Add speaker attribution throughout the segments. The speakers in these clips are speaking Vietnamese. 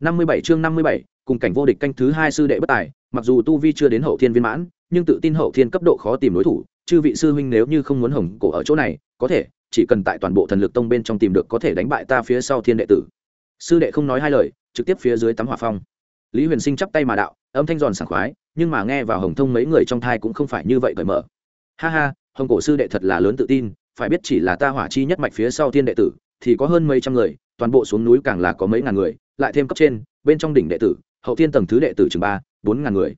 Speaker 1: năm mươi bảy chương năm mươi bảy, cùng cảnh vô địch canh thứ hai sư đệ bất tài, mặc dù tu vi chưa đến hậu thiên viên mãn, nhưng tự tin hậu thiên cấp độ khó tìm đối thủ, chư vị sư huynh nếu như không muốn hồng cổ ở chỗ này, có thể, chỉ cần tại toàn bộ thần lực tông bên trong tìm được có thể đánh bại ta phía sau thiên đệ tử. Sư đệ không nói hai lời, trực tiếp phía dưới tắm hỏa phong. Lý huyền sinh chắp tay mà đạo, âm thanh giòn sảng khoái, nhưng mà nghe vào hồng thông mấy người trong thai cũng không phải như vậy cởi mở. Ha ha, hồng cổ sư đệ thật là lớn tự tin, phải biết chỉ là ta hỏa chi nhất mạch phía sau thiên đệ tử thì có hơn mấy trăm người, toàn bộ xuống núi càng là có mấy ngàn người, lại thêm cấp trên, bên trong đỉnh đệ tử, hậu thiên tầng thứ đệ tử chừng ba, bốn ngàn người.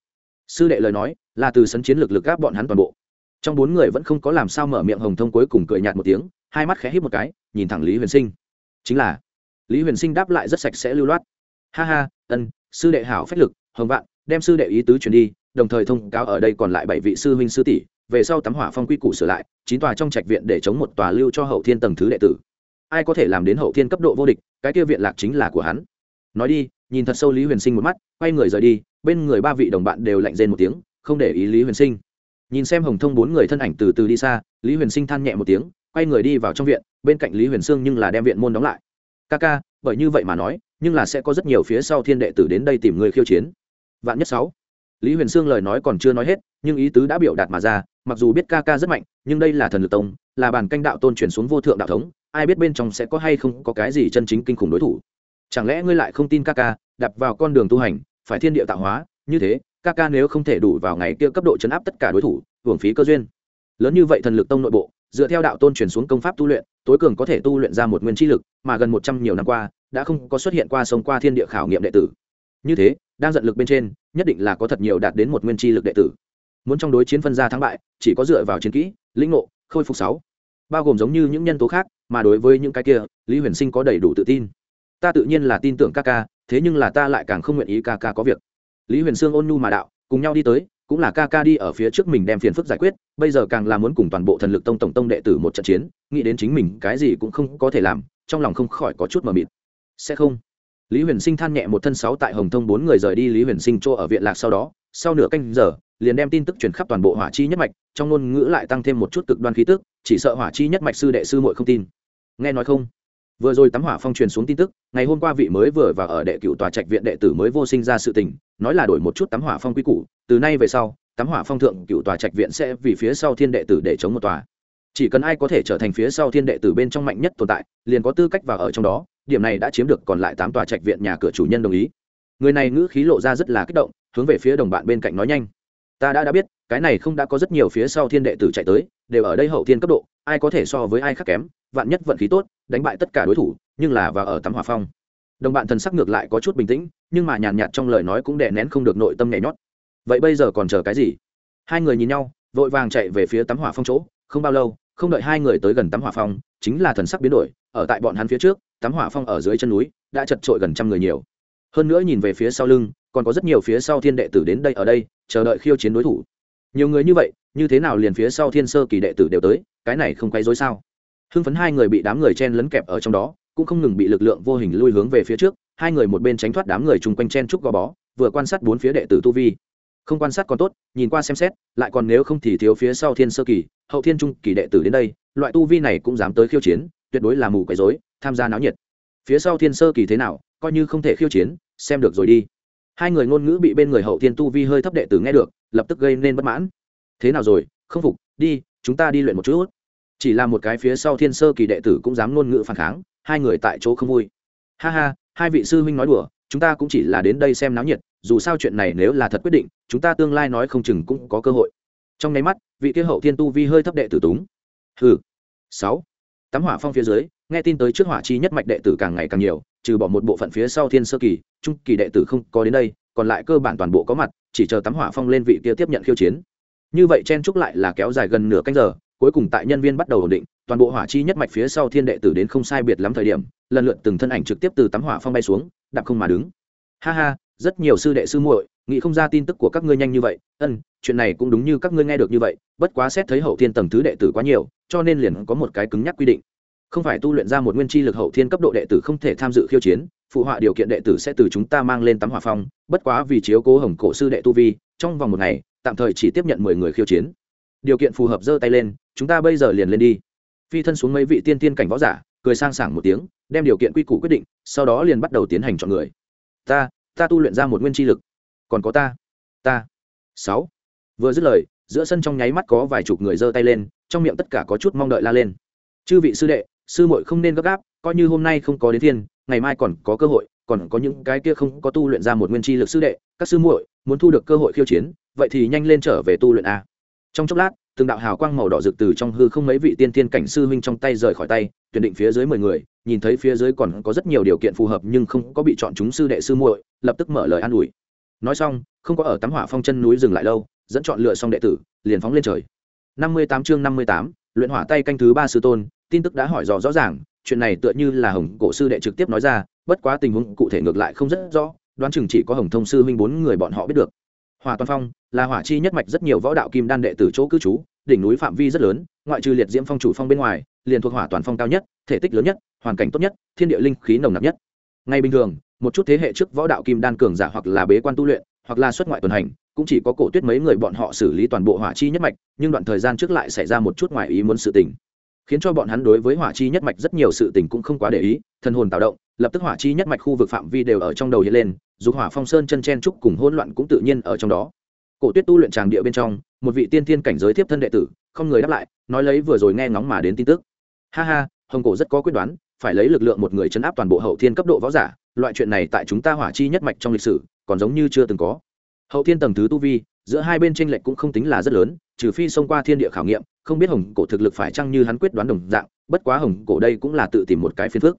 Speaker 1: Sư đệ lời nói, là từ sấn chiến lực lực gáp bọn hắn toàn bộ. Trong bốn người vẫn không có làm sao mở miệng hồng thông cuối cùng cười nhạt một tiếng, hai mắt khẽ hít một cái, nhìn thẳng lý huyền sinh. Chính là, lý huyền sinh đáp lại rất sạch sẽ lưu loát. Ha ha, ân, sư đệ hảo phách lực, hồng vạn, đem sư đệ ý tứ truyền đi, đồng thời thông cáo ở đây còn lại bảy vị sư huynh sư tỷ, về sau tắm hỏa phong quy củ sửa lại, chín tòa trong trạch viện để chống một tòa lưu cho hậu thiên tầng thứ đệ tử ai có thể làm đến hậu thiên cấp độ vô địch, cái kia viện lạc chính là của hắn. Nói đi, nhìn thật sâu lý huyền sinh một mắt, quay người rời đi, bên người ba vị đồng bạn đều lạnh rên một tiếng, không để ý lý huyền sinh. Nhìn xem hồng thông bốn người thân ảnh từ từ đi xa, lý huyền sinh than nhẹ một tiếng, quay người đi vào trong viện, bên cạnh lý huyền sương nhưng là đem viện môn đóng lại. Ca ca, bởi như vậy mà nói, nhưng là sẽ có rất nhiều phía sau thiên đệ tử đến đây tìm người khiêu chiến. Vạn nhất sáu. Lý huyền sương lời nói còn chưa nói hết, nhưng ý tứ đã biểu đạt mà ra, mặc dù biết ca ca rất mạnh, nhưng đây là thần lực tông, là bản canh đạo tôn chuyển xuống vô thượng đạo thống ai biết bên trong sẽ có hay không có cái gì chân chính kinh khủng đối thủ. Chẳng lẽ ngươi lại không tin ca ca đạp vào con đường tu hành, phải thiên địa tạo hóa, như thế ca ca nếu không thể đủ vào ngày kia cấp độ chấn áp tất cả đối thủ, hưởng phí cơ duyên. Lớn như vậy thần lực tông nội bộ, dựa theo đạo tôn chuyển xuống công pháp tu luyện, tối cường có thể tu luyện ra một nguyên chi lực, mà gần một trăm nhiều năm qua, đã không có xuất hiện qua sông qua thiên địa khảo nghiệm đệ tử. Như thế, đang giận lực bên trên, nhất định là có thật nhiều đạt đến một nguyên chi lực đệ tử. Muốn trong đối chiến phân ra thắng bại, chỉ có dựa vào chiến kỹ, lĩnh ngộ, khôi phục sáu. Bao gồm giống như những nhân tố khác mà đối với những cái kia, lý huyền sinh có đầy đủ tự tin. Ta tự nhiên là tin tưởng ca ca, thế nhưng là ta lại càng không nguyện ý ca ca có việc. Lý huyền sương ôn nhu mà đạo, cùng nhau đi tới, cũng là ca ca đi ở phía trước mình đem phiền phức giải quyết, bây giờ càng là muốn cùng toàn bộ thần lực tông tổng tông đệ tử một trận chiến, nghĩ đến chính mình cái gì cũng không có thể làm, trong lòng không khỏi có chút mờ mịt. Sẽ không. Lý huyền sinh than nhẹ một thân sáu tại hồng thông bốn người rời đi, lý huyền sinh chỗ ở viện lạc sau đó, sau nửa canh giờ, liền đem tin tức truyền khắp toàn bộ hỏa chi nhất mạch, trong ngôn ngữ lại tăng thêm một chút cực đoan khí tức, chỉ sợ hỏa chi nhất mạch sư đệ sư muội không tin nghe nói không? Vừa rồi tắm hỏa phong truyền xuống tin tức, ngày hôm qua vị mới vừa và ở đệ cựu tòa trạch viện đệ tử mới vô sinh ra sự tình, nói là đổi một chút tắm hỏa phong quy củ, từ nay về sau, tắm hỏa phong thượng cựu tòa trạch viện sẽ vì phía sau thiên đệ tử để chống một tòa. Chỉ cần ai có thể trở thành phía sau thiên đệ tử bên trong mạnh nhất tồn tại, liền có tư cách vào ở trong đó, điểm này đã chiếm được còn lại tám tòa trạch viện nhà cửa chủ nhân đồng ý. Người này ngữ khí lộ ra rất là kích động, hướng về phía đồng bạn bên cạnh nói nhanh. Ta đã đã biết, cái này không đã có rất nhiều phía sau thiên đệ tử chạy tới đều ở đây hậu thiên cấp độ, ai có thể so với ai khác kém, vạn nhất vận khí tốt, đánh bại tất cả đối thủ, nhưng là và ở tắm hỏa phong. Đồng bạn thần sắc ngược lại có chút bình tĩnh, nhưng mà nhàn nhạt trong lời nói cũng đè nén không được nội tâm nhảy nhót. Vậy bây giờ còn chờ cái gì? Hai người nhìn nhau, vội vàng chạy về phía tắm hỏa phong chỗ, không bao lâu, không đợi hai người tới gần tắm hỏa phong, chính là thần sắc biến đổi, ở tại bọn hắn phía trước, tắm hỏa phong ở dưới chân núi, đã chật trội gần trăm người nhiều. Hơn nữa nhìn về phía sau lưng, còn có rất nhiều phía sau thiên đệ tử đến đây ở đây, chờ đợi khiêu chiến đối thủ. Nhiều người như vậy như thế nào liền phía sau thiên sơ kỳ đệ tử đều tới, cái này không quay dối sao? Hưng phấn hai người bị đám người chen lấn kẹp ở trong đó, cũng không ngừng bị lực lượng vô hình lui hướng về phía trước, hai người một bên tránh thoát đám người chung quanh chen trúc gò bó, vừa quan sát bốn phía đệ tử tu vi. Không quan sát còn tốt, nhìn qua xem xét, lại còn nếu không thì thiếu phía sau thiên sơ kỳ, hậu thiên trung kỳ đệ tử đến đây, loại tu vi này cũng dám tới khiêu chiến, tuyệt đối là mù quấy dối tham gia náo nhiệt. Phía sau thiên sơ kỳ thế nào, coi như không thể khiêu chiến, xem được rồi đi. Hai người ngôn ngữ bị bên người hậu thiên tu vi hơi thấp đệ tử nghe được, lập tức gây nên bất mãn thế nào rồi, không phục, đi, chúng ta đi luyện một chút. Chỉ là một cái phía sau thiên sơ kỳ đệ tử cũng dám ngôn ngữ phản kháng, hai người tại chỗ không vui. Ha ha, hai vị sư huynh nói đùa, chúng ta cũng chỉ là đến đây xem náo nhiệt, dù sao chuyện này nếu là thật quyết định, chúng ta tương lai nói không chừng cũng có cơ hội. Trong nháy mắt, vị kia hậu thiên tu vi hơi thấp đệ tử túng. Hừ. Sáu. Tắm hỏa phong phía dưới, nghe tin tới trước hỏa chi nhất mạch đệ tử càng ngày càng nhiều, trừ bỏ một bộ phận phía sau thiên sơ kỳ, trung kỳ đệ tử không có đến đây, còn lại cơ bản toàn bộ có mặt, chỉ chờ tắm hỏa phong lên vị kia tiếp nhận khiêu chiến như vậy chen trúc lại là kéo dài gần nửa canh giờ, cuối cùng tại nhân viên bắt đầu ổn định, toàn bộ hỏa chi nhất mạch phía sau thiên đệ tử đến không sai biệt lắm thời điểm, lần lượt từng thân ảnh trực tiếp từ tắm hỏa phong bay xuống, đạp không mà đứng. Ha ha, rất nhiều sư đệ sư muội, nghĩ không ra tin tức của các ngươi nhanh như vậy. Ân, chuyện này cũng đúng như các ngươi nghe được như vậy, bất quá xét thấy hậu thiên tầng thứ đệ tử quá nhiều, cho nên liền có một cái cứng nhắc quy định. Không phải tu luyện ra một nguyên chi lực hậu thiên cấp độ đệ tử không thể tham dự khiêu chiến, phụ họa điều kiện đệ tử sẽ từ chúng ta mang lên tắm hỏa phong, bất quá vì chiếu cố hồng cổ sư đệ tu vi, trong vòng một ngày tạm thời chỉ tiếp nhận mười người khiêu chiến. Điều kiện phù hợp giơ tay lên, chúng ta bây giờ liền lên đi. Phi thân xuống mấy vị tiên tiên cảnh võ giả, cười sang sảng một tiếng, đem điều kiện quy củ quyết định, sau đó liền bắt đầu tiến hành chọn người. Ta ta tu luyện ra một nguyên chi lực. Còn có ta ta. Sáu. Vừa dứt lời, giữa sân trong nháy mắt có vài chục người giơ tay lên, trong miệng tất cả có chút mong đợi la lên. Chư vị sư đệ, sư muội không nên gấp gáp, coi như hôm nay không có đến thiên, ngày mai còn có cơ hội, còn có những cái kia không có tu luyện ra một nguyên chi lực sư đệ, các sư muội, muốn thu được cơ hội khiêu chiến vậy thì nhanh lên trở về tu luyện a. Trong chốc lát, từng đạo hào quang màu đỏ rực từ trong hư không mấy vị tiên tiên cảnh sư huynh trong tay rời khỏi tay, tuyển định phía dưới mười người, nhìn thấy phía dưới còn có rất nhiều điều kiện phù hợp nhưng không có bị chọn chúng sư đệ sư muội, lập tức mở lời an ủi. Nói xong, không có ở tắm hỏa phong chân núi dừng lại lâu, dẫn chọn lựa xong đệ tử, liền phóng lên trời. Năm mươi tám chương năm mươi tám, luyện hỏa tay canh thứ ba sư tôn, tin tức đã hỏi rõ rõ ràng, chuyện này tựa như là hồng cổ sư đệ trực tiếp nói ra, bất quá tình huống cụ thể ngược lại không rất rõ, đoán chừng chỉ có hồng thông sư huynh bốn người bọn họ biết được hỏa toàn phong, là hỏa chi nhất mạch rất nhiều võ đạo kim đan đệ tử chỗ cư trú, đỉnh núi phạm vi rất lớn, ngoại trừ liệt diễm phong chủ phong bên ngoài, liền thuộc hỏa toàn phong cao nhất, thể tích lớn nhất, hoàn cảnh tốt nhất, thiên địa linh khí nồng nặc nhất. Ngay bình thường, một chút thế hệ trước võ đạo kim đan cường giả hoặc là bế quan tu luyện, hoặc là xuất ngoại tuần hành, cũng chỉ có cổ tuyết mấy người bọn họ xử lý toàn bộ hỏa chi nhất mạch, nhưng đoạn thời gian trước lại xảy ra một chút ngoài ý muốn sự tình. Khiến cho bọn hắn đối với hỏa chi nhất mạch rất nhiều sự tình cũng không quá để ý, thần hồn tạo động, lập tức hỏa chi nhất mạch khu vực phạm vi đều ở trong đầu hiện lên dục hỏa phong sơn chân chen trúc cùng hỗn loạn cũng tự nhiên ở trong đó. Cổ tuyết tu luyện tràng địa bên trong, một vị tiên thiên cảnh giới tiếp thân đệ tử, không người đáp lại, nói lấy vừa rồi nghe ngóng mà đến tin tức. Ha ha, hồng cổ rất có quyết đoán, phải lấy lực lượng một người chấn áp toàn bộ hậu thiên cấp độ võ giả, loại chuyện này tại chúng ta hỏa chi nhất mạch trong lịch sử, còn giống như chưa từng có. Hậu thiên tầng thứ tu vi, giữa hai bên tranh lệch cũng không tính là rất lớn, trừ phi xông qua thiên địa khảo nghiệm, không biết hồng cổ thực lực phải chăng như hắn quyết đoán đồng dạng, bất quá hồng cổ đây cũng là tự tìm một cái phiền phước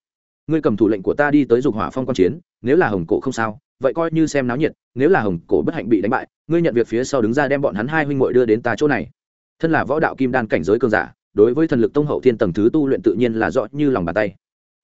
Speaker 1: ngươi cầm thủ lệnh của ta đi tới dục hỏa phong quan chiến, nếu là hồng cổ không sao vậy coi như xem náo nhiệt, nếu là hồng cổ bất hạnh bị đánh bại, ngươi nhận việc phía sau đứng ra đem bọn hắn hai huynh muội đưa đến ta chỗ này. Thân là võ đạo kim đan cảnh giới cơn giả, đối với thần lực tông hậu thiên tầng thứ tu luyện tự nhiên là rõ như lòng bàn tay.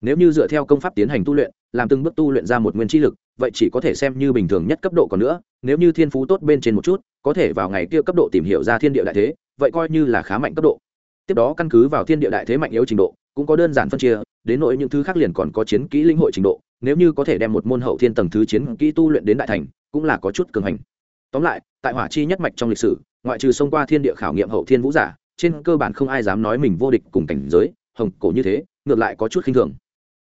Speaker 1: Nếu như dựa theo công pháp tiến hành tu luyện, làm từng bước tu luyện ra một nguyên chi lực, vậy chỉ có thể xem như bình thường nhất cấp độ còn nữa, nếu như thiên phú tốt bên trên một chút, có thể vào ngày kia cấp độ tìm hiểu ra thiên địa đại thế, vậy coi như là khá mạnh cấp độ. Tiếp đó căn cứ vào thiên địa đại thế mạnh yếu trình độ, cũng có đơn giản phân chia đến nỗi những thứ khác liền còn có chiến kỹ linh hội trình độ, nếu như có thể đem một môn hậu thiên tầng thứ chiến kỹ tu luyện đến đại thành, cũng là có chút cường hành. Tóm lại, tại hỏa chi nhất mạch trong lịch sử, ngoại trừ xông qua thiên địa khảo nghiệm hậu thiên vũ giả, trên cơ bản không ai dám nói mình vô địch cùng cảnh giới, hồng cổ như thế, ngược lại có chút khinh thường.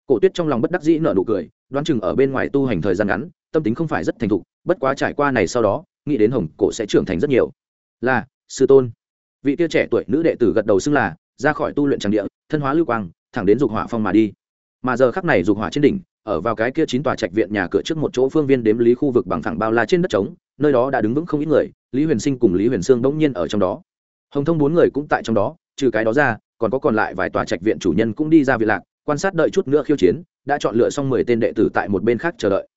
Speaker 1: Cổ tuyết trong lòng bất đắc dĩ nở nụ cười, đoán chừng ở bên ngoài tu hành thời gian ngắn, tâm tính không phải rất thành thục, bất quá trải qua này sau đó, nghĩ đến hồng cổ sẽ trưởng thành rất nhiều. Là, sư tôn. Vị tiêu trẻ tuổi nữ đệ tử gật đầu xưng là, ra khỏi tu luyện tràng địa, thân hóa lưu quang thẳng đến dục hỏa phong mà đi. Mà giờ khắc này dục hỏa trên đỉnh, ở vào cái kia chín tòa trạch viện nhà cửa trước một chỗ phương viên đếm lý khu vực bằng thẳng bao la trên đất trống, nơi đó đã đứng vững không ít người, lý huyền sinh cùng lý huyền sương bỗng nhiên ở trong đó. Hồng thông bốn người cũng tại trong đó, trừ cái đó ra, còn có còn lại vài tòa trạch viện chủ nhân cũng đi ra viện lạc, quan sát đợi chút nữa khiêu chiến, đã chọn lựa xong mười tên đệ tử tại một bên khác chờ đợi.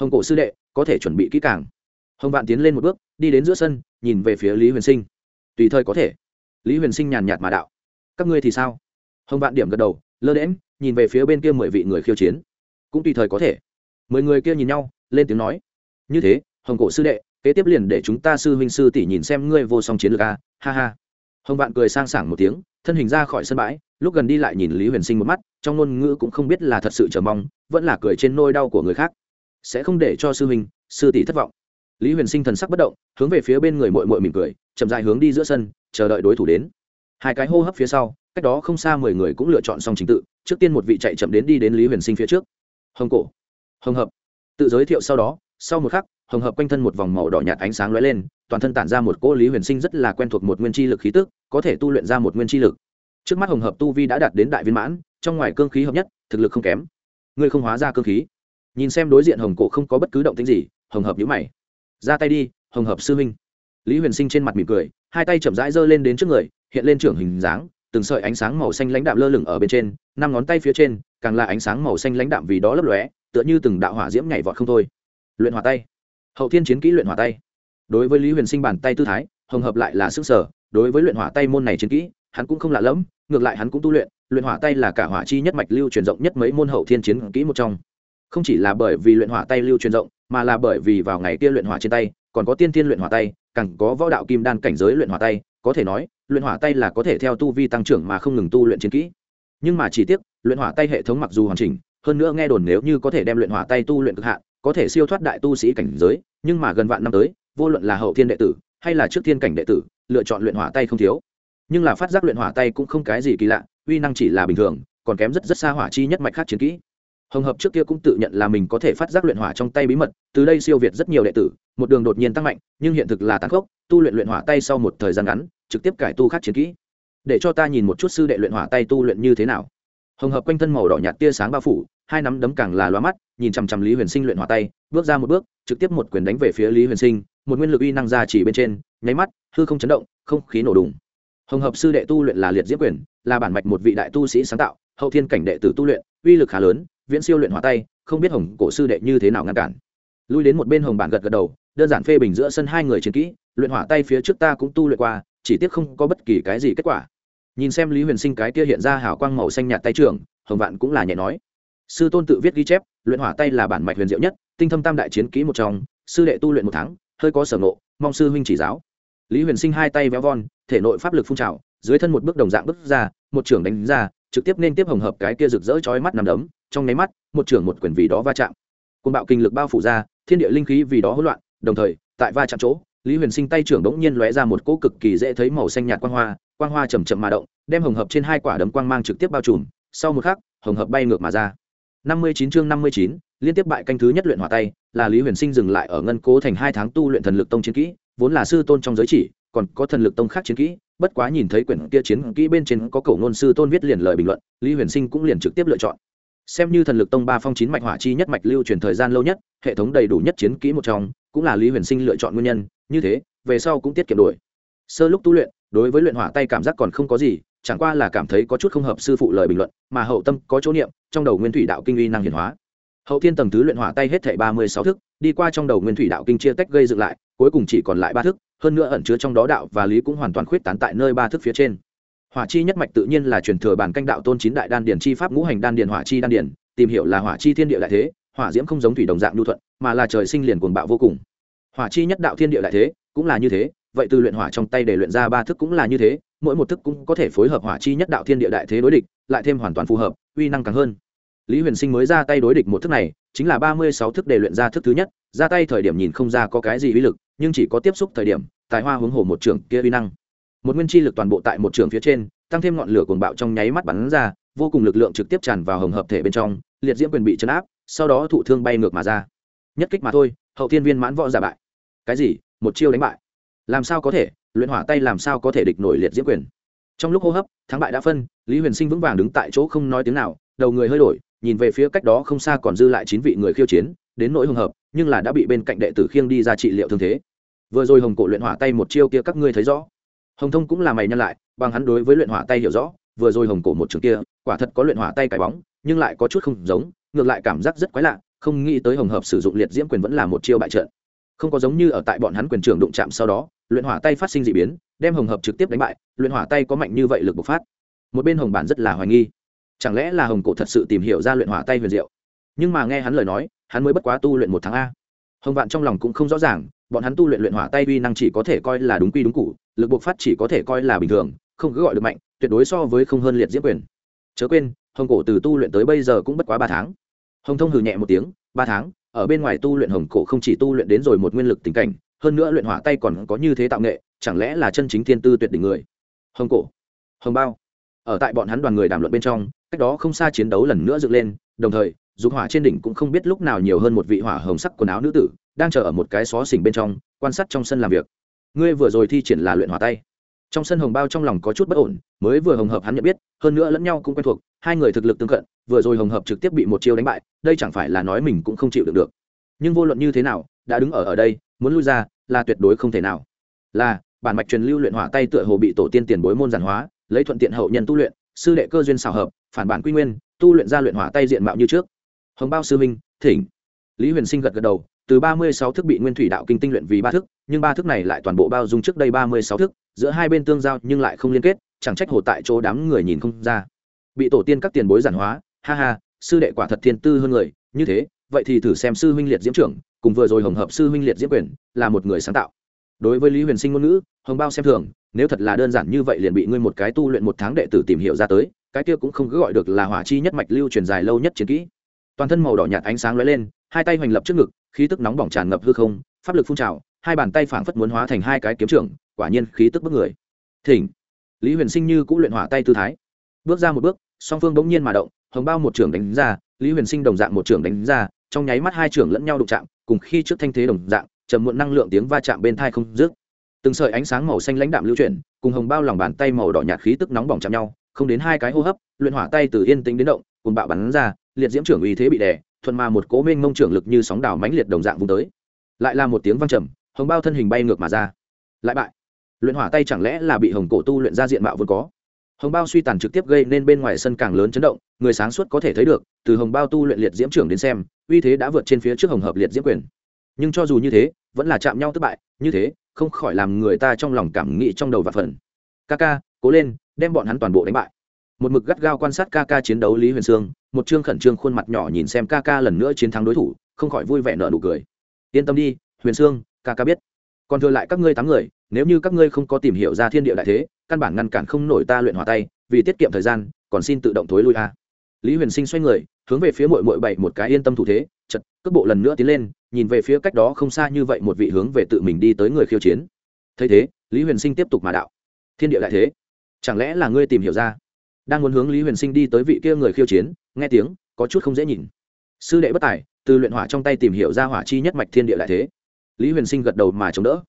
Speaker 1: Hồng cổ sư đệ, có thể chuẩn bị kỹ càng. Hồng vạn tiến lên một bước, đi đến giữa sân, nhìn về phía lý huyền sinh. Tùy thời có thể. Lý huyền sinh nhàn nhạt mà đạo. Các ngươi thì sao? Hồng vạn điểm gật đầu, lơ đễm nhìn về phía bên kia mười vị người khiêu chiến. Cũng tùy thời có thể. Mười người kia nhìn nhau, lên tiếng nói. Như thế, hồng cổ sư đệ, kế tiếp liền để chúng ta sư huynh sư tỷ nhìn xem ngươi vô song chiến lược a. Ha ha. Hồng vạn cười sang sảng một tiếng, thân hình ra khỏi sân bãi, lúc gần đi lại nhìn lý huyền sinh một mắt, trong ngôn ngữ cũng không biết là thật sự chờ mong, vẫn là cười trên nôi đau của người khác. Sẽ không để cho sư huynh, sư tỷ thất vọng. Lý huyền sinh thần sắc bất động, hướng về phía bên người mội mội mỉm cười, chậm dài hướng đi giữa sân, chờ đợi đối thủ đến hai cái hô hấp phía sau, cách đó không xa mười người cũng lựa chọn xong trình tự, trước tiên một vị chạy chậm đến đi đến lý huyền sinh phía trước. Hồng cổ, hồng hợp. Tự giới thiệu sau đó, sau một khắc, hồng hợp quanh thân một vòng màu đỏ nhạt ánh sáng lóe lên, toàn thân tản ra một cỗ lý huyền sinh rất là quen thuộc một nguyên chi lực khí tức, có thể tu luyện ra một nguyên chi lực. Trước mắt hồng hợp tu vi đã đạt đến đại viên mãn, trong ngoài cương khí hợp nhất, thực lực không kém. Ngươi không hóa ra cương khí. Nhìn xem đối diện hồng cổ không có bất cứ động tính gì, hồng hợp nhữ mày. Ra tay đi, hồng hợp sư huynh. Lý huyền sinh trên mặt mỉm cười, hai tay chậm rãi giơ lên đến trước người hiện lên trưởng hình dáng, từng sợi ánh sáng màu xanh lãnh đạm lơ lửng ở bên trên, năm ngón tay phía trên, càng là ánh sáng màu xanh lãnh đạm vì đó lấp lóe, tựa như từng đạo hỏa diễm nhảy vọt không thôi. Luyện hỏa tay. Hậu thiên chiến kỹ luyện hỏa tay. Đối với lý huyền sinh bàn tay tư thái, hồng hợp lại là sức sở, đối với luyện hỏa tay môn này chiến kỹ, hắn cũng không lạ lẫm, ngược lại hắn cũng tu luyện luyện hỏa tay là cả hỏa chi nhất mạch lưu truyền rộng nhất mấy môn hậu thiên chiến kỹ một trong. Không chỉ là bởi vì luyện hỏa tay lưu truyền rộng, mà là bởi vì vào ngày kia luyện hỏa trên tay, còn có tiên tiên luyện hỏa tay, càng có võ đạo kim đan cảnh giới luyện hỏa tay có thể nói, luyện hỏa tay là có thể theo tu vi tăng trưởng mà không ngừng tu luyện chiến kỹ. Nhưng mà chỉ tiếc, luyện hỏa tay hệ thống mặc dù hoàn chỉnh, hơn nữa nghe đồn nếu như có thể đem luyện hỏa tay tu luyện cực hạn, có thể siêu thoát đại tu sĩ cảnh giới, nhưng mà gần vạn năm tới, vô luận là hậu thiên đệ tử, hay là trước thiên cảnh đệ tử, lựa chọn luyện hỏa tay không thiếu. Nhưng là phát giác luyện hỏa tay cũng không cái gì kỳ lạ, uy năng chỉ là bình thường, còn kém rất rất xa hỏa chi nhất mạch khác chiến kỹ hồng hợp trước kia cũng tự nhận là mình có thể phát giác luyện hỏa trong tay bí mật, từ đây siêu việt rất nhiều đệ tử, một đường đột nhiên tăng mạnh, nhưng hiện thực là tàn khốc, tu luyện luyện hỏa tay sau một thời gian ngắn, trực tiếp cải tu khác chiến kỹ. Để cho ta nhìn một chút sư đệ luyện hỏa tay tu luyện như thế nào. Hồng hợp quanh thân màu đỏ nhạt tia sáng bao phủ, hai nắm đấm càng là loa mắt, nhìn chằm chằm lý huyền sinh luyện hỏa tay, bước ra một bước, trực tiếp một quyền đánh về phía lý huyền sinh, một nguyên lực uy năng ra chỉ bên trên, nháy mắt, hư không chấn động, không khí nổ đùng. Hồng hợp sư đệ tu luyện là liệt diễm quyền, là bản mạch một vị đại tu sĩ sáng tạo, hậu thiên cảnh đệ tử tu luyện, uy lực khá lớn viễn siêu luyện hỏa tay, không biết hồng cổ sư đệ như thế nào ngăn cản. Lui đến một bên hồng bản gật gật đầu, đơn giản phê bình giữa sân hai người chiến kỹ, luyện hỏa tay phía trước ta cũng tu luyện qua, chỉ tiếc không có bất kỳ cái gì kết quả. Nhìn xem lý huyền sinh cái kia hiện ra hào quang màu xanh nhạt tay trường hồng vạn cũng là nhẹ nói. Sư tôn tự viết ghi chép, luyện hỏa tay là bản mạch huyền diệu nhất, tinh thâm tam đại chiến kỹ một trong, sư đệ tu luyện một tháng, hơi có sở ngộ, mong sư huynh chỉ giáo. Lý huyền sinh hai tay véo von, thể nội pháp lực phun trào, dưới thân một bước đồng dạng bước ra, một trưởng đánh ra trực tiếp nên tiếp hồng hợp cái kia rực rỡ chói mắt nằm đấm, trong nháy mắt, một trưởng một quyền vì đó va chạm. Côn bạo kinh lực bao phủ ra, thiên địa linh khí vì đó hỗn loạn, đồng thời, tại va chạm chỗ, lý huyền sinh tay trưởng đống nhiên lóe ra một cỗ cực kỳ dễ thấy màu xanh nhạt quang hoa quang hoa chầm chậm mà động, đem hồng hợp trên hai quả đấm quang mang trực tiếp bao trùm, sau một khắc, hồng hợp bay ngược mà ra. Năm mươi chín chương năm mươi chín, liên tiếp bại canh thứ nhất luyện hỏa tay, là lý huyền sinh dừng lại ở ngân cố thành hai tháng tu luyện thần lực tông chiến kỹ, vốn là sư tôn trong giới chỉ, còn có thần lực tông khác chiến kỹ bất quá nhìn thấy quyển kia chiến kỹ bên trên có cổ ngôn sư tôn viết liền lời bình luận, lý huyền sinh cũng liền trực tiếp lựa chọn. Xem như thần lực tông ba phong chín mạch hỏa chi nhất mạch lưu truyền thời gian lâu nhất, hệ thống đầy đủ nhất chiến kỹ một trong, cũng là lý huyền sinh lựa chọn nguyên nhân, như thế, về sau cũng tiết kiệm đổi. Sơ lúc tu luyện, đối với luyện hỏa tay cảm giác còn không có gì, chẳng qua là cảm thấy có chút không hợp sư phụ lời bình luận, mà hậu tâm có chỗ niệm, trong đầu nguyên thủy đạo kinh uy năng hiển hóa. Hậu thiên tầng thứ luyện hỏa tay hết thảy ba mươi sáu thức, đi qua trong đầu nguyên thủy đạo kinh chia tách gây dựng lại, cuối cùng chỉ còn lại ba thức hơn nữa ẩn chứa trong đó đạo và lý cũng hoàn toàn khuyết tán tại nơi ba thức phía trên. Hỏa chi nhất mạch tự nhiên là truyền thừa bản canh đạo tôn chín đại đan điển chi pháp ngũ hành đan điển hỏa chi đan điển tìm hiểu là hỏa chi thiên địa đại thế, hỏa diễm không giống thủy đồng dạng nhu thuận, mà là trời sinh liền cuồng bạo vô cùng. Hỏa chi nhất đạo thiên địa đại thế cũng là như thế, vậy từ luyện hỏa trong tay để luyện ra ba thức cũng là như thế, mỗi một thức cũng có thể phối hợp hỏa chi nhất đạo thiên địa đại thế đối địch, lại thêm hoàn toàn phù hợp, uy năng càng hơn. Lý huyền sinh mới ra tay đối địch một thức này, chính là ba mươi sáu thức để luyện ra thức thứ nhất, ra tay thời điểm nhìn không ra có cái gì uy lực nhưng chỉ có tiếp xúc thời điểm, tài hoa hướng hồ một trường kia uy năng. Một nguyên chi lực toàn bộ tại một trường phía trên, tăng thêm ngọn lửa cuồng bạo trong nháy mắt bắn ra, vô cùng lực lượng trực tiếp tràn vào hồng hợp thể bên trong, liệt diễm quyền bị chấn áp, sau đó thụ thương bay ngược mà ra. Nhất kích mà thôi, hậu thiên viên mãn võ giả bại. Cái gì? Một chiêu đánh bại. Làm sao có thể? Luyện hỏa tay làm sao có thể địch nổi liệt diễm quyền? Trong lúc hô hấp, thắng bại đã phân, lý huyền sinh vững vàng đứng tại chỗ không nói tiếng nào, đầu người hơi đổi, nhìn về phía cách đó không xa còn dư lại chín vị người khiêu chiến, đến nỗi hồng hợp, nhưng là đã bị bên cạnh đệ tử khiêng đi ra trị liệu thương thế vừa rồi hồng cổ luyện hỏa tay một chiêu kia các ngươi thấy rõ. Hồng thông cũng là mày nhân lại, bằng hắn đối với luyện hỏa tay hiểu rõ, vừa rồi hồng cổ một trường kia, quả thật có luyện hỏa tay cải bóng, nhưng lại có chút không giống, ngược lại cảm giác rất quái lạ, không nghĩ tới hồng hợp sử dụng liệt diễm quyền vẫn là một chiêu bại trận. Không có giống như ở tại bọn hắn quyền trường đụng chạm sau đó, luyện hỏa tay phát sinh d ị biến, đem hồng hợp trực tiếp đánh bại, luyện hỏa tay có mạnh như vậy lực bộc phát. Một bên hồng bản rất là hoài nghi. Chẳng lẽ là hồng cổ thật sự tìm hiểu ra luyện hỏa tay huyền diệu? Nhưng mà nghe hắn lời nói, hắn mới bất quá tu luyện một tháng a. Hồng vạn trong lòng cũng không rõ ràng bọn hắn tu luyện luyện hỏa tay uy năng chỉ có thể coi là đúng quy đúng cụ, lực bộc phát chỉ có thể coi là bình thường, không cứ gọi được mạnh, tuyệt đối so với không hơn liệt diễm quyền. Chớ quên, hồng cổ từ tu luyện tới bây giờ cũng bất quá ba tháng. Hồng thông hừ nhẹ một tiếng, ba tháng, ở bên ngoài tu luyện hồng cổ không chỉ tu luyện đến rồi một nguyên lực tình cảnh, hơn nữa luyện hỏa tay còn có như thế tạo nghệ, chẳng lẽ là chân chính thiên tư tuyệt đỉnh người? Hồng cổ, hồng bao, ở tại bọn hắn đoàn người đàm luận bên trong, cách đó không xa chiến đấu lần nữa dựng lên, đồng thời, dục hỏa trên đỉnh cũng không biết lúc nào nhiều hơn một vị hỏa hồng sắc quần áo nữ tử đang chờ ở một cái xó xỉnh bên trong, quan sát trong sân làm việc. Ngươi vừa rồi thi triển là luyện hỏa tay. Trong sân hồng bao trong lòng có chút bất ổn, mới vừa hồng hợp hắn nhận biết, hơn nữa lẫn nhau cũng quen thuộc, hai người thực lực tương cận, vừa rồi hồng hợp trực tiếp bị một chiêu đánh bại, đây chẳng phải là nói mình cũng không chịu được được. Nhưng vô luận như thế nào, đã đứng ở ở đây, muốn lui ra, là tuyệt đối không thể nào. Là, bản mạch truyền lưu luyện hỏa tay tựa hồ bị tổ tiên tiền bối môn giản hóa, lấy thuận tiện hậu nhân tu luyện, sư đệ cơ duyên xào hợp, phản bản quy nguyên, tu luyện ra luyện hỏa tay diện mạo như trước. Hồng bao sư minh thỉnh. Lý huyền sinh gật gật đầu từ ba mươi sáu thức bị nguyên thủy đạo kinh tinh luyện vì ba thức, nhưng ba thức này lại toàn bộ bao dung trước đây ba mươi sáu thức, giữa hai bên tương giao nhưng lại không liên kết, chẳng trách hồ tại chỗ đám người nhìn không ra. Bị tổ tiên các tiền bối giản hóa, ha ha, sư đệ quả thật thiên tư hơn người, như thế, vậy thì thử xem sư huynh liệt diễm trưởng, cùng vừa rồi hồng hợp sư huynh liệt diễm quyền, là một người sáng tạo. Đối với lý huyền sinh ngôn ngữ, hồng bao xem thường, nếu thật là đơn giản như vậy liền bị ngươi một cái tu luyện một tháng đệ tử tìm hiểu ra tới, cái kia cũng không cứ gọi được là hỏa chi nhất mạch lưu truyền dài lâu nhất chiến kỹ. Toàn thân màu đỏ nhạt ánh sáng lóe lên, hai tay hoành lập trước ngực khí tức nóng bỏng tràn ngập hư không, pháp lực phun trào, hai bàn tay phảng phất muốn hóa thành hai cái kiếm trưởng, quả nhiên khí tức bức người. Thỉnh. Lý huyền sinh như cũng luyện hỏa tay tư thái. Bước ra một bước, song phương bỗng nhiên mà động, hồng bao một trưởng đánh ra, lý huyền sinh đồng dạng một trưởng đánh ra, trong nháy mắt hai trưởng lẫn nhau đụng chạm, cùng khi trước thanh thế đồng dạng, trầm muộn năng lượng tiếng va chạm bên thai không dứt. Từng sợi ánh sáng màu xanh lãnh đạm lưu chuyển, cùng hồng bao lòng bàn tay màu đỏ nhạt khí tức nóng bỏng chạm nhau, không đến hai cái hô hấp, luyện hỏa tay từ yên tĩnh đến động cùng bạo bắn ra, liệt diễm trưởng uy thế bị đè thuận mà một cố mênh mông trưởng lực như sóng đảo mãnh liệt đồng dạng vùng tới. Lại là một tiếng vang trầm, hồng bao thân hình bay ngược mà ra. Lại bại. Luyện hỏa tay chẳng lẽ là bị hồng cổ tu luyện ra diện mạo vốn có? Hồng bao suy tàn trực tiếp gây nên bên ngoài sân càng lớn chấn động, người sáng suốt có thể thấy được, từ hồng bao tu luyện liệt diễm trưởng đến xem, uy thế đã vượt trên phía trước hồng hợp liệt diễm quyền. Nhưng cho dù như thế, vẫn là chạm nhau thất bại, như thế, không khỏi làm người ta trong lòng cảm nghĩ trong đầu và phần ca ca cố lên, đem bọn hắn toàn bộ đánh bại. Một mực gắt gao quan sát ca ca chiến đấu lý huyền sương một chương khẩn trương khuôn mặt nhỏ nhìn xem ca ca lần nữa chiến thắng đối thủ, không khỏi vui vẻ nở nụ cười. Yên tâm đi, huyền sương, ca ca biết. Còn thừa lại các ngươi tám người, nếu như các ngươi không có tìm hiểu ra thiên địa đại thế, căn bản ngăn cản không nổi ta luyện hòa tay, vì tiết kiệm thời gian, còn xin tự động thối lui a. Lý huyền sinh xoay người, hướng về phía mội mội bảy một cái yên tâm thủ thế, chật, cước bộ lần nữa tiến lên, nhìn về phía cách đó không xa như vậy một vị hướng về tự mình đi tới người khiêu chiến. Thấy thế, lý huyền sinh tiếp tục mà đạo. Thiên địa đại thế, chẳng lẽ là ngươi tìm hiểu ra? Đang muốn hướng lý huyền sinh đi tới vị kia người khiêu chiến nghe tiếng, có chút không dễ nhìn. Sư đệ bất tài, từ luyện hỏa trong tay tìm hiểu ra hỏa chi nhất mạch thiên địa đại thế. Lý huyền sinh gật đầu mà chống đỡ.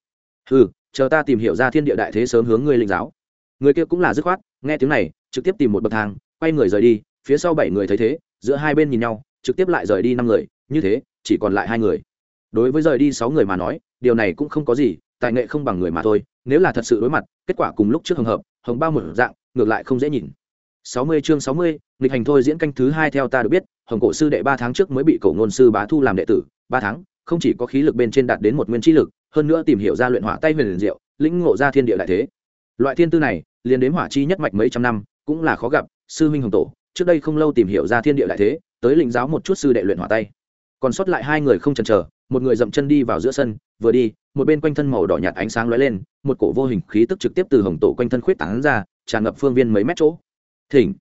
Speaker 1: Ừ chờ ta tìm hiểu ra thiên địa đại thế sớm hướng ngươi linh giáo. Người kia cũng là dứt khoát, nghe tiếng này, trực tiếp tìm một bậc thang, quay người rời đi, phía sau bảy người thấy thế, giữa hai bên nhìn nhau, trực tiếp lại rời đi năm người, như thế, chỉ còn lại hai người. Đối với rời đi sáu người mà nói, điều này cũng không có gì, tài nghệ không bằng người mà thôi, nếu là thật sự đối mặt, kết quả cùng lúc trước hồng hợp, hồng bao một dạng, ngược lại không dễ nhìn sáu mươi chương sáu mươi, nghịch hành thôi diễn canh thứ hai theo ta được biết, hồng cổ sư đệ ba tháng trước mới bị cổ ngôn sư bá thu làm đệ tử, ba tháng, không chỉ có khí lực bên trên đạt đến một nguyên chi lực, hơn nữa tìm hiểu ra luyện hỏa tay huyền diệu, lĩnh ngộ ra thiên địa đại thế. Loại thiên tư này, liền đến hỏa chi nhất mạch mấy trăm năm, cũng là khó gặp, sư huynh hồng tổ, trước đây không lâu tìm hiểu ra thiên địa đại thế, tới lĩnh giáo một chút sư đệ luyện hỏa tay. Còn sót lại hai người không chần chờ, một người dậm chân đi vào giữa sân, vừa đi, một bên quanh thân màu đỏ nhạt ánh sáng lóe lên, một cổ vô hình khí tức trực tiếp từ hồng tổ quanh thân khuyết tán ra, tràn ngập phương viên mấy mét chỗ thỉnh.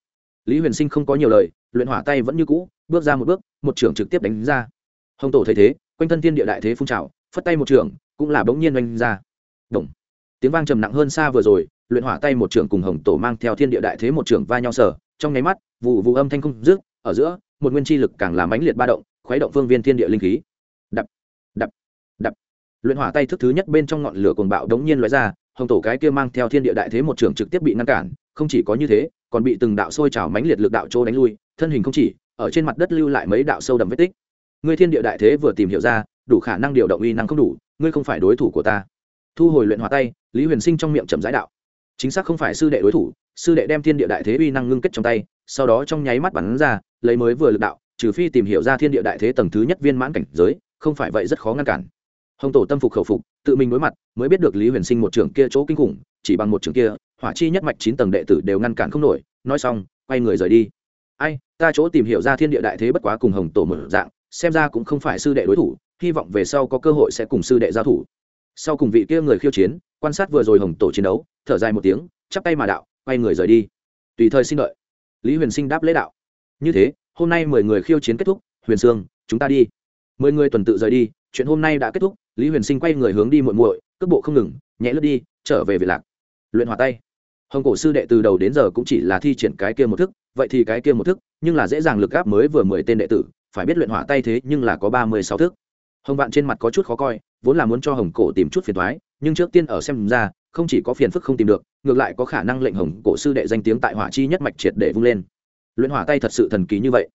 Speaker 1: Lý huyền sinh không có nhiều lời, luyện hỏa tay vẫn như cũ, bước ra một bước, một trưởng trực tiếp đánh ra. Hồng tổ thấy thế, quanh thân thiên địa đại thế phun trào, phất tay một trưởng, cũng là bỗng nhiên oanh ra. Động. tiếng vang trầm nặng hơn xa vừa rồi, luyện hỏa tay một trưởng cùng hồng tổ mang theo thiên địa đại thế một trưởng va nhau sở trong nháy mắt, vụ vụ âm thanh không rước ở giữa, một nguyên chi lực càng làm mãnh liệt ba động, khuấy động phương viên thiên địa linh khí. Đập đập đập. Luyện hỏa tay thức thứ nhất bên trong ngọn lửa cuồng bạo đống nhiên lóe ra, hồng tổ cái kia mang theo thiên địa đại thế một trưởng trực tiếp bị ngăn cản, không chỉ có như thế còn bị từng đạo sôi trào mãnh liệt lực đạo chỗ đánh lui, thân hình không chỉ, ở trên mặt đất lưu lại mấy đạo sâu đậm vết tích. Ngươi thiên địa đại thế vừa tìm hiểu ra, đủ khả năng điều động uy năng không đủ, ngươi không phải đối thủ của ta. Thu hồi luyện hỏa tay, lý huyền sinh trong miệng chậm rãi đạo. Chính xác không phải sư đệ đối thủ, sư đệ đem thiên địa đại thế uy năng ngưng kết trong tay, sau đó trong nháy mắt bắn ra, lấy mới vừa lực đạo, trừ phi tìm hiểu ra thiên địa đại thế tầng thứ nhất viên mãn cảnh giới, không phải vậy rất khó ngăn cản. Hồng tổ tâm phục khẩu phục, tự mình đối mặt, mới biết được lý huyền sinh một trường kia chỗ kinh khủng, chỉ bằng một trường kia hỏa chi nhất mạch chín tầng đệ tử đều ngăn cản không nổi, nói xong, quay người rời đi. Ai, ta chỗ tìm hiểu ra thiên địa đại thế bất quá cùng hồng tổ mở dạng, xem ra cũng không phải sư đệ đối thủ, hy vọng về sau có cơ hội sẽ cùng sư đệ giao thủ. Sau cùng vị kia người khiêu chiến, quan sát vừa rồi hồng tổ chiến đấu, thở dài một tiếng, chắp tay mà đạo, quay người rời đi. Tùy thời xin đợi. Lý huyền sinh đáp lễ đạo. Như thế, hôm nay mười người khiêu chiến kết thúc, huyền sương, chúng ta đi. Mười người tuần tự rời đi, chuyện hôm nay đã kết thúc, lý huyền sinh quay người hướng đi muội muội, cước bộ không ngừng, nhẹ lướt đi, trở về việt lạc. Luyện hòa tay hồng cổ sư đệ từ đầu đến giờ cũng chỉ là thi triển cái kia một thức, vậy thì cái kia một thức, nhưng là dễ dàng lực gáp mới vừa mười tên đệ tử, phải biết luyện hỏa tay thế nhưng là có ba mươi sáu thức. Hồng vạn trên mặt có chút khó coi, vốn là muốn cho hồng cổ tìm chút phiền thoái nhưng trước tiên ở xem ra, không chỉ có phiền phức không tìm được, ngược lại có khả năng lệnh hồng cổ sư đệ danh tiếng tại hỏa chi nhất mạch triệt để vung lên. Luyện hỏa tay thật sự thần kỳ như vậy.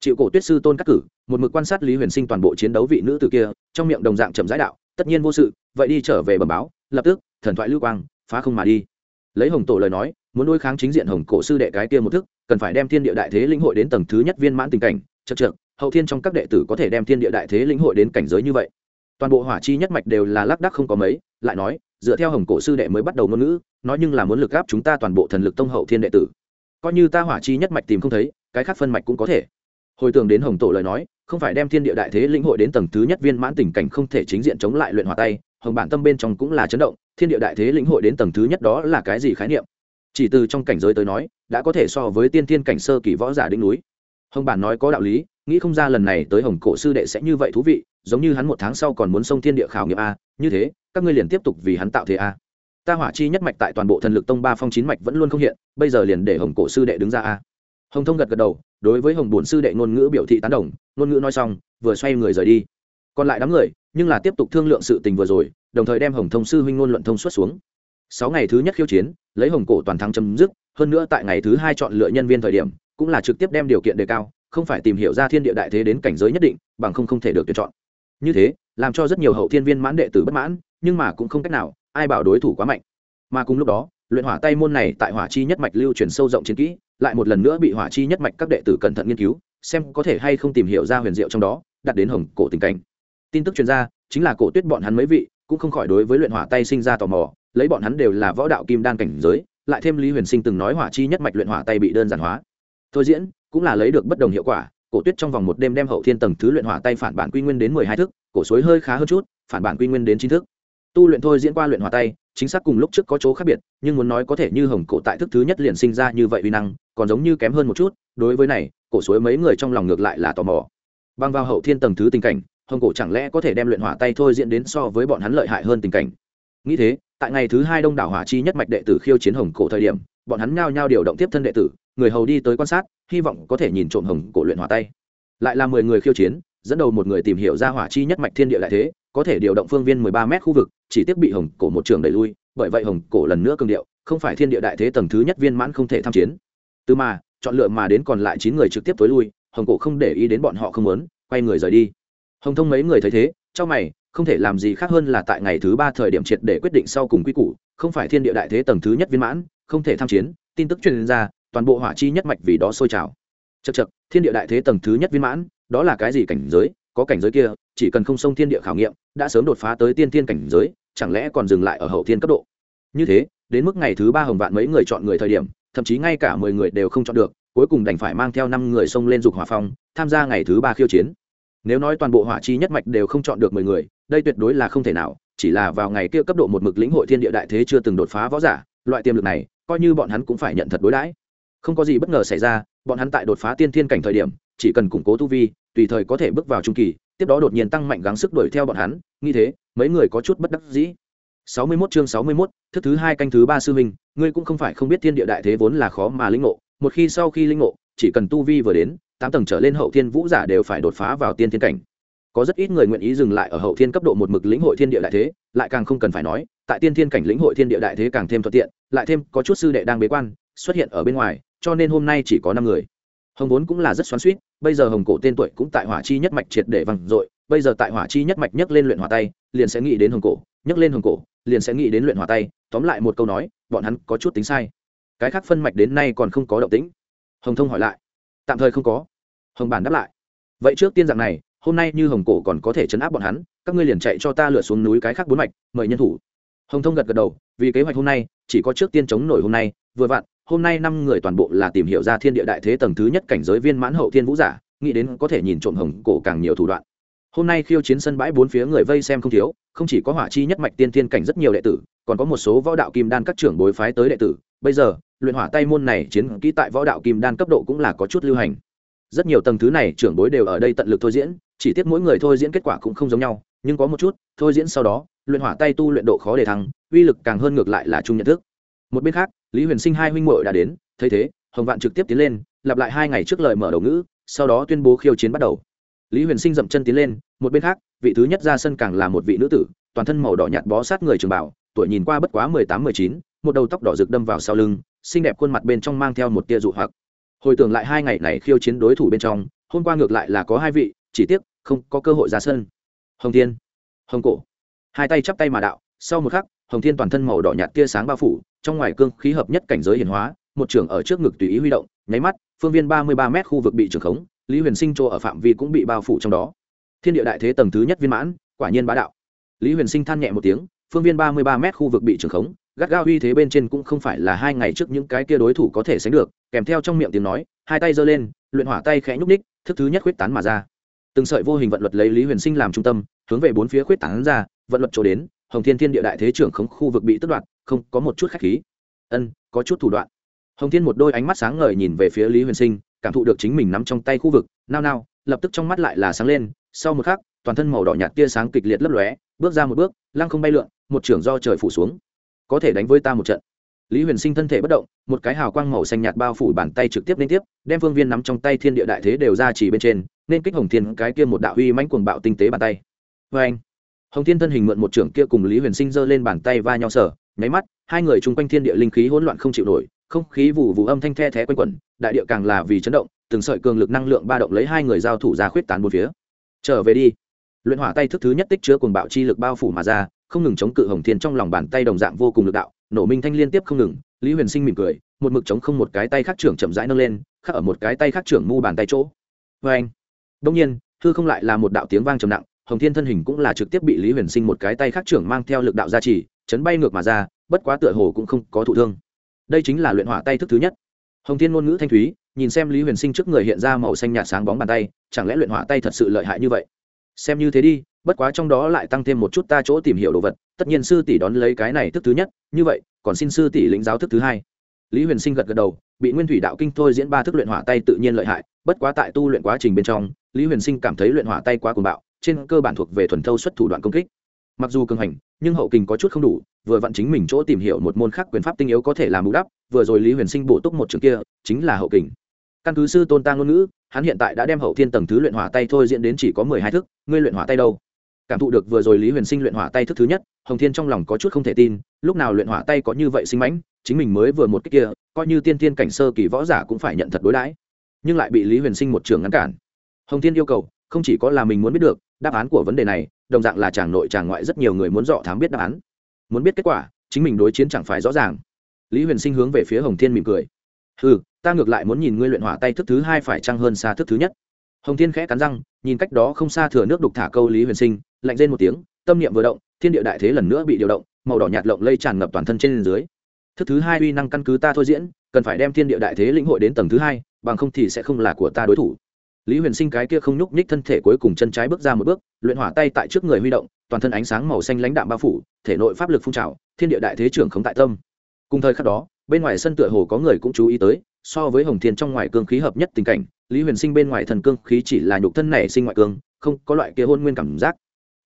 Speaker 1: Chịu cổ tuyết sư tôn cắt cử, một mực quan sát lý huyền sinh toàn bộ chiến đấu vị nữ từ kia, trong miệng đồng dạng chậm giãi đạo, tất nhiên vô sự, vậy đi trở về bẩm báo, lập tức, thần thoại lưu quang, phá không mà đi lấy hồng tổ lời nói, muốn đối kháng chính diện hồng cổ sư đệ cái kia một thức, cần phải đem thiên địa đại thế lĩnh hội đến tầng thứ nhất viên mãn tình cảnh. Chật trượt hậu thiên trong các đệ tử có thể đem thiên địa đại thế lĩnh hội đến cảnh giới như vậy. Toàn bộ hỏa chi nhất mạch đều là lác đắc không có mấy, lại nói, dựa theo hồng cổ sư đệ mới bắt đầu ngôn ngữ, nói nhưng là muốn lực gáp chúng ta toàn bộ thần lực tông hậu thiên đệ tử. Coi như ta hỏa chi nhất mạch tìm không thấy, cái khác phân mạch cũng có thể. Hồi tưởng đến hồng tổ lời nói, không phải đem thiên địa đại thế lĩnh hội đến tầng thứ nhất viên mãn tình cảnh không thể chính diện chống lại luyện hòa tay, hồng bản tâm bên trong cũng là chấn động thiên địa đại thế lĩnh hội đến tầng thứ nhất đó là cái gì khái niệm? Chỉ từ trong cảnh giới tới nói, đã có thể so với tiên thiên cảnh sơ kỳ võ giả đỉnh núi. Hồng bản nói có đạo lý, nghĩ không ra lần này tới hồng cổ sư đệ sẽ như vậy thú vị, giống như hắn một tháng sau còn muốn xông thiên địa khảo nghiệm a, như thế, các ngươi liền tiếp tục vì hắn tạo thế a. Ta hỏa chi nhất mạch tại toàn bộ thần lực tông ba phong chín mạch vẫn luôn không hiện, bây giờ liền để hồng cổ sư đệ đứng ra a. Hồng thông gật gật đầu, đối với hồng bổn sư đệ ngôn ngữ biểu thị tán đồng, ngôn ngữ nói xong, vừa xoay người rời đi. Còn lại đám người, nhưng là tiếp tục thương lượng sự tình vừa rồi đồng thời đem hồng thông sư huynh ngôn luận thông suốt xuống. Sáu ngày thứ nhất khiêu chiến, lấy hồng cổ toàn thắng chấm dứt, hơn nữa tại ngày thứ hai chọn lựa nhân viên thời điểm, cũng là trực tiếp đem điều kiện đề cao, không phải tìm hiểu ra thiên địa đại thế đến cảnh giới nhất định, bằng không không thể được tuyển chọn. Như thế, làm cho rất nhiều hậu thiên viên mãn đệ tử bất mãn, nhưng mà cũng không cách nào, ai bảo đối thủ quá mạnh. Mà cùng lúc đó, luyện hỏa tay môn này tại hỏa chi nhất mạch lưu truyền sâu rộng chiến kỹ, lại một lần nữa bị hỏa chi nhất mạch các đệ tử cẩn thận nghiên cứu, xem có thể hay không tìm hiểu ra huyền diệu trong đó đặt đến hồng cổ tình cảnh. Tin tức chuyên gia chính là cổ tuyết bọn hắn mấy vị cũng không khỏi đối với luyện hỏa tay sinh ra tò mò, lấy bọn hắn đều là võ đạo kim đan cảnh giới, lại thêm lý huyền sinh từng nói hỏa chi nhất mạch luyện hỏa tay bị đơn giản hóa. Thôi diễn, cũng là lấy được bất đồng hiệu quả, cổ tuyết trong vòng một đêm đem hậu thiên tầng thứ luyện hỏa tay phản bản quy nguyên đến mười hai thức, cổ suối hơi khá hơn chút, phản bản quy nguyên đến chín thức. Tu luyện thôi diễn qua luyện hỏa tay, chính xác cùng lúc trước có chỗ khác biệt, nhưng muốn nói có thể như hồng cổ tại thức thứ nhất liền sinh ra như vậy uy năng, còn giống như kém hơn một chút, đối với này, cổ suối mấy người trong lòng ngược lại là tò mò. Băng vào hậu thiên tầng thứ tình cảnh hồng cổ chẳng lẽ có thể đem luyện hỏa tay thôi diễn đến so với bọn hắn lợi hại hơn tình cảnh? Nghĩ thế, tại ngày thứ hai đông đảo hỏa chi nhất mạch đệ tử khiêu chiến hồng cổ thời điểm, bọn hắn nhao nhao điều động tiếp thân đệ tử, người hầu đi tới quan sát, hy vọng có thể nhìn trộm hồng cổ luyện hỏa tay. Lại là mười người khiêu chiến, dẫn đầu một người tìm hiểu ra hỏa chi nhất mạch thiên địa đại thế, có thể điều động phương viên mười ba m khu vực, chỉ tiếc bị hồng cổ một trường đẩy lui, bởi vậy hồng cổ lần nữa cương điệu, không phải thiên địa đại thế tầng thứ nhất viên mãn không thể tham chiến. Từ mà, chọn lựa mà đến còn lại chín người trực tiếp tối lui, hồng cổ không để ý đến bọn họ không muốn, quay người rời đi hồng thông mấy người thấy thế trong mày, không thể làm gì khác hơn là tại ngày thứ ba thời điểm triệt để quyết định sau cùng quy củ, không phải thiên địa đại thế tầng thứ nhất viên mãn, không thể tham chiến, tin tức truyền ra, toàn bộ hỏa chi nhất mạch vì đó sôi trào. Chật chật thiên địa đại thế tầng thứ nhất viên mãn, đó là cái gì cảnh giới? Có cảnh giới kia, chỉ cần không xông thiên địa khảo nghiệm, đã sớm đột phá tới tiên thiên cảnh giới, chẳng lẽ còn dừng lại ở hậu thiên cấp độ? Như thế, đến mức ngày thứ ba hồng vạn mấy người chọn người thời điểm, thậm chí ngay cả mười người đều không chọn được, cuối cùng đành phải mang theo năm người xông lên dục hỏa phong, tham gia ngày thứ ba khiêu chiến nếu nói toàn bộ hỏa chi nhất mạch đều không chọn được mười người đây tuyệt đối là không thể nào chỉ là vào ngày kia cấp độ một mực lĩnh hội thiên địa đại thế chưa từng đột phá võ giả loại tiềm lực này coi như bọn hắn cũng phải nhận thật đối đãi. Không có gì bất ngờ xảy ra bọn hắn tại đột phá tiên thiên cảnh thời điểm chỉ cần củng cố tu vi tùy thời có thể bước vào trung kỳ tiếp đó đột nhiên tăng mạnh gắng sức đuổi theo bọn hắn như thế mấy người có chút bất đắc dĩ. 61 chương 61, thức thứ hai canh thứ ba sư huynh, ngươi cũng không phải không biết thiên địa đại thế vốn là khó mà linh ngộ, một khi sau khi linh ngộ, chỉ cần tu vi vừa đến, tám tầng trở lên hậu thiên vũ giả đều phải đột phá vào tiên thiên cảnh. Có rất ít người nguyện ý dừng lại ở hậu thiên cấp độ một mực lĩnh hội thiên địa đại thế, lại càng không cần phải nói, tại tiên thiên cảnh lĩnh hội thiên địa đại thế càng thêm thuận tiện, lại thêm có chút sư đệ đang bế quan, xuất hiện ở bên ngoài, cho nên hôm nay chỉ có năm người. Hồng vốn cũng là rất xoắn xuýt, bây giờ Hồng cổ tên tuổi cũng tại Hỏa chi nhất mạch triệt để vang dội, bây giờ tại Hỏa chi nhất mạch nhấc lên luyện hỏa tay, liền sẽ nghĩ đến Hồng cổ, nhấc lên Hồng cổ, liền sẽ nghĩ đến luyện hỏa tay, tóm lại một câu nói, bọn hắn có chút tính sai. Cái khác phân mạch đến nay còn không có động tĩnh. Hồng Thông hỏi lại, tạm thời không có. Hồng bản đáp lại, vậy trước tiên dạng này, hôm nay như Hồng cổ còn có thể chấn áp bọn hắn, các ngươi liền chạy cho ta lựa xuống núi cái khác bốn mạch, mời nhân thủ. Hồng Thông gật gật đầu, vì kế hoạch hôm nay, chỉ có trước tiên chống nổi hôm nay, vừa vặn, hôm nay năm người toàn bộ là tìm hiểu ra thiên địa đại thế tầng thứ nhất cảnh giới viên mãn hậu thiên vũ giả nghĩ đến có thể nhìn trộm hồng cổ càng nhiều thủ đoạn. Hôm nay khiêu chiến sân bãi bốn phía người vây xem không thiếu không chỉ có hỏa chi nhất mạch tiên thiên cảnh rất nhiều đệ tử còn có một số võ đạo kim đan các trưởng bối phái tới đệ tử. Bây giờ luyện hỏa tay môn này chiến kỹ tại võ đạo kim đan cấp độ cũng là có chút lưu hành rất nhiều tầng thứ này trưởng bối đều ở đây tận lực thôi diễn, chỉ tiếc mỗi người thôi diễn kết quả cũng không giống nhau, nhưng có một chút, thôi diễn sau đó, luyện hỏa tay tu luyện độ khó để thăng, uy lực càng hơn ngược lại là chung nhận thức. Một bên khác, lý huyền sinh hai huynh muội đã đến, thấy thế, hồng vạn trực tiếp tiến lên, lặp lại hai ngày trước lời mở đầu ngữ, sau đó tuyên bố khiêu chiến bắt đầu. Lý huyền sinh dậm chân tiến lên, một bên khác, vị thứ nhất ra sân càng là một vị nữ tử, toàn thân màu đỏ nhạt bó sát người trường bảo, tuổi nhìn qua bất quá mười tám, mười chín, một đầu tóc đỏ rực đâm vào sau lưng, xinh đẹp khuôn mặt bên trong mang theo một tia dụ hoặc hồi tưởng lại hai ngày này khiêu chiến đối thủ bên trong, hôm qua ngược lại là có hai vị, chỉ tiếc, không có cơ hội ra sân. Hồng thiên, hồng cổ. Hai tay chắp tay mà đạo, sau một khắc, hồng thiên toàn thân màu đỏ nhạt tia sáng bao phủ, trong ngoài cương khí hợp nhất cảnh giới hiển hóa, một trưởng ở trước ngực tùy ý huy động, nháy mắt, phương viên ba mươi ba m khu vực bị trưởng khống, lý huyền sinh chỗ ở phạm vi cũng bị bao phủ trong đó. Thiên địa đại thế tầng thứ nhất viên mãn, quả nhiên bá đạo. Lý huyền sinh than nhẹ một tiếng, phương viên ba mươi ba m khu vực bị trưởng khống gắt gao uy thế bên trên cũng không phải là hai ngày trước những cái kia đối thủ có thể sánh được, kèm theo trong miệng tiếng nói, hai tay giơ lên, luyện hỏa tay khẽ nhúc ních thức thứ nhất khuyết tán mà ra. Từng sợi vô hình vận luật lấy lý huyền sinh làm trung tâm, hướng về bốn phía khuyết tán ra, vận luật chỗ đến, hồng thiên thiên địa đại thế trưởng khống khu vực bị tất đoạt, không có một chút khách khí. Ân, có chút thủ đoạn. Hồng thiên một đôi ánh mắt sáng ngời nhìn về phía lý huyền sinh, cảm thụ được chính mình nắm trong tay khu vực, nao nao, lập tức trong mắt lại là sáng lên, sau một khắc, toàn thân màu đỏ nhạt tia sáng kịch liệt lấp lóe, bước ra một bước, lăng không bay lượn, một trưởng do trời phủ xuống có thể đánh với ta một trận. Lý huyền sinh thân thể bất động, một cái hào quang màu xanh nhạt bao phủ bàn tay trực tiếp liên tiếp, đem phương viên nắm trong tay thiên địa đại thế đều ra chỉ bên trên, nên kích hồng thiên cái kia một đạo huy mãnh cuồng bạo tinh tế bàn tay. Vê anh hồng thiên thân hình mượn một trưởng kia cùng lý huyền sinh giơ lên bàn tay va nhau sở nháy mắt, hai người chung quanh thiên địa linh khí hỗn loạn không chịu nổi, không khí vụ vụ âm thanh the thé quanh quẩn, đại địa càng là vì chấn động, từng sợi cường lực năng lượng ba động lấy hai người giao thủ ra khuyết tán một phía. Trở về đi. Luyện hỏa tay thức thứ nhất tích chứa cuồng bạo chi lực bao phủ mà ra không ngừng chống cự hồng thiên trong lòng bàn tay đồng dạng vô cùng lực đạo, nổ minh thanh liên tiếp không ngừng, lý huyền sinh mỉm cười, một mực chống không một cái tay khác trưởng chậm rãi nâng lên khác ở một cái tay khác trưởng mu bàn tay chỗ. Vê anh đông nhiên, thư không lại là một đạo tiếng vang trầm nặng, hồng thiên thân hình cũng là trực tiếp bị lý huyền sinh một cái tay khác trưởng mang theo lực đạo gia trì, chấn bay ngược mà ra, bất quá tựa hồ cũng không có thụ thương. Đây chính là luyện hỏa tay thức thứ nhất. Hồng thiên ngôn ngữ thanh thúy, nhìn xem lý huyền sinh trước người hiện ra màu xanh nhạt sáng bóng bàn tay, chẳng lẽ luyện hỏa tay thật sự lợi hại như vậy? Xem như thế đi bất quá trong đó lại tăng thêm một chút ta chỗ tìm hiểu đồ vật, tất nhiên sư tỷ đón lấy cái này thức thứ nhất, như vậy, còn xin sư tỷ lĩnh giáo thức thứ hai. Lý huyền sinh gật gật đầu, bị nguyên thủy đạo kinh thôi diễn ba thức luyện hỏa tay tự nhiên lợi hại, bất quá tại tu luyện quá trình bên trong, lý huyền sinh cảm thấy luyện hỏa tay quá cuồng bạo, trên cơ bản thuộc về thuần thâu xuất thủ đoạn công kích. Mặc dù cường hành, nhưng hậu kình có chút không đủ, vừa vặn chính mình chỗ tìm hiểu một môn khác quyền pháp tinh yếu có thể làm bù đắp, vừa rồi lý huyền sinh bổ túc một trường kia, chính là hậu kình. Căn cứ sư tôn ta ngôn ngữ, hắn hiện tại đã đem hậu thiên tầng thứ luyện hỏa tay thôi diễn đến chỉ có mười hai thức, ngươi luyện hỏa tay đâu? Cảm thụ được vừa rồi lý huyền sinh luyện hỏa tay thức thứ nhất hồng thiên trong lòng có chút không thể tin lúc nào luyện hỏa tay có như vậy sinh mãnh chính mình mới vừa một cách kia coi như tiên tiên cảnh sơ kỳ võ giả cũng phải nhận thật đối đãi nhưng lại bị lý huyền sinh một trường ngăn cản hồng thiên yêu cầu không chỉ có là mình muốn biết được đáp án của vấn đề này đồng dạng là chàng nội chàng ngoại rất nhiều người muốn dọ thám biết đáp án muốn biết kết quả chính mình đối chiến chẳng phải rõ ràng lý huyền sinh hướng về phía hồng thiên mỉm cười ừ ta ngược lại muốn nhìn ngươi luyện hỏa tay thức thứ hai phải trăng hơn xa thức thứ nhất hồng thiên khẽ cắn răng, nhìn cách đó không xa thừa nước đục thả câu lý huyền sinh, lạnh rên một tiếng, tâm niệm vừa động, thiên địa đại thế lần nữa bị điều động, màu đỏ nhạt lộng lây tràn ngập toàn thân trên dưới. Thức thứ hai uy năng căn cứ ta thôi diễn, cần phải đem thiên địa đại thế lĩnh hội đến tầng thứ hai, bằng không thì sẽ không là của ta đối thủ. Lý huyền sinh cái kia không nhúc nhích thân thể cuối cùng chân trái bước ra một bước, luyện hỏa tay tại trước người huy động, toàn thân ánh sáng màu xanh lãnh đạm bao phủ, thể nội pháp lực phun trào, thiên địa đại thế trưởng không tại tâm. Cùng thời khắc đó, bên ngoài sân tựa hồ có người cũng chú ý tới so với hồng thiên trong ngoài cương khí hợp nhất tình cảnh, lý huyền sinh bên ngoài thần cương khí chỉ là nhục thân này sinh ngoại cương, không có loại kia hôn nguyên cảm giác.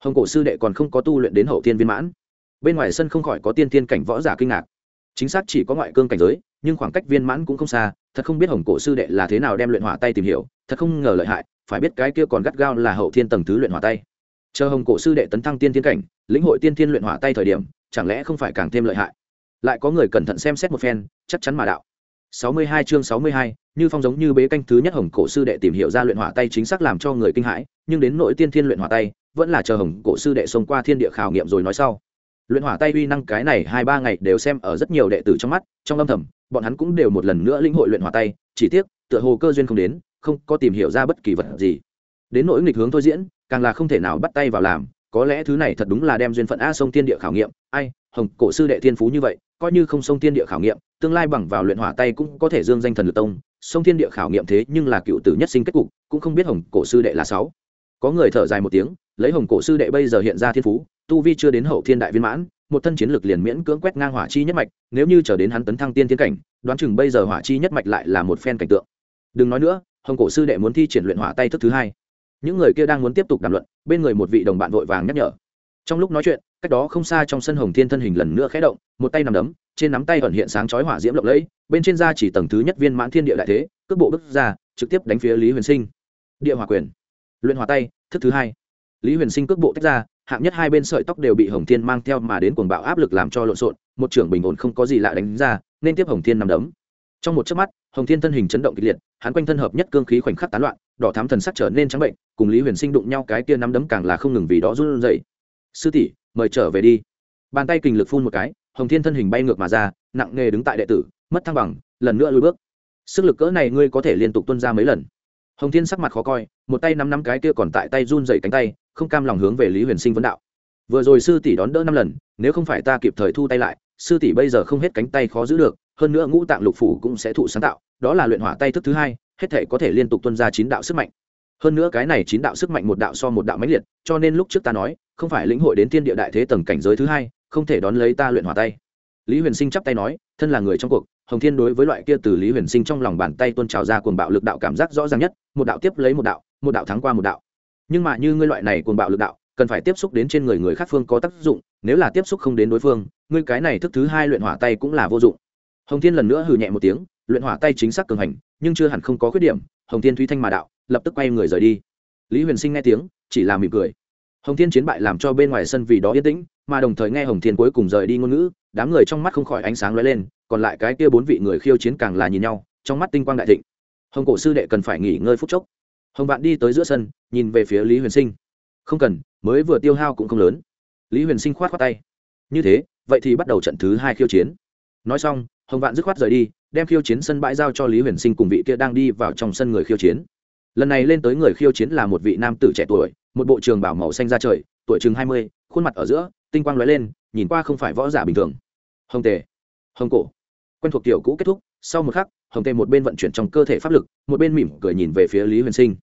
Speaker 1: Hồng cổ sư đệ còn không có tu luyện đến hậu thiên viên mãn. Bên ngoài sân không khỏi có tiên tiên cảnh võ giả kinh ngạc. Chính xác chỉ có ngoại cương cảnh giới, nhưng khoảng cách viên mãn cũng không xa, thật không biết hồng cổ sư đệ là thế nào đem luyện hỏa tay tìm hiểu, thật không ngờ lợi hại, phải biết cái kia còn gắt gao là hậu thiên tầng thứ luyện hỏa tay. Chờ hồng cổ sư đệ tấn thăng tiên thiên cảnh, lĩnh hội tiên thiên luyện hỏa tay thời điểm, chẳng lẽ không phải càng thêm lợi hại? Lại có người cẩn thận xem xét một phen, chắc chắn mà đạo. 62 chương 62, như phong giống như bế canh thứ nhất hồng cổ sư đệ tìm hiểu ra luyện hỏa tay chính xác làm cho người kinh hãi nhưng đến nội tiên thiên luyện hỏa tay vẫn là chờ hồng cổ sư đệ xông qua thiên địa khảo nghiệm rồi nói sau. Luyện hỏa tay uy năng cái này hai ba ngày đều xem ở rất nhiều đệ tử trong mắt trong âm thầm bọn hắn cũng đều một lần nữa linh hội luyện hỏa tay chỉ tiếc tựa hồ cơ duyên không đến không có tìm hiểu ra bất kỳ vật gì. Đến nỗi nghịch hướng thôi diễn càng là không thể nào bắt tay vào làm có lẽ thứ này thật đúng là đem duyên phận a sông thiên địa khảo nghiệm. Ai hồng cổ sư đệ thiên phú như vậy coi như không sông tiên địa khảo nghiệm, tương lai bằng vào luyện hỏa tay cũng có thể dương danh thần lực tông. Sông thiên địa khảo nghiệm thế nhưng là cựu tử nhất sinh kết cục, cũng không biết hồng cổ sư đệ là sáu. Có người thở dài một tiếng, lấy hồng cổ sư đệ bây giờ hiện ra thiên phú, tu vi chưa đến hậu thiên đại viên mãn, một thân chiến lực liền miễn cưỡng quét ngang hỏa chi nhất mạch, nếu như chờ đến hắn tấn thăng tiên thiên cảnh, đoán chừng bây giờ hỏa chi nhất mạch lại là một phen cảnh tượng. Đừng nói nữa, hồng cổ sư đệ muốn thi triển luyện hỏa tay thức thứ hai. Những người kia đang muốn tiếp tục đàm luận, bên người một vị đồng bạn vội vàng nhắc nhở trong lúc nói chuyện, cách đó không xa trong sân hồng thiên thân hình lần nữa khẽ động, một tay nằm đấm, trên nắm tay ẩn hiện sáng chói hỏa diễm lộng lẫy, bên trên da chỉ tầng thứ nhất viên mãn thiên địa đại thế, cước bộ bước ra, trực tiếp đánh phía lý huyền sinh. Địa hỏa quyền. Luyện hỏa tay, thức thứ hai. Lý huyền sinh cước bộ tách ra, hạng nhất hai bên sợi tóc đều bị hồng thiên mang theo mà đến cuồng bạo áp lực làm cho lộn xộn, một trưởng bình ổn không có gì lạ đánh ra, nên tiếp hồng thiên nằm đấm. Trong một chớp mắt, hồng thiên thân hình chấn động kịch liệt, hắn quanh thân hợp nhất cương khí khoảnh khắc tán loạn, đỏ thám thần sắc trở nên trắng bệnh, cùng lý huyền sinh đụng nhau cái kia nắm đấm càng là không ngừng vì đó run dậy sư tỷ, mời trở về đi. Bàn tay kình lực phun một cái, hồng thiên thân hình bay ngược mà ra, nặng nghề đứng tại đệ tử, mất thăng bằng, lần nữa lùi bước. Sức lực cỡ này ngươi có thể liên tục tuân ra mấy lần. Hồng thiên sắc mặt khó coi, một tay nắm nắm cái kia còn tại tay run dậy cánh tay, không cam lòng hướng về lý huyền sinh vấn đạo. Vừa rồi sư tỷ đón đỡ năm lần, nếu không phải ta kịp thời thu tay lại, sư tỷ bây giờ không hết cánh tay khó giữ được, hơn nữa ngũ tạng lục phủ cũng sẽ thụ sáng tạo, đó là luyện hỏa tay thức thứ hai, hết thể có thể liên tục tuân ra chín đạo sức mạnh. Hơn nữa cái này chín đạo sức mạnh một đạo so một đạo mãnh liệt, cho nên lúc trước ta nói không phải lĩnh hội đến thiên địa đại thế tầng cảnh giới thứ hai, không thể đón lấy ta luyện hỏa tay. Lý huyền sinh chắp tay nói, thân là người trong cuộc, hồng thiên đối với loại kia từ lý huyền sinh trong lòng bàn tay tuôn trào ra cuồng bạo lực đạo cảm giác rõ ràng nhất, một đạo tiếp lấy một đạo một đạo thắng qua một đạo. Nhưng mà như ngươi loại này cuồng bạo lực đạo, cần phải tiếp xúc đến trên người người khác phương có tác dụng, nếu là tiếp xúc không đến đối phương, ngươi cái này thức thứ hai luyện hỏa tay cũng là vô dụng. Hồng thiên lần nữa hừ nhẹ một tiếng, luyện hỏa tay chính xác cường hành, nhưng chưa hẳn không có khuyết điểm, hồng thiên thúy thanh mà đạo, lập tức quay người rời đi. Lý huyền sinh nghe tiếng, chỉ là mỉm cười hồng thiên chiến bại làm cho bên ngoài sân vì đó yên tĩnh, mà đồng thời nghe hồng thiên cuối cùng rời đi ngôn ngữ, đám người trong mắt không khỏi ánh sáng lóe lên, còn lại cái kia bốn vị người khiêu chiến càng là nhìn nhau, trong mắt tinh quang đại thịnh. Hồng cổ sư đệ cần phải nghỉ ngơi phút chốc. Hồng vạn đi tới giữa sân, nhìn về phía lý huyền sinh. Không cần, mới vừa tiêu hao cũng không lớn. Lý huyền sinh khoát khoát tay. Như thế, vậy thì bắt đầu trận thứ hai khiêu chiến. Nói xong, hồng vạn dứt khoát rời đi, đem khiêu chiến sân bãi giao cho lý huyền sinh cùng vị kia đang đi vào trong sân người khiêu chiến. Lần này lên tới người khiêu chiến là một vị nam tử trẻ tuổi một bộ trường bảo màu xanh ra trời, tuổi chừng hai mươi, khuôn mặt ở giữa, tinh quang lóe lên, nhìn qua không phải võ giả bình thường. Hồng tề, hồng cổ. Quen thuộc tiểu cũ kết thúc, sau một khắc, hồng tề một bên vận chuyển trong cơ thể pháp lực, một bên mỉm cười nhìn về phía lý huyền sinh.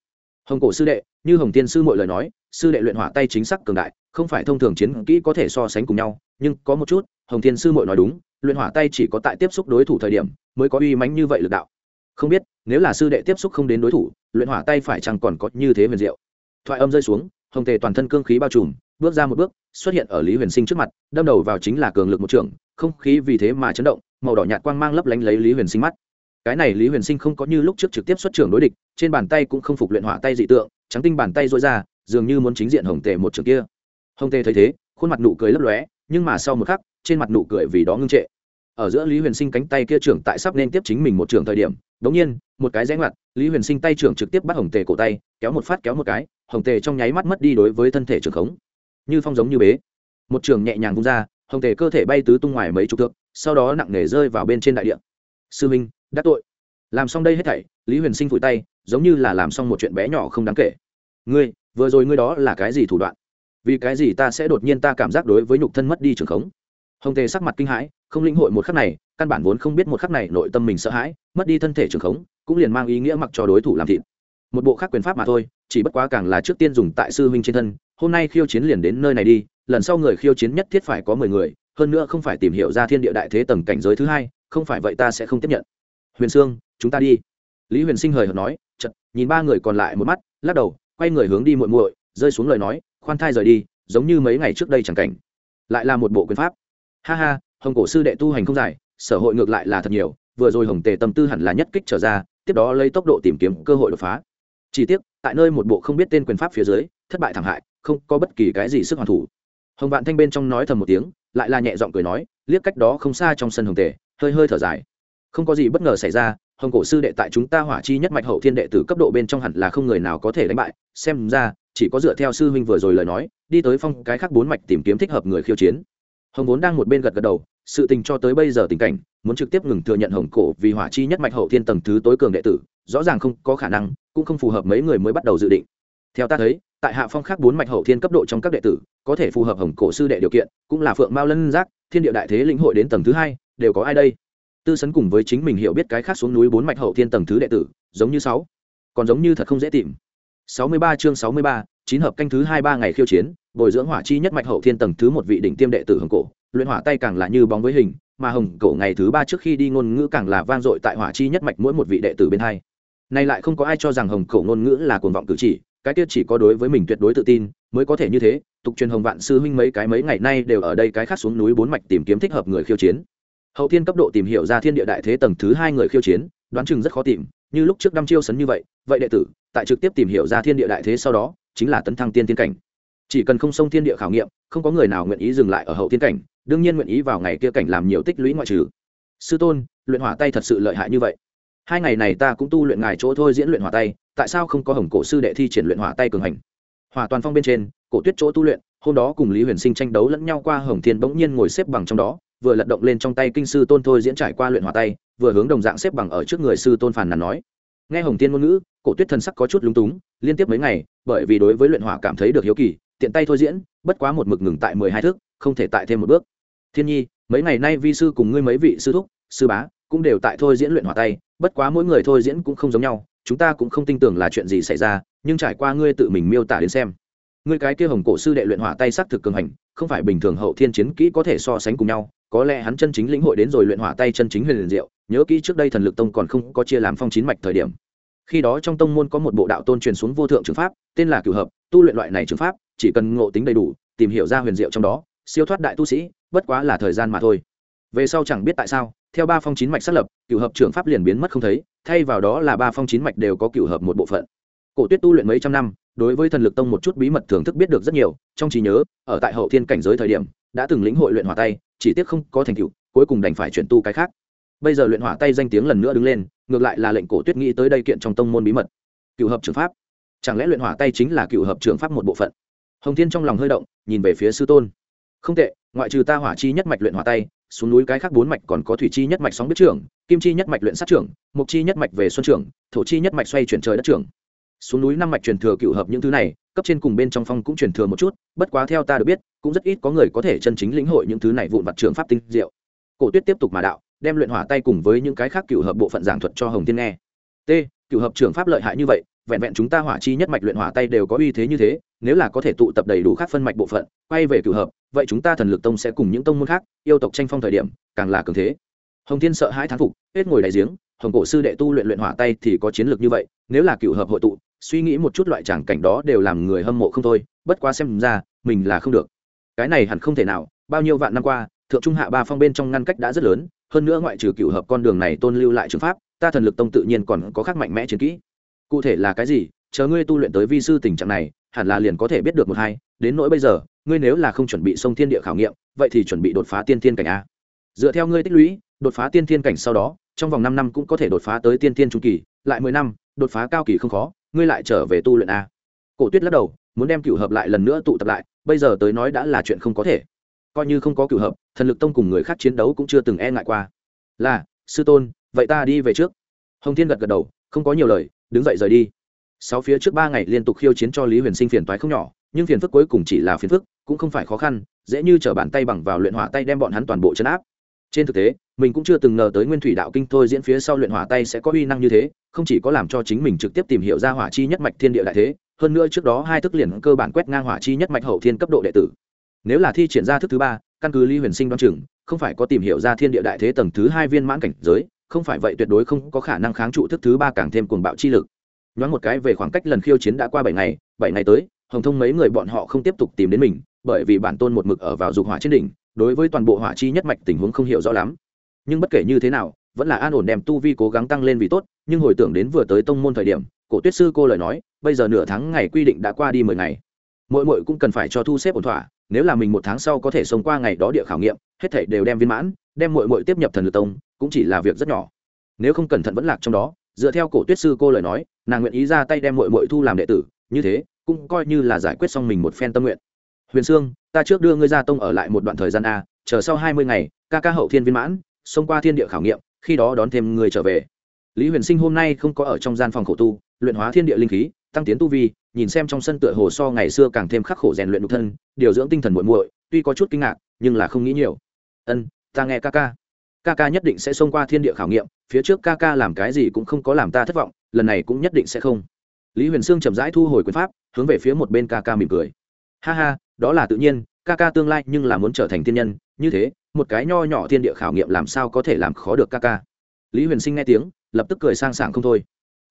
Speaker 1: Hồng cổ sư đệ, như hồng tiên sư mọi lời nói, sư đệ luyện hỏa tay chính xác cường đại, không phải thông thường chiến kỹ có thể so sánh cùng nhau, nhưng có một chút, hồng tiên sư mọi nói đúng, luyện hỏa tay chỉ có tại tiếp xúc đối thủ thời điểm, mới có uy mãnh như vậy lực đạo. Không biết, nếu là sư đệ tiếp xúc không đến đối thủ, luyện hỏa tay phải chăng còn có như thế huyền diệu thoại âm rơi xuống hồng tề toàn thân cương khí bao trùm bước ra một bước xuất hiện ở lý huyền sinh trước mặt đâm đầu vào chính là cường lực một trưởng, không khí vì thế mà chấn động màu đỏ nhạt quang mang lấp lánh lấy lý huyền sinh mắt. Cái này lý huyền sinh không có như lúc trước trực tiếp xuất trưởng đối địch trên bàn tay cũng không phục luyện hỏa tay dị tượng trắng tinh bàn tay dối ra dường như muốn chính diện hồng tề một trường kia. Hồng tề thấy thế khuôn mặt nụ cười lấp lóe nhưng mà sau một khắc trên mặt nụ cười vì đó ngưng trệ ở giữa lý huyền sinh cánh tay kia trưởng tại sắp nên tiếp chính mình một trường thời điểm, đống nhiên, một cái rẽ ngoặt, lý huyền sinh tay trưởng trực tiếp bắt hồng tề cổ tay, kéo một phát kéo một cái, hồng tề trong nháy mắt mất đi đối với thân thể trường khống. Như phong giống như bế. Một trường nhẹ nhàng vung ra, hồng tề cơ thể bay tứ tung ngoài mấy chục thước, sau đó nặng nề rơi vào bên trên đại địa. Sư minh, đắc tội. Làm xong đây hết thảy, lý huyền sinh vùi tay, giống như là làm xong một chuyện bé nhỏ không đáng kể. Ngươi, vừa rồi ngươi đó là cái gì thủ đoạn? Vì cái gì ta sẽ đột nhiên ta cảm giác đối với nhục thân mất đi trường khống? Hồng tề sắc mặt kinh hãi, không lĩnh hội một khắc này, căn bản vốn không biết một khắc này nội tâm mình sợ hãi, mất đi thân thể trường khống, cũng liền mang ý nghĩa mặc cho đối thủ làm thịt. Một bộ khác quyền pháp mà thôi, chỉ bất quá càng là trước tiên dùng tại sư huynh trên thân, hôm nay khiêu chiến liền đến nơi này đi, lần sau người khiêu chiến nhất thiết phải có mười người, hơn nữa không phải tìm hiểu ra thiên địa đại thế tầng cảnh giới thứ hai, không phải vậy ta sẽ không tiếp nhận. Huyền sương, chúng ta đi. Lý huyền sinh hời hợt nói chật nhìn ba người còn lại một mắt, lắc đầu, quay người hướng đi muội muội, rơi xuống lời nói, khoan thai rời đi, giống như mấy ngày trước đây chẳng cảnh. Lại là một bộ quyền pháp ha ha, hồng cổ sư đệ tu hành không dài, sở hội ngược lại là thật nhiều, vừa rồi hồng tề tâm tư hẳn là nhất kích trở ra, tiếp đó lấy tốc độ tìm kiếm cơ hội đột phá. Chỉ tiếc, tại nơi một bộ không biết tên quyền pháp phía dưới, thất bại thảm hại, không có bất kỳ cái gì sức hoàn thủ. Hồng vạn thanh bên trong nói thầm một tiếng, lại là nhẹ giọng cười nói, liếc cách đó không xa trong sân hồng tề, hơi hơi thở dài. Không có gì bất ngờ xảy ra, hồng cổ sư đệ tại chúng ta hỏa chi nhất mạch hậu thiên đệ tử cấp độ bên trong hẳn là không người nào có thể đánh bại, xem ra, chỉ có dựa theo sư huynh vừa rồi lời nói, đi tới phong cái khác bốn mạch tìm kiếm thích hợp người khiêu chiến hồng vốn đang một bên gật gật đầu, sự tình cho tới bây giờ tình cảnh, muốn trực tiếp ngừng thừa nhận hồng cổ vì hỏa chi nhất mạch hậu thiên tầng thứ tối cường đệ tử, rõ ràng không có khả năng, cũng không phù hợp mấy người mới bắt đầu dự định. Theo ta thấy, tại hạ phong khác bốn mạch hậu thiên cấp độ trong các đệ tử, có thể phù hợp hồng cổ sư đệ điều kiện, cũng là phượng mao lân giác, thiên địa đại thế lĩnh hội đến tầng thứ hai, đều có ai đây? Tư sấn cùng với chính mình hiểu biết cái khác xuống núi bốn mạch hậu thiên tầng thứ đệ tử, giống như sáu. Còn giống như thật không dễ tìm. Sáu mươi ba chương sáu mươi ba, chín hợp canh thứ hai ba ngày khiêu chiến bồi dưỡng hỏa chi nhất mạch hậu thiên tầng thứ một vị đỉnh tiêm đệ tử hồng cổ, luyện hỏa tay càng là như bóng với hình, mà hồng cổ ngày thứ ba trước khi đi ngôn ngữ càng là vang dội tại hỏa chi nhất mạch mỗi một vị đệ tử bên hai. Nay lại không có ai cho rằng hồng cổ ngôn ngữ là cuồng vọng cử chỉ, cái tiết chỉ có đối với mình tuyệt đối tự tin, mới có thể như thế, tục truyền hồng vạn sư huynh mấy cái mấy ngày nay đều ở đây cái khác xuống núi bốn mạch tìm kiếm thích hợp người khiêu chiến. Hậu thiên cấp độ tìm hiểu ra thiên địa đại thế tầng thứ hai người khiêu chiến, đoán chừng rất khó tìm, như lúc trước đăm chiêu sấn như vậy vậy đệ tử, tại trực tiếp tìm hiểu ra thiên địa đại thế sau đó, chính là tấn thăng tiên tiên cảnh chỉ cần không xông thiên địa khảo nghiệm, không có người nào nguyện ý dừng lại ở hậu thiên cảnh, đương nhiên nguyện ý vào ngày kia cảnh làm nhiều tích lũy ngoại trừ. Sư tôn, luyện hỏa tay thật sự lợi hại như vậy. Hai ngày này ta cũng tu luyện ngài chỗ thôi diễn luyện hỏa tay, tại sao không có hồng cổ sư đệ thi triển luyện hỏa tay cường hành? Hỏa toàn phong bên trên, cổ tuyết chỗ tu luyện, hôm đó cùng lý huyền sinh tranh đấu lẫn nhau qua hồng thiên bỗng nhiên ngồi xếp bằng trong đó, vừa lật động lên trong tay kinh sư tôn thôi diễn trải qua luyện hỏa tay, vừa hướng đồng dạng xếp bằng ở trước người sư tôn phàn nàn nói. Nghe hồng thiên ngôn ngữ, cổ tuyết thần sắc có chút lúng túng, liên tiếp mấy ngày, bởi vì đối với luyện hỏa cảm thấy được hiếu kỳ tiện tay thôi diễn, bất quá một mực ngừng tại mười hai thước, không thể tại thêm một bước. Thiên nhi, mấy ngày nay vi sư cùng ngươi mấy vị sư thúc, sư bá, cũng đều tại thôi diễn luyện hỏa tay, bất quá mỗi người thôi diễn cũng không giống nhau, chúng ta cũng không tin tưởng là chuyện gì xảy ra, nhưng trải qua ngươi tự mình miêu tả đến xem. Ngươi cái kia hồng cổ sư đệ luyện hỏa tay sắc thực cường hành, không phải bình thường hậu thiên chiến kỹ có thể so sánh cùng nhau, có lẽ hắn chân chính lĩnh hội đến rồi luyện hỏa tay chân chính huyền liền diệu, nhớ kỹ trước đây thần lực tông còn không có chia làm phong chín mạch thời điểm. Khi đó trong tông môn có một bộ đạo tôn truyền xuống vô thượng trường pháp, tên là cửu hợp, tu luyện loại này trường pháp chỉ cần ngộ tính đầy đủ, tìm hiểu ra huyền diệu trong đó, siêu thoát đại tu sĩ, bất quá là thời gian mà thôi. Về sau chẳng biết tại sao, theo ba phong chín mạch xác lập cựu hợp trưởng pháp liền biến mất không thấy, thay vào đó là ba phong chín mạch đều có cựu hợp một bộ phận. Cổ tuyết tu luyện mấy trăm năm, đối với thần lực tông một chút bí mật thưởng thức biết được rất nhiều, trong trí nhớ, ở tại hậu thiên cảnh giới thời điểm, đã từng lĩnh hội luyện hỏa tay, chỉ tiếc không có thành tựu, cuối cùng đành phải chuyển tu cái khác. Bây giờ luyện hỏa tay danh tiếng lần nữa đứng lên, ngược lại là lệnh cổ tuyết nghĩ tới đây kiện trong tông môn bí mật. Cựu hợp trường pháp. Chẳng lẽ luyện hỏa tay chính là cựu hợp trường pháp một bộ phận? Hồng thiên trong lòng hơi động, nhìn về phía sư tôn. Không tệ, ngoại trừ ta hỏa chi nhất mạch luyện hỏa tay, xuống núi cái khác bốn mạch còn có thủy chi nhất mạch sóng biết trưởng, kim chi nhất mạch luyện sát trưởng mục chi nhất mạch về xuân trưởng, thổ chi nhất mạch xoay chuyển trời đất trưởng. Xuống núi năm mạch truyền thừa cựu hợp những thứ này, cấp trên cùng bên trong phong cũng truyền thừa một chút, bất quá theo ta được biết, cũng rất ít có người có thể chân chính lĩnh hội những thứ này vụn vặt trường pháp tinh diệu. Cổ tuyết tiếp tục mà đạo, đem luyện hỏa tay cùng với những cái khác cựu hợp bộ phận giảng thuật cho hồng Thiên nghe. T, cựu hợp trường pháp lợi hại như vậy vẹn vẹn chúng ta hỏa chi nhất mạch luyện hỏa tay đều có uy thế như thế, nếu là có thể tụ tập đầy đủ các phân mạch bộ phận, quay về cửu hợp, vậy chúng ta thần lực tông sẽ cùng những tông môn khác, yêu tộc tranh phong thời điểm, càng là cường thế. Hồng thiên sợ hai thán phục, hết ngồi đại giếng, hồng cổ sư đệ tu luyện luyện hỏa tay thì có chiến lược như vậy, nếu là cửu hợp hội tụ, suy nghĩ một chút loại tràng cảnh đó đều làm người hâm mộ không thôi, bất quá xem ra, mình là không được. Cái này hẳn không thể nào, bao nhiêu vạn năm qua, thượng trung hạ ba phong bên trong ngăn cách đã rất lớn, hơn nữa ngoại trừ cửu hợp con đường này tôn lưu lại trường pháp, ta thần lực tông tự nhiên còn có khác mạnh mẽ chiến kỹ cụ thể là cái gì, chờ ngươi tu luyện tới vi sư tình trạng này, hẳn là liền có thể biết được một hai, đến nỗi bây giờ, ngươi nếu là không chuẩn bị sông thiên địa khảo nghiệm, vậy thì chuẩn bị đột phá tiên thiên cảnh a. Dựa theo ngươi tích lũy, đột phá tiên thiên cảnh sau đó, trong vòng năm năm cũng có thể đột phá tới tiên thiên trung kỳ, lại mười năm, đột phá cao kỳ không khó, ngươi lại trở về tu luyện a. Cổ tuyết lắc đầu, muốn đem cửu hợp lại lần nữa tụ tập lại, bây giờ tới nói đã là chuyện không có thể. Coi như không có cửu hợp, thần lực tông cùng người khác chiến đấu cũng chưa từng e ngại qua. Là, sư tôn, vậy ta đi về trước. Hồng thiên gật gật đầu, không có nhiều lời đứng dậy rời đi. Sáu phía trước ba ngày liên tục khiêu chiến cho lý huyền sinh phiền toái không nhỏ, nhưng phiền phức cuối cùng chỉ là phiền phức, cũng không phải khó khăn, dễ như t r ở bàn tay bằng vào luyện hỏa tay đem bọn hắn toàn bộ chấn áp. Trên thực tế, mình cũng chưa từng ngờ tới nguyên thủy đạo kinh thôi diễn phía sau luyện hỏa tay sẽ có uy năng như thế, không chỉ có làm cho chính mình trực tiếp tìm hiểu ra hỏa chi nhất mạch thiên địa đại thế, hơn nữa trước đó hai thức liền cơ bản quét ngang hỏa chi nhất mạch hậu thiên cấp độ đệ tử. Nếu là thi triển ra thức thứ ba, căn cứ lý huyền sinh đoán chừng, không phải có tìm hiểu ra thiên địa đại thế tầng thứ hai viên mãn cảnh giới không phải vậy tuyệt đối không có khả năng kháng trụ thức thứ ba càng thêm cuồng bạo chi lực. Nhoáng một cái về khoảng cách lần khiêu chiến đã qua bảy ngày bảy ngày tới, hồng thông mấy người bọn họ không tiếp tục tìm đến mình, bởi vì bản tôn một mực ở vào dục hỏa trên đỉnh, đối với toàn bộ hỏa chi nhất mạch tình huống không hiểu rõ lắm. Nhưng bất kể như thế nào, vẫn là an ổn đem tu vi cố gắng tăng lên vì tốt, nhưng hồi tưởng đến vừa tới tông môn thời điểm, cổ tuyết sư cô lời nói, bây giờ nửa tháng ngày quy định đã qua đi mười ngày. Mỗi mỗi cũng cần phải cho thu xếp ổn thỏa nếu là mình một tháng sau có thể sống qua ngày đó địa khảo nghiệm, hết thảy đều đem viên mãn, đem mội mội tiếp nhập thần lực tông, cũng chỉ là việc rất nhỏ. Nếu không cẩn thận vẫn lạc trong đó, dựa theo cổ tuyết sư cô lời nói, nàng nguyện ý ra tay đem mội mội thu làm đệ tử, như thế, cũng coi như là giải quyết xong mình một phen tâm nguyện. Huyền sương, ta trước đưa ngươi ra tông ở lại một đoạn thời gian a, chờ sau hai mươi ngày, ca ca hậu thiên viên mãn, xông qua thiên địa khảo nghiệm, khi đó đón thêm người trở về. Lý huyền sinh hôm nay không có ở trong gian phòng khổ tu, luyện hóa thiên địa linh khí tăng tiến tu vi, nhìn xem trong sân tựa hồ so ngày xưa càng thêm khắc khổ rèn luyện nhục thân, điều dưỡng tinh thần muội muội, tuy có chút kinh ngạc, nhưng là không nghĩ nhiều. Ân, ta nghe ca ca. Ca ca nhất định sẽ xông qua thiên địa khảo nghiệm, phía trước ca ca làm cái gì cũng không có làm ta thất vọng, lần này cũng nhất định sẽ không. Lý huyền sương chậm rãi thu hồi quyền pháp, hướng về phía một bên ca ca mỉm cười. Ha ha, đó là tự nhiên, ca ca tương lai nhưng là muốn trở thành thiên nhân, như thế, một cái nho nhỏ thiên địa khảo nghiệm làm sao có thể làm khó được ca ca. Lý huyền sinh nghe tiếng, lập tức cười sang sảng không thôi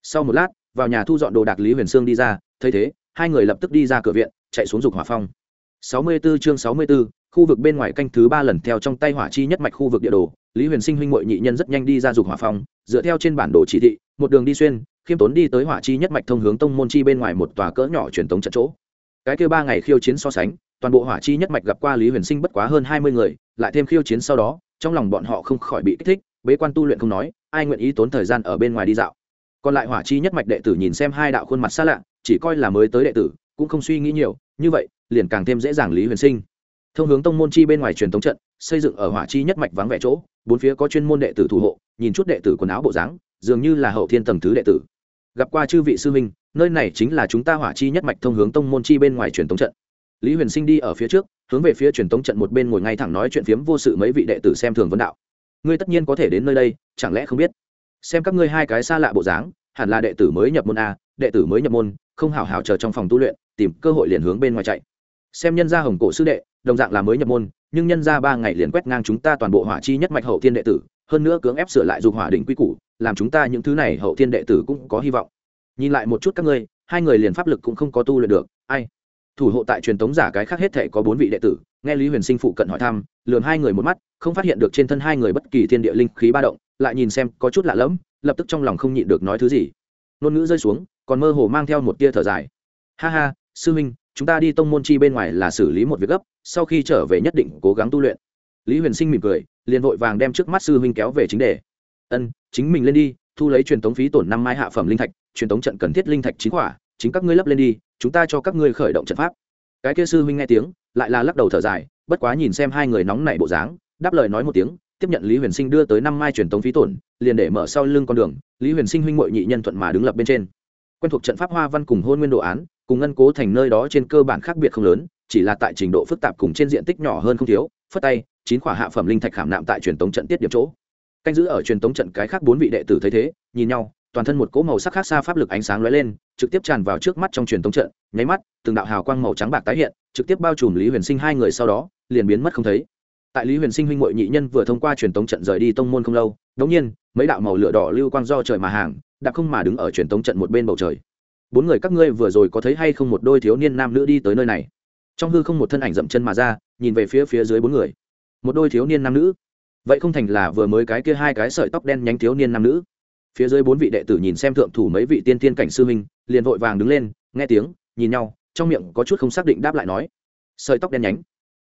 Speaker 1: sau một lát vào nhà thu dọn đồ đạc lý huyền sương đi ra thấy thế hai người lập tức đi ra cửa viện chạy xuống dục hỏa phong. Sáu mươi 64 chương sáu mươi 64, khu vực bên ngoài canh thứ ba lần theo trong tay hỏa chi nhất mạch khu vực địa đồ lý huyền sinh huynh muội nhị nhân rất nhanh đi ra dục hỏa phong dựa theo trên bản đồ chỉ thị một đường đi xuyên khiêm tốn đi tới hỏa chi nhất mạch thông hướng tông môn chi bên ngoài một tòa cỡ nhỏ truyền tống trận chỗ. Cái kia ba ngày khiêu chiến so sánh toàn bộ hỏa chi nhất mạch gặp qua lý huyền sinh bất quá hơn hai mươi người lại thêm khiêu chiến sau đó trong lòng bọn họ không khỏi bị kích thích bế quan tu luyện không nói ai nguyện ý tốn thời gian ở bên ngoài đi dạo còn lại hỏa chi nhất mạch đệ tử nhìn xem hai đạo khuôn mặt xa lạ chỉ coi là mới tới đệ tử cũng không suy nghĩ nhiều như vậy liền càng thêm dễ dàng lý huyền sinh. Thông hướng tông môn chi bên ngoài truyền thống trận xây dựng ở hỏa chi nhất mạch vắng vẻ chỗ bốn phía có chuyên môn đệ tử thủ hộ nhìn chút đệ tử quần áo bộ dáng dường như là hậu thiên tầng thứ đệ tử. Gặp qua chư vị sư minh, nơi này chính là chúng ta hỏa chi nhất mạch thông hướng tông môn chi bên ngoài truyền thống trận. Lý huyền sinh đi ở phía trước hướng về phía truyền thống trận một bên ngồi ngay thẳng nói chuyện phiếm vô sự mấy vị đệ tử xem thường vấn đạo. Ngươi tất nhiên có thể đến nơi đây chẳng lẽ không biết? Xem các ngươi hai cái xa lạ bộ dáng, hẳn là đệ tử mới nhập môn a, đệ tử mới nhập môn, không hào hào chờ trong phòng tu luyện, tìm cơ hội liền hướng bên ngoài chạy. Xem nhân gia hồng cổ sư đệ, đồng dạng là mới nhập môn, nhưng nhân gia ba ngày liền quét ngang chúng ta toàn bộ hỏa chi nhất mạch hậu thiên đệ tử, hơn nữa cưỡng ép sửa lại dục hỏa đỉnh quy củ, làm chúng ta những thứ này hậu thiên đệ tử cũng có hy vọng. Nhìn lại một chút các ngươi, hai người liền pháp lực cũng không có tu luyện được, ai? Thủ hộ tại truyền tống giả cái khác hết thể có bốn vị đệ tử, nghe lý huyền sinh phụ cận hỏi thăm lường hai người một mắt, không phát hiện được trên thân hai người bất kỳ thiên địa linh khí ba động, lại nhìn xem có chút lạ lẫm, lập tức trong lòng không nhịn được nói thứ gì. Ngôn ngữ rơi xuống, còn mơ hồ mang theo một tia thở dài. Ha ha, sư huynh, chúng ta đi tông môn chi bên ngoài là xử lý một việc gấp, sau khi trở về nhất định cố gắng tu luyện. Lý huyền sinh mỉm cười, liền vội vàng đem trước mắt sư huynh kéo về chính đề. Ân, chính mình lên đi, thu lấy truyền tống phí tổn năm mai hạ phẩm linh thạch, truyền tống trận cần thiết linh thạch chín quả chính các ngươi lấp lên đi, chúng ta cho các ngươi khởi động trận pháp. Cái kia sư huynh nghe tiếng, lại là lắc đầu thở dài, bất quá nhìn xem hai người nóng nảy bộ dáng, đáp lời nói một tiếng, tiếp nhận lý huyền sinh đưa tới năm mai truyền tống phí tổn, liền để mở sau lưng con đường, lý huyền sinh huynh mội nhị nhân thuận mà đứng lập bên trên. Quen thuộc trận pháp hoa văn cùng hôn nguyên đồ án, cùng ngân cố thành nơi đó trên cơ bản khác biệt không lớn, chỉ là tại trình độ phức tạp cùng trên diện tích nhỏ hơn không thiếu, phất tay, chín khỏa hạ phẩm linh thạch khảm nạm tại truyền tống trận tiết điểm chỗ. Canh giữ ở truyền tống trận cái khác bốn vị đệ tử thấy thế, nhìn nhau toàn thân một cỗ màu sắc khác xa pháp lực ánh sáng lóe lên, trực tiếp tràn vào trước mắt trong truyền tống trận, nháy mắt, từng đạo hào quang màu trắng bạc tái hiện, trực tiếp bao trùm lý huyền sinh hai người sau đó, liền biến mất không thấy. Tại lý huyền sinh huynh muội nhị nhân vừa thông qua truyền tống trận rời đi tông môn không lâu đống nhiên, mấy đạo màu lửa đỏ lưu quang do trời mà hàng, đạp không mà đứng ở truyền tống trận một bên bầu trời. Bốn người các ngươi vừa rồi có thấy hay không một đôi thiếu niên nam nữ đi tới nơi này? Trong hư không một thân ảnh dậm chân mà ra, nhìn về phía phía dưới bốn người. Một đôi thiếu niên nam nữ. Vậy không thành là vừa mới cái kia hai cái sợi tóc đen nhánh thiếu niên nam nữ phía dưới bốn vị đệ tử nhìn xem thượng thủ mấy vị tiên tiên cảnh sư minh liền vội vàng đứng lên, nghe tiếng, nhìn nhau, trong miệng có chút không xác định đáp lại nói. Sợi tóc đen nhánh.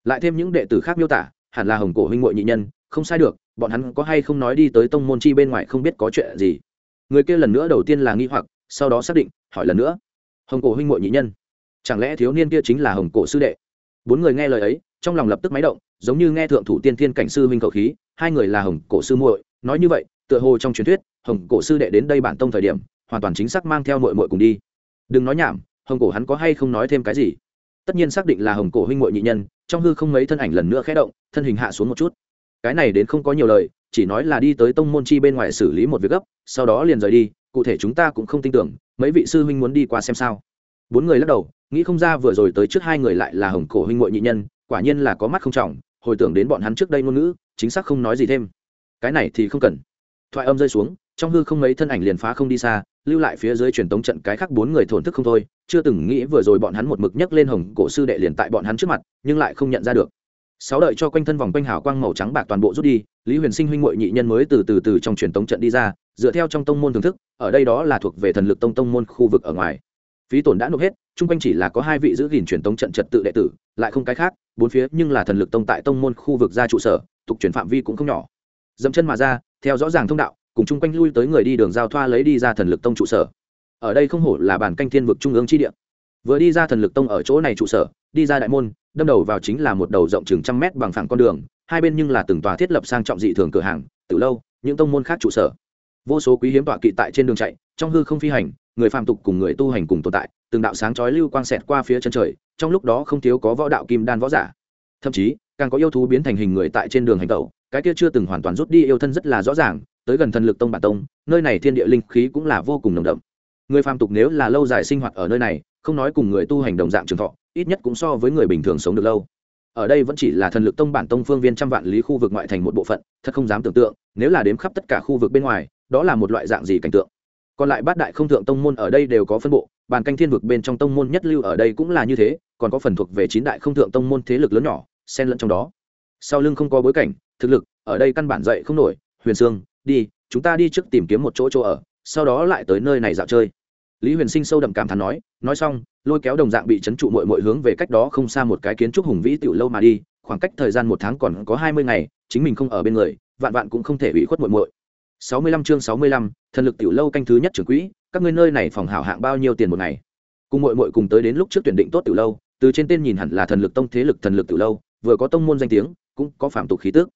Speaker 1: Lại thêm những đệ tử khác miêu tả, hẳn là hồng cổ huynh ngội nhị nhân, không sai được, bọn hắn có hay không nói đi tới tông môn chi bên ngoài không biết có chuyện gì. Người kia lần nữa đầu tiên là nghi hoặc, sau đó xác định, hỏi lần nữa. Hồng cổ huynh ngội nhị nhân. Chẳng lẽ thiếu niên kia chính là hồng cổ sư đệ? Bốn người nghe lời ấy, trong lòng lập tức máy động, giống như nghe thượng thủ tiên thiên cảnh sư huynh cầu khí, hai người là hồng cổ sư muội, nói như vậy tựa hồ trong truyền thuyết, hồng cổ sư đệ đến đây bản tông thời điểm, hoàn toàn chính xác mang theo muội muội cùng đi. Đừng nói nhảm, hồng cổ hắn có hay không nói thêm cái gì? Tất nhiên xác định là hồng cổ huynh muội nhị nhân, trong hư không mấy thân ảnh lần nữa khẽ động, thân hình hạ xuống một chút. Cái này đến không có nhiều lời, chỉ nói là đi tới tông môn chi bên ngoài xử lý một việc gấp, sau đó liền rời đi, cụ thể chúng ta cũng không tin tưởng, mấy vị sư huynh muốn đi qua xem sao. Bốn người lắc đầu, nghĩ không ra vừa rồi tới trước hai người lại là hồng cổ huynh muội nhị nhân, quả nhiên là có mắt không trọng, hồi tưởng đến bọn hắn trước đây ngôn ngữ, chính xác không nói gì thêm. Cái này thì không cần thoại âm rơi xuống, trong hư không mấy thân ảnh liền phá không đi xa, lưu lại phía dưới truyền tống trận cái khác bốn người thổn thức không thôi, chưa từng nghĩ vừa rồi bọn hắn một mực nhấc lên hồng cổ sư đệ liền tại bọn hắn trước mặt, nhưng lại không nhận ra được. Sáu đợi cho quanh thân vòng quanh hào quang màu trắng bạc toàn bộ rút đi, lý huyền sinh huynh ngội nhị nhân mới từ từ từ trong truyền tống trận đi ra, dựa theo trong tông môn thưởng thức, ở đây đó là thuộc về thần lực tông tông môn khu vực ở ngoài. Phí tổn đã nộp hết, chung quanh chỉ là có hai vị giữ gìn truyền tống trận trật tự đệ tử, lại không cái khác, bốn phía nhưng là thần lực tông tại tông môn khu vực ra trụ sở, tục truyền phạm vi cũng không nhỏ dẫm chân mà ra, theo rõ ràng thông đạo, cùng chung quanh lui tới người đi đường giao thoa lấy đi ra thần lực tông trụ sở. Ở đây không hổ là bản canh thiên vực trung ương chi địa. Vừa đi ra thần lực tông ở chỗ này trụ sở, đi ra đại môn, đâm đầu vào chính là một đầu rộng chừng trăm mét bằng phẳng con đường, hai bên nhưng là từng tòa thiết lập sang trọng dị thường cửa hàng, từ lâu, những tông môn khác trụ sở. Vô số quý hiếm tọa kỵ tại trên đường chạy, trong hư không phi hành, người phàm tục cùng người tu hành cùng tồn tại, từng đạo sáng chói lưu quang xẹt qua phía chân trời, trong lúc đó không thiếu có võ đạo kim đan võ giả. Thậm chí, càng có yêu thú biến thành hình người tại trên đường hành tẩu cái kia chưa từng hoàn toàn rút đi yêu thân rất là rõ ràng, tới gần thần lực tông bản tông, nơi này thiên địa linh khí cũng là vô cùng nồng đậm. Người phàm tục nếu là lâu dài sinh hoạt ở nơi này, không nói cùng người tu hành đồng dạng trường thọ, ít nhất cũng so với người bình thường sống được lâu. Ở đây vẫn chỉ là thần lực tông bản tông phương viên trăm vạn lý khu vực ngoại thành một bộ phận, thật không dám tưởng tượng, nếu là đếm khắp tất cả khu vực bên ngoài, đó là một loại dạng gì cảnh tượng. Còn lại bát đại không thượng tông môn ở đây đều có phân bộ, bàn canh thiên vực bên trong tông môn nhất lưu ở đây cũng là như thế, còn có phần thuộc về chín đại không thượng tông môn thế lực lớn nhỏ, xen lẫn trong đó. Sau lưng không có bối cảnh thực lực, ở đây căn bản dậy không nổi, huyền sương, đi, chúng ta đi trước tìm kiếm một chỗ chỗ ở, sau đó lại tới nơi này dạo chơi. Lý huyền sinh sâu đậm cảm thán nói nói xong, lôi kéo đồng dạng bị trấn trụ mội mội hướng về cách đó không xa một cái kiến trúc hùng vĩ tiểu lâu mà đi, khoảng cách thời gian một tháng còn có hai mươi ngày, chính mình không ở bên người, vạn vạn cũng không thể bị khuất mội mội sáu mươi lăm chương sáu mươi lăm, thần lực tiểu lâu canh thứ nhất trưởng quỹ, các ngươi nơi này phòng hảo hạng bao nhiêu tiền một ngày? Cùng mội mội cùng tới đến lúc trước tuyển định tốt tiểu lâu, từ trên tên nhìn hẳn là thần lực tông thế lực thần lực tiểu lâu, vừa có tông môn danh tiếng, cũng có phạm tục khí tước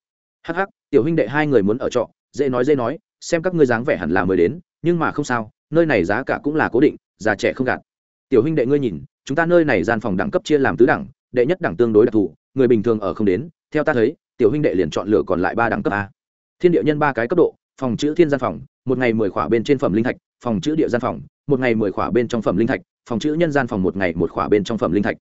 Speaker 1: hắc hắc, tiểu huynh đệ hai người muốn ở trọ, dễ nói dễ nói, xem các ngươi dáng vẻ hẳn là mới đến, nhưng mà không sao, nơi này giá cả cũng là cố định, già trẻ không gạt. Tiểu huynh đệ ngươi nhìn, chúng ta nơi này gian phòng đẳng cấp chia làm tứ đẳng, đệ nhất đẳng tương đối đặc thù, người bình thường ở không đến, theo ta thấy, tiểu huynh đệ liền chọn lựa còn lại ba đẳng cấp a. Thiên địa nhân ba cái cấp độ, phòng chữ thiên gian phòng, một ngày mười khỏa bên trên phẩm linh thạch, phòng chữ địa gian phòng, một ngày mười khỏa bên trong phẩm linh thạch, phòng chữ nhân gian phòng một ngày một khỏa bên trong phẩm linh thạch.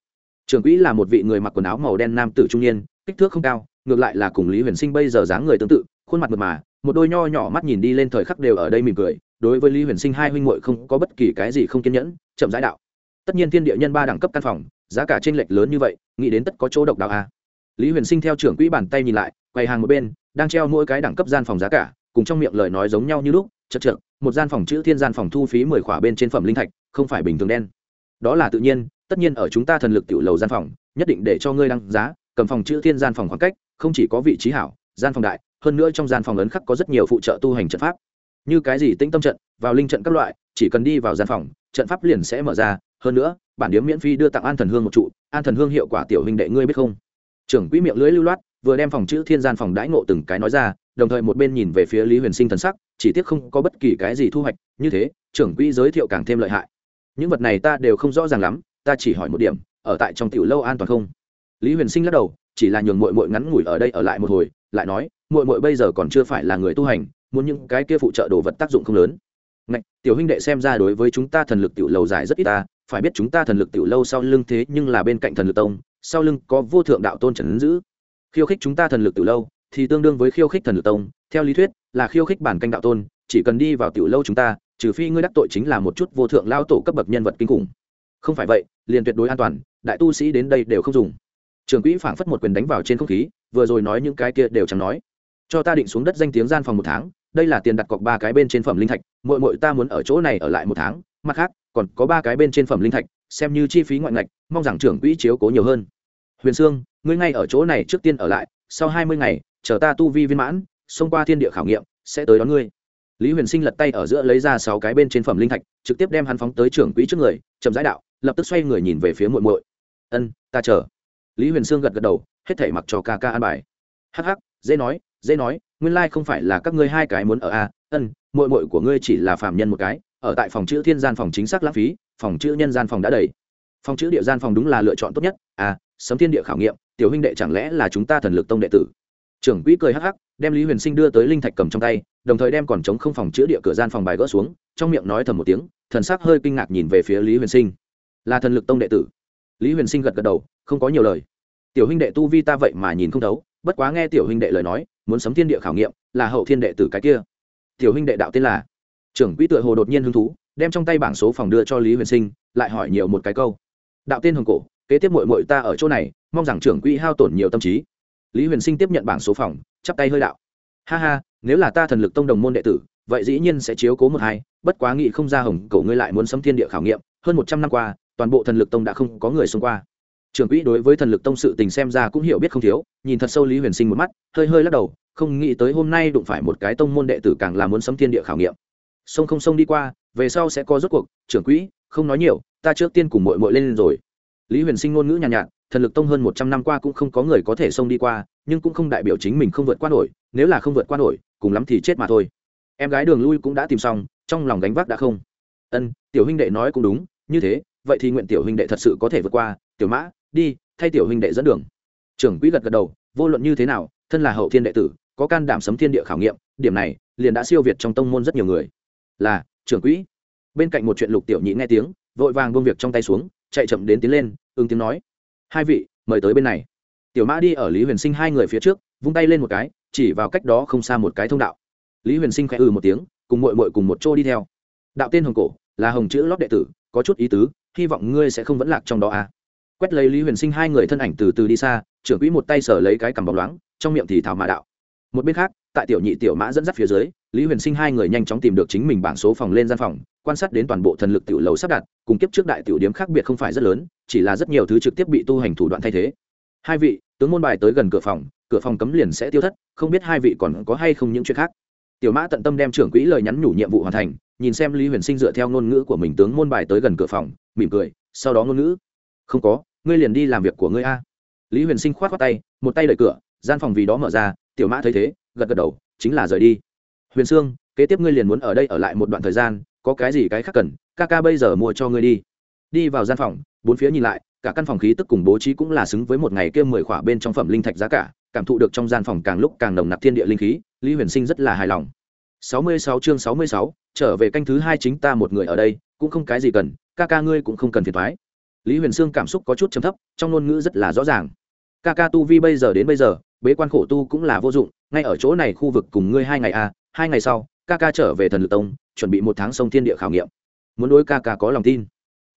Speaker 1: Trưởng quỹ là một vị người mặc quần áo màu đen nam tử trung niên, kích thước không cao ngược lại là cùng lý huyền sinh bây giờ dáng người tương tự, khuôn mặt mật mà, một đôi nho nhỏ mắt nhìn đi lên thời khắc đều ở đây mỉm cười, đối với lý huyền sinh hai huynh muội không có bất kỳ cái gì không kiên nhẫn, chậm rãi đạo. Tất nhiên thiên địa nhân ba đẳng cấp căn phòng, giá cả t r ê n lệch lớn như vậy, nghĩ đến tất có chỗ độc đạo a à. lý huyền sinh theo trưởng quỹ bàn tay nhìn lại quầy hàng một bên, đang treo mỗi cái đẳng cấp gian phòng giá cả, cùng trong miệng lời nói giống nhau như lúc, chật chật một gian phòng chữ thiên gian phòng thu phí mười khỏa bên trên phẩm linh thạch, không phải bình thường đen. Đó là tự nhiên, tất nhiên ở chúng ta thần lực tiểu lầu gian phòng, nhất định để cho ngươi đăng giá, cầm phòng chữ thiên gian phòng khoảng cách không chỉ có vị trí hảo, gian phòng đại, hơn nữa trong gian phòng ấn khắc có rất nhiều phụ trợ tu hành trận pháp. Như cái gì tĩnh tâm trận, vào linh trận các loại, chỉ cần đi vào gian phòng, trận pháp liền sẽ mở ra. Hơn nữa, bản điếm miễn phí đưa tặng an thần hương một trụ. An thần hương hiệu quả tiểu hình đệ ngươi biết không? Trưởng quỹ miệng lưới lưu loát, vừa đem phòng chữ thiên gian phòng đãi ngộ từng cái nói ra, đồng thời một bên nhìn về phía lý huyền sinh thần sắc, chỉ tiếc không có bất kỳ cái gì thu hoạch. Như thế, trưởng quỹ giới thiệu càng thêm lợi hại. Những vật này ta đều không rõ ràng lắm, ta chỉ hỏi một điểm, ở tại trong tiểu lâu an toàn không? Lý huyền sinh lắc đầu chỉ là nhường mội mội ngắn ngủi ở đây ở lại một hồi lại nói mội mội bây giờ còn chưa phải là người tu hành muốn những cái kia phụ trợ đồ vật tác dụng không lớn. Ngạch, tiểu huynh đệ xem ra đối với chúng ta thần lực tiểu lâu dài rất ít ta phải biết chúng ta thần lực tiểu lâu sau lưng thế nhưng là bên cạnh thần lực tông sau lưng có vô thượng đạo tôn trần giữ. Khiêu khích chúng ta thần lực tiểu lâu thì tương đương với khiêu khích thần lực tông theo lý thuyết là khiêu khích bản canh đạo tôn chỉ cần đi vào tiểu lâu chúng ta trừ phi ngươi đắc tội chính là một chút vô thượng lao tổ cấp bậc nhân vật kinh khủng. Không phải vậy liền tuyệt đối an toàn đại tu sĩ đến đây đều không dùng trường quỹ phảng phất một quyền đánh vào trên không khí, vừa rồi nói những cái kia đều chẳng nói. Cho ta định xuống đất danh tiếng gian phòng một tháng, đây là tiền đặt cọc ba cái bên trên phẩm linh thạch mội mội ta muốn ở chỗ này ở lại một tháng, mặt khác, còn có ba cái bên trên phẩm linh thạch, xem như chi phí ngoại ngạch, mong rằng trưởng quỹ chiếu cố nhiều hơn. Huyền sương, ngươi ngay ở chỗ này trước tiên ở lại, sau hai mươi ngày, chờ ta tu vi viên mãn, xông qua thiên địa khảo nghiệm, sẽ tới đón ngươi. Lý huyền sinh lật tay ở giữa lấy ra sáu cái bên trên phẩm linh thạch, trực tiếp đem hắn phóng tới trưởng quỹ trước người, chậm giải đạo, lập tức xoay người nhìn về phía muội muội. Ân, ta chờ lý huyền sương gật gật đầu, hết thảy mặc cho ca ca an bài. Hắc hắc, dễ nói dễ nói, nguyên lai không phải là các ngươi hai cái muốn ở a ân, muội muội của ngươi chỉ là phạm nhân một cái, ở tại phòng chữ thiên gian phòng chính xác lãng phí, phòng chữ nhân gian phòng đã đầy. Phòng chữ địa gian phòng đúng là lựa chọn tốt nhất à sấm thiên địa khảo nghiệm, tiểu huynh đệ chẳng lẽ là chúng ta thần lực tông đệ tử? Trưởng quỹ cười hắc hắc, đem lý huyền sinh đưa tới linh thạch cầm trong tay, đồng thời đem còn chống không phòng chữ địa cửa gian phòng bài gỡ xuống, trong miệng nói thầm một tiếng, thần sắc hơi kinh ngạc nhìn về phía lý huyền sinh. Là thần lực tông đệ tử lý huyền sinh gật gật đầu, không có nhiều lời. Tiểu huynh đệ tu vi ta vậy mà nhìn không thấu, bất quá nghe tiểu huynh đệ lời nói, muốn sấm thiên địa khảo nghiệm, là hậu thiên đệ tử cái kia. Tiểu huynh đệ đạo tên là? Trưởng quỹ tựa hồ đột nhiên hứng thú, đem trong tay bảng số phòng đưa cho lý huyền sinh, lại hỏi nhiều một cái câu. Đạo tên hồng cổ, kế tiếp mội mội ta ở chỗ này, mong rằng trưởng quỹ hao tổn nhiều tâm trí. Lý huyền sinh tiếp nhận bảng số phòng, chắp tay hơi đạo. Ha ha, nếu là ta thần lực tông đồng môn đệ tử, vậy dĩ nhiên sẽ chiếu cố một hai, bất quá nghị không ra hồng cổ ngươi lại muốn sấm thiên địa khảo nghiệm, hơn một trăm năm qua toàn bộ thần lực tông đã không có người xung qua. Trưởng quỹ đối với thần lực tông sự tình xem ra cũng hiểu biết không thiếu nhìn thật sâu lý huyền sinh một mắt hơi hơi lắc đầu không nghĩ tới hôm nay đụng phải một cái tông môn đệ tử càng là muốn sấm thiên địa khảo nghiệm. Sông không sông đi qua về sau sẽ có rốt cuộc trưởng quỹ không nói nhiều ta trước tiên cùng mội mội lên rồi. Lý huyền sinh ngôn ngữ nhàn nhạt, nhạt thần lực tông hơn một trăm năm qua cũng không có người có thể xông đi qua nhưng cũng không đại biểu chính mình không vượt qua nổi nếu là không vượt qua nổi cùng lắm thì chết mà thôi. Em gái đường lui cũng đã tìm xong trong lòng gánh vác đã không. Ân tiểu huynh đệ nói cũng đúng như thế vậy thì nguyện tiểu huynh đệ thật sự có thể vượt qua, tiểu mã, đi, thay tiểu huynh đệ dẫn đường. Trưởng quỹ gật gật đầu, vô luận như thế nào, thân là hậu thiên đệ tử, có can đảm sấm thiên địa khảo nghiệm, điểm này, liền đã siêu việt trong tông môn rất nhiều người. Là, trưởng quỹ. Bên cạnh một chuyện lục tiểu nhị nghe tiếng, vội vàng buông việc trong tay xuống, chạy chậm đến tiến lên, ứng tiếng nói. Hai vị, mời tới bên này. Tiểu mã đi ở lý huyền sinh hai người phía trước, vung tay lên một cái, chỉ vào cách đó không xa một cái thông đạo. Lý huyền sinh khẽ ừ một tiếng, cùng mội mội cùng một chỗ đi theo. Đạo tên hồng cổ, là hồng chữ lót đệ tử, có chút ý tứ hy vọng ngươi sẽ không vẫn lạc trong đó à. Quét lấy lý huyền sinh hai người thân ảnh từ từ đi xa, trưởng quỹ một tay sở lấy cái cằm bóng loáng, trong miệng thì thảo mà đạo. Một bên khác, tại tiểu nhị tiểu mã dẫn dắt phía dưới, lý huyền sinh hai người nhanh chóng tìm được chính mình bảng số phòng lên gian phòng, quan sát đến toàn bộ thần lực tiểu lầu sắp đặt, cùng kiếp trước đại tiểu điếm khác biệt không phải rất lớn, chỉ là rất nhiều thứ trực tiếp bị tu hành thủ đoạn thay thế. Hai vị, tướng môn bài tới gần cửa phòng cửa phòng cấm liền sẽ tiêu thất, không biết hai vị còn có hay không những chuyện khác. Tiểu mã tận tâm đem trưởng quỹ lời nhắn nhủ nhiệm vụ hoàn thành, nhìn xem lý huyền sinh dựa theo ngôn ngữ của mình tướng môn bài tới gần cửa phòng mỉm cười, sau đó ngôn ngữ. Không có, ngươi liền đi làm việc của ngươi a. Lý huyền sinh k h o á t khoác tay, một tay đẩy cửa, gian phòng vì đó mở ra, tiểu mã thấy thế, gật gật đầu, chính là rời đi. Huyền sương, kế tiếp ngươi liền muốn ở đây ở lại một đoạn thời gian, có cái gì cái khác cần, ca ca bây giờ mua cho ngươi đi. Đi vào gian phòng, bốn phía nhìn lại, cả căn phòng khí tức cùng bố trí cũng là xứng với một ngày kia mười khỏa bên trong phẩm linh thạch giá cả, cảm thụ được trong gian phòng càng lúc càng nồng nặc thiên địa linh khí, lý huyền sinh rất là hài lòng. Sáu mươi sáu chương sáu mươi sáu, trở về canh thứ hai chính ta một người ở đây, cũng không cái gì cần ca ca ngươi cũng không cần phiền thoái. Lý huyền sương cảm xúc có chút chấm thấp, trong ngôn ngữ rất là rõ ràng. Ca ca tu vi bây giờ đến bây giờ, bế quan khổ tu cũng là vô dụng, ngay ở chỗ này khu vực cùng ngươi hai ngày à hai ngày sau, ca ca trở về thần lực tông, chuẩn bị một tháng sông thiên địa khảo nghiệm. Muốn đối ca ca có lòng tin.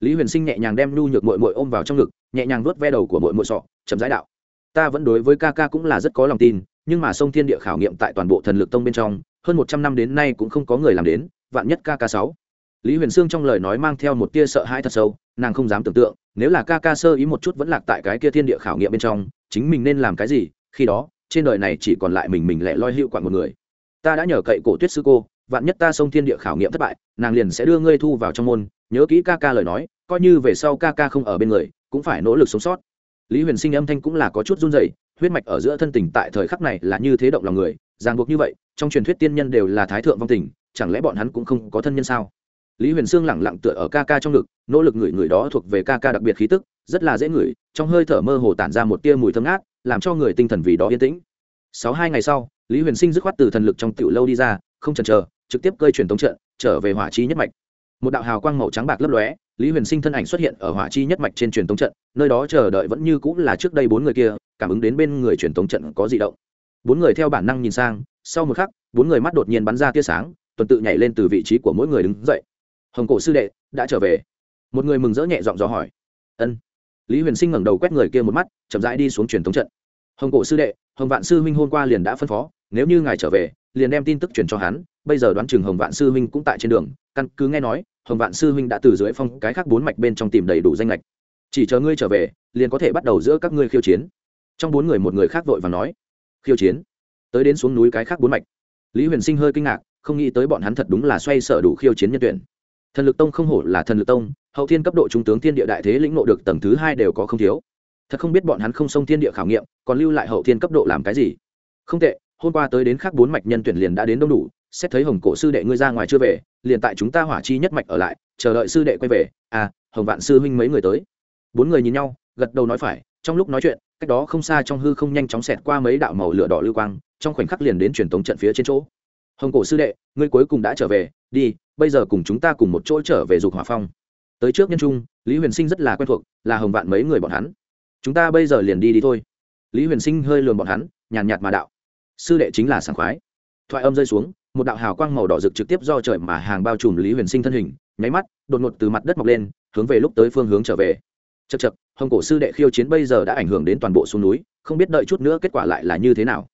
Speaker 1: Lý huyền sinh nhẹ nhàng đem nhu nhược mội mội ôm vào trong ngực, nhẹ nhàng nuốt ve đầu của mội mội sọ, chậm rãi đạo. Ta vẫn đối với ca ca cũng là rất có lòng tin, nhưng mà sông thiên địa khảo nghiệm tại toàn bộ thần lực tông bên trong, hơn một trăm năm đến nay cũng không có người làm đến, vạn nhất ca ca sáu lý huyền sương trong lời nói mang theo một tia sợ hãi thật sâu, nàng không dám tưởng tượng, nếu là ca ca sơ ý một chút vẫn lạc tại cái kia thiên địa khảo nghiệm bên trong, chính mình nên làm cái gì, khi đó, trên đời này chỉ còn lại mình mình lẻ loi hiệu quản một người. Ta đã nhờ cậy cổ tuyết sư cô, vạn nhất ta xông thiên địa khảo nghiệm thất bại, nàng liền sẽ đưa ngươi thu vào trong môn, nhớ kỹ ca ca lời nói, coi như về sau ca ca không ở bên người, cũng phải nỗ lực sống sót. Lý huyền sinh âm thanh cũng là có chút run rẩy, huyết mạch ở giữa thân tình tại thời khắc này là như thế động lòng người, ràng buộc như vậy, trong truyền thuyết tiên nhân đều là thái thượng vong tình, chẳng lẽ bọn hắn cũng không có thân nhân sao? Lý huyền sương lẳng lặng tựa ở ca ca trong ngực, nỗ lực ngửi người đó thuộc về ca ca đặc biệt khí tức, rất là dễ ngửi, trong hơi thở mơ hồ tản ra một tia mùi thơm ngát, làm cho người tinh thần vì đó yên tĩnh. Sáu hai ngày sau, lý huyền sinh dứt khoát từ thần lực trong tiểu lâu đi ra, không chần chờ, trực tiếp cơi truyền tống trận, trở về hỏa chi nhất mạch. Một đạo hào quang màu trắng bạc lấp lóe, lý huyền sinh thân ảnh xuất hiện ở hỏa chi nhất mạch trên truyền tống trận, nơi đó chờ đợi vẫn như cũng là trước đây bốn người kia, cảm ứng đến bên người truyền tống trận có di động. Bốn người theo bản năng nhìn sang, sau một khắc, bốn người mắt đột nhiên bắn ra tia sáng, tuần tự nhảy lên từ vị trí của mỗi người đứng dậy hồng cổ sư đệ, đã trở về. Một người mừng rỡ nhẹ giọng dò hỏi. Ân. Lý huyền sinh ngẩng đầu quét người kia một mắt, chậm rãi đi xuống truyền thống trận. Hồng cổ sư đệ, hồng vạn sư huynh hôm qua liền đã phân phó, nếu như ngài trở về, liền đem tin tức truyền cho hắn, bây giờ đoán chừng hồng vạn sư huynh cũng tại trên đường. Căn cứ nghe nói, hồng vạn sư huynh đã từ dưới phong cái khác bốn mạch bên trong tìm đầy đủ danh lệch chỉ chờ ngươi trở về, liền có thể bắt đầu giữa các ngươi khiêu chiến. Trong bốn người một người khác vội và nói. Khiêu chiến? Tới đến xuống núi cái khác bốn mạch. Lý huyền sinh hơi kinh ngạc, không nghĩ tới bọn hắn thật đúng là xoay sở đủ khiêu chiến nhân tuyển thần lực tông không hổ là thần lực tông, hậu thiên cấp độ trung tướng thiên địa đại thế lĩnh nộ được tầng thứ hai đều có không thiếu. Thật không biết bọn hắn không xông thiên địa khảo nghiệm, còn lưu lại hậu thiên cấp độ làm cái gì? Không tệ, hôm qua tới đến khác bốn mạch nhân tuyển liền đã đến đông đủ, xét thấy hồng cổ sư đệ ngươi ra ngoài chưa về, liền tại chúng ta hỏa chi nhất mạch ở lại, chờ đợi sư đệ quay về. À hồng vạn sư huynh mấy người tới. Bốn người nhìn nhau, gật đầu nói phải, trong lúc nói chuyện, cách đó không xa trong hư không nhanh chóng xẹt qua mấy đạo màu lửa đỏ lưu quang, trong khoảnh khắc liền đến truyền tống trận phía trên chỗ hồng cổ sư đệ, ngươi cuối cùng đã trở về, đi, bây giờ cùng chúng ta cùng một chỗ trở về dục hỏa phong. Tới trước nhân trung, lý huyền sinh rất là quen thuộc, là hồng vạn mấy người bọn hắn. Chúng ta bây giờ liền đi đi thôi. Lý huyền sinh hơi lườm bọn hắn, nhàn nhạt mà đạo. Sư đệ chính là sảng khoái. Thoại âm rơi xuống, một đạo hào quang màu đỏ rực trực tiếp do trời mà hàng bao trùm lý huyền sinh thân hình, nháy mắt, đột ngột từ mặt đất mọc lên, hướng về lúc tới phương hướng trở về. Chật chật hồng cổ sư đệ khiêu chiến bây giờ đã ảnh hưởng đến toàn bộ xuống núi, không biết đợi chút nữa kết quả lại là như thế nào.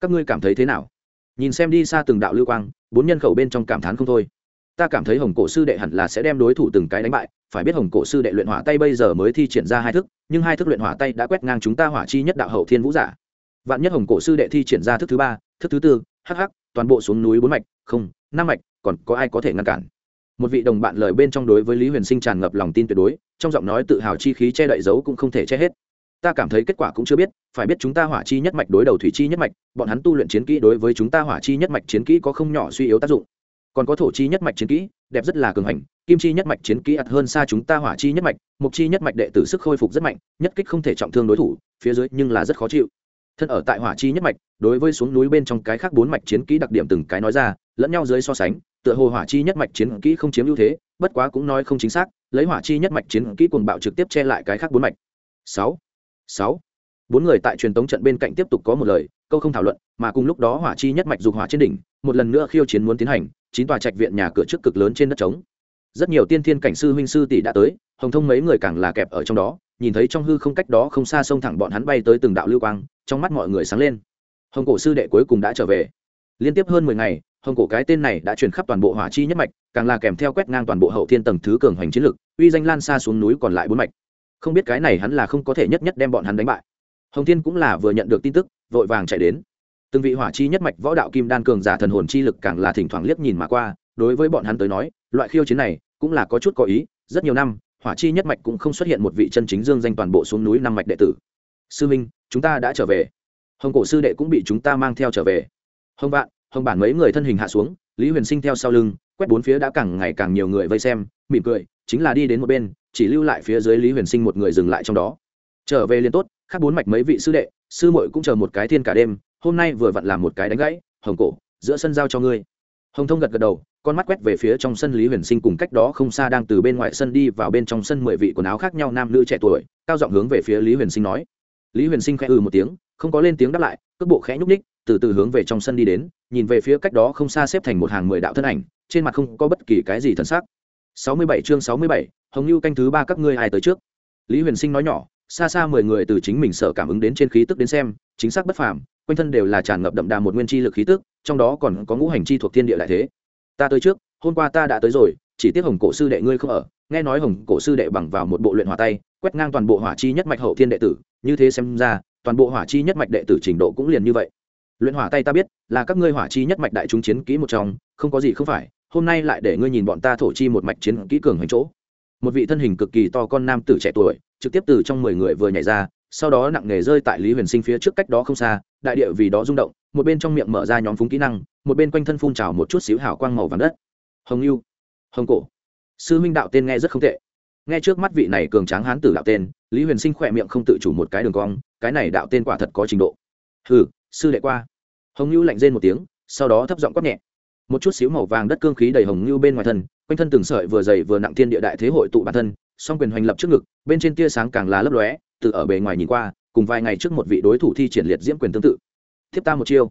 Speaker 1: Các ngươi cảm thấy thế nào? Nhìn xem đi xa từng đạo lưu quang, bốn nhân khẩu bên trong cảm thán không thôi. Ta cảm thấy hồng cổ sư đệ hẳn là sẽ đem đối thủ từng cái đánh bại, phải biết hồng cổ sư đệ luyện hỏa tay bây giờ mới thi triển ra hai thức, nhưng hai thức luyện hỏa tay đã quét ngang chúng ta hỏa chi nhất đạo hậu thiên vũ giả. Vạn nhất hồng cổ sư đệ thi triển ra thức thứ ba, thức thứ tư hh toàn bộ xuống núi bốn mạch, không, năm mạch, còn có ai có thể ngăn cản? Một vị đồng bạn lời bên trong đối với lý huyền sinh tràn ngập lòng tin tuyệt đối, trong giọng nói tự hào chi khí che đậy dấu cũng không thể che hết ta cảm thấy kết quả cũng chưa biết phải biết chúng ta hỏa chi nhất mạch đối đầu thủy chi nhất mạch bọn hắn tu luyện chiến kỹ đối với chúng ta hỏa chi nhất mạch chiến kỹ có không nhỏ suy yếu tác dụng còn có thổ chi nhất mạch chiến kỹ đẹp rất là cường hành kim chi nhất mạch chiến kỹ ạt hơn xa chúng ta hỏa chi nhất mạch mục chi nhất mạch đệ tử sức khôi phục rất mạnh nhất kích không thể trọng thương đối thủ phía dưới nhưng là rất khó chịu thân ở tại hỏa chi nhất mạch đối với xuống núi bên trong cái khác bốn mạch chiến kỹ đặc điểm từng cái nói ra lẫn nhau dưới so sánh tựa hồ hỏa chi nhất mạch chiến kỹ không chiếm ưu thế bất quá cũng nói không chính xác lấy hỏa chi nhất mạch chiến kỹ cuồng bạo trực tiếp che lại cái khác bốn mạch sáu sáu. Bốn người tại truyền tống trận bên cạnh tiếp tục có một lời, câu không thảo luận, mà cùng lúc đó hỏa chi nhất mạch dục hỏa trên đỉnh, một lần nữa khiêu chiến muốn tiến hành, chín tòa trạch viện nhà cửa trước cực lớn trên đất trống. Rất nhiều tiên thiên cảnh sư huynh sư tỷ đã tới, hồng thông mấy người càng là kẹp ở trong đó, nhìn thấy trong hư không cách đó không xa sông thẳng bọn hắn bay tới từng đạo lưu quang, trong mắt mọi người sáng lên. Hồng cổ sư đệ cuối cùng đã trở về. Liên tiếp hơn mười ngày, hồng cổ cái tên này đã truyền khắp toàn bộ hỏa chi nhất mạch, càng là kèm theo quét ngang toàn bộ hậu thiên tầng thứ cường hoành chiến lực, uy danh lan xa xuống núi còn lại bốn mạch không biết cái này hắn là không có thể nhất nhất đem bọn hắn đánh bại. Hồng thiên cũng là vừa nhận được tin tức, vội vàng chạy đến. Từng vị hỏa chi nhất mạch võ đạo kim đan cường giả thần hồn chi lực càng là thỉnh thoảng liếc nhìn mà qua, đối với bọn hắn tới nói, loại khiêu chiến này cũng là có chút có ý, rất nhiều năm, hỏa chi nhất mạch cũng không xuất hiện một vị chân chính dương danh toàn bộ xuống núi năm mạch đệ tử. Sư minh, chúng ta đã trở về. Hồng cổ sư đệ cũng bị chúng ta mang theo trở về. Hồng vạn, hồng bản mấy người thân hình hạ xuống, lý huyền sinh theo sau lưng, quét bốn phía đã càng ngày càng nhiều người vây xem, mỉm cười, chính là đi đến một bên chỉ lưu lại phía dưới lý huyền sinh một người dừng lại trong đó. Trở về liền tốt, khác bốn mạch mấy vị sư đệ, sư muội cũng chờ một cái thiên cả đêm, hôm nay vừa vặn làm một cái đánh gãy, hồng cổ, giữa sân giao cho ngươi. Hồng thông gật gật đầu, con mắt quét về phía trong sân lý huyền sinh cùng cách đó không xa đang từ bên ngoài sân đi vào bên trong sân mười vị quần áo khác nhau nam nữ trẻ tuổi, cao giọng hướng về phía lý huyền sinh nói. Lý huyền sinh khẽ ừ một tiếng, không có lên tiếng đáp lại, cước bộ khẽ nhúc ních từ từ hướng về trong sân đi đến, nhìn về phía cách đó không xa xếp thành một hàng mười đạo thân ảnh, trên mặt không có bất kỳ cái gì thân xác sáu mươi bảy chương sáu mươi bảy, hồng lưu canh thứ ba các ngươi ai tới trước? Lý huyền sinh nói nhỏ, xa xa mười người từ chính mình sở cảm ứng đến trên khí tức đến xem, chính xác bất phàm, quanh thân đều là tràn ngập đậm đà một nguyên chi lực khí tức, trong đó còn có ngũ hành chi thuộc thiên địa lại thế. Ta tới trước, hôm qua ta đã tới rồi, chỉ tiếc hồng cổ sư đệ ngươi không ở, nghe nói hồng cổ sư đệ bằng vào một bộ luyện hỏa tay, quét ngang toàn bộ hỏa chi nhất mạch hậu thiên đệ tử, như thế xem ra, toàn bộ hỏa chi nhất mạch đệ tử trình độ cũng liền như vậy. Luyện hỏa tay ta biết, là các ngươi hỏa chi nhất mạch đại chúng chiến kỹ một trong, không có gì không phải hôm nay lại để ngươi nhìn bọn ta thổ chi một mạch chiến kỹ cường hành chỗ. Một vị thân hình cực kỳ to con nam tử trẻ tuổi, trực tiếp từ trong mười người vừa nhảy ra, sau đó nặng nề rơi tại lý huyền sinh phía trước cách đó không xa, đại địa vì đó rung động, một bên trong miệng mở ra nhóm phúng kỹ năng, một bên quanh thân phun trào một chút xíu hào quang màu vàng đất. Hồng lưu hồng cổ. Sư minh đạo tên nghe rất không tệ. Nghe trước mắt vị này cường tráng hán tử đạo tên, lý huyền sinh khỏe miệng không tự chủ một cái đường cong, cái này đạo tên quả thật có trình độ. Hừ, sư đệ qua. Hồng lưu lạnh rên một tiếng, sau đó thấp giọng quát nhẹ một chút xíu màu vàng đất cương khí đầy hồng lưu bên ngoài thân, quanh thân từng sợi vừa dày vừa nặng thiên địa đại thế hội tụ bản thân, song quyền hoành lập trước ngực, bên trên tia sáng càng là lấp lóe, từ ở bề ngoài nhìn qua, cùng vài ngày trước một vị đối thủ thi triển liệt diễm quyền tương tự. Tiếp ta một chiêu.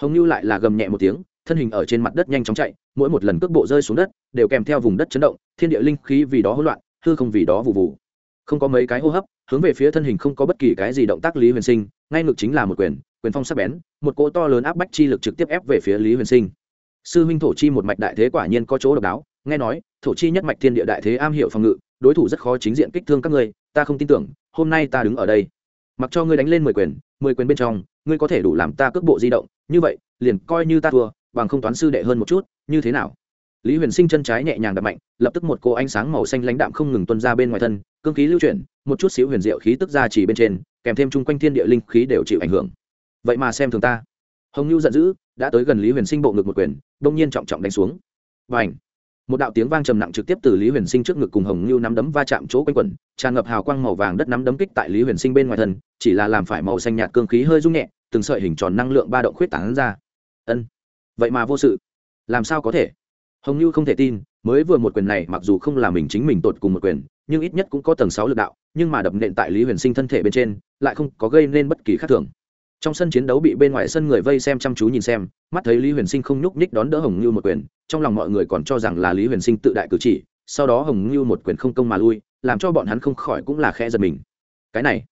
Speaker 1: Hồng lưu lại là gầm nhẹ một tiếng, thân hình ở trên mặt đất nhanh chóng chạy, mỗi một lần cước bộ rơi xuống đất, đều kèm theo vùng đất chấn động, thiên địa linh khí vì đó hỗn loạn, hư không vì đó vụ vụ. Không có mấy cái hô hấp, hướng về phía thân hình không có bất kỳ cái gì động tác lý huyền sinh, ngay ngực chính là một quyền quyền phong sắc bén, một cỗ to lớn áp bách chi lực trực tiếp ép về phía lý huyền sinh sư huynh thổ chi một mạch đại thế quả nhiên có chỗ độc đáo, nghe nói, thổ chi nhất mạch thiên địa đại thế am hiểu phòng ngự, đối thủ rất khó chính diện kích thương các ngươi, ta không tin tưởng, hôm nay ta đứng ở đây. Mặc cho ngươi đánh lên mười quyền mười quyền bên trong, ngươi có thể đủ làm ta cước bộ di động, như vậy, liền coi như ta thua, bằng không toán sư đệ hơn một chút, như thế nào? Lý huyền sinh chân trái nhẹ nhàng đập mạnh, lập tức một cô ánh sáng màu xanh lãnh đạm không ngừng tuân ra bên ngoài thân, cương khí lưu chuyển, một chút xíu huyền diệu khí tức ra chỉ bên trên, kèm thêm chung quanh thiên địa linh khí đều chịu ảnh hưởng. Vậy mà xem thường ta. Hồng nhu giận dữ đã tới gần lý huyền sinh bộ ngực một quyền, đông nhiên trọng trọng đánh xuống. Và ảnh một đạo tiếng vang trầm nặng trực tiếp từ lý huyền sinh trước ngực cùng hồng nhu nắm đấm va chạm chỗ quanh quẩn, tràn ngập hào quang màu vàng đất nắm đấm kích tại lý huyền sinh bên ngoài thân, chỉ là làm phải màu xanh nhạt cương khí hơi rung nhẹ, từng sợi hình tròn năng lượng ba động khuyết tảng ra. Ân, vậy mà vô sự. Làm sao có thể? Hồng nhu không thể tin, mới vừa một quyền này mặc dù không là mình chính mình tột cùng một quyền, nhưng ít nhất cũng có tầng sáu lực đạo, nhưng mà đập nện tại lý huyền sinh thân thể bên trên, lại không có gây nên bất kỳ khác thường trong sân chiến đấu bị bên ngoài sân người vây xem chăm chú nhìn xem, mắt thấy lý huyền sinh không nhúc nhích đón đỡ hồng như một quyền, trong lòng mọi người còn cho rằng là lý huyền sinh tự đại cử chỉ, sau đó hồng như một quyền không công mà lui, làm cho bọn hắn không khỏi cũng là khe giật mình. Cái này,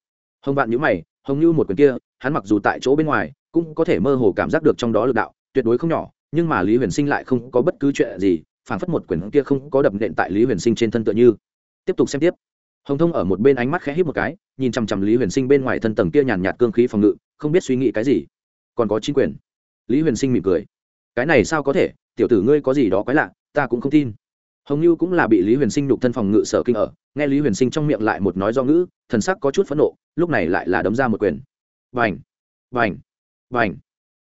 Speaker 1: hồng vạn nhữ mày, hồng như một quyền kia, hắn mặc dù tại chỗ bên ngoài, cũng có thể mơ hồ cảm giác được trong đó lực đạo, tuyệt đối không nhỏ, nhưng mà lý huyền sinh lại không có bất cứ chuyện gì phản phất một quyền kia không có đập nện tại lý huyền sinh trên thân tựa như. Tiếp tục xem tiếp. Hồng thông ở một bên ánh mắt khẽ hít một cái, nhìn chằm chằm lý huyền sinh bên ngoài thân tầng kia nhàn nhạt cương khí phòng ngự không biết suy nghĩ cái gì. Còn có chính quyền. Lý huyền sinh mỉm cười. Cái này sao có thể? Tiểu tử ngươi có gì đó quái lạ, ta cũng không tin. Hồng như cũng là bị lý huyền sinh nhục thân phòng ngự sở kinh ở. Nghe lý huyền sinh trong miệng lại một nói do ngữ, thần sắc có chút phẫn nộ, lúc này lại là đấm ra một quyền. Vành vành vành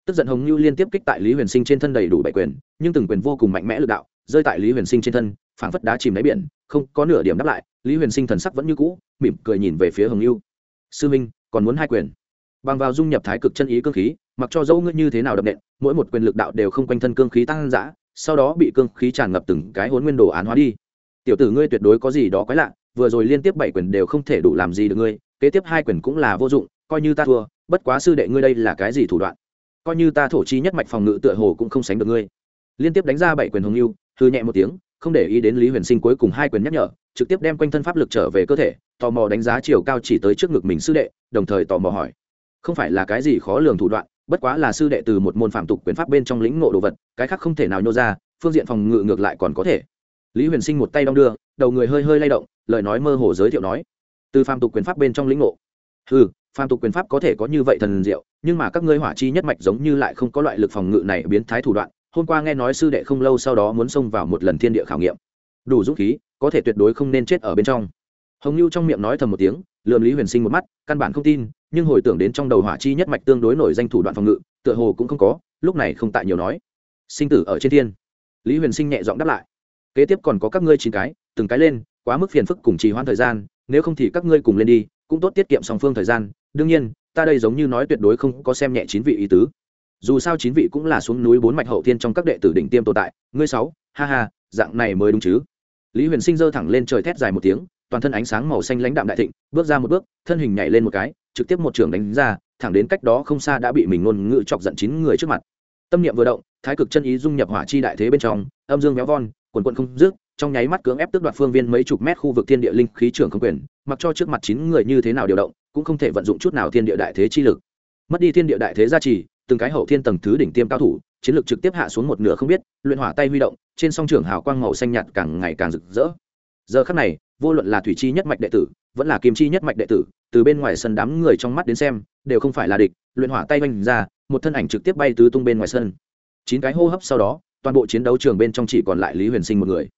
Speaker 1: tức giận hồng như liên tiếp kích tại lý huyền sinh trên thân đầy đủ bảy quyền, nhưng từng quyền vô cùng mạnh mẽ lực đạo, rơi tại lý huyền sinh trên thân, phảng phất đá chìm đáy biển, không có nửa điểm đáp lại, lý huyền sinh thần sắc vẫn như cũ, mỉm cười nhìn về phía hồng như sư minh, còn muốn hai quyền? Bằng vào dung nhập thái cực chân ý cương khí, mặc cho dẫu ngươi như thế nào đập nện, mỗi một quyền lực đạo đều không quanh thân cương khí tăng dã, sau đó bị cương khí tràn ngập từng cái hốn nguyên đồ án hóa đi. Tiểu tử ngươi tuyệt đối có gì đó quái lạ, vừa rồi liên tiếp bảy quyền đều không thể đủ làm gì được ngươi, kế tiếp hai quyền cũng là vô dụng, coi như ta thua, bất quá sư đệ ngươi đây là cái gì thủ đoạn? Coi như ta thổ chi nhất mạch phòng ngự tựa hồ cũng không sánh được ngươi. Liên tiếp đánh ra bảy quyền hồng lưu thư nhẹ một tiếng, không để ý đến lý huyền sinh cuối cùng hai quyền nhắc nhở, trực tiếp đem quanh thân pháp lực trở về cơ thể, tò mò đánh giá chiều cao chỉ tới trước ngực mình sư đệ, đồng thời tò mò hỏi không phải là cái gì khó lường thủ đoạn, bất quá là sư đệ từ một môn phạm tục quyền pháp bên trong lĩnh ngộ đồ vật, cái khác không thể nào nhô ra, phương diện phòng ngự ngược lại còn có thể. Lý huyền sinh một tay đong đưa, đầu người hơi hơi lay động, lời nói mơ hồ giới thiệu nói, từ phạm tục quyền pháp bên trong lĩnh ngộ. Ừ phạm tục quyền pháp có thể có như vậy thần diệu, nhưng mà các ngươi hỏa chi nhất mạch giống như lại không có loại lực phòng ngự này biến thái thủ đoạn, hôm qua nghe nói sư đệ không lâu sau đó muốn xông vào một lần thiên địa khảo nghiệm. Đủ dũng khí, có thể tuyệt đối không nên chết ở bên trong. Hồng lưu trong miệng nói thầm một tiếng, lườm lý huyền sinh một mắt, căn bản không tin nhưng hồi tưởng đến trong đầu hỏa chi nhất mạch tương đối nổi danh thủ đoạn phòng ngự, tựa hồ cũng không có, lúc này không tại nhiều nói. Sinh tử ở trên thiên. Lý huyền sinh nhẹ giọng đáp lại. Kế tiếp còn có các ngươi chín cái, từng cái lên, quá mức phiền phức cùng trì hoãn thời gian, nếu không thì các ngươi cùng lên đi, cũng tốt tiết kiệm song phương thời gian. Đương nhiên, ta đây giống như nói tuyệt đối không có xem nhẹ chín vị ý tứ. Dù sao chín vị cũng là xuống núi bốn mạch hậu thiên trong các đệ tử đỉnh tiêm tồn tại, ngươi sáu, ha ha, dạng này mới đúng chứ. Lý huyền sinh giơ thẳng lên trời thét dài một tiếng, toàn thân ánh sáng màu xanh lãnh đạm đại thịnh, bước ra một bước, thân hình nhảy lên một cái trực tiếp một trường đánh ra, thẳng đến cách đó không xa đã bị mình ngôn ngữ chọc giận chín người trước mặt. Tâm niệm vừa động, thái cực chân ý dung nhập hỏa chi đại thế bên trong, âm dương méo von, quần quận không dứt, trong nháy mắt cưỡng ép tước đoạt phương viên mấy chục mét khu vực thiên địa linh khí trường không quyền, mặc cho trước mặt chín người như thế nào điều động, cũng không thể vận dụng chút nào thiên địa đại thế chi lực. Mất đi thiên địa đại thế gia trì, từng cái hậu thiên tầng thứ đỉnh tiêm cao thủ, chiến lược trực tiếp hạ xuống một nửa không biết, luyện hỏa tay huy động, trên song trường hào quang màu xanh nhạt càng ngày càng rực rỡ. Giờ khắc này, vô luận là thủy chi nhất mạch đệ tử, vẫn là kim chi nhất mạch đệ tử từ bên ngoài sân đám người trong mắt đến xem, đều không phải là địch, luyện hỏa tay vanh ra, một thân ảnh trực tiếp bay tứ tung bên ngoài sân. Chín cái hô hấp sau đó, toàn bộ chiến đấu trường bên trong chỉ còn lại lý huyền sinh một người.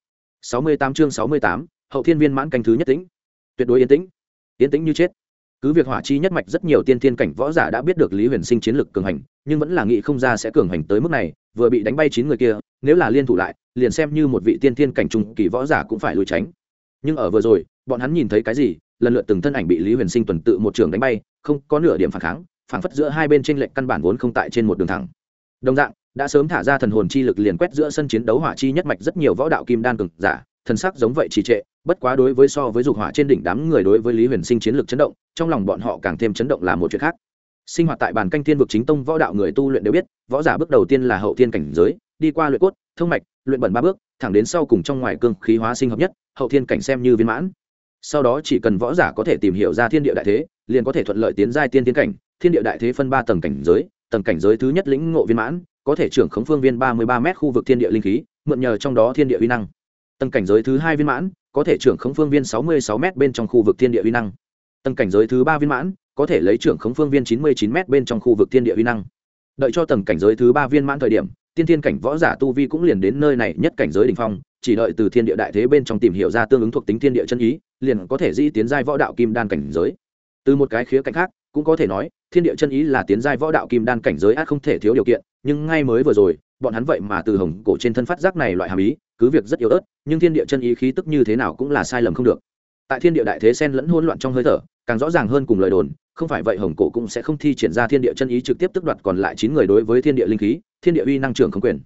Speaker 1: Sáu mươi tám chương sáu mươi tám, hậu thiên viên mãn canh thứ nhất tĩnh. Tuyệt đối yên tĩnh. Yên tĩnh như chết. Cứ việc hỏa chi nhất mạch rất nhiều tiên thiên cảnh võ giả đã biết được lý huyền sinh chiến lực cường hành, nhưng vẫn là nghĩ không ra sẽ cường hành tới mức này, vừa bị đánh bay chín người kia, nếu là liên thủ lại, liền xem như một vị tiên thiên cảnh trung kỳ võ giả cũng phải lùi tránh. Nhưng ở vừa rồi, bọn hắn nhìn thấy cái gì lần lượt từng thân ảnh bị lý huyền sinh tuần tự một trường đánh bay, không có nửa điểm phản kháng, phản phất giữa hai bên tranh lệch căn bản vốn không tại trên một đường thẳng. Đồng dạng, đã sớm thả ra thần hồn chi lực liền quét giữa sân chiến đấu hỏa chi nhất mạch rất nhiều võ đạo kim đan cực giả, thần sắc giống vậy trì trệ, bất quá đối với so với dục hỏa trên đỉnh đám người đối với lý huyền sinh chiến lược chấn động, trong lòng bọn họ càng thêm chấn động là một chuyện khác. Sinh hoạt tại bàn canh thiên vực chính tông võ đạo người tu luyện đều biết, võ giả bước đầu tiên là hậu thiên cảnh giới, đi qua luyện cốt, thông mạch, luyện bẩn ba bước, thẳng đến sau cùng trong ngoài cương khí hóa sinh hợp nhất, hậu thiên cảnh xem như viên mãn sau đó chỉ cần võ giả có thể tìm hiểu ra thiên địa đại thế, liền có thể thuận lợi tiến giai tiên tiến cảnh. Thiên địa đại thế phân ba tầng cảnh giới, tầng cảnh giới thứ nhất lĩnh ngộ viên mãn, có thể trưởng khống phương viên ba mươi ba m khu vực thiên địa linh khí, mượn nhờ trong đó thiên địa uy năng. Tầng cảnh giới thứ hai viên mãn, có thể trưởng khống phương viên sáu mươi sáu m bên trong khu vực thiên địa uy năng. Tầng cảnh giới thứ ba viên mãn, có thể lấy trưởng khống phương viên chín mươi chín m bên trong khu vực thiên địa uy năng. Đợi cho tầng cảnh giới thứ ba viên mãn thời điểm, tiên thiên cảnh võ giả tu vi cũng liền đến nơi này nhất cảnh giới đ ỉ n h phong chỉ đợi từ thiên địa đại thế bên trong tìm hiểu ra tương ứng thuộc tính thiên địa chân ý, liền có thể di tiến giai võ đạo kim đan cảnh giới. Từ một cái khía cạnh khác, cũng có thể nói, thiên địa chân ý là tiến giai võ đạo kim đan cảnh giới át không thể thiếu điều kiện, nhưng ngay mới vừa rồi, bọn hắn vậy mà từ hồng cổ trên thân phát giác này loại hàm ý, cứ việc rất yếu ớt, nhưng thiên địa chân ý khí tức như thế nào cũng là sai lầm không được. Tại thiên địa đại thế sen lẫn hỗn loạn trong hơi thở, càng rõ ràng hơn cùng lời đồn, không phải vậy hồng cổ cũng sẽ không thi triển ra thiên địa chân ý trực tiếp tức đoạt còn lại chín người đối với thiên địa linh khí, thiên địa uy năng trưởng không quyền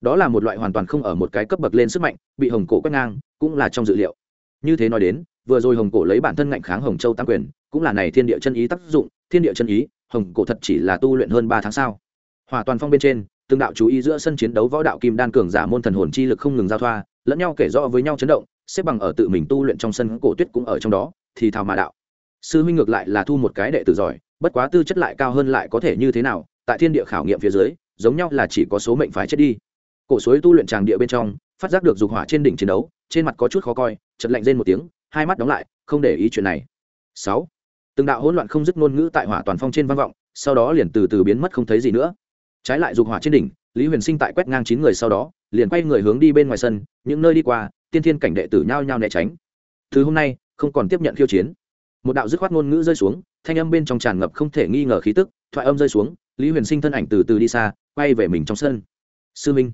Speaker 1: đó là một loại hoàn toàn không ở một cái cấp bậc lên sức mạnh, bị hồng cổ quét ngang, cũng là trong dự liệu. Như thế nói đến, vừa rồi hồng cổ lấy bản thân ngạnh kháng hồng châu tăng quyền, cũng là này thiên địa chân ý tác dụng, thiên địa chân ý, hồng cổ thật chỉ là tu luyện hơn ba tháng sau hòa toàn phong bên trên, từng đạo chú ý giữa sân chiến đấu võ đạo kim đan cường giả môn thần hồn chi lực không ngừng giao thoa, lẫn nhau kể rõ với nhau chấn động, xếp bằng ở tự mình tu luyện trong sân cổ tuyết cũng ở trong đó, thì thào mà đạo. Sư huynh ngược lại là thu một cái đệ tử giỏi, bất quá tư chất lại cao hơn lại có thể như thế nào, tại thiên địa khảo nghiệm phía dưới, giống nhau là chỉ có số mệnh phái chết đi cổ suối tu luyện tràng địa bên trong, phát giác được dục hỏa trên đỉnh chiến đấu, trên mặt có chút khó coi chật lạnh rên một tiếng, hai mắt đóng lại, không để ý chuyện này. Sáu. Từng đạo hỗn loạn không dứt ngôn ngữ tại hỏa toàn phong trên vang vọng, sau đó liền từ từ biến mất không thấy gì nữa. Trái lại dục hỏa trên đỉnh, lý huyền sinh tại quét ngang chín người sau đó, liền quay người hướng đi bên ngoài sân, những nơi đi qua, tiên thiên cảnh đệ tử nhao nhao né tránh. Thứ hôm nay, không còn tiếp nhận khiêu chiến. Một đạo dứt khoát ngôn ngữ rơi xuống, thanh âm bên trong tràn ngập không thể nghi ngờ khí tức, thoại âm rơi xuống, lý huyền sinh thân ảnh từ từ đi xa, quay về mình trong sân. Sư minh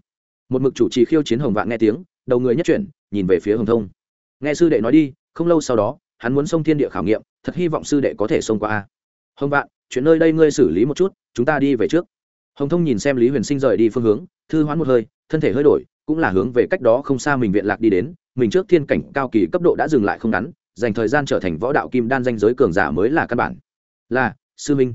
Speaker 1: một mực chủ trì khiêu chiến hồng vạn nghe tiếng, đầu người nhất chuyển, nhìn về phía hồng thông. Nghe sư đệ nói đi, không lâu sau đó, hắn muốn xông thiên địa khảo nghiệm, thật hy vọng sư đệ có thể xông qua a. Hồng vạn, chuyện nơi đây ngươi xử lý một chút, chúng ta đi về trước. Hồng thông nhìn xem lý huyền sinh rời đi phương hướng, thư hoán một hơi, thân thể hơi đổi, cũng là hướng về cách đó không xa mình viện lạc đi đến, mình trước thiên cảnh cao kỳ cấp độ đã dừng lại không ngắn, dành thời gian trở thành võ đạo kim đan danh giới cường giả mới là căn bản. Là, sư minh.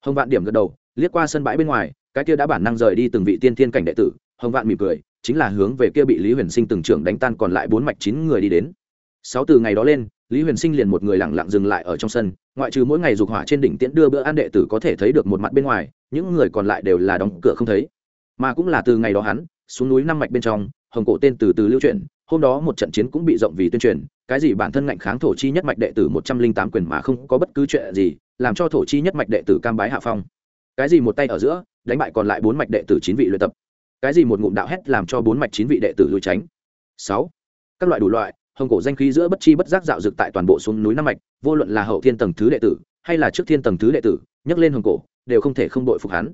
Speaker 1: Hồng vạn điểm gật đầu, liếc qua sân bãi bên ngoài, cái kia đã bản năng rời đi từng vị tiên thiên cảnh đệ tử hồng vạn mỉm cười, chính là hướng về kia bị lý huyền sinh từng trưởng đánh tan còn lại bốn mạch chín người đi đến. Sáu từ ngày đó lên, lý huyền sinh liền một người lặng lặng dừng lại ở trong sân, ngoại trừ mỗi ngày dục hỏa trên đỉnh tiễn đưa bữa ăn đệ tử có thể thấy được một mặt bên ngoài, những người còn lại đều là đóng cửa không thấy. Mà cũng là từ ngày đó hắn, xuống núi năm mạch bên trong, hồng cổ tên từ từ lưu truyền hôm đó một trận chiến cũng bị rộng vì tuyên truyền, cái gì bản thân ngạnh kháng thổ chi nhất mạch đệ tử một trăm linh tám quyền mà không có bất cứ chuyện gì, làm cho thổ chi nhất mạch đệ tử cam bái hạ phong. Cái gì một tay ở giữa, đánh bại còn lại bốn mạch đệ tử chín vị luyện tập cái gì một ngụm đạo hét làm cho bốn mạch chín vị đệ tử lui tránh? Sáu. Các loại đủ loại, hồng cổ danh khí giữa bất chi bất giác dạo dực tại toàn bộ xuống núi năm mạch, vô luận là hậu thiên tầng thứ đệ tử, hay là trước thiên tầng thứ đệ tử nhắc lên hồng cổ, đều không thể không đội phục hắn.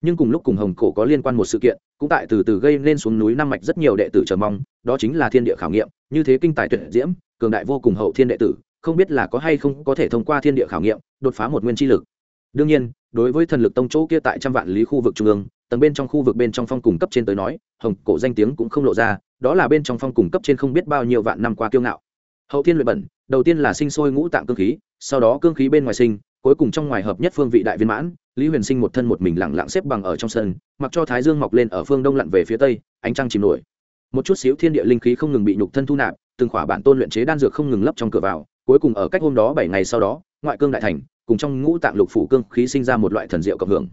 Speaker 1: Nhưng cùng lúc cùng hồng cổ có liên quan một sự kiện, cũng tại từ từ gây nên xuống núi năm mạch rất nhiều đệ tử chờ mong, đó chính là thiên địa khảo nghiệm, như thế kinh tài tuyệt diễm, cường đại vô cùng hậu thiên đệ tử, không biết là có hay không có thể thông qua thiên địa khảo nghiệm, đột phá một nguyên chi lực. Đương nhiên, đối với thần lực tông chỗ kia tại trăm vạn lý khu vực trung ương tầng bên trong khu vực bên trong phong cùng cấp trên tới nói, hồng cổ danh tiếng cũng không lộ ra, đó là bên trong phong cùng cấp trên không biết bao nhiêu vạn năm qua kiêu ngạo. Hậu thiên luyện bẩn, đầu tiên là sinh sôi ngũ tạng cương khí, sau đó cương khí bên ngoài sinh, cuối cùng trong ngoài hợp nhất phương vị đại viên mãn, lý huyền sinh một thân một mình lẳng lặng xếp bằng ở trong sân, mặc cho thái dương mọc lên ở phương đông lặn về phía tây, ánh trăng chìm nổi. Một chút xíu thiên địa linh khí không ngừng bị nhục thân thu nạp, từng khỏa bản tôn luyện chế đan dược không ngừng lấp trong cửa vào, cuối cùng ở cách hôm đó bảy ngày sau đó, ngoại cương đại thành, cùng trong ngũ tạng lục phủ cương khí sinh ra một loại thần diệu cộng hưởng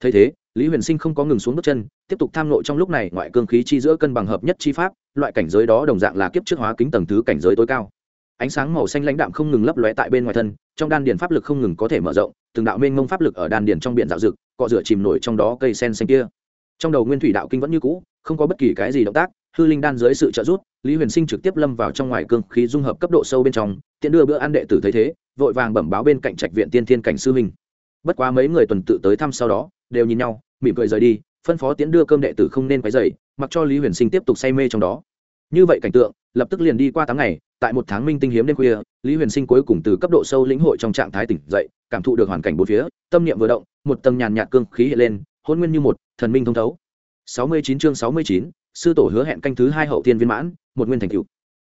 Speaker 1: thấy thế, lý huyền sinh không có ngừng xuống bước chân, tiếp tục tham lộ trong lúc này ngoại cương khí chi giữa cân bằng hợp nhất chi pháp, loại cảnh giới đó đồng dạng là kiếp trước hóa kính tầng thứ cảnh giới tối cao. Ánh sáng màu xanh lãnh đạm không ngừng lấp lóe tại bên ngoài thân, trong đan điền pháp lực không ngừng có thể mở rộng, từng đạo mênh mông pháp lực ở đan điền trong biển dạo dực cọ rửa chìm nổi trong đó cây sen xanh kia. Trong đầu nguyên thủy đạo kinh vẫn như cũ, không có bất kỳ cái gì động tác, hư linh đan dưới sự trợ giúp, lý huyền sinh trực tiếp lâm vào trong ngoài cương khí dung hợp cấp độ sâu bên trong, tiện đưa bữa ăn đệ tử thấy thế, vội vàng bẩm báo bên cạnh trạch viện tiên thiên cảnh sư huynh bất quá mấy người tuần tự tới thăm sau đó, đều nhìn nhau, mỉm cười rời đi, phân phó tiến đưa cơm đệ tử không nên quấy dày mặc cho lý huyền sinh tiếp tục say mê trong đó. Như vậy cảnh tượng, lập tức liền đi qua tám ngày, tại một tháng minh tinh hiếm đêm khuya, lý huyền sinh cuối cùng từ cấp độ sâu lĩnh hội trong trạng thái tỉnh dậy, cảm thụ được hoàn cảnh bốn phía, tâm niệm vừa động, một tầng nhàn nhạt cương khí hiện lên, hôn nguyên như một, thần minh thông thấu. Sáu mươi chín chương sáu mươi chín, sư tổ hứa hẹn canh thứ hai hậu tiên viên mãn, một nguyên thành cựu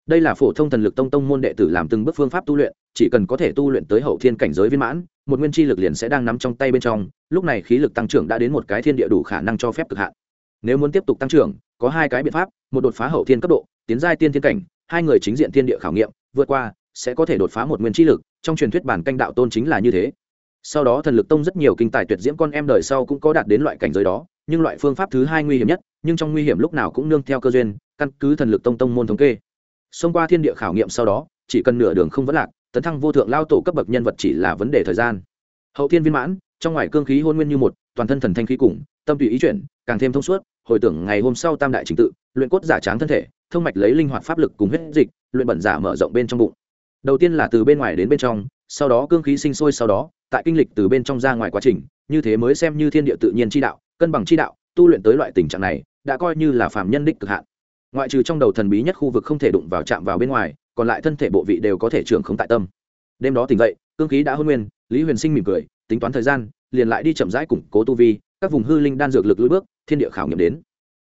Speaker 1: đây là phổ thông thần lực tông tông môn đệ tử làm từng bước phương pháp tu luyện, chỉ cần có thể tu luyện tới hậu thiên cảnh giới viên mãn một nguyên chi lực liền sẽ đang nắm trong tay bên trong, lúc này khí lực tăng trưởng đã đến một cái thiên địa đủ khả năng cho phép cực hạn. Nếu muốn tiếp tục tăng trưởng, có hai cái biện pháp, một đột phá hậu thiên cấp độ, tiến giai tiên thiên cảnh, hai người chính diện thiên địa khảo nghiệm, vượt qua, sẽ có thể đột phá một nguyên chi lực, trong truyền thuyết bản canh đạo tôn chính là như thế. Sau đó thần lực tông rất nhiều kinh tài tuyệt diễm con em đời sau cũng có đạt đến loại cảnh giới đó, nhưng loại phương pháp thứ hai nguy hiểm nhất, nhưng trong nguy hiểm lúc nào cũng nương theo cơ duyên, căn cứ thần lực tông tông môn thống kê. Xông qua thiên địa khảo nghiệm sau đó, chỉ cần nửa đường không vấn lạc tấn thăng vô thượng lao tổ cấp bậc nhân vật chỉ là vấn đề thời gian. Hậu thiên viên mãn, trong ngoài cương khí hôn nguyên như một, toàn thân thần thanh khí cùng, tâm tùy ý chuyển, càng thêm thông suốt, hồi tưởng ngày hôm sau tam đại trình tự, luyện cốt giả tráng thân thể, thông mạch lấy linh hoạt pháp lực cùng huyết dịch, luyện bẩn giả mở rộng bên trong bụng. Đầu tiên là từ bên ngoài đến bên trong, sau đó cương khí sinh sôi sau đó, tại kinh lịch từ bên trong ra ngoài quá trình, như thế mới xem như thiên địa tự nhiên chi đạo, cân bằng chi đạo, tu luyện tới loại tình trạng này, đã coi như là phàm nhân đích cực hạn. Ngoại trừ trong đầu thần bí nhất khu vực không thể đụng vào chạm vào bên ngoài còn lại thân thể bộ vị đều có thể trưởng không tại tâm. Đêm đó tỉnh dậy, cương khí đã hôn nguyên, lý huyền sinh mỉm cười, tính toán thời gian, liền lại đi chậm rãi củng cố tu vi, các vùng hư linh đan dược lực lưỡi bước, thiên địa khảo nghiệm đến.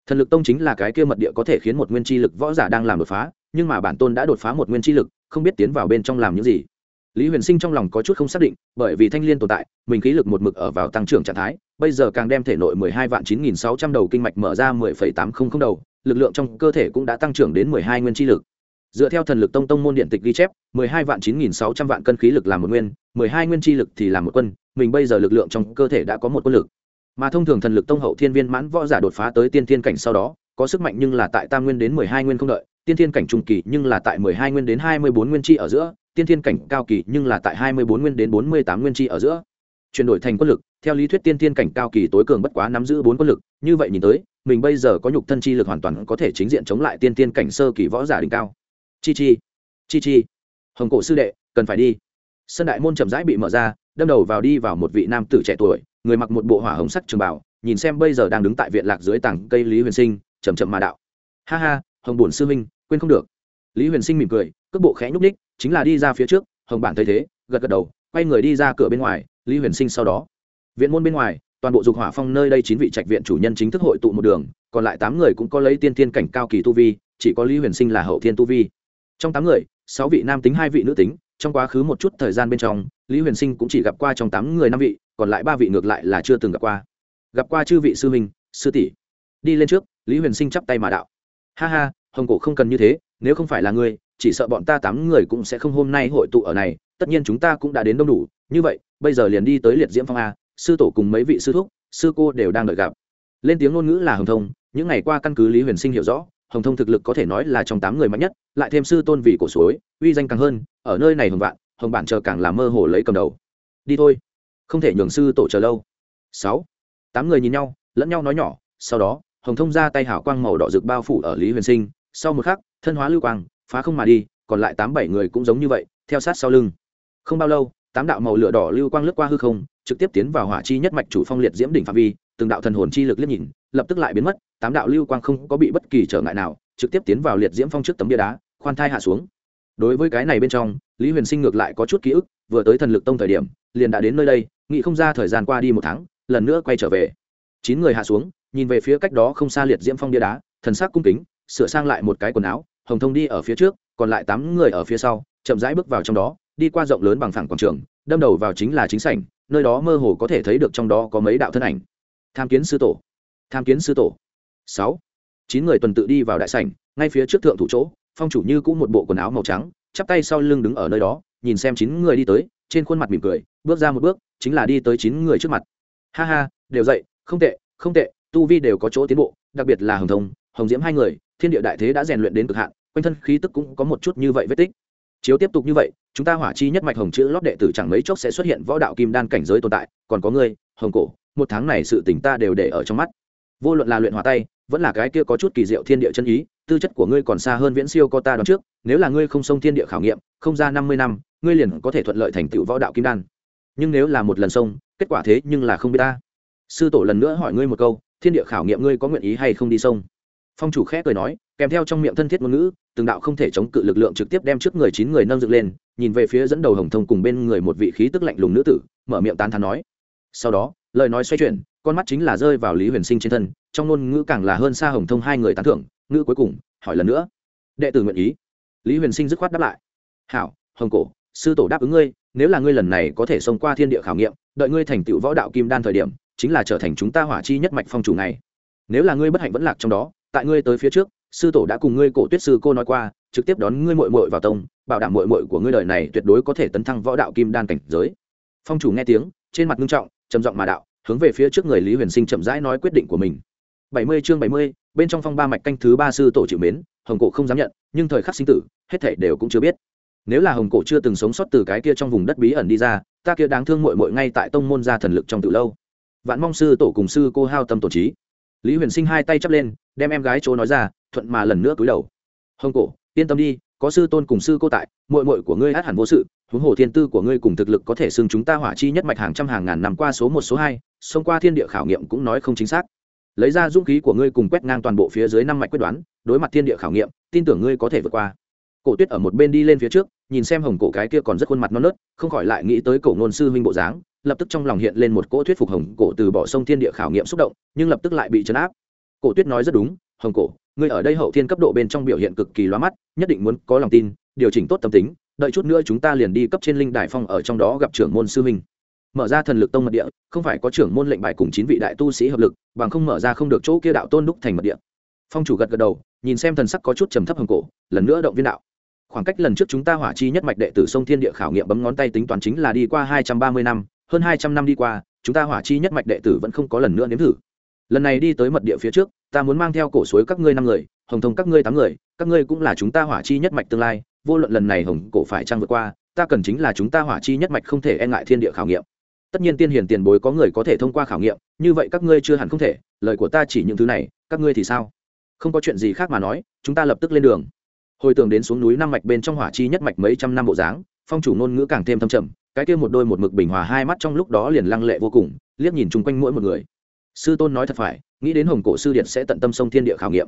Speaker 1: Thần lực tông chính là cái kia mật địa có thể khiến một nguyên chi lực võ giả đang làm đột phá, nhưng mà bản tôn đã đột phá một nguyên chi lực, không biết tiến vào bên trong làm những gì. Lý huyền sinh trong lòng có chút không xác định, bởi vì thanh l i ê n tồn tại, mình khí lực một mực ở vào tăng trưởng trạng thái, bây giờ càng đem thể nội mười hai vạn chín nghìn sáu trăm đầu kinh mạch mở ra mười phẩy tám không không đầu, lực lượng trong cơ thể cũng đã tăng trưởng đến mười hai nguyên chi lực dựa theo thần lực tông tông môn điện tịch ghi chép, mười hai vạn chín nghìn sáu trăm vạn cân khí lực làm một nguyên, mười hai nguyên chi lực thì là một quân, mình bây giờ lực lượng trong cơ thể đã có một quân lực. Mà thông thường thần lực tông hậu thiên viên mãn võ giả đột phá tới tiên thiên cảnh sau đó, có sức mạnh nhưng là tại tam nguyên đến mười hai nguyên không đợi, tiên thiên cảnh trung kỳ nhưng là tại mười hai nguyên đến hai mươi bốn nguyên chi ở giữa, tiên thiên cảnh cao kỳ nhưng là tại hai mươi bốn nguyên đến bốn mươi tám nguyên chi ở giữa. Chuyển đổi thành quân lực, theo lý thuyết tiên thiên cảnh cao kỳ tối cường bất quá nắm giữ bốn quân lực, như vậy nhìn tới, mình bây giờ có nhục thân chi lực hoàn toàn có thể chính diện chống lại tiên thiên cảnh sơ kỳ võ giả đỉnh cao chi chi. Chi chi. Hồng cổ sư đệ, cần phải đi. Sân đại môn chậm rãi bị mở ra, đâm đầu vào đi vào một vị nam tử trẻ tuổi, người mặc một bộ hỏa hồng sắc trường bảo nhìn xem bây giờ đang đứng tại viện lạc dưới tảng cây lý huyền sinh chầm chậm mà đạo. Ha ha, hồng bổn sư huynh, quên không được. Lý huyền sinh mỉm cười, cước bộ khẽ nhúc ních chính là đi ra phía trước, hồng bản thấy thế, gật gật đầu, quay người đi ra cửa bên ngoài, lý huyền sinh sau đó. Viện môn bên ngoài, toàn bộ dục hỏa phong nơi đây chín vị trạch viện chủ nhân chính thức hội tụ một đường, còn lại tám người cũng có lấy tiên tiên cảnh cao kỳ tu vi, chỉ có lý huyền sinh là hậu thiên tu vi trong tám người, sáu vị nam tính, hai vị nữ tính, trong quá khứ một chút thời gian bên trong, lý huyền sinh cũng chỉ gặp qua trong tám người năm vị, còn lại ba vị ngược lại là chưa từng gặp qua. Gặp qua chư vị sư huynh, sư tỷ. Đi lên trước, lý huyền sinh chắp tay mà đạo. Ha ha, hồng cổ không cần như thế, nếu không phải là ngươi, chỉ sợ bọn ta tám người cũng sẽ không hôm nay hội tụ ở này, tất nhiên chúng ta cũng đã đến đông đủ. Như vậy, bây giờ liền đi tới liệt diễm phong a, sư tổ cùng mấy vị sư thúc, sư cô đều đang đợi gặp. Lên tiếng ngôn ngữ là hồng thông, những ngày qua căn cứ lý huyền sinh hiểu rõ hồng thông thực lực có thể nói là trong tám người mạnh nhất, lại thêm sư tôn vị cổ suối, uy danh càng hơn, ở nơi này hồng vạn, hồng bản chờ càng làm mơ hồ lấy cầm đầu. Đi thôi. Không thể nhường sư tổ chờ lâu. Sáu. Tám người nhìn nhau, lẫn nhau nói nhỏ, sau đó, hồng thông ra tay hảo quang màu đỏ rực bao phủ ở lý huyền sinh, sau một khắc, thân hóa lưu quang, phá không mà đi, còn lại tám bảy người cũng giống như vậy, theo sát sau lưng. Không bao lâu, tám đạo màu lửa đỏ lưu quang lướt qua hư không, trực tiếp tiến vào hỏa chi nhất mạch chủ phong liệt diễm đỉnh phạm vi, từng đạo thần hồn chi lực liếc nhìn lập tức lại biến mất, tám đạo lưu quang không có bị bất kỳ trở ngại nào, trực tiếp tiến vào liệt diễm phong trước tấm bia đá, khoan thai hạ xuống. Đối với cái này bên trong, lý huyền sinh ngược lại có chút ký ức, vừa tới thần lực tông thời điểm, liền đã đến nơi đây, nghĩ không ra thời gian qua đi một tháng, lần nữa quay trở về. Chín người hạ xuống, nhìn về phía cách đó không xa liệt diễm phong bia đá, thần sắc cung kính, sửa sang lại một cái quần áo, hồng thông đi ở phía trước, còn lại tám người ở phía sau, chậm rãi bước vào trong đó, đi qua rộng lớn bằng phẳng quảng trường, đâm đầu vào chính là chính sảnh, nơi đó mơ hồ có thể thấy được trong đó có mấy đạo thân ảnh. Tham kiến sư tổ tham kiến sư tổ. Sáu. Chín người tuần tự đi vào đại sảnh, ngay phía trước thượng thủ chỗ, phong chủ như cũng một bộ quần áo màu trắng, chắp tay sau lưng đứng ở nơi đó, nhìn xem chín người đi tới, trên khuôn mặt mỉm cười, bước ra một bước, chính là đi tới chín người trước mặt. Ha ha, đều dậy, không tệ không tệ, tu vi đều có chỗ tiến bộ, đặc biệt là hồng thông, hồng diễm hai người, thiên địa đại thế đã rèn luyện đến cực hạn, quanh thân khí tức cũng có một chút như vậy vết tích. Chiếu tiếp tục như vậy, chúng ta hỏa chi nhất mạch hồng chữ lót đệ tử chẳng mấy chốc sẽ xuất hiện võ đạo kim đan cảnh giới tồn tại, còn có ngươi, hồng cổ, một tháng này sự tỉnh ta đều để ở trong mắt vô luận là luyện hòa tay, vẫn là cái kia có chút kỳ diệu thiên địa chân ý, tư chất của ngươi còn xa hơn viễn siêu có ta đón trước, nếu là ngươi không xông thiên địa khảo nghiệm, không ra năm mươi năm, ngươi liền có thể thuận lợi thành tựu võ đạo kim đan. Nhưng nếu là một lần xông, kết quả thế nhưng là không biết ta. Sư tổ lần nữa hỏi ngươi một câu, thiên địa khảo nghiệm ngươi có nguyện ý hay không đi sông phong chủ khẽ cười nói, kèm theo trong miệng thân thiết ngôn ngữ, từng đạo không thể chống cự lực lượng trực tiếp đem trước người chín người nâng dựng lên, nhìn về phía dẫn đầu hồng thông cùng bên người một vị khí tức lạnh lùng nữ tử, mở miệng tán thán nói. Sau đó, lời nói xoay chuyển con mắt chính là rơi vào lý huyền sinh trên thân trong ngôn ngữ càng là hơn xa hồng thông hai người tán thưởng ngữ cuối cùng hỏi lần nữa đệ tử nguyện ý lý huyền sinh dứt khoát đáp lại hảo hồng cổ sư tổ đáp ứng ngươi nếu là ngươi lần này có thể xông qua thiên địa khảo nghiệm đợi ngươi thành tựu võ đạo kim đan thời điểm chính là trở thành chúng ta hỏa chi nhất mạch phong chủ này nếu là ngươi bất hạnh vẫn lạc trong đó tại ngươi tới phía trước sư tổ đã cùng ngươi cổ tuyết sư cô nói qua trực tiếp đón ngươi mội mội vào tông bảo đảm mội mội của ngươi đời này tuyệt đối có thể tấn thăng võ đạo kim đan cảnh giới phong chủ nghe tiếng trên mặt ngưng trọng trầm giọng mà đạo hướng về phía trước người lý huyền sinh chậm rãi nói quyết định của mình. Bảy mươi chương bảy mươi, bên trong phong ba mạch canh thứ ba sư tổ chịu mến, hồng cổ không dám nhận, nhưng thời khắc sinh tử, hết thể đều cũng chưa biết. Nếu là hồng cổ chưa từng sống sót từ cái kia trong vùng đất bí ẩn đi ra, ta kia đáng thương mội mội ngay tại tông môn gia thần lực trong từ lâu. Vạn mong sư tổ cùng sư cô hao tâm tổ trí. Lý huyền sinh hai tay chắp lên, đem em gái chỗ nói ra, thuận mà lần nữa cúi đầu. Hồng cổ, yên tâm đi có sư tôn cùng sư cô tại mội mội của ngươi át hẳn vô sự, huống hồ thiên tư của ngươi cùng thực lực có thể xưng chúng ta hỏa chi nhất mạch hàng trăm hàng ngàn năm qua số một, số hai, xông qua thiên địa khảo nghiệm cũng nói không chính xác. Lấy ra dũng khí của ngươi cùng quét ngang toàn bộ phía dưới năm mạch quyết đoán, đối mặt thiên địa khảo nghiệm, tin tưởng ngươi có thể vượt qua. Cổ tuyết ở một bên đi lên phía trước, nhìn xem hồng cổ cái kia còn rất khuôn mặt non nớt, không khỏi lại nghĩ tới cổ ngôn sư huynh bộ dáng, lập tức trong lòng hiện lên một cỗ thuyết phục hồng cổ từ bỏ sông thiên địa khảo nghiệm xúc động, nhưng lập tức lại bị chấn áp. Cổ tuyết nói rất đúng, hồng cổ ngươi ở đây hậu thiên cấp độ bên trong biểu hiện cực kỳ loa mắt, nhất định muốn có lòng tin, điều chỉnh tốt tâm tính, đợi chút nữa chúng ta liền đi cấp trên linh đại phong ở trong đó gặp trưởng môn sư huynh. Mở ra thần lực tông mật địa, không phải có trưởng môn lệnh bài cùng chín vị đại tu sĩ hợp lực, bằng không mở ra không được chỗ kia đạo tôn đúc thành mật địa. Phong chủ gật gật đầu, nhìn xem thần sắc có chút trầm thấp hồng cổ, lần nữa động viên đạo. Khoảng cách lần trước chúng ta hỏa chi nhất mạch đệ tử sông thiên địa khảo nghiệm bấm ngón tay tính toán chính là đi qua hai trăm ba mươi năm, hơn hai trăm năm đi qua, chúng ta hỏa chi nhất mạch đệ tử vẫn không có lần nữa nếm thử lần này đi tới mật địa phía trước, ta muốn mang theo cổ suối các ngươi năm người, hồng thông các ngươi tám người, các ngươi cũng là chúng ta hỏa chi nhất mạch tương lai, vô luận lần này hồng cổ phải trăng vượt qua, ta cần chính là chúng ta hỏa chi nhất mạch không thể e ngại thiên địa khảo nghiệm. Tất nhiên tiên hiền tiền bối có người có thể thông qua khảo nghiệm, như vậy các ngươi chưa hẳn không thể, lời của ta chỉ những thứ này, các ngươi thì sao? Không có chuyện gì khác mà nói, chúng ta lập tức lên đường. Hồi tưởng đến xuống núi năm mạch bên trong hỏa chi nhất mạch mấy trăm năm bộ dáng, phong chủ ngôn ngữ càng thêm thâm trầm, cái kia một đôi một mực bình hòa hai mắt trong lúc đó liền lăng lệ vô cùng, liếc nhìn chung quanh mỗi một người sư tôn nói thật phải, nghĩ đến hồng cổ sư điện sẽ tận tâm sông thiên địa khảo nghiệm.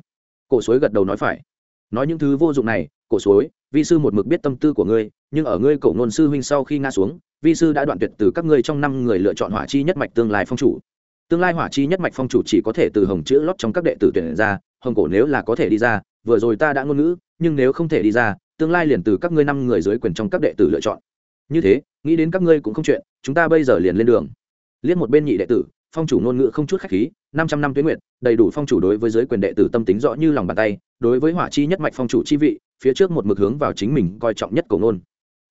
Speaker 1: Cổ suối gật đầu nói phải. Nói những thứ vô dụng này, cổ suối, vi sư một mực biết tâm tư của ngươi, nhưng ở ngươi cổ ngôn sư huynh sau khi ngã xuống, vi sư đã đoạn tuyệt từ các ngươi trong năm người lựa chọn hỏa chi nhất mạch tương lai phong chủ. Tương lai hỏa chi nhất mạch phong chủ chỉ có thể từ hồng chữ lót trong các đệ tử tuyển ra, hồng cổ nếu là có thể đi ra, vừa rồi ta đã ngôn ngữ, nhưng nếu không thể đi ra, tương lai liền từ các ngươi năm người dưới quyền trong các đệ tử lựa chọn. Như thế, nghĩ đến các ngươi cũng không chuyện, chúng ta bây giờ liền lên đường. Liếc một bên nhị đệ tử phong chủ ngôn ngữ không chút khách khí, năm trăm năm tuyến nguyện đầy đủ phong chủ đối với giới quyền đệ tử tâm tính rõ như lòng bàn tay, đối với hỏa chi nhất mạch phong chủ chi vị, phía trước một mực hướng vào chính mình coi trọng nhất cổ ngôn.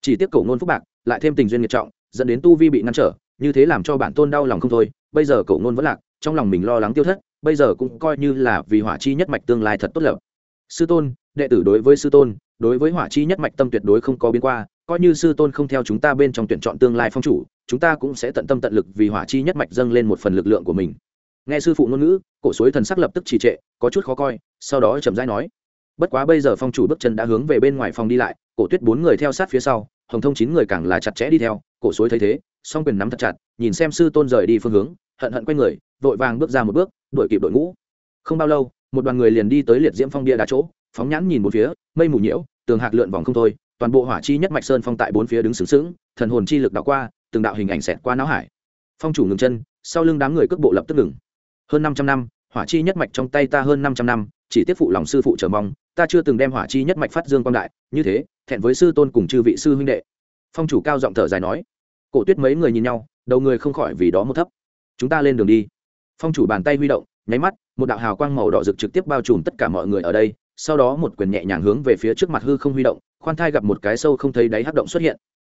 Speaker 1: Chỉ tiếc cổ ngôn phúc bạc, lại thêm tình duyên nghiệt trọng, dẫn đến tu vi bị ngăn trở, như thế làm cho bản tôn đau lòng không thôi, bây giờ cổ ngôn vẫn lạc, trong lòng mình lo lắng tiêu thất, bây giờ cũng coi như là vì hỏa chi nhất mạch tương lai thật tốt lập. Sư tôn, đệ tử đối với sư tôn, đối với hỏa chi nhất mạch tâm tuyệt đối không có biến qua coi như sư tôn không theo chúng ta bên trong tuyển chọn tương lai phong chủ, chúng ta cũng sẽ tận tâm tận lực vì hỏa chi nhất mạch dâng lên một phần lực lượng của mình. Nghe sư phụ ngôn ngữ, cổ suối thần sắc lập tức trì trệ, có chút khó coi, sau đó chậm rãi nói, bất quá bây giờ phong chủ bước chân đã hướng về bên ngoài phòng đi lại, cổ tuyết bốn người theo sát phía sau, hồng thông chín người càng là chặt chẽ đi theo, cổ suối thấy thế, song quyền nắm thật chặt, nhìn xem sư tôn rời đi phương hướng, hận hận quay người, vội vàng bước ra một bước, đuổi kịp đội ngũ. Không bao lâu, một đoàn người liền đi tới liệt diễm phong bia đá chỗ, phóng nhãn nhìn một phía, mây mù nhiễu, tường hạc lượn vòng không thôi toàn bộ hỏa chi nhất mạch sơn phong tại bốn phía đứng sướng sướng thần hồn chi lực đạo qua, từng đạo hình ảnh xẹt qua não hải. Phong chủ ngừng chân, sau lưng đám người cước bộ lập tức ngừng. Hơn năm trăm năm, hỏa chi nhất mạch trong tay ta hơn năm trăm năm, chỉ tiếp phụ lòng sư phụ chờ mong, ta chưa từng đem hỏa chi nhất mạch phát dương quang đại, như thế, thẹn với sư tôn cùng chư vị sư huynh đệ. Phong chủ cao giọng thở dài nói. Cổ tuyết mấy người nhìn nhau, đầu người không khỏi vì đó một thấp. Chúng ta lên đường đi. Phong chủ bàn tay huy động, nháy mắt, một đạo hào quang màu đỏ rực trực tiếp bao trùm tất cả mọi người ở đây sau đó một quyền nhẹ nhàng hướng về phía trước mặt hư không huy động, khoan thai gặp một cái sâu không thấy đáy hắc động xuất hiện.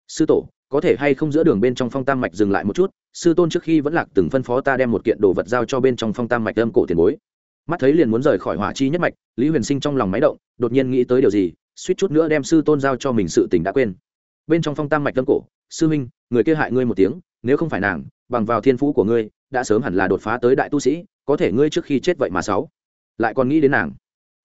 Speaker 1: Sư tổ, có thể hay không giữa đường bên trong phong tam mạch dừng lại một chút? Sư tôn trước khi vẫn lạc từng phân phó ta đem một kiện đồ vật giao cho bên trong phong tam mạch âm cổ tiền bối. Mắt thấy liền muốn rời khỏi hỏa chi nhất mạch, lý huyền sinh trong lòng máy động, đột nhiên nghĩ tới điều gì, suýt chút nữa đem sư tôn giao cho mình sự tình đã quên. Bên trong phong tam mạch tâm cổ, sư minh người kia hại ngươi một tiếng, nếu không phải nàng, bằng vào thiên phú của ngươi, đã sớm hẳn là đột phá tới đại tu sĩ, có thể ngươi trước khi chết vậy mà sáu. Lại còn nghĩ đến nàng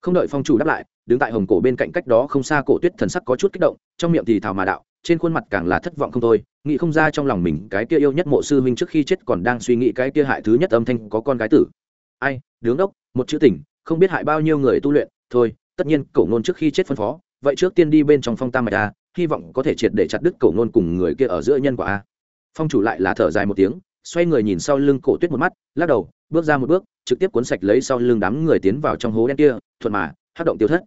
Speaker 1: không đợi phong chủ đáp lại đứng tại hồng cổ bên cạnh cách đó không xa cổ tuyết thần sắc có chút kích động trong miệng thì thào mà đạo trên khuôn mặt càng là thất vọng không thôi nghĩ không ra trong lòng mình cái kia yêu nhất mộ sư huynh trước khi chết còn đang suy nghĩ cái kia hại thứ nhất âm thanh có con gái tử. Ai đứng đốc một chữ tỉnh, không biết hại bao nhiêu người tu luyện thôi tất nhiên cổ ngôn trước khi chết phân phó vậy trước tiên đi bên trong phong tam mạch a hy vọng có thể triệt để chặt đứt cổ ngôn cùng người kia ở giữa nhân quả a. Phong chủ lại là thở dài một tiếng xoay người nhìn sau lưng cổ tuyết một mắt, lắc đầu, bước ra một bước, trực tiếp cuốn sạch lấy sau lưng đám người tiến vào trong hố đen kia, thuận mà, hát động tiêu thất.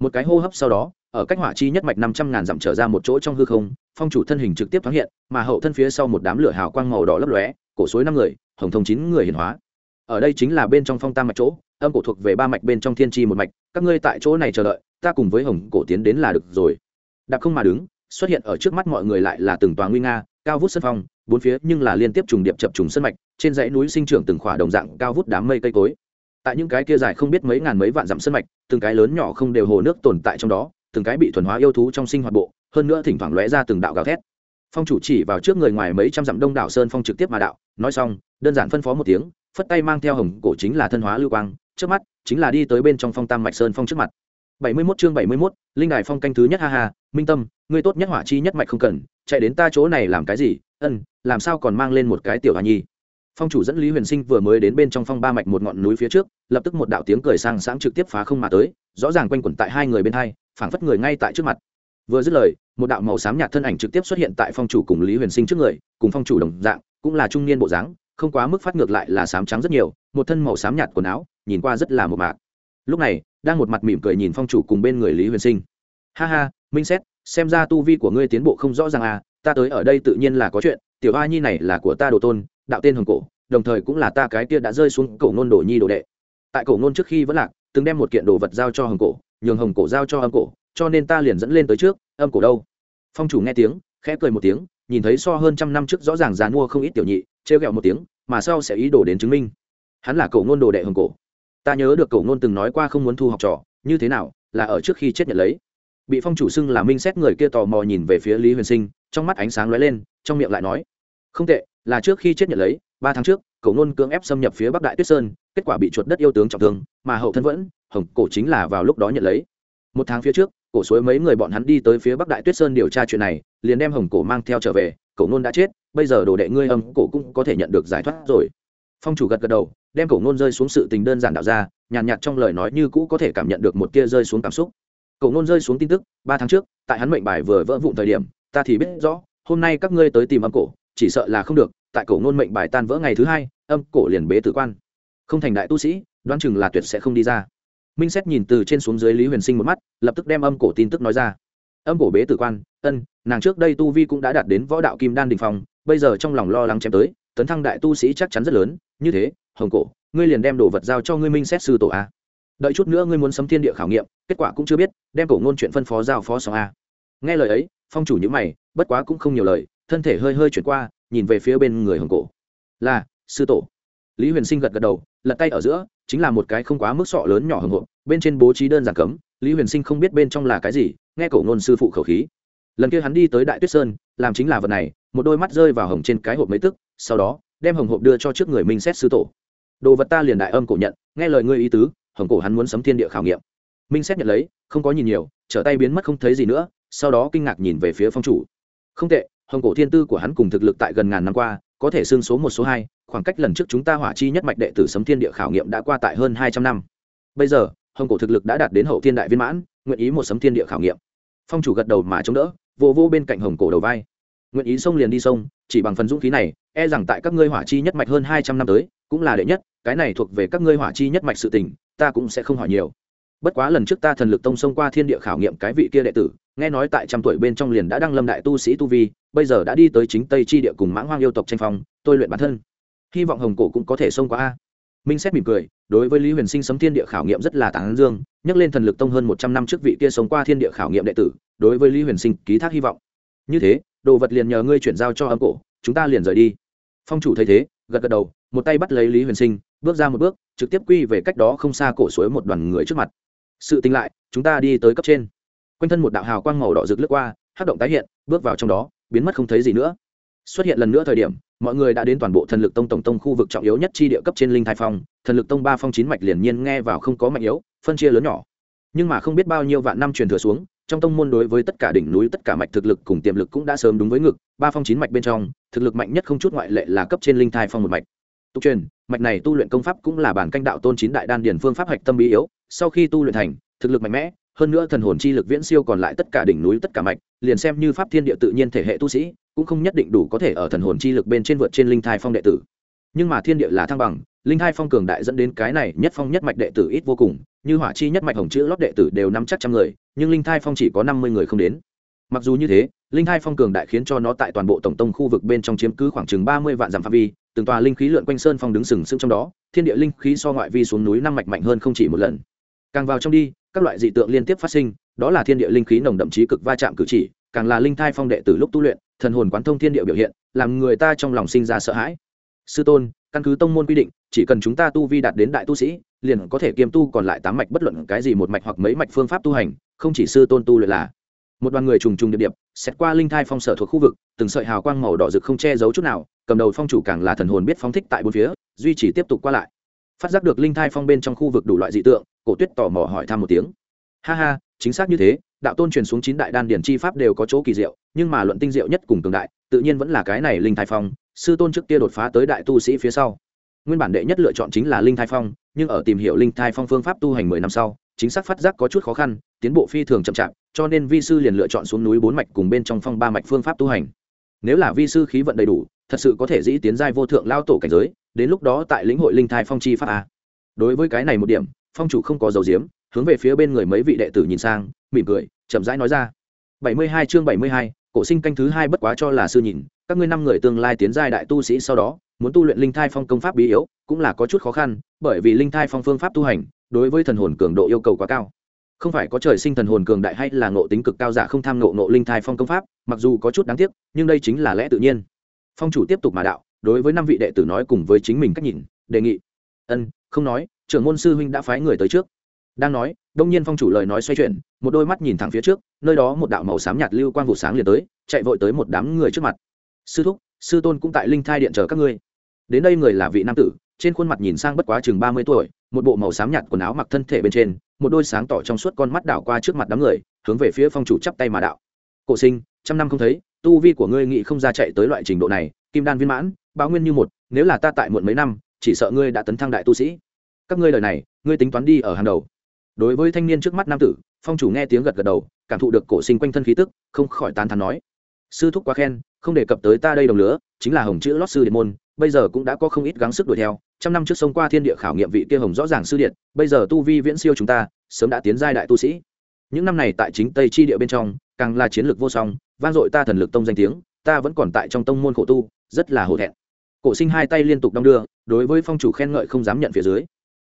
Speaker 1: Một cái hô hấp sau đó, ở cách hỏa chi nhất mạch năm trăm ngàn dặm trở ra một chỗ trong hư không, phong chủ thân hình trực tiếp thoáng hiện, mà hậu thân phía sau một đám lửa hào quang màu đỏ lấp lóe, cổ suối năm người, hồng thông chín người hiển hóa. Ở đây chính là bên trong phong tam mạch chỗ, âm cổ thuộc về ba mạch bên trong thiên tri một mạch, các ngươi tại chỗ này chờ đợi, ta cùng với hồng cổ tiến đến là được rồi. Đạp không mà đứng, xuất hiện ở trước mắt mọi người lại là từng tòa nguy nga, cao vút sân phong bốn phía nhưng là liên tiếp trùng điệp chập trùng sân mạch trên dãy núi sinh trưởng từng khỏa đồng dạng cao vút đám mây cây cối. Tại những cái kia dài không biết mấy ngàn mấy vạn dặm sân mạch từng cái lớn nhỏ không đều hồ nước tồn tại trong đó từng cái bị thuần hóa yêu thú trong sinh hoạt bộ hơn nữa thỉnh thoảng lóe ra từng đạo gào thét. Phong chủ chỉ vào trước người ngoài mấy trăm dặm đông đảo sơn phong trực tiếp mà đạo nói xong đơn giản phân phó một tiếng phất tay mang theo hồng cổ chính là thân hóa lưu quang trước mắt chính là đi tới bên trong phong tam mạch sơn phong trước mặt. Bảy mươi 71 chương bảy mươi 71, linh đài phong canh thứ nhất ha ha minh tâm ngươi tốt nhất hỏa chi nhất mạch không cần chạy đến ta chỗ này làm cái gì ân, làm sao còn mang lên một cái tiểu hà nhi? Phong chủ dẫn lý huyền sinh vừa mới đến bên trong phong ba mạch một ngọn núi phía trước, lập tức một đạo tiếng cười sang sáng trực tiếp phá không mà tới, rõ ràng quanh quẩn tại hai người bên hai, phảng phất người ngay tại trước mặt. Vừa dứt lời, một đạo màu xám nhạt thân ảnh trực tiếp xuất hiện tại phong chủ cùng lý huyền sinh trước người, cùng phong chủ đồng dạng, cũng là trung niên bộ dáng, không quá mức phát ngược lại là xám trắng rất nhiều, một thân màu xám nhạt quần áo, nhìn qua rất là một mạc. Lúc này, đang một mặt mỉm cười nhìn phong chủ cùng bên người lý huyền sinh. Ha ha, minh xét, xem ra tu vi của ngươi tiến bộ không rõ ràng à ta tới ở đây tự nhiên là có chuyện, tiểu a nhi này là của ta đồ tôn, đạo tên hồng cổ, đồng thời cũng là ta cái kia đã rơi xuống cổ ngôn đồ nhi đồ đệ. Tại cổ ngôn trước khi vẫn lạc, từng đem một kiện đồ vật giao cho hồng cổ, nhường hồng cổ giao cho âm cổ, cho nên ta liền dẫn lên tới trước, âm cổ đâu? Phong chủ nghe tiếng, khẽ cười một tiếng, nhìn thấy so hơn trăm năm trước rõ ràng dàn mua không ít tiểu nhị, trêu ghẹo một tiếng, mà sau sẽ ý đồ đến chứng minh. Hắn là cổ ngôn đồ đệ hồng cổ. Ta nhớ được cổ ngôn từng nói qua không muốn thu học trò, như thế nào, là ở trước khi chết nhận lấy. Bị phong chủ xưng là minh xét người kia tò mò nhìn về phía lý huyền sinh trong mắt ánh sáng lóe lên, trong miệng lại nói, không tệ, là trước khi chết nhận lấy, ba tháng trước cổ nôn cưỡng ép xâm nhập phía bắc đại tuyết sơn, kết quả bị chuột đất yêu tướng trọng thương, mà hậu thân vẫn, hồng cổ chính là vào lúc đó nhận lấy. Một tháng phía trước, cổ suối mấy người bọn hắn đi tới phía bắc đại tuyết sơn điều tra chuyện này, liền đem hồng cổ mang theo trở về cổ nôn đã chết, bây giờ đồ đệ ngươi âm cổ cũng có thể nhận được giải thoát rồi. Phong chủ gật gật đầu, đem cổ nôn rơi xuống sự tình đơn giản đạo ra, nhàn nhạt trong lời nói như cũ có thể cảm nhận được một tia rơi xuống cảm xúc. Cổ nôn rơi xuống tin tức, ba tháng trước, tại hắn mệnh bài vừa vỡ vụn thời điểm ta thì biết rõ, hôm nay các ngươi tới tìm âm cổ, chỉ sợ là không được, tại cổ ngôn mệnh bài tan vỡ ngày thứ hai, âm cổ liền bế tử quan. Không thành đại tu sĩ, đoán chừng là tuyệt sẽ không đi ra. Minh xét nhìn từ trên xuống dưới lý huyền sinh một mắt, lập tức đem âm cổ tin tức nói ra. Âm cổ bế tử quan, ân, nàng trước đây tu vi cũng đã đạt đến võ đạo kim đan đình phong, bây giờ trong lòng lo lắng chém tới, tấn thăng đại tu sĩ chắc chắn rất lớn, như thế, hồng cổ, ngươi liền đem đồ vật giao cho ngươi minh xét sư tổ a. Đợi chút nữa ngươi muốn sấm thiên địa khảo nghiệm, kết quả cũng chưa biết, đem cổ ngôn chuyện phân phó giao phó xong a. Nghe lời ấy phong chủ nhữ mày, bất quá cũng không nhiều lời, thân thể hơi hơi chuyển qua, nhìn về phía bên người hồng cổ. Là, sư tổ. Lý huyền sinh gật gật đầu, lật tay ở giữa, chính là một cái không quá mức sọ lớn nhỏ hồng hộp, bên trên bố trí đơn giản cấm, lý huyền sinh không biết bên trong là cái gì, nghe cổ ngôn sư phụ khẩu khí. Lần kia hắn đi tới đại tuyết sơn, làm chính là vật này, một đôi mắt rơi vào hồng trên cái hộp mấy tức, sau đó, đem hồng hộp đưa cho trước người minh xét sư tổ. Đồ vật ta liền đại âm cổ nhận, nghe lời ngươi ý tứ, hồng cổ hắn muốn sấm thiên địa khảo nghiệm. Minh xét nhận lấy, không có nhìn nhiều, trở tay biến mất không thấy gì nữa sau đó kinh ngạc nhìn về phía phong chủ. Không tệ, hồng cổ thiên tư của hắn cùng thực lực tại gần ngàn năm qua, có thể xương số một, số hai, khoảng cách lần trước chúng ta hỏa chi nhất mạch đệ tử sấm thiên địa khảo nghiệm đã qua tại hơn hai trăm năm. Bây giờ, hồng cổ thực lực đã đạt đến hậu thiên đại viên mãn, nguyện ý một sấm thiên địa khảo nghiệm. Phong chủ gật đầu mà chống đỡ, vô vô bên cạnh hồng cổ đầu vai. Nguyện ý xông liền đi sông chỉ bằng phần dũng khí này e rằng tại các ngươi hỏa chi nhất mạch hơn hai trăm năm tới, cũng là đệ nhất, cái này thuộc về các ngươi hỏa chi nhất mạch sự tình, ta cũng sẽ không hỏi nhiều. Bất quá lần trước ta thần lực tông xông qua thiên địa khảo nghiệm cái vị kia đệ tử nghe nói tại trăm tuổi bên trong liền đã đăng lâm đại tu sĩ tu vi, bây giờ đã đi tới chính tây chi địa cùng mãng hoang yêu tộc tranh phong, tôi luyện bản thân. Hy vọng hồng cổ cũng có thể xông qua a. Minh xét mỉm cười, đối với lý huyền sinh sấm thiên địa khảo nghiệm rất là tán dương, nhắc lên thần lực tông hơn một trăm năm trước vị kia sống qua thiên địa khảo nghiệm đệ tử, đối với lý huyền sinh ký thác hy vọng. Như thế, đồ vật liền nhờ ngươi chuyển giao cho âm cổ, chúng ta liền rời đi. Phong chủ thấy thế, gật gật đầu, một tay bắt lấy lý huyền sinh, bước ra một bước, trực tiếp quy về cách đó không xa cổ suối một đoàn người trước mặt. Sự tính lại, chúng ta đi tới cấp trên quanh thân một đạo hào quang màu đỏ rực lướt qua hát động tái hiện, bước vào trong đó, biến mất không thấy gì nữa. Xuất hiện lần nữa thời điểm, mọi người đã đến toàn bộ thần lực tông tổng tông khu vực trọng yếu nhất chi địa cấp trên linh thai phong. Thần lực tông ba phong chín mạch liền nhiên nghe vào không có mạnh yếu, phân chia lớn nhỏ. Nhưng mà không biết bao nhiêu vạn năm truyền thừa xuống, trong tông môn đối với tất cả đỉnh núi, tất cả mạch thực lực cùng tiềm lực cũng đã sớm đúng với ngực. Ba phong chín mạch bên trong, thực lực mạnh nhất không chút ngoại lệ là cấp trên linh thai phong một mạch. Tục truyền, mạch này tu luyện công pháp cũng là bản canh đạo tôn chín đại đan điển phương pháp hạch tâm bí yếu, sau khi tu luyện thành, thực lực mạnh mẽ hơn nữa thần hồn chi lực viễn siêu còn lại tất cả đỉnh núi tất cả mạch, liền xem như pháp thiên địa tự nhiên thể hệ tu sĩ, cũng không nhất định đủ có thể ở thần hồn chi lực bên trên vượt trên linh thai phong đệ tử. Nhưng mà thiên địa là thăng bằng, linh thai phong cường đại dẫn đến cái này nhất phong nhất mạch đệ tử ít vô cùng, như hỏa chi nhất mạch hồng chữ lót đệ tử đều năm chắc trăm người, nhưng linh thai phong chỉ có năm mươi người không đến. Mặc dù như thế, linh thai phong cường đại khiến cho nó tại toàn bộ tổng tông khu vực bên trong chiếm cứ khoảng chừng ba mươi vạn dặm phạm vi, từng tòa linh khí lượn quanh sơn phong đứng sừng sững trong đó, thiên địa linh khí so ngoại vi xuống núi năm mạch mạnh hơn không chỉ một lần. Càng vào trong đi các loại dị tượng liên tiếp phát sinh, đó là thiên địa linh khí nồng đậm chí cực va chạm cử chỉ, càng là linh thai phong đệ từ lúc tu luyện, thần hồn quán thông thiên địa biểu hiện, làm người ta trong lòng sinh ra sợ hãi. Sư tôn, căn cứ tông môn quy định, chỉ cần chúng ta tu vi đạt đến đại tu sĩ, liền có thể kiêm tu còn lại tám mạch bất luận cái gì một mạch hoặc mấy mạch phương pháp tu hành, không chỉ sư tôn tu luyện là. Một đoàn người trùng trùng điệp điệp, xét qua linh thai phong sở thuộc khu vực, từng sợi hào quang màu đỏ rực không che giấu chút nào, cầm đầu phong chủ càng là thần hồn biết phóng thích tại bốn phía, duy trì tiếp tục qua lại phát giác được linh thai phong bên trong khu vực đủ loại dị tượng, cổ tuyết tò mò hỏi thăm một tiếng. Ha ha, chính xác như thế, đạo tôn truyền xuống chín đại đan điển chi pháp đều có chỗ kỳ diệu, nhưng mà luận tinh diệu nhất cùng cường đại, tự nhiên vẫn là cái này linh thai phong, sư tôn trước kia đột phá tới đại tu sĩ phía sau. Nguyên bản đệ nhất lựa chọn chính là linh thai phong, nhưng ở tìm hiểu linh thai phong phương pháp tu hành mười năm sau, chính xác phát giác có chút khó khăn, tiến bộ phi thường chậm chạp, cho nên vi sư liền lựa chọn xuống núi bốn mạch cùng bên trong phong ba mạch phương pháp tu hành. Nếu là vi sư khí vận đầy đủ, thật sự có thể dĩ tiến giai vô thượng lao tổ cảnh giới đến lúc đó tại lĩnh hội linh thai phong chi pháp a. Đối với cái này một điểm, phong chủ không có dầu diếm, hướng về phía bên người mấy vị đệ tử nhìn sang, mỉm cười, chậm rãi nói ra. Bảy mươi hai chương bảy mươi hai, cổ sinh canh thứ hai bất quá cho là sư nhìn, các ngươi năm người tương lai tiến giai đại tu sĩ sau đó, muốn tu luyện linh thai phong công pháp bí yếu, cũng là có chút khó khăn, bởi vì linh thai phong phương pháp tu hành, đối với thần hồn cường độ yêu cầu quá cao. Không phải có trời sinh thần hồn cường đại hay là ngộ tính cực cao giả không tham ngộ ngộ linh thai phong công pháp, mặc dù có chút đáng tiếc, nhưng đây chính là lẽ tự nhiên. Phong chủ tiếp tục mà đạo đối với năm vị đệ tử nói cùng với chính mình cách nhìn, đề nghị. Ân, không nói, trưởng môn sư huynh đã phái người tới trước. Đang nói, đông nhiên phong chủ lời nói xoay chuyển, một đôi mắt nhìn thẳng phía trước, nơi đó một đạo màu xám nhạt lưu quang vụ sáng liền tới, chạy vội tới một đám người trước mặt. Sư thúc, sư tôn cũng tại linh thai điện chờ các ngươi. Đến đây người là vị nam tử, trên khuôn mặt nhìn sang bất quá chừng ba mươi tuổi, một bộ màu xám nhạt quần áo mặc thân thể bên trên, một đôi sáng tỏ trong suốt con mắt đảo qua trước mặt đám người, hướng về phía phong chủ chắp tay mà đạo. Cổ sinh, trăm năm không thấy, tu vi của ngươi nghị không ra chạy tới loại trình độ này, kim đan viên mãn báo nguyên như một, nếu là ta tại muộn mấy năm, chỉ sợ ngươi đã tấn thăng đại tu sĩ. Các ngươi lời này, ngươi tính toán đi ở hàng đầu. Đối với thanh niên trước mắt nam tử, phong chủ nghe tiếng gật gật đầu, cảm thụ được cổ sinh quanh thân khí tức, không khỏi tán thán nói. Sư thúc quá khen, không đề cập tới ta đây đồng lứa chính là hồng chữ lót sư điện môn, bây giờ cũng đã có không ít gắng sức đuổi theo. Trăm năm trước sông qua thiên địa khảo nghiệm vị kia hồng rõ ràng sư điện, bây giờ tu vi viễn siêu chúng ta, sớm đã tiến giai đại tu sĩ. Những năm này tại chính tây chi địa bên trong, càng là chiến lược vô song, vang dội ta thần lực tông danh tiếng, ta vẫn còn tại trong tông môn khổ tu, rất là hổ thẹn cổ sinh hai tay liên tục đong đưa, đối với phong chủ khen ngợi không dám nhận phía dưới.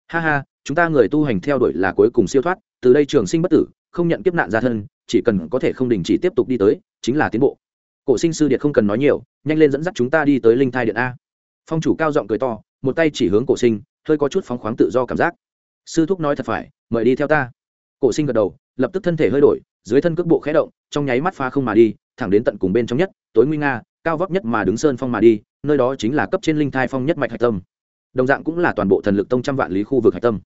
Speaker 1: Ha ha, chúng ta người tu hành theo đuổi là cuối cùng siêu thoát, từ đây trường sinh bất tử, không nhận kiếp nạn ra thân, chỉ cần có thể không đình chỉ tiếp tục đi tới, chính là tiến bộ. Cổ sinh sư điện không cần nói nhiều, nhanh lên dẫn dắt chúng ta đi tới linh thai điện a. Phong chủ cao giọng cười to, một tay chỉ hướng cổ sinh, hơi có chút phóng khoáng tự do cảm giác. Sư thúc nói thật phải, mời đi theo ta. Cổ sinh gật đầu, lập tức thân thể hơi đổi, dưới thân cước bộ khẽ động, trong nháy mắt pha không mà đi, thẳng đến tận cùng bên trong nhất, tối nguy nga cao vóc nhất mà đứng sơn phong mà đi, nơi đó chính là cấp trên linh thai phong nhất mạch hạch tâm. Đồng dạng cũng là toàn bộ thần lực tông trăm vạn lý khu vực hạch tâm.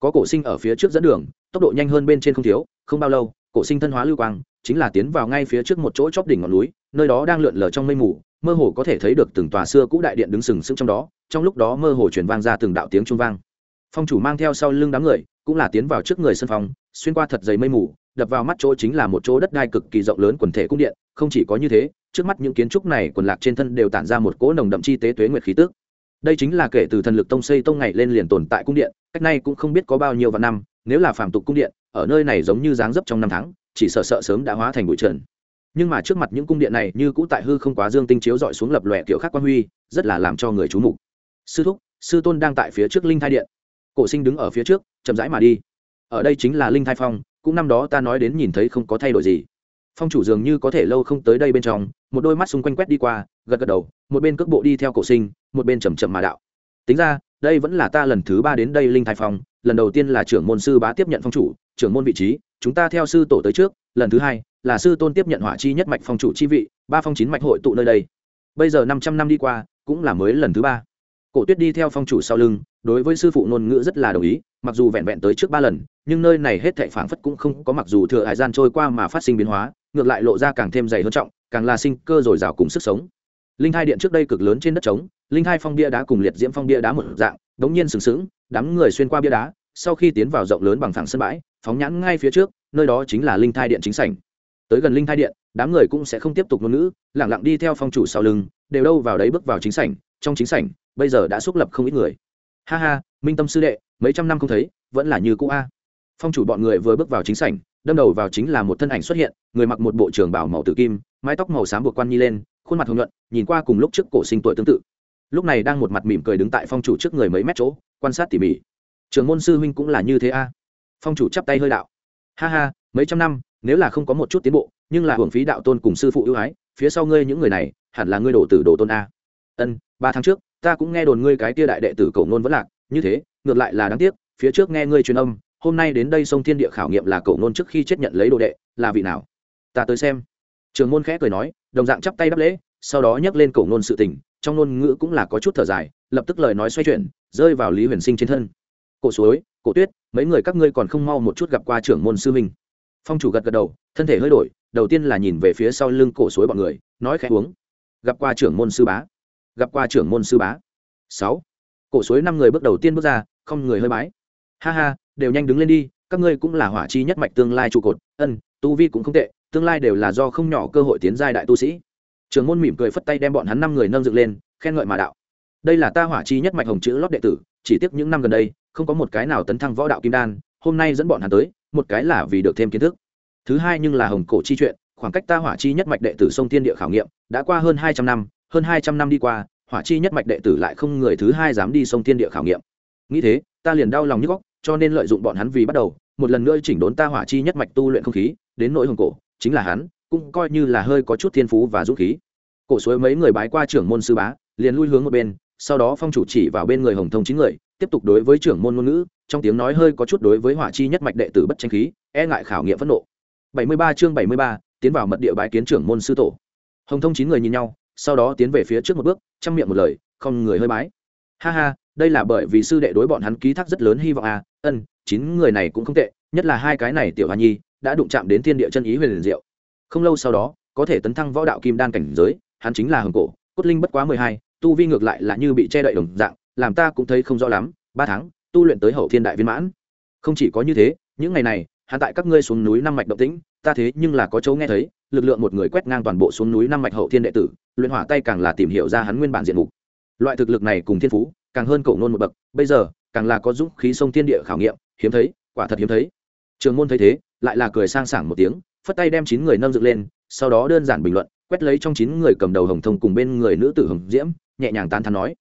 Speaker 1: Có cổ sinh ở phía trước dẫn đường, tốc độ nhanh hơn bên trên không thiếu, không bao lâu, cổ sinh thân hóa lưu quang, chính là tiến vào ngay phía trước một chỗ chóp đỉnh ngọn núi, nơi đó đang lượn lờ trong mây mù, mơ hồ có thể thấy được từng tòa xưa cũ đại điện đứng sừng sững trong đó, trong lúc đó mơ hồ truyền vang ra từng đạo tiếng trung vang. Phong chủ mang theo sau lưng đám người, cũng là tiến vào trước người sân phòng xuyên qua thật dày mây mù, đập vào mắt chỗ chính là một chỗ đất đai cực kỳ rộng lớn quần thể cung điện, không chỉ có như thế trước mắt những kiến trúc này quần lạc trên thân đều tản ra một cỗ nồng đậm chi tế tuế nguyệt khí tức. Đây chính là kể từ thần lực tông xây tông ngày lên liền tồn tại cung điện, cách này cũng không biết có bao nhiêu vạn năm, nếu là phàm tục cung điện, ở nơi này giống như dáng dấp trong năm tháng, chỉ sợ sợ sớm đã hóa thành bụi trần. Nhưng mà trước mặt những cung điện này như cũ tại hư không quá dương tinh chiếu dọi xuống lập lòe kiểu khác quan huy, rất là làm cho người chú mục. Sư thúc, sư tôn đang tại phía trước linh thai điện. Cổ sinh đứng ở phía trước, chậm rãi mà đi. Ở đây chính là linh thai phong, cũng năm đó ta nói đến nhìn thấy không có thay đổi gì phong chủ dường như có thể lâu không tới đây bên trong, một đôi mắt xung quanh quét đi qua, gật gật đầu, một bên cước bộ đi theo cổ sinh, một bên chầm chậm mà đạo. Tính ra, đây vẫn là ta lần thứ ba đến đây linh Thái phong lần đầu tiên là trưởng môn sư bá tiếp nhận phong chủ, trưởng môn vị trí, chúng ta theo sư tổ tới trước, lần thứ hai là sư tôn tiếp nhận hỏa chi nhất mạch phong chủ chi vị, ba phong chín mạch hội tụ nơi đây. Bây giờ năm trăm năm đi qua, cũng là mới lần thứ ba. Cổ tuyết đi theo phong chủ sau lưng đối với sư phụ ngôn ngữ rất là đồng ý, mặc dù vẹn vẹn tới trước ba lần, nhưng nơi này hết thệ phảng phất cũng không có mặc dù thừa hải gian trôi qua mà phát sinh biến hóa, ngược lại lộ ra càng thêm dày hơn trọng, càng là sinh cơ dồi dào cùng sức sống. Linh hai điện trước đây cực lớn trên đất trống, linh hai phong bia đá cùng liệt diễm phong bia đá một dạng, đống nhiên sừng sững, đám người xuyên qua bia đá, sau khi tiến vào rộng lớn bằng thẳng sân bãi, phóng nhãn ngay phía trước, nơi đó chính là linh thai điện chính sảnh. Tới gần linh thai điện, đám người cũng sẽ không tiếp tục ngôn ngữ lẳng lặng đi theo phong chủ sau lưng, đều đâu vào đấy bước vào chính sảnh, trong chính sảnh, bây giờ đã xúc lập không ít người ha ha, minh tâm sư đệ, mấy trăm năm không thấy, vẫn là như cũ a. Phong chủ bọn người vừa bước vào chính sảnh, đâm đầu vào chính là một thân ảnh xuất hiện, người mặc một bộ trường bảo màu tử kim, mái tóc màu xám buộc quan nhi lên, khuôn mặt hồng nhuận, nhìn qua cùng lúc trước cổ sinh tuổi tương tự. Lúc này đang một mặt mỉm cười đứng tại phong chủ trước người mấy mét chỗ, quan sát tỉ mỉ. Trường môn sư huynh cũng là như thế a. Phong chủ chắp tay hơi đạo. Ha ha, mấy trăm năm, nếu là không có một chút tiến bộ, nhưng là hưởng phí đạo tôn cùng sư phụ ưu ái, phía sau ngươi những người này, hẳn là ngươi đổ tử đồ tôn a ân, ba tháng trước, ta cũng nghe đồn ngươi cái tia đại đệ tử cầu nôn vẫn lạc, như thế, ngược lại là đáng tiếc, phía trước nghe ngươi truyền âm, hôm nay đến đây sông thiên địa khảo nghiệm là cầu nôn trước khi chết nhận lấy đồ đệ, là vị nào? Ta tới xem. Trường môn khẽ cười nói, đồng dạng chắp tay đáp lễ, sau đó nhắc lên cầu nôn sự tình, trong ngôn ngữ cũng là có chút thở dài, lập tức lời nói xoay chuyển, rơi vào lý huyền sinh trên thân. Cổ suối, cổ tuyết, mấy người các ngươi còn không mau một chút gặp qua trưởng môn sư minh phong chủ gật gật đầu, thân thể hơi đổi, đầu tiên là nhìn về phía sau lưng cổ suối bọn người, nói khẽ uống. Gặp qua trưởng môn sư bá gặp qua trưởng môn sư bá. Sáu. Cổ suối năm người bước đầu tiên bước ra, không người hơi bái. Ha ha, đều nhanh đứng lên đi, các ngươi cũng là hỏa chi nhất mạch tương lai trụ cột, ân, tu vi cũng không tệ, tương lai đều là do không nhỏ cơ hội tiến giai đại tu sĩ. Trưởng môn mỉm cười phất tay đem bọn hắn năm người nâng dựng lên, khen ngợi mà đạo. Đây là ta hỏa chi nhất mạch hồng chữ lót đệ tử, chỉ tiếc những năm gần đây, không có một cái nào tấn thăng võ đạo kim đan, hôm nay dẫn bọn hắn tới, một cái là vì được thêm kiến thức. Thứ hai nhưng là hồng cổ chi chuyện, khoảng cách ta hỏa chi nhất mạch đệ tử sông thiên địa khảo nghiệm, đã qua hơn hai trăm năm hơn hai trăm năm đi qua hỏa chi nhất mạch đệ tử lại không người thứ hai dám đi sông tiên địa khảo nghiệm. Nghĩ thế ta liền đau lòng nhức góc cho nên lợi dụng bọn hắn vì bắt đầu một lần nữa chỉnh đốn ta hỏa chi nhất mạch tu luyện không khí đến nỗi hồng cổ chính là hắn cũng coi như là hơi có chút thiên phú và dũng khí. Cổ suối mấy người bái qua trưởng môn sư bá liền lui hướng một bên sau đó phong chủ chỉ vào bên người hồng thông chín người tiếp tục đối với trưởng môn ngôn ngữ trong tiếng nói hơi có chút đối với hỏa chi nhất mạch đệ tử bất tranh khí e ngại khảo nghiệm phẫn nộ. 73 chương 73, tiến vào mật địa bái kiến trưởng môn sư tổ. Hồng thông chín người nhìn nhau sau đó tiến về phía trước một bước trong miệng một lời, không người hơi bái. Ha ha, đây là bởi vì sư đệ đối bọn hắn ký thác rất lớn hy vọng à ân, chín người này cũng không tệ, nhất là hai cái này tiểu hoa nhi, đã đụng chạm đến thiên địa chân ý huyền liền diệu. Không lâu sau đó, có thể tấn thăng võ đạo kim đan cảnh giới, hắn chính là hồng cổ, cốt linh bất quá mười hai, tu vi ngược lại là như bị che đậy đồng dạng, làm ta cũng thấy không rõ lắm, ba tháng, tu luyện tới hậu thiên đại viên mãn. Không chỉ có như thế, những ngày này, hắn tại các ngươi xuống núi năm mạch động tĩnh ta thế nhưng là có chỗ nghe thấy, lực lượng một người quét ngang toàn bộ xuống núi năm mạch hậu thiên đệ tử, luyện hỏa tay càng là tìm hiểu ra hắn nguyên bản diện mục. Loại thực lực này cùng thiên phú, càng hơn cổ nôn một bậc, bây giờ, càng là có dũng khí sông thiên địa khảo nghiệm, hiếm thấy, quả thật hiếm thấy. Trường môn thấy thế, lại là cười sang sảng một tiếng, phất tay đem chín người nâng dựng lên, sau đó đơn giản bình luận, quét lấy trong chín người cầm đầu hồng thông cùng bên người nữ tử hồng diễm, nhẹ nhàng tán thán nói.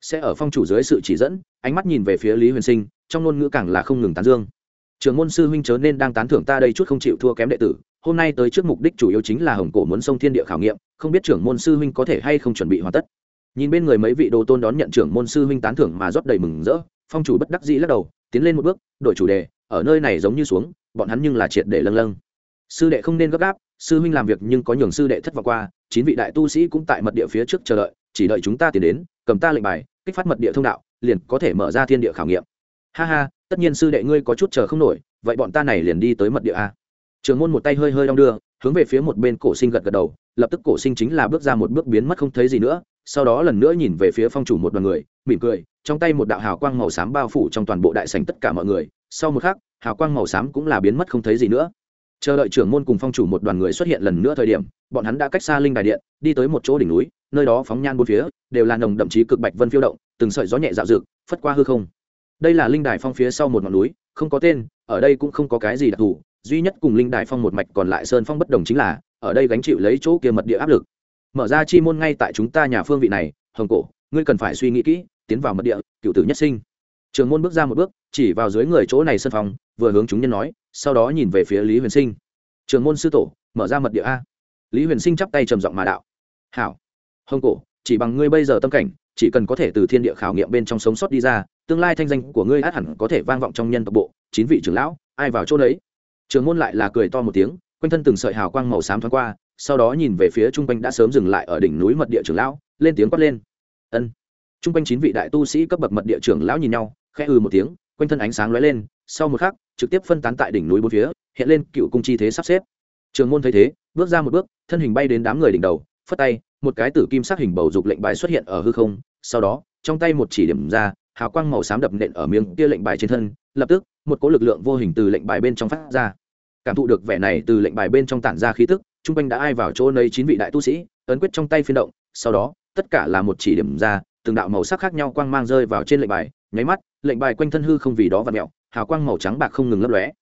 Speaker 1: Sẽ ở phong chủ dưới sự chỉ dẫn, ánh mắt nhìn về phía lý huyền sinh, trong ngôn ngữ càng là không ngừng tán dương trường môn sư huynh chớ nên đang tán thưởng ta đây chút không chịu thua kém đệ tử, hôm nay tới trước mục đích chủ yếu chính là hồng cổ muốn sông thiên địa khảo nghiệm, không biết trưởng môn sư huynh có thể hay không chuẩn bị hoàn tất. Nhìn bên người mấy vị đồ tôn đón nhận trưởng môn sư huynh tán thưởng mà rót đầy mừng rỡ, phong chủ bất đắc dĩ lắc đầu, tiến lên một bước, đổi chủ đề, ở nơi này giống như xuống, bọn hắn nhưng là triệt để lâng lâng. Sư đệ không nên gấp gáp, sư huynh làm việc nhưng có nhường sư đệ thất vọng qua, chín vị đại tu sĩ cũng tại mật địa phía trước chờ đợi, chỉ đợi chúng ta tiến đến, cầm ta lệnh bài, kích phát mật địa thông đạo, liền có thể mở ra thiên địa khảo nghiệm. Ha ha tất nhiên sư đệ ngươi có chút chờ không nổi, vậy bọn ta này liền đi tới mật địa a. Trường môn một tay hơi hơi đong đưa, hướng về phía một bên cổ sinh gật gật đầu, lập tức cổ sinh chính là bước ra một bước biến mất không thấy gì nữa, sau đó lần nữa nhìn về phía phong chủ một đoàn người, mỉm cười, trong tay một đạo hào quang màu xám bao phủ trong toàn bộ đại sành tất cả mọi người, sau một khắc, hào quang màu xám cũng là biến mất không thấy gì nữa. Chờ đợi trưởng môn cùng phong chủ một đoàn người xuất hiện lần nữa thời điểm, bọn hắn đã cách xa linh đài điện, đi tới một chỗ đỉnh núi, nơi đó phóng nhan bốn phía, đều là nồng đậm chí cực bạch vân phiêu động, từng sợi gió nhẹ dạo dực phất qua hư không đây là linh đài phong phía sau một ngọn núi, không có tên, ở đây cũng không có cái gì đặc thù, duy nhất cùng linh đài phong một mạch còn lại sơn phong bất đồng chính là, ở đây gánh chịu lấy chỗ kia mật địa áp lực. Mở ra chi môn ngay tại chúng ta nhà phương vị này, hồng cổ, ngươi cần phải suy nghĩ kỹ, tiến vào mật địa, cựu tử nhất sinh. Trường môn bước ra một bước, chỉ vào dưới người chỗ này sân phòng vừa hướng chúng nhân nói, sau đó nhìn về phía lý huyền sinh. Trường môn sư tổ, mở ra mật địa a. Lý huyền sinh chắp tay trầm giọng mà đạo. Hảo. Hồng cổ, chỉ bằng ngươi bây giờ tâm cảnh, chỉ cần có thể từ thiên địa khảo nghiệm bên trong sống sót đi ra tương lai thanh danh của ngươi át hẳn có thể vang vọng trong nhân tộc bộ, chín vị trưởng lão, ai vào chỗ đấy trường môn lại là cười to một tiếng, quanh thân từng sợi hào quang màu xám thoáng qua, sau đó nhìn về phía trung quanh đã sớm dừng lại ở đỉnh núi mật địa trưởng lão, lên tiếng quát lên. Ân. Trung quanh chín vị đại tu sĩ cấp bậc mật địa trưởng lão nhìn nhau, khẽ ư một tiếng, quanh thân ánh sáng lóe lên, sau một khắc, trực tiếp phân tán tại đỉnh núi bốn phía, hiện lên cựu cung chi thế sắp xếp. Trường môn thấy thế, bước ra một bước, thân hình bay đến đám người đỉnh đầu, phất tay, một cái tử kim sắc hình bầu dục lệnh bài xuất hiện ở hư không, sau đó, trong tay một chỉ điểm ra hào quang màu xám đập nện ở miếng kia lệnh bài trên thân, lập tức, một cỗ lực lượng vô hình từ lệnh bài bên trong phát ra. Cảm thụ được vẻ này từ lệnh bài bên trong tản ra khí tức chung quanh đã ai vào chỗ nơi chín vị đại tu sĩ, ấn quyết trong tay phiên động, sau đó, tất cả là một chỉ điểm ra, từng đạo màu sắc khác nhau quang mang rơi vào trên lệnh bài, nháy mắt, lệnh bài quanh thân hư không vì đó và mẹo hào quang màu trắng bạc không ngừng lấp lóe.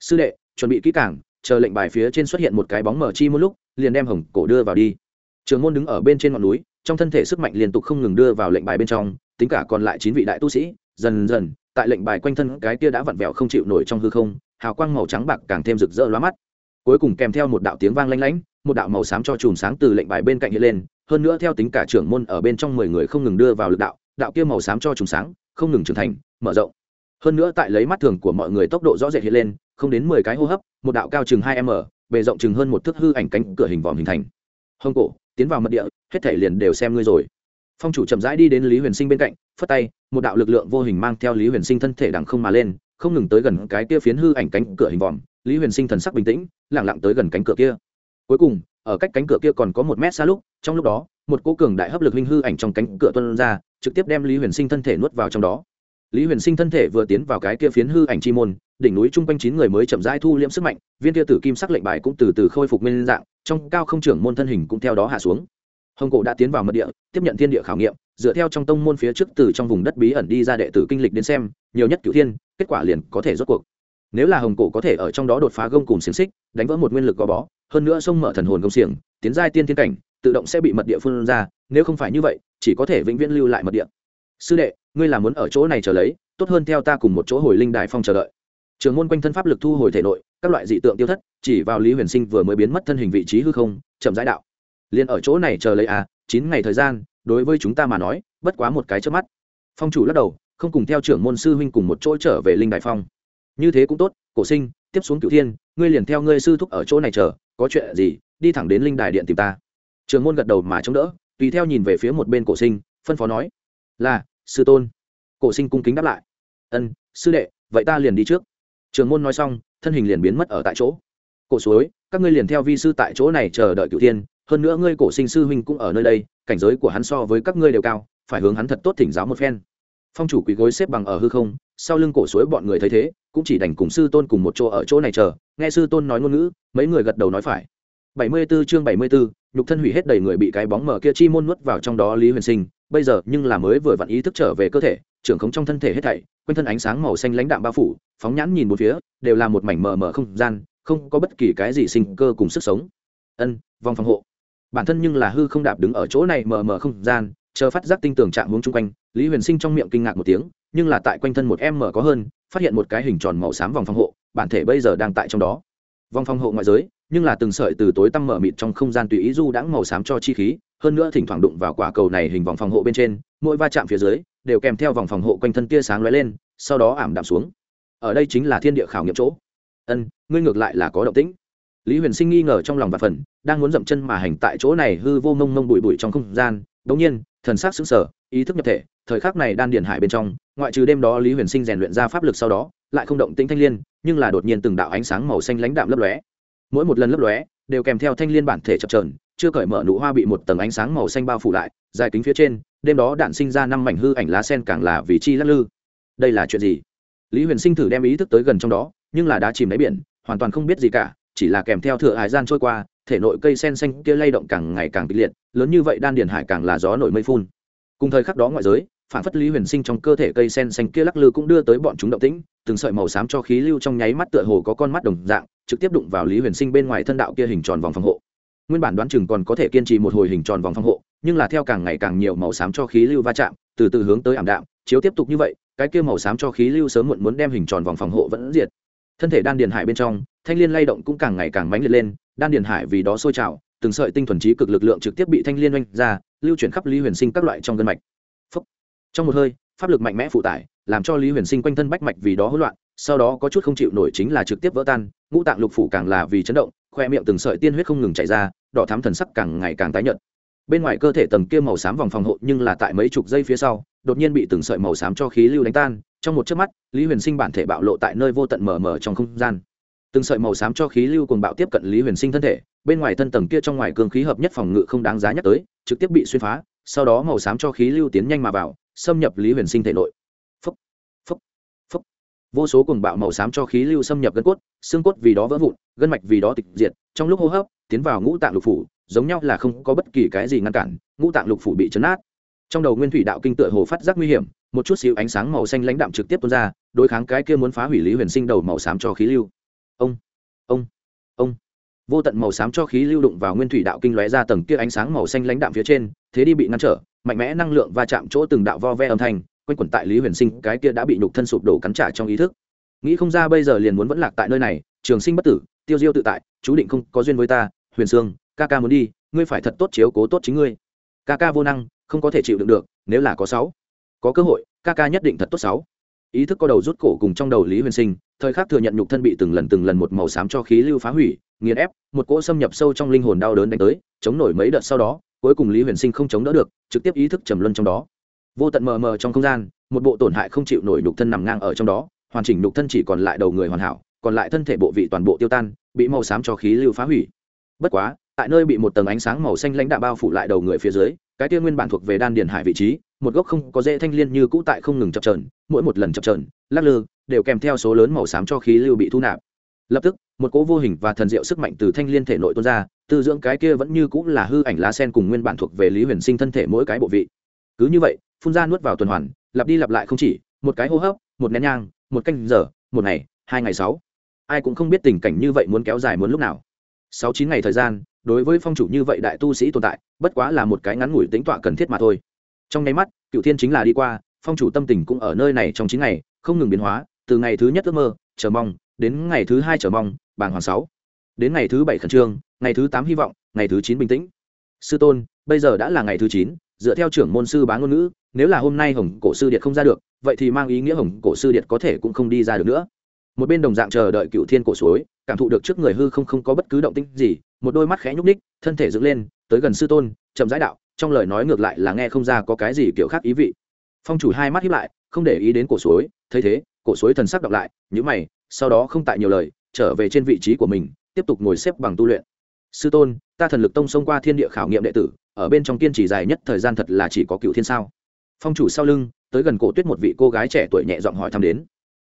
Speaker 1: Sư đệ, chuẩn bị kỹ càng, chờ lệnh bài phía trên xuất hiện một cái bóng mở chi một lúc, liền đem hồng cổ đưa vào đi. Trường môn đứng ở bên trên ngọn núi, trong thân thể sức mạnh liên tục không ngừng đưa vào lệnh bài bên trong tính cả còn lại chín vị đại tu sĩ, dần dần, tại lệnh bài quanh thân cái kia đã vặn vẹo không chịu nổi trong hư không, hào quang màu trắng bạc càng thêm rực rỡ lóa mắt. Cuối cùng kèm theo một đạo tiếng vang lanh lảnh, một đạo màu xám cho chùm sáng từ lệnh bài bên cạnh hiện lên, hơn nữa theo tính cả trưởng môn ở bên trong mười người không ngừng đưa vào lực đạo đạo kia màu xám cho chùm sáng không ngừng trưởng thành, mở rộng. Hơn nữa tại lấy mắt thường của mọi người tốc độ rõ rệt hiện lên, không đến mười cái hô hấp, một đạo cao chừng hai m, bề rộng chừng hơn một thước hư ảnh cánh cửa hình vòm hình thành. Hông cổ, tiến vào mật địa, hết thể liền đều xem ngươi rồi phong chủ chậm rãi đi đến lý huyền sinh bên cạnh, phất tay, một đạo lực lượng vô hình mang theo lý huyền sinh thân thể đằng không mà lên, không ngừng tới gần cái kia phiến hư ảnh cánh cửa hình vòm. Lý huyền sinh thần sắc bình tĩnh lẳng lặng tới gần cánh cửa kia. Cuối cùng, ở cách cánh cửa kia còn có một mét xa lúc, trong lúc đó, một cô cường đại hấp lực linh hư ảnh trong cánh cửa tuân ra, trực tiếp đem lý huyền sinh thân thể nuốt vào trong đó. Lý huyền sinh thân thể vừa tiến vào cái kia phiến hư ảnh chi môn, đỉnh núi chung quanh chín người mới chậm rãi thu liễm sức mạnh, viên kia tử kim sắc lệnh bài cũng từ từ khôi phục nguyên dạng, trong cao không trưởng môn thân hình cũng theo đó hạ xuống hồng cổ đã tiến vào mật địa, tiếp nhận thiên địa khảo nghiệm, dựa theo trong tông môn phía trước từ trong vùng đất bí ẩn đi ra đệ tử kinh lịch đến xem, nhiều nhất cửu thiên, kết quả liền có thể rốt cuộc. Nếu là hồng cổ có thể ở trong đó đột phá gông cùng xiềng xích, đánh vỡ một nguyên lực gò bó, hơn nữa sông mở thần hồn công xiềng, tiến giai tiên thiên cảnh, tự động sẽ bị mật địa phương ra, nếu không phải như vậy, chỉ có thể vĩnh viễn lưu lại mật địa. Sư đệ, ngươi là muốn ở chỗ này chờ lấy, tốt hơn theo ta cùng một chỗ hồi linh đài phong chờ đợi. Trường môn quanh thân pháp lực thu hồi thể nội, các loại dị tượng tiêu thất, chỉ vào lý huyền sinh vừa mới biến mất thân hình vị trí hư không, chậm rãi đạo liền ở chỗ này chờ lấy à chín ngày thời gian, đối với chúng ta mà nói, bất quá một cái trước mắt. Phong chủ lắc đầu, không cùng theo trưởng môn sư huynh cùng một chỗ trở về linh đại phong. Như thế cũng tốt, cổ sinh, tiếp xuống cửu thiên, ngươi liền theo ngươi sư thúc ở chỗ này chờ, có chuyện gì, đi thẳng đến linh đài điện tìm ta. Trường môn gật đầu mà chống đỡ, tùy theo nhìn về phía một bên cổ sinh, phân phó nói, là, sư tôn. Cổ sinh cung kính đáp lại, ân, sư đệ, vậy ta liền đi trước. Trường môn nói xong, thân hình liền biến mất ở tại chỗ. Cổ suối, các ngươi liền theo vi sư tại chỗ này chờ đợi cửu thiên hơn nữa ngươi cổ sinh sư huynh cũng ở nơi đây cảnh giới của hắn so với các ngươi đều cao phải hướng hắn thật tốt thỉnh giáo một phen. Phong chủ quỳ gối xếp bằng ở hư không sau lưng cổ suối bọn người thấy thế cũng chỉ đành cùng sư tôn cùng một chỗ ở chỗ này chờ nghe sư tôn nói ngôn ngữ mấy người gật đầu nói phải. 74 chương 74, nhục thân hủy hết đầy người bị cái bóng mở kia chi môn nuốt vào trong đó lý huyền sinh bây giờ nhưng là mới vừa vặn ý thức trở về cơ thể trưởng khống trong thân thể hết thảy quanh thân ánh sáng màu xanh lãnh đạm bao phủ phóng nhãn nhìn một phía đều là một mảnh mờ mờ không gian không có bất kỳ cái gì sinh cơ cùng sức sống. Ân vòng phòng hộ bản thân nhưng là hư không đạp đứng ở chỗ này mờ mờ không gian, chờ phát giác tinh tưởng chạm hướng chung quanh, lý huyền sinh trong miệng kinh ngạc một tiếng, nhưng là tại quanh thân một em mở có hơn, phát hiện một cái hình tròn màu xám vòng phòng hộ, bản thể bây giờ đang tại trong đó. Vòng phòng hộ ngoại giới, nhưng là từng sợi từ tối tăm mở mịt trong không gian tùy ý du đãng màu xám cho chi khí, hơn nữa thỉnh thoảng đụng vào quả cầu này hình vòng phòng hộ bên trên, mỗi va chạm phía dưới, đều kèm theo vòng phòng hộ quanh thân tia sáng lóe lên, sau đó ảm đạm xuống. Ở đây chính là thiên địa khảo nghiệm chỗ. Ân, ngươi ngược lại là có động tĩnh. Lý huyền sinh nghi ngờ trong lòng và phần đang muốn dậm chân mà hành tại chỗ này hư vô mông mông bụi bụi trong không gian. Đống nhiên thần sắc sững sờ, ý thức nhập thể thời khắc này đan điền hải bên trong ngoại trừ đêm đó lý huyền sinh rèn luyện ra pháp lực sau đó lại không động tĩnh thanh liên nhưng là đột nhiên từng đạo ánh sáng màu xanh lãnh đạm lấp lóe. Mỗi một lần lấp lóe đều kèm theo thanh liên bản thể chập chờn. chưa cởi mở nụ hoa bị một tầng ánh sáng màu xanh bao phủ lại dài kính phía trên đêm đó đạn sinh ra năm mảnh hư ảnh lá sen càng là vì chi lắc lư. Đây là chuyện gì? Lý huyền sinh thử đem ý thức tới gần trong đó nhưng là đá chìm đáy biển hoàn toàn không biết gì cả chỉ là kèm theo thừa hải gian trôi qua, thể nội cây sen xanh kia lay động càng ngày càng kịch liệt, lớn như vậy đan điền hải càng là gió nổi mây phun. Cùng thời khắc đó ngoại giới, phản phất lý huyền sinh trong cơ thể cây sen xanh kia lắc lư cũng đưa tới bọn chúng động tĩnh, từng sợi màu xám cho khí lưu trong nháy mắt tựa hồ có con mắt đồng dạng, trực tiếp đụng vào lý huyền sinh bên ngoài thân đạo kia hình tròn vòng phòng hộ. Nguyên bản đoán chừng còn có thể kiên trì một hồi hình tròn vòng phòng hộ, nhưng là theo càng ngày càng nhiều màu xám cho khí lưu va chạm, từ từ hướng tới ảm đạm, chiếu tiếp tục như vậy, cái kia màu xám cho khí lưu sớm muộn muốn đem hình tròn vòng phòng hộ vẫn diệt. Thân thể đan điền hải bên trong thanh liên lay động cũng càng ngày càng mãnh liệt lên, đan điền hải vì đó sôi trào, từng sợi tinh thuần trí cực lực lượng trực tiếp bị thanh liên oanh ra, lưu chuyển khắp lý huyền sinh các loại trong gân mạch. Phúc. trong một hơi, pháp lực mạnh mẽ phụ tải, làm cho lý huyền sinh quanh thân bách mạch vì đó hỗn loạn, sau đó có chút không chịu nổi chính là trực tiếp vỡ tan, ngũ tạng lục phủ càng là vì chấn động, khoe miệng từng sợi tiên huyết không ngừng chảy ra, đỏ thắm thần sắc càng ngày càng tái nhợt. Bên ngoài cơ thể tầng kia màu xám vòng phòng hộ nhưng là tại mấy chục giây phía sau, đột nhiên bị từng sợi màu xám cho khí lưu đánh tan, trong một chớp mắt, lý huyền sinh bản thể bạo lộ tại nơi vô tận mờ mờ trong không gian từng sợi màu xám cho khí lưu cùng bạo tiếp cận lý huyền sinh thân thể bên ngoài thân tầng kia trong ngoài cường khí hợp nhất phòng ngự không đáng giá nhắc tới trực tiếp bị xuyên phá sau đó màu xám cho khí lưu tiến nhanh mà vào xâm nhập lý huyền sinh thể nội. Phúc, phúc, phúc. vô số cuồng bạo màu xám cho khí lưu xâm nhập gân cốt xương cốt vì đó vỡ vụn gân mạch vì đó tịch diệt trong lúc hô hấp tiến vào ngũ tạng lục phủ giống nhau là không có bất kỳ cái gì ngăn cản ngũ tạng lục phủ bị chấn át trong đầu nguyên thủy đạo kinh tựa hồ phát giác nguy hiểm một chút xíu ánh sáng màu xanh lãnh đạm trực tiếp tuôn ra đối kháng cái kia muốn phá hủy lý huyền sinh đầu màu xám cho khí lưu ông ông ông. Vô tận màu xám cho khí lưu đụng vào nguyên thủy đạo kinh lóe ra tầng kia ánh sáng màu xanh lãnh đạm phía trên, thế đi bị ngăn trở, mạnh mẽ năng lượng va chạm chỗ từng đạo vo ve âm thanh, quanh quẩn tại lý huyền sinh, cái kia đã bị nhục thân sụp đổ cắn trả trong ý thức. Nghĩ không ra bây giờ liền muốn vẫn lạc tại nơi này, trường sinh bất tử, tiêu diêu tự tại, chú định không có duyên với ta, huyền sương, ca ca muốn đi, ngươi phải thật tốt chiếu cố tốt chính ngươi. Ca ca vô năng, không có thể chịu đựng được, nếu là có sáu, có cơ hội, ca ca nhất định thật tốt sáu ý thức có đầu rút cổ cùng trong đầu lý huyền sinh, thời khắc thừa nhận nhục thân bị từng lần từng lần một màu xám cho khí lưu phá hủy, nghiền ép, một cỗ xâm nhập sâu trong linh hồn đau đớn đánh tới, chống nổi mấy đợt sau đó, cuối cùng lý huyền sinh không chống đỡ được, trực tiếp ý thức trầm luân trong đó. Vô tận mờ mờ trong không gian, một bộ tổn hại không chịu nổi nhục thân nằm ngang ở trong đó, hoàn chỉnh nhục thân chỉ còn lại đầu người hoàn hảo, còn lại thân thể bộ vị toàn bộ tiêu tan, bị màu xám cho khí lưu phá hủy. Bất quá, tại nơi bị một tầng ánh sáng màu xanh lãnh đạo bao phủ lại đầu người phía dưới, cái tia nguyên bản thuộc về đan điền hải vị trí một gốc không có dễ thanh liên như cũ tại không ngừng chập trờn mỗi một lần chập trờn lắc lư, đều kèm theo số lớn màu xám cho khí lưu bị thu nạp. Lập tức, một cỗ vô hình và thần diệu sức mạnh từ thanh liên thể nội tuôn ra, tư dưỡng cái kia vẫn như cũng là hư ảnh lá sen cùng nguyên bản thuộc về lý huyền sinh thân thể mỗi cái bộ vị. Cứ như vậy, phun ra nuốt vào tuần hoàn, lặp đi lặp lại không chỉ, một cái hô hấp, một nén nhang, một canh giờ, một ngày, hai ngày sáu. Ai cũng không biết tình cảnh như vậy muốn kéo dài muốn lúc nào. Sáu chín ngày thời gian, đối với phong chủ như vậy đại tu sĩ tồn tại, bất quá là một cái ngắn ngủi tính tọa cần thiết mà thôi trong nháy mắt cựu thiên chính là đi qua, phong chủ tâm tình cũng ở nơi này trong chín ngày, không ngừng biến hóa, từ ngày thứ nhất ước mơ, chờ mong, đến ngày thứ hai chờ mong, bàng hoàng sáu. Đến ngày thứ bảy khẩn trương, ngày thứ tám hy vọng, ngày thứ chín bình tĩnh. Sư tôn, bây giờ đã là ngày thứ chín, dựa theo trưởng môn sư bá ngôn ngữ, nếu là hôm nay hồng cổ sư điện không ra được, vậy thì mang ý nghĩa hồng cổ sư điện có thể cũng không đi ra được nữa. Một bên đồng dạng chờ đợi cựu thiên cổ suối, cảm thụ được trước người hư không không có bất cứ động tĩnh gì, một đôi mắt khẽ nhúc ních thân thể dựng lên, tới gần sư tôn, chậm rãi đạo trong lời nói ngược lại là nghe không ra có cái gì kiểu khác ý vị. Phong chủ hai mắt hiếp lại, không để ý đến cổ suối, thấy thế, cổ suối thần sắc đọc lại nhữ mày, sau đó không tại nhiều lời, trở về trên vị trí của mình, tiếp tục ngồi xếp bằng tu luyện. Sư tôn, ta thần lực tông xông qua thiên địa khảo nghiệm đệ tử, ở bên trong kiên trì dài nhất thời gian thật là chỉ có cựu thiên sao. Phong chủ sau lưng, tới gần cổ tuyết một vị cô gái trẻ tuổi nhẹ giọng hỏi thăm đến.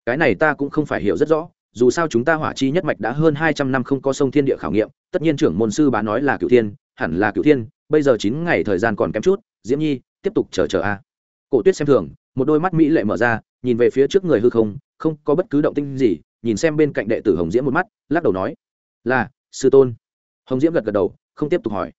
Speaker 1: Cái này ta cũng không phải hiểu rất rõ, dù sao chúng ta hỏa chi nhất mạch đã hơn hai trăm năm không có sông thiên địa khảo nghiệm, tất nhiên trưởng môn sư bá nói là cựu thiên, hẳn là cựu thiên bây giờ chín ngày thời gian còn kém chút, diễm nhi, tiếp tục chờ chờ a. Cổ tuyết xem thường, một đôi mắt mỹ lệ mở ra, nhìn về phía trước người hư không không có bất cứ động tinh gì, nhìn xem bên cạnh đệ tử hồng diễm một mắt, lắc đầu nói, là, sư tôn. Hồng diễm gật gật đầu, không tiếp tục hỏi.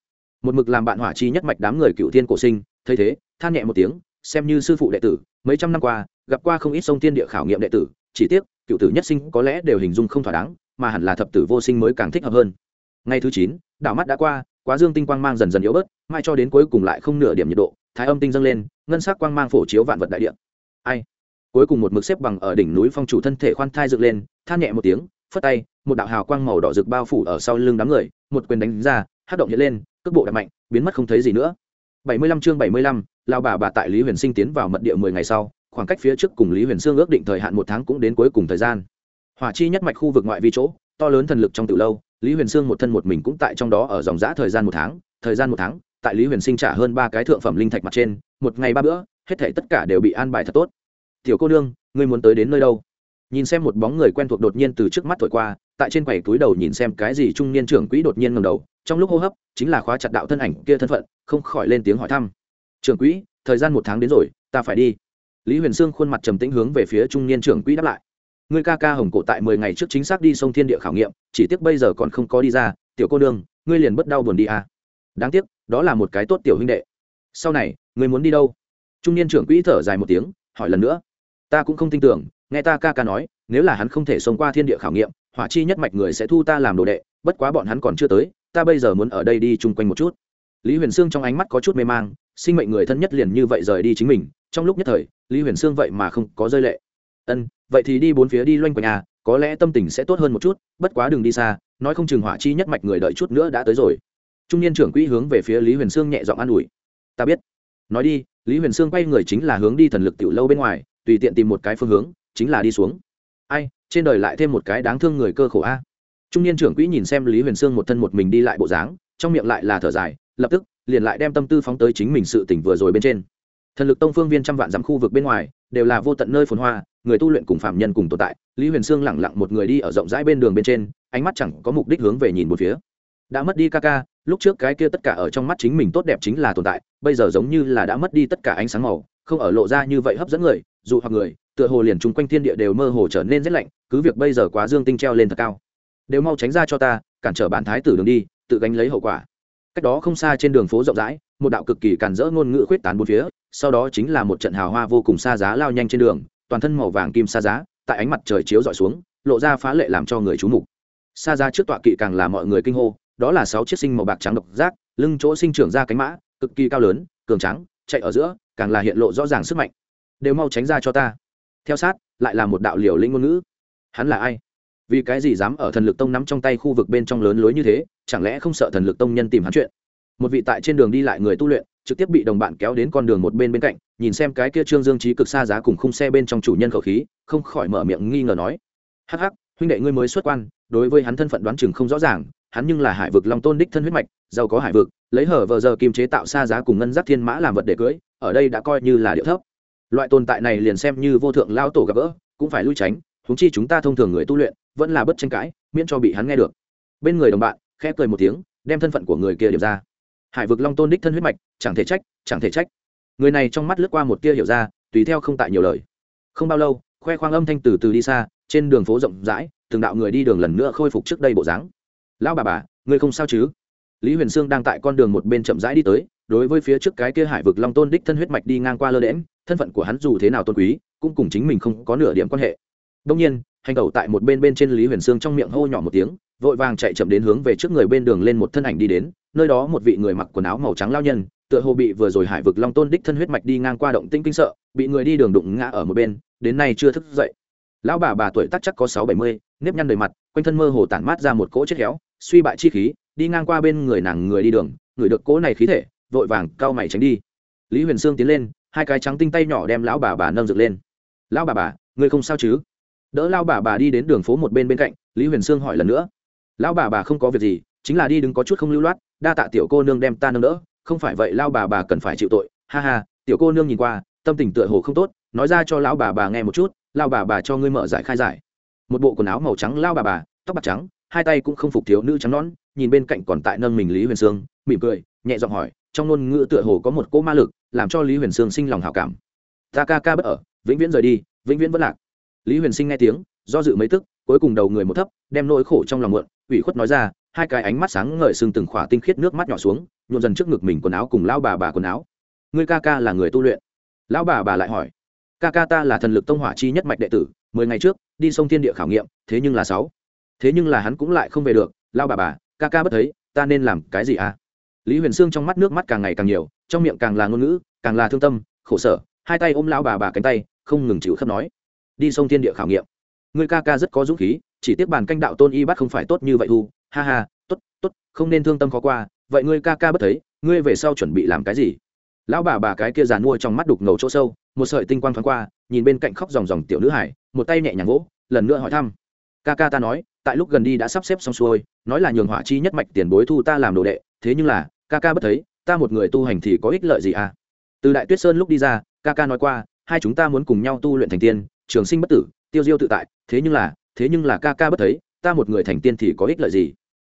Speaker 1: Một mực làm bạn hỏa chi nhất mạch đám người cựu thiên cổ sinh, thấy thế, than nhẹ một tiếng, xem như sư phụ đệ tử, mấy trăm năm qua, gặp qua không ít sông thiên địa khảo nghiệm đệ tử, chỉ tiếc, cựu tử nhất sinh có lẽ đều hình dung không thỏa đáng, mà hẳn là thập tử vô sinh mới càng thích hợp hơn. Ngày thứ chín, đảo mắt đã qua quá dương tinh quang mang dần dần yếu bớt, mai cho đến cuối cùng lại không nửa điểm nhiệt độ, thái âm tinh dâng lên, ngân sắc quang mang phổ chiếu vạn vật đại địa. Ai? Cuối cùng một mực xếp bằng ở đỉnh núi phong chủ thân thể khoan thai dựng lên, than nhẹ một tiếng, phất tay, một đạo hào quang màu đỏ rực bao phủ ở sau lưng đám người, một quyền đánh ra hát động nhật lên, cước bộ đập mạnh, biến mất không thấy gì nữa. Bảy mươi lăm chương bảy mươi lăm lao bà bà tại lý huyền sinh tiến vào mật địa mười ngày sau, khoảng cách phía trước cùng lý huyền sương ước định thời hạn một tháng cũng đến cuối cùng thời gian. Hỏa chi nhất mạch khu vực ngoại vi chỗ, to lớn thần lực trong từ lâu lý huyền sương một thân một mình cũng tại trong đó ở dòng giã thời gian một tháng, thời gian một tháng, tại lý huyền sinh trả hơn ba cái thượng phẩm linh thạch mặt trên, một ngày ba bữa, hết thể tất cả đều bị an bài thật tốt. Tiểu cô nương, ngươi muốn tới đến nơi đâu? Nhìn xem một bóng người quen thuộc đột nhiên từ trước mắt thổi qua, tại trên quầy túi đầu nhìn xem cái gì trung niên trưởng quỹ đột nhiên ngầm đầu, trong lúc hô hấp, chính là khóa chặt đạo thân ảnh kia thân phận, không khỏi lên tiếng hỏi thăm. Trưởng quỹ, thời gian một tháng đến rồi, ta phải đi. Lý huyền sương khuôn mặt trầm tĩnh hướng về phía trung niên trưởng quỹ đáp lại ngươi ca ca hồng cổ tại mười ngày trước chính xác đi sông thiên địa khảo nghiệm, chỉ tiếc bây giờ còn không có đi ra, tiểu cô nương, ngươi liền bất đau buồn đi à. đáng tiếc, đó là một cái tốt tiểu huynh đệ. Sau này, ngươi muốn đi đâu? Trung niên trưởng quỹ thở dài một tiếng, hỏi lần nữa. Ta cũng không tin tưởng, nghe ta ca ca nói, nếu là hắn không thể sống qua thiên địa khảo nghiệm, hỏa chi nhất mạch người sẽ thu ta làm đồ đệ, bất quá bọn hắn còn chưa tới, ta bây giờ muốn ở đây đi chung quanh một chút. Lý huyền sương trong ánh mắt có chút mê mang, sinh mệnh người thân nhất liền như vậy rời đi chính mình, trong lúc nhất thời, lý huyền sương vậy mà không có rơi lệ ân, vậy thì đi bốn phía đi loanh quanh à có lẽ tâm tình sẽ tốt hơn một chút, bất quá đừng đi xa, nói không chừng hỏa chi nhất mạch người đợi chút nữa đã tới rồi. Trung niên trưởng quỹ hướng về phía lý huyền sương nhẹ giọng an ủi. Ta biết. Nói đi. Lý huyền sương quay người chính là hướng đi thần lực tiểu lâu bên ngoài, tùy tiện tìm một cái phương hướng, chính là đi xuống. Ai, trên đời lại thêm một cái đáng thương người cơ khổ a. Trung niên trưởng quỹ nhìn xem lý huyền sương một thân một mình đi lại bộ dáng, trong miệng lại là thở dài, lập tức liền lại đem tâm tư phóng tới chính mình sự tỉnh vừa rồi bên trên. Thần lực tông phương viên trăm vạn dặm khu vực bên ngoài đều là vô tận nơi phồn hoa, người tu luyện cùng phạm nhân cùng tồn tại. Lý huyền sương lẳng lặng một người đi ở rộng rãi bên đường bên trên, ánh mắt chẳng có mục đích hướng về nhìn một phía. Đã mất đi ca ca, lúc trước cái kia tất cả ở trong mắt chính mình tốt đẹp chính là tồn tại, bây giờ giống như là đã mất đi tất cả ánh sáng màu, không ở lộ ra như vậy hấp dẫn người, dù hoặc người, tựa hồ liền chung quanh thiên địa đều mơ hồ trở nên rét lạnh, cứ việc bây giờ quá dương tinh treo lên thật cao. Đều mau tránh ra cho ta, cản trở bản thái tử đường đi, tự gánh lấy hậu quả cách đó không xa trên đường phố rộng rãi, một đạo cực kỳ cản rỡ ngôn ngữ khuyết tán bốn phía, sau đó chính là một trận hào hoa vô cùng xa giá lao nhanh trên đường, toàn thân màu vàng kim xa giá, tại ánh mặt trời chiếu dọi xuống, lộ ra phá lệ làm cho người chú mục. Xa giá trước tọa kỵ càng là mọi người kinh hô, đó là sáu chiếc sinh màu bạc trắng độc giác, lưng chỗ sinh trưởng ra cánh mã, cực kỳ cao lớn, cường trắng chạy ở giữa, càng là hiện lộ rõ ràng sức mạnh. Đều mau tránh ra cho ta. Theo sát, lại là một đạo liều linh ngôn ngữ. Hắn là ai? Vì cái gì dám ở thần lực tông nắm trong tay khu vực bên trong lớn lối như thế, chẳng lẽ không sợ thần lực tông nhân tìm hắn chuyện? Một vị tại trên đường đi lại người tu luyện, trực tiếp bị đồng bạn kéo đến con đường một bên bên cạnh, nhìn xem cái kia trương dương trí cực xa giá cùng khung xe bên trong chủ nhân khẩu khí, không khỏi mở miệng nghi ngờ nói, hắc hắc, huynh đệ ngươi mới xuất quan, đối với hắn thân phận đoán chừng không rõ ràng, hắn nhưng là hải vực long tôn đích thân huyết mạch, giàu có hải vực, lấy hở vờ giờ kim chế tạo xa giá cùng ngân giác thiên mã làm vật để cưới, ở đây đã coi như là điệu thấp. Loại tồn tại này liền xem như vô thượng lao tổ gặp gỡ, cũng phải lui tránh húng chi chúng ta thông thường người tu luyện vẫn là bất tranh cãi, miễn cho bị hắn nghe được. Bên người đồng bạn, khẽ cười một tiếng, đem thân phận của người kia điểm ra. Hải vực long tôn đích thân huyết mạch, chẳng thể trách, chẳng thể trách. Người này trong mắt lướt qua một tia hiểu ra, tùy theo không tại nhiều lời. Không bao lâu, khoe khoang âm thanh từ từ đi xa, trên đường phố rộng rãi, từng đạo người đi đường lần nữa khôi phục trước đây bộ dáng. Lão bà bà, ngươi không sao chứ? Lý huyền sương đang tại con đường một bên chậm rãi đi tới, đối với phía trước cái kia hải vực long tôn đích thân huyết mạch đi ngang qua lơ đễm thân phận của hắn dù thế nào tôn quý, cũng cùng chính mình không có nửa điểm quan hệ. Đông nhiên hành tẩu tại một bên bên trên lý huyền sương trong miệng hô nhỏ một tiếng vội vàng chạy chậm đến hướng về trước người bên đường lên một thân ảnh đi đến nơi đó một vị người mặc quần áo màu trắng lao nhân tựa hồ bị vừa rồi hải vực long tôn đích thân huyết mạch đi ngang qua động tinh kinh sợ bị người đi đường đụng ngã ở một bên đến nay chưa thức dậy. Lão bà bà tuổi tác chắc có sáu bảy mươi nếp nhăn đầy mặt quanh thân mơ hồ tản mát ra một cỗ chết khéo, suy bại chi khí đi ngang qua bên người nàng người đi đường người được cỗ này khí thể vội vàng cao mày tránh đi. Lý huyền sương tiến lên hai cái trắng tinh tay nhỏ đem lão bà bà nâng dựng lên. Lão bà bà ngươi không sao chứ? Đỡ lao bà bà đi đến đường phố một bên bên cạnh, lý huyền sương hỏi lần nữa. Lão bà bà không có việc gì, chính là đi đứng có chút không lưu loát, đa tạ tiểu cô nương đem ta nâng đỡ, không phải vậy lao bà bà cần phải chịu tội. Ha ha, tiểu cô nương nhìn qua, tâm tình tựa hồ không tốt, nói ra cho lão bà bà nghe một chút lao bà bà cho ngươi mở giải khai giải. Một bộ quần áo màu trắng lao bà bà, tóc bạc trắng, hai tay cũng không phục thiếu nữ trắng nón nhìn bên cạnh còn tại nâng mình lý huyền sương, mỉm cười, nhẹ giọng hỏi, trong ngôn ngữ tựa hồ có một cỗ ma lực, làm cho lý huyền sương sinh lòng hảo cảm. Ta ca ca bất ở, vĩnh viễn rời đi, vĩnh viễn vất lạc lý huyền sinh nghe tiếng, do dự mấy tức, cuối cùng đầu người một thấp, đem nỗi khổ trong lòng mượn ủy khuất nói ra, hai cái ánh mắt sáng ngời sưng từng khỏa tinh khiết nước mắt nhỏ xuống nhuộn dần trước ngực mình quần áo cùng lão bà bà quần áo. Ngươi ca ca là người tu luyện. Lão bà bà lại hỏi, ca ca ta là thần lực tông hỏa chi nhất mạch đệ tử, mười ngày trước, đi sông thiên địa khảo nghiệm, thế nhưng là sáu. Thế nhưng là hắn cũng lại không về được lao bà bà, ca ca bất thấy, ta nên làm cái gì à? Lý huyền sương trong mắt nước mắt càng ngày càng nhiều, trong miệng càng là ngôn ngữ, càng là thương tâm, khổ sở, hai tay ôm lão bà bà cánh tay, không ngừng chịu khắp nói đi sông thiên địa khảo nghiệm. Người ca ca rất có dũng khí, chỉ tiếc bàn canh đạo tôn y bắt không phải tốt như vậy thu. Ha ha, tốt tốt, không nên thương tâm khó qua. Vậy ngươi ca ca bất thấy, ngươi về sau chuẩn bị làm cái gì? Lão bà bà cái kia giàn mua trong mắt đục ngầu chỗ sâu, một sợi tinh quang thoáng qua, nhìn bên cạnh khóc dòng dòng tiểu nữ hải, một tay nhẹ nhàng gỗ lần nữa hỏi thăm. Ca ca ta nói, tại lúc gần đi đã sắp xếp xong xuôi, nói là nhường hỏa chi nhất mạch tiền bối thu ta làm đồ đệ, thế nhưng là, ca ca bất thấy, ta một người tu hành thì có ích lợi gì à? Từ đại tuyết sơn lúc đi ra, ca ca nói qua, hai chúng ta muốn cùng nhau tu luyện thành tiên trường sinh bất tử, tiêu diêu tự tại, thế nhưng là, thế nhưng là ca ca bất thấy, ta một người thành tiên thì có ích lợi gì?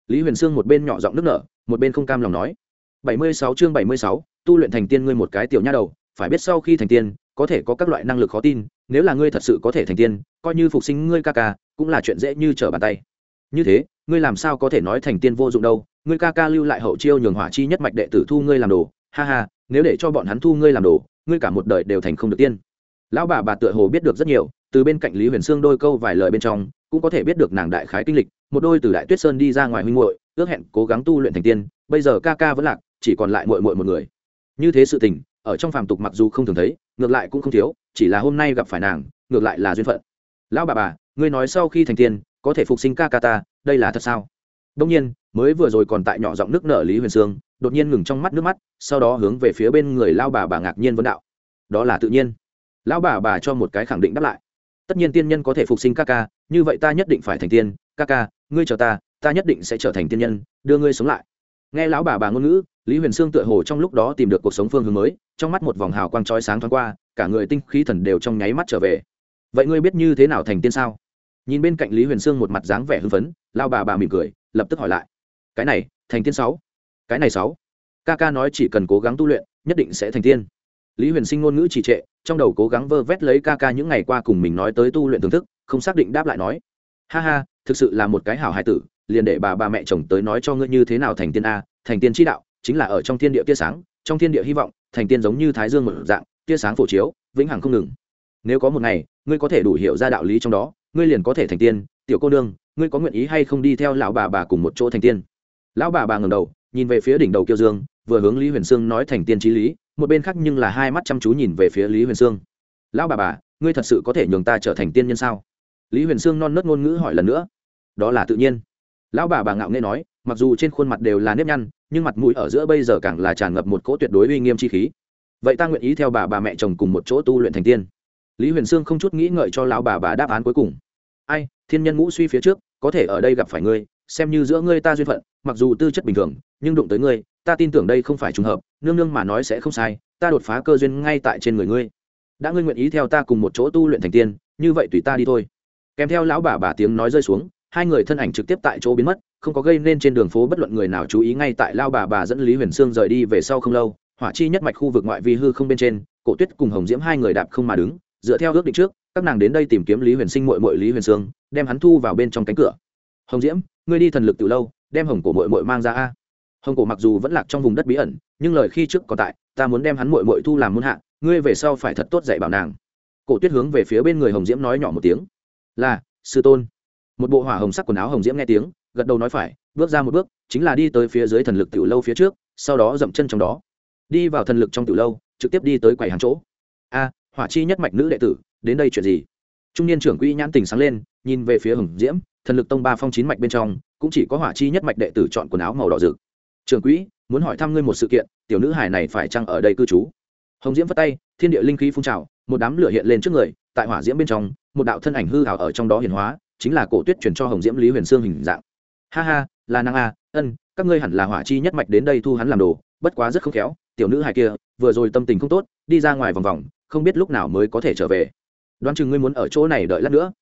Speaker 1: Lý huyền sương một bên nhỏ giọng nước nở, một bên không cam lòng nói. Bảy mươi sáu chương bảy mươi sáu, tu luyện thành tiên ngươi một cái tiểu nha đầu, phải biết sau khi thành tiên, có thể có các loại năng lực khó tin, nếu là ngươi thật sự có thể thành tiên, coi như phục sinh ngươi ca ca, cũng là chuyện dễ như trở bàn tay. Như thế, ngươi làm sao có thể nói thành tiên vô dụng đâu, ngươi ca ca lưu lại hậu chiêu nhường hỏa chi nhất mạch đệ tử thu ngươi làm đồ, ha ha, nếu để cho bọn hắn thu ngươi làm đồ, ngươi cả một đời đều thành không được tiên lão bà bà tựa hồ biết được rất nhiều, từ bên cạnh lý huyền sương đôi câu vài lời bên trong, cũng có thể biết được nàng đại khái kinh lịch, một đôi từ đại tuyết sơn đi ra ngoài huynh muội, ước hẹn cố gắng tu luyện thành tiên, bây giờ ca ca vẫn lạc, chỉ còn lại muội muội một người. Như thế sự tình, ở trong phàm tục mặc dù không thường thấy, ngược lại cũng không thiếu, chỉ là hôm nay gặp phải nàng, ngược lại là duyên phận. Lão bà bà, ngươi nói sau khi thành tiên, có thể phục sinh ca ca ta, đây là thật sao? Đông nhiên, mới vừa rồi còn tại nhỏ giọng nước nở lý huyền sương, đột nhiên ngừng trong mắt nước mắt, sau đó hướng về phía bên người lao bà bà ngạc nhiên vấn đạo. Đó là tự nhiên lão bà bà cho một cái khẳng định đáp lại. Tất nhiên tiên nhân có thể phục sinh ca ca, như vậy ta nhất định phải thành tiên. Ca ca, ngươi chờ ta ta nhất định sẽ trở thành tiên nhân, đưa ngươi sống lại. Nghe lão bà bà ngôn ngữ, lý huyền sương tựa hồ trong lúc đó tìm được cuộc sống phương hướng mới, trong mắt một vòng hào quang trói sáng thoáng qua, cả người tinh khí thần đều trong nháy mắt trở về. Vậy ngươi biết như thế nào thành tiên sao? Nhìn bên cạnh lý huyền sương một mặt dáng vẻ hưng phấn lao bà bà mỉm cười, lập tức hỏi lại. Cái này, thành tiên sáu? Cái này sáu? Ca ca nói chỉ cần cố gắng tu luyện, nhất định sẽ thành tiên lý huyền sinh ngôn ngữ trì trệ, trong đầu cố gắng vơ vét lấy ca ca những ngày qua cùng mình nói tới tu luyện thưởng thức, không xác định đáp lại nói, ha ha, thực sự là một cái hảo hài tử, liền để bà bà mẹ chồng tới nói cho ngươi như thế nào thành tiên a, thành tiên chi đạo, chính là ở trong thiên địa tia sáng, trong thiên địa hy vọng, thành tiên giống như thái dương một dạng, tia sáng phổ chiếu, vĩnh hằng không ngừng. Nếu có một ngày, ngươi có thể đủ hiểu ra đạo lý trong đó, ngươi liền có thể thành tiên, tiểu cô nương, ngươi có nguyện ý hay không đi theo lão bà bà cùng một chỗ thành tiên? Lão bà bà ngầm đầu, nhìn về phía đỉnh đầu kiêu dương, vừa hướng lý huyền sương nói thành tiên trí lý một bên khác nhưng là hai mắt chăm chú nhìn về phía lý huyền sương lão bà bà ngươi thật sự có thể nhường ta trở thành tiên nhân sao lý huyền sương non nớt ngôn ngữ hỏi lần nữa đó là tự nhiên lão bà bà ngạo nghe nói mặc dù trên khuôn mặt đều là nếp nhăn nhưng mặt mũi ở giữa bây giờ càng là tràn ngập một cỗ tuyệt đối uy nghiêm chi khí vậy ta nguyện ý theo bà bà mẹ chồng cùng một chỗ tu luyện thành tiên lý huyền sương không chút nghĩ ngợi cho lão bà bà đáp án cuối cùng ai thiên nhân ngũ suy phía trước có thể ở đây gặp phải ngươi xem như giữa ngươi ta duyên phận mặc dù tư chất bình thường nhưng đụng tới ngươi ta tin tưởng đây không phải trùng hợp, nương nương mà nói sẽ không sai, ta đột phá cơ duyên ngay tại trên người ngươi. Đã ngươi nguyện ý theo ta cùng một chỗ tu luyện thành tiên, như vậy tùy ta đi thôi. Kèm theo lão bà bà tiếng nói rơi xuống, hai người thân ảnh trực tiếp tại chỗ biến mất, không có gây nên trên đường phố bất luận người nào chú ý, ngay tại lao bà bà dẫn lý huyền sương rời đi về sau không lâu, hỏa chi nhất mạch khu vực ngoại vi hư không bên trên, cổ tuyết cùng hồng diễm hai người đạp không mà đứng, dựa theo ước định trước, các nàng đến đây tìm kiếm lý huyền sinh mội mội lý huyền sương, đem hắn thu vào bên trong cánh cửa. Hồng diễm, ngươi đi thần lực từ lâu, đem hồng cổ mội mội mang ra a hồng cổ mặc dù vẫn lạc trong vùng đất bí ẩn nhưng lời khi trước còn tại ta muốn đem hắn mội mội thu làm muôn hạ ngươi về sau phải thật tốt dạy bảo nàng cổ tuyết hướng về phía bên người hồng diễm nói nhỏ một tiếng là sư tôn một bộ hỏa hồng sắc quần áo hồng diễm nghe tiếng gật đầu nói phải bước ra một bước chính là đi tới phía dưới thần lực tiểu lâu phía trước sau đó dậm chân trong đó đi vào thần lực trong tiểu lâu trực tiếp đi tới quầy hàng chỗ a hỏa chi nhất mạch nữ đệ tử đến đây chuyện gì trung niên trưởng quỹ nhãn tình sáng lên nhìn về phía hồng diễm thần lực tông ba phong chín mạch bên trong cũng chỉ có hỏa chi nhất mạch đệ tử chọn quần áo màu đỏ rực trưởng quỹ, muốn hỏi thăm ngươi một sự kiện, tiểu nữ hải này phải chăng ở đây cư trú? Hồng diễm vất tay, thiên địa linh khí phun trào, một đám lửa hiện lên trước người, tại hỏa diễm bên trong, một đạo thân ảnh hư hảo ở trong đó hiển hóa, chính là cổ tuyết chuyển cho hồng diễm lý huyền sương hình dạng. Ha ha, là nàng a ân, các ngươi hẳn là hỏa chi nhất mạch đến đây thu hắn làm đồ, bất quá rất không khéo, tiểu nữ hài kia, vừa rồi tâm tình không tốt, đi ra ngoài vòng vòng, không biết lúc nào mới có thể trở về. Đoán chừng ngươi muốn ở chỗ này đợi lát nữa.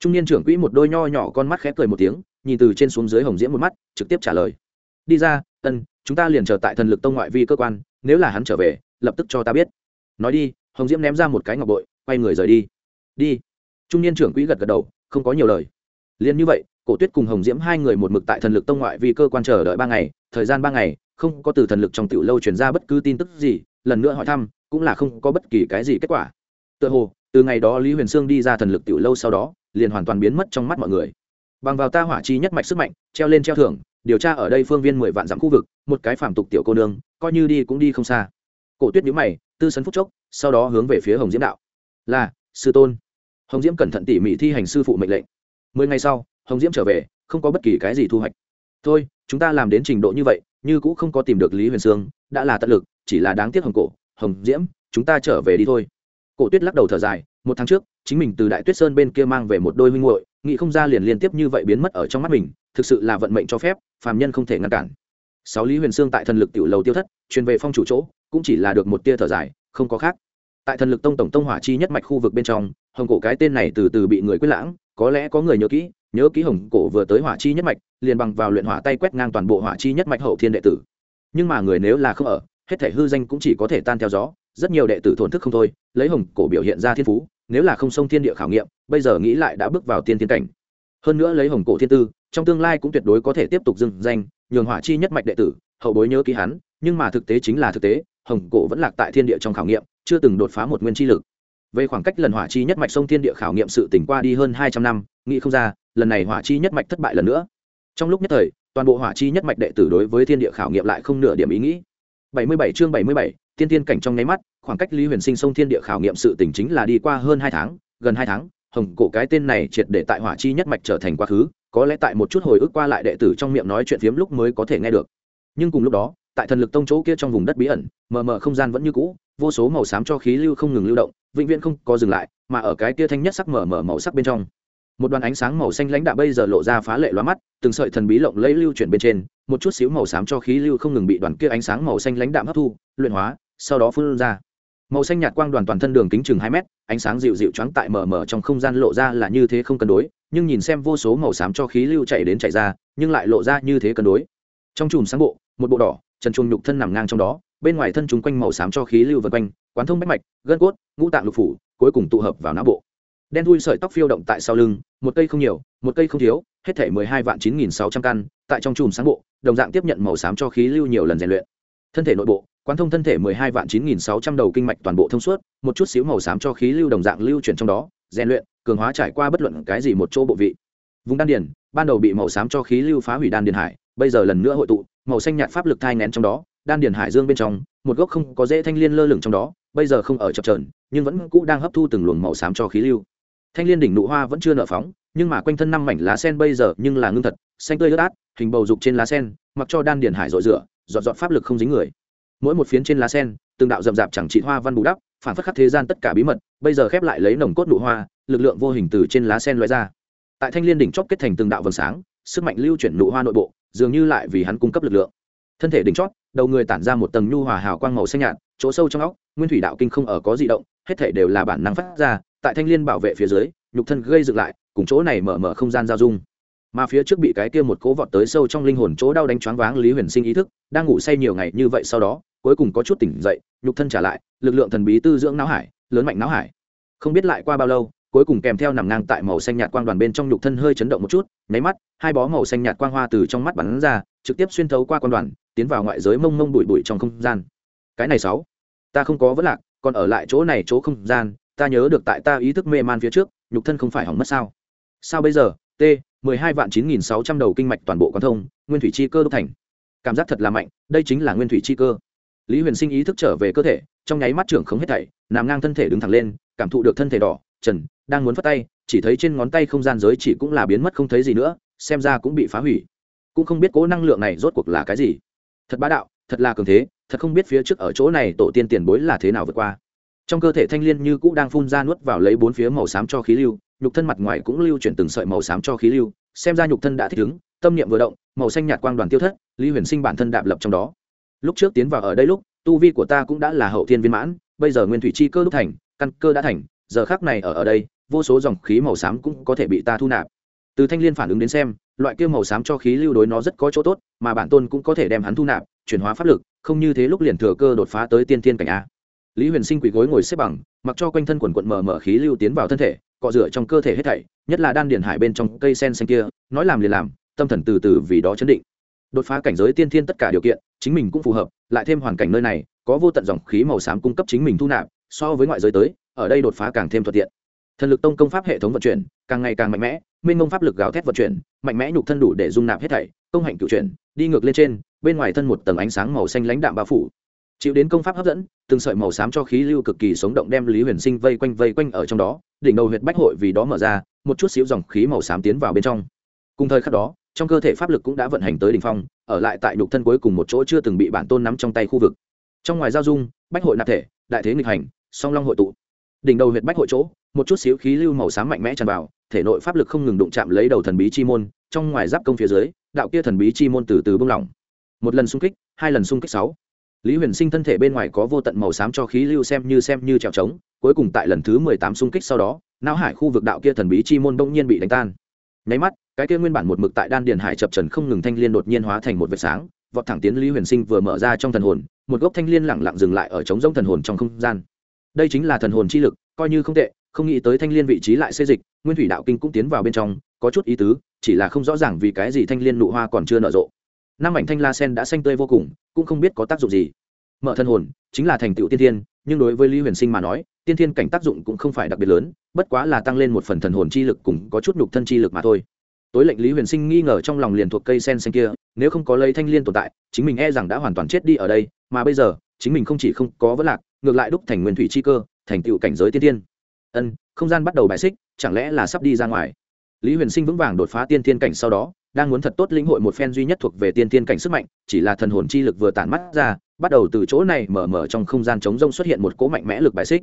Speaker 1: Trung niên trưởng quỹ một đôi nho nhỏ con mắt khẽ cười một tiếng, nhìn từ trên xuống dưới hồng diễm một mắt, trực tiếp trả lời. Đi ra ân, chúng ta liền chờ tại thần lực tông ngoại vi cơ quan, nếu là hắn trở về, lập tức cho ta biết. Nói đi, hồng diễm ném ra một cái ngọc bội, quay người rời đi. Đi. Trung niên trưởng quỹ gật gật đầu, không có nhiều lời. Liền như vậy, cổ tuyết cùng hồng diễm hai người một mực tại thần lực tông ngoại vi cơ quan chờ đợi ba ngày, thời gian ba ngày, không có từ thần lực trong tiểu lâu truyền ra bất cứ tin tức gì, lần nữa hỏi thăm, cũng là không có bất kỳ cái gì kết quả. Tựa hồ, từ ngày đó lý huyền sương đi ra thần lực tiểu lâu sau đó, liền hoàn toàn biến mất trong mắt mọi người. Bằng vào ta hỏa chi nhất mạch sức mạnh, treo lên treo thưởng điều tra ở đây phương viên mười vạn dặm khu vực, một cái phàm tục tiểu cô nương, coi như đi cũng đi không xa. Cổ tuyết nhíu mày, tư sấn phúc chốc, sau đó hướng về phía hồng diễm đạo. Là, sư tôn. Hồng diễm cẩn thận tỉ mỉ thi hành sư phụ mệnh lệnh. Mười ngày sau, hồng diễm trở về, không có bất kỳ cái gì thu hoạch. Thôi, chúng ta làm đến trình độ như vậy, như cũng không có tìm được lý huyền sương, đã là tận lực, chỉ là đáng tiếc hồng cổ, hồng diễm, chúng ta trở về đi thôi. Cổ tuyết lắc đầu thở dài, một tháng trước, chính mình từ đại tuyết sơn bên kia mang về một đôi huynh hội nghĩ không ra liền liên tiếp như vậy biến mất ở trong mắt mình thực sự là vận mệnh cho phép, phàm nhân không thể ngăn cản. Sáu lý huyền sương tại thần lực tiểu lầu tiêu thất, truyền về phong chủ chỗ, cũng chỉ là được một tia thở dài, không có khác. Tại thần lực tông tổng tông hỏa chi nhất mạch khu vực bên trong, hồng cổ cái tên này từ từ bị người quyết lãng, có lẽ có người nhớ kỹ nhớ kỹ hồng cổ vừa tới hỏa chi nhất mạch, liền bằng vào luyện hỏa tay quét ngang toàn bộ hỏa chi nhất mạch hậu thiên đệ tử. Nhưng mà người nếu là không ở, hết thể hư danh cũng chỉ có thể tan theo gió, rất nhiều đệ tử thổn thức không thôi, lấy hồng cổ biểu hiện ra thiên phú, nếu là không sông thiên địa khảo nghiệm, bây giờ nghĩ lại đã bước vào tiên tiến cảnh. Hơn nữa lấy hồng cổ thiên tư trong tương lai cũng tuyệt đối có thể tiếp tục dừng danh, nhường hỏa chi nhất mạch đệ tử, hậu bối nhớ ký hắn, nhưng mà thực tế chính là thực tế, hồng cổ vẫn lạc tại thiên địa trong khảo nghiệm, chưa từng đột phá một nguyên chi lực. Về khoảng cách lần hỏa chi nhất mạch sông thiên địa khảo nghiệm sự tỉnh qua đi hơn hai trăm năm, nghĩ không ra, lần này hỏa chi nhất mạch thất bại lần nữa. Trong lúc nhất thời, toàn bộ hỏa chi nhất mạch đệ tử đối với thiên địa khảo nghiệm lại không nửa điểm ý nghĩ. Bảy mươi bảy chương bảy mươi bảy, tiên tiên cảnh trong nháy mắt, khoảng cách lý huyền sinh sông thiên địa khảo nghiệm sự tỉnh chính là đi qua hơn hai tháng, gần hai tháng, hồng cổ cái tên này triệt để tại hỏa chi nhất mạch trở thành quá khứ có lẽ tại một chút hồi ức qua lại đệ tử trong miệng nói chuyện phiếm lúc mới có thể nghe được. Nhưng cùng lúc đó, tại thần lực tông chỗ kia trong vùng đất bí ẩn, mờ mờ không gian vẫn như cũ, vô số màu xám cho khí lưu không ngừng lưu động, vĩnh viễn không có dừng lại, mà ở cái kia thanh nhất sắc mờ mờ màu sắc bên trong. Một đoàn ánh sáng màu xanh lãnh đạo bây giờ lộ ra phá lệ loa mắt, từng sợi thần bí lộng lẫy lưu chuyển bên trên, một chút xíu màu xám cho khí lưu không ngừng bị đoàn kia ánh sáng màu xanh lãnh đạm hấp thu, luyện hóa, sau đó phun ra. Màu xanh nhạt quang đoàn toàn thân đường kính chừng hai mét ánh sáng dịu dịu choáng tại mờ mờ trong không gian lộ ra là như thế không cân đối, nhưng nhìn xem vô số màu xám cho khí lưu chạy đến chạy ra, nhưng lại lộ ra như thế cân đối. Trong chùm sáng bộ, một bộ đỏ, trần chuông nhục thân nằm ngang trong đó, bên ngoài thân chúng quanh màu xám cho khí lưu vân quanh, quán thông bách mạch, gân cốt, ngũ tạng lục phủ, cuối cùng tụ hợp vào não bộ. Đen thui sợi tóc phiêu động tại sau lưng, một cây không nhiều, một cây không thiếu, hết thể mười hai vạn chín nghìn sáu trăm căn, tại trong chùm sáng bộ, đồng dạng tiếp nhận màu xám cho khí lưu nhiều lần rèn luyện. Thân thể nội bộ quán thông thân thể mười hai vạn chín nghìn sáu trăm đầu kinh mạch toàn bộ thông suốt, một chút xíu màu xám cho khí lưu đồng dạng lưu chuyển trong đó, rèn luyện, cường hóa trải qua bất luận cái gì một chỗ bộ vị. Vùng đan điền, ban đầu bị màu xám cho khí lưu phá hủy đan điền hải, bây giờ lần nữa hội tụ, màu xanh nhạt pháp lực thai nén trong đó, đan điền hải dương bên trong, một gốc không có dễ thanh liên lơ lửng trong đó, bây giờ không ở chập trờn nhưng vẫn cũ đang hấp thu từng luồng màu xám cho khí lưu. Thanh liên đỉnh nụ hoa vẫn chưa nở phóng, nhưng mà quanh thân năm mảnh lá sen bây giờ nhưng là ngưng thật, xanh tươi ướt át, hình bầu dục trên lá sen, mặc cho đan điền hải rội rửa dọn dọn pháp lực không dính người mỗi một phiến trên lá sen, từng đạo rậm rạp chẳng trị hoa văn bù đắp phản phất khắc thế gian tất cả bí mật, bây giờ khép lại lấy nồng cốt nụ hoa, lực lượng vô hình từ trên lá sen loại ra. Tại thanh liên đỉnh chóp kết thành từng đạo vầng sáng, sức mạnh lưu chuyển nụ hoa nội bộ, dường như lại vì hắn cung cấp lực lượng. Thân thể đỉnh chót đầu người tản ra một tầng nhu hòa hào quang màu xanh nhạt, chỗ sâu trong óc, nguyên thủy đạo kinh không ở có di động, hết thể đều là bản năng phát ra, tại thanh liên bảo vệ phía dưới, nhục thân gây dựng lại, cùng chỗ này mở mở không gian giao dung mà phía trước bị cái kia một cố vọt tới sâu trong linh hồn chỗ đau đánh choáng váng lý huyền sinh ý thức, đang ngủ say nhiều ngày như vậy sau đó, cuối cùng có chút tỉnh dậy, nhục thân trả lại, lực lượng thần bí tư dưỡng não hải, lớn mạnh não hải. Không biết lại qua bao lâu, cuối cùng kèm theo nằm ngang tại màu xanh nhạt quang đoàn bên trong nhục thân hơi chấn động một chút, nháy mắt, hai bó màu xanh nhạt quang hoa từ trong mắt bắn ra, trực tiếp xuyên thấu qua quang đoàn, tiến vào ngoại giới mông mông bụi bụi trong không gian. Cái này sáu, ta không có vấn lạc, còn ở lại chỗ này chỗ không gian, ta nhớ được tại ta ý thức mê man phía trước, nhục thân không phải hỏng mất sao? Sao bây giờ? T hai vạn chín nghìn sáu trăm đầu kinh mạch toàn bộ quan thông, nguyên thủy chi cơ đúc thành. Cảm giác thật là mạnh, đây chính là nguyên thủy chi cơ. Lý huyền sinh ý thức trở về cơ thể, trong nháy mắt trưởng không hết thảy, nằm ngang thân thể đứng thẳng lên, cảm thụ được thân thể đỏ, trần, đang muốn phất tay, chỉ thấy trên ngón tay không gian giới chỉ cũng là biến mất không thấy gì nữa, xem ra cũng bị phá hủy. Cũng không biết cố năng lượng này rốt cuộc là cái gì. Thật bá đạo, thật là cường thế, thật không biết phía trước ở chỗ này tổ tiên tiền bối là thế nào vượt qua. Trong cơ thể thanh liên như cũ đang phun ra nuốt vào lấy bốn phía màu xám cho khí lưu nhục thân mặt ngoài cũng lưu chuyển từng sợi màu xám cho khí lưu, xem ra nhục thân đã thích ứng, tâm niệm vừa động, màu xanh nhạt quang đoàn tiêu thất, lý huyền sinh bản thân đạp lập trong đó. Lúc trước tiến vào ở đây lúc, tu vi của ta cũng đã là hậu thiên viên mãn, bây giờ nguyên thủy chi cơ đúc thành, căn cơ đã thành, giờ khác này ở ở đây, vô số dòng khí màu xám cũng có thể bị ta thu nạp. Từ thanh liên phản ứng đến xem, loại kia màu xám cho khí lưu đối nó rất có chỗ tốt, mà bản tôn cũng có thể đem hắn thu nạp, chuyển hóa pháp lực, không như thế lúc liền thừa cơ đột phá tới tiên tiên cảnh a. Lý huyền sinh quỳ gối ngồi xếp bằng, mặc cho quanh thân quần quận mở mở khí lưu tiến vào thân thể cọ rửa trong cơ thể hết thảy, nhất là đan điền hải bên trong cây sen xanh kia, nói làm liền làm, tâm thần từ từ vì đó chấn định. Đột phá cảnh giới tiên thiên tất cả điều kiện, chính mình cũng phù hợp, lại thêm hoàn cảnh nơi này, có vô tận dòng khí màu xám cung cấp chính mình thu nạp, so với ngoại giới tới, ở đây đột phá càng thêm thuận tiện. Thần lực tông công pháp hệ thống vận chuyển, càng ngày càng mạnh mẽ minh mông pháp lực gào thét vận chuyển, mạnh mẽ nhục thân đủ để dung nạp hết thảy, công hạnh cựu chuyển, đi ngược lên trên, bên ngoài thân một tầng ánh sáng màu xanh lãnh đạm bao phủ chịu đến công pháp hấp dẫn, từng sợi màu xám cho khí lưu cực kỳ sống động đem lý huyền sinh vây quanh vây quanh ở trong đó, đỉnh đầu huyệt bách hội vì đó mở ra, một chút xíu dòng khí màu xám tiến vào bên trong. Cùng thời khắc đó, trong cơ thể pháp lực cũng đã vận hành tới đỉnh phong, ở lại tại nhục thân cuối cùng một chỗ chưa từng bị bản tôn nắm trong tay khu vực. Trong ngoài giao dung, bách hội nạp thể, đại thế nghịch hành, song long hội tụ. Đỉnh đầu huyệt bách hội chỗ, một chút xíu khí lưu màu xám mạnh mẽ tràn vào, thể nội pháp lực không ngừng đụng chạm lấy đầu thần bí chi môn, trong ngoài giáp công phía dưới, đạo kia thần bí chi môn từ từ bung lỏng. Một lần xung kích, hai lần xung kích sáu lý huyền sinh thân thể bên ngoài có vô tận màu xám cho khí lưu xem như xem như trèo trống, cuối cùng tại lần thứ mười tám xung kích sau đó, não hải khu vực đạo kia thần bí chi môn đông nhiên bị đánh tan. Nháy mắt, cái kia nguyên bản một mực tại đan điền hải chập trần không ngừng thanh liên đột nhiên hóa thành một vệt sáng, vọt thẳng tiến lý huyền sinh vừa mở ra trong thần hồn, một gốc thanh liên lẳng lặng dừng lại ở trống rỗng thần hồn trong không gian. Đây chính là thần hồn chi lực, coi như không tệ, không nghĩ tới thanh liên vị trí lại xê dịch, nguyên thủy đạo kinh cũng tiến vào bên trong, có chút ý tứ, chỉ là không rõ ràng vì cái gì thanh liên nụ hoa còn chưa nở rộ năm ảnh thanh la sen đã xanh tươi vô cùng, cũng không biết có tác dụng gì. Mở thân hồn, chính là thành tựu tiên thiên, nhưng đối với lý huyền sinh mà nói, tiên thiên cảnh tác dụng cũng không phải đặc biệt lớn, bất quá là tăng lên một phần thần hồn chi lực cùng có chút nhục thân chi lực mà thôi. Tối lệnh lý huyền sinh nghi ngờ trong lòng liền thuộc cây sen xanh kia, nếu không có lấy thanh liên tồn tại, chính mình e rằng đã hoàn toàn chết đi ở đây, mà bây giờ, chính mình không chỉ không có vấn lạc, ngược lại đúc thành nguyên thủy chi cơ, thành tựu cảnh giới tiên tiên ân, không gian bắt đầu bài xích, chẳng lẽ là sắp đi ra ngoài? Lý huyền sinh vững vàng đột phá tiên tiên cảnh sau đó đang muốn thật tốt lĩnh hội một phen duy nhất thuộc về tiên tiên cảnh sức mạnh chỉ là thần hồn chi lực vừa tản mắt ra bắt đầu từ chỗ này mở mở trong không gian trống rông xuất hiện một cỗ mạnh mẽ lực bại xích.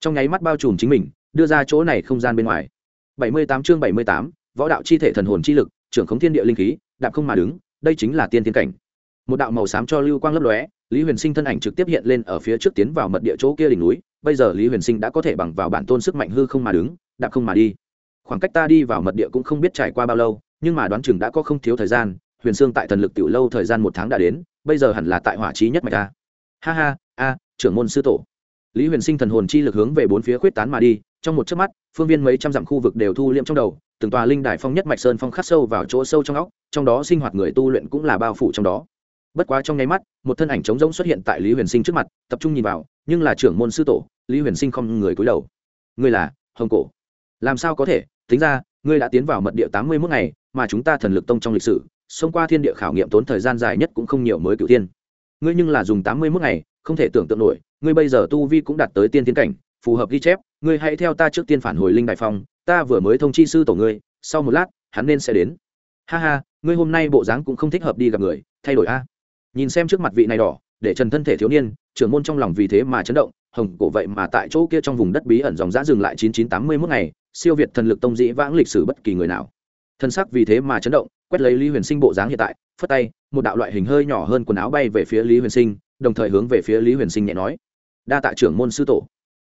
Speaker 1: Trong nháy mắt bao trùm chính mình đưa ra chỗ này không gian bên ngoài. 78 chương 78, võ đạo chi thể thần hồn chi lực trưởng khống thiên địa linh khí đạp không mà đứng đây chính là tiên tiên cảnh. Một đạo màu xám cho lưu quang lấp lóe lý huyền sinh thân ảnh trực tiếp hiện lên ở phía trước tiến vào mật địa chỗ kia đỉnh núi bây giờ lý huyền sinh đã có thể bằng vào bản tôn sức mạnh hư không mà đứng đạp không mà đi. Khoảng cách ta đi vào mật địa cũng không biết trải qua bao lâu nhưng mà đoán chừng đã có không thiếu thời gian, huyền sương tại thần lực tiểu lâu thời gian một tháng đã đến, bây giờ hẳn là tại hỏa trí nhất mạch ta ha ha, a, trưởng môn sư tổ. Lý huyền sinh thần hồn chi lực hướng về bốn phía khuyết tán mà đi, trong một chớp mắt, phương viên mấy trăm dặm khu vực đều thu liệm trong đầu, từng tòa linh đài phong nhất mạch sơn phong khắc sâu vào chỗ sâu trong óc, trong đó sinh hoạt người tu luyện cũng là bao phủ trong đó. Bất quá trong nháy mắt, một thân ảnh trống rỗng xuất hiện tại lý huyền sinh trước mặt, tập trung nhìn vào, nhưng là trưởng môn sư tổ, lý huyền sinh không người cúi đầu. Ngươi là hồng cổ. Làm sao có thể? Tính ra, ngươi đã tiến vào mật địa tám mươi mốt ngày mà chúng ta thần lực tông trong lịch sử, xông qua thiên địa khảo nghiệm tốn thời gian dài nhất cũng không nhiều mới cựu tiên ngươi nhưng là dùng tám mươi mốt ngày, không thể tưởng tượng nổi, ngươi bây giờ tu vi cũng đạt tới tiên tiến cảnh, phù hợp ghi chép, ngươi hãy theo ta trước tiên phản hồi linh đại phong, ta vừa mới thông chi sư tổ ngươi, sau một lát, hắn nên sẽ đến. Ha ha, ngươi hôm nay bộ dáng cũng không thích hợp đi gặp người, thay đổi a. Nhìn xem trước mặt vị này đỏ, để trần thân thể thiếu niên, trưởng môn trong lòng vì thế mà chấn động, hồng cổ vậy mà tại chỗ kia trong vùng đất bí ẩn dòng giã dừng lại chín chín tám mươi mốt ngày, siêu việt thần lực tông dĩ vãng lịch sử bất kỳ người nào thân sắc vì thế mà chấn động, quét lấy lý huyền sinh bộ dáng hiện tại, phất tay, một đạo loại hình hơi nhỏ hơn quần áo bay về phía lý huyền sinh, đồng thời hướng về phía lý huyền sinh nhẹ nói, đa tạ trưởng môn sư tổ.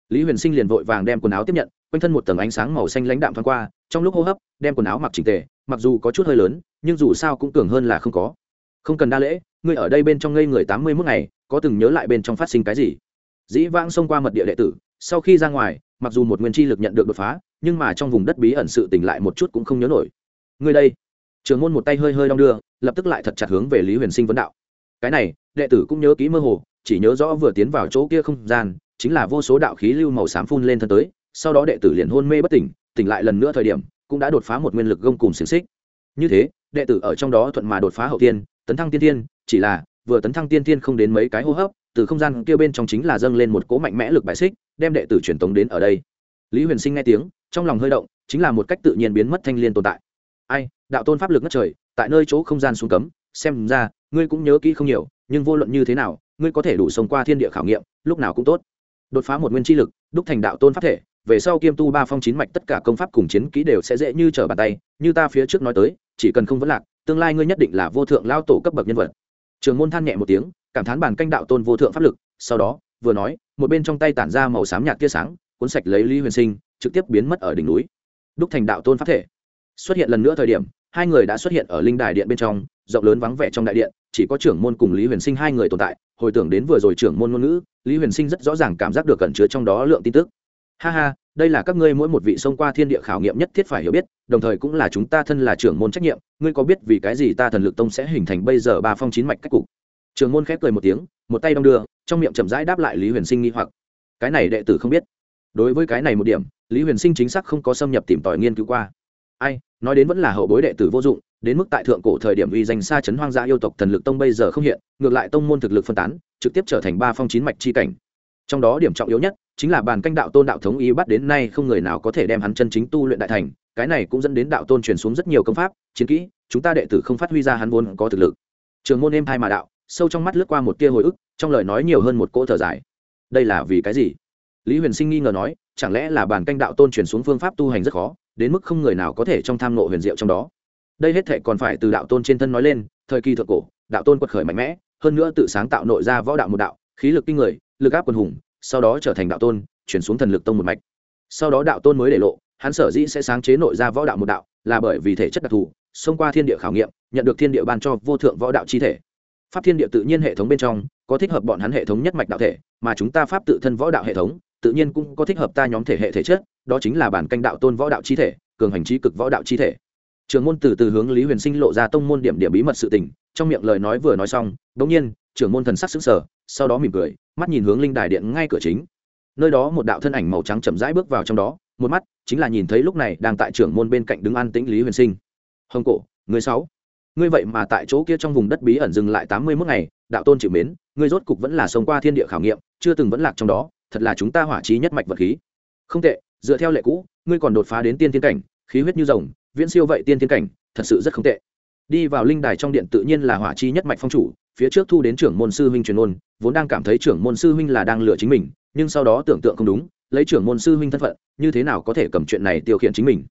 Speaker 1: Lý huyền sinh liền vội vàng đem quần áo tiếp nhận, quanh thân một tầng ánh sáng màu xanh lãnh đạm thoáng qua, trong lúc hô hấp, đem quần áo mặc chỉnh tề, mặc dù có chút hơi lớn, nhưng dù sao cũng tưởng hơn là không có. Không cần đa lễ, ngươi ở đây bên trong ngây người tám mươi mốt ngày, có từng nhớ lại bên trong phát sinh cái gì? Dĩ vãng xông qua mật địa đệ tử, sau khi ra ngoài, mặc dù một nguyên chi lực nhận được đột phá, nhưng mà trong vùng đất bí ẩn sự tỉnh lại một chút cũng không nhớ nổi ngươi đây. Trường môn một tay hơi hơi đong đưa, lập tức lại thật chặt hướng về lý huyền sinh vấn đạo. Cái này, đệ tử cũng nhớ kỹ mơ hồ, chỉ nhớ rõ vừa tiến vào chỗ kia không gian, chính là vô số đạo khí lưu màu xám phun lên thân tới, sau đó đệ tử liền hôn mê bất tỉnh tỉnh lại lần nữa thời điểm, cũng đã đột phá một nguyên lực gông cùng xiềng xích. Như thế, đệ tử ở trong đó thuận mà đột phá hậu tiên, tấn thăng tiên tiên, chỉ là, vừa tấn thăng tiên tiên không đến mấy cái hô hấp, từ không gian kia bên trong chính là dâng lên một cỗ mạnh mẽ lực bài xích, đem đệ tử truyền tống đến ở đây. Lý huyền sinh nghe tiếng, trong lòng hơi động, chính là một cách tự nhiên biến mất thanh liên tồn tại ai, đạo tôn pháp lực ngất trời, tại nơi chỗ không gian xuống cấm, xem ra, ngươi cũng nhớ kỹ không nhiều, nhưng vô luận như thế nào, ngươi có thể đủ sống qua thiên địa khảo nghiệm, lúc nào cũng tốt. Đột phá một nguyên chi lực, đúc thành đạo tôn pháp thể, về sau kiêm tu ba phong chín mạch tất cả công pháp cùng chiến kỹ đều sẽ dễ như trở bàn tay, như ta phía trước nói tới, chỉ cần không vấn lạc, tương lai ngươi nhất định là vô thượng lao tổ cấp bậc nhân vật. Trường môn than nhẹ một tiếng, cảm thán bản canh đạo tôn vô thượng pháp lực, sau đó, vừa nói, một bên trong tay tản ra màu xám nhạt tia sáng, cuốn sạch lấy lý huyền sinh, trực tiếp biến mất ở đỉnh núi. Đúc thành đạo tôn pháp thể xuất hiện lần nữa thời điểm, hai người đã xuất hiện ở linh đài điện bên trong, rộng lớn vắng vẻ trong đại điện, chỉ có trưởng môn cùng lý huyền sinh hai người tồn tại. Hồi tưởng đến vừa rồi trưởng môn ngôn ngữ, lý huyền sinh rất rõ ràng cảm giác được cẩn chứa trong đó lượng tin tức. Ha ha, đây là các ngươi mỗi một vị xông qua thiên địa khảo nghiệm nhất thiết phải hiểu biết, đồng thời cũng là chúng ta thân là trưởng môn trách nhiệm, ngươi có biết vì cái gì ta thần lực tông sẽ hình thành bây giờ ba phong chín mạch cách cục? Trưởng môn khép cười một tiếng, một tay đong đưa, trong miệng chậm rãi đáp lại lý huyền sinh nghi hoặc. Cái này đệ tử không biết. Đối với cái này một điểm, lý huyền sinh chính xác không có xâm nhập tìm tòi nghiên cứu qua ai, nói đến vẫn là hậu bối đệ tử vô dụng, đến mức tại thượng cổ thời điểm uy danh xa chấn hoang dã yêu tộc thần lực tông bây giờ không hiện, ngược lại tông môn thực lực phân tán, trực tiếp trở thành ba phong chín mạch chi cảnh. Trong đó điểm trọng yếu nhất chính là bàn canh đạo tôn đạo thống y bắt đến nay không người nào có thể đem hắn chân chính tu luyện đại thành, cái này cũng dẫn đến đạo tôn truyền xuống rất nhiều công pháp, chiến kỹ, chúng ta đệ tử không phát huy ra hắn vốn có thực lực. Trường môn êm hai mà đạo, sâu trong mắt lướt qua một tia hồi ức, trong lời nói nhiều hơn một cỗ thở dài. Đây là vì cái gì? Lý huyền sinh nghi ngờ nói, chẳng lẽ là bản canh đạo tôn truyền xuống phương pháp tu hành rất khó, đến mức không người nào có thể trong tham nộ huyền diệu trong đó. Đây hết thệ còn phải từ đạo tôn trên thân nói lên, thời kỳ thượng cổ, đạo tôn quật khởi mạnh mẽ, hơn nữa tự sáng tạo nội ra võ đạo một đạo, khí lực kinh người, lực áp quần hùng, sau đó trở thành đạo tôn chuyển xuống thần lực tông một mạch. Sau đó đạo tôn mới để lộ, hắn sở dĩ sẽ sáng chế nội ra võ đạo một đạo, là bởi vì thể chất đặc thù, xông qua thiên địa khảo nghiệm, nhận được thiên địa ban cho vô thượng võ đạo chi thể. Pháp thiên địa tự nhiên hệ thống bên trong, có thích hợp bọn hắn hệ thống nhất mạch đạo thể, mà chúng ta pháp tự thân võ đạo hệ thống tự nhiên cũng có thích hợp ta nhóm thể hệ thể chất, đó chính là bản canh đạo tôn võ đạo chi thể, cường hành trí cực võ đạo chi thể. Trường môn từ từ hướng lý huyền sinh lộ ra tông môn điểm điểm bí mật sự tình, trong miệng lời nói vừa nói xong đột nhiên, trưởng môn thần sắc sững sờ, sau đó mỉm cười, mắt nhìn hướng linh đài điện ngay cửa chính. Nơi đó một đạo thân ảnh màu trắng chậm rãi bước vào trong đó, một mắt chính là nhìn thấy lúc này đang tại trưởng môn bên cạnh đứng an tĩnh lý huyền sinh. Hồng cổ, người sáu, ngươi vậy mà tại chỗ kia trong vùng đất bí ẩn dừng lại tám mươi mốt ngày, đạo tôn chịu mến, ngươi rốt cục vẫn là sống qua thiên địa khảo nghiệm, chưa từng vẫn lạc trong đó thật là chúng ta hỏa trí nhất mạch vật khí. Không tệ, dựa theo lệ cũ, ngươi còn đột phá đến tiên thiên cảnh, khí huyết như rồng, viễn siêu vậy tiên thiên cảnh, thật sự rất không tệ. Đi vào linh đài trong điện tự nhiên là hỏa chi nhất mạch phong chủ, phía trước thu đến trưởng môn sư huynh truyền ôn, vốn đang cảm thấy trưởng môn sư huynh là đang lừa chính mình, nhưng sau đó tưởng tượng không đúng, lấy trưởng môn sư huynh thân phận, như thế nào có thể cầm chuyện này tiêu khiển chính mình?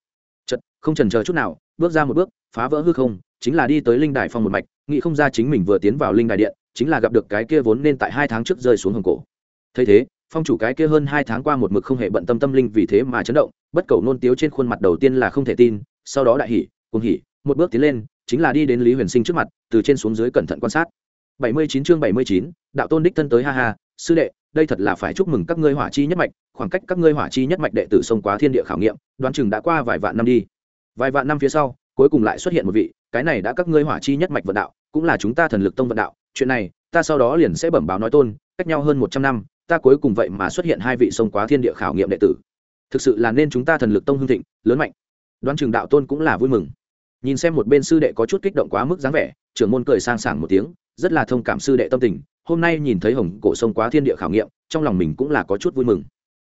Speaker 1: Chật không trần chờ chút nào, bước ra một bước, phá vỡ hư không, chính là đi tới linh đài phong một mạch, nghĩ không ra chính mình vừa tiến vào linh đài điện, chính là gặp được cái kia vốn nên tại hai tháng trước rơi xuống hồng cổ. Thấy thế phong chủ cái kia hơn hai tháng qua một mực không hề bận tâm tâm linh vì thế mà chấn động, bất cầu nôn tiếu trên khuôn mặt đầu tiên là không thể tin, sau đó đại hỉ cùng hỉ, một bước tiến lên, chính là đi đến lý huyền sinh trước mặt, từ trên xuống dưới cẩn thận quan sát. Bảy mươi chín chương bảy mươi chín, đạo tôn đích thân tới, ha ha, sư đệ, đây thật là phải chúc mừng các ngươi hỏa chi nhất mạch, khoảng cách các ngươi hỏa chi nhất mạch đệ tử sông quá thiên địa khảo nghiệm, đoán chừng đã qua vài vạn năm đi. Vài vạn năm phía sau, cuối cùng lại xuất hiện một vị, cái này đã các ngươi hỏa chi nhất mạch vận đạo, cũng là chúng ta thần lực tông vận đạo, chuyện này, ta sau đó liền sẽ bẩm báo nói tôn, cách nhau hơn một trăm năm ta cuối cùng vậy mà xuất hiện hai vị sông quá thiên địa khảo nghiệm đệ tử. Thực sự là nên chúng ta thần lực tông hưng thịnh, lớn mạnh. Đoán chừng đạo tôn cũng là vui mừng. Nhìn xem một bên sư đệ có chút kích động quá mức dáng vẻ, trưởng môn cười sang sảng một tiếng, rất là thông cảm sư đệ tâm tình, hôm nay nhìn thấy hồng cổ sông quá thiên địa khảo nghiệm, trong lòng mình cũng là có chút vui mừng.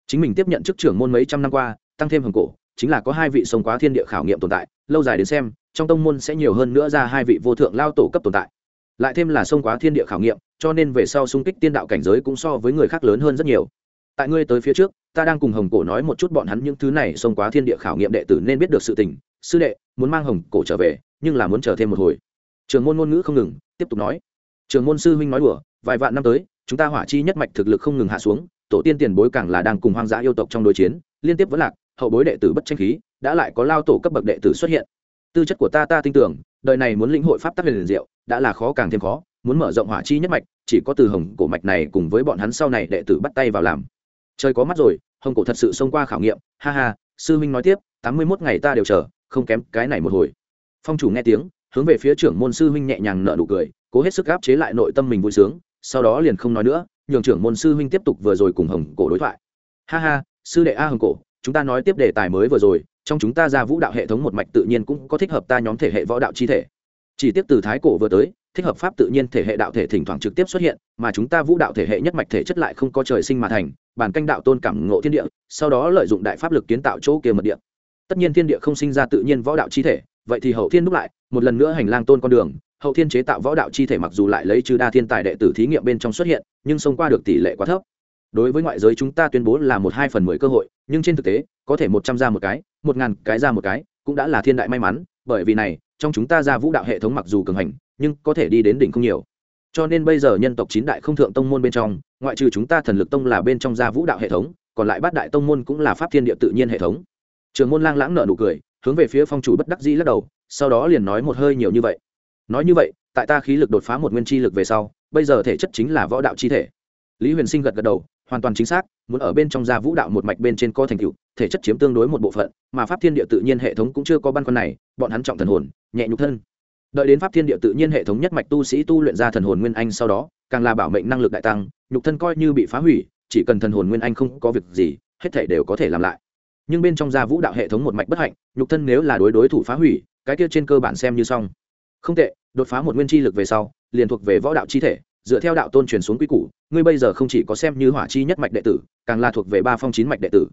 Speaker 1: Chính mình tiếp nhận chức trưởng môn mấy trăm năm qua, tăng thêm hồng cổ, chính là có hai vị sông quá thiên địa khảo nghiệm tồn tại, lâu dài đến xem, trong tông môn sẽ nhiều hơn nữa ra hai vị vô thượng lao tổ cấp tồn tại lại thêm là sông quá thiên địa khảo nghiệm, cho nên về sau xung kích tiên đạo cảnh giới cũng so với người khác lớn hơn rất nhiều. Tại ngươi tới phía trước, ta đang cùng hồng cổ nói một chút bọn hắn những thứ này xông quá thiên địa khảo nghiệm đệ tử nên biết được sự tình. Sư đệ, muốn mang hồng cổ trở về, nhưng là muốn chờ thêm một hồi. Trường môn ngôn ngữ không ngừng, tiếp tục nói. Trường môn sư huynh nói đùa, vài vạn năm tới, chúng ta hỏa chi nhất mạch thực lực không ngừng hạ xuống, tổ tiên tiền bối càng là đang cùng hoang dã yêu tộc trong đối chiến, liên tiếp vẫn lạc, hậu bối đệ tử bất tranh khí, đã lại có lao tổ cấp bậc đệ tử xuất hiện. Tư chất của ta ta tin tưởng đời này muốn lĩnh hội pháp tắc liền diệu, đã là khó càng thêm khó, muốn mở rộng hỏa chi nhất mạch, chỉ có từ hồng cổ mạch này cùng với bọn hắn sau này đệ tử bắt tay vào làm. Trời có mắt rồi, hồng cổ thật sự xông qua khảo nghiệm. Ha ha, sư minh nói tiếp, tám mươi mốt ngày ta đều chờ, không kém cái này một hồi. Phong chủ nghe tiếng, hướng về phía trưởng môn sư huynh nhẹ nhàng nở nụ cười, cố hết sức gáp chế lại nội tâm mình vui sướng, sau đó liền không nói nữa, nhường trưởng môn sư huynh tiếp tục vừa rồi cùng hồng cổ đối thoại. Ha ha, sư đệ a hồng cổ, chúng ta nói tiếp đề tài mới vừa rồi trong chúng ta ra vũ đạo hệ thống một mạch tự nhiên cũng có thích hợp ta nhóm thể hệ võ đạo chi thể. Chỉ tiếp từ thái cổ vừa tới, thích hợp pháp tự nhiên thể hệ đạo thể thỉnh thoảng trực tiếp xuất hiện, mà chúng ta vũ đạo thể hệ nhất mạch thể chất lại không có trời sinh mà thành, bản canh đạo tôn cảm ngộ thiên địa, sau đó lợi dụng đại pháp lực kiến tạo chỗ kia mật địa. Tất nhiên thiên địa không sinh ra tự nhiên võ đạo chi thể, vậy thì hậu thiên đúc lại, một lần nữa hành lang tôn con đường, hậu thiên chế tạo võ đạo chi thể mặc dù lại lấy trừ đa thiên tài đệ tử thí nghiệm bên trong xuất hiện, nhưng xông qua được tỷ lệ quá thấp đối với ngoại giới chúng ta tuyên bố là một hai phần mười cơ hội, nhưng trên thực tế, có thể một trăm ra một cái, một ngàn cái ra một cái, cũng đã là thiên đại may mắn, bởi vì này, trong chúng ta ra vũ đạo hệ thống mặc dù cường hành, nhưng có thể đi đến đỉnh không nhiều. Cho nên bây giờ nhân tộc chín đại không thượng tông môn bên trong, ngoại trừ chúng ta thần lực tông là bên trong gia vũ đạo hệ thống, còn lại bát đại tông môn cũng là pháp thiên địa tự nhiên hệ thống. Trường môn lang lãng nợ nụ cười, hướng về phía phong chủ bất đắc dĩ lắc đầu, sau đó liền nói một hơi nhiều như vậy. Nói như vậy, tại ta khí lực đột phá một nguyên chi lực về sau, bây giờ thể chất chính là võ đạo chi thể. Lý huyền sinh gật gật đầu hoàn toàn chính xác, muốn ở bên trong gia vũ đạo một mạch bên trên co thành tựu, thể chất chiếm tương đối một bộ phận, mà pháp thiên địa tự nhiên hệ thống cũng chưa có băn khoăn này, bọn hắn trọng thần hồn, nhẹ nhục thân. Đợi đến pháp thiên địa tự nhiên hệ thống nhất mạch tu sĩ tu luyện ra thần hồn nguyên anh sau đó, càng là bảo mệnh năng lực đại tăng, nhục thân coi như bị phá hủy, chỉ cần thần hồn nguyên anh không có việc gì, hết thể đều có thể làm lại. Nhưng bên trong gia vũ đạo hệ thống một mạch bất hạnh, nhục thân nếu là đối đối thủ phá hủy, cái kia trên cơ bản xem như xong. Không tệ, đột phá một nguyên chi lực về sau, liền thuộc về võ đạo chi thể dựa theo đạo tôn truyền xuống quy củ, ngươi bây giờ không chỉ có xem như hỏa chi nhất mạch đệ tử, càng là thuộc về ba phong chín mạch đệ tử.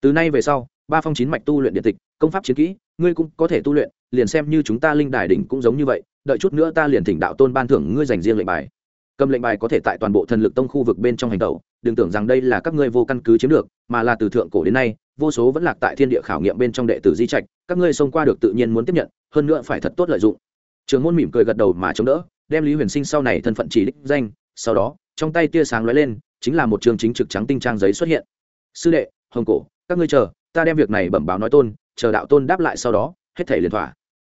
Speaker 1: Từ nay về sau, ba phong chín mạch tu luyện điện tịch, công pháp chiến kỹ, ngươi cũng có thể tu luyện, liền xem như chúng ta linh đài đỉnh cũng giống như vậy, đợi chút nữa ta liền thỉnh đạo tôn ban thưởng ngươi dành riêng lệnh bài. Cầm lệnh bài có thể tại toàn bộ thần lực tông khu vực bên trong hành tẩu, đừng tưởng rằng đây là các ngươi vô căn cứ chiếm được, mà là từ thượng cổ đến nay, vô số vẫn lạc tại thiên địa khảo nghiệm bên trong đệ tử di trạch, các ngươi xông qua được tự nhiên muốn tiếp nhận, hơn nữa phải thật tốt lợi dụng. Trường môn mỉm cười gật đầu mà chống đỡ đem lý huyền sinh sau này thân phận chỉ đích danh, sau đó, trong tay tia sáng lóe lên, chính là một trường chính trực trắng tinh trang giấy xuất hiện. Sư đệ, hồng cổ, các ngươi chờ, ta đem việc này bẩm báo nói tôn, chờ đạo tôn đáp lại sau đó, hết thể liền thỏa.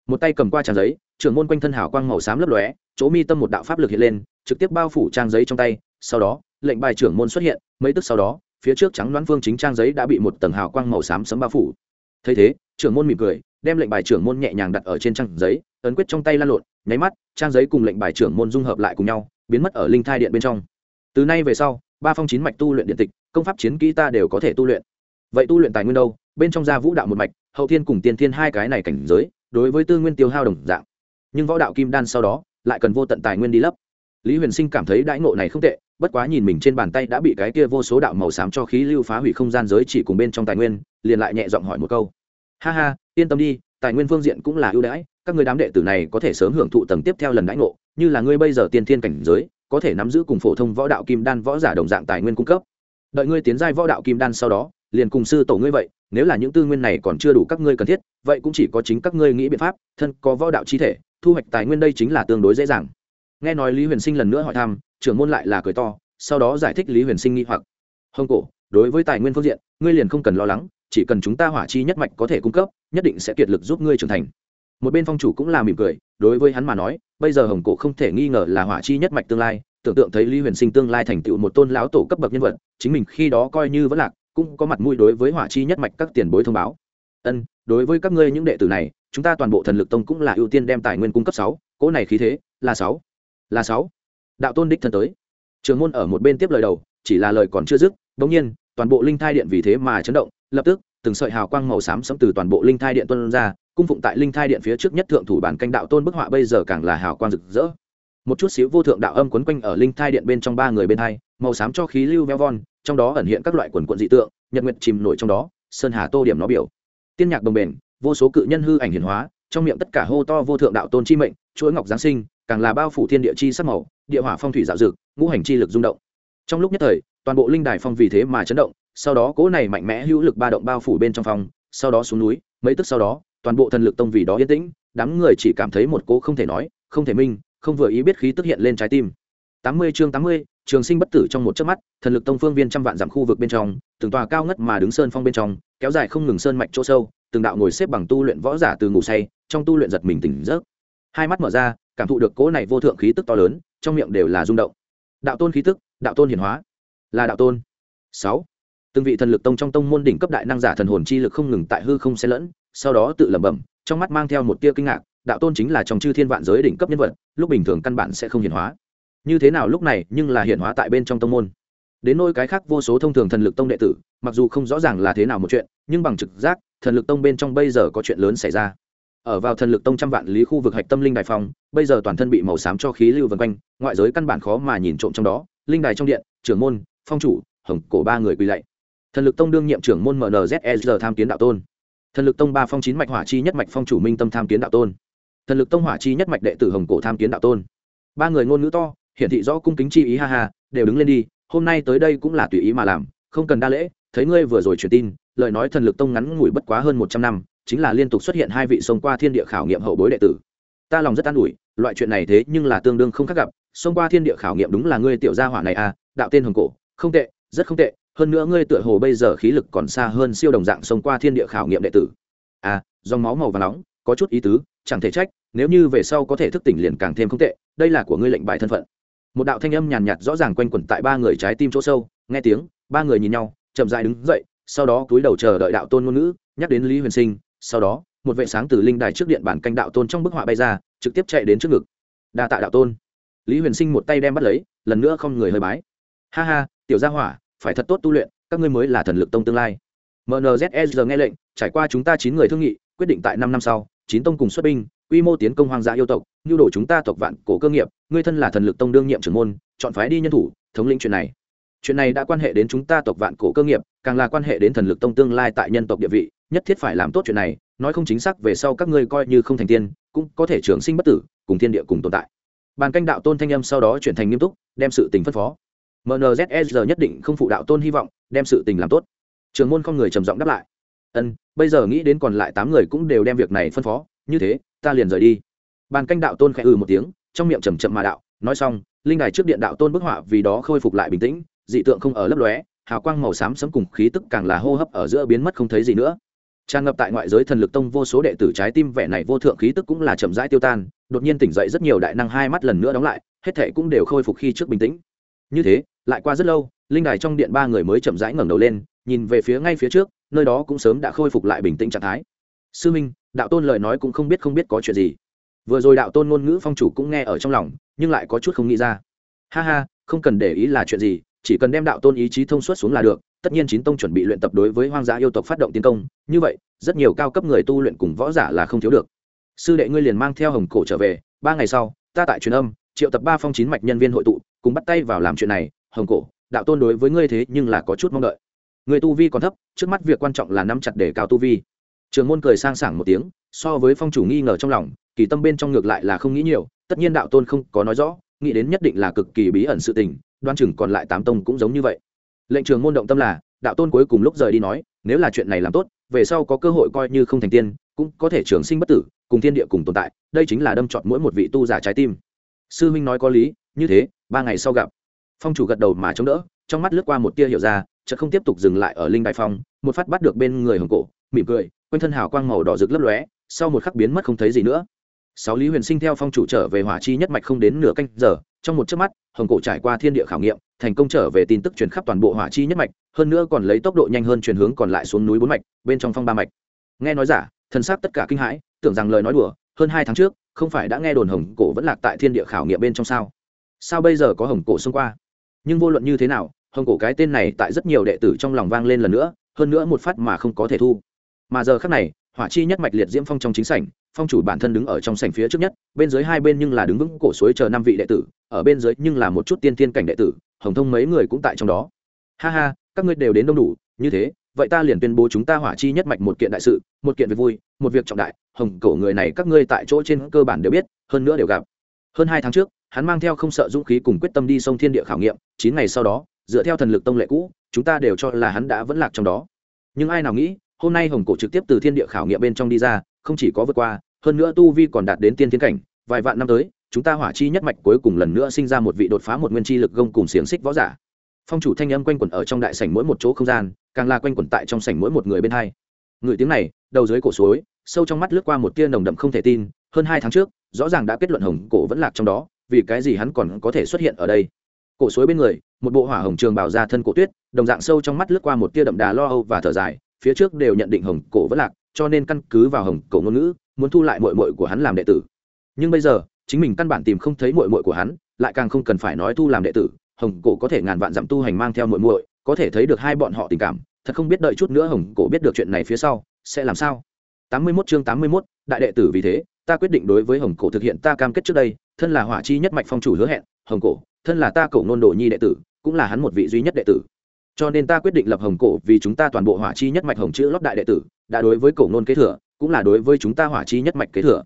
Speaker 1: Một tay cầm qua trang giấy, trưởng môn quanh thân hào quang màu xám lấp lóe, chỗ mi tâm một đạo pháp lực hiện lên, trực tiếp bao phủ trang giấy trong tay, sau đó, lệnh bài trưởng môn xuất hiện, mấy tức sau đó, phía trước trắng đoán phương chính trang giấy đã bị một tầng hào quang màu xám sấm bao phủ. Thấy thế trưởng môn mỉm cười, đem lệnh bài trưởng môn nhẹ nhàng đặt ở trên trang giấy, ấn quyết trong tay lan lộn, nháy mắt, trang giấy cùng lệnh bài trưởng môn dung hợp lại cùng nhau, biến mất ở linh thai điện bên trong. Từ nay về sau, ba phong chín mạch tu luyện điện tịch, công pháp chiến kỹ ta đều có thể tu luyện. Vậy tu luyện tài nguyên đâu? Bên trong gia vũ đạo một mạch, hậu thiên cùng tiên thiên hai cái này cảnh giới, đối với tư nguyên tiêu hao đồng dạng. Nhưng võ đạo kim đan sau đó, lại cần vô tận tài nguyên đi lấp. Lý huyền sinh cảm thấy đãi ngộ này không tệ, bất quá nhìn mình trên bàn tay đã bị cái kia vô số đạo màu xám cho khí lưu phá hủy không gian giới chỉ cùng bên trong tài nguyên, liền lại nhẹ giọng hỏi một câu ha ha, yên tâm đi, tài nguyên phương diện cũng là ưu đãi, các người đám đệ tử này có thể sớm hưởng thụ tầng tiếp theo lần đãi ngộ, như là ngươi bây giờ tiên thiên cảnh giới, có thể nắm giữ cùng phổ thông võ đạo kim đan võ giả đồng dạng tài nguyên cung cấp. Đợi ngươi tiến giai võ đạo kim đan sau đó, liền cùng sư tổ ngươi vậy, nếu là những tư nguyên này còn chưa đủ các ngươi cần thiết, vậy cũng chỉ có chính các ngươi nghĩ biện pháp, thân có võ đạo chi thể, thu hoạch tài nguyên đây chính là tương đối dễ dàng. Nghe nói lý huyền sinh lần nữa hỏi thăm, trưởng môn lại là cười to, sau đó giải thích lý huyền sinh nghi hoặc. Hồng cổ, đối với tài nguyên phương diện, ngươi liền không cần lo lắng chỉ cần chúng ta hỏa chi nhất mạch có thể cung cấp, nhất định sẽ kiệt lực giúp ngươi trưởng thành. Một bên phong chủ cũng là mỉm cười, đối với hắn mà nói, bây giờ hồng cổ không thể nghi ngờ là hỏa chi nhất mạch tương lai, tưởng tượng thấy lý huyền sinh tương lai thành tựu một tôn lão tổ cấp bậc nhân vật, chính mình khi đó coi như vẫn lạc, cũng có mặt mũi đối với hỏa chi nhất mạch các tiền bối thông báo. Ân, đối với các ngươi những đệ tử này, chúng ta toàn bộ thần lực tông cũng là ưu tiên đem tài nguyên cung cấp sáu, cỗ này khí thế là sáu là sáu. Đạo tôn đích thân tới. Trường môn ở một bên tiếp lời đầu, chỉ là lời còn chưa dứt, bỗng nhiên toàn bộ linh thai điện vì thế mà chấn động, lập tức, từng sợi hào quang màu xám sẫm từ toàn bộ linh thai điện tuôn ra, cung phụng tại linh thai điện phía trước nhất thượng thủ bản canh đạo tôn bức họa bây giờ càng là hào quang rực rỡ. Một chút xíu vô thượng đạo âm quấn quanh ở linh thai điện bên trong ba người bên hai, màu xám cho khí lưu veo von, trong đó ẩn hiện các loại quần quận dị tượng, nhật nguyệt chìm nổi trong đó, sơn hà tô điểm nó biểu. Tiên nhạc đồng bền, vô số cự nhân hư ảnh hiển hóa, trong miệng tất cả hô to vô thượng đạo tôn chi mệnh, chuỗi ngọc giáng sinh, càng là bao phủ thiên địa chi sắc màu, địa hỏa phong thủy dạo dực, ngũ hành chi lực rung động. Trong lúc nhất thời toàn bộ linh đài phong vì thế mà chấn động, sau đó cỗ này mạnh mẽ hữu lực ba động bao phủ bên trong phòng, sau đó xuống núi, mấy tức sau đó, toàn bộ thần lực tông vì đó yên tĩnh, đám người chỉ cảm thấy một cỗ không thể nói, không thể minh, không vừa ý biết khí tức hiện lên trái tim. Tám mươi chương tám mươi, trường sinh bất tử trong một chớp mắt, thần lực tông phương viên trăm vạn dặm khu vực bên trong, từng tòa cao ngất mà đứng sơn phong bên trong, kéo dài không ngừng sơn mạch chỗ sâu, từng đạo ngồi xếp bằng tu luyện võ giả từ ngủ say, trong tu luyện giật mình tỉnh giấc. Hai mắt mở ra, cảm thụ được cỗ này vô thượng khí tức to lớn, trong miệng đều là rung động. Đạo tôn khí tức, đạo tôn hiển hóa là đạo tôn. Sáu. Từng vị thần lực tông trong tông môn đỉnh cấp đại năng giả thần hồn chi lực không ngừng tại hư không xen lẫn, sau đó tự lẩm bẩm, trong mắt mang theo một tia kinh ngạc, đạo tôn chính là trong chư thiên vạn giới đỉnh cấp nhân vật, lúc bình thường căn bản sẽ không hiển hóa. Như thế nào lúc này, nhưng là hiển hóa tại bên trong tông môn. Đến nôi cái khác vô số thông thường thần lực tông đệ tử, mặc dù không rõ ràng là thế nào một chuyện, nhưng bằng trực giác, thần lực tông bên trong bây giờ có chuyện lớn xảy ra. Ở vào thần lực tông trăm vạn lý khu vực hạch tâm linh đài phòng, bây giờ toàn thân bị màu xám cho khí lưu vân quanh, ngoại giới căn bản khó mà nhìn trộm trong đó, linh đài trong điện, trưởng môn phong chủ, hồng cổ ba người quỳ lạy. Thần lực tông đương nhiệm trưởng môn mnzsr tham kiến đạo tôn. Thần lực tông ba phong chín mạch hỏa chi nhất mạch phong chủ minh tâm tham kiến đạo tôn. Thần lực tông hỏa chi nhất mạch đệ tử hồng cổ tham kiến đạo tôn. Ba người ngôn ngữ to, hiển thị rõ cung kính chi ý ha ha, đều đứng lên đi, hôm nay tới đây cũng là tùy ý mà làm, không cần đa lễ, thấy ngươi vừa rồi truyền tin, lời nói thần lực tông ngắn ngủi bất quá hơn một trăm năm, chính là liên tục xuất hiện hai vị sông qua thiên địa khảo nghiệm hậu bối đệ tử. Ta lòng rất an ủi, loại chuyện này thế nhưng là tương đương không khác gặp, xông qua thiên địa khảo nghiệm đúng là ngươi tiểu gia hỏa này à đạo tên hồng cổ không tệ, rất không tệ, hơn nữa ngươi tựa hồ bây giờ khí lực còn xa hơn siêu đồng dạng xông qua thiên địa khảo nghiệm đệ tử. À dòng máu màu và nóng, có chút ý tứ, chẳng thể trách, nếu như về sau có thể thức tỉnh liền càng thêm không tệ, đây là của ngươi lệnh bài thân phận. Một đạo thanh âm nhàn nhạt rõ ràng quanh quẩn tại ba người trái tim chỗ sâu, nghe tiếng, ba người nhìn nhau, chậm dại đứng dậy, sau đó cúi đầu chờ đợi đạo tôn ngôn ngữ, nhắc đến lý huyền sinh, sau đó, một vệ sáng từ linh đài trước điện bản canh đạo tôn trong bức họa bay ra, trực tiếp chạy đến trước ngực. Đa tạ đạo tôn. Lý huyền sinh một tay đem bắt lấy, lần nữa không người hơi bái. Ha ha tiểu gia hỏa, phải thật tốt tu luyện, các ngươi mới là thần lực tông tương lai. Mnzsr nghe lệnh, trải qua chúng ta chín người thương nghị, quyết định tại năm năm sau, chín tông cùng xuất binh, quy mô tiến công hoang dã yêu tộc, nhu đồ chúng ta tộc vạn cổ cơ nghiệp, ngươi thân là thần lực tông đương nhiệm trưởng môn, chọn phái đi nhân thủ, thống lĩnh chuyện này. Chuyện này đã quan hệ đến chúng ta tộc vạn cổ cơ nghiệp, càng là quan hệ đến thần lực tông tương lai tại nhân tộc địa vị, nhất thiết phải làm tốt chuyện này, nói không chính xác về sau các ngươi coi như không thành tiên, cũng có thể trường sinh bất tử, cùng thiên địa cùng tồn tại. Bàn canh đạo tôn thanh âm sau đó chuyển thành nghiêm túc, đem sự tình phân phó mnzsr nhất định không phụ đạo tôn hy vọng, đem sự tình làm tốt. Trường môn không người trầm giọng đáp lại. Ân, bây giờ nghĩ đến còn lại tám người cũng đều đem việc này phân phó, như thế, ta liền rời đi. Bàn canh đạo tôn khẽ ừ một tiếng, trong miệng chầm chậm mà đạo, nói xong, linh đài trước điện đạo tôn bức họa vì đó khôi phục lại bình tĩnh, dị tượng không ở lấp lóe, hào quang màu xám sấm cùng khí tức càng là hô hấp ở giữa biến mất không thấy gì nữa. Tràn ngập tại ngoại giới thần lực tông vô số đệ tử trái tim vẻ này vô thượng khí tức cũng là chậm rãi tiêu tan, đột nhiên tỉnh dậy rất nhiều đại năng hai mắt lần nữa đóng lại, hết thệ cũng đều khôi phục khi trước bình tĩnh. Như thế lại qua rất lâu, linh đài trong điện ba người mới chậm rãi ngẩng đầu lên, nhìn về phía ngay phía trước, nơi đó cũng sớm đã khôi phục lại bình tĩnh trạng thái. Sư minh, đạo tôn lời nói cũng không biết không biết có chuyện gì. Vừa rồi đạo tôn ngôn ngữ phong chủ cũng nghe ở trong lòng, nhưng lại có chút không nghĩ ra. Ha ha, không cần để ý là chuyện gì, chỉ cần đem đạo tôn ý chí thông suốt xuống là được, tất nhiên chín tông chuẩn bị luyện tập đối với hoang dã yêu tộc phát động tiến công, như vậy, rất nhiều cao cấp người tu luyện cùng võ giả là không thiếu được. Sư đệ ngươi liền mang theo hồng cổ trở về, ba ngày sau, ta tại truyền âm, triệu tập ba phong chín mạch nhân viên hội tụ, cùng bắt tay vào làm chuyện này hồng cổ, đạo tôn đối với ngươi thế nhưng là có chút mong đợi. Người tu vi còn thấp, trước mắt việc quan trọng là nắm chặt để cao tu vi. Trường môn cười sang sảng một tiếng, so với phong chủ nghi ngờ trong lòng, kỳ tâm bên trong ngược lại là không nghĩ nhiều, tất nhiên đạo tôn không có nói rõ, nghĩ đến nhất định là cực kỳ bí ẩn sự tình, đoan chừng còn lại tám tông cũng giống như vậy. Lệnh trường môn động tâm là, đạo tôn cuối cùng lúc rời đi nói, nếu là chuyện này làm tốt, về sau có cơ hội coi như không thành tiên, cũng có thể trường sinh bất tử, cùng thiên địa cùng tồn tại, đây chính là đâm chọn mỗi một vị tu giả trái tim. Sư huynh nói có lý, như thế, ba ngày sau gặp phong chủ gật đầu mà chống đỡ, trong mắt lướt qua một tia hiểu ra, chợt không tiếp tục dừng lại ở linh đại phong, một phát bắt được bên người hồng cổ, mỉm cười, quanh thân hào quang màu đỏ rực lấp lóe, sau một khắc biến mất không thấy gì nữa. Sáu lý huyền sinh theo phong chủ trở về hỏa chi nhất mạch không đến nửa canh giờ, trong một chớp mắt, hồng cổ trải qua thiên địa khảo nghiệm, thành công trở về tin tức truyền khắp toàn bộ hỏa chi nhất mạch, hơn nữa còn lấy tốc độ nhanh hơn truyền hướng còn lại xuống núi bốn mạch, bên trong phong ba mạch. Nghe nói giả, thần sắc tất cả kinh hãi, tưởng rằng lời nói đùa, hơn hai tháng trước, không phải đã nghe đồn hồng cổ vẫn lạc tại thiên địa khảo nghiệm bên trong sao? Sao bây giờ có hồng cổ xông qua? Nhưng vô luận như thế nào, hồng cổ cái tên này tại rất nhiều đệ tử trong lòng vang lên lần nữa, hơn nữa một phát mà không có thể thu. Mà giờ khác này, hỏa chi nhất mạch liệt diễm phong trong chính sảnh, phong chủ bản thân đứng ở trong sảnh phía trước nhất, bên dưới hai bên nhưng là đứng vững cổ suối chờ năm vị đệ tử, ở bên dưới nhưng là một chút tiên tiên cảnh đệ tử, hồng thông mấy người cũng tại trong đó. Ha ha, các ngươi đều đến đông đủ, như thế, vậy ta liền tuyên bố chúng ta hỏa chi nhất mạch một kiện đại sự, một kiện việc vui, một việc trọng đại, hồng cổ người này các ngươi tại chỗ trên cơ bản đều biết, hơn nữa đều gặp. Hơn hai tháng trước hắn mang theo không sợ dũng khí cùng quyết tâm đi sông thiên địa khảo nghiệm, chín ngày sau đó, dựa theo thần lực tông lệ cũ, chúng ta đều cho là hắn đã vẫn lạc trong đó. Nhưng ai nào nghĩ, hôm nay hồng cổ trực tiếp từ thiên địa khảo nghiệm bên trong đi ra, không chỉ có vượt qua, hơn nữa tu vi còn đạt đến tiên tiến cảnh, vài vạn năm tới, chúng ta hỏa chi nhất mạch cuối cùng lần nữa sinh ra một vị đột phá một nguyên chi lực gông cùng xiềng xích võ giả. Phong chủ thanh âm quanh quẩn ở trong đại sảnh mỗi một chỗ không gian, càng là quanh quẩn tại trong sảnh mỗi một người bên hai. Người tiếng này, đầu dưới cổ suối, sâu trong mắt lướt qua một tia nồng đậm không thể tin, hơn hai tháng trước, rõ ràng đã kết luận hồng cổ vẫn lạc trong đó vì cái gì hắn còn có thể xuất hiện ở đây? Cổ suối bên người một bộ hỏa hồng trường bảo ra thân cổ tuyết đồng dạng sâu trong mắt lướt qua một tia đậm đà lo âu và thở dài phía trước đều nhận định hồng cổ vẫn lạc cho nên căn cứ vào hồng cổ ngôn ngữ muốn thu lại mội mội của hắn làm đệ tử. Nhưng bây giờ chính mình căn bản tìm không thấy mội mội của hắn lại càng không cần phải nói thu làm đệ tử hồng cổ có thể ngàn vạn dặm tu hành mang theo mội mội có thể thấy được hai bọn họ tình cảm thật không biết đợi chút nữa hồng cổ biết được chuyện này phía sau sẽ làm sao? Tám mươi 81 chương tám mươi 81, đại đệ tử vì thế ta quyết định đối với hồng cổ thực hiện ta cam kết trước đây, thân là hỏa chi nhất mạch phong chủ hứa hẹn, hồng cổ, thân là ta cổ nôn đồ nhi đệ tử, cũng là hắn một vị duy nhất đệ tử. Cho nên ta quyết định lập hồng cổ vì chúng ta toàn bộ hỏa chi nhất mạch hồng chữ lót đại đệ tử, đã đối với cổ nôn kế thừa, cũng là đối với chúng ta hỏa chi nhất mạch kế thừa.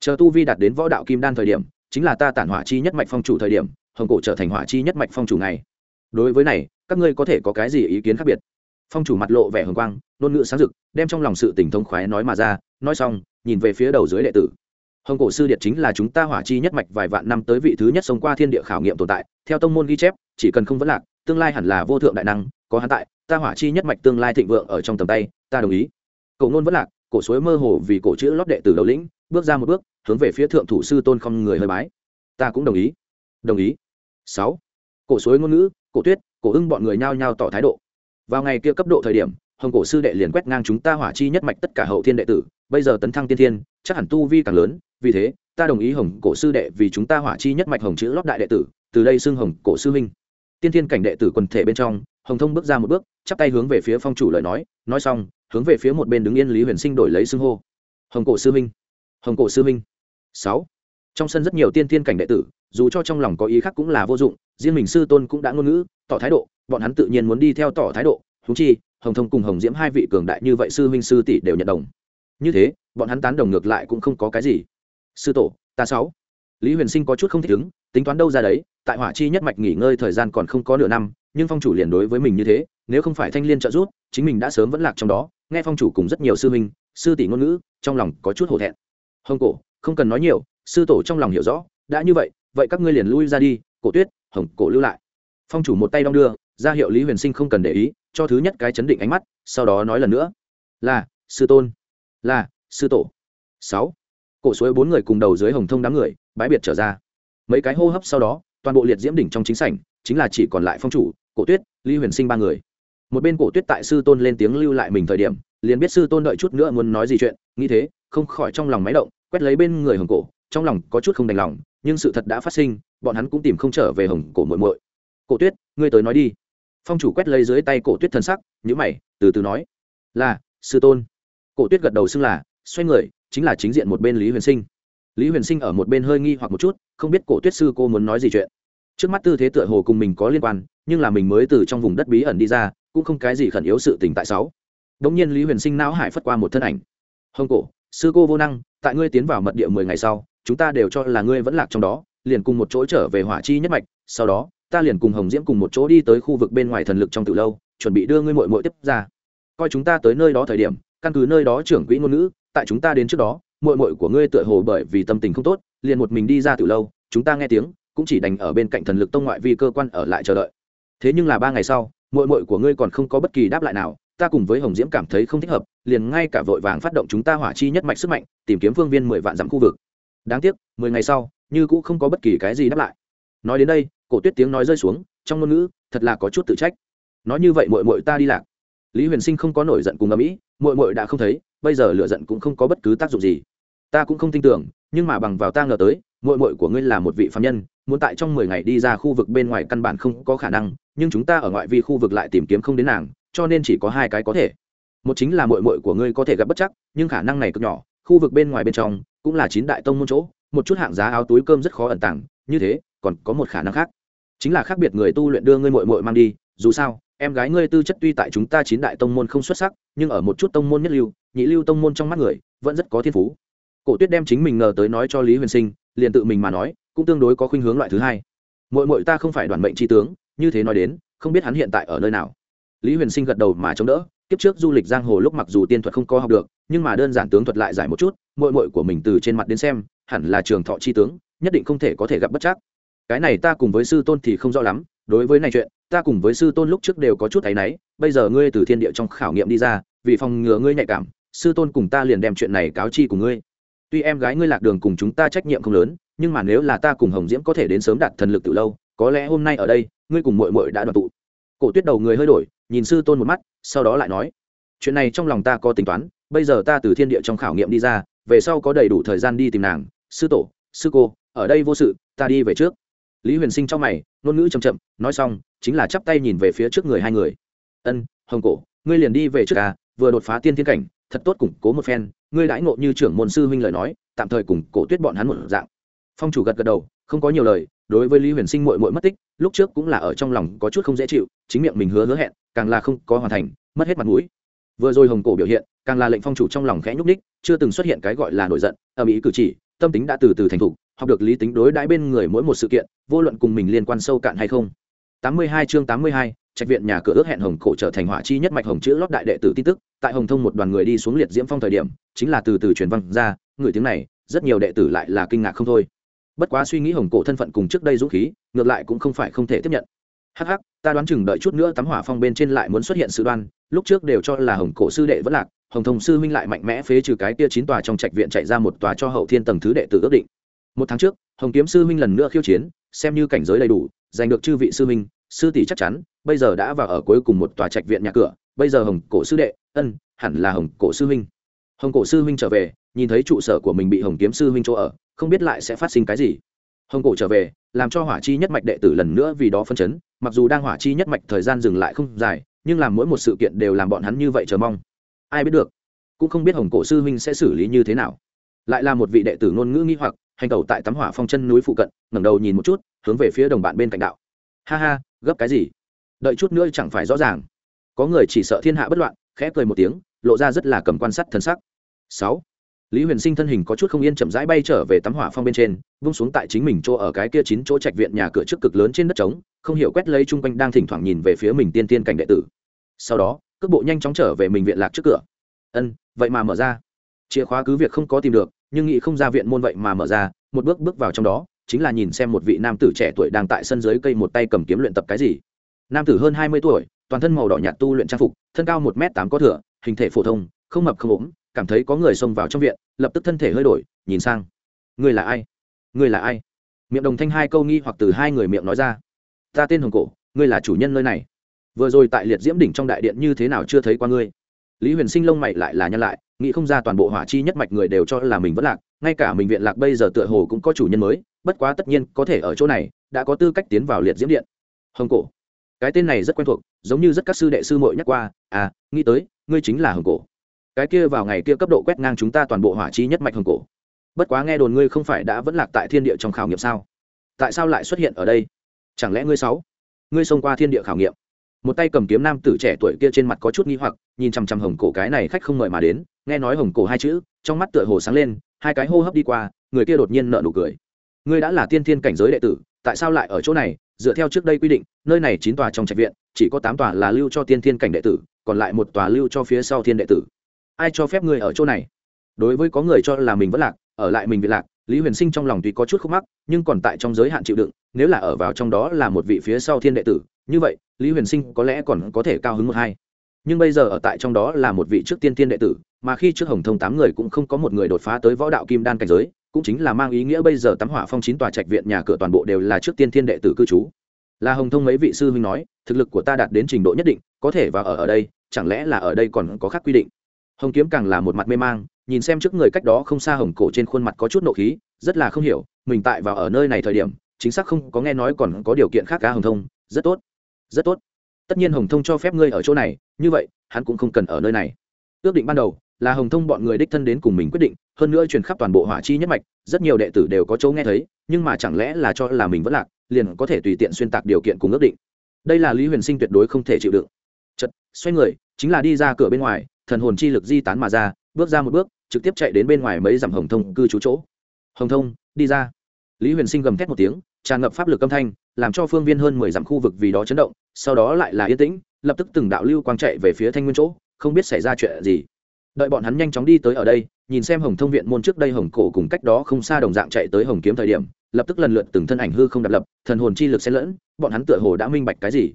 Speaker 1: Chờ tu vi đạt đến võ đạo kim đan thời điểm, chính là ta tản hỏa chi nhất mạch phong chủ thời điểm, hồng cổ trở thành hỏa chi nhất mạch phong chủ này đối với này, các ngươi có thể có cái gì ý kiến khác biệt? Phong chủ mặt lộ vẻ hồng quang, ngôn ngữ sáng rực, đem trong lòng sự tình thông khoái nói mà ra nói xong, nhìn về phía đầu dưới đệ tử. Hồng cổ sư điệt chính là chúng ta hỏa chi nhất mạch vài vạn năm tới vị thứ nhất sống qua thiên địa khảo nghiệm tồn tại, theo tông môn ghi chép, chỉ cần không vấn lạc, tương lai hẳn là vô thượng đại năng, có hắn tại, ta hỏa chi nhất mạch tương lai thịnh vượng ở trong tầm tay, ta đồng ý. Cổ nôn vẫn lạc, cổ suối mơ hồ vì cổ chữ lót đệ tử đầu lĩnh, bước ra một bước, hướng về phía thượng thủ sư tôn không người hơi mái ta cũng đồng ý. Đồng ý. Sáu. Cổ suối ngôn ngữ, cổ tuyết, cổ ưng bọn người nhao nhao tỏ thái độ. Vào ngày kia cấp độ thời điểm, hồng cổ sư đệ liền quét ngang chúng ta hỏa chi nhất mạch tất cả hậu thiên đệ tử bây giờ tấn thăng tiên thiên, chắc hẳn tu vi càng lớn, vì thế, ta đồng ý hồng cổ sư đệ vì chúng ta hỏa chi nhất mạch hồng chữ lót đại đệ tử, từ đây xưng hồng cổ sư huynh. Tiên thiên cảnh đệ tử quần thể bên trong, hồng thông bước ra một bước, chắp tay hướng về phía phong chủ lời nói nói xong, hướng về phía một bên đứng yên lý huyền sinh đổi lấy xưng hô. Hồng cổ sư huynh. Hồng cổ sư huynh. Sáu. Trong sân rất nhiều tiên thiên cảnh đệ tử, dù cho trong lòng có ý khác cũng là vô dụng, riêng mình sư tôn cũng đã ngôn ngữ, tỏ thái độ, bọn hắn tự nhiên muốn đi theo tỏ thái độ. Thú chi, hồng thông cùng hồng diễm hai vị cường đại như vậy sư huynh sư tỷ đều nhận đồng như thế, bọn hắn tán đồng ngược lại cũng không có cái gì. Sư tổ, ta sáu. Lý huyền sinh có chút không thích ứng, tính toán đâu ra đấy, tại hỏa chi nhất mạch nghỉ ngơi thời gian còn không có nửa năm, nhưng phong chủ liền đối với mình như thế, nếu không phải thanh liên trợ giúp, chính mình đã sớm vẫn lạc trong đó, nghe phong chủ cùng rất nhiều sư huynh, sư tỷ ngôn ngữ, trong lòng có chút hổ thẹn. Hồng cổ, không cần nói nhiều, sư tổ trong lòng hiểu rõ, đã như vậy vậy các ngươi liền lui ra đi, cổ tuyết, hồng cổ lưu lại. Phong chủ một tay đong đưa, ra hiệu lý huyền sinh không cần để ý, cho thứ nhất cái chấn định ánh mắt, sau đó nói lần nữa. Là, sư tôn là, sư tổ. Sáu. Cổ suối bốn người cùng đầu dưới hồng thông đám người, bãi biệt trở ra. Mấy cái hô hấp sau đó, toàn bộ liệt diễm đỉnh trong chính sảnh, chính là chỉ còn lại phong chủ, cổ tuyết ly huyền sinh ba người. Một bên cổ tuyết tại sư tôn lên tiếng lưu lại mình thời điểm, liền biết sư tôn đợi chút nữa muốn nói gì chuyện, nghĩ thế, không khỏi trong lòng máy động, quét lấy bên người hồng cổ, trong lòng có chút không đành lòng, nhưng sự thật đã phát sinh, bọn hắn cũng tìm không trở về hồng cổ muội muội. Cổ tuyết, ngươi tới nói đi. Phong chủ quét lấy dưới tay cổ tuyết thân sắc nhữ mày, từ từ nói, là, sư tôn cổ tuyết gật đầu xưng là, xoay người, chính là chính diện một bên lý huyền sinh. Lý huyền sinh ở một bên hơi nghi hoặc một chút, không biết cổ tuyết sư cô muốn nói gì chuyện. Trước mắt tư thế tựa hồ cùng mình có liên quan, nhưng là mình mới từ trong vùng đất bí ẩn đi ra, cũng không cái gì khẩn yếu sự tình tại sáu. Đống nhiên lý huyền sinh não hải phất qua một thân ảnh. Hồng cổ, sư cô vô năng, tại ngươi tiến vào mật địa mười ngày sau, chúng ta đều cho là ngươi vẫn lạc trong đó, liền cùng một chỗ trở về hỏa chi nhất mạch, sau đó, ta liền cùng hồng diễm cùng một chỗ đi tới khu vực bên ngoài thần lực trong từ lâu, chuẩn bị đưa ngươi mội mội tiếp ra. Coi chúng ta tới nơi đó thời điểm căn cứ nơi đó trưởng quỹ ngôn ngữ, tại chúng ta đến trước đó mội mội của ngươi tựa hồ bởi vì tâm tình không tốt, liền một mình đi ra từ lâu, chúng ta nghe tiếng, cũng chỉ đành ở bên cạnh thần lực tông ngoại vi cơ quan ở lại chờ đợi. Thế nhưng là ba ngày sau mội mội của ngươi còn không có bất kỳ đáp lại nào, ta cùng với hồng diễm cảm thấy không thích hợp, liền ngay cả vội vàng phát động chúng ta hỏa chi nhất mạch sức mạnh, tìm kiếm phương viên mười vạn dặm khu vực. Đáng tiếc, mười ngày sau, như cũng không có bất kỳ cái gì đáp lại. Nói đến đây, cổ tuyết tiếng nói rơi xuống, trong ngôn ngữ, thật là có chút tự trách. Nói như vậy mội mội ta đi lạc lý huyền sinh không có nổi giận cùng âm ỉ mội mội đã không thấy, bây giờ lựa giận cũng không có bất cứ tác dụng gì. Ta cũng không tin tưởng, nhưng mà bằng vào ta ngờ tới mội mội của ngươi là một vị phạm nhân, muốn tại trong mười ngày đi ra khu vực bên ngoài căn bản không có khả năng, nhưng chúng ta ở ngoại vi khu vực lại tìm kiếm không đến nàng, cho nên chỉ có hai cái có thể. Một chính là mội mội của ngươi có thể gặp bất chắc, nhưng khả năng này cực nhỏ, khu vực bên ngoài bên trong cũng là chín đại tông môn chỗ, một chút hạng giá áo túi cơm rất khó ẩn tàng, như thế, còn có một khả năng khác. Chính là khác biệt người tu luyện đưa ngươi mội mội mang đi, dù sao em gái ngươi tư chất tuy tại chúng ta chín đại tông môn không xuất sắc, nhưng ở một chút tông môn nhất lưu, nhị lưu tông môn trong mắt người, vẫn rất có thiên phú. Cổ tuyết đem chính mình ngờ tới nói cho lý huyền sinh, liền tự mình mà nói, cũng tương đối có khuynh hướng loại thứ hai. Mội mội ta không phải đoàn mệnh tri tướng, như thế nói đến, không biết hắn hiện tại ở nơi nào. Lý huyền sinh gật đầu mà chống đỡ, kiếp trước du lịch giang hồ lúc mặc dù tiên thuật không có học được, nhưng mà đơn giản tướng thuật lại giải một chút mội mội của mình từ trên mặt đến xem, hẳn là trường thọ chi tướng, nhất định không thể có thể gặp bất chắc. Cái này ta cùng với sư tôn thì không rõ lắm, đối với này chuyện ta cùng với sư tôn lúc trước đều có chút thấy náy, bây giờ ngươi từ thiên địa trong khảo nghiệm đi ra, vì phòng ngừa ngươi nhạy cảm, sư tôn cùng ta liền đem chuyện này cáo chi của ngươi. Tuy em gái ngươi lạc đường cùng chúng ta trách nhiệm không lớn, nhưng mà nếu là ta cùng hồng diễm có thể đến sớm đạt thần lực từ lâu, có lẽ hôm nay ở đây, ngươi cùng mội mội đã đoàn tụ. Cổ tuyết đầu người hơi đổi, nhìn sư tôn một mắt, sau đó lại nói, chuyện này trong lòng ta có tính toán, bây giờ ta từ thiên địa trong khảo nghiệm đi ra, về sau có đầy đủ thời gian đi tìm nàng, sư tổ, sư cô, ở đây vô sự, ta đi về trước lý huyền sinh trong mày, ngôn ngữ chậm chậm, nói xong, chính là chắp tay nhìn về phía trước người hai người. Ân, hồng cổ, ngươi liền đi về trước à vừa đột phá tiên thiên cảnh, thật tốt củng cố một phen, ngươi đãi ngộ như trưởng môn sư huynh lời nói, tạm thời cùng cổ tuyết bọn hắn một dạng. Phong chủ gật gật đầu, không có nhiều lời, đối với lý huyền sinh mội mội mất tích, lúc trước cũng là ở trong lòng có chút không dễ chịu, chính miệng mình hứa hứa hẹn, càng là không có hoàn thành, mất hết mặt mũi. Vừa rồi hồng cổ biểu hiện, càng là lệnh phong chủ trong lòng khẽ nhúc ních chưa từng xuất hiện cái gọi là nổi giận ở mỹ cử chỉ, tâm tính đã từ từ thành thục học được lý tính đối đãi bên người mỗi một sự kiện vô luận cùng mình liên quan sâu cạn hay không. 82 chương 82, trạch viện nhà cửa ước hẹn hồng cổ trở thành hỏa chi nhất mạch hồng chữ lót đại đệ tử tin tức tại hồng thông một đoàn người đi xuống liệt diễm phong thời điểm chính là từ từ truyền văn ra người tiếng này rất nhiều đệ tử lại là kinh ngạc không thôi. Bất quá suy nghĩ hồng cổ thân phận cùng trước đây dũng khí ngược lại cũng không phải không thể tiếp nhận. Hắc hắc ta đoán chừng đợi chút nữa tắm hỏa phong bên trên lại muốn xuất hiện sự đoan lúc trước đều cho là hồng cổ sư đệ vẫn lạc hồng thông sư huynh lại mạnh mẽ phế trừ cái kia chín tòa trong trạch viện chạy ra một tòa cho hậu thiên tầng thứ đệ tử ước định một tháng trước, hồng kiếm sư huynh lần nữa khiêu chiến, xem như cảnh giới đầy đủ, giành được chư vị sư huynh, sư tỷ chắc chắn, bây giờ đã vào ở cuối cùng một tòa trạch viện nhà cửa, bây giờ hồng cổ sư đệ, ân, hẳn là hồng cổ sư huynh. Hồng cổ sư huynh trở về, nhìn thấy trụ sở của mình bị hồng kiếm sư huynh chỗ ở, không biết lại sẽ phát sinh cái gì. Hồng cổ trở về, làm cho hỏa chi nhất mạch đệ tử lần nữa vì đó phân chấn, mặc dù đang hỏa chi nhất mạch thời gian dừng lại không dài, nhưng làm mỗi một sự kiện đều làm bọn hắn như vậy chờ mong. Ai biết được, cũng không biết hồng cổ sư huynh sẽ xử lý như thế nào lại là một vị đệ tử ngôn ngữ nghi hoặc, hành tẩu tại tắm hỏa phong chân núi phụ cận, ngẩng đầu nhìn một chút, hướng về phía đồng bạn bên cạnh đạo. Ha ha, gấp cái gì? Đợi chút nữa chẳng phải rõ ràng. Có người chỉ sợ thiên hạ bất loạn, khẽ cười một tiếng, lộ ra rất là cầm quan sát thân sắc. Sáu. Lý huyền sinh thân hình có chút không yên chậm rãi bay trở về tắm hỏa phong bên trên, vung xuống tại chính mình chỗ ở cái kia chín chỗ trạch viện nhà cửa trước cực lớn trên đất trống, không hiểu quét lấy chung quanh đang thỉnh thoảng nhìn về phía mình tiên tiên cảnh đệ tử. Sau đó, cước bộ nhanh chóng trở về mình viện lạc trước cửa. Ân, vậy mà mở ra. Chìa khóa cứ việc không có tìm được nhưng nghĩ không ra viện môn vậy mà mở ra, một bước bước vào trong đó, chính là nhìn xem một vị nam tử trẻ tuổi đang tại sân dưới cây một tay cầm kiếm luyện tập cái gì. Nam tử hơn hai mươi tuổi, toàn thân màu đỏ nhạt tu luyện trang phục, thân cao một m tám có thửa, hình thể phổ thông, không mập không ốm, cảm thấy có người xông vào trong viện, lập tức thân thể hơi đổi, nhìn sang. Người là ai? Người là ai? Miệng đồng thanh hai câu nghi hoặc từ hai người miệng nói ra. Ta tên hồng cổ, ngươi là chủ nhân nơi này. Vừa rồi tại liệt diễm đỉnh trong đại điện như thế nào chưa thấy qua ngươi? Lý huyền sinh lông mày lại là nhăn lại nghĩ không ra toàn bộ hỏa chi nhất mạch người đều cho là mình vẫn lạc, ngay cả mình viện lạc bây giờ tựa hồ cũng có chủ nhân mới, bất quá tất nhiên có thể ở chỗ này, đã có tư cách tiến vào liệt diễm điện. Hồng cổ. Cái tên này rất quen thuộc, giống như rất các sư đệ sư muội nhắc qua à nghĩ tới, ngươi chính là hồng cổ. Cái kia vào ngày kia cấp độ quét ngang chúng ta toàn bộ hỏa chi nhất mạch hồng cổ. Bất quá nghe đồn ngươi không phải đã vẫn lạc tại thiên địa trong khảo nghiệm sao? Tại sao lại xuất hiện ở đây? Chẳng lẽ ngươi sáu? Ngươi xông qua thiên địa khảo nghiệm? Một tay cầm kiếm nam tử trẻ tuổi kia trên mặt có chút nghi hoặc, nhìn chằm chằm hồng cổ cái này khách không mời mà đến, nghe nói hồng cổ hai chữ, trong mắt tựa hồ sáng lên, hai cái hô hấp đi qua, người kia đột nhiên nợ nụ cười. Ngươi đã là tiên thiên cảnh giới đệ tử, tại sao lại ở chỗ này? Dựa theo trước đây quy định, nơi này chín tòa trong trạch viện, chỉ có tám tòa là lưu cho tiên thiên cảnh đệ tử, còn lại một tòa lưu cho phía sau thiên đệ tử. Ai cho phép ngươi ở chỗ này? Đối với có người cho là mình vẫn lạc, ở lại mình bị lạc, lý huyền sinh trong lòng tuy có chút khúc mắc, nhưng còn tại trong giới hạn chịu đựng, nếu là ở vào trong đó là một vị phía sau thiên đệ tử, như vậy lý huyền sinh có lẽ còn có thể cao hứng một hai. Nhưng bây giờ ở tại trong đó là một vị trước tiên thiên đệ tử, mà khi trước hồng thông tám người cũng không có một người đột phá tới võ đạo kim đan cảnh giới, cũng chính là mang ý nghĩa bây giờ tắm hỏa phong chín tòa trạch viện nhà cửa toàn bộ đều là trước tiên thiên đệ tử cư trú. Là hồng thông mấy vị sư huynh nói, thực lực của ta đạt đến trình độ nhất định, có thể và ở ở đây, chẳng lẽ là ở đây còn có khác quy định? Hồng kiếm càng là một mặt mê mang, nhìn xem trước người cách đó không xa hồng cổ trên khuôn mặt có chút nộ khí, rất là không hiểu, mình tại và ở nơi này thời điểm, chính xác không có nghe nói còn có điều kiện khác cá hồng thông, rất tốt rất tốt. Tất nhiên hồng thông cho phép ngươi ở chỗ này, như vậy, hắn cũng không cần ở nơi này. Ước định ban đầu, là hồng thông bọn người đích thân đến cùng mình quyết định, hơn nữa truyền khắp toàn bộ hỏa chi nhất mạch, rất nhiều đệ tử đều có chỗ nghe thấy, nhưng mà chẳng lẽ là cho là mình vẫn lạc, liền có thể tùy tiện xuyên tạc điều kiện cùng ước định. Đây là lý huyền sinh tuyệt đối không thể chịu đựng. Chật xoay người, chính là đi ra cửa bên ngoài, thần hồn chi lực di tán mà ra, bước ra một bước, trực tiếp chạy đến bên ngoài mấy dặm hồng thông cư trú chỗ. Hồng thông, đi ra. Lý huyền sinh gầm thét một tiếng, tràn ngập pháp lực âm thanh làm cho phương viên hơn mười dặm khu vực vì đó chấn động, sau đó lại là yên tĩnh, lập tức từng đạo lưu quang chạy về phía thanh nguyên chỗ, không biết xảy ra chuyện gì. Đợi bọn hắn nhanh chóng đi tới ở đây, nhìn xem hồng thông viện môn trước đây hồng cổ cùng cách đó không xa đồng dạng chạy tới hồng kiếm thời điểm, lập tức lần lượt từng thân ảnh hư không đập lập, thần hồn chi lực xen lẫn, bọn hắn tựa hồ đã minh bạch cái gì.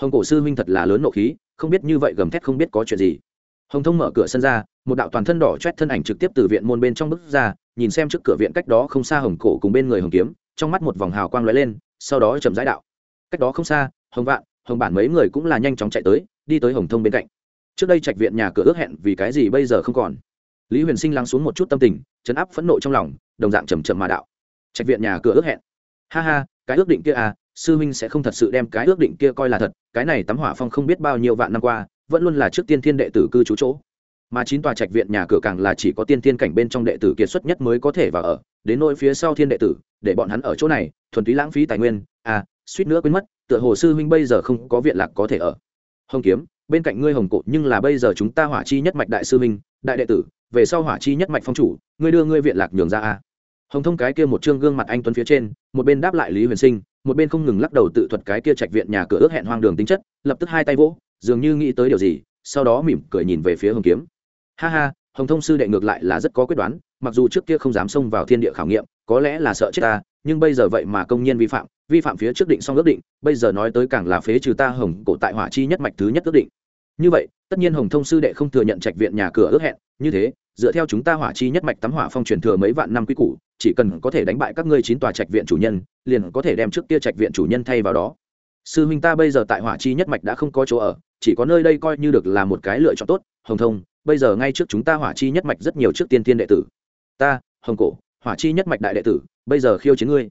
Speaker 1: Hồng cổ sư huynh thật là lớn nộ khí, không biết như vậy gầm thét không biết có chuyện gì. Hồng thông mở cửa sân ra, một đạo toàn thân đỏ chét thân ảnh trực tiếp từ viện môn bên trong bước ra, nhìn xem trước cửa viện cách đó không xa hồng cổ cùng bên người hồng kiếm, trong mắt một vòng hào quang lóe lên sau đó chậm rãi đạo. Cách đó không xa, hồng vạn, hồng bản mấy người cũng là nhanh chóng chạy tới, đi tới hồng thông bên cạnh. Trước đây trạch viện nhà cửa ước hẹn vì cái gì bây giờ không còn. Lý huyền sinh lắng xuống một chút tâm tình chấn áp phẫn nộ trong lòng, đồng dạng trầm trầm mà đạo. Trạch viện nhà cửa ước hẹn. Ha ha, cái ước định kia à sư minh sẽ không thật sự đem cái ước định kia coi là thật, cái này tắm hỏa phong không biết bao nhiêu vạn năm qua, vẫn luôn là trước tiên thiên đệ tử cư trú chỗ. Mà chín tòa trạch viện nhà cửa càng là chỉ có tiên thiên cảnh bên trong đệ tử kiệt xuất nhất mới có thể vào ở, đến nỗi phía sau thiên đệ tử, để bọn hắn ở chỗ này thuần túy lãng phí tài nguyên à suýt nữa quên mất, tựa hồ sư huynh bây giờ không có viện lạc có thể ở hồng kiếm, bên cạnh ngươi hồng cột nhưng là bây giờ chúng ta hỏa chi nhất mạch đại sư huynh, đại đệ tử, về sau hỏa chi nhất mạch phong chủ, ngươi đưa ngươi viện lạc nhường ra à. hồng thông cái kia một trương gương mặt anh tuấn phía trên, một bên đáp lại lý huyền sinh, một bên không ngừng lắc đầu tự thuật cái kia trạch viện nhà cửa ước hẹn hoang đường tính chất, lập tức hai tay vỗ, dường như nghĩ tới điều gì, sau đó mỉm cười nhìn về phía hồng kiếm ha ha, hồng thông sư đệ ngược lại là rất có quyết đoán, mặc dù trước kia không dám xông vào thiên địa khảo nghiệm, có lẽ là sợ chết ta nhưng bây giờ vậy mà công nhân vi phạm vi phạm phía trước định xong ước định, bây giờ nói tới càng là phế trừ ta hồng cổ tại hỏa chi nhất mạch thứ nhất ước định. Như vậy, tất nhiên hồng thông sư đệ không thừa nhận trạch viện nhà cửa ước hẹn, như thế, dựa theo chúng ta hỏa chi nhất mạch tắm hỏa phong truyền thừa mấy vạn năm quy củ, chỉ cần có thể đánh bại các ngươi chín tòa trạch viện chủ nhân, liền có thể đem trước kia trạch viện chủ nhân thay vào đó. Sư huynh ta bây giờ tại hỏa chi nhất mạch đã không có chỗ ở, chỉ có nơi đây coi như được là một cái lựa chọn tốt. Hồng thông, bây giờ ngay trước chúng ta hỏa chi nhất mạch rất nhiều trước tiên tiên đệ tử. Ta, hồng cổ, hỏa chi nhất mạch đại đệ tử bây giờ khiêu chiến ngươi.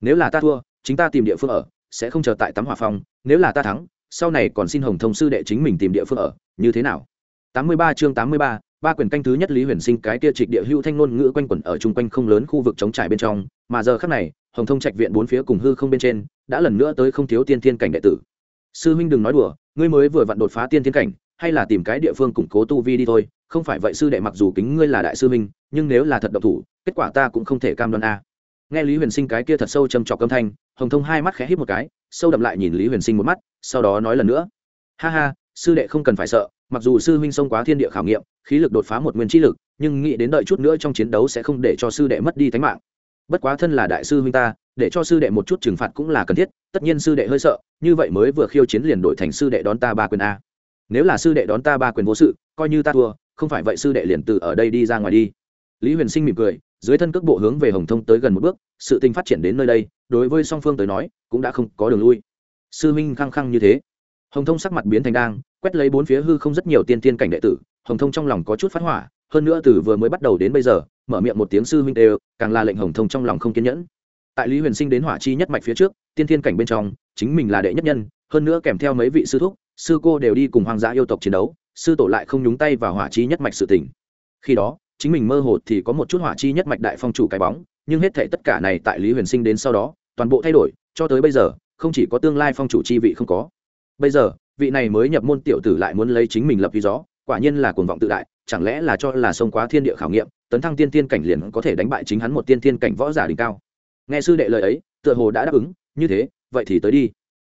Speaker 1: Nếu là ta thua, chính ta tìm địa phương ở, sẽ không chờ tại tắm hỏa phong. Nếu là ta thắng, sau này còn xin hồng thông sư đệ chính mình tìm địa phương ở, như thế nào? Tám mươi ba chương tám mươi ba ba quyền canh thứ nhất lý huyền sinh cái kia trịch địa hưu thanh ngôn ngữ quanh quẩn ở chung quanh không lớn khu vực chống trải bên trong, mà giờ khác này, hồng thông trạch viện bốn phía cùng hư không bên trên, đã lần nữa tới không thiếu tiên thiên cảnh đệ tử. Sư huynh đừng nói đùa, ngươi mới vừa vặn đột phá tiên thiên cảnh, hay là tìm cái địa phương củng cố tu vi đi thôi. Không phải vậy sư đệ mặc dù kính ngươi là đại sư huynh, nhưng nếu là thật độc thủ, kết quả ta cũng không thể cam đoan a nghe lý huyền sinh cái kia thật sâu châm trọc âm thanh, hồng thông hai mắt khẽ hít một cái, sâu đậm lại nhìn lý huyền sinh một mắt, sau đó nói lần nữa. Ha ha, sư đệ không cần phải sợ, mặc dù sư huynh xông quá thiên địa khảo nghiệm, khí lực đột phá một nguyên trí lực, nhưng nghĩ đến đợi chút nữa trong chiến đấu sẽ không để cho sư đệ mất đi tính mạng. Bất quá thân là đại sư huynh ta, để cho sư đệ một chút trừng phạt cũng là cần thiết, tất nhiên sư đệ hơi sợ, như vậy mới vừa khiêu chiến liền đổi thành sư đệ đón ta ba quyền a. Nếu là sư đệ đón ta ba quyền vô sự, coi như ta thua, không phải vậy sư đệ liền từ ở đây đi ra ngoài đi. Lý huyền sinh mỉm cười dưới thân cước bộ hướng về hồng thông tới gần một bước, sự tình phát triển đến nơi đây, đối với song phương tới nói, cũng đã không có đường lui. Sư minh khăng khăng như thế. Hồng thông sắc mặt biến thành đang, quét lấy bốn phía hư không rất nhiều tiên tiên cảnh đệ tử, hồng thông trong lòng có chút phát hỏa, hơn nữa từ vừa mới bắt đầu đến bây giờ, mở miệng một tiếng sư minh đều, càng là lệnh hồng thông trong lòng không kiên nhẫn. Tại lý huyền sinh đến hỏa chi nhất mạch phía trước, tiên thiên cảnh bên trong, chính mình là đệ nhất nhân, hơn nữa kèm theo mấy vị sư thúc, sư cô đều đi cùng hoang dã yêu tộc chiến đấu, sư tổ lại không nhúng tay vào hỏa chi nhất mạch sự tình. Khi đó chính mình mơ hồ thì có một chút hỏa chi nhất mạch đại phong chủ cái bóng, nhưng hết thể tất cả này tại lý huyền sinh đến sau đó, toàn bộ thay đổi, cho tới bây giờ, không chỉ có tương lai phong chủ chi vị không có. Bây giờ, vị này mới nhập môn tiểu tử lại muốn lấy chính mình lập vì gió, quả nhiên là cuồng vọng tự đại, chẳng lẽ là cho là sông quá thiên địa khảo nghiệm, tấn thăng tiên tiên cảnh liền có thể đánh bại chính hắn một tiên tiên cảnh võ giả đỉnh cao. Nghe sư đệ lời ấy, tựa hồ đã đáp ứng, như thế, vậy thì tới đi.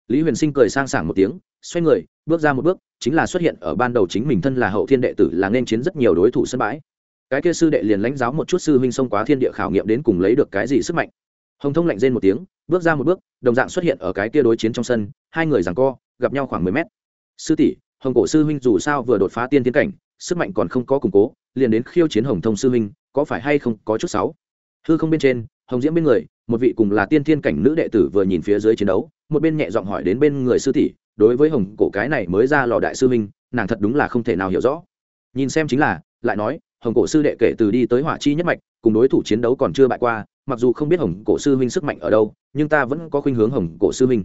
Speaker 1: Lý huyền sinh cười sang sảng một tiếng, xoay người, bước ra một bước, chính là xuất hiện ở ban đầu chính mình thân là hậu thiên đệ tử là nên chiến rất nhiều đối thủ sân bãi cái kia sư đệ liền lãnh giáo một chút sư huynh sông quá thiên địa khảo nghiệm đến cùng lấy được cái gì sức mạnh. Hồng thông lạnh rên một tiếng, bước ra một bước, đồng dạng xuất hiện ở cái kia đối chiến trong sân, hai người giằng co, gặp nhau khoảng mười mét. Sư tỷ, hồng cổ sư huynh dù sao vừa đột phá tiên tiến cảnh, sức mạnh còn không có củng cố, liền đến khiêu chiến hồng thông sư huynh, có phải hay không có chút sáu hư không bên trên, hồng diễm bên người, một vị cùng là tiên thiên cảnh nữ đệ tử vừa nhìn phía dưới chiến đấu, một bên nhẹ giọng hỏi đến bên người sư tỷ, đối với hồng cổ cái này mới ra lò đại sư huynh, nàng thật đúng là không thể nào hiểu rõ. Nhìn xem chính là, lại nói hồng cổ sư đệ kể từ đi tới hỏa chi nhất mạch, cùng đối thủ chiến đấu còn chưa bại qua, mặc dù không biết hồng cổ sư huynh sức mạnh ở đâu, nhưng ta vẫn có khuynh hướng hồng cổ sư huynh.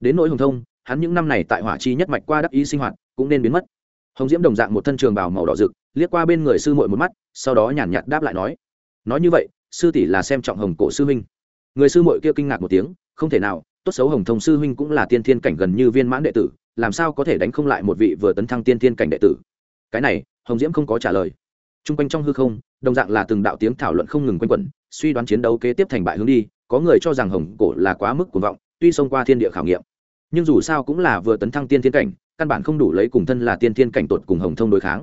Speaker 1: Đến nỗi hồng thông, hắn những năm này tại hỏa chi nhất mạch qua đắc ý sinh hoạt, cũng nên biến mất. Hồng diễm đồng dạng một thân trường bào màu đỏ rực, liếc qua bên người sư muội một mắt, sau đó nhàn nhạt đáp lại nói nói như vậy, sư tỷ là xem trọng hồng cổ sư huynh. Người sư muội kia kinh ngạc một tiếng, không thể nào, tốt xấu hồng thông sư huynh cũng là tiên thiên cảnh gần như viên mãn đệ tử, làm sao có thể đánh không lại một vị vừa tấn thăng tiên thiên cảnh đệ tử? Cái này, hồng diễm không có trả lời t r u n g quanh trong hư không, đồng dạng là từng đạo tiếng thảo luận không ngừng quanh quẩn, suy đoán chiến đấu kế tiếp thành bại hướng đi, có người cho rằng hồng cổ là quá mức cuồng vọng, tuy xông qua thiên địa khảo nghiệm. Nhưng dù sao cũng là vừa tấn thăng tiên thiên cảnh, căn bản không đủ lấy cùng thân là tiên thiên cảnh tột cùng hồng thông đối kháng.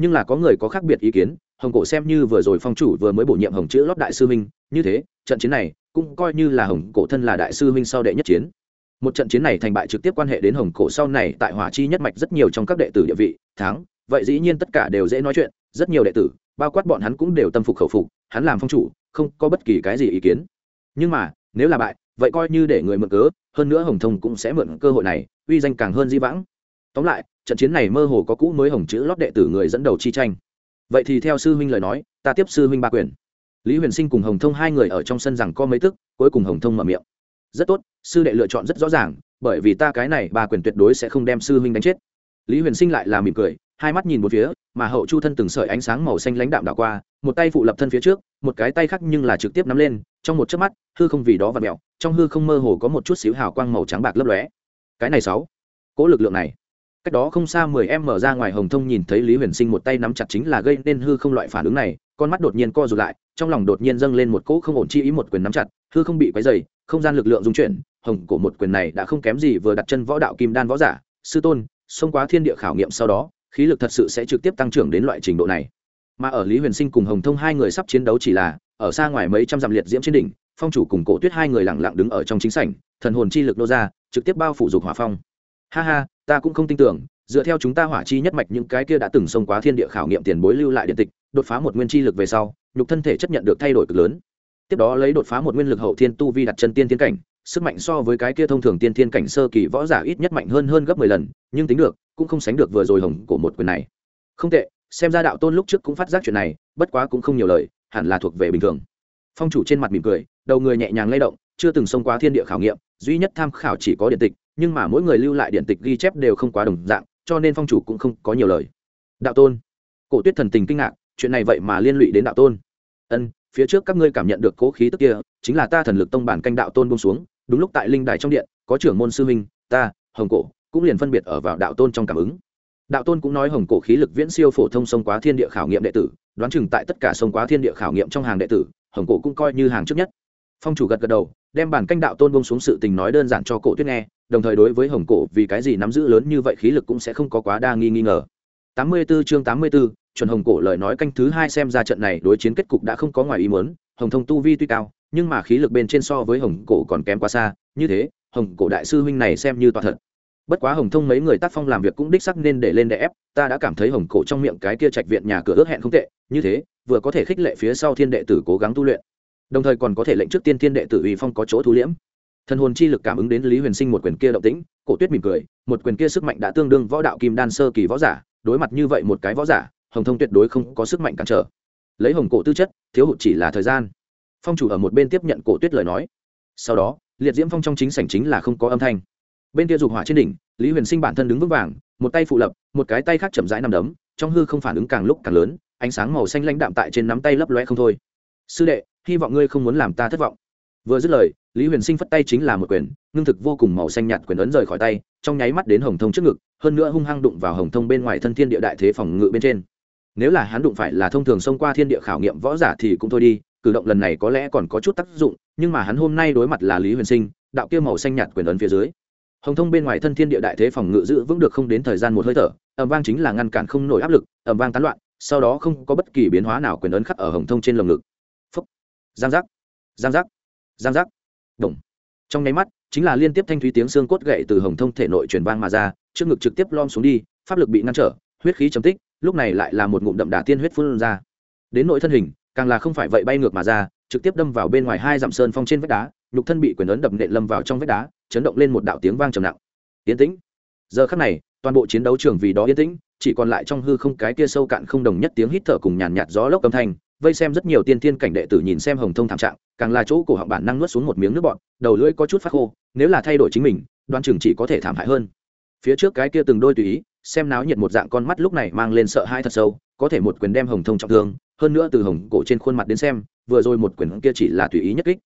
Speaker 1: Nhưng là có người có khác biệt ý kiến, hồng cổ xem như vừa rồi phong chủ vừa mới bổ nhiệm hồng chữ lót đại sư minh như thế, trận chiến này cũng coi như là hồng cổ thân là đại sư huynh sau đệ nhất chiến. Một trận chiến này thành bại trực tiếp quan hệ đến hồng cổ sau này tại hỏa chi nhất mạch rất nhiều trong các đệ tử địa vị, thắng, vậy dĩ nhiên tất cả đều dễ nói chuyện rất nhiều đệ tử, bao quát bọn hắn cũng đều tâm phục khẩu phục, hắn làm phong chủ, không có bất kỳ cái gì ý kiến. Nhưng mà, nếu là bại, vậy coi như để người mượn cớ, hơn nữa hồng thông cũng sẽ mượn cơ hội này, uy danh càng hơn di vãng. Tóm lại, trận chiến này mơ hồ có cũ mới hồng chữ lót đệ tử người dẫn đầu chi tranh. Vậy thì theo sư huynh lời nói, ta tiếp sư huynh ba quyền. Lý huyền sinh cùng hồng thông hai người ở trong sân rằng có mấy tức, cuối cùng hồng thông mở miệng. Rất tốt, sư đệ lựa chọn rất rõ ràng, bởi vì ta cái này ba quyền tuyệt đối sẽ không đem sư huynh đánh chết lý huyền sinh lại là mỉm cười, hai mắt nhìn một phía, mà hậu chu thân từng sợi ánh sáng màu xanh lãnh đạm đảo qua, một tay phụ lập thân phía trước, một cái tay khác nhưng là trực tiếp nắm lên, trong một chớp mắt, hư không vì đó và mẹo trong hư không mơ hồ có một chút xíu hào quang màu trắng bạc lấp lóe. Cái này sáu, cỗ lực lượng này. Cách đó không xa mười em mở ra ngoài hồng thông nhìn thấy lý huyền sinh một tay nắm chặt chính là gây nên hư không loại phản ứng này, con mắt đột nhiên co rụt lại, trong lòng đột nhiên dâng lên một cỗ không ổn chi ý một quyền nắm chặt, hư không bị quấy dày không gian lực lượng dung chuyển, hồng cổ một quyền này đã không kém gì vừa đặt chân võ đạo kim đan võ giả, sư tôn xông qua thiên địa khảo nghiệm sau đó, khí lực thật sự sẽ trực tiếp tăng trưởng đến loại trình độ này. Mà ở lý huyền sinh cùng hồng thông hai người sắp chiến đấu chỉ là, ở xa ngoài mấy trăm dặm liệt diễm trên đỉnh, phong chủ cùng cổ tuyết hai người lặng lặng đứng ở trong chính sảnh, thần hồn chi lực nô ra, trực tiếp bao phủ dục hỏa phong. Ha ha, ta cũng không tin tưởng, dựa theo chúng ta hỏa chi nhất mạch những cái kia đã từng xông qua thiên địa khảo nghiệm tiền bối lưu lại điện tịch, đột phá một nguyên chi lực về sau, nhục thân thể chấp nhận được thay đổi cực lớn. Tiếp đó lấy đột phá một nguyên lực hậu thiên tu vi đặt chân tiên thiên cảnh sức mạnh so với cái kia thông thường tiên thiên cảnh sơ kỳ võ giả ít nhất mạnh hơn hơn gấp mười lần, nhưng tính được, cũng không sánh được vừa rồi hồng của một quyền này. Không tệ, xem ra đạo tôn lúc trước cũng phát giác chuyện này, bất quá cũng không nhiều lời, hẳn là thuộc về bình thường. Phong chủ trên mặt mỉm cười, đầu người nhẹ nhàng lay động, chưa từng xông qua thiên địa khảo nghiệm, duy nhất tham khảo chỉ có điện tịch, nhưng mà mỗi người lưu lại điện tịch ghi chép đều không quá đồng dạng, cho nên phong chủ cũng không có nhiều lời. Đạo tôn. Cổ tuyết thần tình kinh ngạc, chuyện này vậy mà liên lụy đến đạo tôn. Ân, phía trước các ngươi cảm nhận được cố khí tức kia, chính là ta thần lực tông bản canh đạo tôn bông xuống đúng lúc tại linh đài trong điện có trưởng môn sư minh ta hồng cổ cũng liền phân biệt ở vào đạo tôn trong cảm ứng. Đạo tôn cũng nói hồng cổ khí lực viễn siêu phổ thông sông quá thiên địa khảo nghiệm đệ tử đoán chừng tại tất cả sông quá thiên địa khảo nghiệm trong hàng đệ tử hồng cổ cũng coi như hàng trước nhất. Phong chủ gật gật đầu đem bản canh đạo tôn bông xuống sự tình nói đơn giản cho cổ tuyết nghe đồng thời đối với hồng cổ vì cái gì nắm giữ lớn như vậy khí lực cũng sẽ không có quá đa nghi nghi ngờ. 84 chương 84, chuẩn hồng cổ lời nói canh thứ hai xem ra trận này đối chiến kết cục đã không có ngoài ý muốn hồng thông tu vi tuy cao, nhưng mà khí lực bên trên so với hồng cổ còn kém quá xa, như thế, hồng cổ đại sư huynh này xem như toàn thật. Bất quá hồng thông mấy người tác phong làm việc cũng đích sắc nên để lên đè ép, ta đã cảm thấy hồng cổ trong miệng cái kia trạch viện nhà cửa ước hẹn không tệ, như thế, vừa có thể khích lệ phía sau thiên đệ tử cố gắng tu luyện. Đồng thời còn có thể lệnh trước tiên thiên đệ tử uy phong có chỗ thu liễm. Thần hồn chi lực cảm ứng đến lý huyền sinh một quyền kia động tĩnh, cổ tuyết mỉm cười, một quyền kia sức mạnh đã tương đương võ đạo kim đan sơ kỳ võ giả, đối mặt như vậy một cái võ giả, hồng thông tuyệt đối không có sức mạnh cản trở lấy hồng cổ tư chất, thiếu hụt chỉ là thời gian. Phong chủ ở một bên tiếp nhận cổ tuyết lời nói. Sau đó, liệt diễm phong trong chính sảnh chính là không có âm thanh. Bên kia dục hỏa trên đỉnh, lý huyền sinh bản thân đứng vững vàng, một tay phụ lập, một cái tay khác chậm rãi nằm đấm, trong hư không phản ứng càng lúc càng lớn, ánh sáng màu xanh lãnh đạm tại trên nắm tay lấp loe không thôi. Sư đệ, hy vọng ngươi không muốn làm ta thất vọng. Vừa dứt lời, lý huyền sinh phất tay chính là một quyền, ngưng thực vô cùng màu xanh nhạt quyền ấn rời khỏi tay, trong nháy mắt đến hồng thông trước ngực, hơn nữa hung hăng đụng vào hồng thông bên ngoài thân thiên địa đại thế phòng ngự bên trên nếu là hắn đụng phải là thông thường xông qua thiên địa khảo nghiệm võ giả thì cũng thôi đi, cử động lần này có lẽ còn có chút tác dụng, nhưng mà hắn hôm nay đối mặt là lý huyền sinh, đạo kia màu xanh nhạt quyền ấn phía dưới. Hồng thông bên ngoài thân thiên địa đại thế phòng ngự giữ vững được không đến thời gian một hơi thở ẩm vang chính là ngăn cản không nổi áp lực ẩm vang tán loạn, sau đó không có bất kỳ biến hóa nào quyền ấn khắc ở hồng thông trên lồng ngực. Phúc! Giang giác! Giang giác! Giang giác! Đồng trong nháy mắt, chính là liên tiếp thanh thúy tiếng xương cốt gậy từ hồng thông thể nội truyền vang mà ra, trước ngực trực tiếp lom xuống đi, pháp lực bị ngăn trở huyết khí chấm tích, lúc này lại là một ngụm đậm đà tiên huyết phun ra. Đến nội thân hình, càng là không phải vậy bay ngược mà ra, trực tiếp đâm vào bên ngoài hai dặm sơn phong trên vách đá, nhục thân bị quyền ấn đập nện lâm vào trong vách đá, chấn động lên một đạo tiếng vang trầm nặng. Yên tĩnh. Giờ khắc này, toàn bộ chiến đấu trường vì đó yên tĩnh, chỉ còn lại trong hư không cái kia sâu cạn không đồng nhất tiếng hít thở cùng nhàn nhạt gió lốc âm thanh, vây xem rất nhiều tiên thiên cảnh đệ tử nhìn xem hồng thông thảm trạng, càng là chỗ cổ họng bản năng nuốt xuống một miếng nước bọt, đầu lưỡi có chút phát khô, nếu là thay đổi chính mình, đoan chừng chỉ có thể thảm hại hơn. Phía trước cái kia từng đôi tùy ý xem náo nhiệt một dạng con mắt lúc này mang lên sợ hãi thật sâu, có thể một quyền đem hồng thông trọng thương, hơn nữa từ hồng cổ trên khuôn mặt đến xem, vừa rồi một quyền kia chỉ là tùy ý nhất kích.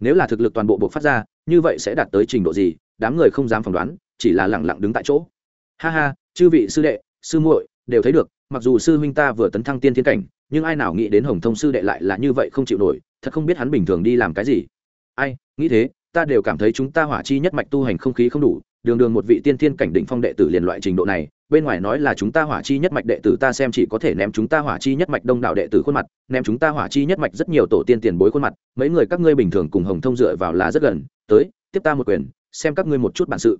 Speaker 1: Nếu là thực lực toàn bộ buộc phát ra, như vậy sẽ đạt tới trình độ gì, đám người không dám phỏng đoán, chỉ là lẳng lặng đứng tại chỗ. Ha ha, chư vị sư đệ, sư muội, đều thấy được, mặc dù sư huynh ta vừa tấn thăng tiên thiên cảnh, nhưng ai nào nghĩ đến hồng thông sư đệ lại là như vậy không chịu nổi, thật không biết hắn bình thường đi làm cái gì. Ai, nghĩ thế, ta đều cảm thấy chúng ta hỏa chi nhất mạch tu hành không khí không đủ đường đường một vị tiên thiên cảnh đỉnh phong đệ tử liền loại trình độ này, bên ngoài nói là chúng ta hỏa chi nhất mạch đệ tử ta xem chỉ có thể ném chúng ta hỏa chi nhất mạch đông đạo đệ tử khuôn mặt, ném chúng ta hỏa chi nhất mạch rất nhiều tổ tiên tiền bối khuôn mặt, mấy người các ngươi bình thường cùng hồng thông dựa vào là rất gần, tới, tiếp ta một quyền, xem các ngươi một chút bản sự.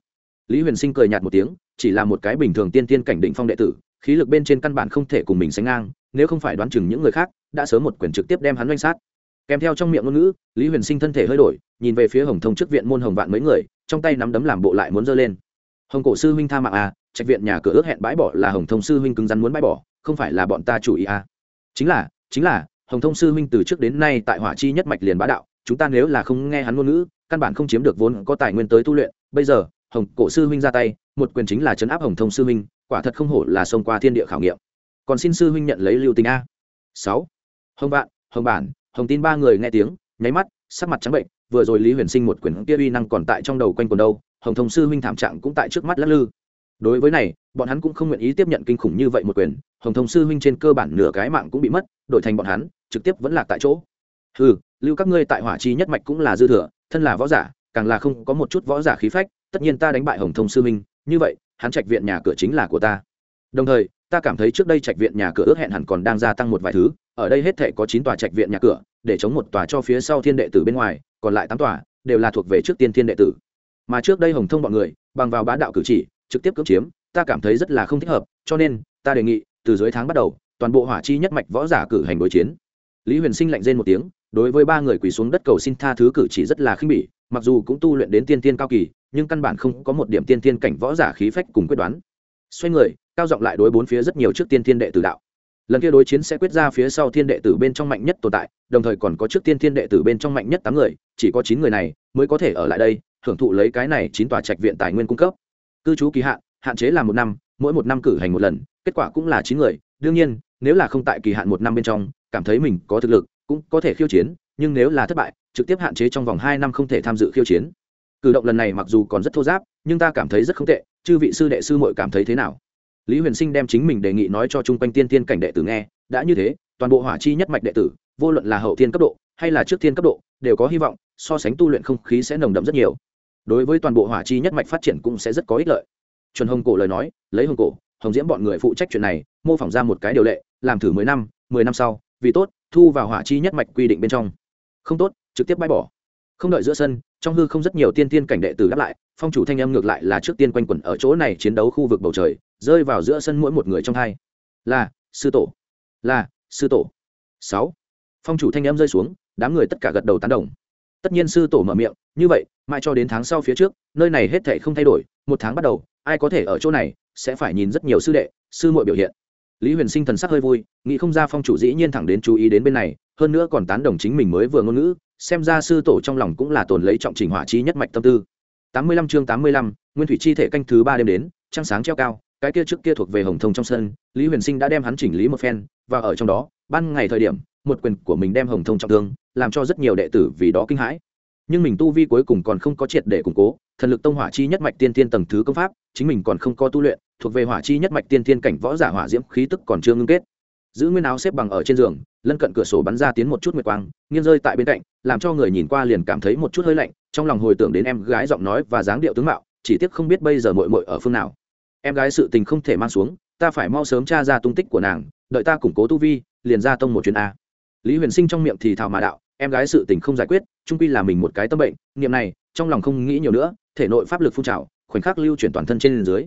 Speaker 1: Lý huyền sinh cười nhạt một tiếng, chỉ là một cái bình thường tiên tiên cảnh đỉnh phong đệ tử, khí lực bên trên căn bản không thể cùng mình sánh ngang, nếu không phải đoán chừng những người khác, đã sớm một quyền trực tiếp đem hắn doanh sát kèm theo trong miệng ngôn ngữ, lý huyền sinh thân thể hơi đổi, nhìn về phía hồng thông trước viện môn hồng vạn mấy người, trong tay nắm đấm làm bộ lại muốn giơ lên. Hồng cổ sư huynh tha mạng à trạch viện nhà cửa ước hẹn bãi bỏ là hồng thông sư huynh cứng rắn muốn bãi bỏ, không phải là bọn ta chủ ý à? Chính là chính là, hồng thông sư huynh từ trước đến nay tại hỏa chi nhất mạch liền bá đạo, chúng ta nếu là không nghe hắn ngôn ngữ, căn bản không chiếm được vốn có tài nguyên tới tu luyện. Bây giờ, hồng cổ sư huynh ra tay, một quyền chính là chấn áp hồng thông sư huynh, quả thật không hổ là xông qua thiên địa khảo nghiệm. Còn xin sư huynh nhận lấy lưu tình a. Sáu, hồng vạn, hồng bản hồng tin ba người nghe tiếng, nháy mắt, sắc mặt trắng bệnh, vừa rồi lý huyền sinh một quyển kia uy năng còn tại trong đầu quanh quần đâu, hồng thông sư huynh thảm trạng cũng tại trước mắt lắc lư. Đối với này, bọn hắn cũng không nguyện ý tiếp nhận kinh khủng như vậy một quyền, hồng thông sư huynh trên cơ bản nửa cái mạng cũng bị mất, đổi thành bọn hắn, trực tiếp vẫn lạc tại chỗ. Ừ lưu các ngươi tại hỏa chi nhất mạch cũng là dư thừa, thân là võ giả, càng là không có một chút võ giả khí phách, tất nhiên ta đánh bại hồng thông sư huynh, như vậy, hắn trạch viện nhà cửa chính là của ta. Đồng thời ta cảm thấy trước đây trạch viện nhà cửa ước hẹn hẳn còn đang gia tăng một vài thứ, ở đây hết thể có chín tòa trạch viện nhà cửa, để chống một tòa cho phía sau thiên đệ tử bên ngoài, còn lại tám tòa đều là thuộc về trước tiên thiên đệ tử. Mà trước đây hồng thông bọn người, bằng vào bá đạo cử chỉ, trực tiếp cưỡng chiếm, ta cảm thấy rất là không thích hợp, cho nên, ta đề nghị, từ dưới tháng bắt đầu, toàn bộ hỏa chi nhất mạch võ giả cử hành đối chiến. Lý huyền sinh lạnh rên một tiếng, đối với ba người quỳ xuống đất cầu xin tha thứ cử chỉ rất là khinh bỉ, mặc dù cũng tu luyện đến tiên tiên cao kỳ, nhưng căn bản không có một điểm tiên tiên cảnh võ giả khí phách cùng quyết đoán. Xoay người cao giọng lại đối bốn phía rất nhiều trước tiên thiên đệ tử đạo. Lần kia đối chiến sẽ quyết ra phía sau thiên đệ tử bên trong mạnh nhất tồn tại, đồng thời còn có trước tiên thiên đệ tử bên trong mạnh nhất tám người, chỉ có chín người này mới có thể ở lại đây, hưởng thụ lấy cái này chín tòa trạch viện tài nguyên cung cấp. Cư trú kỳ hạn hạn chế là một năm, mỗi một năm cử hành một lần, kết quả cũng là chín người. Đương nhiên, nếu là không tại kỳ hạn một năm bên trong, cảm thấy mình có thực lực, cũng có thể khiêu chiến, nhưng nếu là thất bại, trực tiếp hạn chế trong vòng hai năm không thể tham dự khiêu chiến. Cử động lần này mặc dù còn rất thô giáp, nhưng ta cảm thấy rất không tệ, chư vị sư đệ sư muội cảm thấy thế nào? Lý huyền sinh đem chính mình đề nghị nói cho chung quanh tiên tiên cảnh đệ tử nghe, đã như thế, toàn bộ hỏa chi nhất mạch đệ tử, vô luận là hậu thiên cấp độ, hay là trước thiên cấp độ, đều có hy vọng, so sánh tu luyện không khí sẽ nồng đậm rất nhiều. Đối với toàn bộ hỏa chi nhất mạch phát triển cũng sẽ rất có ích lợi. Chuẩn hồng cổ lời nói, lấy hồng cổ, hồng diễm bọn người phụ trách chuyện này, mô phỏng ra một cái điều lệ, làm thử mười năm mười năm sau, vì tốt, thu vào hỏa chi nhất mạch quy định bên trong. Không tốt, trực tiếp bãi bỏ. Không đợi giữa sân trong hư không rất nhiều tiên tiên cảnh đệ tử đáp lại, phong chủ thanh âm ngược lại là trước tiên quanh quẩn ở chỗ này chiến đấu khu vực bầu trời, rơi vào giữa sân mỗi một người trong hai. Là, sư tổ. Là, sư tổ. Sáu. Phong chủ thanh âm rơi xuống, đám người tất cả gật đầu tán đồng. Tất nhiên sư tổ mở miệng, như vậy, mãi cho đến tháng sau phía trước, nơi này hết thể không thay đổi, một tháng bắt đầu, ai có thể ở chỗ này, sẽ phải nhìn rất nhiều sư đệ, sư muội biểu hiện. Lý huyền sinh thần sắc hơi vui, nghĩ không ra phong chủ dĩ nhiên thẳng đến chú ý đến bên này, hơn nữa còn tán đồng chính mình mới vừa ngôn ngữ xem ra sư tổ trong lòng cũng là tồn lấy trọng trình hỏa chi nhất mạch tâm tư. Tám mươi lăm chương tám mươi lăm, nguyên thủy chi thể canh thứ ba đêm đến, trăng sáng treo cao, cái kia trước kia thuộc về hồng thông trong sân, lý huyền sinh đã đem hắn chỉnh lý một phen, và ở trong đó, ban ngày thời điểm, một quyền của mình đem hồng thông trọng thương, làm cho rất nhiều đệ tử vì đó kinh hãi. Nhưng mình tu vi cuối cùng còn không có triệt để củng cố, thần lực tông hỏa chi nhất mạch tiên tiên tầng thứ công pháp, chính mình còn không có tu luyện, thuộc về hỏa chi nhất mạch tiên tiên cảnh võ giả hỏa diễm khí tức còn chưa ngưng kết. Giữ nguyên áo xếp bằng ở trên giường lân cận cửa sổ bắn ra tiến một chút nguyệt quang, nghiêng rơi tại bên cạnh, làm cho người nhìn qua liền cảm thấy một chút hơi lạnh, trong lòng hồi tưởng đến em gái giọng nói và dáng điệu tướng mạo, chỉ tiếc không biết bây giờ mội mội ở phương nào. Em gái sự tình không thể mang xuống, ta phải mau sớm tra ra tung tích của nàng, đợi ta củng cố tu vi, liền ra tông một chuyến a. Lý huyền sinh trong miệng thì thào mà đạo, em gái sự tình không giải quyết trung quy là mình một cái tâm bệnh, niệm này, trong lòng không nghĩ nhiều nữa, thể nội pháp lực phun trào, khoảnh khắc lưu chuyển toàn thân trên dưới.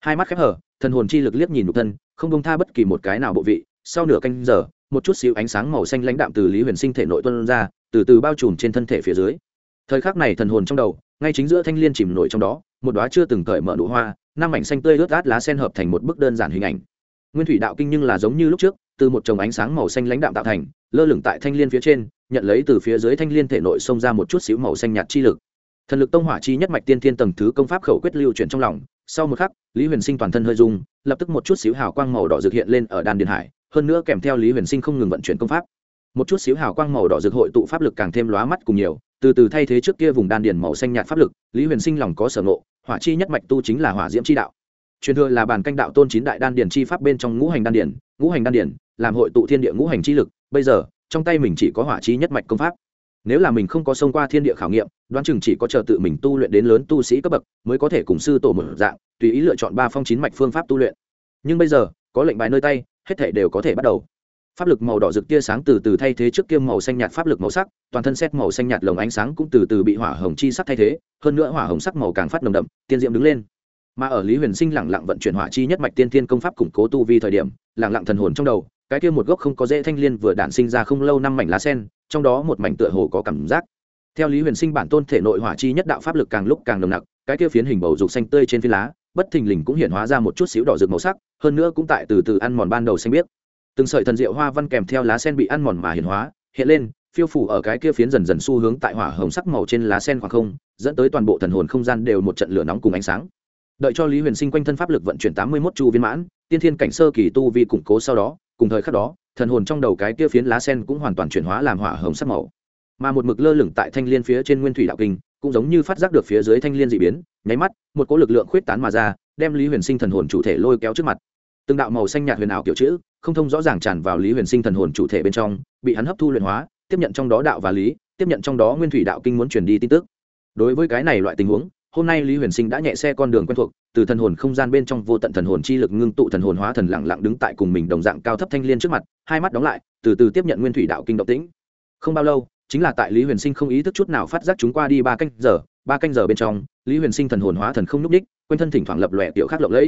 Speaker 1: Hai mắt khép hở thần hồn chi lực liếc nhìn nhục thân, không bông tha bất kỳ một cái nào bộ vị, sau nửa canh giờ một chút xíu ánh sáng màu xanh lãnh đạm từ lý huyền sinh thể nội tuân ra, từ từ bao trùm trên thân thể phía dưới. Thời khắc này thần hồn trong đầu, ngay chính giữa thanh l i ê n chìm nổi trong đó, một đoá chưa từng cởi mở nụ hoa, năm mảnh xanh tươi ướt át lá sen hợp thành một bức đơn giản hình ảnh. Nguyên thủy đạo kinh nhưng là giống như lúc trước, từ một chồng ánh sáng màu xanh lãnh đạm tạo thành, lơ lửng tại thanh l i ê n phía trên, nhận lấy từ phía dưới thanh l i ê n thể nội xông ra một chút xíu màu xanh nhạt chi lực. Thần lực tông hỏa chi nhất mạch tiên thiên tầng thứ công pháp khẩu quyết lưu chuyển trong lòng. Sau một khắc, lý huyền sinh toàn thân hơi dung lập tức một chút xíu hào quang màu đỏ dược hiện lên ở đan điện hải hơn nữa kèm theo lý huyền sinh không ngừng vận chuyển công pháp một chút xíu hào quang màu đỏ rực hội tụ pháp lực càng thêm lóa mắt cùng nhiều từ từ thay thế trước kia vùng đan điền màu xanh nhạt pháp lực lý huyền sinh lòng có sở ngộ hỏa chi nhất mạch tu chính là hỏa diễm chi đạo truyền thừa là bản canh đạo tôn chín đại đan điền chi pháp bên trong ngũ hành đan điền ngũ hành đan điền làm hội tụ thiên địa ngũ hành chi lực bây giờ trong tay mình chỉ có hỏa chi nhất mạch công pháp nếu là mình không có xông qua thiên địa khảo nghiệm đoán chừng chỉ có chờ tự mình tu luyện đến lớn tu sĩ cấp bậc mới có thể cùng sư tổ một dạng tùy ý lựa chọn ba phong chín mạch phương pháp tu luyện nhưng bây giờ có lệnh bài nơi tay, hết thể đều có thể bắt đầu. Pháp lực màu đỏ rực tia sáng từ từ thay thế trước kia màu xanh nhạt pháp lực màu sắc, toàn thân xét màu xanh nhạt lồng ánh sáng cũng từ từ bị hỏa hồng chi sắc thay thế, hơn nữa hỏa hồng sắc màu càng phát nồng đậm, tiên diệm đứng lên. Mà ở lý huyền sinh lẳng lặng vận chuyển hỏa chi nhất mạch tiên thiên công pháp củng cố tu vi thời điểm lẳng lặng thần hồn trong đầu, cái kia một gốc không có dễ thanh liên vừa đản sinh ra không lâu năm mảnh lá sen, trong đó một mảnh tựa hồ có cảm giác. Theo lý huyền sinh bản tôn thể nội hỏa chi nhất đạo pháp lực càng lúc càng nồng nặc, cái kia phiến hình bầu dục xanh tươi trên phi lá bất thình lình cũng hiện hóa ra một chút xíu đỏ rực màu sắc, hơn nữa cũng tại từ từ ăn mòn ban đầu xanh biếc. Từng sợi thần diệu hoa văn kèm theo lá sen bị ăn mòn mà hiện hóa, hiện lên, phiêu phủ ở cái kia phiến dần dần xu hướng tại hỏa hồng sắc màu trên lá sen khoảng không, dẫn tới toàn bộ thần hồn không gian đều một trận lửa nóng cùng ánh sáng. Đợi cho lý huyền sinh quanh thân pháp lực vận chuyển tám mươi mốt chu viên mãn, tiên thiên cảnh sơ kỳ tu vi củng cố sau đó, cùng thời khắc đó, thần hồn trong đầu cái kia phiến lá sen cũng hoàn toàn chuyển hóa làm hỏa hồng sắc màu. Mà một mực lơ lửng tại thanh liên phía trên nguyên thủy đạo kinh cũng giống như phát giác được phía dưới thanh liên dị biến, nháy mắt, một cỗ lực lượng khuyết tán mà ra, đem lý huyền sinh thần hồn chủ thể lôi kéo trước mặt. Từng đạo màu xanh nhạt huyền ảo kiểu chữ, không thông rõ ràng tràn vào lý huyền sinh thần hồn chủ thể bên trong, bị hắn hấp thu luyện hóa, tiếp nhận trong đó đạo và lý, tiếp nhận trong đó nguyên thủy đạo kinh muốn truyền đi tin tức. Đối với cái này loại tình huống, hôm nay lý huyền sinh đã nhẹ xe con đường quen thuộc, từ thần hồn không gian bên trong vô tận thần hồn chi lực ngưng tụ thần hồn hóa thần lặng lặng đứng tại cùng mình đồng dạng cao thấp thanh liên trước mặt, hai mắt đóng lại, từ từ tiếp nhận nguyên thủy đạo kinh động tĩnh. Không bao lâu chính là tại lý huyền sinh không ý thức chút nào phát giác chúng qua đi ba canh giờ, ba canh giờ bên trong, lý huyền sinh thần hồn hóa thần không n ú c đích quanh thân thỉnh thoảng lập lòe tiểu khác lộng lẫy.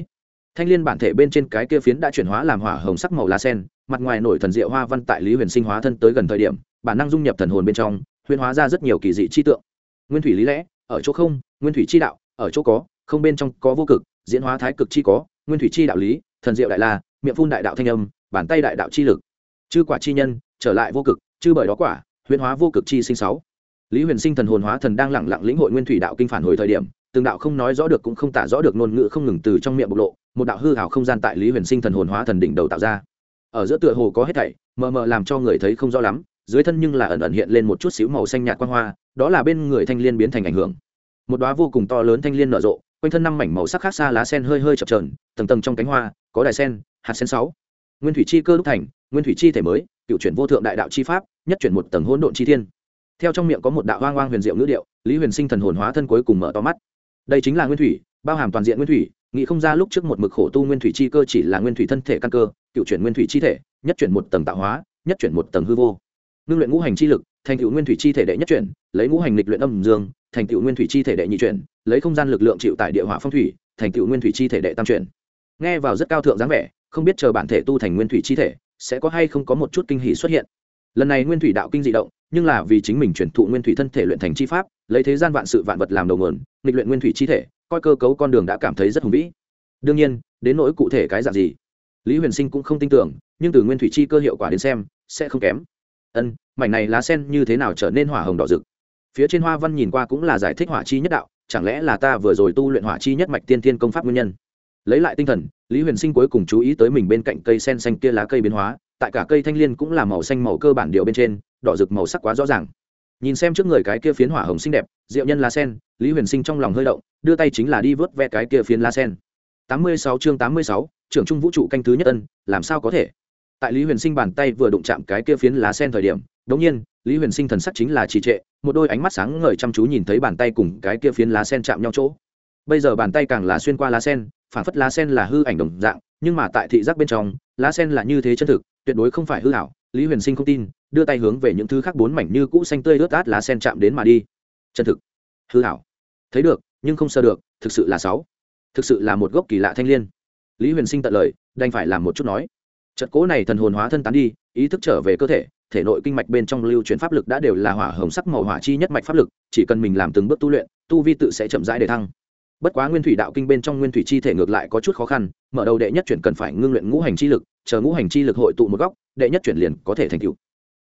Speaker 1: Thanh l i ê n bản thể bên trên cái kia phiến đã chuyển hóa làm hỏa hồng sắc màu lá sen, mặt ngoài nổi thần diệu hoa văn tại lý huyền sinh hóa thân tới gần thời điểm, bản năng dung nhập thần hồn bên trong huyền hóa ra rất nhiều kỳ dị chi tượng. Nguyên thủy lý lẽ, ở chỗ không, nguyên thủy chi đạo, ở chỗ có, không bên trong có vô cực, diễn hóa thái cực chi có, nguyên thủy chi đạo lý, thần diệu đại la, miệng phun đại đạo thanh âm, bàn tay đại đạo chi lực. Chư quả chi nhân, trở lại vô cực, chư bởi đó quả huyễn hóa vô cực chi sinh sáu. Lý huyền sinh thần hồn hóa thần đang lẳng lặng lĩnh hội nguyên thủy đạo kinh phản hồi thời điểm, từng đạo không nói rõ được cũng không tả rõ được ngôn ngữ không ngừng từ trong miệng bộc lộ, một đạo hư hảo không gian tại lý huyền sinh thần hồn hóa thần đỉnh đầu tạo ra. Ở giữa tựa hồ có hết thảy, mờ mờ làm cho người thấy không rõ lắm, dưới thân nhưng là ẩn ẩn hiện lên một chút xíu màu xanh nhạt quang hoa, đó là bên người thanh liên biến thành ảnh hưởng. Một đóa vô cùng to lớn thanh liên nở rộ, quanh thân năm mảnh màu sắc khác xa lá sen hơi hơi chập chờn, tầng tầng trong cánh hoa, có đài sen, hạt sen sáu. Nguyên thủy chi cơ đúc thành, nguyên thủy chi thể mới, cựu chuyển vô thượng đại đạo chi pháp nhất chuyển một tầng hỗn độn chi thiên. Theo trong miệng có một đạo hoang hoang huyền diệu ngữ điệu, lý huyền sinh thần hồn hóa thân cuối cùng mở to mắt. Đây chính là nguyên thủy, bao hàm toàn diện nguyên thủy, nghĩ không ra lúc trước một mực khổ tu nguyên thủy chi cơ chỉ là nguyên thủy thân thể căn cơ, cựu chuyển nguyên thủy chi thể, nhất chuyển một tầng tạo hóa, nhất chuyển một tầng hư vô. Ngưng luyện ngũ hành chi lực, thành cựu nguyên thủy chi thể đệ nhất chuyển, lấy ngũ hành lịch luyện âm dương, thành cựu nguyên thủy chi thể đệ nhị chuyển, lấy không gian lực lượng chịu tại địa hỏa phong thủy, thành cựu nguyên thủy chi thể đệ tam chuyển. Nghe vào rất cao thượng dáng vẻ, không biết chờ bản thể tu thành nguyên thủy chi thể, sẽ có hay không có một chút kinh hỉ xuất hiện lần này nguyên thủy đạo kinh dị động, nhưng là vì chính mình chuyển thụ nguyên thủy thân thể luyện thành chi pháp, lấy thế gian vạn sự vạn vật làm đầu nguồn, nghịch luyện nguyên thủy chi thể, coi cơ cấu con đường đã cảm thấy rất hùng vĩ. Đương nhiên, đến nỗi cụ thể cái dạng gì, lý huyền sinh cũng không tin tưởng, nhưng từ nguyên thủy chi cơ hiệu quả đến xem, sẽ không kém. Ân, mảnh này lá sen như thế nào trở nên hỏa hồng đỏ rực? Phía trên hoa văn nhìn qua cũng là giải thích hỏa chi nhất đạo, chẳng lẽ là ta vừa rồi tu luyện hỏa chi nhất mạch tiên tiên công pháp nguyên nhân? Lấy lại tinh thần, lý huyền sinh cuối cùng chú ý tới mình bên cạnh cây sen xanh kia lá cây biến hóa tại cả cây thanh liên cũng là màu xanh màu cơ bản điều bên trên, đỏ rực màu sắc quá rõ ràng. Nhìn xem trước người cái kia phiến hỏa hồng xinh đẹp, diệu nhân lá sen, lý huyền sinh trong lòng hơi động, đưa tay chính là đi vớt ve cái kia phiến lá sen. Tám mươi sáu chương tám mươi sáu, trưởng trung vũ trụ canh thứ nhất ân, làm sao có thể? Tại lý huyền sinh bàn tay vừa đụng chạm cái kia phiến lá sen thời điểm, đống nhiên, lý huyền sinh thần sắc chính là trì trệ, một đôi ánh mắt sáng ngời chăm chú nhìn thấy bàn tay cùng cái kia phiến lá sen chạm nhau chỗ. Bây giờ bàn tay càng là xuyên qua lá sen phản phất lá sen là hư ảnh đồng dạng, nhưng mà tại thị giác bên trong lá sen là như thế chân thực tuyệt đối không phải hư hảo, lý huyền sinh không tin, đưa tay hướng về những thứ khác bốn mảnh như cũ xanh tươi ướt át lá sen chạm đến mà đi. Chân thực. Hư hảo. Thấy được, nhưng không sơ được, thực sự là sáu. Thực sự là một gốc kỳ lạ thanh l i ê n lý huyền sinh tận lời, đành phải làm một chút nói. Trận cố này thần hồn hóa thân tán đi, ý thức trở về cơ thể thể nội kinh mạch bên trong lưu chuyển pháp lực đã đều là hỏa hồng sắc màu hỏa chi nhất mạch pháp lực, chỉ cần mình làm từng bước tu luyện, tu vi tự sẽ chậm rãi để thăng. Bất quá nguyên thủy đạo kinh bên trong nguyên thủy chi thể ngược lại có chút khó khăn, mở đầu đệ nhất chuyển cần phải ngưng luyện ngũ hành chi lực chờ ngũ hành chi lực hội tụ một góc, đệ nhất chuyển liền có thể thành tựu.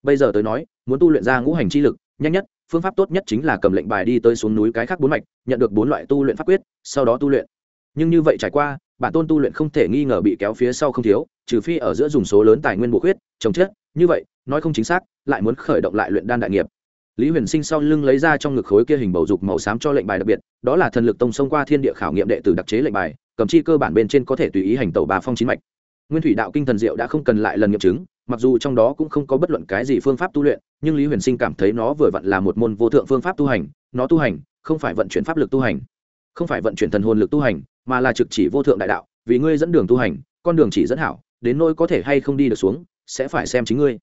Speaker 1: Bây giờ tới nói, muốn tu luyện ra ngũ hành chi lực, nhanh nhất, phương pháp tốt nhất chính là cầm lệnh bài đi tới xuống núi cái khác bốn mạch, nhận được bốn loại tu luyện pháp quyết, sau đó tu luyện. Nhưng như vậy trải qua, bản tôn tu luyện không thể nghi ngờ bị kéo phía sau không thiếu, trừ phi ở giữa dùng số lớn tài nguyên bổ khuyết, trồng chết như vậy, nói không chính xác, lại muốn khởi động lại luyện đan đại nghiệp. Lý huyền sinh sau lưng lấy ra trong ngực khối kia hình bầu dục màu xám cho lệnh bài đặc biệt, đó là thần lực tông xông qua thiên địa khảo nghiệm đệ tử đặc chế lệnh bài, cầm chi cơ bản bên trên có thể tùy ý hành tẩu bà phong chín mạch nguyên thủy đạo kinh thần diệu đã không cần lại lần nghiệm chứng, mặc dù trong đó cũng không có bất luận cái gì phương pháp tu luyện, nhưng lý huyền sinh cảm thấy nó vừa vặn là một môn vô thượng phương pháp tu hành, nó tu hành, không phải vận chuyển pháp lực tu hành, không phải vận chuyển thần hồn lực tu hành, mà là trực chỉ vô thượng đại đạo, vì ngươi dẫn đường tu hành, con đường chỉ dẫn hảo, đến nỗi có thể hay không đi được xuống, sẽ phải xem chính ngươi.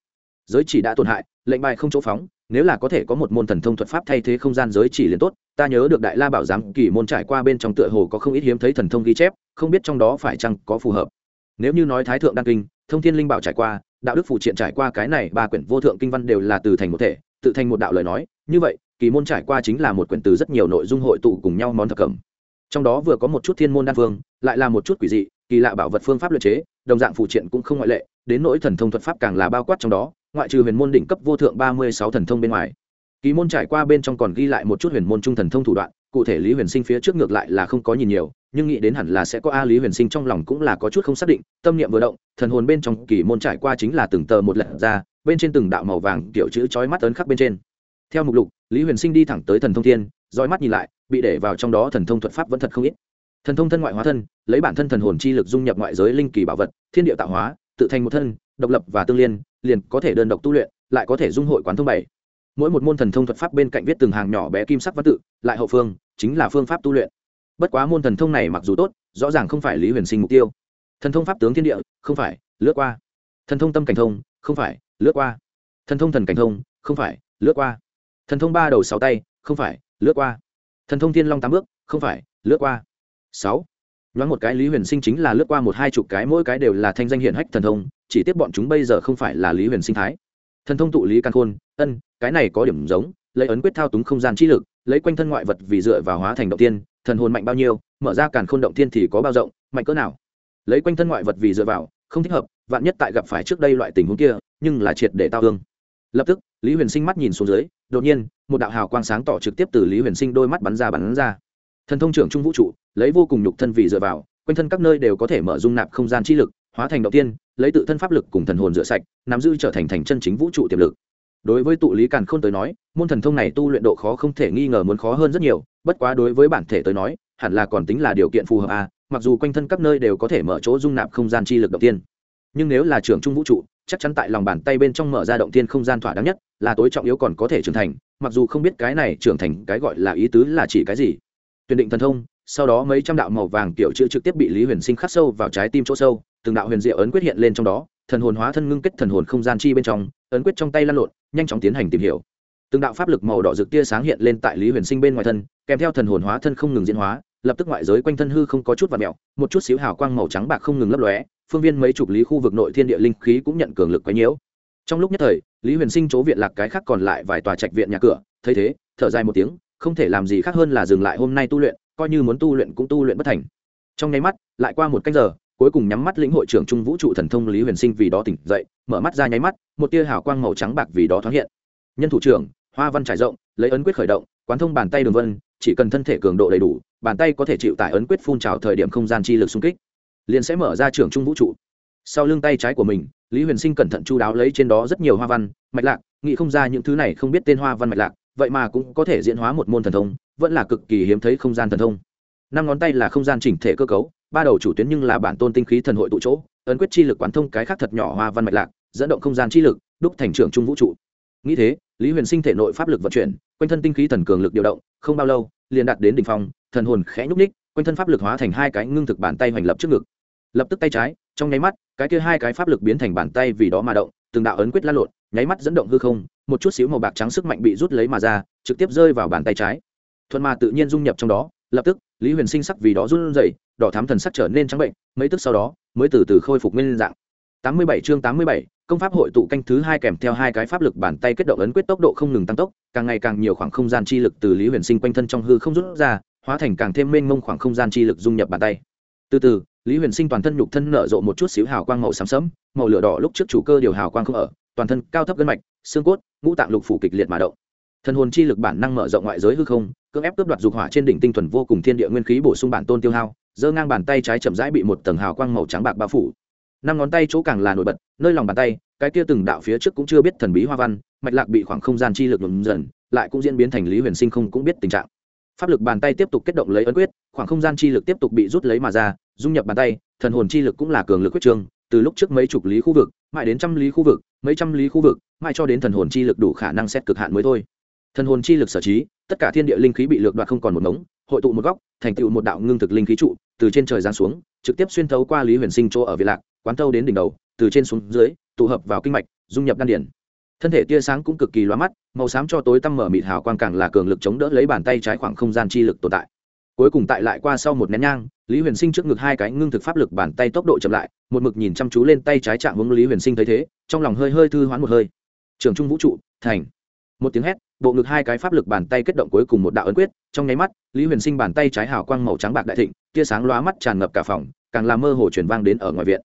Speaker 1: Giới chỉ đã tổn hại, lệnh bài không chỗ phóng, nếu là có thể có một môn thần thông thuật pháp thay thế không gian giới chỉ liền tốt, ta nhớ được đại la bảo giám kỳ môn trải qua bên trong tựa hồ có không ít hiếm thấy thần thông ghi chép, không biết trong đó phải chăng có phù hợp nếu như nói thái thượng đăng kinh, thông thiên linh bảo trải qua, đạo đức phụ triện trải qua cái này ba quyển vô thượng kinh văn đều là từ thành một thể, tự thành một đạo lời nói, như vậy, kỳ môn trải qua chính là một quyển từ rất nhiều nội dung hội tụ cùng nhau món thập cẩm. Trong đó vừa có một chút thiên môn đan phương, lại là một chút quỷ dị, kỳ lạ bảo vật phương pháp luật chế, đồng dạng phụ triện cũng không ngoại lệ, đến nỗi thần thông thuật pháp càng là bao quát trong đó, ngoại trừ huyền môn đỉnh cấp vô thượng ba mươi sáu thần thông bên ngoài. Kỳ môn trải qua bên trong còn ghi lại một chút huyền môn trung thần thông thủ đoạn cụ thể lý huyền sinh phía trước ngược lại là không có nhìn nhiều, nhưng nghĩ đến hẳn là sẽ có a lý huyền sinh trong lòng cũng là có chút không xác định, tâm niệm vừa động, thần hồn bên trong kỳ môn trải qua chính là từng tờ một lần ra, bên trên từng đạo màu vàng kiểu chữ chói mắt ấn khắc bên trên. Theo mục lục, lý huyền sinh đi thẳng tới thần thông thiên, dõi mắt nhìn lại, bị để vào trong đó thần thông thuật pháp vẫn thật không ít. Thần thông thân ngoại hóa thân, lấy bản thân thần hồn chi lực dung nhập ngoại giới linh kỳ bảo vật, thiên địa tạo hóa, tự thành một thân, độc lập và tương liên, liền có thể đơn độc tu luyện, lại có thể dung hội quán thông bảy mỗi một môn thần thông thuật pháp bên cạnh viết từng hàng nhỏ bé kim sắc văn tự, lại hậu phương, chính là phương pháp tu luyện. Bất quá môn thần thông này mặc dù tốt, rõ ràng không phải lý huyền sinh mục tiêu. Thần thông pháp tướng thiên địa, không phải, lướt qua. Thần thông tâm cảnh thông, không phải, lướt qua. Thần thông thần cảnh thông, không phải, lướt qua. Thần thông ba đầu sáu tay, không phải, lướt qua. Thần thông thiên long tám bước, không phải, lướt qua. Sáu. Nhoáng một cái lý huyền sinh chính là lướt qua một hai chục cái, mỗi cái đều là thanh danh hiển hách thần thông, chỉ tiếp bọn chúng bây giờ không phải là lý huyền sinh thái thần thông tụ lý căn khôn, ân, cái này có điểm giống, lấy ấn quyết thao túng không gian trí lực, lấy quanh thân ngoại vật vì dựa vào hóa thành động tiên, thần hồn mạnh bao nhiêu, mở ra càn khôn động tiên thì có bao rộng, mạnh cỡ nào. Lấy quanh thân ngoại vật vì dựa vào, không thích hợp, vạn nhất tại gặp phải trước đây loại tình huống kia, nhưng là triệt để tao hương lập tức, lý huyền sinh mắt nhìn xuống dưới, đột nhiên, một đạo hào quang sáng tỏ trực tiếp từ lý huyền sinh đôi mắt bắn ra bắn ra. Thần thông trưởng trung vũ trụ, lấy vô cùng nhục thân vì dựa vào, quanh thân các nơi đều có thể mở dung nạp không gian chi lực hóa thành động tiên, lấy tự thân pháp lực cùng thần hồn rửa sạch, nắm giữ trở thành thành chân chính vũ trụ tiềm lực. Đối với tụ lý càn khôn tới nói, môn thần thông này tu luyện độ khó không thể nghi ngờ muốn khó hơn rất nhiều, bất quá đối với bản thể tới nói, hẳn là còn tính là điều kiện phù hợp à mặc dù quanh thân các nơi đều có thể mở chỗ dung nạp không gian chi lực động tiên. Nhưng nếu là trưởng trung vũ trụ, chắc chắn tại lòng bàn tay bên trong mở ra động tiên không gian thỏa đáng nhất, là tối trọng yếu còn có thể trưởng thành, mặc dù không biết cái này trưởng thành cái gọi là ý tứ là chỉ cái gì. Tuyển định thần thông, sau đó mấy trăm đạo màu vàng kiểu chữ trực tiếp bị lý huyền sinh khắc sâu vào trái tim chỗ sâu từng đạo huyền diệu ấn quyết hiện lên trong đó, thần hồn hóa thân ngưng kết thần hồn không gian chi bên trong, ấn quyết trong tay lăn lộn, nhanh chóng tiến hành tìm hiểu. Từng đạo pháp lực màu đỏ rực tia sáng hiện lên tại lý huyền sinh bên ngoài thân, kèm theo thần hồn hóa thân không ngừng diễn hóa, lập tức ngoại giới quanh thân hư không có chút và mẹo một chút xíu hào quang màu trắng bạc không ngừng lấp lóe, phương viên mấy chục lý khu vực nội thiên địa linh khí cũng nhận cường lực quấy nhiễu. Trong lúc nhất thời, lý huyền sinh chỗ viện lạc cái khác còn lại vài tòa trạch viện nhà cửa, thấy thế, thở dài một tiếng, không thể làm gì khác hơn là dừng lại hôm nay tu luyện, coi như muốn tu luyện cũng tu luyện bất thành. Trong nháy mắt, lại qua một canh giờ cuối cùng nhắm mắt lĩnh hội trưởng trung vũ trụ thần thông lý huyền sinh vì đó tỉnh dậy, mở mắt ra nháy mắt, một tia hào quang màu trắng bạc vì đó thoáng hiện. Nhân thủ trưởng, hoa văn trải rộng, lấy ấn quyết khởi động, quán thông bàn tay đường vân, chỉ cần thân thể cường độ đầy đủ, bàn tay có thể chịu tải ấn quyết phun trào thời điểm không gian chi lực xung kích, liền sẽ mở ra trưởng trung vũ trụ. Sau lưng tay trái của mình, lý huyền sinh cẩn thận chu đáo lấy trên đó rất nhiều hoa văn, mạch lạc, nghĩ không ra những thứ này không biết tên hoa văn mạch lạc, vậy mà cũng có thể diễn hóa một môn thần thông, vẫn là cực kỳ hiếm thấy không gian thần thông. Năm ngón tay là không gian chỉnh thể cơ cấu ba đầu chủ tuyến nhưng là bản tôn tinh khí thần hội tụ chỗ, ấn quyết chi lực quán thông cái khác thật nhỏ hoa văn mạch lạc, dẫn động không gian chi lực, đúc thành trưởng trung vũ trụ. Nghĩ thế, lý huyền sinh thể nội pháp lực vận chuyển, quanh thân tinh khí thần cường lực điều động, không bao lâu, liền đạt đến đ ỉ n h phong, thần hồn khẽ nhúc ních quanh thân pháp lực hóa thành hai cái ngưng thực bàn tay hoành lập trước ngực. Lập tức tay trái, trong nháy mắt, cái kia hai cái pháp lực biến thành bàn tay vì đó mà động, từng đạo ấn quyết lan lộn, nháy mắt dẫn động hư không, một chút xíu màu bạc trắng sức mạnh bị rút lấy mà ra, trực tiếp rơi vào bàn tay trái. Thuận mà tự nhiên dung nhập trong đó, lập tức, lý huyền sinh sắc vì đó run rẩy đỏ thám thần sắc trở nên trắng bệnh, mấy tức sau đó, mới từ từ khôi phục nguyên dạng. Tám mươi bảy chương tám mươi bảy, công pháp hội tụ canh thứ hai kèm theo hai cái pháp lực bàn tay kết động ấn quyết tốc độ không ngừng tăng tốc, càng ngày càng nhiều khoảng không gian chi lực từ lý huyền sinh quanh thân trong hư không rút ra, hóa thành càng thêm mênh mông khoảng không gian chi lực dung nhập bàn tay. Từ từ, lý huyền sinh toàn thân nhục thân nở rộ một chút xíu hào quang màu xám sẫm, màu lửa đỏ lúc trước chủ cơ điều hào quang không ở, toàn thân cao thấp gân mạch, xương cốt, ngũ tạng lục phủ kịch liệt mà động. Thần hồn chi lực bản năng mở rộng ngoại giới hư không cưỡng ép cướp đoạt dục hỏa trên đỉnh tinh thuần vô cùng thiên địa nguyên khí bổ sung bản tôn tiêu hao, giơ ngang bàn tay trái chậm rãi bị một tầng hào quang màu trắng bạc bao phủ. Năm ngón tay chỗ càng là nổi bật, nơi lòng bàn tay, cái kia từng đạo phía trước cũng chưa biết thần bí hoa văn, mạch lạc bị khoảng không gian chi lực nhuộm dần, lại cũng diễn biến thành lý huyền sinh không cũng biết tình trạng. Pháp lực bàn tay tiếp tục kết động lấy ấn quyết, khoảng không gian chi lực tiếp tục bị rút lấy mà ra, dung nhập bàn tay, thần hồn chi lực cũng là cường lực quyết trương từ lúc trước mấy chục lý khu vực, mãi đến trăm lý khu vực, mấy trăm lý khu vực, mãi cho đến thần hồn chi lực đủ khả năng xét cực hạn mới thôi. Thần hồn chi lực sở trí tất cả thiên địa linh khí bị lược đoạt không còn một mống hội tụ một góc, thành tựu một đạo ngưng thực linh khí trụ, từ trên trời giáng xuống, trực tiếp xuyên thấu qua lý huyền sinh chỗ ở việt lạc, quán thâu đến đỉnh đầu, từ trên xuống dưới, tụ hợp vào kinh mạch, dung nhập đan điển. Thân thể tia sáng cũng cực kỳ loa mắt, màu xám cho tối tăm mở mịt hào quang càng là cường lực chống đỡ lấy bàn tay trái khoảng không gian chi lực tồn tại. Cuối cùng tại lại qua sau một nén nhang, lý huyền sinh trước ngực hai cái ngưng thực pháp lực bàn tay tốc độ chậm lại, một mực nhìn chăm chú lên tay trái chạm hướng lý huyền sinh thấy thế, trong lòng hơi hơi thư hoán một hơi. Trường trung vũ trụ, thành. Một tiếng hét bộ ngực hai cái pháp lực bàn tay kết động cuối cùng một đạo ấn quyết, trong nháy mắt, lý huyền sinh bàn tay trái hào quang màu trắng bạc đại thịnh, tia sáng lóa mắt tràn ngập cả phòng, càng làm mơ hồ chuyển vang đến ở ngoài viện.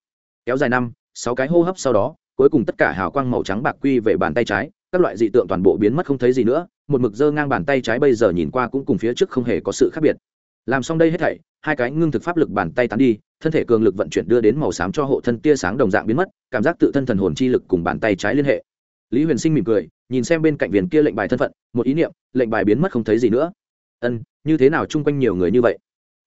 Speaker 1: Kéo dài năm, sáu cái hô hấp sau đó, cuối cùng tất cả hào quang màu trắng bạc quy về bàn tay trái, các loại dị tượng toàn bộ biến mất không thấy gì nữa, một mực dơ ngang bàn tay trái bây giờ nhìn qua cũng cùng phía trước không hề có sự khác biệt. Làm xong đây hết thảy, hai cái ngưng thực pháp lực bàn tay tán đi, thân thể cường lực vận chuyển đưa đến màu xám cho hộ thân tia sáng đồng dạng biến mất, cảm giác tự thân thần hồn chi lực cùng bàn tay trái liên hệ. Lý huyền sinh mỉm cười nhìn xem bên cạnh viền kia lệnh bài thân phận, một ý niệm, lệnh bài biến mất không thấy gì nữa. Ân, như thế nào chung quanh nhiều người như vậy?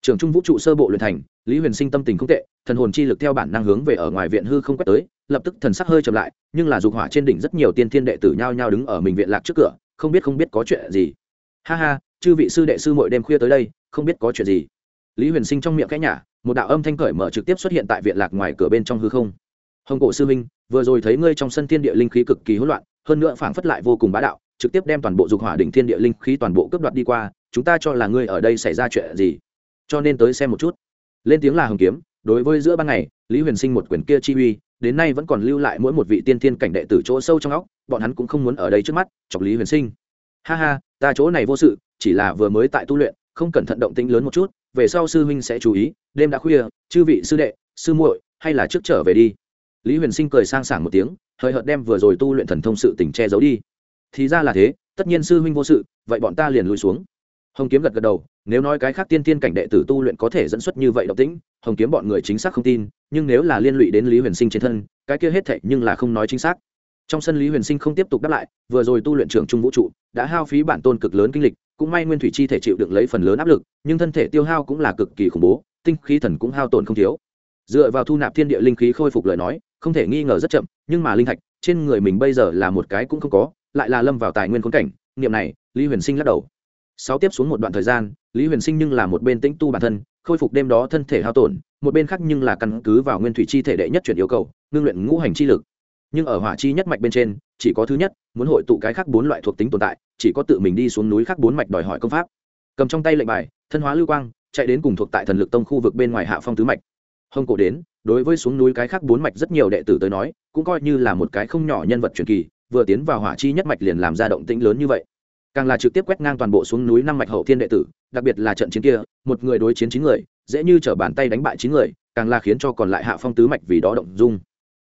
Speaker 1: Trưởng trung vũ trụ sơ bộ luyện thành, lý huyền sinh tâm tình không tệ, thần hồn chi lực theo bản năng hướng về ở ngoài viện hư không quét tới, lập tức thần sắc hơi chậm lại, nhưng là dục hỏa trên đỉnh rất nhiều tiên thiên đệ tử nhao nhao đứng ở mình viện lạc trước cửa, không biết không biết có chuyện gì. Ha ha, chư vị sư đệ sư mỗi đêm khuya tới đây, không biết có chuyện gì. Lý huyền sinh trong miệng cái nhả, một đạo âm thanh cởi mở trực tiếp xuất hiện tại viện lạc ngoài cửa bên trong hư không. Hồng cổ sư minh vừa rồi thấy ngươi trong sân thiên địa linh khí cực kỳ hỗn loạn hơn nữa phảng phất lại vô cùng bá đạo, trực tiếp đem toàn bộ dục hỏa đỉnh thiên địa linh khí toàn bộ cướp đoạt đi qua, chúng ta cho là ngươi ở đây xảy ra chuyện gì? Cho nên tới xem một chút. Lên tiếng là hồng kiếm, đối với giữa ban ngày, lý huyền sinh một quyền kia chi uy, đến nay vẫn còn lưu lại mỗi một vị tiên thiên cảnh đệ tử chỗ sâu trong óc, bọn hắn cũng không muốn ở đây trước mắt, chọc lý huyền sinh. Ha ha, ta chỗ này vô sự, chỉ là vừa mới tại tu luyện, không cẩn thận động tĩnh lớn một chút, về sau sư huynh sẽ chú ý, đêm đã khuya, chư vị sư đệ, sư muội, hay là trước trở về đi lý huyền sinh cười sang sảng một tiếng, hời hợt đem vừa rồi tu luyện thần thông sự tỉnh che giấu đi. Thì ra là thế, tất nhiên sư huynh vô sự, vậy bọn ta liền lùi xuống. Hồng kiếm gật gật đầu, nếu nói cái khác tiên tiên cảnh đệ tử tu luyện có thể dẫn xuất như vậy độc tĩnh, hồng kiếm bọn người chính xác không tin, nhưng nếu là liên lụy đến lý huyền sinh trên thân, cái kia hết thệ nhưng là không nói chính xác. Trong sân lý huyền sinh không tiếp tục đáp lại, vừa rồi tu luyện trưởng trung vũ trụ, đã hao phí bản tôn cực lớn kinh lịch, cũng may nguyên thủy chi thể chịu được lấy phần lớn áp lực, nhưng thân thể tiêu hao cũng là cực kỳ khủng bố, tinh khí thần cũng hao tổn không thiếu dựa vào thu nạp thiên địa linh khí khôi phục lời nói, không thể nghi ngờ rất chậm, nhưng mà linh thạch, trên người mình bây giờ là một cái cũng không có, lại là lâm vào tài nguyên khốn cảnh. Niệm này, lý huyền sinh lắc đầu. Sáu tiếp xuống một đoạn thời gian, lý huyền sinh nhưng là một bên tĩnh tu bản thân, khôi phục đêm đó thân thể hao tổn, một bên khác nhưng là căn cứ vào nguyên thủy chi thể đệ nhất chuyển yêu cầu, ngưng luyện ngũ hành chi lực. Nhưng ở hỏa chi nhất mạch bên trên, chỉ có thứ nhất, muốn hội tụ cái khác bốn loại thuộc tính tồn tại, chỉ có tự mình đi xuống núi khác bốn mạch đòi hỏi công pháp. Cầm trong tay lệnh bài, thân hóa lưu quang, chạy đến cùng thuộc tại thần lực tông khu vực bên ngoài hạ phong tứ mạch hông cổ đến, đối với xuống núi cái khác bốn mạch rất nhiều đệ tử tới nói, cũng coi như là một cái không nhỏ nhân vật truyền kỳ, vừa tiến vào hỏa chi nhất mạch liền làm ra động tĩnh lớn như vậy. Càng là trực tiếp quét ngang toàn bộ xuống núi năm mạch hậu thiên đệ tử, đặc biệt là trận chiến kia, một người đối chiến chín người, dễ như t bàn tay đánh bại chín người, càng là khiến cho còn lại hạ phong tứ mạch vì đó động dung.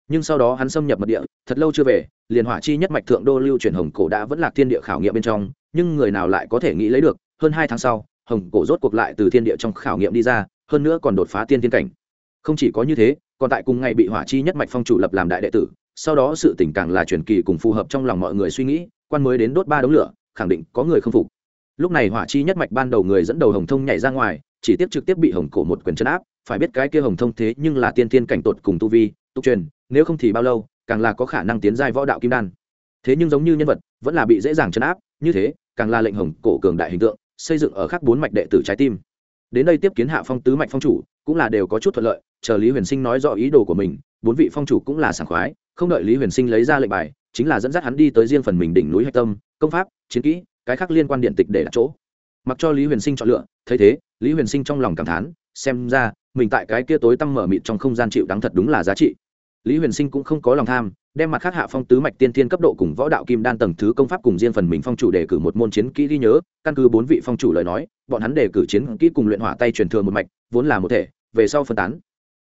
Speaker 1: Nhưng sau đó hắn xâm nhập mật địa, thật lâu chưa về, liền hỏa chi nhất mạch thượng đô lưu truyền hồng cổ đã vẫn là thiên địa khảo nghiệm bên trong, nhưng người nào lại có thể nghĩ lấy được, hơn hai tháng sau, hồng cổ rốt cuộc lại từ thiên địa trong khảo nghiệm đi ra, hơn nữa còn đột phá tiên thiên cảnh không chỉ có như thế, còn tại cùng ngày bị hỏa chi nhất mạch phong chủ lập làm đại đệ tử, sau đó sự tình càng là truyền kỳ cùng phù hợp trong lòng mọi người suy nghĩ, quan mới đến đốt ba đống lửa, khẳng định có người không phục. Lúc này hỏa chi nhất mạch ban đầu người dẫn đầu hồng thông nhảy ra ngoài, chỉ tiếp trực tiếp bị hồng cổ một quyền chân áp, phải biết cái kia hồng thông thế nhưng là tiên tiên cảnh tột cùng tu vi, tục truyền, nếu không thì bao lâu, càng là có khả năng tiến giai võ đạo kim đan. Thế nhưng giống như nhân vật, vẫn là bị dễ dàng chấn áp, như thế, càng là lệnh hồng cổ cường đại hình tượng, xây dựng ở khắc bốn mạch đệ tử trái tim. Đến đây tiếp kiến hạ phong tứ mạch phong chủ, cũng là đều có chút thuận lợi chờ lý huyền sinh nói rõ ý đồ của mình, bốn vị phong chủ cũng là sảng khoái, không đợi lý huyền sinh lấy ra lệnh bài, chính là dẫn dắt hắn đi tới riêng phần mình đỉnh núi hạch tâm, công pháp, chiến kỹ, cái khác liên quan điện tịch để đặt chỗ. Mặc cho lý huyền sinh chọn lựa, thấy thế, lý huyền sinh trong lòng cảm thán, xem ra, mình tại cái kia tối tăm mở mịt trong không gian chịu đắng thật đúng là giá trị. Lý huyền sinh cũng không có lòng tham, đem mặt khác hạ phong tứ mạch tiên thiên cấp độ cùng võ đạo kim đan tầng thứ công pháp cùng riêng phần mình phong chủ đề cử một môn chiến kỹ ghi nhớ, căn cứ bốn vị phong chủ lời nói, bọn hắn đề cử chiến kỹ cùng luyện hỏa tay truyền thừa một mạch, vốn là một thể, về sau phân tán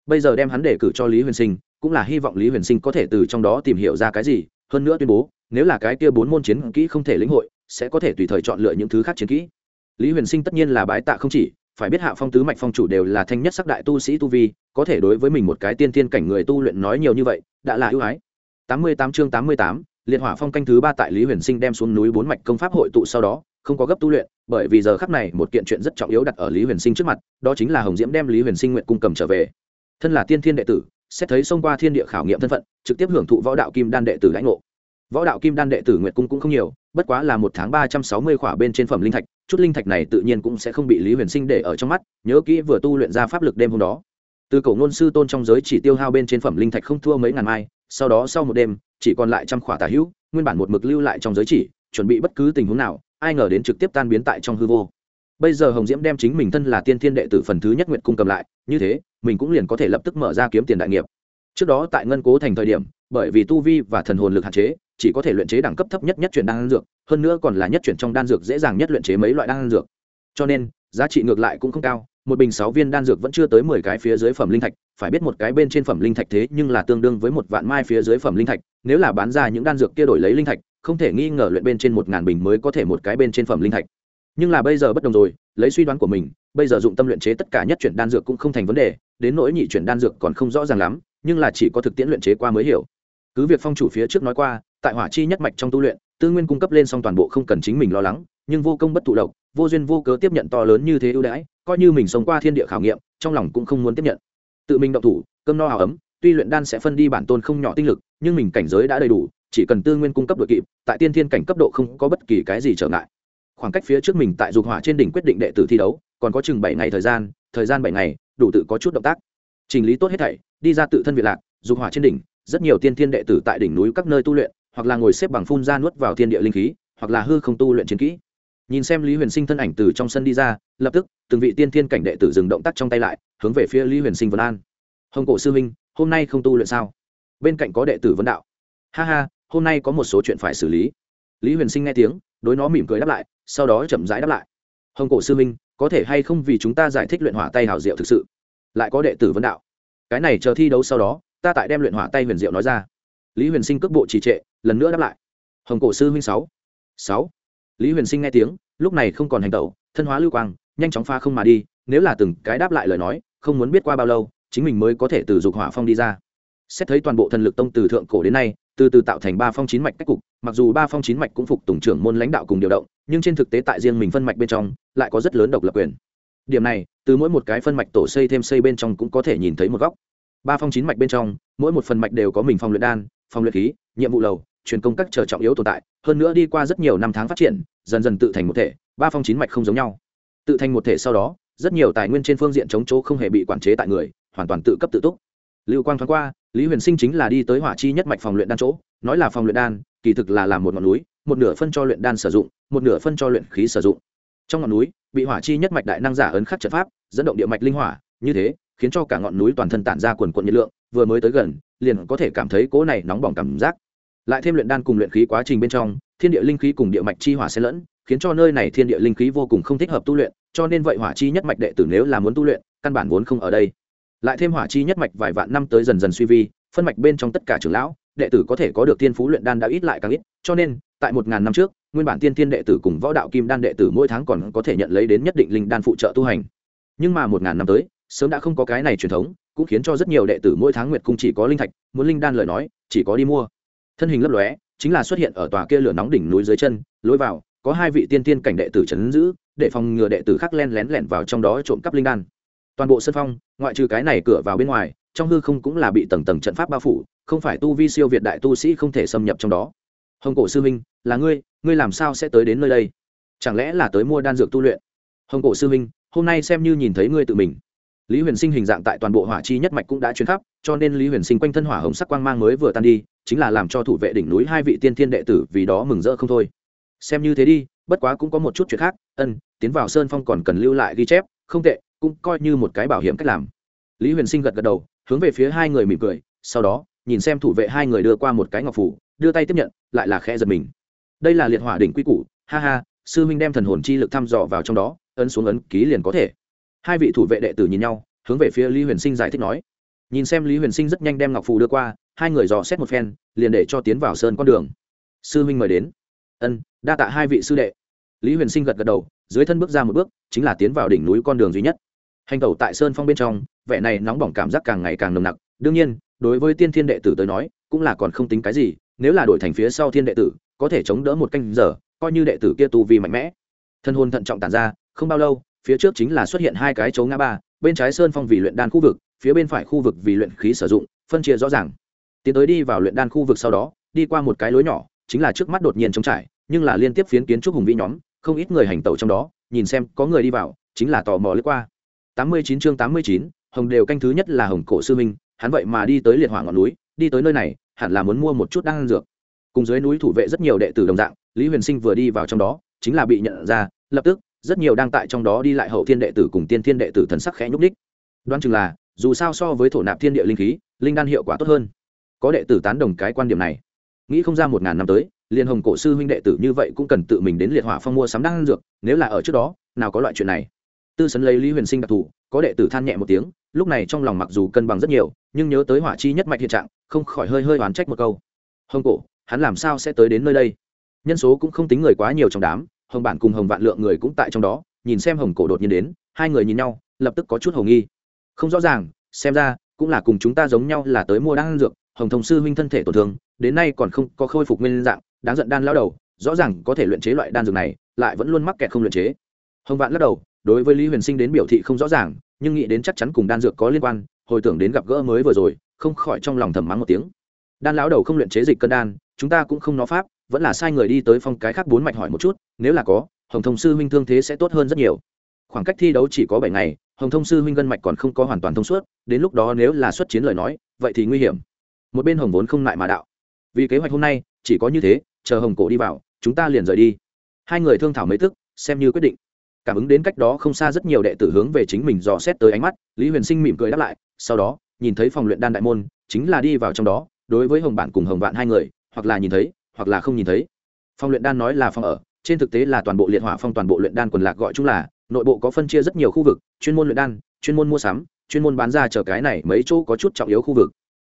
Speaker 1: bây giờ đem hắn đề cử cho lý huyền sinh, cũng là hy vọng lý huyền sinh có thể từ trong đó tìm hiểu ra cái gì, hơn nữa tuyên bố, nếu là cái kia bốn môn chiến kỹ không thể lĩnh hội, sẽ có thể tùy thời chọn lựa những thứ khác chiến kỹ. Lý huyền sinh tất nhiên là bái tạ không chỉ, phải biết hạ phong tứ mạch phong chủ đều là thanh nhất sắc đại tu sĩ tu vi, có thể đối với mình một cái tiên tiên cảnh người tu luyện nói nhiều như vậy, đã là ưu ái. Tám mươi tám chương tám mươi tám, liệt hỏa phong canh thứ ba tại lý huyền sinh đem xuống núi bốn mạch công pháp hội tụ sau đó, không có gấp tu luyện, bởi vì giờ khắc này một kiện chuyện rất trọng yếu đặt ở lý huyền sinh trước mặt, đó chính là hồng diễm đem lý huyền sinh nguyện cung cầm trở về thân là tiên thiên đệ tử, xét thấy xông qua thiên địa khảo nghiệm thân phận, trực tiếp hưởng thụ võ đạo kim đan đệ tử lãnh ngộ. Võ đạo kim đan đệ tử nguyệt cung cũng không nhiều, bất quá là một tháng ba trăm sáu mươi khỏa bên trên phẩm linh thạch, chút linh thạch này tự nhiên cũng sẽ không bị lý huyền sinh để ở trong mắt, nhớ kỹ vừa tu luyện ra pháp lực đêm hôm đó. Từ cổ ngôn sư tôn trong giới chỉ tiêu hao bên trên phẩm linh thạch không thua mấy ngàn mai, sau đó sau một đêm, chỉ còn lại trăm khỏa tà hữu, nguyên bản một mực lưu lại trong giới chỉ, chuẩn bị bất cứ tình huống nào, ai ngờ đến trực tiếp tan biến tại trong hư vô. Bây giờ hồng diễm đem chính mình thân là tiên thiên đệ tử phần thứ nhất nguyện cung cầm lại, như thế mình cũng liền có thể lập tức mở ra kiếm tiền đại nghiệp. Trước đó tại ngân cố thành thời điểm, bởi vì tu vi và thần hồn lực hạn chế, chỉ có thể luyện chế đẳng cấp thấp nhất nhất chuyển đan dược, hơn nữa còn là nhất chuyển trong đan dược dễ dàng nhất luyện chế mấy loại đan dược. Cho nên, giá trị ngược lại cũng không cao, một bình sáu viên đan dược vẫn chưa tới mười cái phía dưới phẩm linh thạch, phải biết một cái bên trên phẩm linh thạch thế nhưng là tương đương với một vạn mai phía dưới phẩm linh thạch, nếu là bán ra những đan dược kia đổi lấy linh thạch, không thể nghi ngờ luyện bên trên một ngàn bình mới có thể một cái bên trên phẩm linh thạch. Nhưng là bây giờ bất đồng rồi lấy suy đoán của mình, bây giờ dụng tâm luyện chế tất cả nhất chuyển đan dược cũng không thành vấn đề, đến nỗi nhị chuyển đan dược còn không rõ ràng lắm, nhưng là chỉ có thực tiễn luyện chế qua mới hiểu. Cứ việc phong chủ phía trước nói qua, tại hỏa chi nhất mạch trong tu luyện, tư nguyên cung cấp lên xong toàn bộ không cần chính mình lo lắng, nhưng vô công bất thụ độc, vô duyên vô cớ tiếp nhận to lớn như thế ưu đãi, coi như mình sống qua thiên địa khảo nghiệm, trong lòng cũng không muốn tiếp nhận. Tự mình động thủ, cơm no hào ấm, tuy luyện đan sẽ phân đi bản tôn không nhỏ tinh lực, nhưng mình cảnh giới đã đầy đủ, chỉ cần tư nguyên cung cấp đội kịp, tại tiên thiên cảnh cấp độ không có bất kỳ cái gì trở ngại khoảng cách phía trước mình tại dục hỏa trên đỉnh quyết định đệ tử thi đấu, còn có chừng bảy ngày thời gian thời gian bảy ngày, đủ tự có chút động tác. Chỉnh lý tốt hết thảy, đi ra tự thân việt lạc, dục hỏa trên đỉnh, rất nhiều tiên thiên đệ tử tại đỉnh núi các nơi tu luyện, hoặc là ngồi xếp bằng phun ra nuốt vào thiên địa linh khí, hoặc là hư không tu luyện chiến kỹ. Nhìn xem lý huyền sinh thân ảnh từ trong sân đi ra, lập tức, từng vị tiên thiên cảnh đệ tử dừng động tác trong tay lại, hướng về phía lý huyền sinh vân an. Hồng cổ sư minh hôm nay không tu luyện sao? Bên cạnh có đệ tử vấn đạo. Ha ha, hôm nay có một số chuyện phải xử lý. Lý huyền sinh nghe tiếng, đối nó mỉm cười đáp lại sau đó chậm rãi đáp lại. Hồng cổ sư minh, có thể hay không vì chúng ta giải thích luyện hỏa tay hảo diệu thực sự? Lại có đệ tử vấn đạo. Cái này chờ thi đấu sau đó, ta tại đem luyện hỏa tay huyền diệu nói ra. Lý huyền sinh cước bộ trì trệ, lần nữa đáp lại. Hồng cổ sư huynh sáu. Sáu. Lý huyền sinh nghe tiếng, lúc này không còn hành tẩu, thân hóa lưu quang, nhanh chóng pha không mà đi, nếu là từng cái đáp lại lời nói, không muốn biết qua bao lâu, chính mình mới có thể từ dục hỏa phong đi ra. Xét thấy toàn bộ thần lực tông từ thượng cổ đến nay từ từ tạo thành ba phong chín mạch cách cục, mặc dù ba phong chín mạch cũng phục tùng trưởng môn lãnh đạo cùng điều động, nhưng trên thực tế tại riêng mình phân mạch bên trong, lại có rất lớn độc lập quyền. Điểm này, từ mỗi một cái phân mạch tổ xây thêm xây bên trong cũng có thể nhìn thấy một góc. Ba phong chín mạch bên trong, mỗi một phần mạch đều có mình phòng luyện đan phòng luyện khí, nhiệm vụ lầu, truyền công các chờ trọng yếu tồn tại, hơn nữa đi qua rất nhiều năm tháng phát triển, dần dần tự thành một thể, ba phong chín mạch không giống nhau. Tự thành một thể sau đó, rất nhiều tài nguyên trên phương diện chống chỗ không hề bị quản chế tại người, hoàn toàn tự cấp tự túc. Lưu quang thoáng qua lý huyền sinh chính là đi tới hỏa chi nhất mạch phòng luyện đan chỗ, nói là phòng luyện đan, kỳ thực là làm một ngọn núi, một nửa phân cho luyện đan sử dụng, một nửa phân cho luyện khí sử dụng. Trong ngọn núi, bị hỏa chi nhất mạch đại năng giả ấn khắc trận pháp, dẫn động địa mạch linh hỏa, như thế, khiến cho cả ngọn núi toàn thân tản ra quần quận nhiệt lượng, vừa mới tới gần, liền có thể cảm thấy cỗ này nóng bỏng cảm giác. Lại thêm luyện đan cùng luyện khí quá trình bên trong, thiên địa linh khí cùng địa mạch chi hỏa xen lẫn, khiến cho nơi này thiên địa linh khí vô cùng không thích hợp tu luyện, cho nên vậy hỏa chi nhất mạch đệ tử nếu là muốn tu luyện, căn bản vốn không ở đây lại thêm hỏa chi nhất mạch vài vạn năm tới dần dần suy vi, phân mạch bên trong tất cả trưởng lão, đệ tử có thể có được tiên phú luyện đan đã ít lại càng ít, cho nên, tại một ngàn năm trước, nguyên bản tiên tiên đệ tử cùng võ đạo kim đan đệ tử mỗi tháng còn có thể nhận lấy đến nhất định linh đan phụ trợ tu hành. Nhưng mà một ngàn năm tới, sớm đã không có cái này truyền thống, cũng khiến cho rất nhiều đệ tử mỗi tháng nguyệt cung chỉ có linh thạch, muốn linh đan lời nói, chỉ có đi mua. Thân hình lấp lóe, chính là xuất hiện ở tòa kia lửa nóng đỉnh núi dưới chân, lối vào, có hai vị tiên tiên cảnh đệ tử chấn giữ, để phòng ngừa đệ tử khác len lén lẻn vào trong đó trộm cắp linh đan toàn bộ sân phong, ngoại trừ cái này cửa vào bên ngoài, trong hư không cũng là bị tầng tầng trận pháp bao phủ, không phải tu vi siêu việt đại tu sĩ không thể xâm nhập trong đó. Hồng cổ sư huynh là ngươi ngươi làm sao sẽ tới đến nơi đây? Chẳng lẽ là tới mua đan dược tu luyện? Hồng cổ sư huynh hôm nay xem như nhìn thấy ngươi tự mình. Lý huyền sinh hình dạng tại toàn bộ hỏa chi nhất mạch cũng đã chuyến khắp, cho nên lý huyền sinh quanh thân hỏa hồng sắc quang mang mới vừa tan đi, chính là làm cho thủ vệ đỉnh núi hai vị tiên thiên đệ tử vì đó mừng rỡ không thôi. Xem như thế đi, bất quá cũng có một chút chuyện khác. Ân, tiến vào sơn phong còn cần lưu lại ghi chép, không tệ cũng coi như một cái bảo hiểm cách làm. Lý huyền sinh gật gật đầu, hướng về phía hai người mỉm cười, sau đó, nhìn xem thủ vệ hai người đưa qua một cái ngọc phủ, đưa tay tiếp nhận, lại là khẽ giật mình. Đây là liệt hỏa đỉnh quy củ, ha ha, sư huynh đem thần hồn chi lực thăm dò vào trong đó, ấn xuống ấn ký liền có thể. Hai vị thủ vệ đệ tử nhìn nhau, hướng về phía lý huyền sinh giải thích nói. Nhìn xem lý huyền sinh rất nhanh đem ngọc phù đưa qua, hai người dò xét một phen, liền để cho tiến vào sơn con đường. Sư huynh mời đến. Ân, đa tạ hai vị sư đệ. Lý huyền sinh gật gật đầu, dưới thân bước ra một bước, chính là tiến vào đỉnh núi con đường duy nhất hành tẩu tại sơn phong bên trong, vẻ này nóng bỏng cảm giác càng ngày càng nồng nặc. Đương nhiên, đối với tiên thiên đệ tử tới nói, cũng là còn không tính cái gì, nếu là đổi thành phía sau thiên đệ tử, có thể chống đỡ một canh giờ, coi như đệ tử kia tu vi mạnh mẽ. Thân hôn thận trọng tản ra, không bao lâu, phía trước chính là xuất hiện hai cái chấu ngã ba, bên trái sơn phong vì luyện đan khu vực, phía bên phải khu vực vì luyện khí sử dụng, phân chia rõ ràng. Tiến tới đi vào luyện đan khu vực sau đó, đi qua một cái lối nhỏ, chính là trước mắt đột nhiên trống trải, nhưng là liên tiếp phiến kiến trúc hùng vĩ nhóm, không ít người hành tẩu trong đó, nhìn xem có người đi vào, chính là tò mò lướt qua tám mươi chín chương tám mươi chín, hồng đều canh thứ nhất là hồng cổ sư minh, hắn vậy mà đi tới liệt hỏa ngọn núi, đi tới nơi này, hẳn là muốn mua một chút đan dược. Cùng dưới núi thủ vệ rất nhiều đệ tử đồng dạng, lý huyền sinh vừa đi vào trong đó, chính là bị nhận ra, lập tức, rất nhiều đang tại trong đó đi lại hậu thiên đệ tử cùng tiên thiên đệ tử thần sắc khẽ nhúc nhích. đoán chừng là, dù sao so với thổ nạp thiên địa linh khí, linh đan hiệu quả tốt hơn. Có đệ tử tán đồng cái quan điểm này. Nghĩ không ra một ngàn năm tới liên hồng cổ sư huynh đệ tử như vậy cũng cần tự mình đến liệt hỏa phong mua sắm đan dược, nếu là ở trước đó, nào có loại chuyện này tư sấn lấy lý huyền sinh đặc thù, có đệ tử than nhẹ một tiếng, lúc này trong lòng mặc dù cân bằng rất nhiều, nhưng nhớ tới hỏa chi nhất mạch hiện trạng, không khỏi hơi hơi oán trách một câu. Hồng cổ, hắn làm sao sẽ tới đến nơi đây? Nhân số cũng không tính người quá nhiều trong đám, hồng bản cùng hồng vạn lượng người cũng tại trong đó, nhìn xem hồng cổ đột nhiên đến, hai người nhìn nhau, lập tức có chút hồng nghi. Không rõ ràng, xem ra, cũng là cùng chúng ta giống nhau là tới mua đan dược, hồng thông sư huynh thân thể tổn thương, đến nay còn không có khôi phục nguyên dạng, đáng giận đan lao đầu, rõ ràng có thể luyện chế loại đan dược này, lại vẫn luôn mắc kẹt không luyện chế. Hồng vạn lắc đầu đối với lý huyền sinh đến biểu thị không rõ ràng, nhưng nghĩ đến chắc chắn cùng đan dược có liên quan, hồi tưởng đến gặp gỡ mới vừa rồi, không khỏi trong lòng thầm mắng một tiếng. Đan lão đầu không luyện chế dịch cân đan, chúng ta cũng không nó pháp, vẫn là sai người đi tới phong cái khác bốn mạch hỏi một chút, nếu là có, hồng thông sư huynh thương thế sẽ tốt hơn rất nhiều. Khoảng cách thi đấu chỉ có bảy ngày, hồng thông sư huynh gân mạch còn không có hoàn toàn thông suốt, đến lúc đó nếu là xuất chiến lời nói, vậy thì nguy hiểm. Một bên hồng vốn không lại mà đạo. Vì kế hoạch hôm nay, chỉ có như thế, chờ hồng cổ đi vào, chúng ta liền rời đi. Hai người thương thảo mấy thức xem như quyết định cảm ứng đến cách đó không xa rất nhiều đệ tử hướng về chính mình dò xét tới ánh mắt, lý huyền sinh mỉm cười đáp lại, sau đó, nhìn thấy phòng luyện đan đại môn, chính là đi vào trong đó, đối với hồng bản cùng hồng vạn hai người, hoặc là nhìn thấy, hoặc là không nhìn thấy. Phòng luyện đan nói là phòng ở, trên thực tế là toàn bộ liệt hỏa phong toàn bộ luyện đan quần lạc gọi chung là, nội bộ có phân chia rất nhiều khu vực, chuyên môn luyện đan, chuyên môn mua sắm, chuyên môn bán ra chờ cái này mấy chỗ có chút trọng yếu khu vực.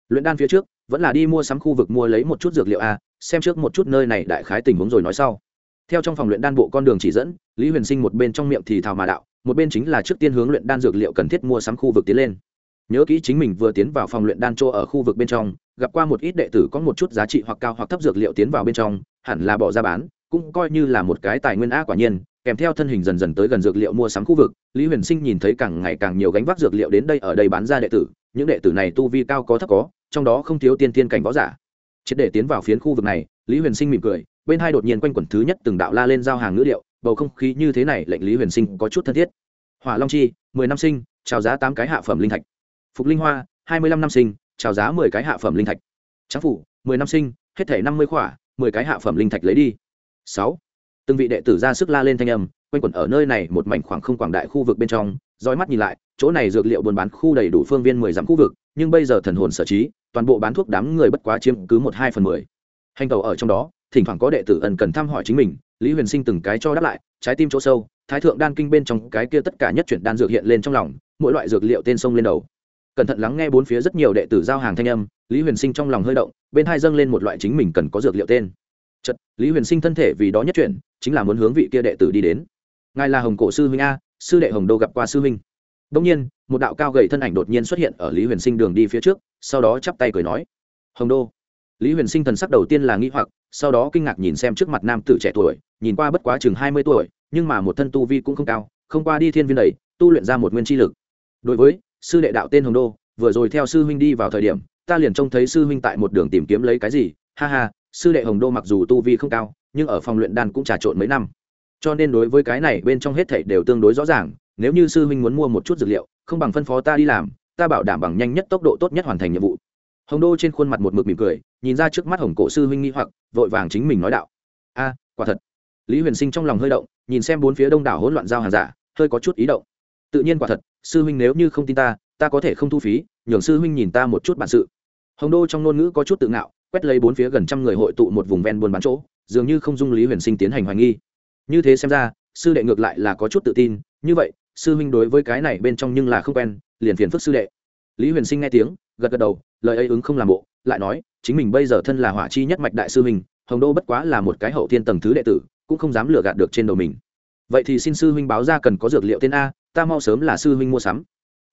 Speaker 1: Luyện đan phía trước, vẫn là đi mua sắm khu vực mua lấy một chút dược liệu a, xem trước một chút nơi này đại khái tình huống rồi nói sau theo trong phòng luyện đan bộ con đường chỉ dẫn, lý huyền sinh một bên trong miệng thì thào mà đạo, một bên chính là trước tiên hướng luyện đan dược liệu cần thiết mua sắm khu vực tiến lên. Nhớ kỹ chính mình vừa tiến vào phòng luyện đan chỗ ở khu vực bên trong, gặp qua một ít đệ tử có một chút giá trị hoặc cao hoặc thấp dược liệu tiến vào bên trong, hẳn là bỏ ra bán, cũng coi như là một cái tài nguyên a quả nhiên, kèm theo thân hình dần dần tới gần dược liệu mua sắm khu vực, lý huyền sinh nhìn thấy càng ngày càng nhiều gánh vác dược liệu đến đây ở đây bán ra đệ tử, những đệ tử này tu vi cao có thấp có, trong đó không thiếu tiên tiên cảnh võ giả. Triệt để tiến vào phiến khu vực này, lý huyền sinh mỉm cười bên hai đột nhiên quanh quẩn thứ nhất từng đạo la lên giao hàng ngữ liệu, bầu không khí như thế này lệnh lý huyền sinh có chút thân thiết. Hỏa long chi, mười năm sinh trào giá tám cái hạ phẩm linh thạch. Phục linh hoa, hai mươi lăm năm sinh trào giá mười cái hạ phẩm linh thạch. Tráng phủ, mười năm sinh, hết thể năm mươi khỏa, mười cái hạ phẩm linh thạch lấy đi. Sáu. Từng vị đệ tử ra sức la lên thanh âm, quanh quẩn ở nơi này một mảnh khoảng không quảng đại khu vực bên trong, dõi mắt nhìn lại, chỗ này dược liệu buôn bán khu đầy đủ phương viên mười dặm khu vực, nhưng bây giờ thần hồn sở trí, toàn bộ bán thuốc đám người bất quá chiếm cứ một hai phần mười. Hành tàu ở trong đó thỉnh thoảng có đệ tử ẩn cần thăm hỏi chính mình, lý huyền sinh từng cái cho đáp lại, trái tim chỗ sâu, thái thượng đan kinh bên trong cái kia tất cả nhất chuyển đan dược hiện lên trong lòng, mỗi loại dược liệu tên sông lên đầu. Cẩn thận lắng nghe bốn phía rất nhiều đệ tử giao hàng thanh âm, lý huyền sinh trong lòng hơi động, bên hai dâng lên một loại chính mình cần có dược liệu tên. Chật lý huyền sinh thân thể vì đó nhất chuyển, chính là muốn hướng vị kia đệ tử đi đến. Ngài là hồng cổ sư huynh a, sư đệ hồng đô gặp qua sư huynh. Đông nhiên, một đạo cao gầy thân ảnh đột nhiên xuất hiện ở lý huyền sinh đường đi phía trước, sau đó chắp tay cười nói, hồng đô. Lý huyền sinh thần sắc đầu tiên là nghi hoặc sau đó kinh ngạc nhìn xem trước mặt nam tử trẻ tuổi, nhìn qua bất quá chừng hai mươi tuổi, nhưng mà một thân tu vi cũng không cao, không qua đi thiên viên đầy, tu luyện ra một nguyên chi lực. Đối với sư đệ đạo tên hồng đô, vừa rồi theo sư huynh đi vào thời điểm, ta liền trông thấy sư huynh tại một đường tìm kiếm lấy cái gì. Ha ha, sư đệ hồng đô mặc dù tu vi không cao, nhưng ở phòng luyện đan cũng trà trộn mấy năm. Cho nên đối với cái này bên trong hết thảy đều tương đối rõ ràng, nếu như sư huynh muốn mua một chút dược liệu, không bằng phân phó ta đi làm, ta bảo đảm bằng nhanh nhất tốc độ tốt nhất hoàn thành nhiệm vụ hồng đô trên khuôn mặt một mực mỉm cười, nhìn ra trước mắt hồng cổ sư huynh nghi hoặc, vội vàng chính mình nói đạo. A, quả thật. Lý huyền sinh trong lòng hơi động, nhìn xem bốn phía đông đảo hỗn loạn giao hàng giả, hơi có chút ý động. Tự nhiên quả thật, sư huynh nếu như không tin ta ta có thể không thu phí, nhường sư huynh nhìn ta một chút bản sự. Hồng đô trong ngôn ngữ có chút tự ngạo, quét lấy bốn phía gần trăm người hội tụ một vùng ven buôn bán chỗ, dường như không dung lý huyền sinh tiến hành hoài nghi. Như thế xem ra, sư đệ ngược lại là có chút tự tin, như vậy, sư huynh đối với cái này bên trong nhưng là không quen, liền phiền phức sư đệ. Lý huyền sinh nghe tiếng, gật gật đầu lời ấy ứng không làm bộ, lại nói, chính mình bây giờ thân là hỏa chi nhất mạch đại sư huynh, hồng đô bất quá là một cái hậu thiên tầng thứ đệ tử, cũng không dám lừa gạt được trên đầu mình. Vậy thì xin sư huynh báo ra cần có dược liệu tên a, ta mau sớm là sư huynh mua sắm.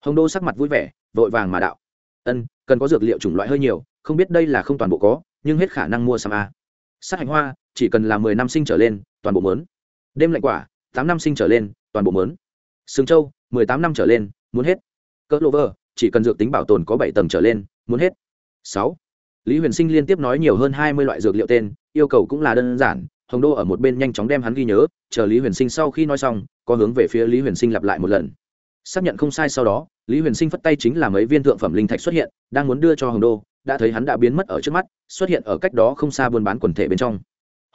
Speaker 1: Hồng đô sắc mặt vui vẻ, vội vàng mà đạo. Ân, cần có dược liệu chủng loại hơi nhiều, không biết đây là không toàn bộ có, nhưng hết khả năng mua sắm a. Sát hành hoa, chỉ cần là mười năm sinh trở lên, toàn bộ mớn. Đêm lạnh quả, tám năm sinh trở lên, toàn bộ mớn. Sừng châu, mười tám năm trở lên, muốn hết. Cỡ lô vơ chỉ cần dược tính bảo tồn có bảy tầng trở lên, muốn hết. Sáu. Lý huyền sinh liên tiếp nói nhiều hơn hai mươi loại dược liệu tên, yêu cầu cũng là đơn giản, hồng đô ở một bên nhanh chóng đem hắn ghi nhớ, chờ lý huyền sinh sau khi nói xong, có hướng về phía lý huyền sinh lặp lại một lần. Xác nhận không sai sau đó, lý huyền sinh phất tay chính là mấy viên thượng phẩm linh thạch xuất hiện, đang muốn đưa cho hồng đô, đã thấy hắn đã biến mất ở trước mắt, xuất hiện ở cách đó không xa buôn bán quần thể bên trong.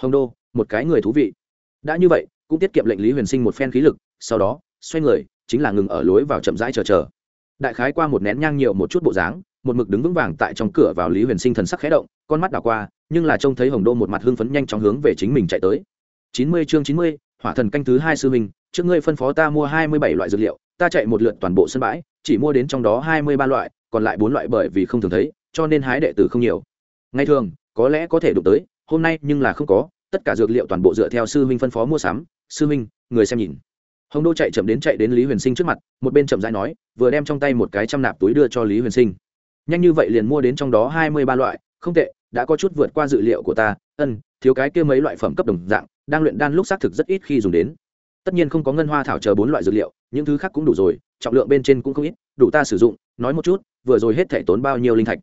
Speaker 1: Hồng đô, một cái người thú vị. Đã như vậy, cũng tiết kiệm lệnh lý huyền sinh một phen khí lực, sau đó, xoay người, chính là ngừng ở lối vào chậm rãi chờ chờ đại khái qua một nén nhang nhiều một chút bộ dáng, một mực đứng vững vàng tại trong cửa vào lý huyền sinh thần sắc khẽ động, con mắt đảo qua, nhưng là trông thấy hồng đô một mặt hưng phấn nhanh chóng hướng về chính mình chạy tới. Chín mươi chương chín mươi, hỏa thần canh thứ hai sư minh trước ngươi phân phó ta mua hai mươi bảy loại dược liệu, ta chạy một lượt toàn bộ sân bãi, chỉ mua đến trong đó hai mươi ba loại, còn lại bốn loại bởi vì không thường thấy, cho nên hái đệ tử không nhiều. Ngày thường, có lẽ có thể đụng tới, hôm nay nhưng là không có, tất cả dược liệu toàn bộ dựa theo sư Minh phân phó mua sắm. Sư Minh người xem nhìn hồng đô chạy chậm đến chạy đến lý huyền sinh trước mặt, một bên chậm rãi nói, vừa đem trong tay một cái trăm nạp túi đưa cho lý huyền sinh. Nhanh như vậy liền mua đến trong đó hai mươi ba loại, không tệ, đã có chút vượt qua dự liệu của ta, ân, thiếu cái kia mấy loại phẩm cấp đồng dạng, đang luyện đan lúc xác thực rất ít khi dùng đến. Tất nhiên không có ngân hoa thảo chờ bốn loại dược liệu, những thứ khác cũng đủ rồi, trọng lượng bên trên cũng không ít, đủ ta sử dụng, nói một chút, vừa rồi hết thể tốn bao nhiêu linh thạch.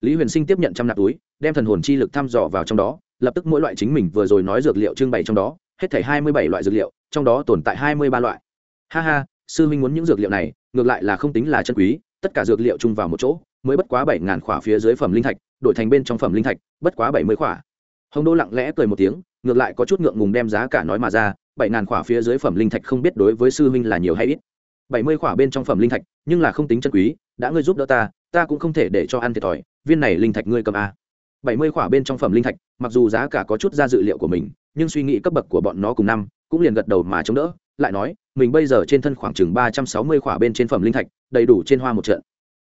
Speaker 1: Lý huyền sinh tiếp nhận trăm nạp túi, đem thần hồn chi lực thăm dò vào trong đó, lập tức mỗi loại chính mình vừa rồi nói dược liệu trưng bày trong đó hết thảy hai mươi bảy loại dược liệu, trong đó tồn tại hai mươi ba loại. Ha ha, sư huynh muốn những dược liệu này, ngược lại là không tính là chân quý, tất cả dược liệu chung vào một chỗ, mới bất quá bảy ngàn khỏa phía dưới phẩm linh thạch, đổi thành bên trong phẩm linh thạch, bất quá bảy mươi khỏa. Hồng đô lặng lẽ cười một tiếng, ngược lại có chút ngượng ngùng đem giá cả nói mà ra, bảy ngàn khỏa phía dưới phẩm linh thạch không biết đối với sư huynh là nhiều hay ít. bảy mươi khỏa bên trong phẩm linh thạch, nhưng là không tính chân quý, đã ngươi giúp đỡ ta ta cũng không thể để cho ăn thiệt thòi, viên này linh thạch ngươi cầm a bảy mươi khỏa bên trong phẩm linh thạch, mặc dù giá cả có chút ra dự liệu của mình nhưng suy nghĩ cấp bậc của bọn nó cùng năm, cũng liền gật đầu mà chống đỡ, lại nói, mình bây giờ trên thân khoảng chừng ba trăm sáu mươi khỏa bên trên phẩm linh thạch, đầy đủ trên hoa một trận.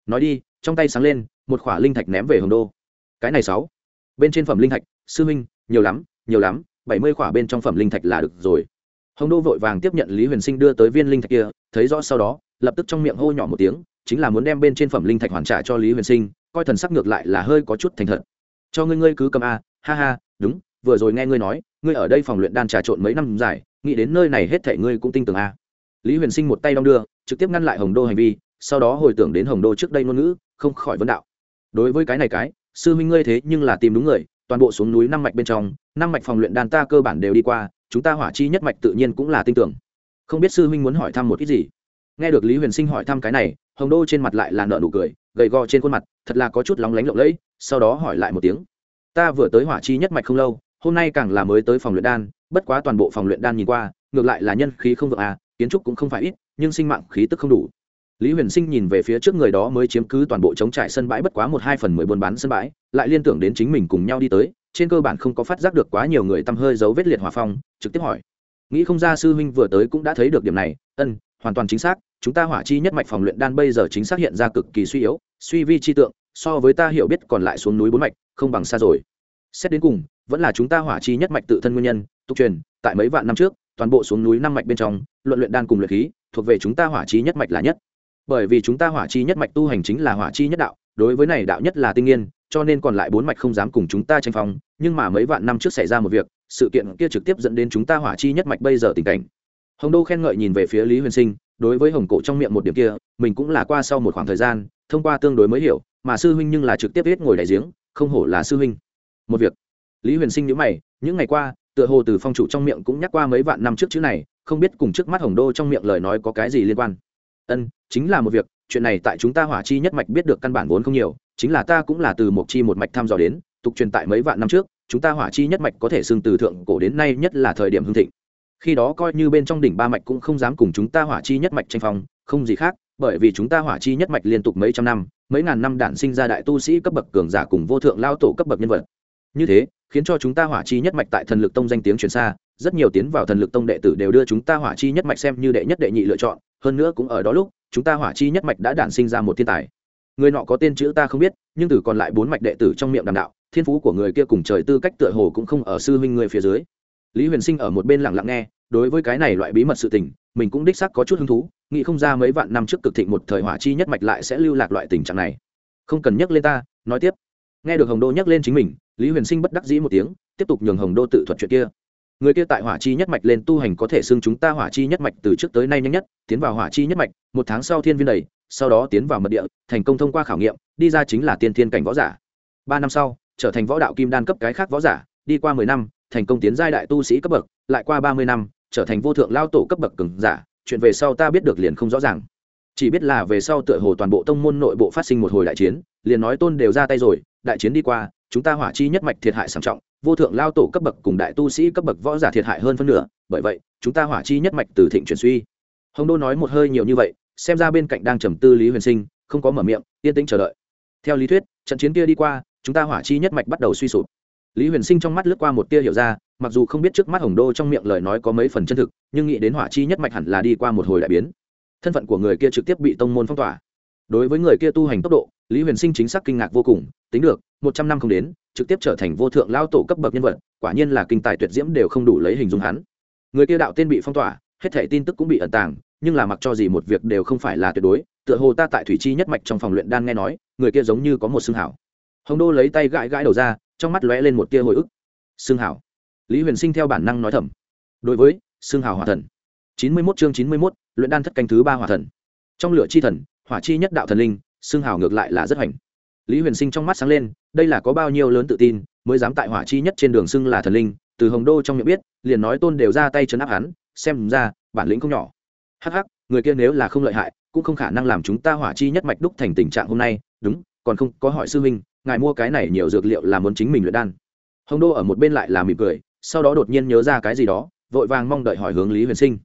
Speaker 1: Nói đi, trong tay sáng lên, một khỏa linh thạch ném về hồng đô. Cái này sáu. Bên trên phẩm linh thạch, sư huynh, nhiều lắm nhiều lắm, bảy mươi khỏa bên trong phẩm linh thạch là được rồi. Hồng đô vội vàng tiếp nhận lý huyền sinh đưa tới viên linh thạch kia, thấy rõ sau đó, lập tức trong miệng hô nhỏ một tiếng, chính là muốn đem bên trên phẩm linh thạch hoàn trả cho lý huyền sinh, coi thần sắc ngược lại là hơi có chút thành thật. Cho ngươi ngươi cứ cầm a, ha ha, đúng, vừa rồi nghe ngươi nói ngươi ở đây phòng luyện đan trà trộn mấy năm dài, nghĩ đến nơi này hết thể ngươi cũng tin tưởng a. Lý huyền sinh một tay đong đưa, trực tiếp ngăn lại hồng đô hành vi, sau đó hồi tưởng đến hồng đô trước đây ngôn ngữ, không khỏi vấn đạo. Đối với cái này cái, sư huynh ngươi thế nhưng là tìm đúng người, toàn bộ xuống núi năm mạch bên trong, năm mạch phòng luyện đan ta cơ bản đều đi qua, chúng ta hỏa chi nhất mạch tự nhiên cũng là tin tưởng. Không biết sư huynh muốn hỏi thăm một ít gì? Nghe được lý huyền sinh hỏi thăm cái này, hồng đô trên mặt lại là nợ nụ cười, gầy gò trên khuôn mặt, thật là có chút lóng lánh lộng lẫy, sau đó hỏi lại một tiếng. Ta vừa tới hỏa chi nhất mạch không lâu hôm nay càng là mới tới phòng luyện đan, bất quá toàn bộ phòng luyện đan nhìn qua, ngược lại là nhân khí không vượng à kiến trúc cũng không phải ít, nhưng sinh mạng khí tức không đủ. Lý huyền sinh nhìn về phía trước người đó mới chiếm cứ toàn bộ chống trại sân bãi bất quá một hai phần mười buôn bán sân bãi, lại liên tưởng đến chính mình cùng nhau đi tới, trên cơ bản không có phát giác được quá nhiều người tăm hơi dấu vết liệt hòa phong, trực tiếp hỏi. Nghĩ không ra sư huynh vừa tới cũng đã thấy được điểm này, ân, hoàn toàn chính xác, chúng ta hỏa chi nhất mạch phòng luyện đan bây giờ chính xác hiện ra cực kỳ suy yếu, suy vi chi tượng, so với ta hiểu biết còn lại xuống núi bốn mạch, không bằng xa rồi. Xét đến cùng vẫn là chúng ta hỏa chi nhất mạch tự thân nguyên nhân, tục truyền, tại mấy vạn năm trước, toàn bộ xuống núi năm mạch bên trong, luận luyện đan cùng luyện khí, thuộc về chúng ta hỏa chi nhất mạch là nhất. Bởi vì chúng ta hỏa chi nhất mạch tu hành chính là hỏa chi nhất đạo, đối với này đạo nhất là tinh nghiên, cho nên còn lại bốn mạch không dám cùng chúng ta tranh phong, nhưng mà mấy vạn năm trước xảy ra một việc, sự kiện kia trực tiếp dẫn đến chúng ta hỏa chi nhất mạch bây giờ tình cảnh. Hồng đô khen ngợi nhìn về phía lý huyền sinh, đối với hồng cổ trong miệng một điểm kia, mình cũng là qua sau một khoảng thời gian, thông qua tương đối mới hiểu, mà sư huynh nhưng là trực tiếp viết ngồi đại giếng, không hổ là sư huynh. Một việc lý huyền sinh nhữ mày, những ngày qua, tựa hồ từ phong chủ trong miệng cũng nhắc qua mấy vạn năm trước chữ này, không biết cùng trước mắt hồng đô trong miệng lời nói có cái gì liên quan. Ân, chính là một việc, chuyện này tại chúng ta hỏa chi nhất mạch biết được căn bản vốn không nhiều, chính là ta cũng là từ một chi một mạch thăm dò đến, tục truyền tại mấy vạn năm trước, chúng ta hỏa chi nhất mạch có thể xưng từ thượng cổ đến nay nhất là thời điểm hưng thịnh. Khi đó coi như bên trong đỉnh ba mạch cũng không dám cùng chúng ta hỏa chi nhất mạch tranh phong, không gì khác, bởi vì chúng ta hỏa chi nhất mạch liên tục mấy trăm năm, mấy ngàn năm đản sinh ra đại tu sĩ cấp bậc cường giả cùng vô thượng lao tổ cấp bậc nhân vật. Như thế khiến cho chúng ta hỏa chi nhất mạch tại thần lực tông danh tiếng truyền xa, rất nhiều tiến vào thần lực tông đệ tử đều đưa chúng ta hỏa chi nhất mạch xem như đệ nhất đệ nhị lựa chọn, hơn nữa cũng ở đó lúc, chúng ta hỏa chi nhất mạch đã đản sinh ra một thiên tài. Người nọ có tên chữ ta không biết, nhưng từ còn lại bốn mạch đệ tử trong miệng đàm đạo, thiên phú của người kia cùng trời tư cách tựa hồ cũng không ở sư huynh người phía dưới. Lý huyền sinh ở một bên lặng lặng nghe, đối với cái này loại bí mật sự tình, mình cũng đích xác có chút hứng thú, nghĩ không ra mấy vạn năm trước cực thịnh một thời hỏa chi nhất mạch lại sẽ lưu lạc loại tình trạng này. Không cần nhắc lên ta, nói tiếp nghe được hồng đô nhắc lên chính mình, lý huyền sinh bất đắc dĩ một tiếng, tiếp tục nhường hồng đô tự thuật chuyện kia. Người kia tại hỏa chi nhất mạch lên tu hành có thể xưng chúng ta hỏa chi nhất mạch từ trước tới nay nhanh nhất, tiến vào hỏa chi nhất mạch, một tháng sau thiên viên đầy, sau đó tiến vào mật địa, thành công thông qua khảo nghiệm, đi ra chính là tiên thiên cảnh võ giả. Ba năm sau, trở thành võ đạo kim đan cấp cái khác võ giả, đi qua mười năm, thành công tiến giai đại tu sĩ cấp bậc, lại qua ba mươi năm, trở thành vô thượng lao tổ cấp bậc cường giả, chuyện về sau ta biết được liền không rõ ràng. Chỉ biết là về sau tựa hồ toàn bộ tông môn nội bộ phát sinh một hồi đại chiến, liền nói tôn đều ra tay rồi đại chiến đi qua, chúng ta hỏa chi nhất mạch thiệt hại sang trọng, vô thượng lao tổ cấp bậc cùng đại tu sĩ cấp bậc võ giả thiệt hại hơn phân nửa, bởi vậy, chúng ta hỏa chi nhất mạch từ thịnh chuyển suy. Hồng đô nói một hơi nhiều như vậy, xem ra bên cạnh đang trầm tư lý huyền sinh, không có mở miệng, yên tĩnh chờ đợi. Theo lý thuyết, trận chiến kia đi qua, chúng ta hỏa chi nhất mạch bắt đầu suy sụp. Lý huyền sinh trong mắt lướt qua một tia hiểu ra, mặc dù không biết trước mắt hồng đô trong miệng lời nói có mấy phần chân thực, nhưng nghĩ đến hỏa chi nhất mạch hẳn là đi qua một hồi đại biến. Thân phận của người kia trực tiếp bị tông môn phong tỏa. Đối với người kia tu hành tốc độ lý huyền sinh chính xác kinh ngạc vô cùng, tính được, một trăm năm không đến, trực tiếp trở thành vô thượng lao tổ cấp bậc nhân vật, quả nhiên là kinh tài tuyệt diễm đều không đủ lấy hình dung hắn. Người kia đạo tên bị phong tỏa, hết thể tin tức cũng bị ẩn tàng, nhưng là mặc cho gì một việc đều không phải là tuyệt đối, tựa hồ ta tại thủy chi nhất mạch trong phòng luyện đan nghe nói, người kia giống như có một xương hảo. Hồng đô lấy tay gãi gãi đầu ra, trong mắt lóe lên một tia hồi ức. Xương hảo. Lý huyền sinh theo bản năng nói thầm. Đối với, xương hảo hỏa thần. Chín mươi mốt chương chín mươi mốt, luyện đan thất canh thứ ba hỏa thần. Trong lửa chi thần, hỏa chi nhất đạo thần linh xương hảo ngược lại là rất hoành. Lý huyền sinh trong mắt sáng lên, đây là có bao nhiêu lớn tự tin, mới dám tại hỏa chi nhất trên đường xưng là thần linh, từ hồng đô trong miệng biết, liền nói tôn đều ra tay chấn áp hắn, xem ra, bản lĩnh không nhỏ. Hắc hắc, người kia nếu là không lợi hại, cũng không khả năng làm chúng ta hỏa chi nhất mạch đúc thành tình trạng hôm nay, đúng, còn không, có hỏi sư huynh, ngài mua cái này nhiều dược liệu là muốn chính mình luyện đan. Hồng đô ở một bên lại là mỉm cười, sau đó đột nhiên nhớ ra cái gì đó, vội vàng mong đợi hỏi hướng lý huyền sinh.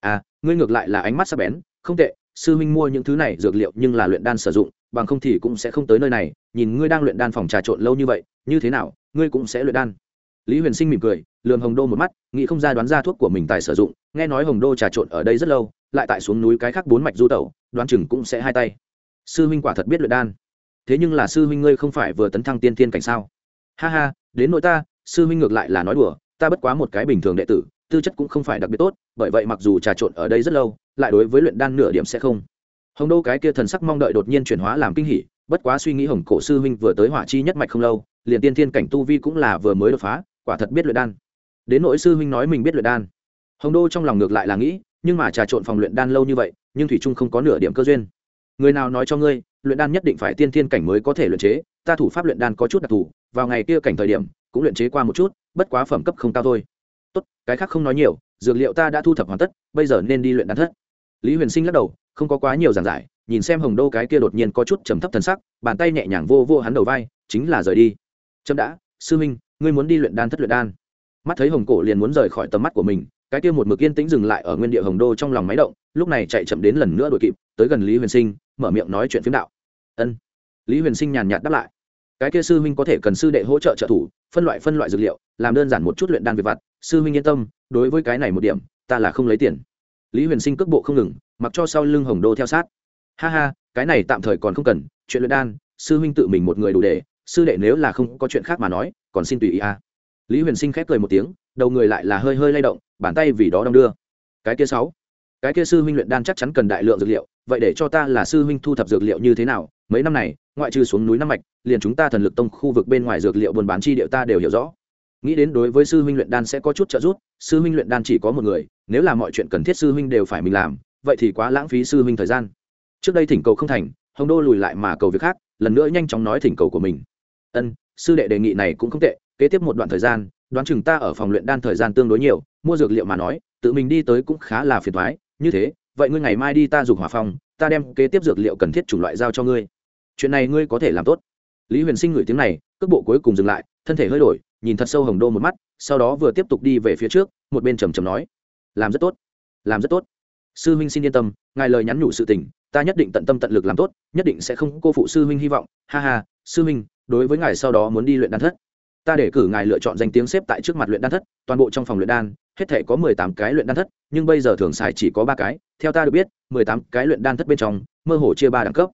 Speaker 1: À ngươi ngược lại là ánh mắt sắc bén, không tệ sư huynh mua những thứ này dược liệu nhưng là luyện đan sử dụng, bằng không thì cũng sẽ không tới nơi này, nhìn ngươi đang luyện đan phòng trà trộn lâu như vậy, như thế nào, ngươi cũng sẽ luyện đan. Lý huyền sinh mỉm cười, lườm hồng đô một mắt, nghĩ không ra đoán ra thuốc của mình tài sử dụng, nghe nói hồng đô trà trộn ở đây rất lâu, lại tại xuống núi cái khác bốn mạch du tẩu, đoán chừng cũng sẽ hai tay. Sư huynh quả thật biết luyện đan. Thế nhưng là sư huynh ngươi không phải vừa tấn thăng tiên tiên cảnh sao? Ha ha, đến nội ta, sư huynh ngược lại là nói đùa, ta bất quá một cái bình thường đệ tử, tư chất cũng không phải đặc biệt tốt, bởi vậy mặc dù trà trộn ở đây rất lâu lại đối với luyện đan nửa điểm sẽ không. Hồng đô cái kia thần sắc mong đợi đột nhiên chuyển hóa làm kinh hỉ, bất quá suy nghĩ hồng cổ sư huynh vừa tới hỏa chi nhất mạch không lâu, liền tiên thiên cảnh tu vi cũng là vừa mới đột phá, quả thật biết luyện đan. Đến nỗi sư huynh nói mình biết luyện đan. Hồng đô trong lòng ngược lại là nghĩ, nhưng mà trà trộn phòng luyện đan lâu như vậy, nhưng thủy trung không có nửa điểm cơ duyên. Người nào nói cho ngươi, luyện đan nhất định phải tiên thiên cảnh mới có thể luyện chế, ta thủ pháp luyện đan có chút đặc thù, vào ngày kia cảnh thời điểm, cũng luyện chế qua một chút, bất quá phẩm cấp không cao thôi. Tốt, cái khác không nói nhiều, dược liệu ta đã thu thập hoàn tất, bây giờ nên đi luyện đan thất lý huyền sinh lắc đầu, không có quá nhiều giảng giải, nhìn xem hồng đô cái kia đột nhiên có chút trầm thấp thần sắc, bàn tay nhẹ nhàng vô vô hắn đầu vai, chính là rời đi. Trâm đã, sư minh ngươi muốn đi luyện đan thất luyện đan. Mắt thấy hồng cổ liền muốn rời khỏi tầm mắt của mình, cái kia một mực yên tĩnh dừng lại ở nguyên địa hồng đô trong lòng máy động, lúc này chạy chậm đến lần nữa đuổi kịp, tới gần lý huyền sinh, mở miệng nói chuyện phiếm đạo. Ân. Lý huyền sinh nhàn nhạt đáp lại. Cái kia sư huynh có thể cần sư đệ hỗ trợ trợ thủ, phân loại phân loại dược liệu, làm đơn giản một chút luyện đan việc vặt. Sư huynh yên tâm, đối với cái này một điểm, ta là không lấy tiền lý huyền sinh cước bộ không ngừng, mặc cho sau lưng hồng đô theo sát. Ha ha, cái này tạm thời còn không cần, chuyện luyện đan, sư huynh tự mình một người đủ để, sư đệ nếu là không có chuyện khác mà nói, còn xin tùy ý a. Lý huyền sinh khép cười một tiếng, đầu người lại là hơi hơi lay động, bàn tay vì đó đong đưa. Cái kia sáu, cái kia sư huynh luyện đan chắc chắn cần đại lượng dược liệu, vậy để cho ta là sư huynh thu thập dược liệu như thế nào? Mấy năm này, ngoại trừ xuống núi năm mạch, liền chúng ta thần lực tông khu vực bên ngoài dược liệu buôn bán chi điệu ta đều hiểu rõ nghĩ đến đối với sư huynh luyện đan sẽ có chút trợ giúp, sư huynh luyện đan chỉ có một người, nếu là mọi chuyện cần thiết sư huynh đều phải mình làm, vậy thì quá lãng phí sư huynh thời gian. Trước đây thỉnh cầu không thành, hồng đô lùi lại mà cầu việc khác, lần nữa nhanh chóng nói thỉnh cầu của mình. Ân, sư đệ đề nghị này cũng không tệ, kế tiếp một đoạn thời gian, đoán chừng ta ở phòng luyện đan thời gian tương đối nhiều, mua dược liệu mà nói, tự mình đi tới cũng khá là phiền thoái như thế, vậy ngươi ngày mai đi ta dùng hỏa phòng, ta đem kế tiếp dược liệu cần thiết chủng loại giao cho ngươi. Chuyện này ngươi có thể làm tốt. Lý huyền sinh ngửi tiếng này, cước bộ cuối cùng dừng lại, thân thể hơi đổi nhìn thật sâu hồng đô một mắt, sau đó vừa tiếp tục đi về phía trước, một bên trầm trầm nói, làm rất tốt, làm rất tốt. Sư huynh xin yên tâm, ngài lời nhắn nhủ sự tình, ta nhất định tận tâm tận lực làm tốt, nhất định sẽ không cô phụ sư huynh hy vọng. Ha ha, sư huynh, đối với ngài sau đó muốn đi luyện đan thất. Ta để cử ngài lựa chọn danh tiếng xếp tại trước mặt luyện đan thất, toàn bộ trong phòng luyện đan, hết thể có mười tám cái luyện đan thất, nhưng bây giờ thường xài chỉ có ba cái. Theo ta được biết, mười tám cái luyện đan thất bên trong, mơ hồ chia ba đẳng cấp.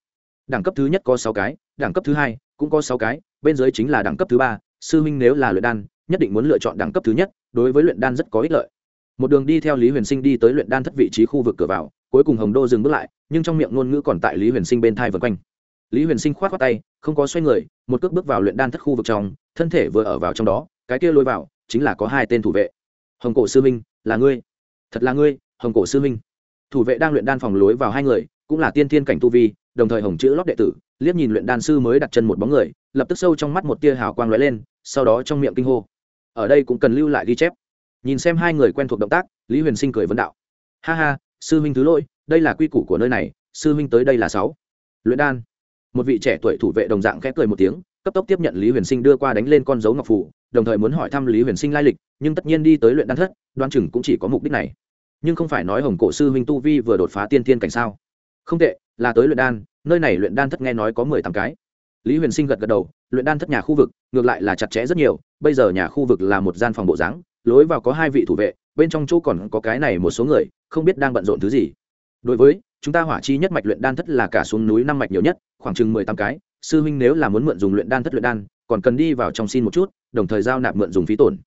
Speaker 1: Đẳng cấp thứ nhất có sáu cái, đẳng cấp thứ hai cũng có sáu cái, bên dưới chính là đẳng cấp thứ ba sư Minh nếu là luyện đan, nhất định muốn lựa chọn đẳng cấp thứ nhất, đối với luyện đan rất có ích lợi. Một đường đi theo lý huyền sinh đi tới luyện đan thất vị trí khu vực cửa vào, cuối cùng hồng đô dừng bước lại, nhưng trong miệng ngôn ngữ còn tại lý huyền sinh bên thai vân quanh. Lý huyền sinh k h o á t khoác tay, không có xoay người, một cước bước vào luyện đan thất khu vực trong, thân thể vừa ở vào trong đó, cái kia lôi vào, chính là có hai tên thủ vệ. Hồng cổ sư minh, là ngươi. Thật là ngươi, hồng cổ sư minh. Thủ vệ đang luyện đan phòng lối vào hai người, cũng là tiên thiên cảnh tu vi, đồng thời hồng chữ lót đệ tử, liếc nhìn luyện đan sư mới đặt chân một bóng người lập tức sâu trong mắt một tia hào quang lóe lên, sau đó trong miệng kinh hô. Ở đây cũng cần lưu lại ghi chép. Nhìn xem hai người quen thuộc động tác, lý huyền sinh cười vấn đạo. Ha ha, sư huynh thứ lỗi, đây là quy củ của nơi này, sư huynh tới đây là sáu. Luyện đan. Một vị trẻ tuổi thủ vệ đồng dạng khẽ cười một tiếng, cấp tốc tiếp nhận lý huyền sinh đưa qua đánh lên con dấu ngọc phủ đồng thời muốn hỏi thăm lý huyền sinh lai lịch, nhưng tất nhiên đi tới luyện đan thất đoan chừng cũng chỉ có mục đích này. Nhưng không phải nói hồng cổ sư huynh tu vi vừa đột phá tiên tiên cảnh sao? Không tệ, là tới luyện đan, nơi này luyện đan thất nghe nói có mười tám cái lý huyền sinh gật gật đầu, luyện đan thất nhà khu vực, ngược lại là chặt chẽ rất nhiều, bây giờ nhà khu vực là một gian phòng bộ dáng, lối vào có hai vị thủ vệ, bên trong chỗ còn có cái này một số người, không biết đang bận rộn thứ gì. Đối với, chúng ta hỏa chi nhất mạch luyện đan thất là cả xuống núi năm mạch nhiều nhất, khoảng chừng mười tám cái, sư huynh nếu là muốn mượn dùng luyện đan thất luyện đan, còn cần đi vào trong xin một chút, đồng thời giao nạp mượn dùng phí tổn.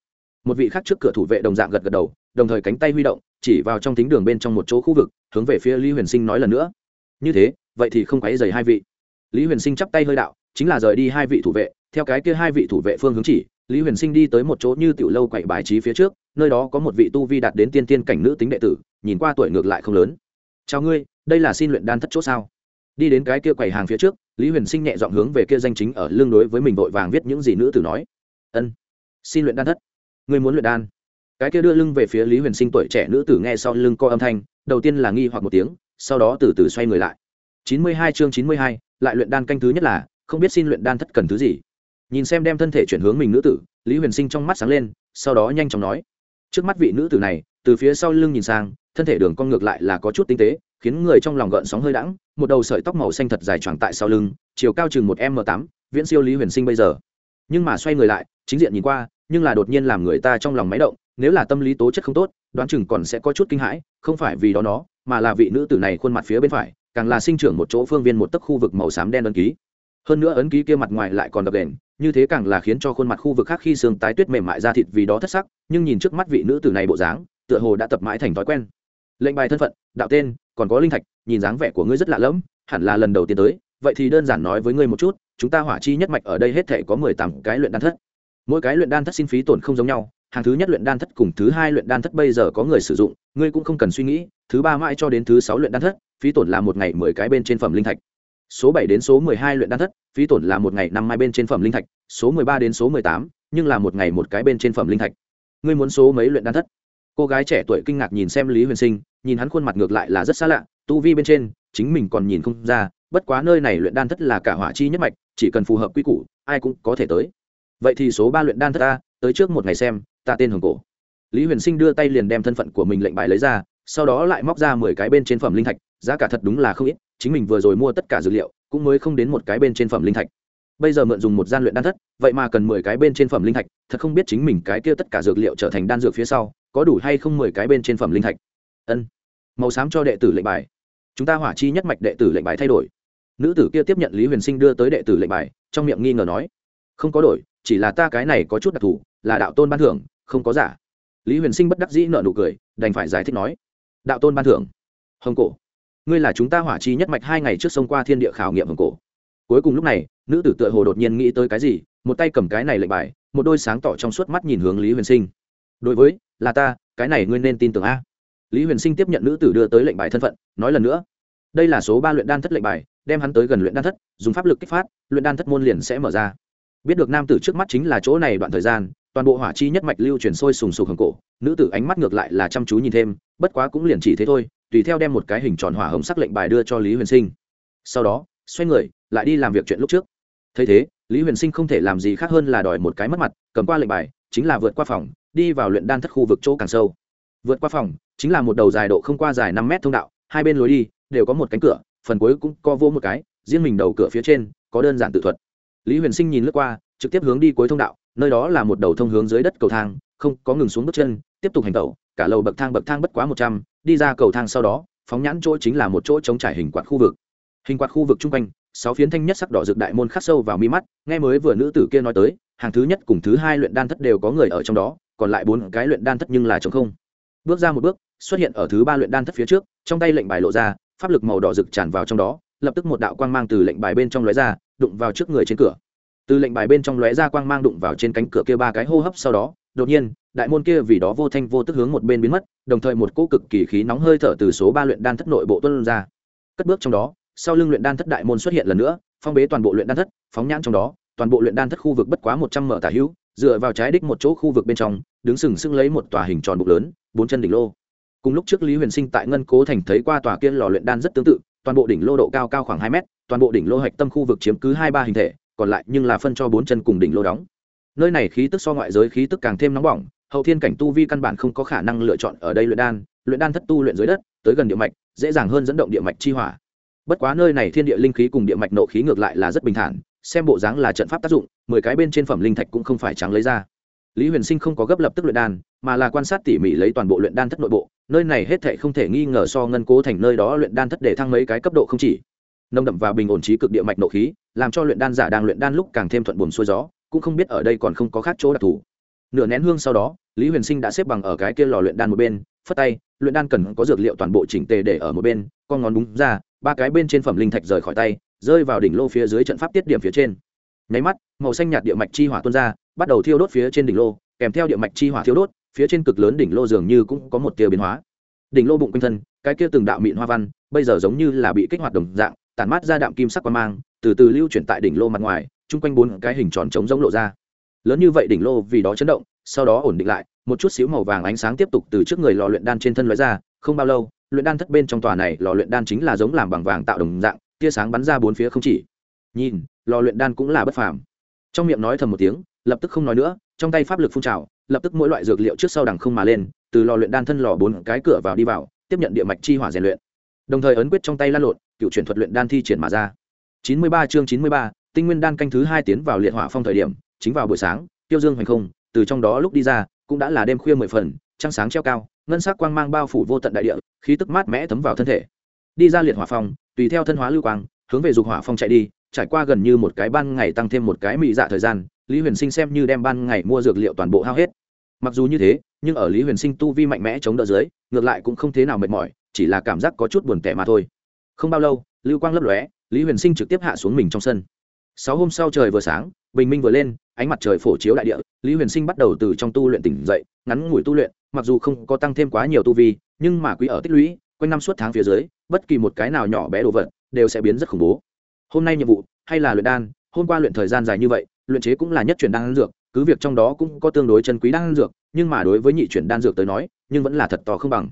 Speaker 1: Một vị khác trước cửa thủ vệ đồng dạng gật gật đầu, đồng thời cánh tay huy động, chỉ vào trong thính đường bên trong một chỗ khu vực, hướng về phía lý huyền sinh nói lần nữa. Như thế, vậy thì không quáy dày hai vị. Lý huyền sinh chắp tay hơi đạo chính là rời đi hai vị thủ vệ, theo cái kia hai vị thủ vệ phương hướng chỉ, lý huyền sinh đi tới một chỗ như tiểu lâu quậy bài trí phía trước, nơi đó có một vị tu vi đạt đến tiên tiên cảnh nữ tính đệ tử, nhìn qua tuổi ngược lại không lớn. Chào ngươi, đây là xin luyện đan thất chỗ sao? Đi đến cái kia quầy hàng phía trước, lý huyền sinh nhẹ dọn hướng về kia danh chính ở lương đối với mình vội vàng viết những gì nữ tử nói. Ân, xin luyện đan thất. Ngươi muốn luyện đan? Cái kia đưa lưng về phía lý huyền sinh tuổi trẻ nữ tử nghe sau lưng co âm thanh, đầu tiên là nghi hoặc một tiếng, sau đó từ từ xoay người lại. Chín mươi hai chương chín mươi hai, lại luyện đan canh thứ nhất là không biết xin luyện đan thất cần thứ gì. Nhìn xem đem thân thể chuyển hướng mình nữ tử, lý huyền sinh trong mắt sáng lên, sau đó nhanh chóng nói, trước mắt vị nữ tử này, từ phía sau lưng nhìn sang, thân thể đường cong ngược lại là có chút tinh tế, khiến người trong lòng gợn sóng hơi đãng, một đầu sợi tóc màu xanh thật dài choàng tại sau lưng, chiều cao chừng một m tám, viễn siêu lý huyền sinh bây giờ. Nhưng mà xoay người lại, chính diện nhìn qua, nhưng là đột nhiên làm người ta trong lòng máy động, nếu là tâm lý tố chất không tốt, đoán chừng còn sẽ có chút kinh hãi, không phải vì đó nó, mà là vị nữ tử này khuôn mặt phía bên phải, càng là sinh trưởng một chỗ phương viên một tấc khu vực màu xám đen đơn ký hơn nữa ấn ký kia mặt ngoài lại còn đập đền, như thế càng là khiến cho khuôn mặt khu vực khác khi xương tái tuyết mềm mại ra thịt vì đó thất sắc, nhưng nhìn trước mắt vị nữ tử này bộ dáng, tựa hồ đã tập mãi thành thói quen. Lệnh bài thân phận, đạo tên, còn có linh thạch, nhìn dáng vẻ của ngươi rất lạ lẫm, hẳn là lần đầu tiên tới, vậy thì đơn giản nói với ngươi một chút, chúng ta hỏa chi nhất mạch ở đây hết thể có mười tám cái luyện đan thất. Mỗi cái luyện đan thất xin phí tổn không giống nhau, hàng thứ nhất luyện đan thất cùng thứ hai luyện đan thất bây giờ có người sử dụng, ngươi cũng không cần suy nghĩ, thứ ba mãi cho đến thứ sáu luyện đan thất, phí tổn là một ngày mười cái bên trên phẩm linh thạch số bảy đến số mười hai luyện đan thất, phí tổn là một ngày năm mai bên trên phẩm linh thạch, số mười ba đến số mười tám, nhưng là một ngày một cái bên trên phẩm linh thạch. Ngươi muốn số mấy luyện đan thất? Cô gái trẻ tuổi kinh ngạc nhìn xem lý huyền sinh, nhìn hắn khuôn mặt ngược lại là rất xa lạ, tu vi bên trên, chính mình còn nhìn không ra, bất quá nơi này luyện đan thất là cả hỏa chi nhất mạch, chỉ cần phù hợp quy củ, ai cũng có thể tới. Vậy thì số ba luyện đan thất ta, tới trước một ngày xem, ta tên hồng cổ. Lý huyền sinh đưa tay liền đem thân phận của mình lệnh bài lấy ra, sau đó lại móc ra mười cái bên trên phẩm linh thạch, giá cả thật đúng là không ít chính mình vừa rồi mua tất cả dữ liệu, cũng mới không đến một cái bên trên phẩm linh thạch. Bây giờ mượn dùng một gian luyện đan thất, vậy mà cần mười cái bên trên phẩm linh thạch, thật không biết chính mình cái kia tất cả dược liệu trở thành đan dược phía sau, có đủ hay không mười cái bên trên phẩm linh thạch. Ân. Màu xám cho đệ tử lệnh bài. Chúng ta hỏa chi nhất mạch đệ tử lệnh bài thay đổi. Nữ tử kia tiếp nhận lý huyền sinh đưa tới đệ tử lệnh bài, trong miệng nghi ngờ nói, không có đổi, chỉ là ta cái này có chút đặc thù, là đạo tôn ban thưởng, không có giả. Lý huyền sinh bất đắc dĩ nợ nụ cười, đành phải giải thích nói, đạo tôn ban thưởng. Hồng cổ ngươi là chúng ta hỏa chi nhất mạch hai ngày trước sông qua thiên địa khảo nghiệm hồng cổ. Cuối cùng lúc này, nữ tử tựa hồ đột nhiên nghĩ tới cái gì, một tay cầm cái này lệnh bài, một đôi sáng tỏ trong suốt mắt nhìn hướng lý huyền sinh. Đối với, là ta, cái này ngươi nên tin tưởng a. Lý huyền sinh tiếp nhận nữ tử đưa tới lệnh bài thân phận, nói lần nữa. Đây là số ba luyện đan thất lệnh bài, đem hắn tới gần luyện đan thất, dùng pháp lực kích phát, luyện đan thất môn liền sẽ mở ra. Biết được nam tử trước mắt chính là chỗ này đoạn thời gian toàn bộ hỏa chi nhất mạch lưu truyền sôi sùng sục hồng cổ, nữ tử ánh mắt ngược lại là chăm chú nhìn thêm, bất quá cũng liền chỉ thế thôi, tùy theo đem một cái hình tròn hỏa hồng sắc lệnh bài đưa cho lý huyền sinh. Sau đó, xoay người, lại đi làm việc chuyện lúc trước. Thấy thế, lý huyền sinh không thể làm gì khác hơn là đòi một cái mất mặt, cầm qua lệnh bài, chính là vượt qua phòng, đi vào luyện đan thất khu vực chỗ càng sâu. Vượt qua phòng, chính là một đầu dài độ không qua dài năm mét thông đạo, hai bên lối đi, đều có một cánh cửa, phần cuối cũng co vô một cái, riêng mình đầu cửa phía trên, có đơn giản tự thuật. Lý huyền sinh nhìn lướt qua, trực tiếp hướng đi cuối thông đạo nơi đó là một đầu thông hướng dưới đất cầu thang, không có ngừng xuống bước chân, tiếp tục hành tẩu, cả lầu bậc thang bậc thang bất quá một trăm, đi ra cầu thang sau đó, phóng nhãn chỗ chính là một chỗ chống trải hình quạt khu vực. Hình quạt khu vực chung quanh, sáu phiến thanh nhất sắc đỏ rực đại môn khắc sâu vào mi mắt, nghe mới vừa nữ tử kia nói tới, hàng thứ nhất cùng thứ hai luyện đan thất đều có người ở trong đó, còn lại bốn cái luyện đan thất nhưng là trống không. Bước ra một bước, xuất hiện ở thứ ba luyện đan thất phía trước, trong tay lệnh bài lộ ra, pháp lực màu đỏ rực tràn vào trong đó, lập tức một đạo quang mang từ lệnh bài bên trong lóe ra, đụng vào trước người trên cửa từ lệnh bài bên trong lóe ra quang mang đụng vào trên cánh cửa kia ba cái hô hấp sau đó, đột nhiên, đại môn kia vì đó vô thanh vô tức hướng một bên biến mất, đồng thời một cỗ cực kỳ khí nóng hơi thở từ số ba luyện đan thất nội bộ tuân ra. Cất bước trong đó, sau lưng luyện đan thất đại môn xuất hiện lần nữa, phong bế toàn bộ luyện đan thất, phóng nhãn trong đó, toàn bộ luyện đan thất khu vực bất quá một trăm mở tả hữu, dựa vào trái đích một chỗ khu vực bên trong, đứng sừng sững lấy một tòa hình tròn bụng lớn, bốn chân đỉnh lô. Cùng lúc trước lý huyền sinh tại ngân cố thành thấy qua tòa kia lò luyện đan rất tương tự, toàn bộ đỉnh lô độ cao cao khoảng hai mét, toàn bộ đỉnh lô hạch tâm khu vực chiếm cứ hai ba hình thể còn lại nhưng là phân cho bốn chân cùng đỉnh lô đóng. Nơi này khí tức so ngoại giới khí tức càng thêm nóng bỏng, hậu thiên cảnh tu vi căn bản không có khả năng lựa chọn ở đây luyện đan luyện đan thất tu luyện dưới đất, tới gần địa mạch, dễ dàng hơn dẫn động địa mạch chi hỏa. Bất quá nơi này thiên địa linh khí cùng địa mạch nộ khí ngược lại là rất bình thản, xem bộ dáng là trận pháp tác dụng, mười cái bên trên phẩm linh thạch cũng không phải trắng lấy ra. Lý huyền sinh không có gấp lập tức luyện đan, mà là quan sát tỉ mỉ lấy toàn bộ luyện đan thất nội bộ, nơi này hết thảy không thể nghi ngờ so ngân cố thành nơi đó luyện đan thất để thăng mấy cái cấp độ không chỉ nông đậm và bình ổn trí cực địa mạch nộ khí, làm cho luyện đan giả đang luyện đan lúc càng thêm thuận buồm xuôi gió, cũng không biết ở đây còn không có khác chỗ đặc thù. Nửa nén hương sau đó, lý huyền sinh đã xếp bằng ở cái kia lò luyện đan một bên, phất tay, luyện đan cần có dược liệu toàn bộ chỉnh tề để ở một bên, con ngón búng ra, ba cái bên trên phẩm linh thạch rời khỏi tay, rơi vào đỉnh lô phía dưới trận pháp tiết điểm phía trên. Nháy mắt, màu xanh nhạt địa mạch chi hỏa tuôn ra, bắt đầu thiêu đốt phía trên đỉnh lô, kèm theo địa mạch chi hỏa thiêu đốt, phía trên cực lớn đỉnh lô dường như cũng có một tia biến hóa. Đỉnh lô bụng quanh thân, cái kia từng đạo mịn hoa văn, bây giờ giống như là bị kích hoạt đồng dạng tản mát ra đạm kim sắc quang mang, từ từ lưu chuyển tại đỉnh lô mặt ngoài, chung quanh bốn cái hình tròn trống giống lộ ra. Lớn như vậy đỉnh lô vì đó chấn động, sau đó ổn định lại, một chút xíu màu vàng ánh sáng tiếp tục từ trước người lò luyện đan trên thân lóe ra, không bao lâu, luyện đan thất bên trong tòa này lò luyện đan chính là giống làm bằng vàng tạo đồng dạng, tia sáng bắn ra bốn phía không chỉ. Nhìn, lò luyện đan cũng là bất phàm. Trong miệng nói thầm một tiếng, lập tức không nói nữa, trong tay pháp lực phun trào, lập tức mỗi loại dược liệu trước sau đằng không mà lên, từ lò luyện đan thân lò bốn cái cửa vào đi vào, tiếp nhận địa mạch chi hỏa rèn luyện. Đồng thời ấn quyết trong tay lan lộn cựu chuyển thuật luyện đan thi triển mà ra. Chín mươi ba chương chín mươi ba, tinh nguyên đan canh thứ hai tiến vào liệt hỏa phong thời điểm, chính vào buổi sáng, tiêu dương hoành không, từ trong đó lúc đi ra, cũng đã là đêm khuya mười phần, trăng sáng treo cao, ngân sắc quang mang bao phủ vô tận đại địa, khí tức mát mẽ thấm vào thân thể. Đi ra liệt hỏa phong, tùy theo thân hóa lưu quang, hướng về dục hỏa phong chạy đi, trải qua gần như một cái ban ngày tăng thêm một cái mị dạ thời gian, lý huyền sinh xem như đem ban ngày mua dược liệu toàn bộ hao hết. Mặc dù như thế, nhưng ở lý huyền sinh tu vi mạnh mẽ chống đỡ dưới, ngược lại cũng không thế nào mệt mỏi, chỉ là cảm giác có chút buồn tẻ mà thôi không bao lâu, lưu quang lấp lóe, lý huyền sinh trực tiếp hạ xuống mình trong sân. Sáu hôm sau trời vừa sáng, bình minh vừa lên, ánh mặt trời phổ chiếu đại địa, lý huyền sinh bắt đầu từ trong tu luyện tỉnh dậy, ngắn ngủi tu luyện, mặc dù không có tăng thêm quá nhiều tu vi, nhưng mà quý ở tích lũy, quanh năm suốt tháng phía dưới, bất kỳ một cái nào nhỏ bé đồ vật đều sẽ biến rất khủng bố. Hôm nay nhiệm vụ, hay là luyện đan, hôm qua luyện thời gian dài như vậy, luyện chế cũng là nhất chuyển đan dược, cứ việc trong đó cũng có tương đối chân quý đan dược, nhưng mà đối với nhị chuyển đan dược tới nói, nhưng vẫn là thật to không bằng.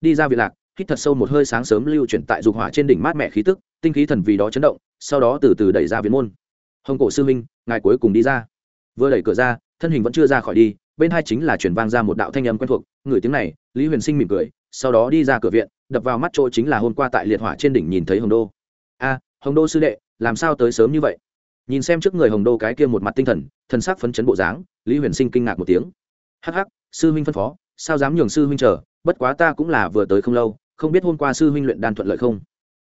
Speaker 1: Đi ra vị lạc hít thật sâu một hơi sáng sớm lưu chuyển tại dục hỏa trên đỉnh mát mẻ khí tức, tinh khí thần vì đó chấn động, sau đó từ từ đẩy ra viện môn. Hồng cổ sư minh ngài cuối cùng đi ra. Vừa đẩy cửa ra, thân hình vẫn chưa ra khỏi đi, bên hai chính là chuyển vang ra một đạo thanh âm quen thuộc, người tiếng này, lý huyền sinh mỉm cười, sau đó đi ra cửa viện, đập vào mắt chỗ chính là hôm qua tại liệt hỏa trên đỉnh nhìn thấy hồng đô. A, hồng đô sư đệ, làm sao tới sớm như vậy? Nhìn xem trước người hồng đô cái kia một mặt tinh thần thân sắc phấn chấn bộ dáng, lý huyền sinh kinh ngạc một tiếng. Hắc hắc, sư huynh phân phó, sao dám nhường sư huynh chờ, bất quá ta cũng là vừa tới không lâu không biết hôm qua sư huynh luyện đan thuận lợi không?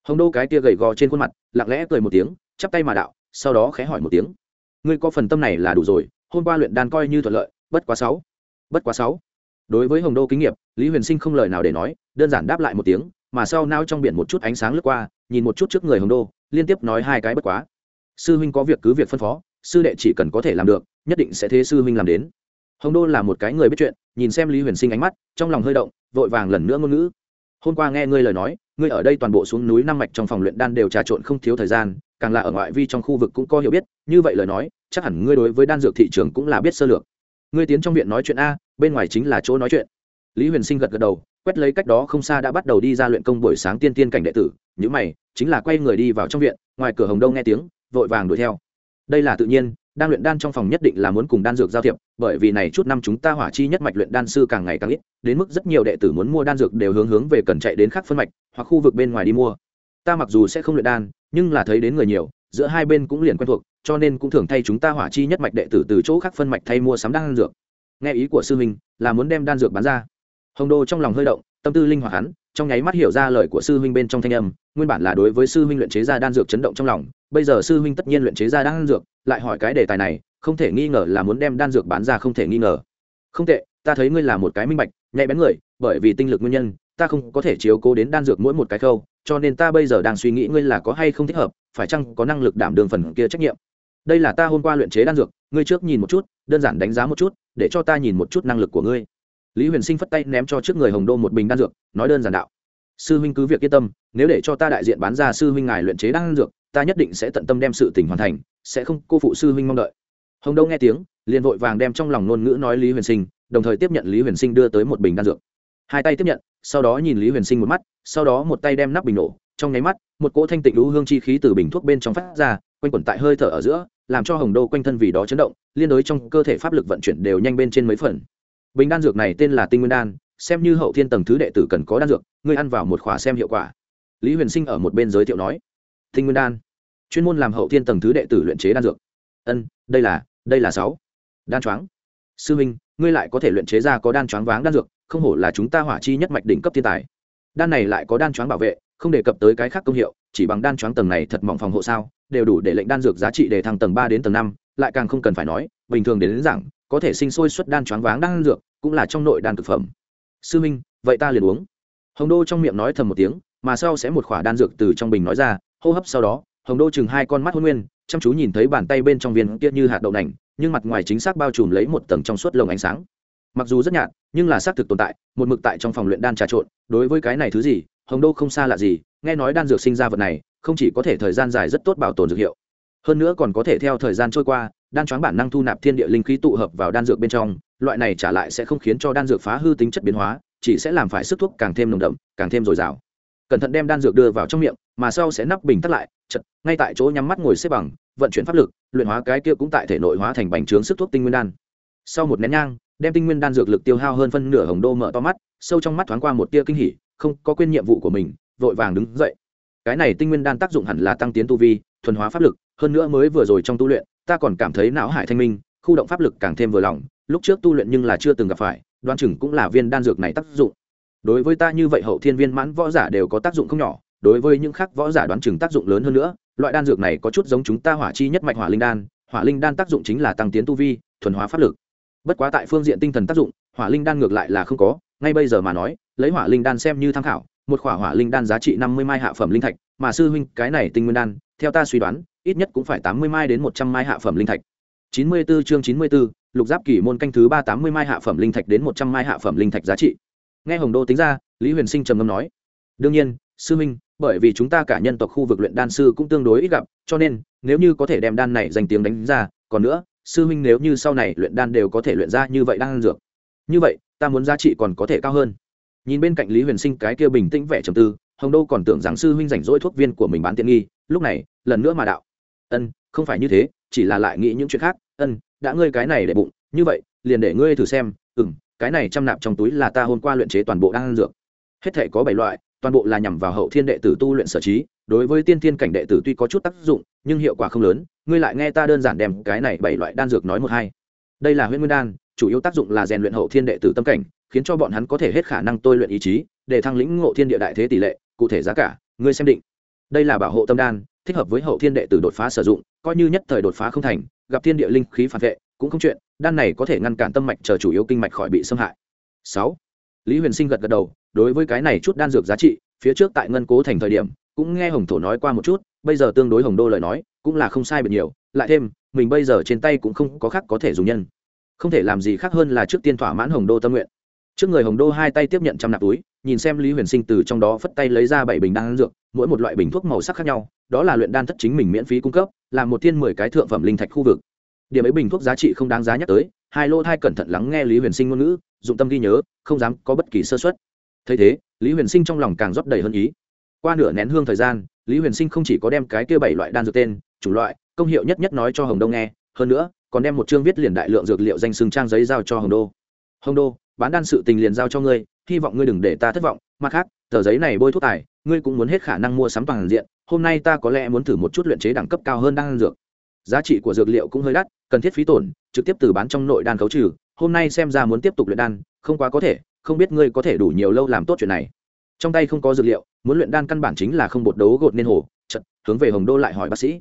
Speaker 1: Hồng đô cái tia gầy gò trên khuôn mặt, lặng lẽ cười một tiếng, chắp tay mà đạo, sau đó khẽ hỏi một tiếng. Ngươi có phần tâm này là đủ rồi, hôm qua luyện đan coi như thuận lợi, bất quá sáu. Bất quá sáu. Đối với hồng đô kinh nghiệm lý huyền sinh không lời nào để nói, đơn giản đáp lại một tiếng, mà sau nao trong biển một chút ánh sáng lướt qua, nhìn một chút trước người hồng đô, liên tiếp nói hai cái bất quá. Sư huynh có việc cứ việc phân phó, sư đệ chỉ cần có thể làm được, nhất định sẽ thế sư huynh làm đến. Hồng đô là một cái người biết chuyện, nhìn xem lý huyền sinh ánh mắt, trong lòng hơi động, vội vàng lần nữa ngôn ngữ hôm qua nghe ngươi lời nói, ngươi ở đây toàn bộ xuống núi năm mạch trong phòng luyện đan đều trà trộn không thiếu thời gian, càng là ở ngoại vi trong khu vực cũng có hiểu biết, như vậy lời nói, chắc hẳn ngươi đối với đan dược thị trường cũng là biết sơ lược. Ngươi tiến trong viện nói chuyện a, bên ngoài chính là chỗ nói chuyện. Lý huyền sinh gật gật đầu, quét lấy cách đó không xa đã bắt đầu đi ra luyện công buổi sáng tiên tiên cảnh đệ tử những mày, chính là quay người đi vào trong viện, ngoài cửa hồng đông nghe tiếng, vội vàng đuổi theo. Đây là tự nhiên đang luyện đan trong phòng nhất định là muốn cùng đan dược giao thiệp, bởi vì này chút năm chúng ta hỏa chi nhất mạch luyện đan sư càng ngày càng ít, đến mức rất nhiều đệ tử muốn mua đan dược đều hướng hướng về cần chạy đến khác phân mạch, hoặc khu vực bên ngoài đi mua. Ta mặc dù sẽ không luyện đan, nhưng là thấy đến người nhiều, giữa hai bên cũng liền quen thuộc, cho nên cũng thường thay chúng ta hỏa chi nhất mạch đệ tử từ chỗ khác phân mạch thay mua sắm đan dược. Nghe ý của sư huynh, là muốn đem đan dược bán ra. Hồng đô trong lòng hơi động, tâm tư linh hoạt hắn trong nháy mắt hiểu ra lời của sư huynh bên trong thanh âm, nguyên bản là đối với sư huynh luyện chế ra đan dược chấn động trong lòng, bây giờ sư huynh tất nhiên luyện chế ra đan dược, lại hỏi cái đề tài này, không thể nghi ngờ là muốn đem đan dược bán ra không thể nghi ngờ. Không tệ, ta thấy ngươi là một cái minh bạch, nhạy bén người, bởi vì tinh lực nguyên nhân, ta không có thể chiếu cố đến đan dược mỗi một cái khâu, cho nên ta bây giờ đang suy nghĩ ngươi là có hay không thích hợp, phải chăng có năng lực đảm đường phần kia trách nhiệm. Đây là ta hôm qua luyện chế đan dược, ngươi trước nhìn một chút, đơn giản đánh giá một chút, để cho ta nhìn một chút năng lực của ngươi lý huyền sinh phất tay ném cho trước người hồng đô một bình đan dược, nói đơn giản đạo. Sư huynh cứ việc yên tâm, nếu để cho ta đại diện bán ra sư huynh ngài luyện chế đan dược, ta nhất định sẽ tận tâm đem sự tình hoàn thành, sẽ không cô phụ sư huynh mong đợi. Hồng đô nghe tiếng, liền vội vàng đem trong lòng ngôn ngữ nói lý huyền sinh, đồng thời tiếp nhận lý huyền sinh đưa tới một bình đan dược. Hai tay tiếp nhận, sau đó nhìn lý huyền sinh một mắt, sau đó một tay đem nắp bình nổ, trong nháy mắt, một cỗ thanh tịnh lũ hương chi khí từ bình thuốc bên trong phát ra, quanh quẩn tại hơi thở ở giữa, làm cho hồng đô quanh thân vì đó chấn động, liên đối trong cơ thể pháp lực vận chuyển đều nhanh bên trên mấy phần bình đan dược này tên là tinh nguyên đan xem như hậu thiên tầng thứ đệ tử cần có đan dược ngươi ăn vào một khỏa xem hiệu quả. Lý huyền sinh ở một bên giới thiệu nói tinh nguyên đan chuyên môn làm hậu thiên tầng thứ đệ tử luyện chế đan dược. Ân đây là đây là sáu. Đan choáng. Sư Minh, ngươi lại có thể luyện chế ra có đan choáng váng đan dược không hổ là chúng ta hỏa chi nhất mạch đỉnh cấp thiên tài. Đan này lại có đan choáng bảo vệ không đề cập tới cái khác công hiệu chỉ bằng đan choáng tầng này thật mỏng phòng hộ sao đều đủ để lệnh đan dược giá trị để thăng tầng ba đến tầng năm lại càng không cần phải nói bình thường đến, đến rằng có thể sinh sôi xuất đan choáng váng đan dược, cũng là trong nội đan thực phẩm. Sư minh, vậy ta liền uống. Hồng đô trong miệng nói thầm một tiếng, mà sau sẽ một khỏa đan dược từ trong bình nói ra, hô hấp sau đó, hồng đô chừng hai con mắt hôn nguyên, chăm chú nhìn thấy bàn tay bên trong viên kia như hạt đậu nành, nhưng mặt ngoài chính xác bao trùm lấy một tầng trong suốt lồng ánh sáng. Mặc dù rất nhạt, nhưng là xác thực tồn tại, một mực tại trong phòng luyện đan trà trộn, đối với cái này thứ gì, hồng đô không xa lạ gì, nghe nói đan dược sinh ra vật này, không chỉ có thể thời gian dài rất tốt bảo tồn dược hiệu, hơn nữa còn có thể theo thời gian trôi qua đan choáng bản năng thu nạp thiên địa linh khí tụ hợp vào đan dược bên trong, loại này trả lại sẽ không khiến cho đan dược phá hư tính chất biến hóa, chỉ sẽ làm phải sức thuốc càng thêm nồng đậm, càng thêm dồi dào. Cẩn thận đem đan dược đưa vào trong miệng, mà sau sẽ nắp bình tắt lại, chật, ngay tại chỗ nhắm mắt ngồi xếp bằng, vận chuyển pháp lực, luyện hóa cái kia cũng tại thể nội hóa thành bành trướng sức thuốc tinh nguyên đan. Sau một nén nhang, đem tinh nguyên đan dược lực tiêu hao hơn phân nửa hồng đô mở to mắt, sâu trong mắt thoáng qua một tia kinh hỉ, không có quên nhiệm vụ của mình, vội vàng đứng dậy. Cái này tinh nguyên đan tác dụng hẳn là tăng tiến tu vi, thuần hóa pháp lực, hơn nữa mới vừa rồi trong tu luyện ta còn cảm thấy não hải thanh minh, khu động pháp lực càng thêm vừa lòng, lúc trước tu luyện nhưng là chưa từng gặp phải đoan chừng cũng là viên đan dược này tác dụng. Đối với ta như vậy hậu thiên viên mãn võ giả đều có tác dụng không nhỏ, đối với những khác võ giả đoán chừng tác dụng lớn hơn nữa, loại đan dược này có chút giống chúng ta hỏa chi nhất mạch hỏa linh đan, hỏa linh đan tác dụng chính là tăng tiến tu vi, thuần hóa pháp lực. Bất quá tại phương diện tinh thần tác dụng, hỏa linh đan ngược lại là không có, ngay bây giờ mà nói, lấy hỏa linh đan xem như tham khảo, một khỏa hỏa linh đan giá trị năm mươi mai hạ phẩm linh thạch, mà sư huynh cái này tinh nguyên đan, theo ta suy đoán ít nhất cũng phải tám mươi mai đến một trăm mai hạ phẩm linh thạch. Chín mươi 94 chương chín mươi 94, lục giáp kỷ môn canh thứ ba tám mươi mai hạ phẩm linh thạch đến một trăm mai hạ phẩm linh thạch giá trị. Nghe hồng đô tính ra lý huyền sinh trầm ngâm nói đương nhiên sư minh bởi vì chúng ta cả nhân tộc khu vực luyện đan sư cũng tương đối ít gặp cho nên nếu như có thể đem đan này danh tiếng đánh ra còn nữa sư minh nếu như sau này luyện đan đều có thể luyện ra như vậy đan dược như vậy ta muốn giá trị còn có thể cao hơn. Nhìn bên cạnh lý huyền sinh cái kia bình tĩnh vẻ trầm tư hồng đô còn tưởng rằng sư huynh rảnh rỗi thuốc viên của mình bán tiện nghi lúc này lần nữa mà đạo ân, không phải như thế, chỉ là lại nghĩ những chuyện khác, ân, đã ngươi cái này để bụng, như vậy, liền để ngươi thử xem ừ m cái này chăm nạp trong túi là ta hôm qua luyện chế toàn bộ đan dược. Hết thể có bảy loại, toàn bộ là nhằm vào hậu thiên đệ tử tu luyện sở trí, đối với tiên thiên cảnh đệ tử tuy có chút tác dụng, nhưng hiệu quả không lớn, ngươi lại nghe ta đơn giản đem cái này bảy loại đan dược nói một hai. Đây là huyết nguyên đan, chủ yếu tác dụng là rèn luyện hậu thiên đệ tử tâm cảnh, khiến cho bọn hắn có thể hết khả năng tôi luyện ý chí, để thăng lĩnh ngộ thiên địa đại thế tỷ lệ, cụ thể giá cả, ngươi xem định. Đây là bảo hộ tâm đan thích hợp với hậu thiên đệ tử đột phá sử dụng, coi như nhất thời đột phá không thành, gặp thiên địa linh khí phản vệ, cũng không chuyện, đan này có thể ngăn cản tâm mạch chờ chủ yếu kinh mạch khỏi bị xâm hại. Sáu, lý huyền sinh gật gật đầu, đối với cái này chút đan dược giá trị, phía trước tại ngân cố thành thời điểm, cũng nghe hồng thổ nói qua một chút, bây giờ tương đối hồng đô lời nói, cũng là không sai biệt nhiều, lại thêm, mình bây giờ trên tay cũng không có khác có thể dùng nhân. Không thể làm gì khác hơn là trước tiên thỏa mãn hồng đô tâm nguyện. Trước người hồng đô hai tay tiếp nhận trăm nạp túi, nhìn xem lý huyền sinh từ trong đó phất tay lấy ra bảy bình đan dược, mỗi một loại bình thuốc màu sắc khác nhau đó là luyện đan thất chính mình miễn phí cung cấp, là một thiên mười cái thượng phẩm linh thạch khu vực. Điểm ấy bình thuốc giá trị không đáng giá nhắc tới, hai lô thai cẩn thận lắng nghe lý huyền sinh ngôn ngữ, dụng tâm ghi nhớ, không dám có bất kỳ sơ xuất thấy thế, lý huyền sinh trong lòng càng rót đầy hơn ý. Qua nửa nén hương thời gian, lý huyền sinh không chỉ có đem cái kia bảy loại đan dược tên chủng loại, công hiệu nhất nhất nói cho hồng đô nghe, hơn nữa, còn đem một chương viết liền đại lượng dược liệu danh xưng trang giấy giao cho hồng đô. Hồng đô, bán đan sự tình liền giao cho ngươi, hy vọng ngươi đừng để ta thất vọng, mặt khác, tờ giấy này bôi thuốc tài ngươi cũng muốn hết khả năng mua sắm toàn diện, hôm nay ta có lẽ muốn thử một chút luyện chế đẳng cấp cao hơn đan dược. Giá trị của dược liệu cũng hơi đắt, cần thiết phí tổn, trực tiếp từ bán trong nội đan khấu trừ, hôm nay xem ra muốn tiếp tục luyện đan, không quá có thể, không biết ngươi có thể đủ nhiều lâu làm tốt chuyện này. Trong tay không có dược liệu, muốn luyện đan căn bản chính là không bột đấu gột nên hồ, chật, hướng về hồng đô lại hỏi bác sĩ.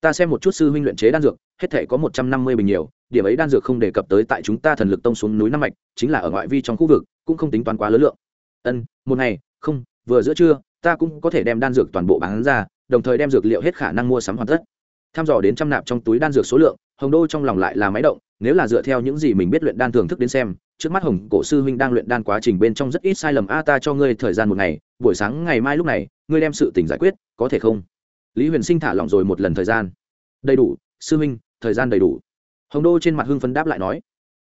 Speaker 1: Ta xem một chút sư huynh luyện chế đan dược, hết thể có một trăm năm mươi bình nhiều, điểm ấy đan dược không đề cập tới tại chúng ta thần lực tông xuống núi năm mạch, chính là ở ngoại vi trong khu vực, cũng không tính toán quá lớn lượng. Ân, một ngày, không, vừa giữa trưa ta cũng có thể đem đan dược toàn bộ bán ra, đồng thời đem dược liệu hết khả năng mua sắm hoàn tất. Tham dò đến trăm nạp trong túi đan dược số lượng, hồng đô trong lòng lại là máy động, nếu là dựa theo những gì mình biết luyện đan thưởng thức đến xem, trước mắt hồng cổ sư huynh đang luyện đan quá trình bên trong rất ít sai lầm, a, ta cho ngươi thời gian một ngày, buổi sáng ngày mai lúc này, ngươi đem sự tỉnh giải quyết, có thể không? Lý huyền sinh thả lỏng rồi một lần thời gian. Đầy đủ, sư huynh, thời gian đầy đủ. Hồng đô trên mặt hưng phấn đáp lại nói.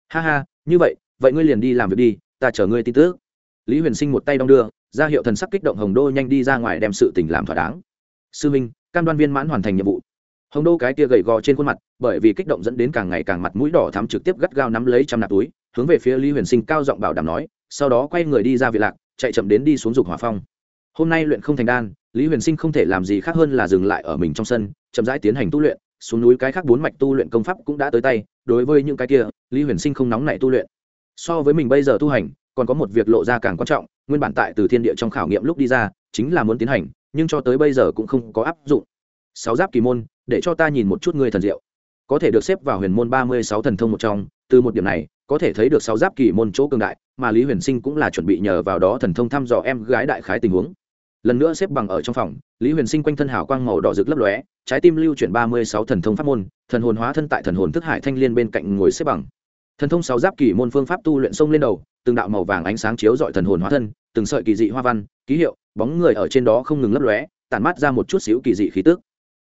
Speaker 1: Ha ha, như vậy vậy ngươi liền đi làm việc đi, ta chờ ngươi tin tức. Lý huyền sinh một tay đong đưa ra hiệu thần sắc kích động hồng đô nhanh đi ra ngoài đem sự tình làm thỏa đáng. Sư minh, cam đoan viên mãn hoàn thành nhiệm vụ. Hồng đô cái kia gầy gò trên khuôn mặt, bởi vì kích động dẫn đến càng ngày càng mặt mũi đỏ thắm trực tiếp gắt gao nắm lấy trăm nạp túi, hướng về phía lý huyền sinh cao giọng bảo đảm nói, sau đó quay người đi ra vị lạc, chạy chậm đến đi xuống dục hỏa phong. Hôm nay luyện không thành đan, lý huyền sinh không thể làm gì khác hơn là dừng lại ở mình trong sân, chậm rãi tiến hành tu luyện, xuống núi cái khác bốn mạch tu luyện công pháp cũng đã tới tay, đối với những cái kia, lý huyền sinh không nóng nảy tu luyện. So với mình bây giờ tu hành còn có một việc lộ ra càng quan trọng, nguyên bản tại từ thiên địa trong khảo nghiệm lúc đi ra, chính là muốn tiến hành, nhưng cho tới bây giờ cũng không có áp dụng. Sáu giáp kỳ môn, để cho ta nhìn một chút ngươi thần diệu. Có thể được xếp vào huyền môn ba mươi sáu thần thông một trong, từ một điểm này, có thể thấy được sáu giáp kỳ môn chỗ cường đại, mà lý huyền sinh cũng là chuẩn bị nhờ vào đó thần thông thăm dò em gái đại khái tình huống. Lần nữa xếp bằng ở trong phòng, lý huyền sinh quanh thân hào quang màu đỏ rực lấp lóe, trái tim lưu chuyển ba mươi sáu thần thông pháp môn, thần hồn hóa thân tại thần hồn thức hải thanh liên bên cạnh ngồi xếp bằng thần thông sáu giáp kỳ môn phương pháp tu luyện sông lên đầu, từng đạo màu vàng ánh sáng chiếu dọi thần hồn hóa thân, từng sợi kỳ dị hoa văn, ký hiệu, bóng người ở trên đó không ngừng lấp lóe, tản mát ra một chút xíu kỳ dị khí tức.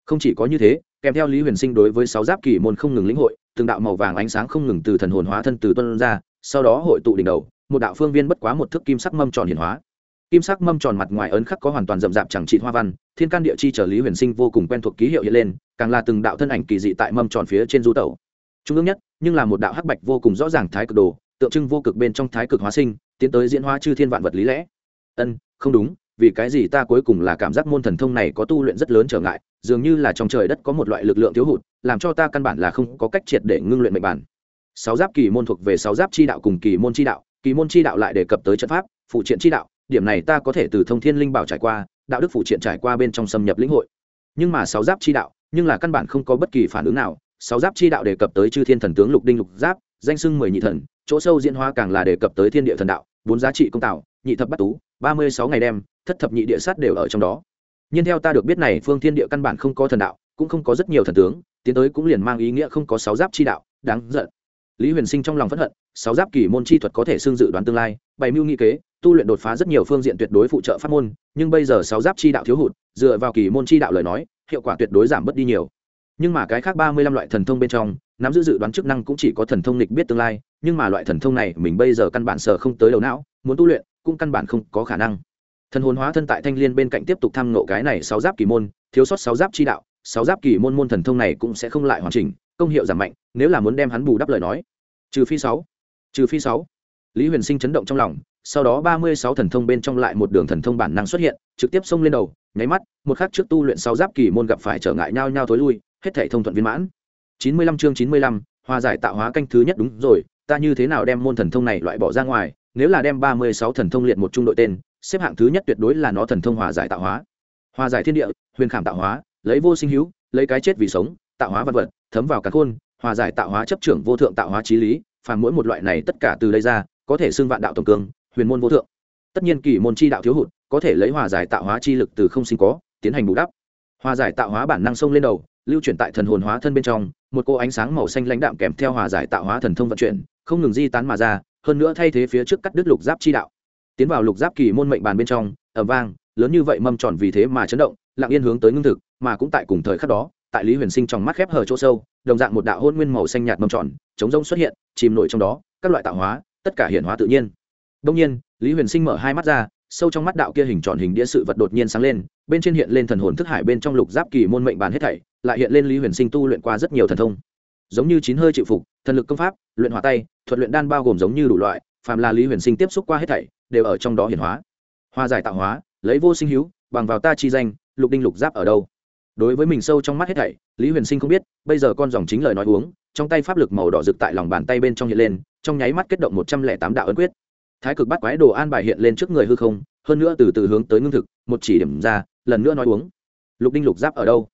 Speaker 1: Không chỉ có như thế, kèm theo lý huyền sinh đối với sáu giáp kỳ môn không ngừng lĩnh hội, từng đạo màu vàng ánh sáng không ngừng từ thần hồn hóa thân từ tuân ra, sau đó hội tụ đỉnh đầu, một đạo phương viên bất quá một thước kim sắc mâm tròn hiển hóa. Kim sắc mâm tròn mặt ngoài ấn khắc có hoàn toàn rậm rạp chẳng trị hoa văn, thiên can địa chi trở lý huyền sinh vô cùng quen thuộc ký hiệu hiện lên, càng là từng đạo thân ảnh kỳ dị tại mâm tròn phía trên du tẩu trung ương nhất, nhưng là một đạo hắc bạch vô cùng rõ ràng thái cực đồ, tượng trưng vô cực bên trong thái cực hóa sinh, tiến tới diễn hóa chư thiên vạn vật lý lẽ. Ân, không đúng, vì cái gì ta cuối cùng là cảm giác môn thần thông này có tu luyện rất lớn trở ngại, dường như là trong trời đất có một loại lực lượng thiếu hụt, làm cho ta căn bản là không có cách triệt để ngưng luyện mệnh bản. Sáu giáp kỳ môn thuộc về sáu giáp chi đạo cùng kỳ môn chi đạo, kỳ môn chi đạo lại đề cập tới trận pháp, phụ triện chi đạo, điểm này ta có thể từ thông thiên linh bảo trải qua, đạo đức phụ triện trải qua bên trong xâm nhập lĩnh hội. Nhưng mà sáu giáp chi đạo, nhưng là căn bản không có bất kỳ phản ứng nào sáu giáp chi đạo đề cập tới chư thiên thần tướng lục đinh lục giáp, danh sưng mười nhị thần, chỗ sâu diễn hóa càng là đề cập tới thiên địa thần đạo, bốn giá trị công tạo, nhị thập bắt tú, ba mươi sáu ngày đêm thất thập nhị địa sát đều ở trong đó. Nhưng theo ta được biết này, phương thiên địa căn bản không có thần đạo, cũng không có rất nhiều thần tướng, tiến tới cũng liền mang ý nghĩa không có sáu giáp chi đạo, đáng giận. Lý huyền sinh trong lòng phẫn hận, sáu giáp kỳ môn chi thuật có thể xưng dự đoán tương lai, bày mưu nghị kế, tu luyện đột phá rất nhiều phương diện tuyệt đối phụ trợ pháp môn, nhưng bây giờ sáu giáp chi đạo thiếu hụt, dựa vào kỳ môn chi đạo lời nói, hiệu quả tuyệt đối giảm bớt đi nhiều nhưng mà cái khác ba mươi lăm loại thần thông bên trong, nắm giữ dự đoán chức năng cũng chỉ có thần thông lịch biết tương lai, nhưng mà loại thần thông này mình bây giờ căn bản sở không tới đầu não, muốn tu luyện cũng căn bản không có khả năng. Thần hồn hóa thân tại thanh liên bên cạnh tiếp tục tham nộ cái này sáu giáp kỳ môn, thiếu sót sáu giáp chi đạo, sáu giáp kỳ môn môn thần thông này cũng sẽ không lại hoàn chỉnh, công hiệu giảm mạnh, nếu là muốn đem hắn bù đắp lời nói. Trừ phi sáu, trừ phi sáu. Lý huyền sinh chấn động trong lòng, sau đó ba mươi sáu thần thông bên trong lại một đường thần thông bản năng xuất hiện, trực tiếp xông lên đầu, nháy mắt, một khắc trước tu luyện sáu giáp kỳ môn gặp phải trở ngại nhau nhau thối lui hết thảy thông thuận viên mãn. Chín mươi lăm chương chín mươi lăm, hòa giải tạo hóa canh thứ nhất đúng rồi, ta như thế nào đem môn thần thông này loại bỏ ra ngoài, nếu là đem ba mươi sáu thần thông liệt một trung đội tên, xếp hạng thứ nhất tuyệt đối là nó thần thông hòa giải tạo hóa. Hòa giải thiên địa, huyền khảm tạo hóa, lấy vô sinh hữu, lấy cái chết vì sống, tạo hóa vật vật, thấm vào cả khôn, hòa giải tạo hóa chấp trưởng vô thượng tạo hóa trí lý, phàm mỗi một loại này tất cả từ đây ra, có thể xưng vạn đạo tổng cương, huyền môn vô thượng. Tất nhiên kỳ môn chi đạo thiếu hụt, có thể lấy hòa giải tạo hóa chi lực từ không sinh có, tiến hành bù đắp. Hòa giải tạo hóa bản năng sông lên đầu lưu chuyển tại thần hồn hóa thân bên trong, một cô ánh sáng màu xanh lãnh đạm kèm theo hòa giải tạo hóa thần thông vận chuyển, không ngừng di tán mà ra, hơn nữa thay thế phía trước cắt đứt lục giáp chi đạo. Tiến vào lục giáp kỳ môn mệnh bàn bên trong ẩm vang, lớn như vậy mâm tròn vì thế mà chấn động, lặng yên hướng tới ngưng thực, mà cũng tại cùng thời khắc đó, tại lý huyền sinh trong mắt khép hờ chỗ sâu, đồng dạng một đạo hôn nguyên màu xanh nhạt mâm tròn, chống rông xuất hiện, chìm nổi trong đó, các loại tạo hóa, tất cả hiện hóa tự nhiên. Đông nhiên, lý huyền sinh mở hai mắt ra, sâu trong mắt đạo kia hình tròn hình đĩa sự vật đột nhiên sáng lên bên trên hiện lên thần hồn thức hải bên trong lục giáp kỳ môn mệnh bàn hết thảy, lại hiện lên lý huyền sinh tu luyện qua rất nhiều thần thông. Giống như chín hơi chịu phục, thần lực công pháp, luyện hỏa tay, thuật luyện đan bao gồm giống như đủ loại, phàm là lý huyền sinh tiếp xúc qua hết thảy, đều ở trong đó hiển hóa. Hoa giải tạo hóa, lấy vô sinh hữu, bằng vào ta chi danh, lục đinh lục giáp ở đâu? Đối với mình sâu trong mắt hết thảy, lý huyền sinh không biết, bây giờ con dòng chính lời nói uống, trong tay pháp lực màu đỏ rực tại lòng bàn tay bên trong hiện lên, trong nháy mắt kết động một trăm lẻ tám đạo ấn quyết. Thái cực bắt quái đồ an bài hiện lên trước người hư không hơn nữa từ từ hướng tới ngưng thực, một chỉ điểm ra, lần nữa nói uống. Lục đinh lục giáp ở đâu?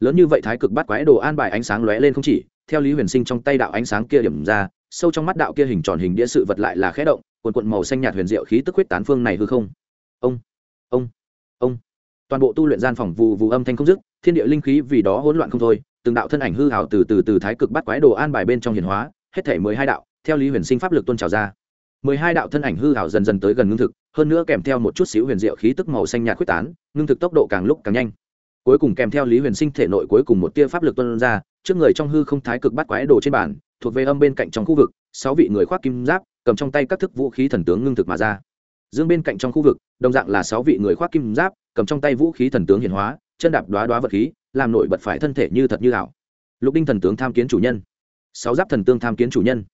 Speaker 1: Lớn như vậy thái cực bắt quái đồ an bài ánh sáng lóe lên không chỉ, theo lý huyền sinh trong tay đạo ánh sáng kia điểm ra, sâu trong mắt đạo kia hình tròn hình đĩa sự vật lại là khẽ động quần quận màu xanh nhạt huyền diệu khí tức huyết tán phương này hư không. Ông ông ông. Toàn bộ tu luyện gian phòng vù vù âm thanh không dứt, thiên địa linh khí vì đó hỗn loạn không thôi, từng đạo thân ảnh hư hào từ từ từ thái cực bắt quái đồ an bài bên trong hiền hóa, hết thể mười hai đạo, theo lý huyền sinh pháp lực tôn trào ra mười hai đạo thân ảnh hư hảo dần dần tới gần ngưng thực, hơn nữa kèm theo một chút xíu huyền diệu khí tức màu xanh nhạt quyết tán, ngưng thực tốc độ càng lúc càng nhanh. Cuối cùng kèm theo lý huyền sinh thể nội cuối cùng một tia pháp lực tuân ra, trước người trong hư không thái cực bắt quái đồ trên bản thuộc về âm bên cạnh trong khu vực, sáu vị người khoác kim giáp, cầm trong tay các thức vũ khí thần tướng ngưng thực mà ra. Dương bên cạnh trong khu vực, đồng dạng là sáu vị người khoác kim giáp, cầm trong tay vũ khí thần tướng hiển hóa, chân đạp đoá đoá vật khí, làm nổi bật phải thân thể như thật như ảo. Lục đinh thần tướng tham kiến chủ nhân. Sáu giáp thần tương tham kiến chủ nhân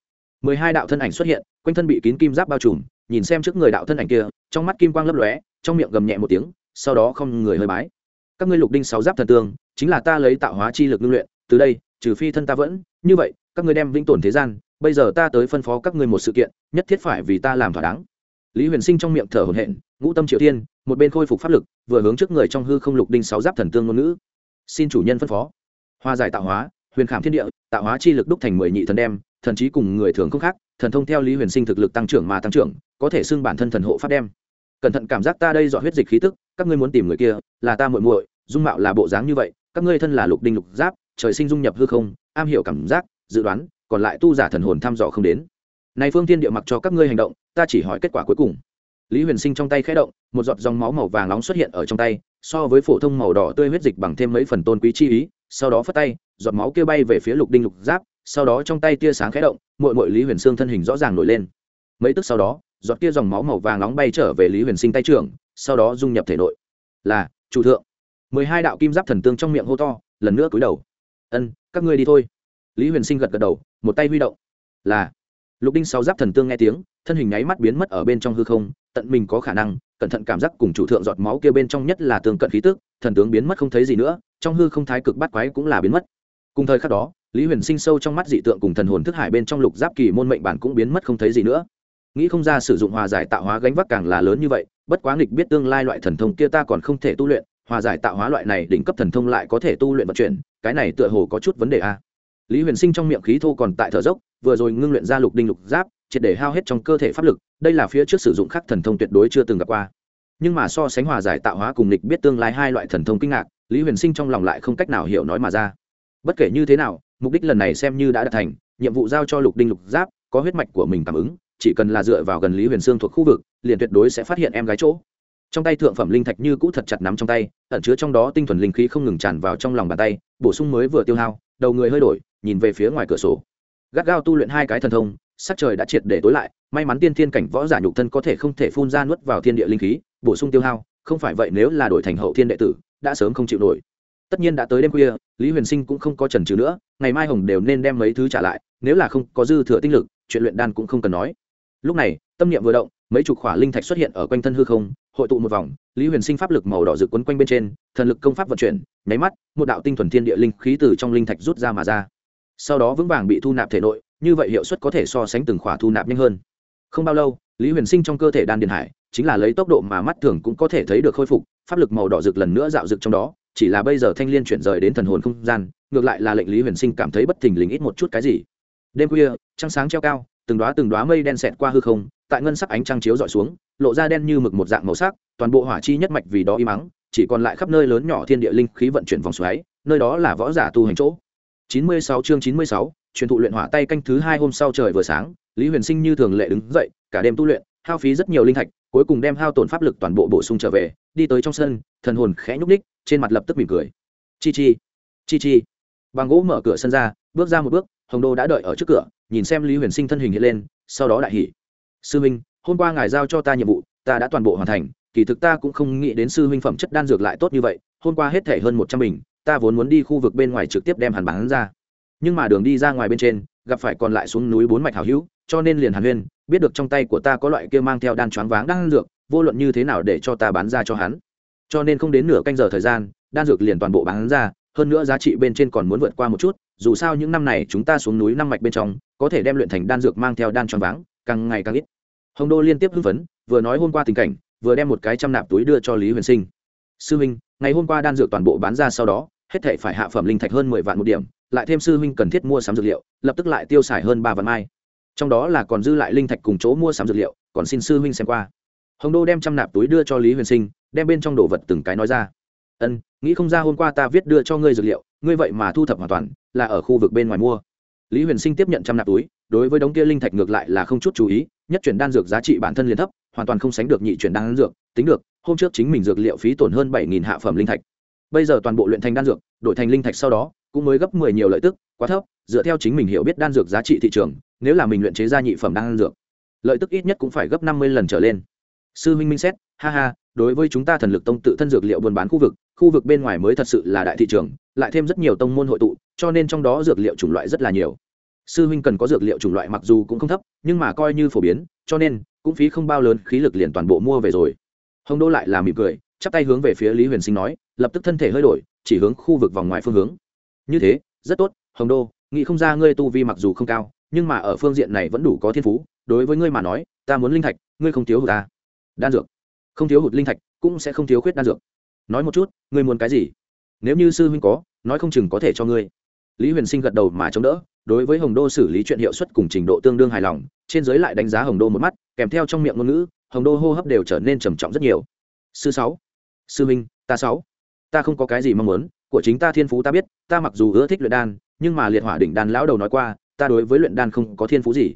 Speaker 1: mười hai đạo thân ảnh xuất hiện, quanh thân bị kín kim giáp bao trùm, nhìn xem trước người đạo thân ảnh kia, trong mắt kim quang lấp lóe, trong miệng gầm nhẹ một tiếng, sau đó không người hơi bái. Các ngươi lục đinh sáu giáp thần tương, chính là ta lấy tạo hóa chi lực ngưng luyện, từ đây, trừ phi thân ta vẫn, như vậy, các ngươi đem vĩnh tổn thế gian, bây giờ ta tới phân phó các ngươi một sự kiện, nhất thiết phải vì ta làm thỏa đáng. Lý huyền sinh trong miệng thở hổn hển, ngũ tâm triệu thiên, một bên khôi phục pháp lực, vừa hướng trước người trong hư không lục đinh sáu giáp thần tương ngôn ngữ. Xin chủ nhân phân phó. Hoa giải tạo hóa, huyền khảm thiên địa, tạo hóa chi lực đúc thành mười nhị thần đem thần trí cùng người thường không khác, thần thông theo lý huyền sinh thực lực tăng trưởng mà tăng trưởng, có thể xưng bản thân thần hộ pháp đem. Cẩn thận cảm giác ta đây dọn huyết dịch khí tức, các ngươi muốn tìm người kia, là ta muội muội, dung mạo là bộ dáng như vậy, các ngươi thân là lục đinh lục giáp, trời sinh dung nhập hư không, am hiểu cảm giác, dự đoán, còn lại tu giả thần hồn thăm dò không đến. Này phương thiên địa mặc cho các ngươi hành động, ta chỉ hỏi kết quả cuối cùng. Lý huyền sinh trong tay khẽ động, một giọt dòng máu màu vàng nóng xuất hiện ở trong tay, so với phổ thông màu đỏ tươi huyết dịch bằng thêm mấy phần tôn quý chi ý, sau đó phất tay, giọt máu kia bay về phía lục đinh lục giáp sau đó trong tay tia sáng khẽ động mội mội lý huyền sương thân hình rõ ràng nổi lên. Mấy tức sau đó, giọt tia dòng máu màu vàng nóng bay trở về lý huyền sinh tay trưởng, sau đó dung nhập thể nội. Là, chủ thượng. Mười hai đạo kim giáp thần tương trong miệng hô to, lần nữa cúi đầu. Ân, các ngươi đi thôi. Lý huyền sinh gật gật đầu, một tay huy động. Là. Lục đinh sáu giáp thần tương nghe tiếng, thân hình nháy mắt biến mất ở bên trong hư không, tận mình có khả năng, cẩn thận cảm giác cùng chủ thượng giọt máu kia bên trong nhất là tương cận khí tức, thần tướng biến mất không thấy gì nữa, trong hư không thái cực bắt quái cũng là biến mất. Cùng thời khắc đó lý huyền sinh sâu trong mắt dị tượng cùng thần hồn thức hải bên trong lục giáp kỳ môn mệnh bản cũng biến mất không thấy gì nữa. Nghĩ không ra sử dụng hòa giải tạo hóa gánh vác càng là lớn như vậy, bất quá nghịch biết tương lai loại thần thông kia ta còn không thể tu luyện, hòa giải tạo hóa loại này đỉnh cấp thần thông lại có thể tu luyện vận chuyển, cái này tựa hồ có chút vấn đề a. Lý huyền sinh trong miệng khí thô còn tại thở dốc, vừa rồi ngưng luyện ra lục đinh lục giáp, triệt để hao hết trong cơ thể pháp lực, đây là phía trước sử dụng khắc thần thông tuyệt đối chưa từng gặp qua. Nhưng mà so sánh hòa giải tạo hóa cùng nghịch biết tương lai hai loại thần thông kinh ngạc, lý huyền sinh trong lòng lại không cách nào hiểu nói mà ra. Bất kể như thế nào mục đích lần này xem như đã đạt thành, nhiệm vụ giao cho lục đinh lục giáp, có huyết mạch của mình cảm ứng, chỉ cần là dựa vào gần lý huyền sương thuộc khu vực, liền tuyệt đối sẽ phát hiện em gái chỗ. Trong tay thượng phẩm linh thạch như cũ thật chặt nắm trong tay, ẩn chứa trong đó tinh thuần linh khí không ngừng tràn vào trong lòng bàn tay, bổ sung mới vừa tiêu hao, đầu người hơi đổi, nhìn về phía ngoài cửa sổ. Gắt gao tu luyện hai cái thần thông, sắc trời đã triệt để tối lại, may mắn tiên thiên cảnh võ giả nhục thân có thể không thể phun ra nuốt vào thiên địa linh khí, bổ sung tiêu hao, không phải vậy nếu là đổi thành hậu thiên đệ tử, đã sớm không chịu nổi. Tất nhiên đã tới đêm khuya, lý huyền sinh cũng không có trần trừ nữa ngày mai hồng đều nên đem mấy thứ trả lại, nếu là không có dư thừa tinh lực, chuyện luyện đan cũng không cần nói. Lúc này, tâm niệm vừa động, mấy chục khỏa linh thạch xuất hiện ở quanh thân hư không, hội tụ một vòng, lý huyền sinh pháp lực màu đỏ rực quấn quanh bên trên, thần lực công pháp vận chuyển, nháy mắt, một đạo tinh thuần thiên địa linh khí từ trong linh thạch rút ra mà ra. Sau đó vững vàng bị thu nạp thể nội, như vậy hiệu suất có thể so sánh từng khỏa thu nạp nhanh hơn. Không bao lâu, lý huyền sinh trong cơ thể đan điện hải, chính là lấy tốc độ mà mắt thường cũng có thể thấy được khôi phục, pháp lực màu đỏ rực lần nữa dạo rực trong đó, chỉ là bây giờ thanh l i ê n chuyển rời đến thần hồn không gian ngược lại là lệnh lý huyền sinh cảm thấy bất thình lình ít một chút cái gì. Đêm khuya trăng sáng treo cao từng đoá từng đoá mây đen xẹt qua hư không tại ngân sắc ánh trăng chiếu dọi xuống lộ ra đen như mực một dạng màu sắc toàn bộ hỏa chi nhất mạch vì đó im ắng, chỉ còn lại khắp nơi lớn nhỏ thiên địa linh khí vận chuyển vòng xoáy nơi đó là võ giả tu hành chỗ. 96 chương 96, truyền thụ luyện hỏa tay canh thứ hai hôm sau trời vừa sáng lý huyền sinh như thường lệ đứng dậy cả đêm tu luyện hao phí rất nhiều linh thạch cuối cùng đem hao tổn pháp lực toàn bộ bổ sung trở về đi tới trong sân thần hồn khẽ nhúc ních trên mặt lập tức mỉm cười. Chi chi chi chi bằng gỗ mở cửa sân ra, bước ra một bước, hồng đô đã đợi ở trước cửa, nhìn xem lý huyền sinh thân hình hiện lên, sau đó đại hỉ. Sư huynh hôm qua ngài giao cho ta nhiệm vụ, ta đã toàn bộ hoàn thành, kỳ thực ta cũng không nghĩ đến sư huynh phẩm chất đan dược lại tốt như vậy, hôm qua hết thể hơn một trăm bình, ta vốn muốn đi khu vực bên ngoài trực tiếp đem hàn bán ra. Nhưng mà đường đi ra ngoài bên trên, gặp phải còn lại xuống núi bốn mạch hảo hữu, cho nên liền hàn huyên, biết được trong tay của ta có loại kia mang theo đan choáng váng đan dược, vô luận như thế nào để cho ta bán ra cho hắn. Cho nên không đến nửa canh giờ thời gian, đan dược liền toàn bộ bán ra hơn nữa giá trị bên trên còn muốn vượt qua một chút, dù sao những năm này chúng ta xuống núi năm mạch bên trong, có thể đem luyện thành đan dược mang theo đan tròn váng, càng ngày càng ít. Hồng đô liên tiếp hưng phấn, vừa nói hôm qua tình cảnh, vừa đem một cái trăm nạp túi đưa cho lý huyền sinh. Sư huynh, ngày hôm qua đan dược toàn bộ bán ra sau đó, hết thể phải hạ phẩm linh thạch hơn mười vạn một điểm, lại thêm sư huynh cần thiết mua sắm dược liệu, lập tức lại tiêu xài hơn ba vạn mai. Trong đó là còn dư lại linh thạch cùng chỗ mua sắm dược liệu, còn xin sư huynh xem qua. Hồng đô đem trăm nạp túi đưa cho lý huyền sinh, đem bên trong đồ vật từng cái nói ra ân, nghĩ không ra hôm qua ta viết đưa cho ngươi dược liệu, ngươi vậy mà thu thập hoàn toàn, là ở khu vực bên ngoài mua. Lý huyền sinh tiếp nhận trăm nạp túi, đối với đống kia linh thạch ngược lại là không chút chú ý, nhất chuyển đan dược giá trị bản thân liền thấp, hoàn toàn không sánh được nhị chuyển đan dược, tính được, hôm trước chính mình dược liệu phí tổn hơn bảy nghìn hạ phẩm linh thạch. Bây giờ toàn bộ luyện thành đan dược, đổi thành linh thạch sau đó, cũng mới gấp mười nhiều lợi tức, quá thấp, dựa theo chính mình hiểu biết đan dược giá trị thị trường, nếu là mình luyện chế ra nhị phẩm đan dược, lợi tức ít nhất cũng phải gấp năm mươi lần trở lên. Sư minh minh xét, ha ha đối với chúng ta thần lực tông tự thân dược liệu buôn bán khu vực khu vực bên ngoài mới thật sự là đại thị trường, lại thêm rất nhiều tông môn hội tụ, cho nên trong đó dược liệu chủng loại rất là nhiều. Sư huynh cần có dược liệu chủng loại mặc dù cũng không thấp, nhưng mà coi như phổ biến, cho nên cũng phí không bao lớn khí lực liền toàn bộ mua về rồi. Hồng đô lại là mỉm cười, chắp tay hướng về phía lý huyền sinh nói, lập tức thân thể hơi đổi, chỉ hướng khu vực vòng ngoài phương hướng. Như thế, rất tốt, hồng đô, nghĩ không ra ngươi tu vi mặc dù không cao, nhưng mà ở phương diện này vẫn đủ có thiên phú, đối với ngươi mà nói, ta muốn linh thạch, ngươi không thiếu hụt ta. Đan dược không thiếu hụt linh thạch, cũng sẽ không thiếu khuyết đan dược. Nói một chút, ngươi muốn cái gì? Nếu như sư huynh có, nói không chừng có thể cho ngươi. Lý huyền sinh gật đầu mà chống đỡ, đối với hồng đô xử lý chuyện hiệu suất cùng trình độ tương đương hài lòng, trên giới lại đánh giá hồng đô một mắt, kèm theo trong miệng ngôn ngữ, hồng đô hô hấp đều trở nên trầm trọng rất nhiều. Sư sáu, sư minh ta sáu, ta không có cái gì mong muốn, của chính ta thiên phú ta biết, ta mặc dù ưa thích luyện đan, nhưng mà liệt hỏa đỉnh đan lão đầu nói qua, ta đối với luyện đan không có thiên phú gì.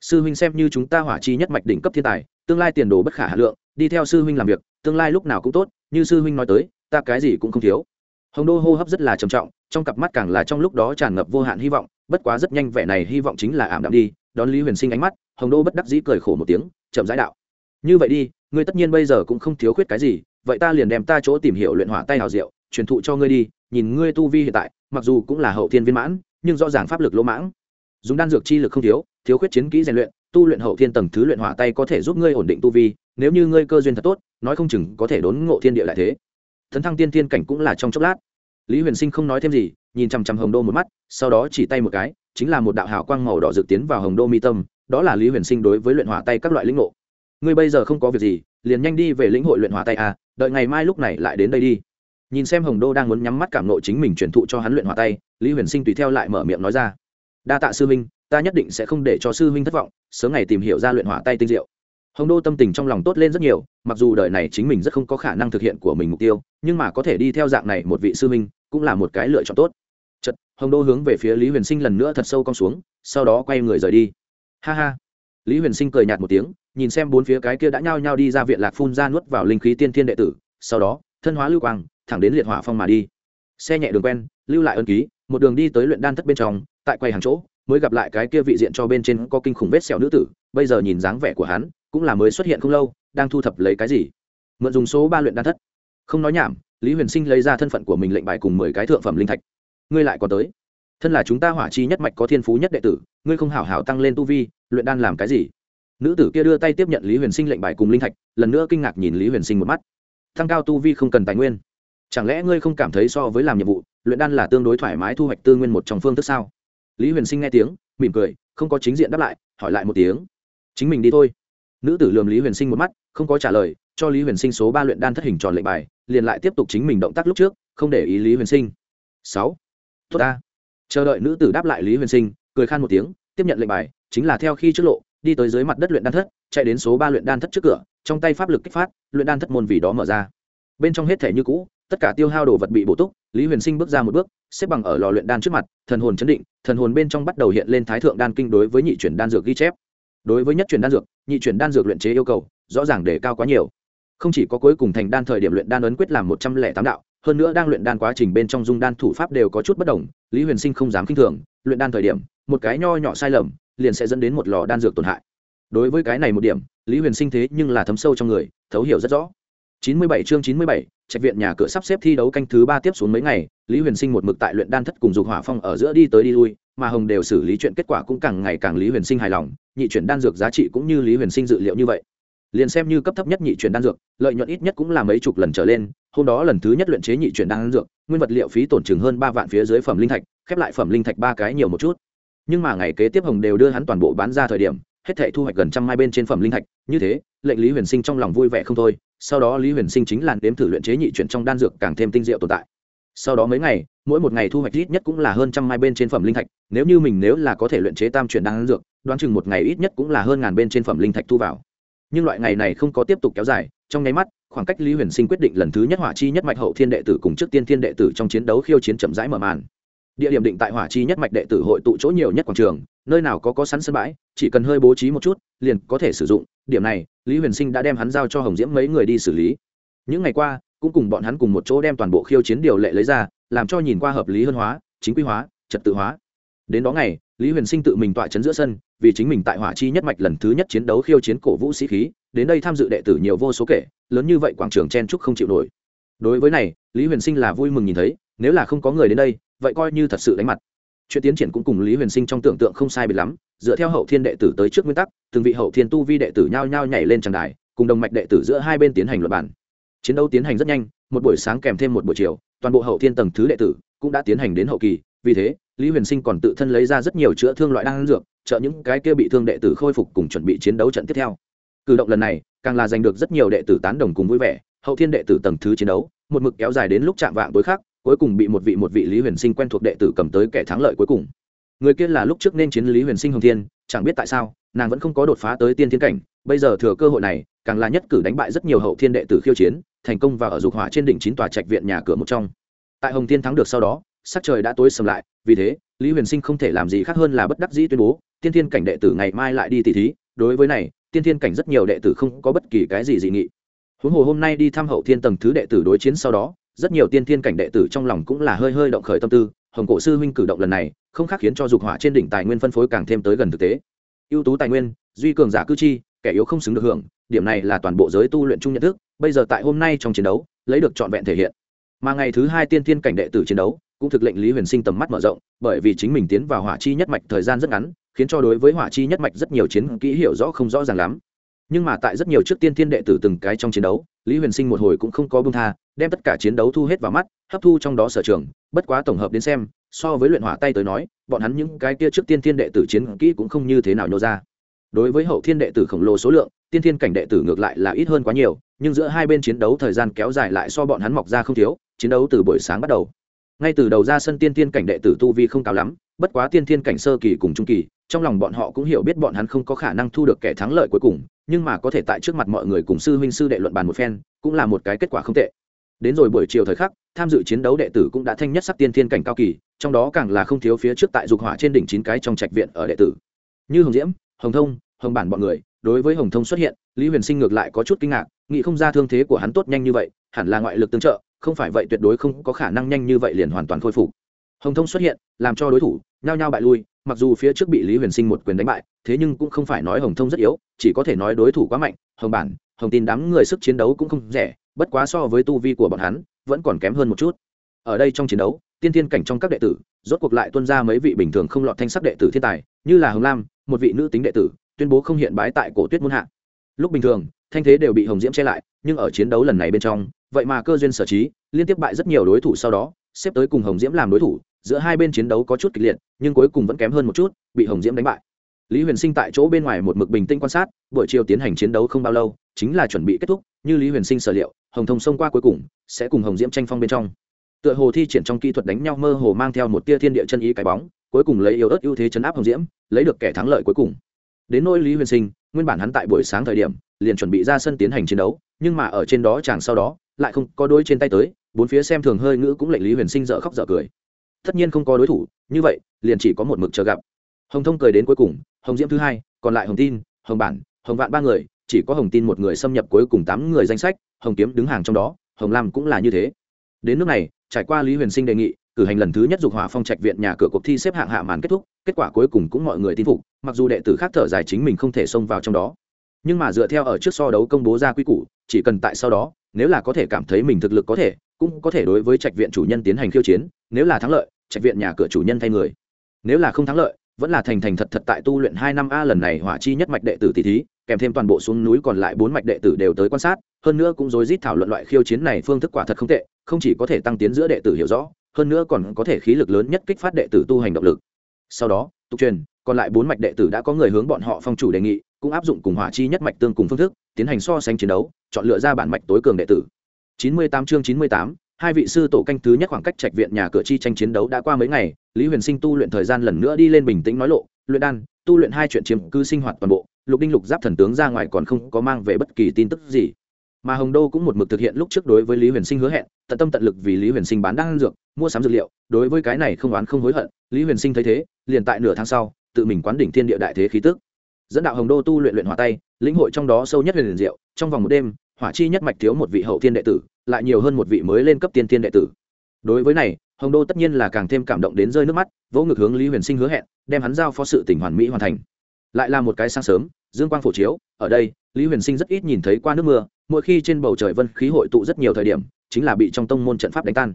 Speaker 1: Sư huynh xem như chúng ta hỏa chi nhất mạch đỉnh cấp thiên tài, tương lai tiền đồ bất khả hà lượng đi theo sư huynh làm việc, tương lai lúc nào cũng tốt, như sư huynh nói tới, ta cái gì cũng không thiếu. Hồng đô hô hấp rất là trầm trọng, trong cặp mắt càng là trong lúc đó tràn ngập vô hạn hy vọng, bất quá rất nhanh vẻ này hy vọng chính là ảm đạm đi, đón lý huyền sinh ánh mắt, hồng đô bất đắc dĩ cười khổ một tiếng, chậm rãi đạo. Như vậy đi, ngươi tất nhiên bây giờ cũng không thiếu khuyết cái gì, vậy ta liền đem ta chỗ tìm hiểu luyện hỏa tay hào diệu, truyền thụ cho ngươi đi, nhìn ngươi tu vi hiện tại, mặc dù cũng là hậu thiên viên mãn, nhưng rõ ràng pháp lực lỗ mãng. Dùng đan dược chi lực không thiếu thiếu khuyết chiến kỹ rèn luyện tu luyện hậu thiên tầng thứ luyện hỏa tay có thể giúp ngươi ổn định tu vi, nếu như ngươi cơ duyên thật tốt, nói không chừng có thể đốn ngộ thiên địa lại thế. Thần thăng tiên thiên cảnh cũng là trong chốc lát. Lý huyền sinh không nói thêm gì, nhìn chằm chằm hồng đô một mắt, sau đó chỉ tay một cái, chính là một đạo hào quang màu đỏ dự tiến vào hồng đô mi tâm, đó là lý huyền sinh đối với luyện hỏa tay các loại lĩnh ngộ. Ngươi bây giờ không có việc gì, liền nhanh đi về lĩnh hội luyện hỏa tay à đợi ngày mai lúc này lại đến đây đi. Nhìn xem hồng đô đang muốn nhắm mắt cảm nộ chính mình truyền thụ cho hắn luyện hỏa tay, lý huyền sinh tùy theo lại mở miệng nói ra. Đa tạ sư minh ta nhất định sẽ không để cho sư huynh thất vọng, sớm ngày tìm hiểu ra luyện hỏa tay tinh diệu. Hồng đô tâm tình trong lòng tốt lên rất nhiều, mặc dù đời này chính mình rất không có khả năng thực hiện của mình mục tiêu, nhưng mà có thể đi theo dạng này một vị sư huynh, cũng là một cái lựa chọn tốt. Chật hồng đô hướng về phía lý huyền sinh lần nữa thật sâu cong xuống, sau đó quay người rời đi. Ha ha. Lý huyền sinh cười nhạt một tiếng, nhìn xem bốn phía cái kia đã nhao nhao đi ra viện lạc phun ra nuốt vào linh khí tiên thiên đệ tử, sau đó, thân hóa lưu quang, thẳng đến liệt hỏa phong mà đi. Xe nhẹ đường quen, lưu lại ân ký, một đường đi tới luyện đan thất bên trong, tại quầy hàng chỗ mới gặp lại cái kia vị diện cho bên trên có kinh khủng vết sẹo nữ tử, bây giờ nhìn dáng vẻ của hắn, cũng là mới xuất hiện không lâu, đang thu thập lấy cái gì? Mượn dùng số ba luyện đan thất. Không nói nhảm, lý huyền sinh lấy ra thân phận của mình lệnh bài cùng mười cái thượng phẩm linh thạch. Ngươi lại còn tới. Thân là chúng ta hỏa chi nhất mạch có thiên phú nhất đệ tử, ngươi không hảo hảo tăng lên tu vi, luyện đan làm cái gì? Nữ tử kia đưa tay tiếp nhận lý huyền sinh lệnh bài cùng linh thạch, lần nữa kinh ngạc nhìn lý huyền sinh một mắt. Tăng cao tu vi không cần tài nguyên. Chẳng lẽ ngươi không cảm thấy so với làm nhiệm vụ, luyện đan là tương đối thoải mái thu hoạch tư nguyên một trong phương thức sao? Lý huyền sinh nghe tiếng, mỉm cười, không có chính diện đáp lại, hỏi lại một tiếng. Chính mình đi thôi. Nữ tử lườm lý huyền sinh một mắt, không có trả lời, cho lý huyền sinh số ba luyện đan thất hình tròn lệnh bài, liền lại tiếp tục chính mình động tác lúc trước, không để ý lý huyền sinh. Sáu. Tốt ta. Chờ đợi nữ tử đáp lại lý huyền sinh, cười khan một tiếng, tiếp nhận lệnh bài, chính là theo khi trước lộ, đi tới dưới mặt đất luyện đan thất, chạy đến số ba luyện đan thất trước cửa, trong tay pháp lực kích phát, luyện đan thất môn vì đó mở ra. Bên trong hết thể như cũ tất cả tiêu hao đồ vật bị bổ túc, lý huyền sinh bước ra một bước, xếp bằng ở lò luyện đan trước mặt, thần hồn chấn định, thần hồn bên trong bắt đầu hiện lên thái thượng đan kinh đối với nhị chuyển đan dược ghi chép. Đối với nhất chuyển đan dược, nhị chuyển đan dược luyện chế yêu cầu, rõ ràng để cao quá nhiều. Không chỉ có cuối cùng thành đan thời điểm luyện đan ấn quyết làm một trăm lẻ tám đạo, hơn nữa đang luyện đan quá trình bên trong dung đan thủ pháp đều có chút bất đồng, lý huyền sinh không dám k i n h thường, luyện đan thời điểm, một cái nho nhỏ sai lầm, liền sẽ dẫn đến một lò đan dược tổn hại. Đối với cái này một điểm, lý huyền sinh thế nhưng là thấm sâu trong người, thấu hiểu rất rõ. Chín mươi bảy chương chín mươi bảy trạch viện nhà cửa sắp xếp thi đấu canh thứ ba tiếp xuống mấy ngày, lý huyền sinh một mực tại luyện đan thất cùng dục hỏa phong ở giữa đi tới đi lui, mà hồng đều xử lý chuyện kết quả cũng càng ngày càng lý huyền sinh hài lòng, nhị chuyển đan dược giá trị cũng như lý huyền sinh dự liệu như vậy. Liền xem như cấp thấp nhất nhị chuyển đan dược, lợi nhuận ít nhất cũng là mấy chục lần trở lên, hôm đó lần thứ nhất luyện chế nhị chuyển đan dược, nguyên vật liệu phí tổn chừng hơn ba vạn phía dưới phẩm linh thạch, khép lại phẩm linh thạch ba cái nhiều một chút. Nhưng mà ngày kế tiếp hồng đều đưa hắn toàn bộ bán ra thời điểm, hết thể thu hoạch gần trăm mai bên trên phẩm linh thạch, như thế, lệnh lý huyền sinh trong lòng vui vẻ không thôi sau đó lý huyền sinh chính là đếm thử luyện chế nhị chuyển trong đan dược càng thêm tinh diệu tồn tại. Sau đó mấy ngày, mỗi một ngày thu hoạch ít nhất cũng là hơn trăm mai bên trên phẩm linh thạch, nếu như mình nếu là có thể luyện chế tam chuyển đan dược, đoán chừng một ngày ít nhất cũng là hơn ngàn bên trên phẩm linh thạch thu vào. Nhưng loại ngày này không có tiếp tục kéo dài, trong nháy mắt, khoảng cách lý huyền sinh quyết định lần thứ nhất hỏa chi nhất mạch hậu thiên đệ tử cùng trước tiên thiên đệ tử trong chiến đấu khiêu chiến chậm rãi mở màn. Địa điểm định tại hỏa chi nhất mạch đệ tử hội tụ chỗ nhiều nhất quảng trường nơi nào có có sẵn sân bãi, chỉ cần hơi bố trí một chút, liền có thể sử dụng. Điểm này, lý huyền sinh đã đem hắn giao cho hồng diễm mấy người đi xử lý. Những ngày qua, cũng cùng bọn hắn cùng một chỗ đem toàn bộ khiêu chiến điều lệ lấy ra, làm cho nhìn qua hợp lý hơn hóa, chính quy hóa, trật tự hóa. Đến đó ngày, lý huyền sinh tự mình tọa chấn giữa sân, vì chính mình tại hỏa chi nhất mạch lần thứ nhất chiến đấu khiêu chiến cổ vũ sĩ khí, đến đây tham dự đệ tử nhiều vô số kể, lớn như vậy quảng trường chen trúc không chịu nổi. Đối với này, lý huyền sinh là vui mừng nhìn thấy, nếu là không có người đến đây, vậy coi như thật sự đánh mặt chuyện tiến triển cũng cùng lý huyền sinh trong tưởng tượng không sai biệt lắm, dựa theo hậu thiên đệ tử tới trước nguyên tắc, từng vị hậu thiên tu vi đệ tử nhao nhao nhảy lên tràng đài, cùng đồng mạch đệ tử giữa hai bên tiến hành luật bản chiến đấu tiến hành rất nhanh, một buổi sáng kèm thêm một buổi chiều, toàn bộ hậu thiên tầng thứ đệ tử cũng đã tiến hành đến hậu kỳ, vì thế, lý huyền sinh còn tự thân lấy ra rất nhiều chữa thương loại đan dược, trợ những cái kia bị thương đệ tử khôi phục cùng chuẩn bị chiến đấu trận tiếp theo. Cử động lần này, càng là giành được rất nhiều đệ tử tán đồng cùng vui vẻ, hậu thiên đệ tử tầng thứ chiến đấu, một mực kéo dài đến lúc chạm vạng tối khác cuối cùng bị một vị một vị lý huyền sinh quen thuộc đệ tử cầm tới kẻ thắng lợi cuối cùng. Người kia là lúc trước nên chiến lý huyền sinh hồng thiên, chẳng biết tại sao, nàng vẫn không có đột phá tới tiên thiên cảnh, bây giờ thừa cơ hội này, càng là nhất cử đánh bại rất nhiều hậu thiên đệ tử khiêu chiến, thành công và ở dục hỏa trên đỉnh chín tòa trạch viện nhà cửa một trong. Tại hồng thiên thắng được sau đó, sắc trời đã tối sầm lại, vì thế, lý huyền sinh không thể làm gì khác hơn là bất đắc dĩ tuyên bố, tiên thiên cảnh đệ tử ngày mai lại đi tỷ thí, đối với này, tiên thiên cảnh rất nhiều đệ tử không có bất kỳ cái gì dị nghị. Huống hồ hôm nay đi thăm hậu thiên tầng thứ đệ tử đối chiến sau đó rất nhiều tiên thiên cảnh đệ tử trong lòng cũng là hơi hơi động khởi tâm tư, hồng cổ sư huynh cử động lần này, không khác khiến cho dục hỏa trên đỉnh tài nguyên phân phối càng thêm tới gần thực tế. Ưu tú tài nguyên, duy cường giả cư chi, kẻ yếu không xứng được hưởng, điểm này là toàn bộ giới tu luyện chung nhận thức, bây giờ tại hôm nay trong chiến đấu, lấy được trọn vẹn thể hiện. Mà ngày thứ hai tiên thiên cảnh đệ tử chiến đấu, cũng thực lệnh lý huyền sinh tầm mắt mở rộng, bởi vì chính mình tiến vào hỏa chi nhất mạch thời gian rất ngắn, khiến cho đối với hỏa chi nhất mạch rất nhiều chiến kỹ hiểu rõ không rõ ràng lắm nhưng mà tại rất nhiều trước tiên thiên đệ tử từng cái trong chiến đấu, lý huyền sinh một hồi cũng không có bưng tha, đem tất cả chiến đấu thu hết vào mắt, hấp thu trong đó sở trường, bất quá tổng hợp đến xem, so với luyện hỏa tay tới nói, bọn hắn những cái kia trước tiên thiên đệ tử chiến kỹ cũng không như thế nào nhô ra. Đối với hậu thiên đệ tử khổng lồ số lượng, tiên thiên cảnh đệ tử ngược lại là ít hơn quá nhiều, nhưng giữa hai bên chiến đấu thời gian kéo dài lại so bọn hắn mọc ra không thiếu, chiến đấu từ buổi sáng bắt đầu. Ngay từ đầu ra sân tiên thiên cảnh đệ tử tu vi không cao lắm bất quá tiên thiên cảnh sơ kỳ cùng trung kỳ, trong lòng bọn họ cũng hiểu biết bọn hắn không có khả năng thu được kẻ thắng lợi cuối cùng, nhưng mà có thể tại trước mặt mọi người cùng sư huynh sư đệ luận bàn một phen, cũng là một cái kết quả không tệ. Đến rồi buổi chiều thời khắc, tham dự chiến đấu đệ tử cũng đã thanh nhất sắc tiên thiên cảnh cao kỳ, trong đó càng là không thiếu phía trước tại dục hỏa trên đỉnh chín cái trong trạch viện ở đệ tử. Như hồng diễm, hồng thông, hồng bản bọn người, đối với hồng thông xuất hiện, lý huyền sinh ngược lại có chút kinh ngạc, nghĩ không ra thương thế của hắn tốt nhanh như vậy, hẳn là ngoại lực tương trợ, không phải vậy tuyệt đối không có khả năng nhanh như vậy liền hoàn toàn khôi phục hồng thông xuất hiện, làm cho đối thủ nhao nhao bại lui, mặc dù phía trước bị lý huyền sinh một quyền đánh bại, thế nhưng cũng không phải nói hồng thông rất yếu, chỉ có thể nói đối thủ quá mạnh, hồng bản, hồng tin đám người sức chiến đấu cũng không rẻ, bất quá so với tu vi của bọn hắn, vẫn còn kém hơn một chút. Ở đây trong chiến đấu, tiên thiên cảnh trong các đệ tử, rốt cuộc lại tuân ra mấy vị bình thường không lọt thanh sắc đệ tử thiên tài, như là hồng lam, một vị nữ tính đệ tử, tuyên bố không hiện bái tại cổ tuyết muôn hạ. Lúc bình thường, thanh thế đều bị hồng diễm che lại, nhưng ở chiến đấu lần này bên trong, vậy mà cơ duyên sở trí, liên tiếp bại rất nhiều đối thủ sau đó, xếp tới cùng hồng diễm làm đối thủ giữa hai bên chiến đấu có chút kịch liệt, nhưng cuối cùng vẫn kém hơn một chút, bị hồng diễm đánh bại. Lý huyền sinh tại chỗ bên ngoài một mực bình tĩnh quan sát, buổi chiều tiến hành chiến đấu không bao lâu, chính là chuẩn bị kết thúc, như lý huyền sinh sở liệu, hồng thông xông qua cuối cùng, sẽ cùng hồng diễm tranh phong bên trong. Tựa hồ thi triển trong kỹ thuật đánh nhau mơ hồ mang theo một tia thiên địa chân ý cái bóng, cuối cùng lấy yếu ớt ưu thế chấn áp hồng diễm, lấy được kẻ thắng lợi cuối cùng. Đến nỗi lý huyền sinh, nguyên bản hắn tại buổi sáng thời điểm, liền chuẩn bị ra sân tiến hành chiến đấu, nhưng mà ở trên đó chàng sau đó, lại không có đôi trên tay tới, bốn phía xem thường hơi ngữ cũng lệnh lý huyền sinh dở khóc dở cười tất nhiên không có đối thủ, như vậy, liền chỉ có một mực chờ gặp. Hồng thông cười đến cuối cùng, hồng diễm thứ hai, còn lại hồng tin, hồng bản, hồng vạn ba người, chỉ có hồng tin một người xâm nhập cuối cùng tám người danh sách, hồng kiếm đứng hàng trong đó, hồng lam cũng là như thế. Đến nước này, trải qua lý huyền sinh đề nghị, cử hành lần thứ nhất dục hỏa phong trạch viện nhà cửa cuộc thi xếp hạng hạ màn kết thúc, kết quả cuối cùng cũng mọi người tin phục, mặc dù đệ tử khác thở dài chính mình không thể xông vào trong đó. Nhưng mà dựa theo ở trước so đấu công bố ra quy củ, chỉ cần tại sau đó, nếu là có thể cảm thấy mình thực lực có thể cũng có thể đối với trạch viện chủ nhân tiến hành khiêu chiến, nếu là thắng lợi, trạch viện nhà cửa chủ nhân thay người. Nếu là không thắng lợi, vẫn là thành thành thật thật tại tu luyện hai năm a lần này hỏa chi nhất mạch đệ tử tỷ thí, kèm thêm toàn bộ xuống núi còn lại bốn mạch đệ tử đều tới quan sát, hơn nữa cũng rối rít thảo luận loại khiêu chiến này phương thức quả thật không tệ, không chỉ có thể tăng tiến giữa đệ tử hiểu rõ, hơn nữa còn có thể khí lực lớn nhất kích phát đệ tử tu hành động lực. Sau đó, tục truyền, còn lại bốn mạch đệ tử đã có người hướng bọn họ phong chủ đề nghị, cũng áp dụng cùng hỏa chi nhất mạch tương cùng phương thức, tiến hành so sánh chiến đấu, chọn lựa ra bản mạch tối cường đệ tử. 98 chương 98, hai vị sư tổ canh thứ nhất khoảng cách trạch viện nhà cửa chi tranh chiến đấu đã qua mấy ngày lý huyền sinh tu luyện thời gian lần nữa đi lên bình tĩnh nói lộ luyện đan tu luyện hai chuyện chiếm cư sinh hoạt toàn bộ lục đinh lục giáp thần tướng ra ngoài còn không có mang về bất kỳ tin tức gì. Mà hồng đô cũng một mực thực hiện lúc trước đối với lý huyền sinh hứa hẹn tận tâm tận lực vì lý huyền sinh bán đan dược mua sắm dược liệu đối với cái này không oán không hối hận lý huyền sinh thấy thế liền tại nửa tháng sau tự mình quán đỉnh thiên địa đại thế khí tức. Dẫn đạo hồng đô tu luyện luyện hỏa tay lĩnh hội trong đó sâu nhất huyền diệu trong vòng một đêm hỏa chi nhất mạch thiếu một vị hậu thiên đệ tử lại nhiều hơn một vị mới lên cấp tiên tiên đệ tử. Đối với này, hồng đô tất nhiên là càng thêm cảm động đến rơi nước mắt, vỗ ngực hướng lý huyền sinh hứa hẹn, đem hắn giao phó sự tỉnh hoàn mỹ hoàn thành. Lại là một cái sáng sớm, dương quang phổ chiếu, ở đây, lý huyền sinh rất ít nhìn thấy qua nước mưa, mỗi khi trên bầu trời vân khí hội tụ rất nhiều thời điểm, chính là bị trong tông môn trận pháp đánh tan.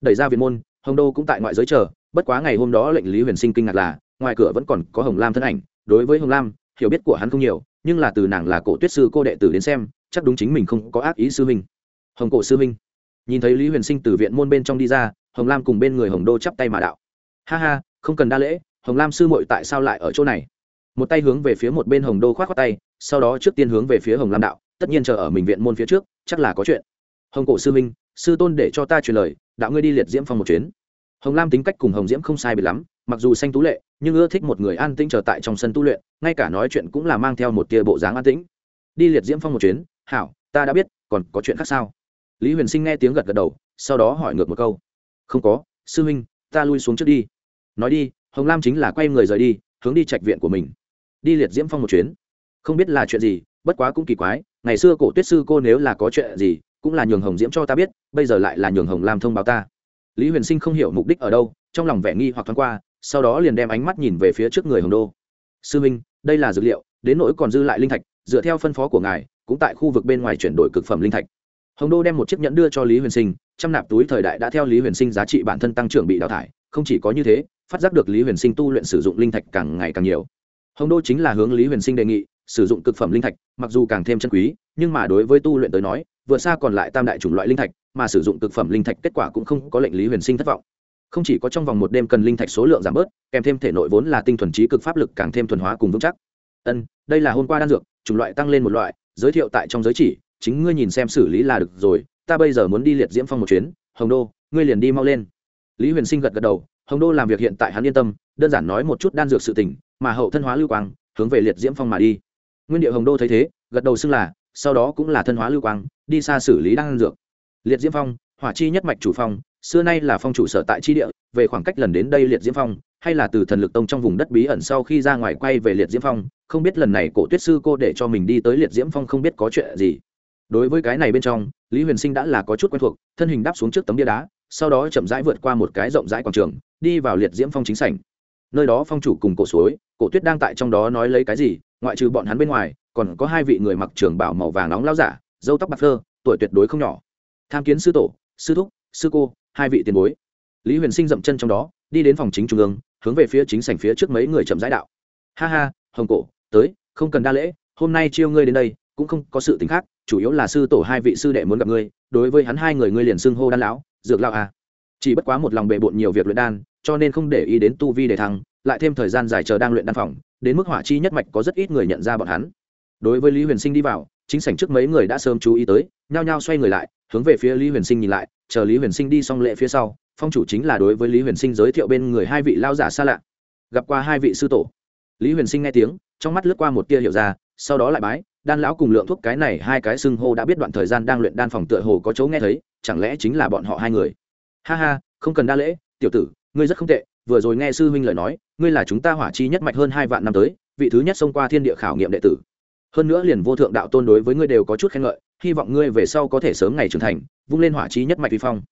Speaker 1: Đẩy ra viện môn, hồng đô cũng tại ngoại giới chờ, bất quá ngày hôm đó lệnh lý huyền sinh kinh ngạc là, ngoài cửa vẫn còn có hồng lam thân ảnh, đối với hồng lam, hiểu biết của hắn không nhiều, nhưng là từ nàng là cổ tuyết sư cô đệ tử đến xem, chắc đúng chính mình không có ác ý sư huynh hồng cổ sư Minh nhìn thấy lý huyền sinh từ viện môn bên trong đi ra, hồng lam cùng bên người hồng đô chắp tay mà đạo. Ha ha, không cần đa lễ, hồng lam sư muội tại sao lại ở chỗ này? Một tay hướng về phía một bên hồng đô khoát khoát tay, sau đó trước tiên hướng về phía hồng lam đạo, tất nhiên chờ ở mình viện môn phía trước, chắc là có chuyện. Hồng cổ sư minh sư tôn để cho ta truyền lời, đạo ngươi đi liệt diễm phong một chuyến. Hồng lam tính cách cùng hồng diễm không sai biệt lắm, mặc dù xanh tú lệ, nhưng ưa thích một người an tĩnh trở tại trong sân tu luyện, ngay cả nói chuyện cũng là mang theo một tia bộ dáng an tĩnh. Đi liệt diễm phong một chuyến, hảo, ta đã biết, còn có chuyện khác sao? Lý huyền sinh nghe tiếng gật gật đầu, sau đó hỏi ngược một câu. Không có, sư huynh, ta lui xuống trước đi. Nói đi, hồng lam chính là quay người rời đi, hướng đi trạch viện của mình. Đi liệt diễm phong một chuyến. Không biết là chuyện gì, bất quá cũng kỳ quái, ngày xưa cổ tuyết sư cô nếu là có chuyện gì, cũng là nhường hồng diễm cho ta biết, bây giờ lại là nhường hồng lam thông báo ta. Lý huyền sinh không hiểu mục đích ở đâu, trong lòng vẻ nghi hoặc thoáng qua, sau đó liền đem ánh mắt nhìn về phía trước người hồng đô. Sư minh đây là dược liệu, đến nỗi còn dư lại linh thạch, dựa theo phân phó của ngài, cũng tại khu vực bên ngoài chuyển đổi cực phẩm linh thạch hồng đô đem một chiếc nhẫn đưa cho lý huyền sinh, trăm nạp túi thời đại đã theo lý huyền sinh giá trị bản thân tăng trưởng bị đào thải, không chỉ có như thế, phát giác được lý huyền sinh tu luyện sử dụng linh thạch càng ngày càng nhiều. Hồng đô chính là hướng lý huyền sinh đề nghị, sử dụng cực phẩm linh thạch, mặc dù càng thêm chân quý, nhưng mà đối với tu luyện tới nói vượt xa còn lại tam đại chủng loại linh thạch, mà sử dụng cực phẩm linh thạch kết quả cũng không có lệnh lý huyền sinh thất vọng. Không chỉ có trong vòng một đêm cần linh thạch số lượng giảm bớt, kèm thêm thể nội vốn là tinh thuần trí cực pháp lực càng thêm thuần hóa cùng vững chắc. Ân, đây là hôm qua đan dược, chủng loại tăng lên một loại, giới thiệu tại trong giới chỉ chính ngươi nhìn xem xử lý là được rồi, ta bây giờ muốn đi liệt diễm phong một chuyến, hồng đô, ngươi liền đi mau lên. Lý huyền sinh gật gật đầu, hồng đô làm việc hiện tại hắn yên tâm, đơn giản nói một chút đan dược sự tỉnh mà hậu thân hóa lưu quang, hướng về liệt diễm phong mà đi. Nguyên địa hồng đô thấy thế, gật đầu xưng là, sau đó cũng là thân hóa lưu quang, đi xa xử lý đan dược. Liệt diễm phong, hỏa chi nhất mạch chủ phong, xưa nay là phong chủ sở tại chi địa, về khoảng cách lần đến đây liệt diễm phong, hay là từ thần lực tông trong vùng đất bí ẩn sau khi ra ngoài quay về liệt diễm phong, không biết lần này cổ tuyết sư cô để cho mình đi tới liệt diễm phong không biết có chuyện gì đối với cái này bên trong, lý huyền sinh đã là có chút quen thuộc, thân hình đáp xuống trước tấm bia đá, sau đó chậm rãi vượt qua một cái rộng rãi quảng trường, đi vào liệt diễm phong chính sảnh. Nơi đó phong chủ cùng cổ suối, cổ tuyết đang tại trong đó nói lấy cái gì, ngoại trừ bọn hắn bên ngoài, còn có hai vị người mặc trường bảo màu vàng nóng lao giả dâu tóc bạc phơ, tuổi tuyệt đối không nhỏ. Tham kiến sư tổ, sư thúc, sư cô, hai vị tiền bối. Lý huyền sinh dậm chân trong đó, đi đến phòng chính trung ương, hướng về phía chính sảnh phía trước mấy người chậm rãi đạo. Ha ha, hồng cổ, tới, không cần đa lễ, hôm nay chiêu ngươi đến đây, cũng không có sự t khác chủ yếu là sư tổ hai vị sư đệ muốn gặp ngươi, đối với hắn hai người ngươi liền xưng hô đan lão, dược lao à. chỉ bất quá một lòng bề bộn nhiều việc luyện đan, cho nên không để ý đến tu vi để thăng, lại thêm thời gian dài chờ đang luyện đan phòng, đến mức hỏa chi nhất mạch có rất ít người nhận ra bọn hắn. Đối với lý huyền sinh đi vào, chính sảnh trước mấy người đã sớm chú ý tới, nhao nhao xoay người lại, hướng về phía lý huyền sinh nhìn lại, chờ lý huyền sinh đi xong lễ phía sau, phong chủ chính là đối với lý huyền sinh giới thiệu bên người hai vị lao giả xa lạ. Gặp qua hai vị sư tổ. Lý huyền sinh nghe tiếng, trong mắt lướt qua một tia hiểu ra, sau đó lại bái đan lão cùng lượng thuốc cái này hai cái xưng hô đã biết đoạn thời gian đang luyện đan phòng tựa hồ có chỗ nghe thấy, chẳng lẽ chính là bọn họ hai người? Ha ha, không cần đa lễ, tiểu tử, ngươi rất không tệ, vừa rồi nghe sư huynh lời nói, ngươi là chúng ta hỏa chi nhất mạch hơn hai vạn năm tới, vị thứ nhất xông qua thiên địa khảo nghiệm đệ tử. Hơn nữa liền vô thượng đạo tôn đối với ngươi đều có chút khen ngợi, hy vọng ngươi về sau có thể sớm ngày trưởng thành, vung lên hỏa chi nhất mạch vi phong.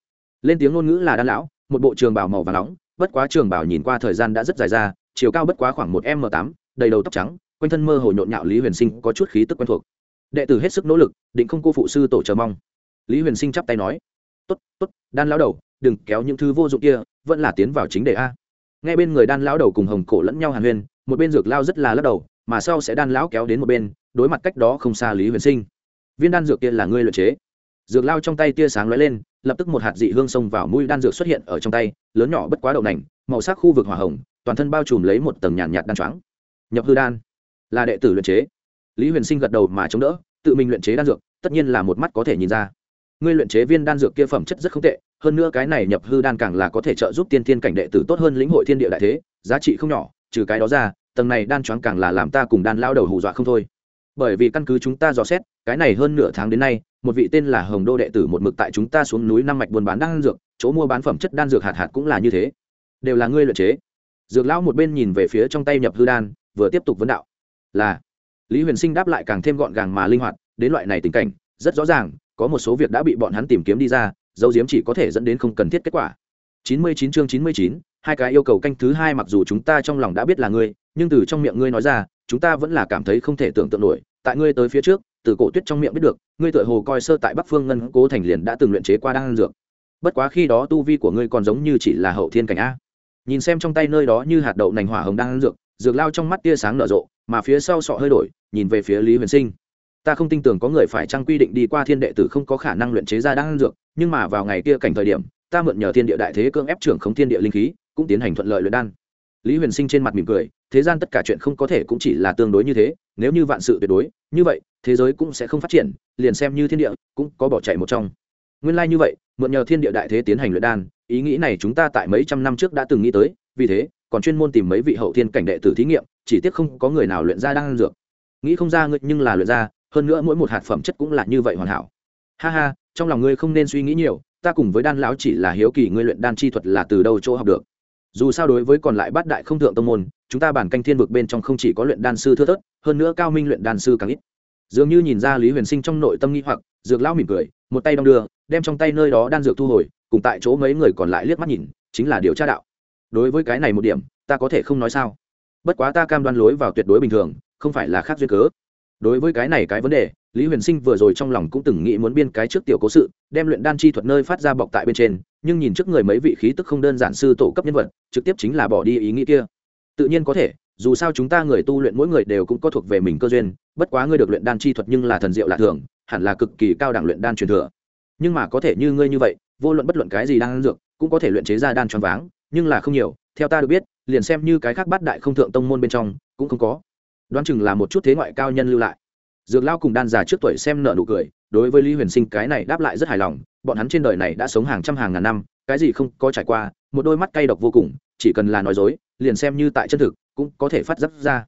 Speaker 1: Lên tiếng ngôn ngữ là đan lão, một bộ trường bảo màu và nóng, bất quá trường bảo nhìn qua thời gian đã rất dài ra, chiều cao bất quá khoảng một m tám, đầy đầu tóc trắng quanh thân mơ hồ nhộn nhạo lý huyền sinh có chút khí tức quen thuộc. Đệ tử hết sức nỗ lực định không cô phụ sư tổ chờ mong. Lý huyền sinh chắp tay nói tốt tốt đan lão đầu đừng kéo những thứ vô dụng kia vẫn là tiến vào chính đề a. Ngay bên người đan lão đầu cùng hồng cổ lẫn nhau hàn huyên một bên dược lao rất là lắc đầu mà sau sẽ đan lão kéo đến một bên đối mặt cách đó không xa lý huyền sinh. Viên đan dược kia là ngươi luyện chế. Dược lao trong tay tia sáng lóe lên lập tức một hạt dị hương xông vào mũi đan dược xuất hiện ở trong tay lớn nhỏ bất quá đậu nành màu sắc khu vực hỏa hồng toàn thân bao trùm lấy một tầng nhàn nhạt, nhạt đan choáng. Nhập hư đan là đệ tử luyện chế. Lý huyền sinh gật đầu mà chống đỡ, tự mình luyện chế đan dược, tất nhiên là một mắt có thể nhìn ra. Ngươi luyện chế viên đan dược kia phẩm chất rất không tệ, hơn nữa cái này nhập hư đan càng là có thể trợ giúp tiên thiên cảnh đệ tử tốt hơn lĩnh hội thiên địa đại thế, giá trị không nhỏ, trừ cái đó ra, tầng này đan choáng càng là làm ta cùng đan lao đầu hù dọa không thôi. Bởi vì căn cứ chúng ta dò xét, cái này hơn nửa tháng đến nay, một vị tên là hồng đô đệ tử một mực tại chúng ta xuống núi năm mạch buôn bán đan dược, chỗ mua bán phẩm chất đan dược hạt hạt cũng là như thế. Đều là ngươi luyện chế. Dược lão một bên nhìn về phía trong tay nhập hư đan, vừa tiếp tục vấn đạo là lý huyền sinh đáp lại càng thêm gọn gàng mà linh hoạt đến loại này tình cảnh rất rõ ràng có một số việc đã bị bọn hắn tìm kiếm đi ra dấu diếm chỉ có thể dẫn đến không cần thiết kết quả 99 chương 99, hai cái yêu cầu canh thứ hai mặc dù chúng ta trong lòng đã biết là ngươi nhưng từ trong miệng ngươi nói ra chúng ta vẫn là cảm thấy không thể tưởng tượng nổi. Tại ngươi tới phía trước từ cổ tuyết trong miệng biết được ngươi tựa hồ coi sơ tại bắc phương ngân cố thành liền đã từng luyện chế qua đan dược. Bất quá khi đó tu vi của ngươi còn giống như chỉ là hậu thiên cảnh a. Nhìn xem trong tay nơi đó như hạt đậu nành hỏa hồng đan dược dược lao trong mắt tia sáng nở rộ mà phía sau sọ hơi đổi, nhìn về phía lý huyền sinh. Ta không tin tưởng có người phải trang quy định đi qua thiên đệ tử không có khả năng luyện chế ra đan dược, nhưng mà vào ngày kia cảnh thời điểm, ta mượn nhờ thiên địa đại thế cưỡng ép trưởng không thiên địa linh khí, cũng tiến hành thuận lợi luyện đan. Lý huyền sinh trên mặt mỉm cười, thế gian tất cả chuyện không có thể cũng chỉ là tương đối như thế, nếu như vạn sự tuyệt đối, như vậy, thế giới cũng sẽ không phát triển, liền xem như thiên địa, cũng có bỏ chạy một trong. Nguyên lai như vậy, mượn nhờ thiên địa đại thế tiến hành luyện đan, ý nghĩ này chúng ta tại mấy trăm năm trước đã từng nghĩ tới, vì thế, còn chuyên môn tìm mấy vị hậu thiên cảnh đệ tử thí nghiệm chỉ tiếc không có người nào luyện ra đan dược. Nghĩ không ra ngươi nhưng là luyện ra, hơn nữa mỗi một hạt phẩm chất cũng là như vậy hoàn hảo. Ha ha, trong lòng ngươi không nên suy nghĩ nhiều, ta cùng với đan lão chỉ là hiếu kỳ ngươi luyện đan chi thuật là từ đâu chỗ học được. Dù sao đối với còn lại bát đại không thượng tông môn, chúng ta bản canh thiên vực bên trong không chỉ có luyện đan sư thưa thớt, hơn nữa cao minh luyện đan sư càng ít. Dường như nhìn ra lý huyền sinh trong nội tâm nghi hoặc, dược lão mỉm cười, một tay đong đưa, đem trong tay nơi đó đan dược thu hồi, cùng tại chỗ mấy người còn lại liếc mắt nhìn, chính là điều tra đạo. Đối với cái này một điểm, ta có thể không nói sao? Bất quá ta cam đoan lối vào tuyệt đối bình thường, không phải là khác duyên cớ. Đối với cái này cái vấn đề, lý huyền sinh vừa rồi trong lòng cũng từng nghĩ muốn biên cái trước tiểu cố sự, đem luyện đan chi thuật nơi phát ra bọc tại bên trên, nhưng nhìn trước người mấy vị khí tức không đơn giản sư tổ cấp nhân vật, trực tiếp chính là bỏ đi ý nghĩ kia. Tự nhiên có thể, dù sao chúng ta người tu luyện mỗi người đều cũng có thuộc về mình cơ duyên, bất quá ngươi được luyện đan chi thuật nhưng là thần diệu lạ thường, hẳn là cực kỳ cao đẳng luyện đan truyền thừa. Nhưng mà có thể như ngươi như vậy, vô luận bất luận cái gì đang dược, cũng có thể luyện chế ra đan tròn váng, nhưng là không nhiều, theo ta được biết liền xem như cái khác bát đại không thượng tông môn bên trong, cũng không có. Đoán chừng là một chút thế ngoại cao nhân lưu lại. Dược lao cùng đan già trước tuổi xem nợ nụ cười, đối với lý huyền sinh cái này đáp lại rất hài lòng, bọn hắn trên đời này đã sống hàng trăm hàng ngàn năm, cái gì không có trải qua, một đôi mắt cay độc vô cùng, chỉ cần là nói dối, liền xem như tại chân thực, cũng có thể phát giác ra.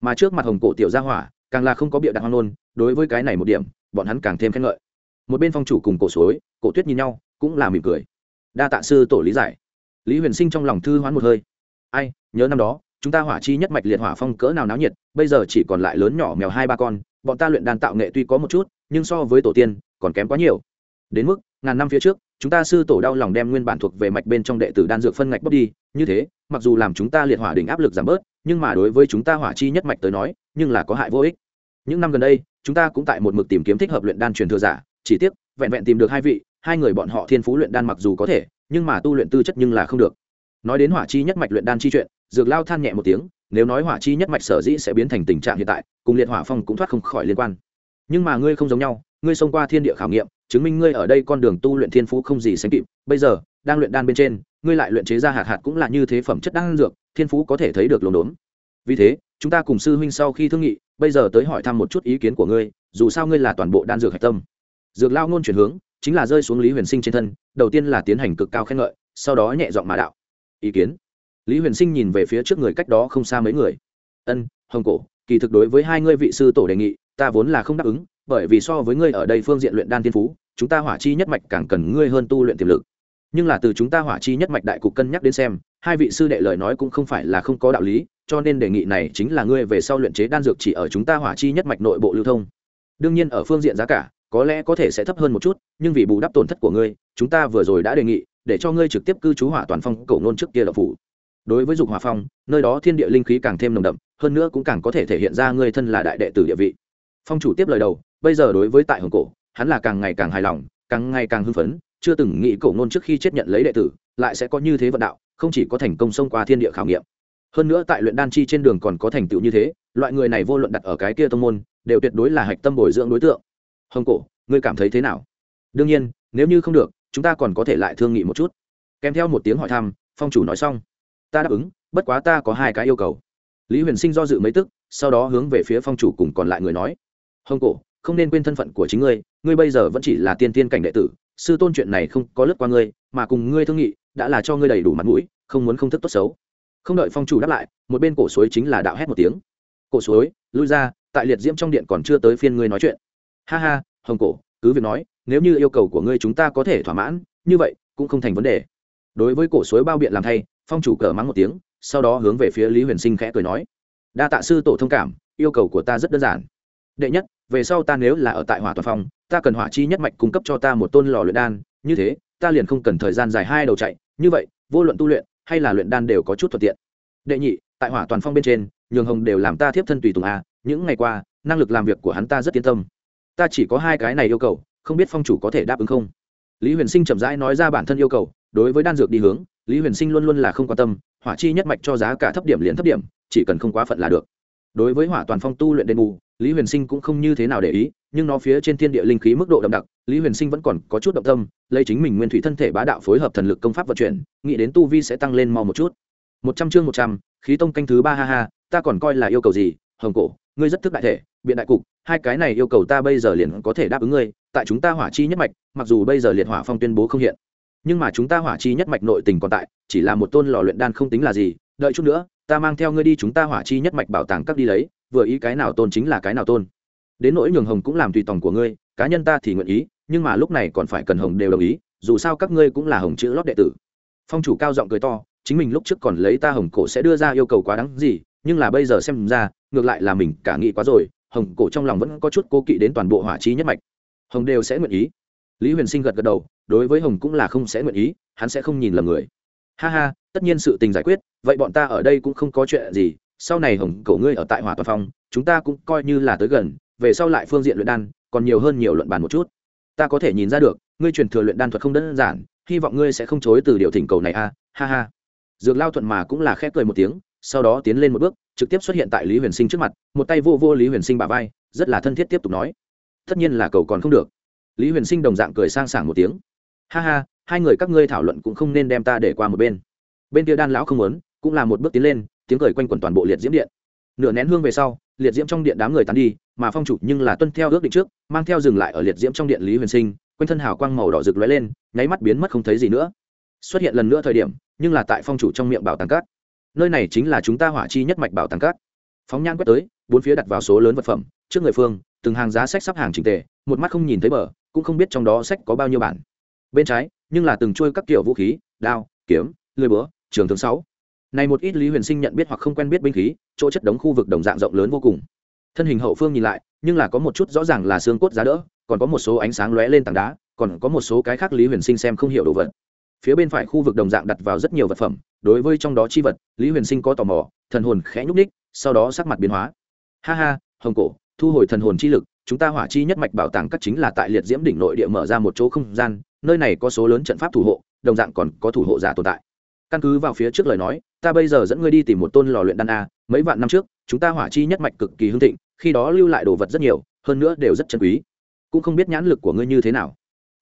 Speaker 1: Mà trước mặt hồng cổ tiểu gia hỏa, càng là không có bịa đặt hoang nôn đối với cái này một điểm, bọn hắn càng thêm khen ngợi. Một bên phong chủ cùng cổ suối, cổ tuyết nhìn nhau, cũng là mỉm cười. Đa tạ sư tổ lý giải. Lý huyền sinh trong lòng thư hoán một hơi ai, nhớ năm đó, chúng ta hỏa chi nhất mạch liệt hỏa phong cỡ nào náo nhiệt, bây giờ chỉ còn lại lớn nhỏ mèo hai ba con, bọn ta luyện đàn tạo nghệ tuy có một chút, nhưng so với tổ tiên, còn kém quá nhiều. Đến mức, ngàn năm phía trước, chúng ta sư tổ đau lòng đem nguyên bản thuộc về mạch bên trong đệ tử đan dược phân ngạch bóc đi, như thế, mặc dù làm chúng ta liệt hỏa đỉnh áp lực giảm bớt, nhưng mà đối với chúng ta hỏa chi nhất mạch tới nói, nhưng là có hại vô ích. Những năm gần đây, chúng ta cũng tại một mực tìm kiếm thích hợp luyện đan truyền thừa giả, chỉ tiếc, vẹn vẹn tìm được hai vị, hai người bọn họ thiên phú luyện đan mặc dù có thể, nhưng mà tu luyện tư chất nhưng là không được nói đến hỏa chi nhất mạch luyện đan chi chuyện, dược lao than nhẹ một tiếng, nếu nói hỏa chi nhất mạch sở dĩ sẽ biến thành tình trạng hiện tại, cùng liệt hỏa phong cũng thoát không khỏi liên quan. Nhưng mà ngươi không giống nhau, ngươi xông qua thiên địa khảo nghiệm, chứng minh ngươi ở đây con đường tu luyện thiên phú không gì sánh kịp, bây giờ, đang luyện đan bên trên, ngươi lại luyện chế ra hạt hạt cũng là như thế phẩm chất đan dược, thiên phú có thể thấy được lồn đốn. Vì thế, chúng ta cùng sư huynh sau khi thương nghị, bây giờ tới hỏi thăm một chút ý kiến của ngươi, dù sao ngươi là toàn bộ đan dược hạch tâm. Dược lao ngôn chuyển hướng, chính là rơi xuống lý huyền sinh trên thân, đầu tiên là tiến hành cực cao khen ngợi, sau đó nhẹ giọng mà đạo ý kiến. Lý huyền sinh nhìn về phía trước người cách đó không xa mấy người. Ân, hồng cổ, kỳ thực đối với hai ngươi vị sư tổ đề nghị, ta vốn là không đáp ứng, bởi vì so với ngươi ở đây phương diện luyện đan tiên phú, chúng ta hỏa chi nhất mạch càng cần ngươi hơn tu luyện tiềm lực. Nhưng là từ chúng ta hỏa chi nhất mạch đại cục cân nhắc đến xem, hai vị sư đệ lời nói cũng không phải là không có đạo lý, cho nên đề nghị này chính là ngươi về sau luyện chế đan dược chỉ ở chúng ta hỏa chi nhất mạch nội bộ lưu thông. Đương nhiên ở phương diện giá cả, có lẽ có thể sẽ thấp hơn một chút, nhưng vì bù đắp tổn thất của ngươi, chúng ta vừa rồi đã đề nghị để cho ngươi trực tiếp cư trú hỏa toàn phong cầu nôn trước kia đậu phủ. Đối với dục hỏa phong, nơi đó thiên địa linh khí càng thêm nồng đậm, hơn nữa cũng càng có thể thể hiện ra ngươi thân là đại đệ tử địa vị. Phong chủ tiếp lời đầu, bây giờ đối với tại hồng cổ, hắn là càng ngày càng hài lòng, càng ngày càng hưng phấn, chưa từng nghĩ cổ nôn trước khi chết nhận lấy đệ tử, lại sẽ có như thế vận đạo, không chỉ có thành công xông qua thiên địa khảo nghiệm. Hơn nữa tại luyện đan chi trên đường còn có thành tựu như thế, loại người này vô luận đặt ở cái kia tông môn, đều tuyệt đối là hạch tâm bồi dưỡng đối tượng. Hồng cổ, ngươi cảm thấy thế nào? Đương nhiên, nếu như không được chúng ta còn có thể lại thương nghị một chút. Kèm theo một tiếng hỏi thăm, phong chủ nói xong. Ta đáp ứng, bất quá ta có hai cái yêu cầu. Lý huyền sinh do dự mấy tức, sau đó hướng về phía phong chủ cùng còn lại người nói. Hồng cổ, không nên quên thân phận của chính ngươi ngươi bây giờ vẫn chỉ là tiên tiên cảnh đệ tử, sư tôn chuyện này không có lướt qua ngươi, mà cùng ngươi thương nghị, đã là cho ngươi đầy đủ mặt mũi, không muốn không thức tốt xấu. Không đợi phong chủ đáp lại, một bên cổ suối chính là đạo hét một tiếng. Cổ suối, lui ra, tại liệt diễm trong điện còn chưa tới phiên ngươi nói chuyện. Ha ha, hồng cổ, cứ việc nói nếu như yêu cầu của ngươi chúng ta có thể thỏa mãn, như vậy cũng không thành vấn đề. Đối với cổ suối bao biện làm thay, phong chủ cờ mắng một tiếng, sau đó hướng về phía lý huyền sinh khẽ cười nói, đa tạ sư tổ thông cảm, yêu cầu của ta rất đơn giản. Đệ nhất, về sau ta nếu là ở tại hỏa toàn phong, ta cần hỏa chi nhất mạch cung cấp cho ta một tôn lò luyện đan, như thế, ta liền không cần thời gian dài hai đầu chạy. Như vậy, vô luận tu luyện hay là luyện đan đều có chút thuận tiện. Đệ nhị, tại hỏa toàn phong bên trên, nhường hồng đều làm ta thiếp thân tùy tùng a, những ngày qua, năng lực làm việc của hắn ta rất yên tâm. Ta chỉ có hai cái này yêu cầu không biết phong chủ có thể đáp ứng không? Lý huyền sinh chậm rãi nói ra bản thân yêu cầu, đối với đan dược đi hướng, lý huyền sinh luôn luôn là không quan tâm, hỏa chi nhất mạch cho giá cả thấp điểm liền thấp điểm, chỉ cần không quá phận là được. Đối với hỏa toàn phong tu luyện đền bù, lý huyền sinh cũng không như thế nào để ý, nhưng nó phía trên thiên địa linh khí mức độ đậm đặc, lý huyền sinh vẫn còn có chút động tâm, lấy chính mình nguyên thủy thân thể bá đạo phối hợp thần lực công pháp vận chuyển, nghĩ đến tu vi sẽ tăng lên mau một chút. Một trăm chương một trăm, khí tông canh thứ ba ha ha, ta còn coi là yêu cầu gì? Hồng cổ, ngươi rất thức đại thể, biện đại cục, hai cái này yêu cầu ta bây giờ liền có thể đáp ứng ngươi tại chúng ta hỏa chi nhất mạch, mặc dù bây giờ liệt hỏa phong tuyên bố không hiện, nhưng mà chúng ta hỏa chi nhất mạch nội tình còn tại, chỉ là một tôn lò luyện đan không tính là gì. Đợi chút nữa, ta mang theo ngươi đi chúng ta hỏa chi nhất mạch bảo tàng các đi lấy, vừa ý cái nào tôn chính là cái nào tôn. Đến nỗi nhường hồng cũng làm tùy tòng của ngươi, cá nhân ta thì nguyện ý, nhưng mà lúc này còn phải cần hồng đều đồng ý, dù sao các ngươi cũng là hồng chữ lót đệ tử. Phong chủ cao giọng cười to, chính mình lúc trước còn lấy ta hồng cổ sẽ đưa ra yêu cầu quá đáng gì, nhưng là bây giờ xem ra, ngược lại là mình cả nghĩ quá rồi, hồng cổ trong lòng vẫn có chút cố kỵ đến toàn bộ hỏa chi nhất mạch hồng đều sẽ nguyện ý. Lý huyền sinh gật gật đầu, đối với hồng cũng là không sẽ nguyện ý, hắn sẽ không nhìn lầm người. Ha ha, tất nhiên sự tình giải quyết, vậy bọn ta ở đây cũng không có chuyện gì, sau này hồng cầu ngươi ở tại hỏa toàn phong, chúng ta cũng coi như là tới gần, về sau lại phương diện luyện đan, còn nhiều hơn nhiều luận bàn một chút. Ta có thể nhìn ra được, ngươi truyền thừa luyện đan thuật không đơn giản, hy vọng ngươi sẽ không chối từ điều thỉnh cầu này a, ha ha. Dược lao thuận mà cũng là khép cười một tiếng, sau đó tiến lên một bước, trực tiếp xuất hiện tại lý huyền sinh trước mặt, một tay vô vô lý huyền sinh bà vai, rất là thân thiết tiếp tục nói tất nhiên là cầu còn không được. Lý huyền sinh đồng dạng cười sang sảng một tiếng. Ha ha, hai người các ngươi thảo luận cũng không nên đem ta để qua một bên. Bên kia đan lão không muốn, cũng là một bước tiến lên, tiếng cười quanh quẩn toàn bộ liệt diễm điện. Nửa nén hương về sau, liệt diễm trong điện đám người tán đi, mà phong chủ nhưng là tuân theo ước định trước, mang theo dừng lại ở liệt diễm trong điện lý huyền sinh, quanh thân hào quang màu đỏ rực lóe lên, nháy mắt biến mất không thấy gì nữa. Xuất hiện lần nữa thời điểm, nhưng là tại phong chủ trong miệng bảo tàng cát. Nơi này chính là chúng ta hỏa chi nhất mạch bảo tàng cát. Phóng nhan quét tới, bốn phía đặt vào số lớn vật phẩm, trước người phương từng hàng giá sách sắp hàng trình tề, một mắt không nhìn thấy bờ, cũng không biết trong đó sách có bao nhiêu bản. Bên trái, nhưng là từng trôi các kiểu vũ khí, đao, kiếm lưỡi búa, trường thường sáu. Này một ít lý huyền sinh nhận biết hoặc không quen biết binh khí, chỗ chất đống khu vực đồng dạng rộng lớn vô cùng. Thân hình hậu phương nhìn lại, nhưng là có một chút rõ ràng là xương cốt giá đỡ, còn có một số ánh sáng lóe lên tảng đá, còn có một số cái khác lý huyền sinh xem không hiểu đồ vật. Phía bên phải khu vực đồng dạng đặt vào rất nhiều vật phẩm, đối với trong đó chi vật, lý huyền sinh có tò mò, thần hồn khẽ nhúc ních sau đó sắc mặt biến hóa. Ha ha, hồng cổ thu hồi thần hồn chi lực, chúng ta hỏa chi nhất mạch bảo tàng các chính là tại liệt diễm đỉnh nội địa mở ra một chỗ không gian, nơi này có số lớn trận pháp thủ hộ, đồng dạng còn có thủ hộ giả tồn tại. Căn cứ vào phía trước lời nói, ta bây giờ dẫn ngươi đi tìm một tôn lò luyện đan a, mấy vạn năm trước, chúng ta hỏa chi nhất mạch cực kỳ hưng thịnh, khi đó lưu lại đồ vật rất nhiều, hơn nữa đều rất chân quý. Cũng không biết nhãn lực của ngươi như thế nào.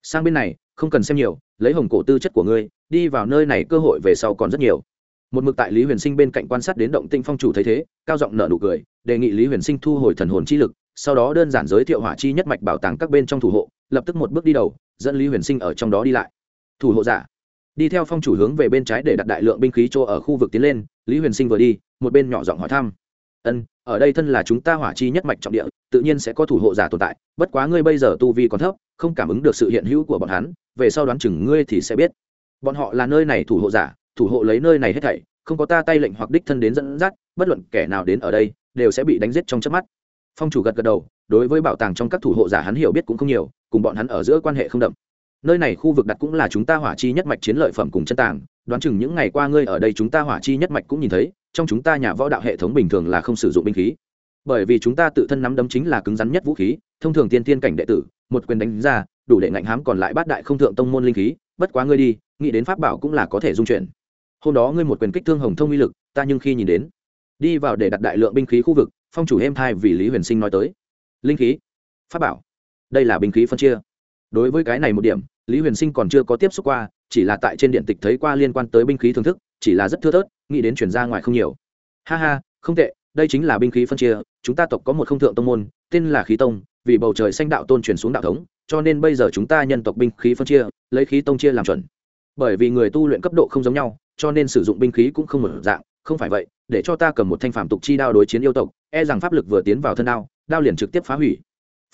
Speaker 1: Sang bên này, không cần xem nhiều, lấy hồng cổ tư chất của ngươi, đi vào nơi này cơ hội về sau còn rất nhiều một mực tại lý huyền sinh bên cạnh quan sát đến động tinh phong chủ thấy thế, cao giọng nở nụ cười, đề nghị lý huyền sinh thu hồi thần hồn chi lực, sau đó đơn giản giới thiệu hỏa chi nhất mạch bảo tàng các bên trong thủ hộ, lập tức một bước đi đầu, dẫn lý huyền sinh ở trong đó đi lại. Thủ hộ giả. Đi theo phong chủ hướng về bên trái để đặt đại lượng binh khí chỗ ở khu vực tiến lên, lý huyền sinh vừa đi, một bên nhỏ giọng hỏi thăm. Ân, ở đây thân là chúng ta hỏa chi nhất mạch trọng địa, tự nhiên sẽ có thủ hộ giả tồn tại, bất quá ngươi bây giờ tu vi còn thấp, không cảm ứng được sự hiện hữu của bọn hắn, về sau đoán chừng ngươi thì sẽ biết. Bọn họ là nơi này thủ hộ giả thủ hộ lấy nơi này hết thảy, không có ta tay lệnh hoặc đích thân đến dẫn dắt, bất luận kẻ nào đến ở đây, đều sẽ bị đánh giết trong chớp mắt. Phong chủ gật gật đầu, đối với bảo tàng trong các thủ hộ giả hắn hiểu biết cũng không nhiều, cùng bọn hắn ở giữa quan hệ không đậm. Nơi này khu vực đặt cũng là chúng ta hỏa chi nhất mạch chiến lợi phẩm cùng chân tàng, đoán chừng những ngày qua ngươi ở đây chúng ta hỏa chi nhất mạch cũng nhìn thấy, trong chúng ta nhà võ đạo hệ thống bình thường là không sử dụng binh khí. Bởi vì chúng ta tự thân nắm đấm chính là cứng rắn nhất vũ khí, thông thường tiên tiên cảnh đệ tử, một quyền đánh ra, đủ để ngạnh hám còn lại bát đại không thượng tông môn linh khí, bất quá ngươi đi, nghĩ đến pháp bảo cũng là có thể dung chuyển hôm đó ngươi một quyền kích thương hồng thông uy lực, ta nhưng khi nhìn đến, đi vào để đặt đại lượng binh khí khu vực, phong chủ êm thai vì lý huyền sinh nói tới. Linh khí, pháp bảo, đây là binh khí phân chia. Đối với cái này một điểm, lý huyền sinh còn chưa có tiếp xúc qua, chỉ là tại trên điện tịch thấy qua liên quan tới binh khí thưởng thức, chỉ là rất thưa thớt, nghĩ đến chuyển ra ngoài không nhiều. Ha ha, không tệ, đây chính là binh khí phân chia, chúng ta tộc có một không thượng tông môn, tên là khí tông, vì bầu trời xanh đạo tôn truyền xuống đạo thống, cho nên bây giờ chúng ta nhân tộc binh khí phân chia, lấy khí tông chia làm chuẩn bởi vì người tu luyện cấp độ không giống nhau, cho nên sử dụng binh khí cũng không một dạng, không phải vậy, để cho ta cầm một thanh phạm tục chi đao đối chiến yêu tộc e rằng pháp lực vừa tiến vào thân đao đao liền trực tiếp phá hủy.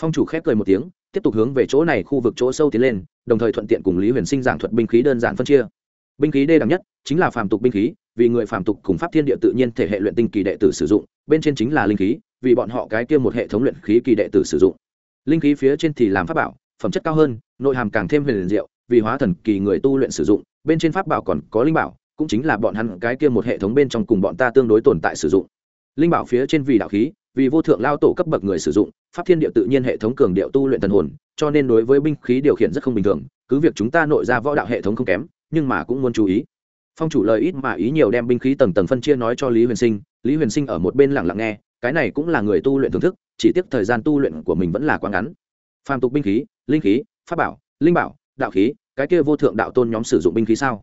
Speaker 1: Phong chủ khép cười một tiếng, tiếp tục hướng về chỗ này khu vực chỗ sâu tiến lên, đồng thời thuận tiện cùng lý huyền sinh giảng thuật binh khí đơn giản phân chia. Binh khí đê đẳng nhất chính là phàm tục binh khí, vì người phàm tục cùng pháp thiên địa tự nhiên thể hệ luyện tinh kỳ đệ tử sử dụng, bên trên chính là linh khí, vì bọn họ cái kia một hệ thống luyện khí kỳ đệ tử sử dụng. Linh khí phía trên thì làm pháp bảo, phẩm chất cao hơn, nội hàm càng thêm huyền diệu vì hóa thần kỳ người tu luyện sử dụng, bên trên pháp bảo còn có linh bảo, cũng chính là bọn hắn cái kia một hệ thống bên trong cùng bọn ta tương đối tồn tại sử dụng. Linh bảo phía trên vì đạo khí, vì vô thượng lao tổ cấp bậc người sử dụng, pháp thiên địa tự nhiên hệ thống cường điệu tu luyện thần hồn, cho nên đối với binh khí điều khiển rất không bình thường, cứ việc chúng ta nội ra võ đạo hệ thống không kém, nhưng mà cũng muốn chú ý. Phong chủ lời ít mà ý nhiều đem binh khí tầng tầng phân chia nói cho lý huyền sinh, lý huyền sinh ở một bên lặng lặng nghe, cái này cũng là người tu luyện thưởng thức, chỉ tiếc thời gian tu luyện của mình vẫn là quá ngắn. Phàm tục binh khí, linh khí, pháp bảo, linh bảo đạo khí, cái kia vô thượng đạo tôn nhóm sử dụng binh khí sao?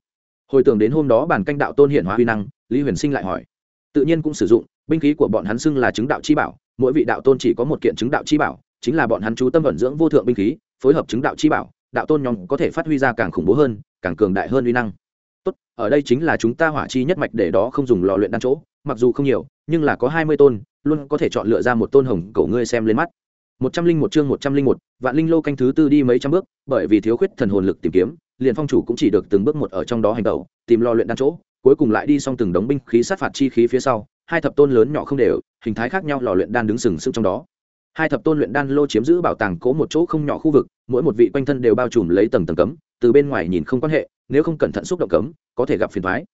Speaker 1: Hồi tưởng đến hôm đó bản canh đạo tôn hiện hóa huy năng, lý huyền sinh lại hỏi. Tự nhiên cũng sử dụng, binh khí của bọn hắn xưng là chứng đạo chi bảo, mỗi vị đạo tôn chỉ có một kiện chứng đạo chi bảo, chính là bọn hắn chú tâm vận dưỡng vô thượng binh khí, phối hợp chứng đạo chi bảo, đạo tôn nhóm có thể phát huy ra càng khủng bố hơn, càng cường đại hơn uy năng. Tốt, ở đây chính là chúng ta hỏa chi nhất mạch để đó không dùng lò luyện đan chỗ, mặc dù không nhiều, nhưng là có hai mươi tôn, luôn có thể chọn lựa ra một tôn hồng cầu ngươi xem lên mắt một trăm linh một chương một trăm linh một, vạn linh lô canh thứ tư đi mấy trăm bước, bởi vì thiếu khuyết thần hồn lực tìm kiếm, liền phong chủ cũng chỉ được từng bước một ở trong đó hành tẩu, tìm lo luyện đan chỗ, cuối cùng lại đi xong từng đống binh khí sát phạt chi khí phía sau, hai thập tôn lớn nhỏ không đều, hình thái khác nhau lò luyện đan đứng sừng sững trong đó. Hai thập tôn luyện đan lô chiếm giữ bảo tàng cố một chỗ không nhỏ khu vực, mỗi một vị quanh thân đều bao trùm lấy tầng tầng cấm, từ bên ngoài nhìn không quan hệ, nếu không cẩn thận xúc động cấm, có thể gặp phiền thoái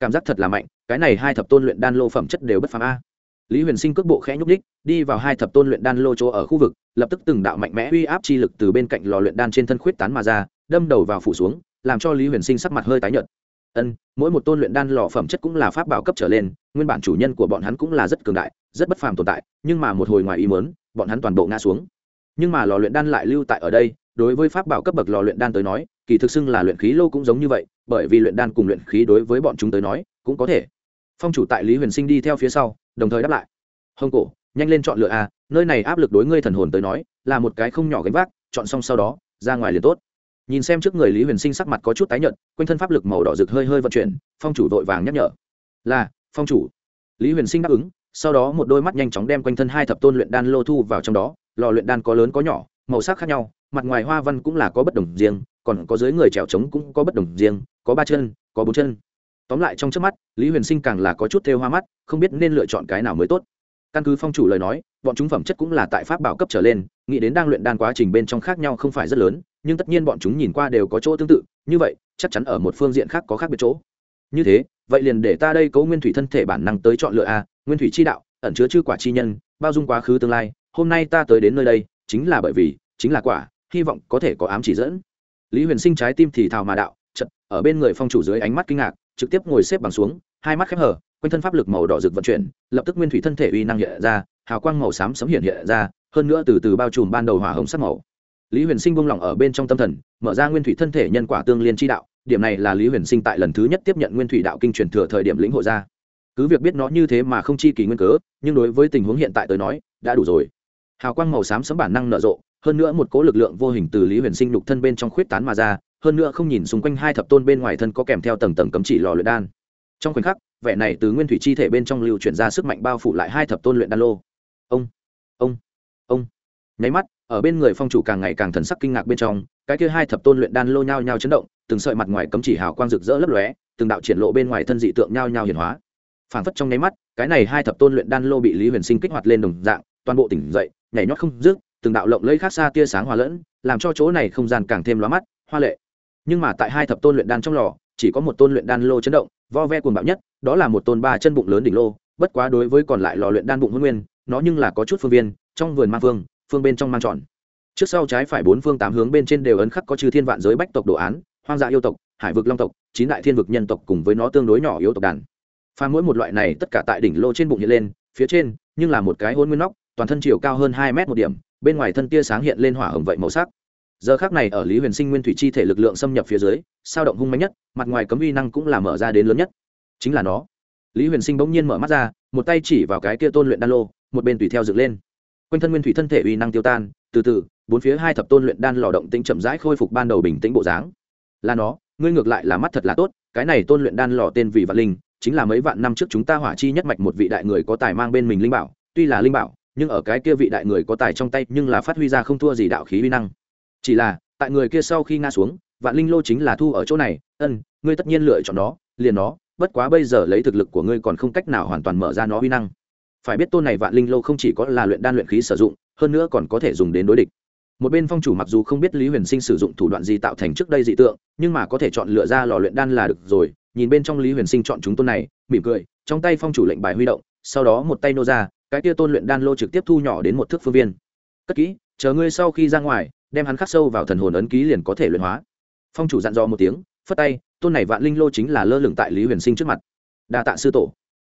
Speaker 1: cảm giác thật là mạnh, cái này hai thập tôn luyện đan lô phẩm chất đều bất phàm a lý huyền sinh cước bộ khẽ nhúc đích đi vào hai thập tôn luyện đan lô chỗ ở khu vực, lập tức từng đạo mạnh mẽ uy áp chi lực từ bên cạnh lò luyện đan trên thân khuyết tán mà ra, đâm đầu vào phủ xuống, làm cho lý huyền sinh sắc mặt hơi tái nhợt. Ân, mỗi một tôn luyện đan lò phẩm chất cũng là pháp bảo cấp trở lên, nguyên bản chủ nhân của bọn hắn cũng là rất cường đại, rất bất phàm tồn tại, nhưng mà một hồi ngoài ý mớn bọn hắn toàn bộ ngã xuống. Nhưng mà lò luyện đan lại lưu tại ở đây, đối với pháp bảo cấp bậc lò luyện đan tới nói, kỳ thực xưng là luyện khí lô cũng giống như vậy, bởi vì luyện đan cùng luyện khí đối với bọn chúng tới nói, cũng có thể phong chủ tại lý huyền sinh đi theo phía sau, đồng thời đáp lại. Hồng cổ, nhanh lên chọn lựa a nơi này áp lực đối ngươi thần hồn tới nói, là một cái không nhỏ gánh vác, chọn xong sau đó, ra ngoài liền tốt. Nhìn xem trước người lý huyền sinh sắc mặt có chút tái nhợt, quanh thân pháp lực màu đỏ rực hơi hơi vận chuyển, phong chủ vội vàng nhắc nhở. Là, phong chủ. Lý huyền sinh đáp ứng, sau đó một đôi mắt nhanh chóng đem quanh thân hai thập tôn luyện đan lô thu vào trong đó, lò luyện đan có lớn có nhỏ, màu sắc khác nhau, mặt ngoài hoa văn cũng là có bất đồng riêng, còn có dưới người trèo trống cũng có bất đồng riêng, có ba chân, có bốn chân tóm lại trong trước mắt, lý huyền sinh càng là có chút thêu hoa mắt, không biết nên lựa chọn cái nào mới tốt. Căn cứ phong chủ lời nói, bọn chúng phẩm chất cũng là tại pháp bảo cấp trở lên, nghĩ đến đang luyện đan quá trình bên trong khác nhau không phải rất lớn, nhưng tất nhiên bọn chúng nhìn qua đều có chỗ tương tự, như vậy, chắc chắn ở một phương diện khác có khác biệt chỗ. Như thế, vậy liền để ta đây cấu nguyên thủy thân thể bản năng tới chọn lựa a, nguyên thủy chi đạo, ẩn chứa chư quả chi nhân, bao dung quá khứ tương lai, hôm nay ta tới đến nơi đây, chính là bởi vì, chính là quả, hy vọng có thể có ám chỉ dẫn. Lý huyền sinh trái tim thì thào mà đạo chật ở bên người phong chủ dưới ánh mắt kinh ngạc trực tiếp ngồi xếp bằng xuống, hai mắt khép hở quanh thân pháp lực màu đỏ rực vận chuyển, lập tức nguyên thủy thân thể uy năng hiện ra, hào quang màu xám sấm hiện hiện ra, hơn nữa từ từ bao trùm ban đầu hỏa hồng sắc màu. Lý huyền sinh buông lỏng ở bên trong tâm thần, mở ra nguyên thủy thân thể nhân quả tương liên chi đạo, điểm này là lý huyền sinh tại lần thứ nhất tiếp nhận nguyên thủy đạo kinh truyền thừa thời điểm lĩnh hội ra. Cứ việc biết nó như thế mà không chi kỳ nguyên cớ, nhưng đối với tình huống hiện tại tới nói, đã đủ rồi. Hào quang màu xám sấm bản năng nở rộ, hơn nữa một cố lực lượng vô hình từ lý huyền sinh lục thân bên trong khuyết tán mà ra hơn nữa không nhìn xung quanh hai thập tôn bên ngoài thân có kèm theo tầng tầng cấm chỉ lò luyện đan. Trong khoảnh khắc, vẻ này từ nguyên thủy chi thể bên trong lưu chuyển ra sức mạnh bao phủ lại hai thập tôn luyện đan lô. Ông ông ông. Nháy mắt, ở bên người phong chủ càng ngày càng thần sắc kinh ngạc bên trong, cái kia hai thập tôn luyện đan lô nhao nhao chấn động, từng sợi mặt ngoài cấm chỉ hào quang rực rỡ lấp lóe, từng đạo triển lộ bên ngoài thân dị tượng nhao nhao hiển hóa. Phảng phất trong nháy mắt, cái này hai thập tôn luyện đan lô bị lý huyền sinh kích hoạt lên đồng dạng, toàn bộ tỉnh dậy, nhảy nhót không dứt, từng đạo lộng lẫy khác xa tia sáng hòa lẫn, làm cho chỗ này không gian càng thêm lóa mắt, hoa lệ nhưng mà tại hai thập tôn luyện đan trong lò, chỉ có một tôn luyện đan lô chấn động, vo ve cuồng bạo nhất, đó là một tôn ba chân bụng lớn đỉnh lô. Bất quá đối với còn lại lò luyện đan bụng hôn nguyên, nó nhưng là có chút phương viên, trong vườn mang phương phương bên trong mang tròn. Trước sau trái phải bốn phương tám hướng bên trên đều ấn khắc có chư thiên vạn giới bách tộc đồ án, hoang dã yêu tộc, hải vực long tộc, chín đại thiên vực nhân tộc cùng với nó tương đối nhỏ yếu tộc đàn. Pha mỗi một loại này tất cả tại đỉnh lô trên bụng hiện lên, phía trên, nhưng là một cái hôn nguyên nóc, toàn thân chiều cao hơn hai mét một điểm, bên ngoài thân tia sáng hiện lên hỏa hồng vậy màu sắc giờ khác này ở lý huyền sinh nguyên thủy chi thể lực lượng xâm nhập phía dưới, sao động hung mạnh nhất, mặt ngoài cấm vi năng cũng là mở ra đến lớn nhất. Chính là nó. Lý huyền sinh bỗng nhiên mở mắt ra, một tay chỉ vào cái kia tôn luyện đan lô, một bên tùy theo dựng lên. Quanh thân nguyên thủy thân thể uy năng tiêu tan, từ từ, bốn phía hai thập tôn luyện đan lò động tĩnh chậm rãi khôi phục ban đầu bình tĩnh bộ dáng. Là nó, ngươi ngược lại là mắt thật là tốt, cái này tôn luyện đan lò tên vì vạn linh, chính là mấy vạn năm trước chúng ta hỏa chi nhất mạch một vị đại người có tài mang bên mình linh bảo, tuy là linh bảo, nhưng ở cái kia vị đại người có tài trong tay nhưng là phát huy ra không thua gì đạo khí uy năng chỉ là, tại người kia sau khi ngã xuống, vạn linh lô chính là thu ở chỗ này. Ân, ngươi tất nhiên lựa chọn nó, liền nó, bất quá bây giờ lấy thực lực của ngươi còn không cách nào hoàn toàn mở ra nó uy năng. Phải biết tôn này vạn linh lô không chỉ có là luyện đan luyện khí sử dụng, hơn nữa còn có thể dùng đến đối địch. Một bên phong chủ mặc dù không biết lý huyền sinh sử dụng thủ đoạn gì tạo thành trước đây dị tượng, nhưng mà có thể chọn lựa ra lò luyện đan là được rồi. Nhìn bên trong lý huyền sinh chọn chúng tôn này, mỉm cười, trong tay phong chủ lệnh bài huy động, sau đó một tay nô ra, cái tia tôn luyện đan lô trực tiếp thu nhỏ đến một thước phương viên. Cất kỹ, chờ ngươi sau khi ra ngoài đem hắn khắc sâu vào thần hồn ấn ký liền có thể luyện hóa. Phong chủ dặn dò một tiếng, phất tay, tôn này vạn linh lô chính là lơ lửng tại lý huyền sinh trước mặt. Đa tạ sư tổ.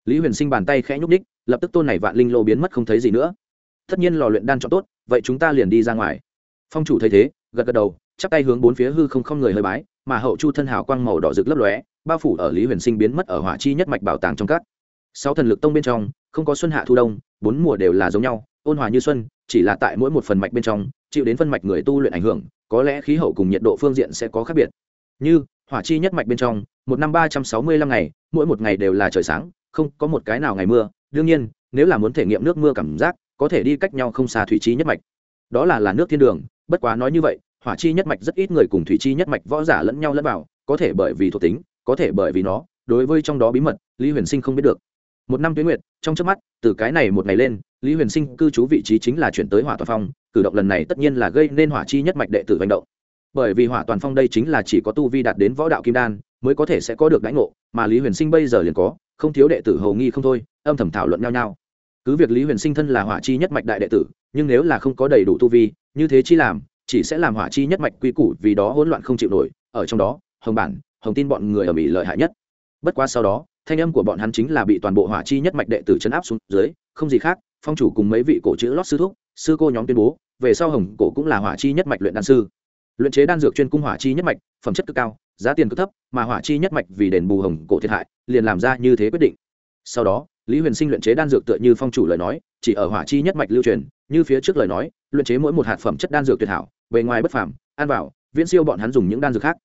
Speaker 1: Lý huyền sinh bàn tay khẽ nhúc ních lập tức tôn này vạn linh lô biến mất không thấy gì nữa. Tất nhiên lò luyện đan cho tốt, vậy chúng ta liền đi ra ngoài. Phong chủ thấy thế, gật gật đầu, chắp tay hướng bốn phía hư không không người hơi bái, mà hậu chu thân hào quang màu đỏ rực lấp lóe, bao phủ ở lý huyền sinh biến mất ở hỏa chi nhất mạch bảo tàng trong các. Sáu thần lực tông bên trong, không có xuân hạ thu đông, bốn mùa đều là giống nhau, ôn hòa như xuân, chỉ là tại mỗi một phần mạch bên trong chịu đến phân mạch người tu luyện ảnh hưởng, có lẽ khí hậu cùng nhiệt độ phương diện sẽ có khác biệt. Như, hỏa chi nhất mạch bên trong, một năm ba trăm sáu mươi lăm ngày, mỗi một ngày đều là trời sáng, không có một cái nào ngày mưa. Đương nhiên, nếu là muốn thể nghiệm nước mưa cảm giác, có thể đi cách nhau không xa thủy chi nhất mạch. Đó là là nước thiên đường, bất quá nói như vậy, hỏa chi nhất mạch rất ít người cùng thủy chi nhất mạch võ giả lẫn nhau lẫn vào, có thể bởi vì thuộc tính, có thể bởi vì nó, đối với trong đó bí mật, lý huyền sinh không biết được một năm tuyến nguyệt, trong trước mắt, từ cái này một ngày lên, lý huyền sinh cư trú vị trí chính là chuyển tới hỏa toàn phong, cử động lần này tất nhiên là gây nên hỏa chi nhất mạch đệ tử hành động. Bởi vì hỏa toàn phong đây chính là chỉ có tu vi đạt đến võ đạo kim đan, mới có thể sẽ có được đánh ngộ, mà lý huyền sinh bây giờ liền có, không thiếu đệ tử hầu nghi không thôi, âm thầm thảo luận nhau nhau. Cứ việc lý huyền sinh thân là hỏa chi nhất mạch đại đệ tử, nhưng nếu là không có đầy đủ tu vi, như thế chi làm, chỉ sẽ làm hỏa chi nhất mạch quy củ vì đó hỗn loạn không chịu nổi. Ở trong đó, hồng bản, hồng tin bọn người ở bị lợi hại nhất. Bất quá sau đó thanh âm của bọn hắn chính là bị toàn bộ hỏa chi nhất mạch đệ tử chấn áp xuống dưới, không gì khác, phong chủ cùng mấy vị cổ chữ lót sư thúc, sư cô nhóm tuyên bố, về sau hồng cổ cũng là hỏa chi nhất mạch luyện đan sư. Luyện chế đan dược chuyên cung hỏa chi nhất mạch, phẩm chất cực cao, giá tiền cực thấp, mà hỏa chi nhất mạch vì đền bù hồng cổ thiệt hại, liền làm ra như thế quyết định. Sau đó, lý huyền sinh luyện chế đan dược tựa như phong chủ lời nói, chỉ ở hỏa chi nhất mạch lưu truyền, như phía trước lời nói, luyện chế mỗi một hạt phẩm chất đan dược tuyệt hảo, bề ngoài bất phàm, an bảo, viễn siêu bọn hắn dùng những đan dược khác.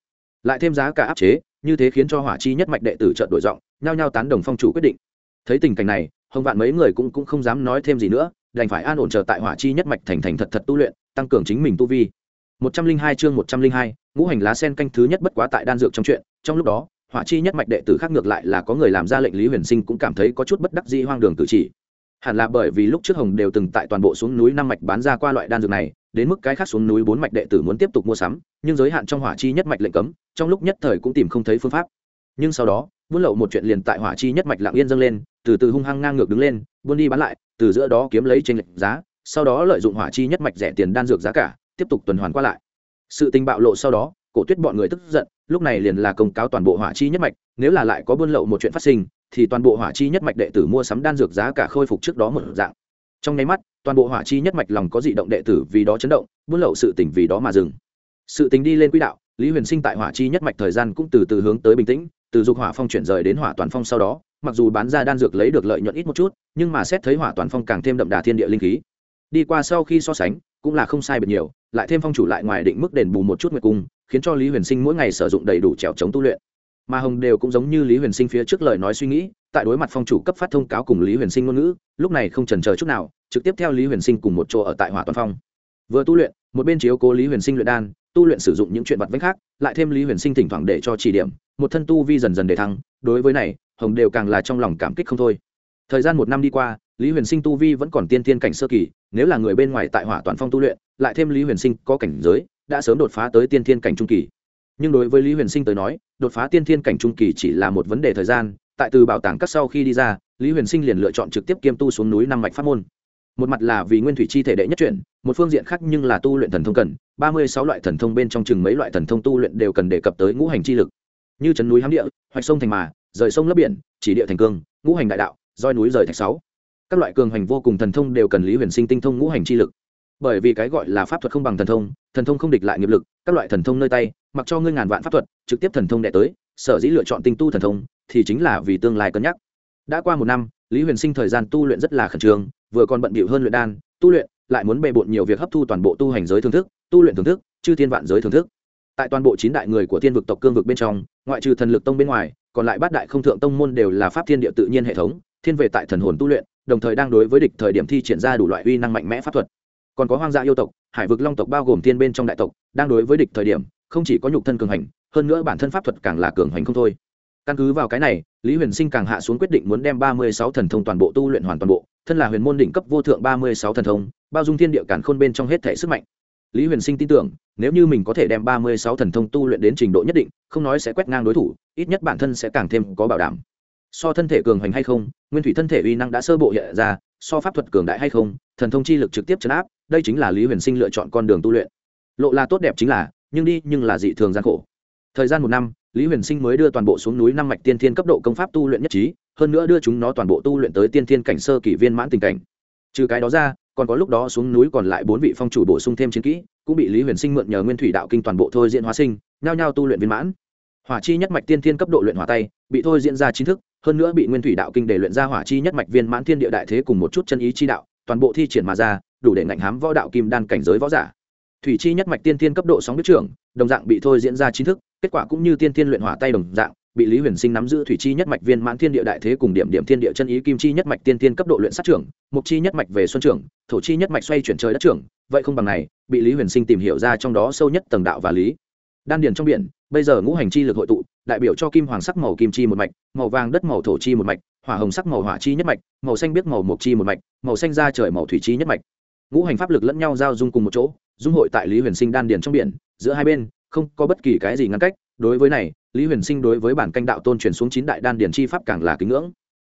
Speaker 1: Lại thêm giá cả áp chế, như thế khiến cho hỏa chi nhất mạch đệ tử trợn đổi giọng nhao nhao tán đồng phong chủ quyết định. Thấy tình cảnh này, hồng vạn mấy người cũng cũng không dám nói thêm gì nữa, đành phải an ổn chờ tại hỏa chi nhất mạch thành thành thật thật tu luyện, tăng cường chính mình tu vi. Một trăm linh hai chương một trăm linh hai, ngũ hành lá sen canh thứ nhất bất quá tại đan dược trong chuyện. Trong lúc đó, hỏa chi nhất mạch đệ tử khác ngược lại là có người làm ra lệnh lý huyền sinh cũng cảm thấy có chút bất đắc dĩ hoang đường cử chỉ. Hẳn là bởi vì lúc trước hồng đều từng tại toàn bộ xuống núi năm mạch bán ra qua loại đan dược này, đến mức cái khác xuống núi bốn mạch đệ tử muốn tiếp tục mua sắm, nhưng giới hạn trong hỏa chi nhất mạch lệnh cấm, trong lúc nhất thời cũng tìm không thấy phương pháp nhưng sau đó, buôn lậu một chuyện liền tại hỏa chi nhất mạch lạng yên dâng lên, từ từ hung hăng ngang ngược đứng lên, buôn đi bán lại, từ giữa đó kiếm lấy tranh lệch giá, sau đó lợi dụng hỏa chi nhất mạch rẻ tiền đan dược giá cả, tiếp tục tuần hoàn qua lại. Sự tình bạo lộ sau đó, cổ tuyết bọn người tức giận, lúc này liền là công cáo toàn bộ hỏa chi nhất mạch, nếu là lại có buôn lậu một chuyện phát sinh, thì toàn bộ hỏa chi nhất mạch đệ tử mua sắm đan dược giá cả khôi phục trước đó một dạng. Trong nháy mắt, toàn bộ hỏa chi nhất mạch lòng có dị động đệ tử vì đó chấn động, buôn lậu sự tình vì đó mà dừng. Sự tình đi lên quỹ đạo, lý huyền sinh tại hỏa chi nhất mạch thời gian cũng từ từ hướng tới bình tĩnh từ dục hỏa phong chuyển rời đến hỏa toàn phong sau đó, mặc dù bán ra đan dược lấy được lợi nhuận ít một chút, nhưng mà xét thấy hỏa toàn phong càng thêm đậm đà thiên địa linh khí. Đi qua sau khi so sánh, cũng là không sai biệt nhiều, lại thêm phong chủ lại ngoài định mức đền bù một chút nguyệt cung, khiến cho lý huyền sinh mỗi ngày sử dụng đầy đủ trèo chống tu luyện. Mà hồng đều cũng giống như lý huyền sinh phía trước lời nói suy nghĩ, tại đối mặt phong chủ cấp phát thông cáo cùng lý huyền sinh ngôn ngữ, lúc này không trần chờ chút nào, trực tiếp theo lý huyền sinh cùng một chỗ ở tại hỏa toàn phong. Vừa tu luyện một bên chiếu cố lý huyền sinh luyện đan, tu luyện sử dụng những chuyện vặt vách khác, lại thêm lý huyền sinh thỉnh thoảng để cho chỉ điểm, một thân tu vi dần dần để thăng, đối với này, hồng đều càng là trong lòng cảm kích không thôi. Thời gian một năm đi qua, lý huyền sinh tu vi vẫn còn tiên thiên cảnh sơ kỳ, nếu là người bên ngoài tại hỏa toàn phong tu luyện, lại thêm lý huyền sinh có cảnh giới, đã sớm đột phá tới tiên thiên cảnh trung kỳ. Nhưng đối với lý huyền sinh tới nói, đột phá tiên thiên cảnh trung kỳ chỉ là một vấn đề thời gian, tại từ bảo tàng cắt sau khi đi ra, lý huyền sinh liền lựa chọn trực tiếp kiêm tu xuống núi năm mạch pháp môn một mặt là vì nguyên thủy chi thể đệ nhất chuyển, một phương diện khác nhưng là tu luyện thần thông cần, ba mươi sáu loại thần thông bên trong chừng mấy loại thần thông tu luyện đều cần đề cập tới ngũ hành chi lực. Như trấn núi hám địa, hoạch sông thành mà, rời sông lấp biển, chỉ địa thành cương, ngũ hành đại đạo, roi núi rời thạch sáu. Các loại cường hành vô cùng thần thông đều cần lý huyền sinh tinh thông ngũ hành chi lực. Bởi vì cái gọi là pháp thuật không bằng thần thông thần thông không địch lại nghiệp lực, các loại thần thông nơi tay, mặc cho ngươi ngàn vạn pháp thuật, trực tiếp thần thông đệ tới, sở dĩ lựa chọn tinh tu thần thông, thì chính là vì tương lai cân nhắc. Đã qua một năm, lý huyền sinh thời gian tu luyện rất là khẩn trương vừa còn bận bịu hơn luyện đan, tu luyện, lại muốn bề bộn nhiều việc hấp thu toàn bộ tu hành giới thưởng thức, tu luyện thưởng thức, chư thiên vạn giới thưởng thức. Tại toàn bộ chín đại người của thiên vực tộc cương vực bên trong, ngoại trừ thần lực tông bên ngoài, còn lại bát đại không thượng tông môn đều là pháp thiên địa tự nhiên hệ thống, thiên về tại thần hồn tu luyện, đồng thời đang đối với địch thời điểm thi triển ra đủ loại uy năng mạnh mẽ pháp thuật. Còn có hoang dã yêu tộc, hải vực long tộc bao gồm thiên bên trong đại tộc, đang đối với địch thời điểm, không chỉ có nhục thân cường hành, hơn nữa bản thân pháp thuật càng là cường hành không thôi. Căn cứ vào cái này, lý huyền sinh càng hạ xuống quyết định muốn đem ba mươi sáu thần thông toàn bộ tu luyện hoàn toàn bộ thân là huyền môn đỉnh cấp vô thượng ba mươi sáu thần thông, bao dung thiên địa cản khôn bên trong hết thể sức mạnh. Lý huyền sinh tin tưởng, nếu như mình có thể đem ba mươi sáu thần thông tu luyện đến trình độ nhất định, không nói sẽ quét ngang đối thủ, ít nhất bản thân sẽ càng thêm có bảo đảm. So thân thể cường hành hay không, nguyên thủy thân thể uy năng đã sơ bộ hiện ra, so pháp thuật cường đại hay không, thần thông chi lực trực tiếp chấn áp, đây chính là lý huyền sinh lựa chọn con đường tu luyện. Lộ là tốt đẹp chính là, nhưng đi nhưng là dị thường gian khổ. Thời gian một năm lý huyền sinh mới đưa toàn bộ xuống núi năm mạch tiên thiên cấp độ công pháp tu luyện nhất trí, hơn nữa đưa chúng nó toàn bộ tu luyện tới tiên thiên cảnh sơ kỷ viên mãn tình cảnh. Trừ cái đó ra, còn có lúc đó xuống núi còn lại bốn vị phong chủ bổ sung thêm chiến kỹ, cũng bị lý huyền sinh mượn nhờ nguyên thủy đạo kinh toàn bộ thôi diễn hóa sinh, nhao nhao tu luyện viên mãn. Hỏa chi nhất mạch tiên thiên cấp độ luyện hỏa tay, bị thôi diễn ra chính thức, hơn nữa bị nguyên thủy đạo kinh để luyện ra hỏa chi nhất mạch viên mãn thiên địa đại thế cùng một chút chân ý chi đạo, toàn bộ thi triển mà ra, đủ để ngạnh hám võ đạo kim đan cảnh giới võ giả. Thủy chi nhất mạch tiên thiên cấp độ sóng biết trưởng, đồng dạng bị thôi diễn ra chính thức kết quả cũng như tiên thiên luyện hỏa tay đồng dạng, bị lý huyền sinh nắm giữ thủy chi nhất mạch viên mãn thiên địa đại thế cùng điểm điểm thiên địa chân ý kim chi nhất mạch tiên thiên cấp độ luyện sát trưởng, mục chi nhất mạch về xuân trưởng, thổ chi nhất mạch xoay chuyển trời đất trưởng. Vậy không bằng này, bị lý huyền sinh tìm hiểu ra trong đó sâu nhất tầng đạo và lý. Đan điền trong biển, bây giờ ngũ hành chi lực hội tụ, đại biểu cho kim hoàng sắc màu kim chi một mạch, màu vàng đất màu thổ chi một mạch, hỏa hồng sắc màu hỏa chi nhất mạch, màu xanh biết màu mộc chi một mạch, màu xanh da trời màu thủy chi nhất mạch. Ngũ hành pháp lực lẫn nhau giao dung cùng một chỗ, dung hội tại lý huyền sinh đan điền trong biển, giữa hai bên không có bất kỳ cái gì ngăn cách, đối với này, lý huyền sinh đối với bản canh đạo tôn truyền xuống chín đại đan điền chi pháp càng là kính ngưỡng.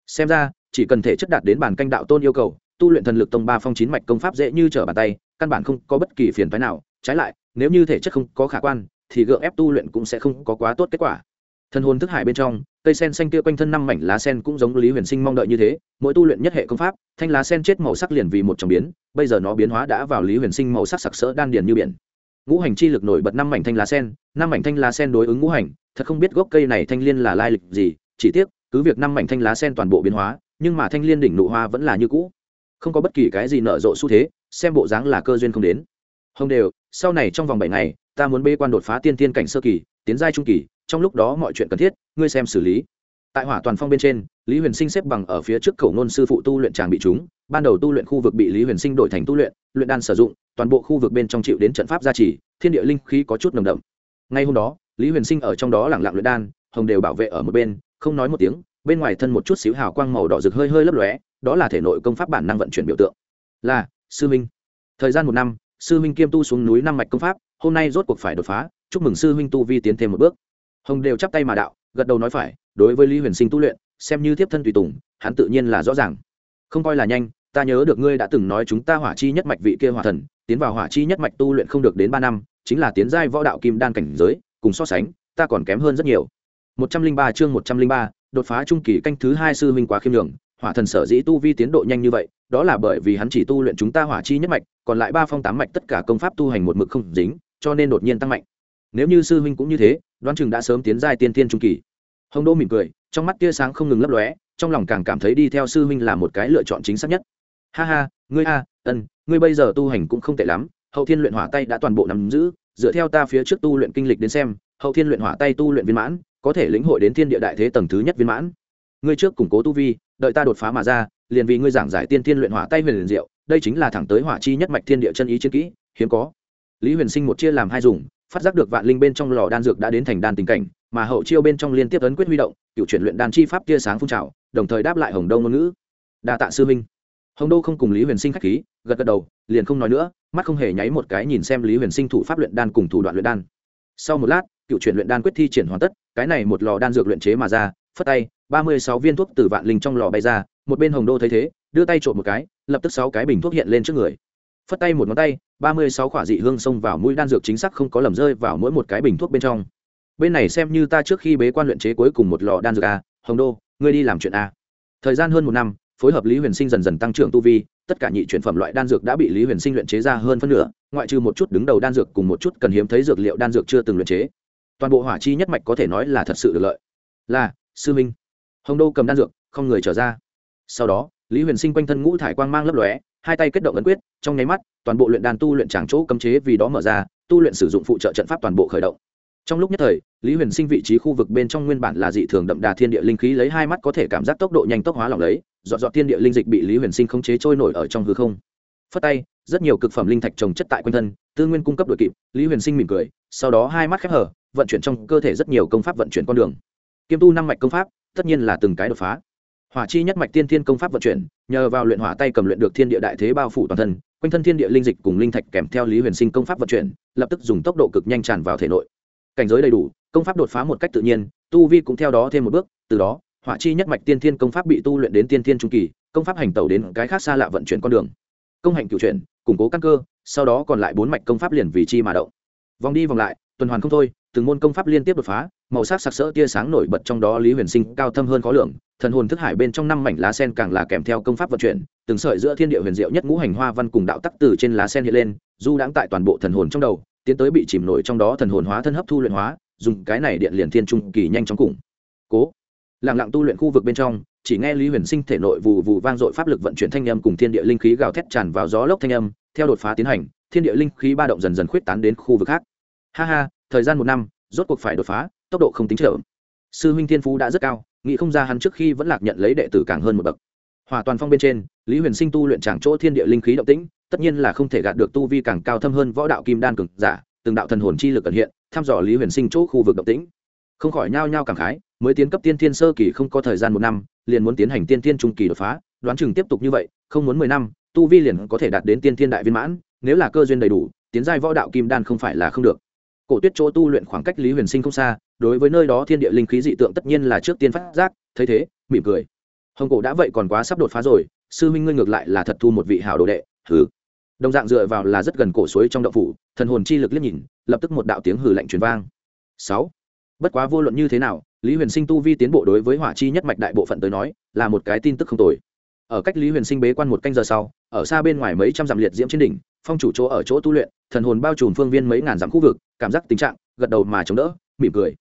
Speaker 1: Xem ra, chỉ cần thể chất đạt đến bản canh đạo tôn yêu cầu, tu luyện thần lực tông ba phong chín mạch công pháp dễ như trở bàn tay, căn bản không có bất kỳ phiền phái nào. Trái lại, nếu như thể chất không có khả quan, thì gượng ép tu luyện cũng sẽ không có quá tốt kết quả. Thân hồn thức hải bên trong, cây sen xanh kia quanh thân năm mảnh lá sen cũng giống lý huyền sinh mong đợi như thế. Mỗi tu luyện nhất hệ công pháp, thanh lá sen chết màu sắc liền vì một trong biến. Bây giờ nó biến hóa đã vào lý huyền sinh màu sắc sặc sỡ đan điền như biển ngũ hành chi lực nổi bật năm mảnh thanh lá sen, năm mảnh thanh lá sen đối ứng ngũ hành, thật không biết gốc cây này thanh liên là lai lịch gì, chỉ tiếc, cứ việc năm mảnh thanh lá sen toàn bộ biến hóa, nhưng mà thanh liên đỉnh nụ hoa vẫn là như cũ. Không có bất kỳ cái gì nở rộ xu thế, xem bộ dáng là cơ duyên không đến. Hồng đều, sau này trong vòng bảy ngày, ta muốn bê quan đột phá tiên tiên cảnh sơ kỳ, tiến giai trung kỳ, trong lúc đó mọi chuyện cần thiết, ngươi xem xử lý tại hỏa toàn phong bên trên, lý huyền sinh xếp bằng ở phía trước khẩu nôn sư phụ tu luyện tràng bị chúng. Ban đầu tu luyện khu vực bị lý huyền sinh đổi thành tu luyện luyện đan sử dụng, toàn bộ khu vực bên trong chịu đến trận pháp gia trì, thiên địa linh khí có chút nồng đậm. Ngay hôm đó, lý huyền sinh ở trong đó lẳng lặng luyện đan, hồng đều bảo vệ ở một bên, không nói một tiếng, bên ngoài thân một chút xíu hào quang màu đỏ rực hơi hơi lấp lóe, đó là thể nội công pháp bản năng vận chuyển biểu tượng. Là, sư minh thời gian một năm, sư minh kiêm tu xuống núi năm mạch công pháp, hôm nay rốt cuộc phải đột phá, chúc mừng sư Minh tu vi tiến thêm một bước. Hồng đều chắp tay mà đạo, gật đầu nói phải đối với lý huyền sinh tu luyện, xem như tiếp thân tùy tùng, hắn tự nhiên là rõ ràng. Không coi là nhanh, ta nhớ được ngươi đã từng nói chúng ta hỏa chi nhất mạch vị kia hỏa thần, tiến vào hỏa chi nhất mạch tu luyện không được đến ba năm, chính là tiến giai võ đạo kim đan cảnh giới, cùng so sánh, ta còn kém hơn rất nhiều. Một trăm linh ba chương một trăm linh ba, đột phá trung kỳ canh thứ hai sư huynh quá khiêm nhường, hỏa thần sở dĩ tu vi tiến độ nhanh như vậy, đó là bởi vì hắn chỉ tu luyện chúng ta hỏa chi nhất mạch, còn lại ba phong tám mạch tất cả công pháp tu hành một mực không dính, cho nên đột nhiên tăng mạnh. Nếu như sư huynh cũng như thế, đoán chừng đã sớm tiến giai tiên tiên trung kỳ hồng đô mỉm cười, trong mắt tia sáng không ngừng lấp lóe, trong lòng càng cảm thấy đi theo sư huynh là một cái lựa chọn chính xác nhất. Ha ha, ngươi a, ân, ngươi bây giờ tu hành cũng không tệ lắm, hậu thiên luyện hỏa tay đã toàn bộ nắm giữ, dựa theo ta phía trước tu luyện kinh lịch đến xem, hậu thiên luyện hỏa tay tu luyện viên mãn, có thể lĩnh hội đến thiên địa đại thế tầng thứ nhất viên mãn. Ngươi trước củng cố tu vi, đợi ta đột phá mà ra, liền vì ngươi giảng giải tiên thiên luyện hỏa tay huyền liền diệu, đây chính là thẳng tới hỏa chi nhất mạch thiên địa chân ý chiến kỹ, hiếm có. Lý huyền sinh một chia làm hai dùng, phát giác được vạn linh bên trong lò đan dược đã đến thành đan tình cảnh mà hậu chiêu bên trong liên tiếp ấn quyết huy động, cựu chuyển luyện đan chi pháp tia sáng phun trào, đồng thời đáp lại hồng đô ngôn ngữ. Đa tạ sư minh hồng đô không cùng lý huyền sinh khách khí, gật gật đầu, liền không nói nữa, mắt không hề nháy một cái nhìn xem lý huyền sinh thủ pháp luyện đan cùng thủ đoạn luyện đan. Sau một lát, cựu chuyển luyện đan quyết thi triển hoàn tất, cái này một lò đan dược luyện chế mà ra, phất tay, ba mươi sáu viên thuốc từ vạn linh trong lò bay ra, một bên hồng đô thấy thế, đưa tay trộm một cái, lập tức sáu cái bình thuốc hiện lên trước người. Phất tay một ngón tay, ba mươi sáu khỏa dị hương xông vào mũi đan dược chính xác không có lầm rơi vào mỗi một cái bình thuốc bên trong bên này xem như ta trước khi bế quan luyện chế cuối cùng một lò đan dược a, hồng đô, ngươi đi làm chuyện a. Thời gian hơn một năm, phối hợp lý huyền sinh dần dần tăng trưởng tu vi, tất cả nhị chuyển phẩm loại đan dược đã bị lý huyền sinh luyện chế ra hơn phân nửa, ngoại trừ một chút đứng đầu đan dược cùng một chút cần hiếm thấy dược liệu đan dược chưa từng luyện chế. Toàn bộ hỏa chi nhất mạch có thể nói là thật sự được lợi. Là, sư minh. Hồng đô cầm đan dược, không người trở ra. Sau đó, lý huyền sinh quanh thân ngũ thải quang mang lấp lóe, hai tay kết động ấn quyết, trong nháy mắt, toàn bộ luyện đan tu luyện tràng chỗ cấm chế vì đó mở ra, tu luyện sử dụng phụ trợ trận pháp toàn bộ khởi động trong lúc nhất thời, lý huyền sinh vị trí khu vực bên trong nguyên bản là dị thường đậm đà thiên địa linh khí lấy hai mắt có thể cảm giác tốc độ nhanh tốc hóa lỏng lấy dọn dọn thiên địa linh dịch bị lý huyền sinh khống chế trôi nổi ở trong hư không. Phất tay, rất nhiều cực phẩm linh thạch trồng chất tại quanh thân, tư nguyên cung cấp đội kịp, lý huyền sinh mỉm cười, sau đó hai mắt khép hở vận chuyển trong cơ thể rất nhiều công pháp vận chuyển con đường. Kiêm tu năm mạch công pháp, tất nhiên là từng cái đột phá. Hỏa chi nhất mạch tiên thiên công pháp vận chuyển, nhờ vào luyện hỏa tay cầm luyện được thiên địa đại thế bao phủ toàn thân, quanh thân thiên địa linh dịch cùng linh thạch kèm theo lý huyền sinh công pháp vận chuyển, lập tức dùng tốc độ cực nhanh tràn vào thể nội cảnh giới đầy đủ, công pháp đột phá một cách tự nhiên, tu vi cũng theo đó thêm một bước, từ đó họa chi nhất mạch tiên thiên công pháp bị tu luyện đến tiên thiên trung kỳ, công pháp hành tẩu đến cái khác xa lạ vận chuyển con đường. Công hành cựu chuyển, củng cố căn cơ, sau đó còn lại bốn mạch công pháp liền vì chi mà động. Vòng đi vòng lại, tuần hoàn không thôi, từng môn công pháp liên tiếp đột phá, màu sắc sặc sỡ tia sáng nổi bật trong đó lý huyền sinh cao thâm hơn khó lượng thần hồn thức hải bên trong năm mảnh lá sen càng là kèm theo công pháp vận chuyển, từng sợi giữa thiên địa huyền diệu nhất ngũ hành hoa văn cùng đạo tắc từ trên lá sen hiện lên, du đãng tại toàn bộ thần hồn trong đầu tiến tới bị chìm nổi trong đó thần hồn hóa thân hấp thu luyện hóa, dùng cái này điện liền thiên trung kỳ nhanh chóng cùng. Cố. Lặng lặng tu luyện khu vực bên trong, chỉ nghe lý huyền sinh thể nội vụ vụ vang dội pháp lực vận chuyển thanh âm cùng thiên địa linh khí gào thét tràn vào gió lốc thanh âm, theo đột phá tiến hành, thiên địa linh khí ba động dần dần khuyết tán đến khu vực khác. Ha ha, thời gian một năm, rốt cuộc phải đột phá, tốc độ không tính trở sư huynh thiên phú đã rất cao, nghĩ không ra hắn trước khi vẫn lạc nhận lấy đệ tử càng hơn một bậc hòa toàn phong bên trên, lý huyền sinh tu luyện tràng chỗ thiên địa linh khí động tĩnh, tất nhiên là không thể gạt được tu vi càng cao thâm hơn võ đạo kim đan cực giả, từng đạo thần hồn chi lực ẩn hiện, thăm dò lý huyền sinh chỗ khu vực động tĩnh. Không khỏi nhao nhao cảm khái, mới tiến cấp tiên thiên sơ kỳ không có thời gian một năm, liền muốn tiến hành tiên thiên trung kỳ đột phá, đoán chừng tiếp tục như vậy, không muốn mười năm, tu vi liền có thể đạt đến tiên thiên đại viên mãn, nếu là cơ duyên đầy đủ, tiến giai võ đạo kim đan không phải là không được. Cổ tuyết chỗ tu luyện khoảng cách lý huyền sinh không xa, đối với nơi đó thiên địa linh khí dị tượng tất nhiên là trước tiên phát giác, thấy thế, mỉm cười hồng cổ đã vậy còn quá sắp đột phá rồi, sư minh ngươi ngược lại là thật thu một vị hảo đồ đệ, hừ. Đồng dạng dựa vào là rất gần cổ suối trong đậu phủ, thần hồn chi lực liếc nhìn, lập tức một đạo tiếng hừ lạnh truyền vang. Sáu. Bất quá vô luận như thế nào, lý huyền sinh tu vi tiến bộ đối với hỏa chi nhất mạch đại bộ phận tới nói, là một cái tin tức không tồi. Ở cách lý huyền sinh bế quan một canh giờ sau, ở xa bên ngoài mấy trăm dặm liệt diễm trên đỉnh, phong chủ chỗ ở chỗ tu luyện, thần hồn bao trùm phương viên mấy ngàn dặm khu vực, cảm giác tình trạng, gật đầu mà chống đỡ, mỉm cười.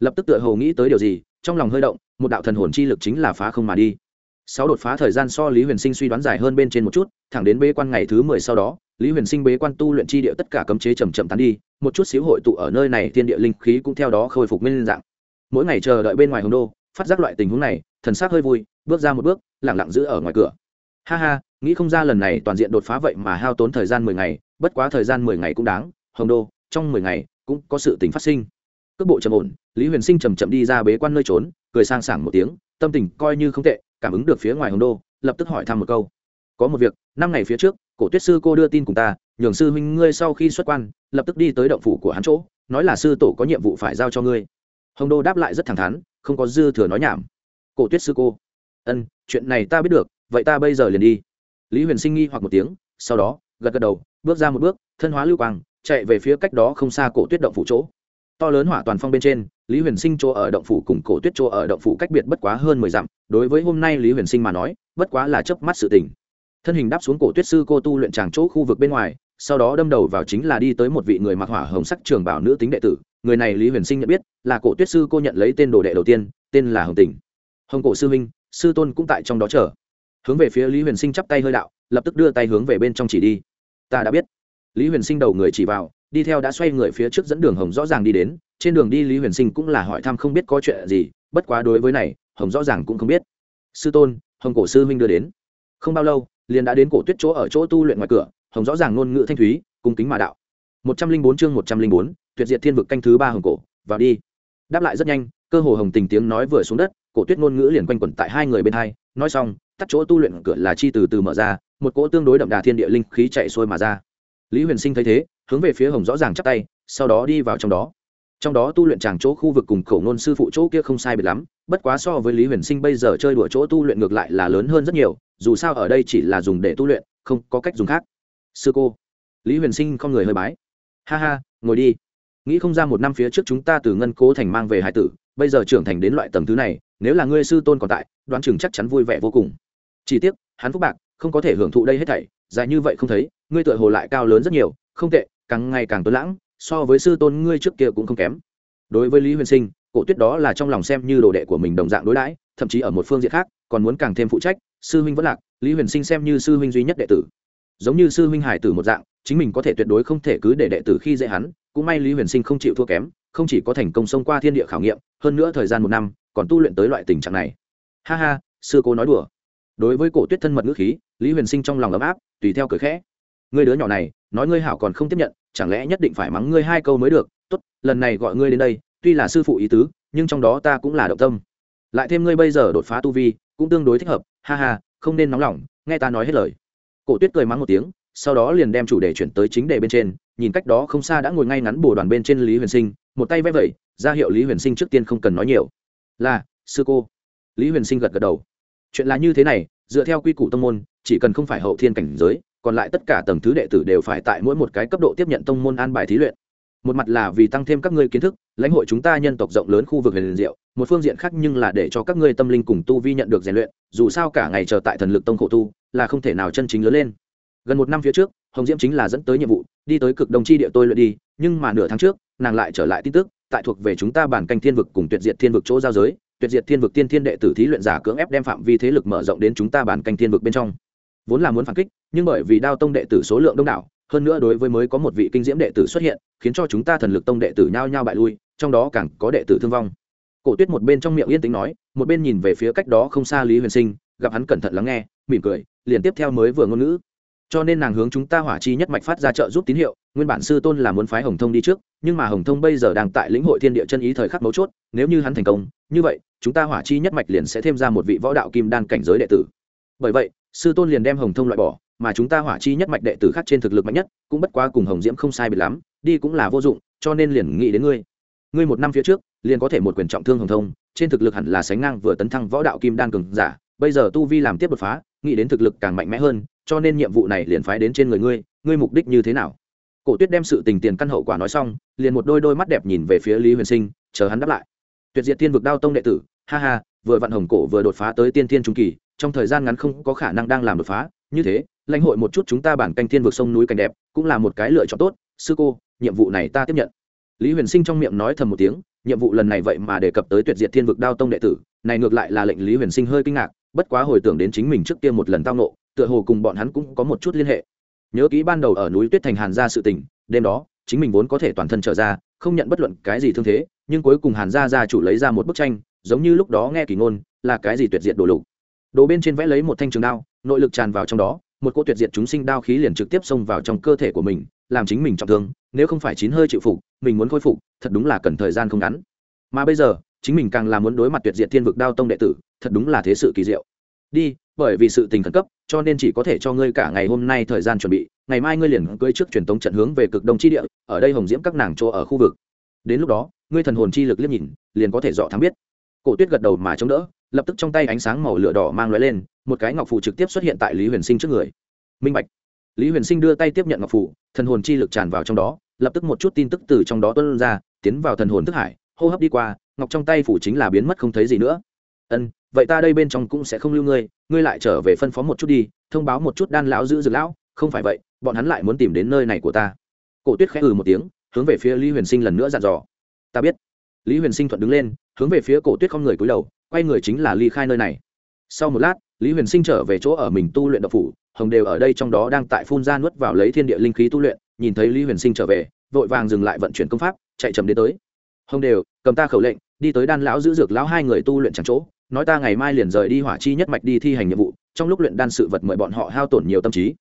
Speaker 1: Lập tức tựa hồ nghĩ tới điều gì, trong lòng hơi động, một đạo thần hồn chi lực chính là phá không mà đi sáu đột phá thời gian so lý huyền sinh suy đoán dài hơn bên trên một chút, thẳng đến bế quan ngày thứ mười sau đó, lý huyền sinh bế quan tu luyện chi địa tất cả cấm chế chầm chậm tán đi, một chút xíu hội tụ ở nơi này thiên địa linh khí cũng theo đó khôi phục nguyên dạng. Mỗi ngày chờ đợi bên ngoài hồng đô, phát giác loại tình huống này, thần sắc hơi vui, bước ra một bước lẳng lặng giữ ở ngoài cửa. Ha ha, nghĩ không ra lần này toàn diện đột phá vậy mà hao tốn thời gian mười ngày, bất quá thời gian mười ngày cũng đáng, hồng đô, trong mười ngày cũng có sự tình phát sinh. Cước bộ trầm ổn, lý huyền sinh chầm chậm đi ra bế quan nơi trốn, cười sang sảng một tiếng, tâm tình coi như không tệ cảm ứng được phía ngoài hồng đô, lập tức hỏi thăm một câu. Có một việc, năm ngày phía trước, cổ tuyết sư cô đưa tin cùng ta, nhường sư huynh ngươi sau khi xuất quan, lập tức đi tới động phủ của hắn chỗ, nói là sư tổ có nhiệm vụ phải giao cho ngươi. Hồng đô đáp lại rất thẳng thắn, không có dư thừa nói nhảm. Cổ tuyết sư cô, ân, chuyện này ta biết được, vậy ta bây giờ liền đi. Lý huyền sinh nghi hoặc một tiếng, sau đó, gật gật đầu, bước ra một bước, thân hóa lưu quang, chạy về phía cách đó không xa cổ tuyết động phủ chỗ to lớn hỏa toàn phong bên trên, lý huyền sinh chỗ ở động phủ cùng cổ tuyết chỗ ở động phủ cách biệt bất quá hơn mười dặm, đối với hôm nay lý huyền sinh mà nói, bất quá là chớp mắt sự tình. Thân hình đáp xuống cổ tuyết sư cô tu luyện tràng chỗ khu vực bên ngoài, sau đó đâm đầu vào chính là đi tới một vị người mặc hỏa hồng sắc trường bảo nữ tính đệ tử. Người này lý huyền sinh nhận biết, là cổ tuyết sư cô nhận lấy tên đồ đệ đầu tiên, tên là hồng tình. Hồng cổ sư minh sư tôn cũng tại trong đó chờ. Hướng về phía lý huyền sinh chắp tay hơi đạo, lập tức đưa tay hướng về bên trong chỉ đi. Ta đã biết. Lý huyền sinh đầu người chỉ vào đi theo đã xoay người phía trước dẫn đường hồng rõ ràng đi đến, trên đường đi lý huyền sinh cũng là hỏi thăm không biết có chuyện gì, bất quá đối với này, hồng rõ ràng cũng không biết. Sư tôn, hồng cổ sư huynh đưa đến. Không bao lâu, liền đã đến cổ tuyết chỗ ở chỗ tu luyện ngoài cửa, hồng rõ ràng ngôn ngữ thanh thúy, cung kính mà đạo. Một trăm linh bốn chương một trăm linh bốn, tuyệt diệt thiên vực canh thứ ba hồng cổ, vào đi. Đáp lại rất nhanh, cơ hồ hồng tình tiếng nói vừa xuống đất, cổ tuyết ngôn ngữ liền quanh quẩn tại hai người bên hai, nói xong, tắt chỗ tu luyện cửa là chi từ từ mở ra, một cỗ tương đối đậm đà thiên địa linh khí chạy xuôi mà ra. Lý huyền sinh thấy thế hướng về phía hồng rõ ràng chắp tay, sau đó đi vào trong đó. Trong đó tu luyện tràng chỗ khu vực cùng khẩu nôn sư phụ chỗ kia không sai biệt lắm, bất quá so với lý huyền sinh bây giờ chơi đùa chỗ tu luyện ngược lại là lớn hơn rất nhiều, dù sao ở đây chỉ là dùng để tu luyện, không có cách dùng khác. Sư cô, lý huyền sinh không người hơi bái. Ha ha, ngồi đi. Nghĩ không ra một năm phía trước chúng ta từ ngân cố thành mang về hải tử, bây giờ trưởng thành đến loại tầng thứ này, nếu là ngươi sư tôn còn tại, đoán chừng chắc chắn vui vẻ vô cùng. Chỉ tiếc, hắn phúc bạc, không có thể hưởng thụ đây hết thảy, dài như vậy không thấy, ngươi tựa hồ lại cao lớn rất nhiều, không tệ càng ngày càng tuấn lãng, so với sư tôn ngươi trước kia cũng không kém. Đối với lý huyền sinh, cổ tuyết đó là trong lòng xem như đồ đệ của mình đồng dạng đối đãi, thậm chí ở một phương diện khác, còn muốn càng thêm phụ trách, sư huynh vẫn lạc, lý huyền sinh xem như sư huynh duy nhất đệ tử. Giống như sư huynh hải tử một dạng, chính mình có thể tuyệt đối không thể cứ để đệ tử khi dễ hắn, cũng may lý huyền sinh không chịu thua kém, không chỉ có thành công xông qua thiên địa khảo nghiệm, hơn nữa thời gian một năm, còn tu luyện tới loại tình trạng này. Ha ha, sư cô nói đùa. Đối với cổ tuyết thân mật ngữ khí, lý huyền sinh trong lòng ấm áp, tùy theo cười khẽ ngươi đứa nhỏ này, nói ngươi hảo còn không tiếp nhận, chẳng lẽ nhất định phải mắng ngươi hai câu mới được? Tốt, lần này gọi ngươi đến đây, tuy là sư phụ ý tứ, nhưng trong đó ta cũng là động tâm. Lại thêm ngươi bây giờ đột phá tu vi, cũng tương đối thích hợp. Ha ha, không nên nóng lòng, nghe ta nói hết lời. Cổ tuyết cười mắng một tiếng, sau đó liền đem chủ đề chuyển tới chính đề bên trên, nhìn cách đó không xa đã ngồi ngay ngắn bồ đoàn bên trên lý huyền sinh, một tay vẽ vẩy ra hiệu lý huyền sinh trước tiên không cần nói nhiều. Là, sư cô. Lý huyền sinh gật gật đầu. Chuyện là như thế này, dựa theo quy củ tông môn, chỉ cần không phải hậu thiên cảnh giới còn lại tất cả tầng thứ đệ tử đều phải tại mỗi một cái cấp độ tiếp nhận tông môn an bài thí luyện. Một mặt là vì tăng thêm các ngươi kiến thức, lãnh hội chúng ta nhân tộc rộng lớn khu vực huyền diệu, một phương diện khác nhưng là để cho các ngươi tâm linh cùng tu vi nhận được rèn luyện, dù sao cả ngày chờ tại thần lực tông khổ tu, là không thể nào chân chính lớn lên. Gần một năm phía trước, hồng diễm chính là dẫn tới nhiệm vụ, đi tới cực đông chi địa tôi luyện đi, nhưng mà nửa tháng trước, nàng lại trở lại tin tức, tại thuộc về chúng ta bản canh thiên vực cùng tuyệt diệt thiên vực chỗ giao giới, tuyệt diệt thiên vực tiên thiên đệ tử thí luyện giả cưỡng ép đem phạm vi thế lực mở rộng đến chúng ta bản canh thiên vực bên trong vốn là muốn phản kích, nhưng bởi vì đao tông đệ tử số lượng đông đảo, hơn nữa đối với mới có một vị kinh diễm đệ tử xuất hiện, khiến cho chúng ta thần lực tông đệ tử nhao nhao bại lui, trong đó càng có đệ tử thương vong. Cổ tuyết một bên trong miệng yên tĩnh nói, một bên nhìn về phía cách đó không xa lý huyền sinh, gặp hắn cẩn thận lắng nghe, mỉm cười, liền tiếp theo mới vừa ngôn ngữ. Cho nên nàng hướng chúng ta hỏa chi nhất mạch phát ra trợ giúp tín hiệu, nguyên bản sư tôn là muốn phái hồng thông đi trước, nhưng mà hồng thông bây giờ đang tại lĩnh hội thiên địa chân ý thời khắc mấu chốt, nếu như hắn thành công, như vậy, chúng ta hỏa chi nhất mạch liền sẽ thêm ra một vị võ đạo kim đan cảnh giới đệ tử. Bởi vậy sư tôn liền đem hồng thông loại bỏ, mà chúng ta hỏa chi nhất mạch đệ tử khác trên thực lực mạnh nhất, cũng bất quá cùng hồng diễm không sai biệt lắm, đi cũng là vô dụng, cho nên liền nghĩ đến ngươi. Ngươi một năm phía trước, liền có thể một quyền trọng thương hồng thông, trên thực lực hẳn là sánh ngang vừa tấn thăng võ đạo kim đan cường giả, bây giờ tu vi làm tiếp đột phá, nghĩ đến thực lực càng mạnh mẽ hơn, cho nên nhiệm vụ này liền phái đến trên người ngươi ngươi mục đích như thế nào? Cổ tuyết đem sự tình tiền căn hậu quả nói xong, liền một đôi đôi mắt đẹp nhìn về phía lý huyền sinh, chờ hắn đáp lại. Tuyệt diệt thiên vực đao tông đệ tử, ha ha, vừa vạn hồng cổ vừa đột phá tới tiên thiên trung kỳ trong thời gian ngắn không có khả năng đang làm đột phá, như thế, lãnh hội một chút chúng ta bản canh thiên vực sông núi cảnh đẹp, cũng là một cái lựa chọn tốt. Sư cô, nhiệm vụ này ta tiếp nhận. Lý huyền sinh trong miệng nói thầm một tiếng, nhiệm vụ lần này vậy mà đề cập tới tuyệt diệt thiên vực đao tông đệ tử, này ngược lại là lệnh lý huyền sinh hơi kinh ngạc, bất quá hồi tưởng đến chính mình trước kia một lần tao nộ tựa hồ cùng bọn hắn cũng có một chút liên hệ. Nhớ kỹ ban đầu ở núi tuyết thành hàn gia sự tình, đêm đó, chính mình vốn có thể toàn thân trở ra, không nhận bất luận cái gì thương thế, nhưng cuối cùng hàn gia gia chủ lấy ra một bức tranh, giống như lúc đó nghe kỳ ngôn, là cái gì tuyệt diệt đồ lục đồ bên trên vẽ lấy một thanh trường đao, nội lực tràn vào trong đó, một cô tuyệt diệt chúng sinh đao khí liền trực tiếp xông vào trong cơ thể của mình, làm chính mình trọng thương, nếu không phải chín hơi chịu phục, mình muốn khôi phục, thật đúng là cần thời gian không ngắn. Mà bây giờ, chính mình càng là muốn đối mặt tuyệt diệt thiên vực đao tông đệ tử, thật đúng là thế sự kỳ diệu. Đi, bởi vì sự tình khẩn cấp, cho nên chỉ có thể cho ngươi cả ngày hôm nay thời gian chuẩn bị, ngày mai ngươi liền cưới trước truyền tống trận hướng về cực đông chi địa, ở đây hồng diễm các nàng chỗ ở khu vực. Đến lúc đó, ngươi thần hồn chi lực liếc nhìn, liền có thể dọ thắng biết. Cổ tuyết gật đầu mà chống đỡ lập tức trong tay ánh sáng màu lửa đỏ mang lóe lên, một cái ngọc phù trực tiếp xuất hiện tại lý huyền sinh trước người. Minh bạch. Lý huyền sinh đưa tay tiếp nhận ngọc phù, thần hồn chi lực tràn vào trong đó, lập tức một chút tin tức từ trong đó tuân ra, tiến vào thần hồn thức hải, hô hấp đi qua, ngọc trong tay phủ chính là biến mất không thấy gì nữa. Ân, vậy ta đây bên trong cũng sẽ không lưu ngươi ngươi lại trở về phân phó một chút đi, thông báo một chút đan lão giữ dược lão, không phải vậy, bọn hắn lại muốn tìm đến nơi này của ta. Cổ tuyết khẽ ừ một tiếng, hướng về phía lý huyền sinh lần nữa dặn dò. Ta biết. Lý huyền sinh thuận đứng lên, hướng về phía cổ tuyết không người cúi đầu quay người chính là ly khai nơi này. Sau một lát, lý huyền sinh trở về chỗ ở mình tu luyện độc phủ, hồng đều ở đây trong đó đang tại phun ra nuốt vào lấy thiên địa linh khí tu luyện, nhìn thấy lý huyền sinh trở về, vội vàng dừng lại vận chuyển công pháp, chạy chậm đến tới. Hồng đều, cầm ta khẩu lệnh, đi tới đan lão giữ dược lão hai người tu luyện chẳng chỗ, nói ta ngày mai liền rời đi hỏa chi nhất mạch đi thi hành nhiệm vụ, trong lúc luyện đan sự vật mời bọn họ hao tổn nhiều tâm trí.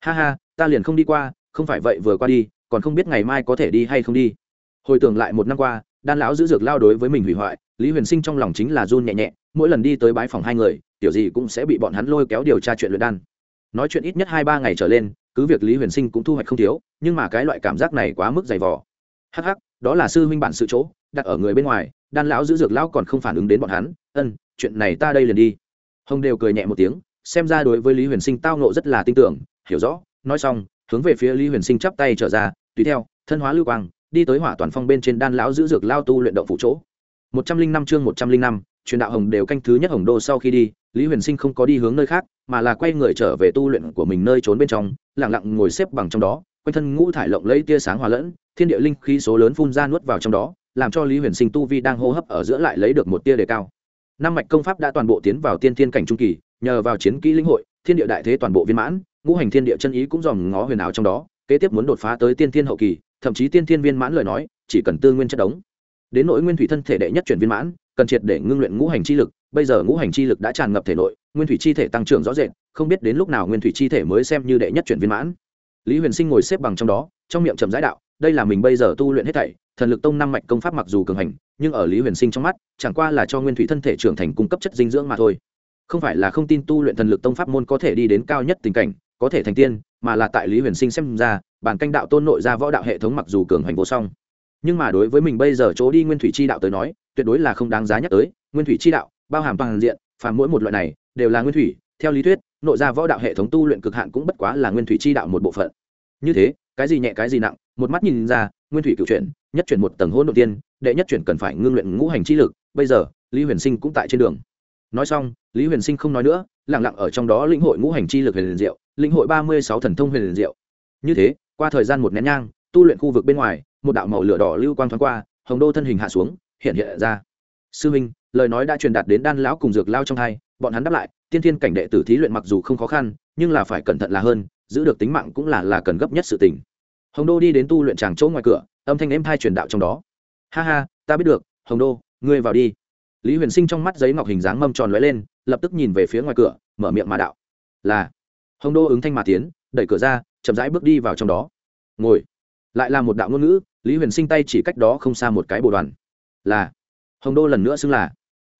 Speaker 1: Ha ha, ta liền không đi qua, không phải vậy vừa qua đi, còn không biết ngày mai có thể đi hay không đi. Hồi tưởng lại một năm qua đan lão giữ dược lao đối với mình hủy hoại, lý huyền sinh trong lòng chính là run nhẹ nhẹ, mỗi lần đi tới bái phòng hai người, tiểu gì cũng sẽ bị bọn hắn lôi kéo điều tra chuyện luyện đan. Nói chuyện ít nhất hai ba ngày trở lên, cứ việc lý huyền sinh cũng thu hoạch không thiếu, nhưng mà cái loại cảm giác này quá mức dày vò. Hắc hắc, đó là sư huynh bản sự chỗ, đặt ở người bên ngoài, đan lão giữ dược lão còn không phản ứng đến bọn hắn, ân, chuyện này ta đây liền đi. Hồng đều cười nhẹ một tiếng, xem ra đối với lý huyền sinh tao nộ rất là tin tưởng, hiểu rõ. Nói xong, hướng về phía lý huyền sinh chắp tay trở ra, tùy theo, thân hóa lưu quang đi tới hỏa toàn phong bên trên đan lão giữ dược lao tu luyện động phủ chỗ. Một trăm linh năm chương một trăm linh năm, truyền đạo hồng đều canh thứ nhất hồng đô sau khi đi, lý huyền sinh không có đi hướng nơi khác, mà là quay người trở về tu luyện của mình nơi trốn bên trong lẳng lặng ngồi xếp bằng trong đó, quanh thân ngũ thải lộng lấy tia sáng hòa lẫn, thiên địa linh khí số lớn phun ra nuốt vào trong đó, làm cho lý huyền sinh tu vi đang hô hấp ở giữa lại lấy được một tia đề cao. Năm mạch công pháp đã toàn bộ tiến vào tiên thiên cảnh trung kỳ, nhờ vào chiến kỹ linh hội, thiên địa đại thế toàn bộ viên mãn, ngũ hành thiên địa chân ý cũng dòm ngó huyền ảo trong đó, kế tiếp muốn đột phá tới tiên thiên hậu kỳ thậm chí tiên thiên viên mãn lời nói, chỉ cần tư nguyên chất đống. Đến nỗi nguyên thủy thân thể đệ nhất chuyển viên mãn, cần triệt để ngưng luyện ngũ hành chi lực, bây giờ ngũ hành chi lực đã tràn ngập thể nội, nguyên thủy chi thể tăng trưởng rõ rệt, không biết đến lúc nào nguyên thủy chi thể mới xem như đệ nhất chuyển viên mãn. Lý huyền sinh ngồi xếp bằng trong đó, trong miệng trầm giải đạo, đây là mình bây giờ tu luyện hết thảy, thần lực tông năm mạch công pháp mặc dù cường hành, nhưng ở lý huyền sinh trong mắt, chẳng qua là cho nguyên thủy thân thể trưởng thành cung cấp chất dinh dưỡng mà thôi không phải là không tin tu luyện thần lực tông pháp môn có thể đi đến cao nhất tình cảnh, có thể thành tiên, mà là tại lý huyền sinh xem ra, bản canh đạo tôn nội ra võ đạo hệ thống mặc dù cường hành vô song. Nhưng mà đối với mình bây giờ chỗ đi nguyên thủy chi đạo tới nói, tuyệt đối là không đáng giá nhắc tới. Nguyên thủy chi đạo, bao hàm toàn diện, phàm mỗi một loại này, đều là nguyên thủy. Theo lý thuyết, nội ra võ đạo hệ thống tu luyện cực hạn cũng bất quá là nguyên thủy chi đạo một bộ phận. Như thế, cái gì nhẹ cái gì nặng, một mắt nhìn ra, nguyên thủy cựu chuyển, nhất chuyển một tầng hôn đầu tiên, đệ nhất chuyển cần phải ngưng luyện ngũ hành chi lực. Bây giờ, lý huyền sinh cũng tại trên đường nói xong, lý huyền sinh không nói nữa lẳng lặng ở trong đó lĩnh hội ngũ hành chi lực huyền liền diệu, lĩnh hội ba mươi sáu thần thông huyền liền diệu. Như thế, qua thời gian một nén nhang, tu luyện khu vực bên ngoài, một đạo màu lửa đỏ lưu quang thoáng qua, hồng đô thân hình hạ xuống, hiện hiện ra. Sư minh, lời nói đã truyền đạt đến đan lão cùng dược lao trong hai, bọn hắn đáp lại, tiên thiên cảnh đệ tử thí luyện mặc dù không khó khăn, nhưng là phải cẩn thận là hơn, giữ được tính mạng cũng là là cần gấp nhất sự tình. Hồng đô đi đến tu luyện tràng chỗ ngoài cửa, âm thanh êm thai truyền đạo trong đó. Ha ha, ta biết được, hồng đô, ngươi vào đi lý huyền sinh trong mắt giấy ngọc hình dáng mâm tròn lóe lên, lập tức nhìn về phía ngoài cửa, mở miệng mà đạo. Là. Hồng đô ứng thanh mà tiến, đẩy cửa ra, chậm rãi bước đi vào trong đó. Ngồi. Lại là một đạo ngôn ngữ, lý huyền sinh tay chỉ cách đó không xa một cái bộ đoàn. Là. Hồng đô lần nữa xưng là.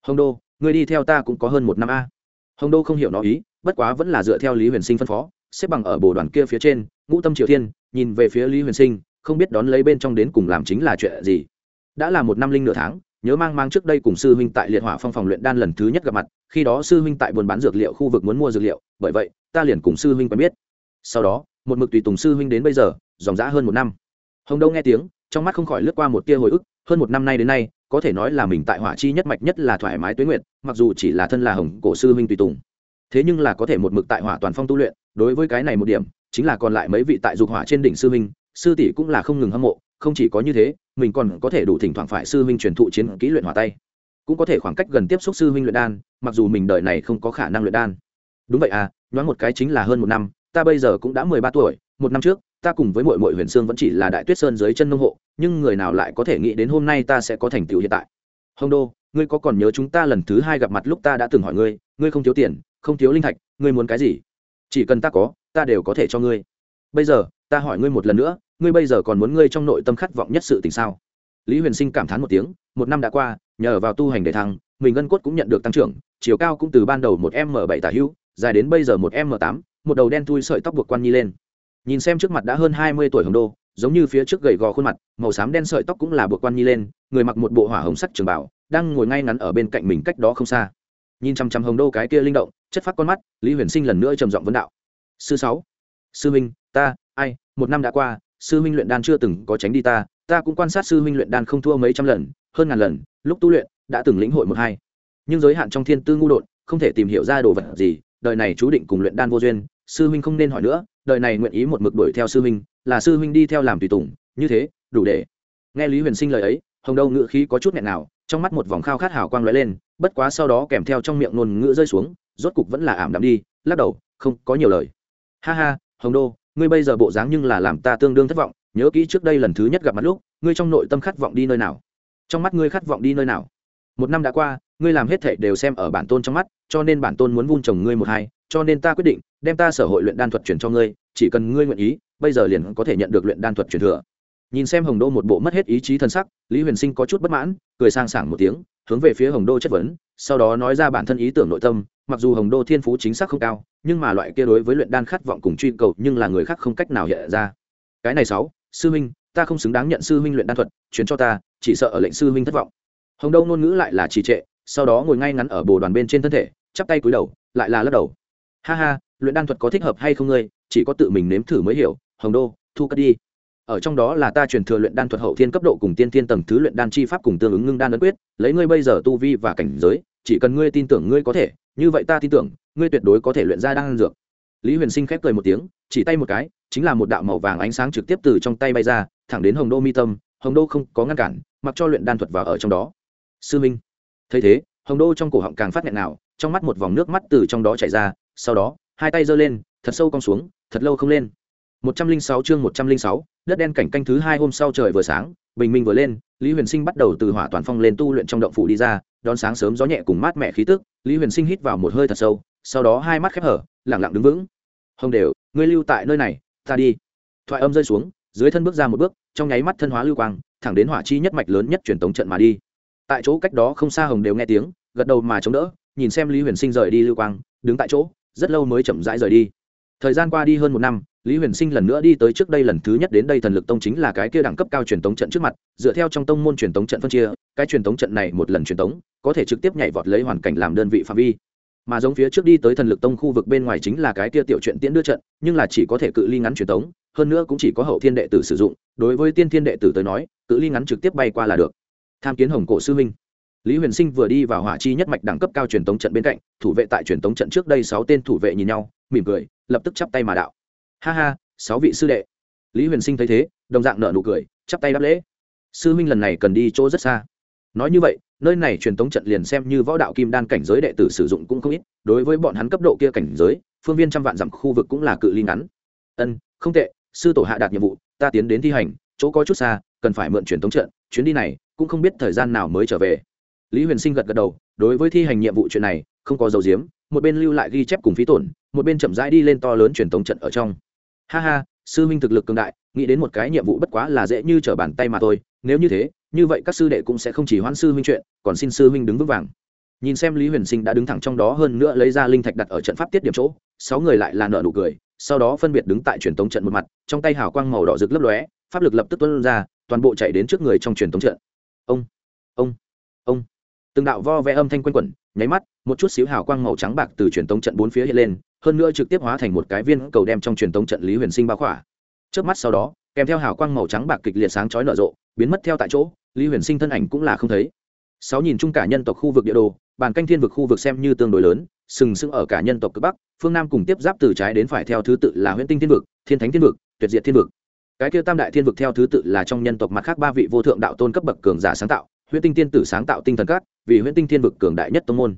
Speaker 1: Hồng đô, người đi theo ta cũng có hơn một năm a. Hồng đô không hiểu nó ý, bất quá vẫn là dựa theo lý huyền sinh phân phó, xếp bằng ở bộ đoàn kia phía trên, ngũ tâm triều thiên, nhìn về phía lý huyền sinh, không biết đón lấy bên trong đến cùng làm chính là chuyện gì. Đã là một năm linh nửa tháng nhớ mang mang trước đây cùng sư huynh tại liệt hỏa phong phòng luyện đan lần thứ nhất gặp mặt, khi đó sư huynh tại buôn bán dược liệu khu vực muốn mua dược liệu, bởi vậy, ta liền cùng sư huynh quen biết. Sau đó, một mực tùy tùng sư huynh đến bây giờ, dòng dã hơn một năm. Hồng đông nghe tiếng, trong mắt không khỏi lướt qua một tia hồi ức, hơn một năm nay đến nay, có thể nói là mình tại hỏa chi nhất mạch nhất là thoải mái tuế nguyện mặc dù chỉ là thân là hồng cổ sư huynh tùy tùng. Thế nhưng là có thể một mực tại hỏa toàn phong tu luyện, đối với cái này một điểm, chính là còn lại mấy vị tại dục hỏa trên đỉnh sư huynh, sư tỷ cũng là không ngừng hâm mộ không chỉ có như thế, mình còn có thể đủ thỉnh thoảng phải sư huynh truyền thụ chiến kỹ luyện hỏa tay. Cũng có thể khoảng cách gần tiếp xúc sư huynh luyện đan, mặc dù mình đời này không có khả năng luyện đan. Đúng vậy à nói một cái chính là hơn một năm, ta bây giờ cũng đã mười ba tuổi, một năm trước, ta cùng với mội mội huyền sương vẫn chỉ là đại tuyết sơn dưới chân nông hộ, nhưng người nào lại có thể nghĩ đến hôm nay ta sẽ có thành tựu hiện tại. Hồng đô, ngươi có còn nhớ chúng ta lần thứ hai gặp mặt lúc ta đã từng hỏi ngươi ngươi không thiếu tiền, không thiếu linh thạch, ngươi muốn cái gì? Chỉ cần ta có, ta đều có thể cho ngươi. Bây giờ, ta hỏi ngươi một lần nữa ngươi bây giờ còn muốn ngươi trong nội tâm khát vọng nhất sự tình sao? Lý huyền sinh cảm thán một tiếng, một năm đã qua, nhờ vào tu hành để thăng, mình ngân cốt cũng nhận được tăng trưởng, chiều cao cũng từ ban đầu một m bảy tả hữu, dài đến bây giờ một m tám, một đầu đen thui sợi tóc buộc quan nhi lên. Nhìn xem trước mặt đã hơn hai mươi tuổi hồng đô, giống như phía trước gầy gò khuôn mặt, màu xám đen sợi tóc cũng là buộc quan nhi lên, người mặc một bộ hỏa hồng sắt trường bảo đang ngồi ngay ngắn ở bên cạnh mình cách đó không xa. Nhìn chằm chằm hồng đô cái kia linh động, chất phát con mắt, lý huyền sinh lần nữa trầm giọng vấn đạo. Sư sáu, sư minh, ta, ai, một năm đã qua sư minh luyện đan chưa từng có tránh đi ta ta cũng quan sát sư minh luyện đan không thua mấy trăm lần, hơn ngàn lần, lúc tu luyện, đã từng lĩnh hội một hai. Nhưng giới hạn trong thiên tư ngu đột, không thể tìm hiểu ra đồ vật gì, đời này chú định cùng luyện đan vô duyên, sư huynh không nên hỏi nữa, đời này nguyện ý một mực đuổi theo sư huynh, là sư huynh đi theo làm tùy tùng, như thế, đủ để. Nghe lý huyền sinh lời ấy, hồng đâu ngữ khí có chút nghẹn nào, trong mắt một vòng khao khát hào quang lóe lên, bất quá sau đó kèm theo trong miệng ngôn ngữ rơi xuống, rốt cục vẫn là ảm đạm đi, lắc đầu, không có nhiều lời. Ha ha, hồng đô ngươi bây giờ bộ dáng nhưng là làm ta tương đương thất vọng, nhớ kỹ trước đây lần thứ nhất gặp mặt lúc, ngươi trong nội tâm khát vọng đi nơi nào? Trong mắt ngươi khát vọng đi nơi nào? Một năm đã qua, ngươi làm hết thệ đều xem ở bản tôn trong mắt, cho nên bản tôn muốn vun trồng ngươi một hai, cho nên ta quyết định đem ta sở hội luyện đan thuật chuyển cho ngươi, chỉ cần ngươi nguyện ý, bây giờ liền có thể nhận được luyện đan thuật truyền thừa. Nhìn xem hồng đô một bộ mất hết ý chí thân sắc, lý huyền sinh có chút bất mãn, cười sang sảng một tiếng, hướng về phía hồng đô chất vấn, sau đó nói ra bản thân ý tưởng nội tâm mặc dù hồng đô thiên phú chính xác không cao, nhưng mà loại kia đối với luyện đan khát vọng cùng truy cầu nhưng là người khác không cách nào hiện ra. Cái này sáu, sư huynh, ta không xứng đáng nhận sư huynh luyện đan thuật chuyển cho ta, chỉ sợ ở lệnh sư huynh thất vọng. Hồng đô ngôn ngữ lại là trì trệ, sau đó ngồi ngay ngắn ở bồ đoàn bên trên thân thể, chắp tay cúi đầu, lại là lắc đầu. Ha ha, luyện đan thuật có thích hợp hay không ngươi, chỉ có tự mình nếm thử mới hiểu, hồng đô, thu cất đi. Ở trong đó là ta truyền thừa luyện đan thuật hậu thiên cấp độ cùng tiên thiên tầng thứ luyện đan chi pháp cùng tương ứng ngưng đan ấn quyết, lấy ngươi bây giờ tu vi và cảnh giới, chỉ cần ngươi tin tưởng ngươi có thể như vậy ta tin tưởng, ngươi tuyệt đối có thể luyện ra đan dược. Lý huyền sinh khép cười một tiếng, chỉ tay một cái, chính là một đạo màu vàng ánh sáng trực tiếp từ trong tay bay ra, thẳng đến hồng đô mi tâm, hồng đô không có ngăn cản, mặc cho luyện đan thuật vào ở trong đó. Sư minh. Thấy thế, hồng đô trong cổ họng càng phát nghẹn nào, trong mắt một vòng nước mắt từ trong đó chảy ra, sau đó, hai tay giơ lên, thật sâu cong xuống, thật lâu không lên. Một trăm linh sáu chương một trăm linh sáu, đất đen cảnh canh thứ hai hôm sau trời vừa sáng, bình minh vừa lên, lý huyền sinh bắt đầu từ hỏa toàn phong lên tu luyện trong động phủ đi ra đón sáng sớm gió nhẹ cùng mát mẻ khí tức, lý huyền sinh hít vào một hơi thật sâu, sau đó hai mắt khép hở lẳng lặng đứng vững. Hồng đều, ngươi lưu tại nơi này, ta đi. Thoại âm rơi xuống, dưới thân bước ra một bước, trong nháy mắt thân hóa lưu quang, thẳng đến hỏa chi nhất mạch lớn nhất truyền tống trận mà đi. Tại chỗ cách đó không xa hồng đều nghe tiếng, gật đầu mà chống đỡ, nhìn xem lý huyền sinh rời đi lưu quang, đứng tại chỗ, rất lâu mới chậm rãi rời đi. Thời gian qua đi hơn một năm lý huyền sinh lần nữa đi tới trước đây lần thứ nhất đến đây thần lực tông chính là cái kia đẳng cấp cao truyền tống trận trước mặt dựa theo trong tông môn truyền tống trận phân chia cái truyền tống trận này một lần truyền tống có thể trực tiếp nhảy vọt lấy hoàn cảnh làm đơn vị phạm vi. Mà giống phía trước đi tới thần lực tông khu vực bên ngoài chính là cái kia tiểu chuyện tiễn đưa trận nhưng là chỉ có thể cự ly ngắn truyền tống hơn nữa cũng chỉ có hậu thiên đệ tử sử dụng đối với tiên thiên đệ tử tới nói cự ly ngắn trực tiếp bay qua là được. Tham kiến hồng cổ sư minh, lý huyền sinh vừa đi vào hỏa chi nhất mạch đẳng cấp cao truyền tống trận bên cạnh thủ vệ tại truyền tống trận trước đây sáu tên thủ vệ nhìn nhau mỉm cười lập tức chắp tay mà đạo ha ha, sáu vị sư đệ. Lý huyền sinh thấy thế, đồng dạng nợ nụ cười, chắp tay đáp lễ. Sư huynh lần này cần đi chỗ rất xa. Nói như vậy, nơi này truyền tống trận liền xem như võ đạo kim đan cảnh giới đệ tử sử dụng cũng không ít, đối với bọn hắn cấp độ kia cảnh giới, phương viên trăm vạn dặm khu vực cũng là cự ly ngắn. Ân, không tệ, sư tổ hạ đạt nhiệm vụ, ta tiến đến thi hành, chỗ có chút xa, cần phải mượn truyền tống trận, chuyến đi này, cũng không biết thời gian nào mới trở về. Lý huyền sinh gật gật đầu, đối với thi hành nhiệm vụ chuyện này, không có dấu diếm một bên lưu lại ghi chép cùng phí tổn, một bên chậm rãi đi lên to lớn truyền tống trận ở trong ha ha, sư minh thực lực cường đại, nghĩ đến một cái nhiệm vụ bất quá là dễ như trở bàn tay mà thôi. Nếu như thế, như vậy các sư đệ cũng sẽ không chỉ hoãn sư huynh chuyện, còn xin sư huynh đứng vững vàng. Nhìn xem lý huyền sinh đã đứng thẳng trong đó hơn nữa lấy ra linh thạch đặt ở trận pháp tiết điểm chỗ, sáu người lại là nợ nụ cười, sau đó phân biệt đứng tại truyền tống trận một mặt, trong tay hào quang màu đỏ rực lấp lóe, pháp lực lập tức tuân ra, toàn bộ chạy đến trước người trong truyền tống trận. Ông ông ông. Từng đạo vo vẽ âm thanh quanh quẩn, nháy mắt, một chút xíu hào quang màu trắng bạc từ truyền tống trận bốn phía hiện lên hơn nữa trực tiếp hóa thành một cái viên cầu đem trong truyền tống trận lý huyền sinh bao khỏa. Trước mắt sau đó, kèm theo hào quang màu trắng bạc kịch liệt sáng chói nở rộ, biến mất theo tại chỗ, lý huyền sinh thân ảnh cũng là không thấy. Sáu nhìn chung cả nhân tộc khu vực địa đồ, bàn canh thiên vực khu vực xem như tương đối lớn, sừng sững ở cả nhân tộc cực bắc, phương nam cùng tiếp giáp từ trái đến phải theo thứ tự là Huyễn tinh thiên vực, thiên thánh thiên vực, tuyệt diệt thiên vực. Cái kia tam đại thiên vực theo thứ tự là trong nhân tộc mặt khác ba vị vô thượng đạo tôn cấp bậc cường giả sáng tạo, huyễn tinh tiên tử sáng tạo tinh thần cát vì huyễn tinh thiên vực cường đại nhất tông môn.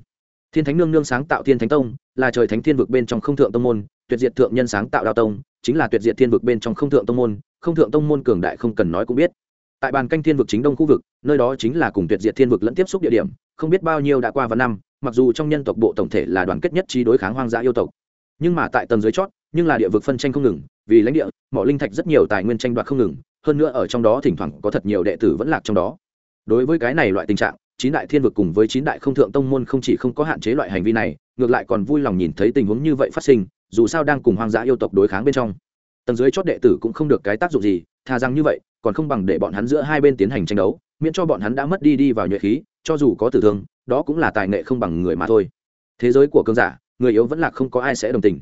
Speaker 1: Thiên thánh nương nương sáng tạo thiên thánh tông là trời thánh thiên vực bên trong không thượng tông môn, tuyệt diệt thượng nhân sáng tạo đao tông, chính là tuyệt diệt thiên vực bên trong không thượng tông môn, không thượng tông môn cường đại không cần nói cũng biết. Tại bàn canh thiên vực chính đông khu vực, nơi đó chính là cùng tuyệt diệt thiên vực lẫn tiếp xúc địa điểm, không biết bao nhiêu đã qua vào năm, mặc dù trong nhân tộc bộ tổng thể là đoàn kết nhất trí đối kháng hoang dã yêu tộc, nhưng mà tại tầng dưới chót, nhưng là địa vực phân tranh không ngừng, vì lãnh địa, mỏ linh thạch rất nhiều tài nguyên tranh đoạt không ngừng, hơn nữa ở trong đó thỉnh thoảng có thật nhiều đệ tử vẫn lạc trong đó. Đối với cái này loại tình trạng chín đại thiên vực cùng với chín đại không thượng tông môn không chỉ không có hạn chế loại hành vi này, ngược lại còn vui lòng nhìn thấy tình huống như vậy phát sinh, dù sao đang cùng hoang dã yêu tộc đối kháng bên trong. Tầng dưới chót đệ tử cũng không được cái tác dụng gì thà rằng như vậy, còn không bằng để bọn hắn giữa hai bên tiến hành tranh đấu, miễn cho bọn hắn đã mất đi đi vào nhuệ khí, cho dù có tử thương, đó cũng là tài nghệ không bằng người mà thôi. Thế giới của cơn giả, người yếu vẫn là không có ai sẽ đồng tình.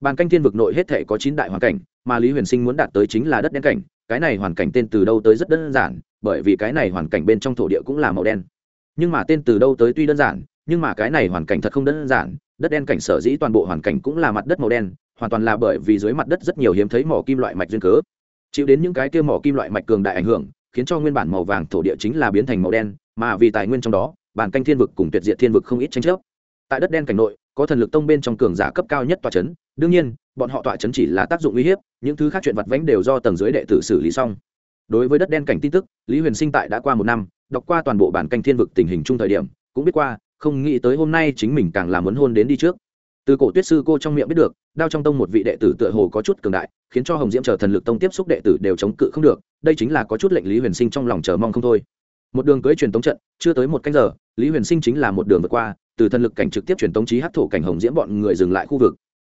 Speaker 1: Bàn canh thiên vực nội hết thể có chín đại hoàn cảnh, mà lý huyền sinh muốn đạt tới chính là đất đen cảnh, cái này hoàn cảnh tên từ đâu tới rất đơn giản, bởi vì cái này hoàn cảnh bên trong thổ địa cũng là màu đen nhưng mà tên từ đâu tới tuy đơn giản, nhưng mà cái này hoàn cảnh thật không đơn giản. Đất đen cảnh sở dĩ toàn bộ hoàn cảnh cũng là mặt đất màu đen, hoàn toàn là bởi vì dưới mặt đất rất nhiều hiếm thấy mỏ kim loại mạch duyên cớ. Chịu đến những cái kia mỏ kim loại mạch cường đại ảnh hưởng, khiến cho nguyên bản màu vàng thổ địa chính là biến thành màu đen, mà vì tài nguyên trong đó, bản canh thiên vực cùng tuyệt diệt thiên vực không ít tranh chấp. Tại đất đen cảnh nội, có thần lực tông bên trong cường giả cấp cao nhất tòa c h ấ n đương nhiên, bọn họ tọa c h ấ n chỉ là tác dụng uy hiếp, những thứ khác chuyện vặt vánh đều do tầng dưới đệ tử xử lý xong. Đối với đất đen cảnh tin tức, lý huyền sinh tại đã qua một năm đọc qua toàn bộ bản canh thiên vực tình hình chung thời điểm, cũng biết qua, không nghĩ tới hôm nay chính mình càng làm muốn hôn đến đi trước. Từ cổ tuyết sư cô trong miệng biết được, đao trong tông một vị đệ tử tựa hồ có chút cường đại, khiến cho hồng diễm chờ thần lực tông tiếp xúc đệ tử đều chống cự không được, đây chính là có chút lệnh lý huyền sinh trong lòng chờ mong không thôi. Một đường cưới truyền tống trận, chưa tới một canh giờ, lý huyền sinh chính là một đường vượt qua, từ thần lực cảnh trực tiếp truyền tống trí hát thổ cảnh hồng diễm bọn người dừng lại khu vực.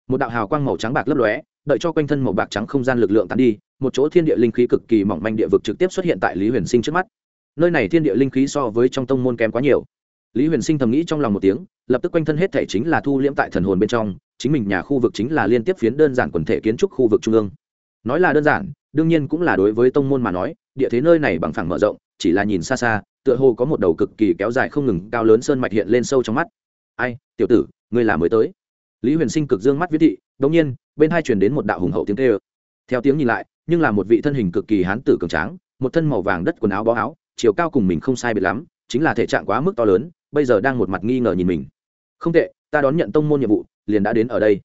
Speaker 1: Một đạo hào quang màu trắng bạc lấp lóe, đợi cho quanh thân màu bạc trắng không gian lực lượng tán đi, một chỗ thiên địa linh khí cực kỳ mỏng manh địa vực trực tiếp xuất hiện tại lý huyền sinh trước mắt nơi này thiên địa linh khí so với trong tông môn kém quá nhiều. Lý huyền sinh thầm nghĩ trong lòng một tiếng, lập tức quanh thân hết thể chính là thu liễm tại thần hồn bên trong, chính mình nhà khu vực chính là liên tiếp phiến đơn giản quần thể kiến trúc khu vực trung ương. Nói là đơn giản, đương nhiên cũng là đối với tông môn mà nói, địa thế nơi này bằng phẳng mở rộng, chỉ là nhìn xa xa, tựa hồ có một đầu cực kỳ kéo dài không ngừng cao lớn sơn mạch hiện lên sâu trong mắt. Ai, tiểu tử, ngươi là mới tới. Lý huyền sinh cực dương mắt viết thị đ ỗ n g nhiên, bên hai truyền đến một đạo hùng hậu tiếng tê ơ theo tiếng nhìn lại, nhưng là một vị thân hình cực kỳ hán tử cường tráng, một thân màu vàng đất quần áo bó áo chiều cao cùng mình không sai biệt lắm, chính là thể trạng quá mức to lớn, bây giờ đang một mặt nghi ngờ nhìn mình. Không tệ, ta đón nhận tông môn nhiệm vụ, liền đã đến ở đây.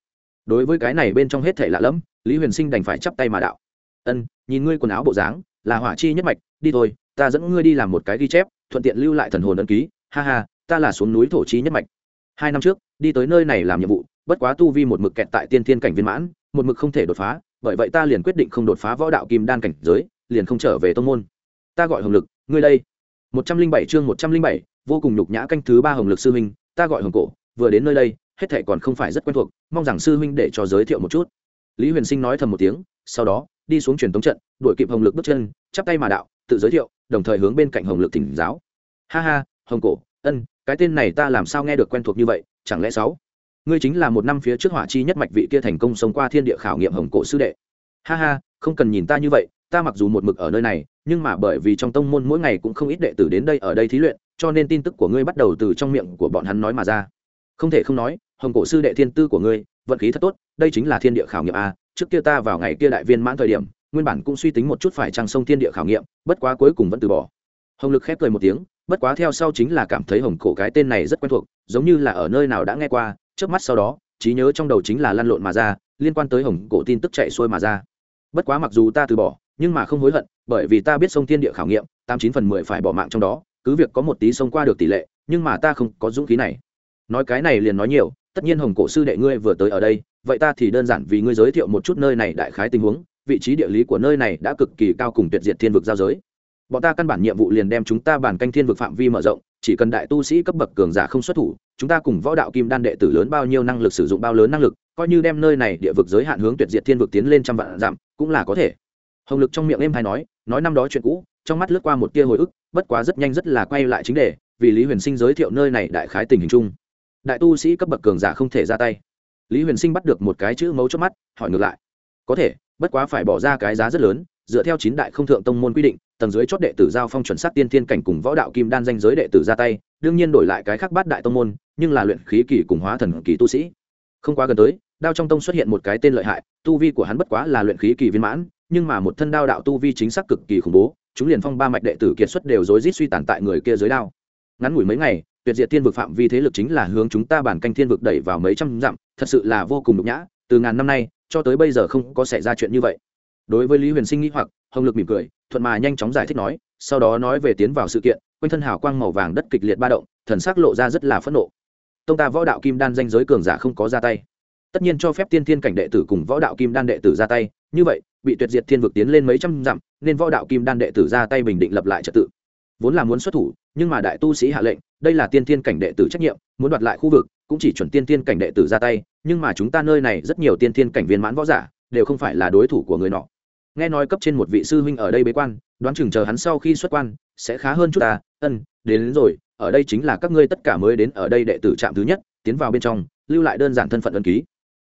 Speaker 1: Đối với cái này bên trong hết thể lạ lẫm, lý huyền sinh đành phải chắp tay mà đạo. Ân, nhìn ngươi quần áo bộ dáng, là hỏa chi nhất mạch, đi thôi, ta dẫn ngươi đi làm một cái ghi chép, thuận tiện lưu lại thần hồn ấn ký, ha ha, ta là xuống núi thổ chi nhất mạch. Hai năm trước, đi tới nơi này làm nhiệm vụ, bất quá tu vi một mực kẹt tại tiên thiên cảnh viên mãn, một mực không thể đột phá, bởi vậy ta liền quyết định không đột phá võ đạo kim đan cảnh giới, liền không trở về tông môn. Ta gọi hồng lực ngươi đây. Một trăm linh bảy chương một trăm linh bảy, vô cùng nhục nhã canh thứ ba hồng lực sư huynh, ta gọi hồng cổ, vừa đến nơi đây, hết thệ còn không phải rất quen thuộc, mong rằng sư huynh để cho giới thiệu một chút. Lý huyền sinh nói thầm một tiếng, sau đó, đi xuống truyền tống trận, đuổi kịp hồng lực bước chân, chắp tay mà đạo, tự giới thiệu, đồng thời hướng bên cạnh hồng lực thỉnh giáo. Ha ha, hồng cổ, ân, cái tên này ta làm sao nghe được quen thuộc như vậy, chẳng lẽ sáu? Ngươi chính là một năm phía trước hỏa chi nhất mạch vị kia thành công sống qua thiên địa khảo nghiệm hồng cổ sư đệ. Ha ha, không cần nhìn ta như vậy ta mặc dù một mực ở nơi này, nhưng mà bởi vì trong tông môn mỗi ngày cũng không ít đệ tử đến đây ở đây thí luyện, cho nên tin tức của ngươi bắt đầu từ trong miệng của bọn hắn nói mà ra. Không thể không nói, hồng cổ sư đệ thiên tư của ngươi, vận khí thật tốt, đây chính là thiên địa khảo nghiệm a. Trước kia ta vào ngày kia đại viên mãn thời điểm, nguyên bản cũng suy tính một chút phải trăng sông thiên địa khảo nghiệm, bất quá cuối cùng vẫn từ bỏ. Hồng lực khép cười một tiếng, bất quá theo sau chính là cảm thấy hồng cổ cái tên này rất quen thuộc, giống như là ở nơi nào đã nghe qua trước mắt sau đó, trí nhớ trong đầu chính là lăn lộn mà ra, liên quan tới hồng cổ tin tức chạy xuôi mà ra. Bất quá mặc dù ta từ bỏ nhưng mà không hối hận, bởi vì ta biết sông thiên địa khảo nghiệm, tám chín phần mười phải bỏ mạng trong đó, cứ việc có một tí sông qua được tỷ lệ, nhưng mà ta không có dũng khí này. Nói cái này liền nói nhiều, tất nhiên hồng cổ sư đệ ngươi vừa tới ở đây, vậy ta thì đơn giản vì ngươi giới thiệu một chút nơi này đại khái tình huống, vị trí địa lý của nơi này đã cực kỳ cao cùng tuyệt diệt thiên vực giao giới. Bọn ta căn bản nhiệm vụ liền đem chúng ta bản canh thiên vực phạm vi mở rộng, chỉ cần đại tu sĩ cấp bậc cường giả không xuất thủ, chúng ta cùng võ đạo kim đan đệ tử lớn bao nhiêu năng lực sử dụng bao lớn năng lực, coi như đem nơi này địa vực giới hạn hướng tuyệt diệt thiên vực tiến lên trăm vạn dặm, cũng là có thể hồng lực trong miệng em hay nói nói năm đó chuyện cũ, trong mắt lướt qua một tia hồi ức, bất quá rất nhanh rất là quay lại chính đề, vì lý huyền sinh giới thiệu nơi này đại khái tình hình chung. Đại tu sĩ cấp bậc cường giả không thể ra tay. Lý huyền sinh bắt được một cái chữ mấu chốt mắt, hỏi ngược lại. Có thể, bất quá phải bỏ ra cái giá rất lớn, dựa theo chín đại không thượng tông môn quy định, tầng dưới chót đệ tử giao phong chuẩn sát tiên thiên cảnh cùng võ đạo kim đan danh giới đệ tử ra tay, đương nhiên đổi lại cái khác bát đại tông môn, nhưng là luyện khí kỳ cùng hóa thần kỳ tu sĩ. Không quá gần tới, đao trong tông xuất hiện một cái tên lợi hại, tu vi của hắn bất quá là luyện khí kỳ viên mãn nhưng mà một thân đao đạo tu vi chính xác cực kỳ khủng bố, chúng liền phong ba mạch đệ tử kiệt xuất đều rối rít suy tàn tại người kia dưới đao. Ngắn ngủi mấy ngày, tuyệt diệt thiên vực phạm vi thế lực chính là hướng chúng ta bản canh thiên vực đẩy vào mấy trăm dặm, thật sự là vô cùng nhục nhã, từ ngàn năm nay, cho tới bây giờ không có xảy ra chuyện như vậy. Đối với lý huyền sinh nghĩ hoặc, hồng lực mỉm cười, thuận mà nhanh chóng giải thích nói, sau đó nói về tiến vào sự kiện, quanh thân hào quang màu vàng đất kịch liệt ba động, thần sắc lộ ra rất là phẫn nộ. Tông ta võ đạo kim đan danh giới cường giả không có ra tay. Tất nhiên cho phép tiên thiên cảnh đệ tử cùng võ đạo kim đan đệ tử ra tay, như vậy bị tuyệt diệt thiên vực tiến lên mấy trăm dặm nên võ đạo kim đan đệ tử ra tay bình định lập lại trật tự. Vốn là muốn xuất thủ nhưng mà đại tu sĩ hạ lệnh đây là tiên thiên cảnh đệ tử trách nhiệm muốn đoạt lại khu vực cũng chỉ chuẩn tiên thiên cảnh đệ tử ra tay nhưng mà chúng ta nơi này rất nhiều tiên thiên cảnh viên mãn võ giả đều không phải là đối thủ của người nọ. Nghe nói cấp trên một vị sư huynh ở đây bế quan đoán chừng chờ hắn sau khi xuất quan sẽ khá hơn chút ta ân đến, đến rồi ở đây chính là các ngươi tất cả mới đến ở đây đệ tử trạm thứ nhất tiến vào bên trong lưu lại đơn giản thân phận ân ký.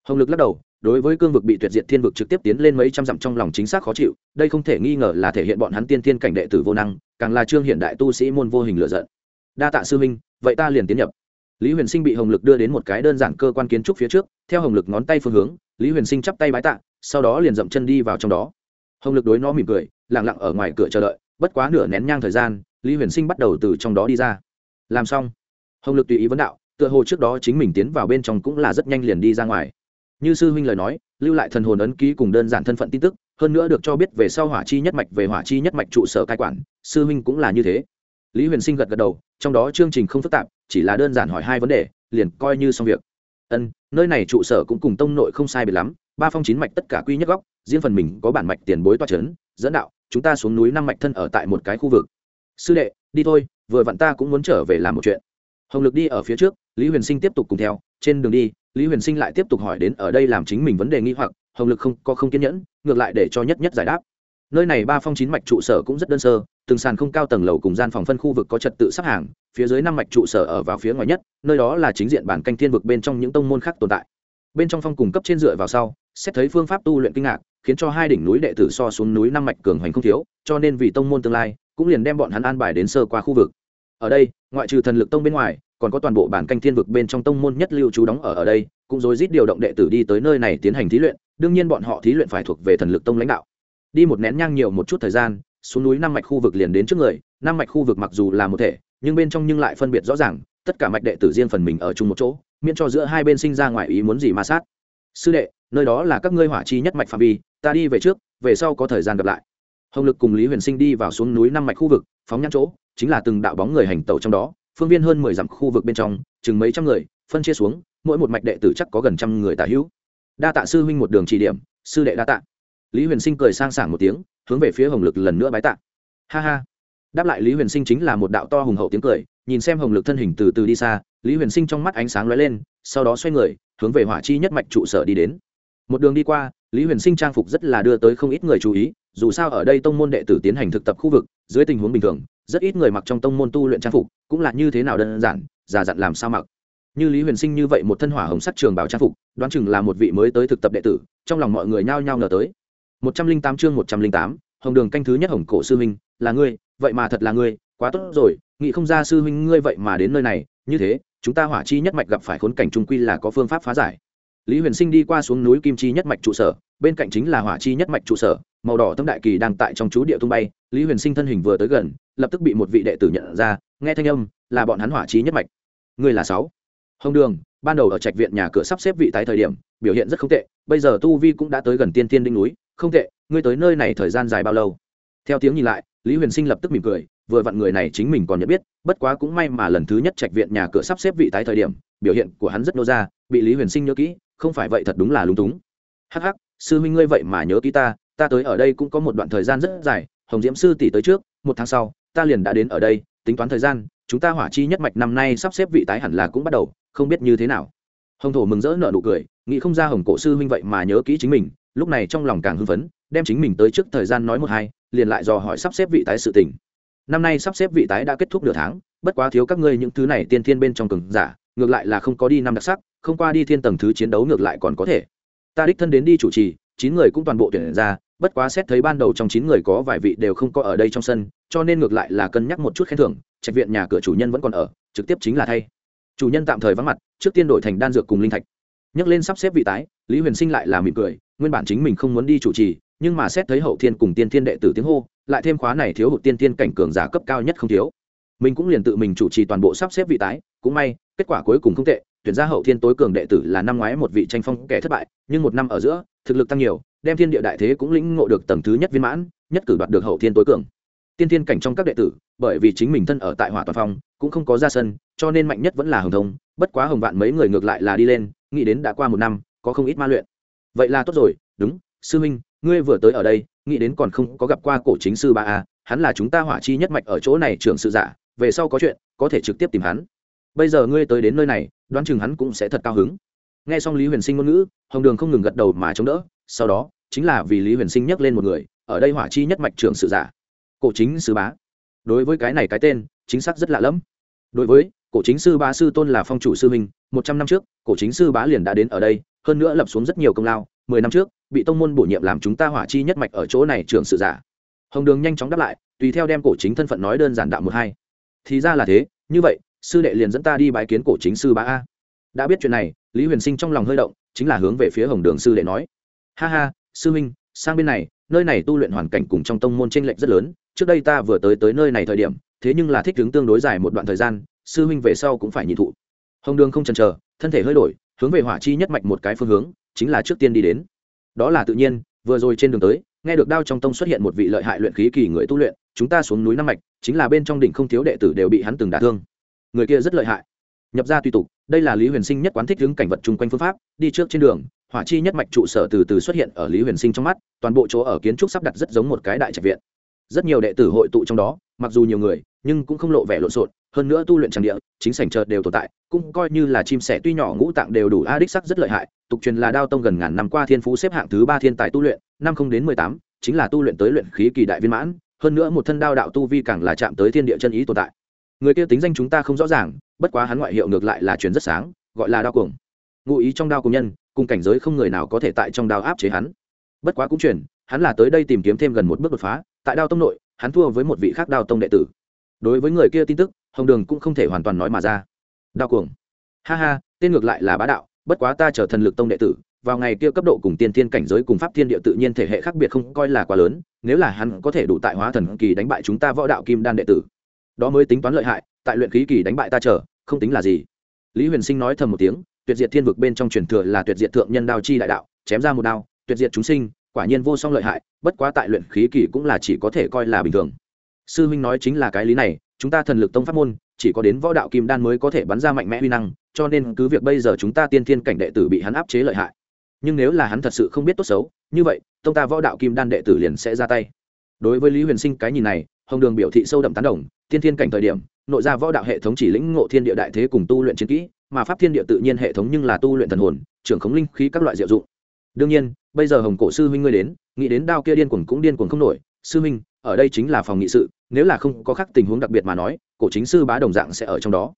Speaker 1: Hồng lực lắc đầu đối với cương vực bị tuyệt diệt thiên vực trực tiếp tiến lên mấy trăm dặm trong lòng chính xác khó chịu, đây không thể nghi ngờ là thể hiện bọn hắn tiên thiên cảnh đệ tử vô năng, càng là trương hiện đại tu sĩ môn vô hình lựa giận. Đa tạ sư huynh, vậy ta liền tiến nhập. Lý huyền sinh bị hồng lực đưa đến một cái đơn giản cơ quan kiến trúc phía trước, theo hồng lực ngón tay phương hướng, lý huyền sinh chắp tay bái tạ, sau đó liền dậm chân đi vào trong đó. Hồng lực đối nó mỉm cười lẳng lặng ở ngoài cửa chờ đợi, bất quá nửa nén nhang thời gian, lý huyền sinh bắt đầu từ trong đó đi ra. Làm xong, hồng lực tùy ý vấn đạo, tựa hồ trước đó chính mình tiến vào bên trong cũng là rất nhanh liền đi ra ngoài như sư huynh lời nói, lưu lại thần hồn ấn ký cùng đơn giản thân phận tin tức, hơn nữa được cho biết về sau hỏa chi nhất mạch về hỏa chi nhất mạch trụ sở cai quản, sư huynh cũng là như thế. Lý huyền sinh gật gật đầu, trong đó chương trình không phức tạp, chỉ là đơn giản hỏi hai vấn đề, liền coi như xong việc. Ân, nơi này trụ sở cũng cùng tông nội không sai biệt lắm, ba phong chín mạch tất cả quy nhất góc, riêng phần mình có bản mạch tiền bối toa c h ấ n dẫn đạo, chúng ta xuống núi năm mạch thân ở tại một cái khu vực. Sư đệ, đi thôi, vừa vặn ta cũng muốn trở về làm một chuyện. Hồng lực đi ở phía trước, lý huyền sinh tiếp tục cùng theo, trên đường đi lý huyền sinh lại tiếp tục hỏi đến ở đây làm chính mình vấn đề nghi hoặc, hồng lực không, có không kiên nhẫn, ngược lại để cho nhất nhất giải đáp. Nơi này ba phong chín mạch trụ sở cũng rất đơn sơ, từng sàn không cao tầng lầu cùng gian phòng phân khu vực có trật tự sắp hàng, phía dưới năm mạch trụ sở ở vào phía ngoài nhất, nơi đó là chính diện bản canh thiên vực bên trong những tông môn khác tồn tại. Bên trong phong cùng cấp trên dựa vào sau, xét thấy phương pháp tu luyện kinh ngạc, khiến cho hai đỉnh núi đệ tử so xuống núi năm mạch cường hoành không thiếu, cho nên vì tông môn tương lai, cũng liền đem bọn hắn an bài đến sơ qua khu vực. Ở đây, ngoại trừ thần lực tông bên ngoài còn có toàn bộ bản canh thiên vực bên trong tông môn nhất lưu trú đóng ở ở đây, cũng rối rít điều động đệ tử đi tới nơi này tiến hành thí luyện, đương nhiên bọn họ thí luyện phải thuộc về thần lực tông lãnh đạo. Đi một nén nhang nhiều một chút thời gian, xuống núi năm mạch khu vực liền đến trước người năm mạch khu vực mặc dù là một thể, nhưng bên trong nhưng lại phân biệt rõ ràng, tất cả mạch đệ tử riêng phần mình ở chung một chỗ, miễn cho giữa hai bên sinh ra ngoài ý muốn gì ma sát. Sư đệ, nơi đó là các ngươi hỏa chi nhất mạch phạm vi, ta đi về trước, về sau có thời gian gặp lại. Hồng lực cùng lý huyền sinh đi vào xuống núi năm mạch khu vực, phóng nhãn chỗ, chính là từng đạo bóng người hành tẩu trong đó phương viên hơn mười dặm khu vực bên trong, chừng mấy trăm người, phân chia xuống, mỗi một mạch đệ tử chắc có gần trăm người tả hữu. Đa tạ sư huynh một đường chỉ điểm, sư đệ đa tạ. Lý huyền sinh cười sang sảng một tiếng, hướng về phía hồng lực lần nữa bái tạ. Ha ha. Đáp lại lý huyền sinh chính là một đạo to hùng hậu tiếng cười, nhìn xem hồng lực thân hình từ từ đi xa, lý huyền sinh trong mắt ánh sáng lóe lên, sau đó xoay người, hướng về hỏa chi nhất mạch trụ sở đi đến. Một đường đi qua, lý huyền sinh trang phục rất là đưa tới không ít người chú ý, dù sao ở đây tông môn đệ tử tiến hành thực tập khu vực, dưới tình huống bình thường rất ít người mặc trong tông môn tu luyện trang phục, cũng là như thế nào đơn giản, già dặn làm sao mặc. Như lý huyền sinh như vậy một thân hỏa hồng sắc trường bảo trang phục, đoán chừng là một vị mới tới thực tập đệ tử, trong lòng mọi người nhao nhao ngờ tới. Một trăm linh tám chương một trăm linh tám, hồng đường canh thứ nhất hồng cổ sư huynh, là ngươi, vậy mà thật là ngươi, quá tốt rồi, nghĩ không ra sư huynh ngươi vậy mà đến nơi này, như thế, chúng ta hỏa chi nhất mạch gặp phải khốn cảnh trung quy là có phương pháp phá giải. Lý huyền sinh đi qua xuống núi kim chi nhất mạch trụ sở, bên cạnh chính là hỏa chi nhất mạch trụ sở, màu đỏ tâm đại kỳ đang tại trong chú địa tung bay, lý huyền sinh thân hình vừa tới gần lập tức bị một vị đệ tử nhận ra, nghe thanh âm, là bọn hắn hỏa trí nhất mạch. Ngươi là sáu. Hồng đường, ban đầu ở trạch viện nhà cửa sắp xếp vị tái thời điểm, biểu hiện rất không tệ, bây giờ tu vi cũng đã tới gần tiên tiên đỉnh núi, không tệ, ngươi tới nơi này thời gian dài bao lâu? Theo tiếng nhìn lại, lý huyền sinh lập tức mỉm cười, vừa vặn người này chính mình còn nhận biết, bất quá cũng may mà lần thứ nhất trạch viện nhà cửa sắp xếp vị tái thời điểm, biểu hiện của hắn rất nô ra, bị lý huyền sinh nhớ kỹ, không phải vậy thật đúng là lúng túng. Hắc hắc, sư huynh ngươi vậy mà nhớ kỹ ta ta tới ở đây cũng có một đoạn thời gian rất dài, hồng diễm sư tỷ tới trước, một tháng sau ta liền đã đến ở đây, tính toán thời gian, chúng ta hỏa chi nhất mạch năm nay sắp xếp vị tái hẳn là cũng bắt đầu, không biết như thế nào. Hồng thổ mừng rỡ nợ nụ cười, nghĩ không ra hồng cổ sư huynh vậy mà nhớ kỹ chính mình, lúc này trong lòng càng hưng phấn, đem chính mình tới trước thời gian nói một hai, liền lại dò hỏi sắp xếp vị tái sự tình. Năm nay sắp xếp vị tái đã kết thúc nửa tháng, bất quá thiếu các ngươi những thứ này tiên thiên bên trong cường giả, ngược lại là không có đi năm đặc sắc, không qua đi thiên tầng thứ chiến đấu ngược lại còn có thể. Ta đích thân đến đi chủ trì, chín người cũng toàn bộ tuyển ra bất quá xét thấy ban đầu trong chín người có vài vị đều không có ở đây trong sân, cho nên ngược lại là cân nhắc một chút khen thưởng, trạch viện nhà cửa chủ nhân vẫn còn ở, trực tiếp chính là thay. Chủ nhân tạm thời vắng mặt, trước tiên đổi thành đan dược cùng linh thạch. Nhắc lên sắp xếp vị tái, lý huyền sinh lại là mỉm cười, nguyên bản chính mình không muốn đi chủ trì, nhưng mà xét thấy hậu thiên cùng tiên thiên đệ tử tiếng hô, lại thêm khóa này thiếu hụt tiên thiên cảnh cường giả cấp cao nhất không thiếu. Mình cũng liền tự mình chủ trì toàn bộ sắp xếp vị tái, cũng may, kết quả cuối cùng không tệ, tuyển ra hậu thiên tối cường đệ tử là năm ngoái một vị tranh phong kẻ thất bại, nhưng một năm ở giữa, thực lực tăng nhiều đem thiên địa đại thế cũng lĩnh ngộ được tầng thứ nhất viên mãn, nhất cử đoạt được hậu thiên tối cường. Tiên thiên cảnh trong các đệ tử, bởi vì chính mình thân ở tại hỏa toàn phong, cũng không có ra sân, cho nên mạnh nhất vẫn là hồng thông, bất quá hồng vạn mấy người ngược lại là đi lên, nghĩ đến đã qua một năm, có không ít ma luyện. Vậy là tốt rồi, đúng, sư huynh, ngươi vừa tới ở đây, nghĩ đến còn không có gặp qua cổ chính sư ba a, hắn là chúng ta hỏa chi nhất mạch ở chỗ này trưởng sự giả, về sau có chuyện, có thể trực tiếp tìm hắn. Bây giờ ngươi tới đến nơi này, đoán chừng hắn cũng sẽ thật cao hứng. Nghe xong lý huyền sinh ngôn ngữ, hồng đường không ngừng gật đầu mà chống đỡ sau đó, chính là vì lý huyền sinh nhắc lên một người, ở đây hỏa chi nhất mạch trưởng sự giả. Cổ chính sư bá. Đối với cái này cái tên, chính xác rất lạ lẫm. Đối với, cổ chính sư bá sư tôn là phong chủ sư minh một trăm năm trước, cổ chính sư bá liền đã đến ở đây, hơn nữa lập xuống rất nhiều công lao, mười năm trước, bị tông môn bổ nhiệm làm chúng ta hỏa chi nhất mạch ở chỗ này trưởng sự giả. Hồng đường nhanh chóng đáp lại, tùy theo đem cổ chính thân phận nói đơn giản đạo một hai. Thì ra là thế, như vậy, sư đệ liền dẫn ta đi bái kiến cổ chính sư bá a. Đã biết chuyện này, lý huyền sinh trong lòng hơi động, chính là hướng về phía hồng đường sư đệ nói ha ha sư minh, sang bên này nơi này tu luyện hoàn cảnh cùng trong tông môn tranh lệch rất lớn trước đây ta vừa tới tới nơi này thời điểm thế nhưng là thích ứng tương đối dài một đoạn thời gian sư huynh về sau cũng phải nhị thụ. Hồng đường không chần chờ thân thể hơi đổi hướng về hỏa chi nhất mạch một cái phương hướng chính là trước tiên đi đến. Đó là tự nhiên vừa rồi trên đường tới nghe được đao trong tông xuất hiện một vị lợi hại luyện khí kỳ người tu luyện chúng ta xuống núi năm mạch chính là bên trong đỉnh không thiếu đệ tử đều bị hắn từng đả thương. Người kia rất lợi hại. Nhập ra tùy tục đây là lý huyền sinh nhất quán thích hướng cảnh vật chung quanh phương pháp đi trước trên đường hỏa chi nhất mạch trụ sở từ từ xuất hiện ở lý huyền sinh trong mắt, toàn bộ chỗ ở kiến trúc sắp đặt rất giống một cái đại trạch viện. Rất nhiều đệ tử hội tụ trong đó, mặc dù nhiều người, nhưng cũng không lộ vẻ lộn xộn, hơn nữa tu luyện trang địa, chính sảnh chợt đều tồn tại, cũng coi như là chim sẻ tuy nhỏ ngũ tạng đều đủ a đích sắc rất lợi hại, tục truyền là đao tông gần ngàn năm qua thiên phú xếp hạng thứ ba thiên tài tu luyện, năm không đến mười tám, chính là tu luyện tới luyện khí kỳ đại viên mãn, hơn nữa một thân đao đạo tu vi càng là chạm tới thiên địa chân ý tồn tại. Người kia tính danh chúng ta không rõ ràng, bất quá hắn ngoại hiệu ngược lại là truyền rất sáng, gọi là đao cuồng. Ngụ ý trong đao cùng nhân cùng cảnh giới không người nào có thể tại trong đao áp chế hắn. Bất quá cũng chuyển hắn là tới đây tìm kiếm thêm gần một bước đột phá, tại đao tông nội, hắn thua với một vị khác đao tông đệ tử. Đối với người kia tin tức, hồng đường cũng không thể hoàn toàn nói mà ra. Đao cuồng. Ha ha, tên ngược lại là bá đạo, bất quá ta trở thần lực tông đệ tử, vào ngày kia cấp độ cùng tiên thiên cảnh giới cùng pháp thiên địa tự nhiên thể hệ khác biệt không coi là quá lớn, nếu là hắn có thể đủ tại hóa thần kỳ đánh bại chúng ta võ đạo kim đan đệ tử. Đó mới tính toán lợi hại, tại luyện khí kỳ đánh bại ta chờ, không tính là gì. Lý huyền sinh nói thầm một tiếng tuyệt diệt thiên vực bên trong truyền thừa là tuyệt diệt thượng nhân đao chi đại đạo, chém ra một đao, tuyệt diệt chúng sinh, quả nhiên vô song lợi hại, bất quá tại luyện khí kỳ cũng là chỉ có thể coi là bình thường. Sư huynh nói chính là cái lý này, chúng ta thần lực tông pháp môn, chỉ có đến võ đạo kim đan mới có thể bắn ra mạnh mẽ huy năng, cho nên cứ việc bây giờ chúng ta tiên thiên cảnh đệ tử bị hắn áp chế lợi hại. Nhưng nếu là hắn thật sự không biết tốt xấu, như vậy, tông ta võ đạo kim đan đệ tử liền sẽ ra tay. Đối với lý huyền sinh cái nhìn này, hồng đường biểu thị sâu đậm tán đồng, tiên thiên cảnh thời điểm, nội ra võ đạo hệ thống chỉ lĩnh ngộ thiên địa đại thế cùng tu luyện chiến kỹ mà pháp thiên địa tự nhiên hệ thống nhưng là tu luyện thần hồn, trưởng khống linh khí các loại diệu dụng. Đương nhiên, bây giờ hồng cổ sư huynh ngươi đến, nghĩ đến đao kia điên cuồng cũng điên cuồng không nổi. Sư huynh, ở đây chính là phòng nghị sự, nếu là không có khác tình huống đặc biệt mà nói, cổ chính sư bá đồng dạng sẽ ở trong đó.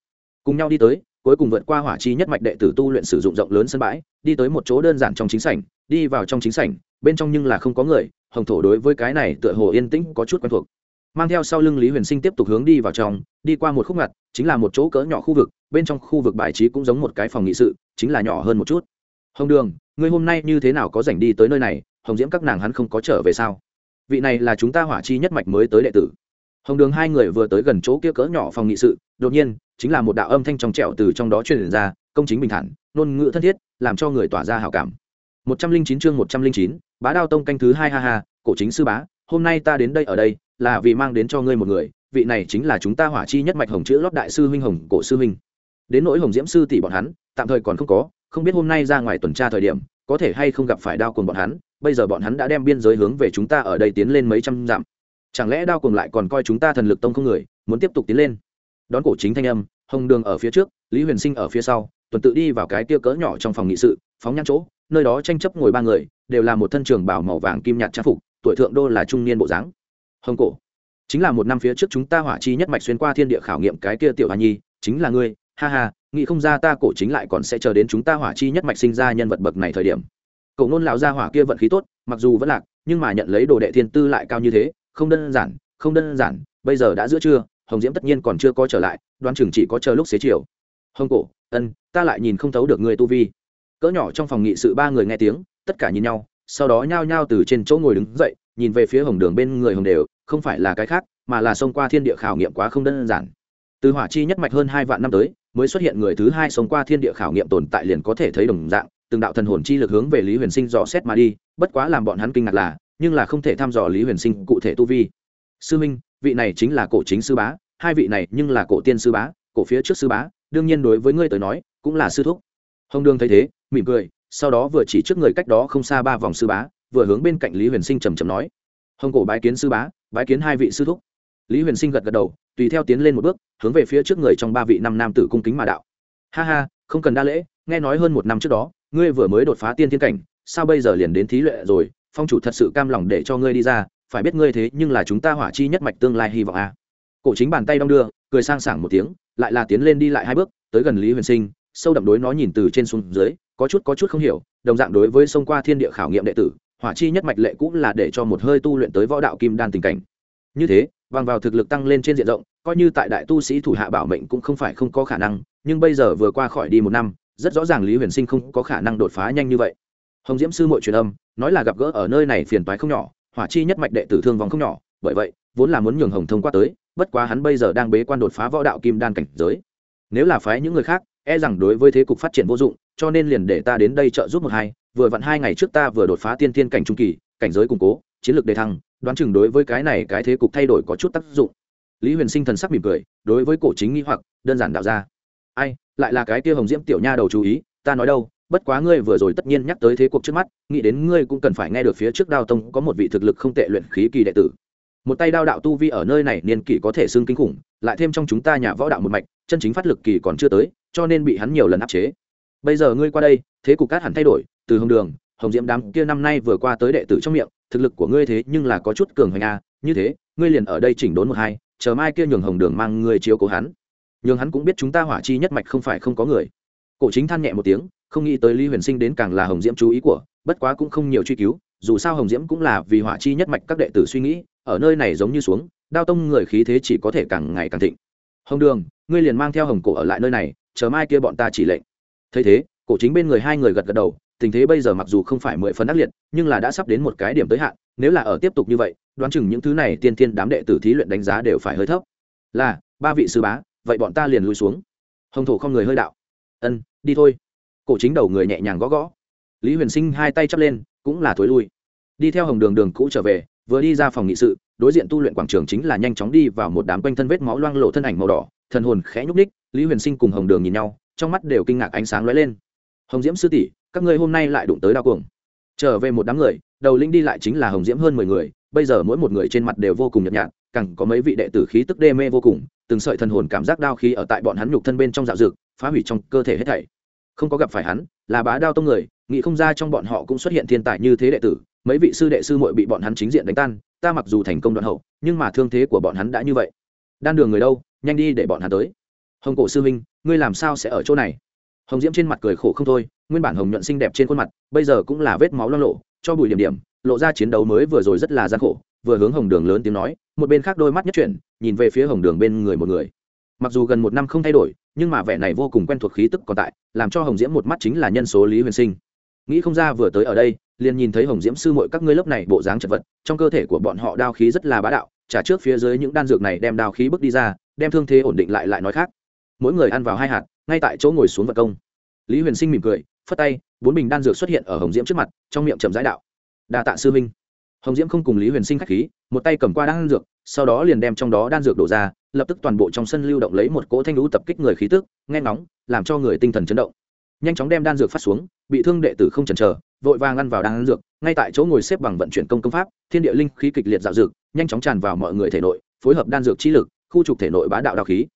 Speaker 1: Cùng nhau đi tới, cuối cùng vượt qua hỏa chi nhất mạch đệ tử tu luyện sử dụng rộng lớn sân bãi, đi tới một chỗ đơn giản trong chính sảnh, đi vào trong chính sảnh, bên trong nhưng là không có người, hồng thổ đối với cái này tựa hồ yên tĩnh có chút quen thuộc. Mang theo sau lưng lý huyền sinh tiếp tục hướng đi vào trong đi qua một khúc ngặt, chính là một chỗ cỡ nhỏ khu vực, bên trong khu vực bài trí cũng giống một cái phòng nghị sự, chính là nhỏ hơn một chút. Hồng đường, ngươi hôm nay như thế nào có dành đi tới nơi này? Hồng diễm các nàng hắn không có trở về sao? Vị này là chúng ta hỏa chi nhất mạch mới tới đệ tử. Hồng đường hai người vừa tới gần chỗ kia cỡ nhỏ phòng nghị sự, đột nhiên, chính là một đạo âm thanh trong trẻo từ trong đó truyền ra, công chính bình thản, ngôn ngữ thân thiết, làm cho người tỏa ra hảo cảm. Một trăm linh chín chương một trăm linh chín, bá đao tông canh thứ hai ha ha, cổ chính sư bá, hôm nay ta đến đây ở đây, là vì mang đến cho ngươi một người vị này chính là chúng ta hỏa chi nhất mạch hồng chữ lót đại sư huynh hồng cổ sư huynh. Đến nỗi hồng diễm sư tỷ bọn hắn, tạm thời còn không có, không biết hôm nay ra ngoài tuần tra thời điểm, có thể hay không gặp phải đao cùng bọn hắn, bây giờ bọn hắn đã đem biên giới hướng về chúng ta ở đây tiến lên mấy trăm dặm. Chẳng lẽ đao cùng lại còn coi chúng ta thần lực tông không người, muốn tiếp tục tiến lên? Đón cổ chính thanh âm, hồng đường ở phía trước, lý huyền sinh ở phía sau, tuần tự đi vào cái tia cỡ nhỏ trong phòng nghị sự, phóng nhãn chỗ, nơi đó tranh chấp ngồi ba người, đều là một thân trường bảo màu vàng kim nhạt trang phục, tuổi thượng đô là trung niên bộ dáng. Hồng cổ chính là một năm phía trước chúng ta hỏa chi nhất mạch xuyên qua thiên địa khảo nghiệm cái kia tiểu hoa nhi, chính là ngươi, ha ha, nghĩ không ra ta cổ chính lại còn sẽ chờ đến chúng ta hỏa chi nhất mạch sinh ra nhân vật bậc này thời điểm. Cậu nôn lão gia hỏa kia vận khí tốt, mặc dù vẫn lạc, nhưng mà nhận lấy đồ đệ thiên tư lại cao như thế, không đơn giản, không đơn giản, bây giờ đã giữa trưa, hồng diễm tất nhiên còn chưa có trở lại, đoán chừng chỉ có chờ lúc xế chiều. Hồng cổ, ân, ta lại nhìn không thấu được người tu vi. Cỡ nhỏ trong phòng nghị sự ba người nghe tiếng, tất cả nhìn nhau, sau đó nhao nhao từ trên chỗ ngồi đứng dậy nhìn về phía hồng đường bên người hồng đều, không phải là cái khác, mà là xông qua thiên địa khảo nghiệm quá không đơn giản. Từ hỏa chi nhất mạch hơn hai vạn năm tới, mới xuất hiện người thứ hai xông qua thiên địa khảo nghiệm tồn tại liền có thể thấy đồng dạng, từng đạo thần hồn chi lực hướng về lý huyền sinh dò xét mà đi, bất quá làm bọn hắn kinh ngạc là, nhưng là không thể thăm dò lý huyền sinh cụ thể tu vi. Sư minh, vị này chính là cổ chính sư bá, hai vị này nhưng là cổ tiên sư bá, cổ phía trước sư bá, đương nhiên đối với ngươi tới nói, cũng là sư thúc. Hồng đương thấy thế, mỉm cười, sau đó vừa chỉ trước người cách đó không xa ba vòng sư bá vừa hướng bên cạnh lý huyền sinh trầm trầm nói, hồng cổ bái kiến sư bá, bái kiến hai vị sư thúc. Lý huyền sinh gật gật đầu, tùy theo tiến lên một bước, hướng về phía trước người trong ba vị năm nam tử cung kính mà đạo. Ha ha, không cần đa lễ, nghe nói hơn một năm trước đó, ngươi vừa mới đột phá tiên thiên cảnh, sao bây giờ liền đến thí lệ rồi? Phong chủ thật sự cam lòng để cho ngươi đi ra, phải biết ngươi thế nhưng là chúng ta hỏa chi nhất mạch tương lai hy vọng a. À. cổ chính bàn tay đong đưa, cười sang sảng một tiếng, lại là tiến lên đi lại hai bước, tới gần lý huyền sinh, sâu đậm đối nó nhìn từ trên xuống dưới, có chút có chút không hiểu, đồng dạng đối với sông qua thiên địa khảo nghiệm đệ tử hỏa chi nhất mạch lệ cũng là để cho một hơi tu luyện tới võ đạo kim đan tình cảnh. Như thế, bằng vào thực lực tăng lên trên diện rộng, coi như tại đại tu sĩ thủ hạ bảo mệnh cũng không phải không có khả năng, nhưng bây giờ vừa qua khỏi đi một năm, rất rõ ràng lý huyền sinh không có khả năng đột phá nhanh như vậy. Hồng diễm sư mội truyền âm, nói là gặp gỡ ở nơi này phiền toái không nhỏ, hỏa chi nhất mạch đệ tử thương vong không nhỏ, bởi vậy, vốn là muốn nhường hồng thông qua tới, bất quá hắn bây giờ đang bế quan đột phá võ đạo kim đan cảnh giới. Nếu là phái những người khác e rằng đối với thế cục phát triển vô dụng, cho nên liền để ta đến đây trợ giúp một hai vừa vặn hai ngày trước ta vừa đột phá tiên tiên cảnh trung kỳ, cảnh giới củng cố, chiến lược đề thăng, đoán chừng đối với cái này cái thế cục thay đổi có chút tác dụng. Lý huyền sinh thần sắc mỉm cười, đối với cổ chính nghĩ hoặc, đơn giản đạo ra. Ai, lại là cái kia hồng diễm tiểu nha đầu chú ý, ta nói đâu, bất quá ngươi vừa rồi tất nhiên nhắc tới thế cuộc trước mắt, nghĩ đến ngươi cũng cần phải nghe được phía trước đao tông có một vị thực lực không tệ luyện khí kỳ đệ tử. Một tay đao đạo tu vi ở nơi này niên kỷ có thể xưng kinh khủng, lại thêm trong chúng ta nhà võ đạo một mạch, chân chính phát lực kỳ còn chưa tới, cho nên bị hắn nhiều lần áp chế bây giờ ngươi qua đây, thế cục cát hẳn thay đổi, từ hồng đường, hồng diễm đám kia năm nay vừa qua tới đệ tử trong miệng, thực lực của ngươi thế nhưng là có chút cường hoành a như thế, ngươi liền ở đây chỉnh đốn một hai, chờ mai kia nhường hồng đường mang ngươi chiếu cố hắn. Nhường hắn cũng biết chúng ta hỏa chi nhất mạch không phải không có người. Cổ chính than nhẹ một tiếng, không nghĩ tới lý huyền sinh đến càng là hồng diễm chú ý của, bất quá cũng không nhiều truy cứu, dù sao hồng diễm cũng là vì hỏa chi nhất mạch các đệ tử suy nghĩ, ở nơi này giống như xuống, đao tông người khí thế chỉ có thể càng ngày càng thịnh. Hồng đường, ngươi liền mang theo hồng cổ ở lại nơi này, chờ mai kia bọn ta chỉ lệnh thấy thế, cổ chính bên người hai người gật gật đầu, tình thế bây giờ mặc dù không phải mười phần ác liệt, nhưng là đã sắp đến một cái điểm tới hạn, nếu là ở tiếp tục như vậy, đoán chừng những thứ này tiên tiên đám đệ tử thí luyện đánh giá đều phải hơi thấp. Là, ba vị sư bá, vậy bọn ta liền lui xuống. Hồng thổ không người hơi đạo. Ân, đi thôi. Cổ chính đầu người nhẹ nhàng gõ gõ. Lý huyền sinh hai tay chắp lên, cũng là thối lui. Đi theo hồng đường đường cũ trở về, vừa đi ra phòng nghị sự, đối diện tu luyện quảng trường chính là nhanh chóng đi vào một đám quanh thân vết máu loang lộ thân ảnh màu đỏ, thần hồn khẽ nhúc ních lý huyền sinh cùng hồng đường nhìn nhau trong mắt đều kinh ngạc ánh sáng lóe lên. Hồng diễm sư tỷ, các ngươi hôm nay lại đụng tới đao cuồng. Trở về một đám người, đầu linh đi lại chính là hồng diễm hơn mười người, bây giờ mỗi một người trên mặt đều vô cùng nhợt nhạt, càng có mấy vị đệ tử khí tức đê mê vô cùng, từng sợi thần hồn cảm giác đao khí ở tại bọn hắn nhục thân bên trong dạo dực phá hủy trong cơ thể hết thảy. Không có gặp phải hắn, là bá đao tông người, nghĩ không ra trong bọn họ cũng xuất hiện thiên tài như thế đệ tử, mấy vị sư đệ sư muội bị bọn hắn chính diện đánh tan, ta mặc dù thành công đoạn hậu, nhưng mà thương thế của bọn hắn đã như vậy. Đan đường người đâu, nhanh đi để bọn hắn tới hồng cổ sư minh, ngươi làm sao sẽ ở chỗ này? Hồng diễm trên mặt cười khổ không thôi, nguyên bản hồng nhuận xinh đẹp trên khuôn mặt, bây giờ cũng là vết máu lo lộ cho bùi điểm điểm, lộ ra chiến đấu mới vừa rồi rất là gian khổ, vừa hướng hồng đường lớn tiếng nói, một bên khác đôi mắt nhất chuyển, nhìn về phía hồng đường bên người một người. Mặc dù gần một năm không thay đổi, nhưng mà vẻ này vô cùng quen thuộc khí tức còn tại, làm cho hồng diễm một mắt chính là nhân số lý huyền sinh. Nghĩ không ra vừa tới ở đây, liền nhìn thấy hồng diễm sư mội các ngươi lớp này bộ dáng chật vật, trong cơ thể của bọn họ đao khí rất là bá đạo, trả trước phía dưới những đan dược này đem đao khí bước đi ra, đem thương thế ổn định lại lại nói khác mỗi người ăn vào hai hạt, ngay tại chỗ ngồi xuống vật công. Lý huyền sinh mỉm cười, phất tay, bốn bình đan dược xuất hiện ở hồng diễm trước mặt, trong miệng chậm rãi đạo đa tạ sư minh hồng diễm không cùng lý huyền sinh k h á c h khí, một tay cầm qua đan dược, sau đó liền đem trong đó đan dược đổ ra, lập tức toàn bộ trong sân lưu động lấy một cỗ thanh lũ tập kích người khí tức, nghe ngóng, làm cho người tinh thần chấn động. Nhanh chóng đem đan dược phát xuống, bị thương đệ tử không chần chờ, vội vàng ăn vào đan dược, ngay tại chỗ ngồi xếp bằng vận chuyển công công pháp, thiên địa linh khí kịch liệt dạo dược, nhanh chóng tràn vào mọi người thể nội, phối hợp đan dược trí lực, khu trục thể nội bá đạo đạo khí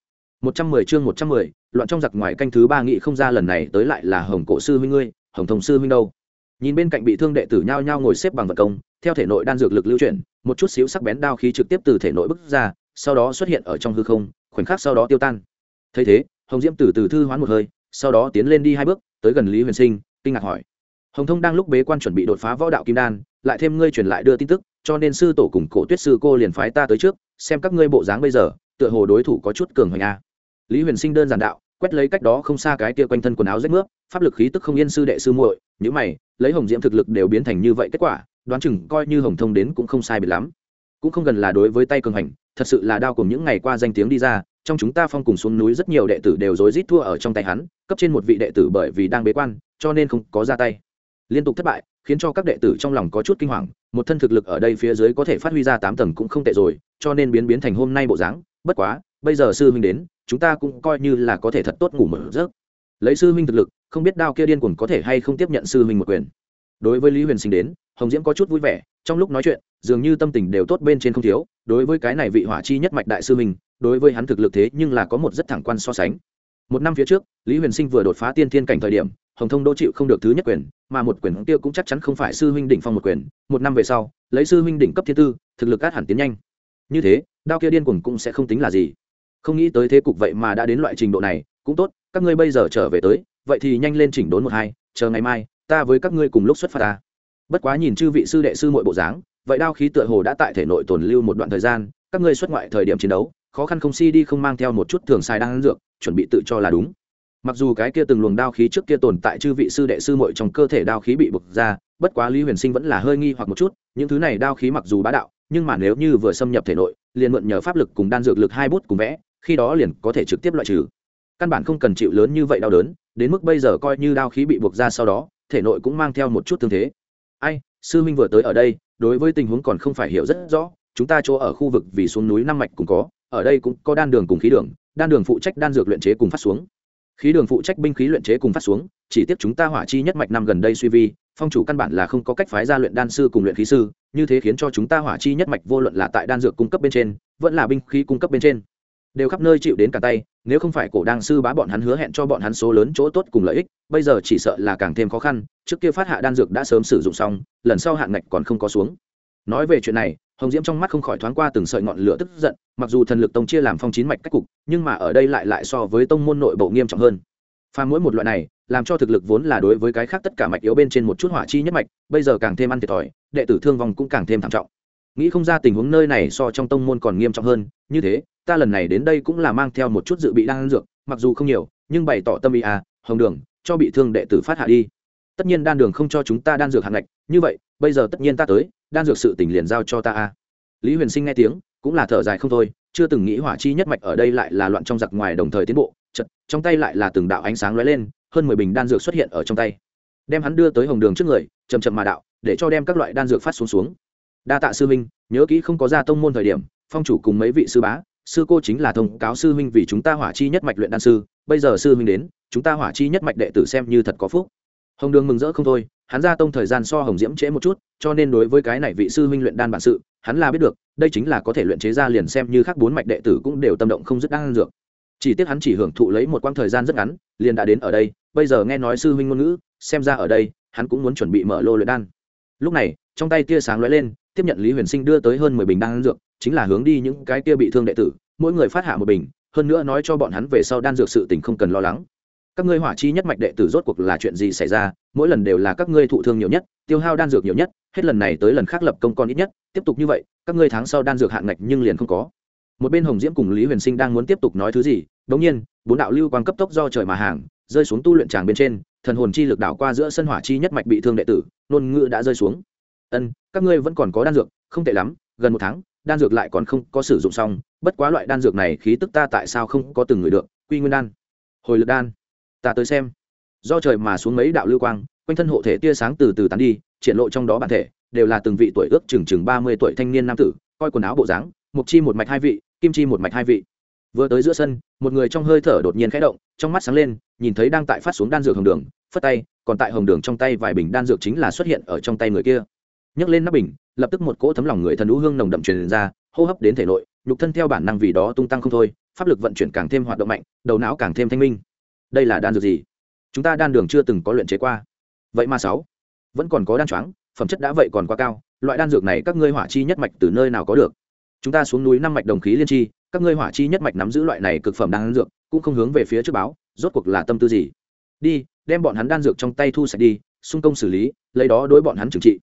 Speaker 1: một trăm mười chương một trăm mười, loạn trong giặc ngoài canh thứ ba nghị không ra lần này tới lại là hồng cổ sư huynh ngươi, hồng thông sư huynh đâu? Nhìn bên cạnh bị thương đệ tử nhao nhao ngồi xếp bằng vật công, theo thể nội đan dược lực lưu chuyển, một chút xíu sắc bén đao khí trực tiếp từ thể nội bức ra, sau đó xuất hiện ở trong hư không, khoảnh khắc sau đó tiêu tan. Thấy thế, hồng diễm từ từ thư hoán một hơi, sau đó tiến lên đi hai bước, tới gần lý huyền sinh, kinh ngạc hỏi. Hồng thông đang lúc bế quan chuẩn bị đột phá võ đạo kim đan, lại thêm ngươi truyền lại đưa tin tức, cho nên sư tổ cùng cổ tuyết sư cô liền phái ta tới trước, xem các ngươi bộ dáng bây giờ, tựa hồ đối thủ có chút cường hoành a lý huyền sinh đơn giản đạo, quét lấy cách đó không xa cái kia quanh thân quần áo rách nước, pháp lực khí tức không yên sư đệ sư muội nhữ mày, lấy hồng diễm thực lực đều biến thành như vậy kết quả, đoán chừng coi như hồng thông đến cũng không sai biệt lắm. Cũng không gần là đối với tay cường hành, thật sự là đao cùng những ngày qua danh tiếng đi ra, trong chúng ta phong cùng xuống núi rất nhiều đệ tử đều rối rít thua ở trong tay hắn, cấp trên một vị đệ tử bởi vì đang bế quan, cho nên không có ra tay. Liên tục thất bại, khiến cho các đệ tử trong lòng có chút kinh hoàng, một thân thực lực ở đây phía dưới có thể phát huy ra tám tầng cũng không tệ rồi, cho nên biến biến thành hôm nay bộ dáng, bất quá bây giờ sư huynh đến, chúng ta cũng coi như là có thể thật tốt ngủ mở rớt lấy sư huynh thực lực, không biết đao kia điên cuồng có thể hay không tiếp nhận sư huynh một quyền. Đối với lý huyền sinh đến, hồng diễm có chút vui vẻ, trong lúc nói chuyện, dường như tâm tình đều tốt bên trên không thiếu. Đối với cái này vị hỏa chi nhất mạch đại sư mình đối với hắn thực lực thế nhưng là có một rất thẳng quan so sánh. Một năm phía trước, lý huyền sinh vừa đột phá tiên thiên cảnh thời điểm, hồng thông đô chịu không được thứ nhất quyền, mà một quyền tiêu cũng chắc chắn không phải sư huynh đỉnh phong một quyền. Một năm về sau, lấy sư huynh đỉnh cấp thiên tư, thực lực át hẳn tiến nhanh. Như thế, đao kia điên cuồng cũng sẽ không tính là gì không nghĩ tới thế cục vậy mà đã đến loại trình độ này, cũng tốt, các ngươi bây giờ trở về tới, vậy thì nhanh lên chỉnh đốn một hai, chờ ngày mai, ta với các ngươi cùng lúc xuất phát ta. Bất quá nhìn chư vị sư đệ sư muội bộ dáng, vậy đao khí tựa hồ đã tại thể nội tồn lưu một đoạn thời gian, các ngươi xuất ngoại thời điểm chiến đấu, khó khăn không si đi không mang theo một chút thường xài đang dược, chuẩn bị tự cho là đúng. Mặc dù cái kia từng luồng đao khí trước kia tồn tại chư vị sư đệ sư muội trong cơ thể đao khí bị bực ra, bất quá lý huyền sinh vẫn là hơi nghi hoặc một chút, những thứ này đao khí mặc dù bá đạo, nhưng mà nếu như vừa xâm nhập thể nội, liền mượn nhờ pháp lực cùng đan dược lực hai bút cùng vẽ khi đó liền có thể trực tiếp loại trừ. Căn bản không cần chịu lớn như vậy đau đớn, đến mức bây giờ coi như đao khí bị buộc ra sau đó, thể nội cũng mang theo một chút thương thế. Ai, sư minh vừa tới ở đây, đối với tình huống còn không phải hiểu rất rõ, chúng ta chỗ ở khu vực vì xuống núi năm mạch cũng có, ở đây cũng có đan đường cùng khí đường, đan đường phụ trách đan dược luyện chế cùng phát xuống. Khí đường phụ trách binh khí luyện chế cùng phát xuống, chỉ tiếc chúng ta hỏa chi nhất mạch năm gần đây suy vi, phong chủ căn bản là không có cách phái ra luyện đan sư cùng luyện khí sư, như thế khiến cho chúng ta hỏa chi nhất mạch vô luận là tại đan dược cung cấp bên trên, vẫn là binh khí cung cấp bên trên đều khắp nơi chịu đến cả tay, nếu không phải cổ đăng sư bá bọn hắn hứa hẹn cho bọn hắn số lớn chỗ tốt cùng lợi ích, bây giờ chỉ sợ là càng thêm khó khăn, trước kia phát hạ đan dược đã sớm sử dụng xong, lần sau hạn ngạch còn không có xuống. Nói về chuyện này, hồng diễm trong mắt không khỏi thoáng qua từng sợi ngọn lửa tức giận, mặc dù thần lực tông chia làm phong chín mạch cách cục, nhưng mà ở đây lại lại so với tông môn nội bộ nghiêm trọng hơn. Pha mỗi một loại này, làm cho thực lực vốn là đối với cái khác tất cả mạch yếu bên trên một chút hỏa chi nhất mạch, bây giờ càng thêm ăn thiệt thòi, đệ tử thương vong cũng càng thêm thảm trọng nghĩ không ra tình huống nơi này so trong tông môn còn nghiêm trọng hơn, như thế, ta lần này đến đây cũng là mang theo một chút dự bị đan dược, mặc dù không nhiều, nhưng bày tỏ tâm ý à hồng đường, cho bị thương đệ tử phát hạ đi. Tất nhiên đan đường không cho chúng ta đan dược hạng ngạch, như vậy, bây giờ tất nhiên ta tới, đan dược sự tỉnh liền giao cho ta a lý huyền sinh nghe tiếng, cũng là thở dài không thôi, chưa từng nghĩ hỏa chi nhất mạch ở đây lại là loạn trong giặc ngoài đồng thời tiến bộ, chật, trong tay lại là từng đạo ánh sáng lóe lên, hơn mười bình đan dược xuất hiện ở trong tay. Đem hắn đưa tới hồng đường trước người chầm chậm mà đạo, để cho đem các loại đan dược phát xuống xuống đa tạ sư minh nhớ kỹ không có ra tông môn thời điểm, phong chủ cùng mấy vị sư bá, sư cô chính là thông cáo sư minh vì chúng ta hỏa chi nhất mạch luyện đan sư, bây giờ sư minh đến, chúng ta hỏa chi nhất mạch đệ tử xem như thật có phúc. Hồng đường mừng rỡ không thôi, hắn ra tông thời gian so hồng diễm trễ một chút, cho nên đối với cái này vị sư minh luyện đan bản sự, hắn là biết được, đây chính là có thể luyện chế ra liền xem như khác bốn mạch đệ tử cũng đều tâm động không dứt đan dược. Chỉ tiếc hắn chỉ hưởng thụ lấy một quãng thời gian rất ngắn, liền đã đến ở đây, bây giờ nghe nói sư huynh ngôn ngữ, xem ra ở đây, hắn cũng muốn chuẩn bị mở lô luyện đan. Lúc này, trong tay tia sáng lóe lên tiếp nhận lý huyền sinh đưa tới hơn mười bình đan dược, chính là hướng đi những cái kia bị thương đệ tử, mỗi người phát hạ một bình, hơn nữa nói cho bọn hắn về sau đan dược sự tình không cần lo lắng. Các ngươi hỏa chi nhất mạch đệ tử rốt cuộc là chuyện gì xảy ra, mỗi lần đều là các ngươi thụ thương nhiều nhất, tiêu hao đan dược nhiều nhất, hết lần này tới lần khác lập công con ít nhất, tiếp tục như vậy, các ngươi tháng sau đan dược hạn ngạch nhưng liền không có. Một bên hồng diễm cùng lý huyền sinh đang muốn tiếp tục nói thứ gì đống nhiên, bốn đạo lưu quang cấp tốc do trời mà hàng, rơi xuống tu luyện tràng bên trên, thần hồn chi lực đảo qua giữa sân hỏa chi nhất mạch bị thương đệ tử nôn ngữ đã rơi xuống ân, các ngươi vẫn còn có đan dược, không tệ lắm, gần một tháng, đan dược lại còn không có sử dụng xong, bất quá loại đan dược này khí tức ta tại sao không có từng người được, quy nguyên đan. Hồi lực đan. Ta tới xem. Do trời mà xuống mấy đạo lưu quang, quanh thân hộ thể tia sáng từ từ tán đi, triển lộ trong đó bản thể, đều là từng vị tuổi ước chừng chừng ba mươi tuổi thanh niên nam tử, coi quần áo bộ dáng, mục chi một mạch hai vị, kim chi một mạch hai vị. Vừa tới giữa sân, một người trong hơi thở đột nhiên khẽ động, trong mắt sáng lên, nhìn thấy đang tại phát xuống đan dược hồng đường, phất tay, còn tại hồng đường trong tay vài bình đan dược chính là xuất hiện ở trong tay người kia nhấc lên nắp bình, lập tức một cỗ thấm lòng người thần lũ hương nồng đậm truyền ra, hô hấp đến thể nội, nhục thân theo bản năng vì đó tung tăng không thôi, pháp lực vận chuyển càng thêm hoạt động mạnh, đầu não càng thêm thanh minh. Đây là đan dược gì? Chúng ta đan đường chưa từng có luyện chế qua. Vậy mà sáu, vẫn còn có đan choáng, phẩm chất đã vậy còn quá cao, loại đan dược này các ngươi hỏa chi nhất mạch từ nơi nào có được? Chúng ta xuống núi năm mạch đồng khí liên chi các ngươi hỏa chi nhất mạch nắm giữ loại này cực phẩm đan dược, cũng không hướng về phía trước báo, rốt cuộc là tâm tư gì? Đi, đem bọn hắn đan dược trong tay thu sạch đi, xung công xử lý, lấy đó đối bọn hắn trừng trị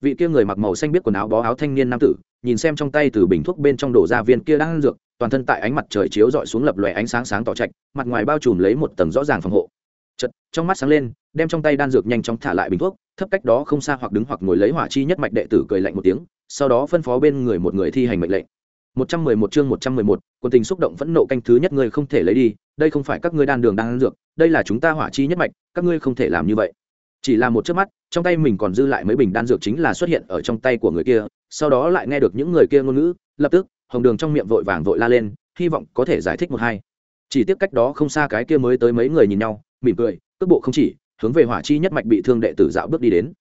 Speaker 1: vị kia người mặc màu xanh biết quần áo bó áo thanh niên nam tử nhìn xem trong tay từ bình thuốc bên trong đổ ra viên kia đang dược toàn thân tại ánh mặt trời chiếu dọi xuống lập lòe ánh sáng sáng tỏ trạch mặt ngoài bao trùm lấy một tầng rõ ràng phòng hộ chật trong mắt sáng lên đem trong tay đan dược nhanh chóng thả lại bình thuốc thấp cách đó không xa hoặc đứng hoặc ngồi lấy hỏa chi nhất mạch đệ tử cười lạnh một tiếng sau đó phân phó bên người một người thi hành mệnh lệnh một trăm mười một chương một trăm mười một, quân tình xúc động phẫn nộ canh thứ nhất ngươi không thể lấy đi, đây không phải các ngươi đan đường đang ăn dược, đây là chúng ta hỏa chi nhất mạch, các ngươi không thể làm như vậy. Chỉ là một chớp mắt, trong tay mình còn dư lại mấy bình đan dược chính là xuất hiện ở trong tay của người kia, sau đó lại nghe được những người kia ngôn ngữ, lập tức, hồng đường trong miệng vội vàng vội la lên, hy vọng có thể giải thích một hai. Chỉ tiếc cách đó không xa cái kia mới tới mấy người nhìn nhau, mỉm cười, cước bộ không chỉ, hướng về hỏa chi nhất mạch bị thương đệ tử dạo bước đi đến.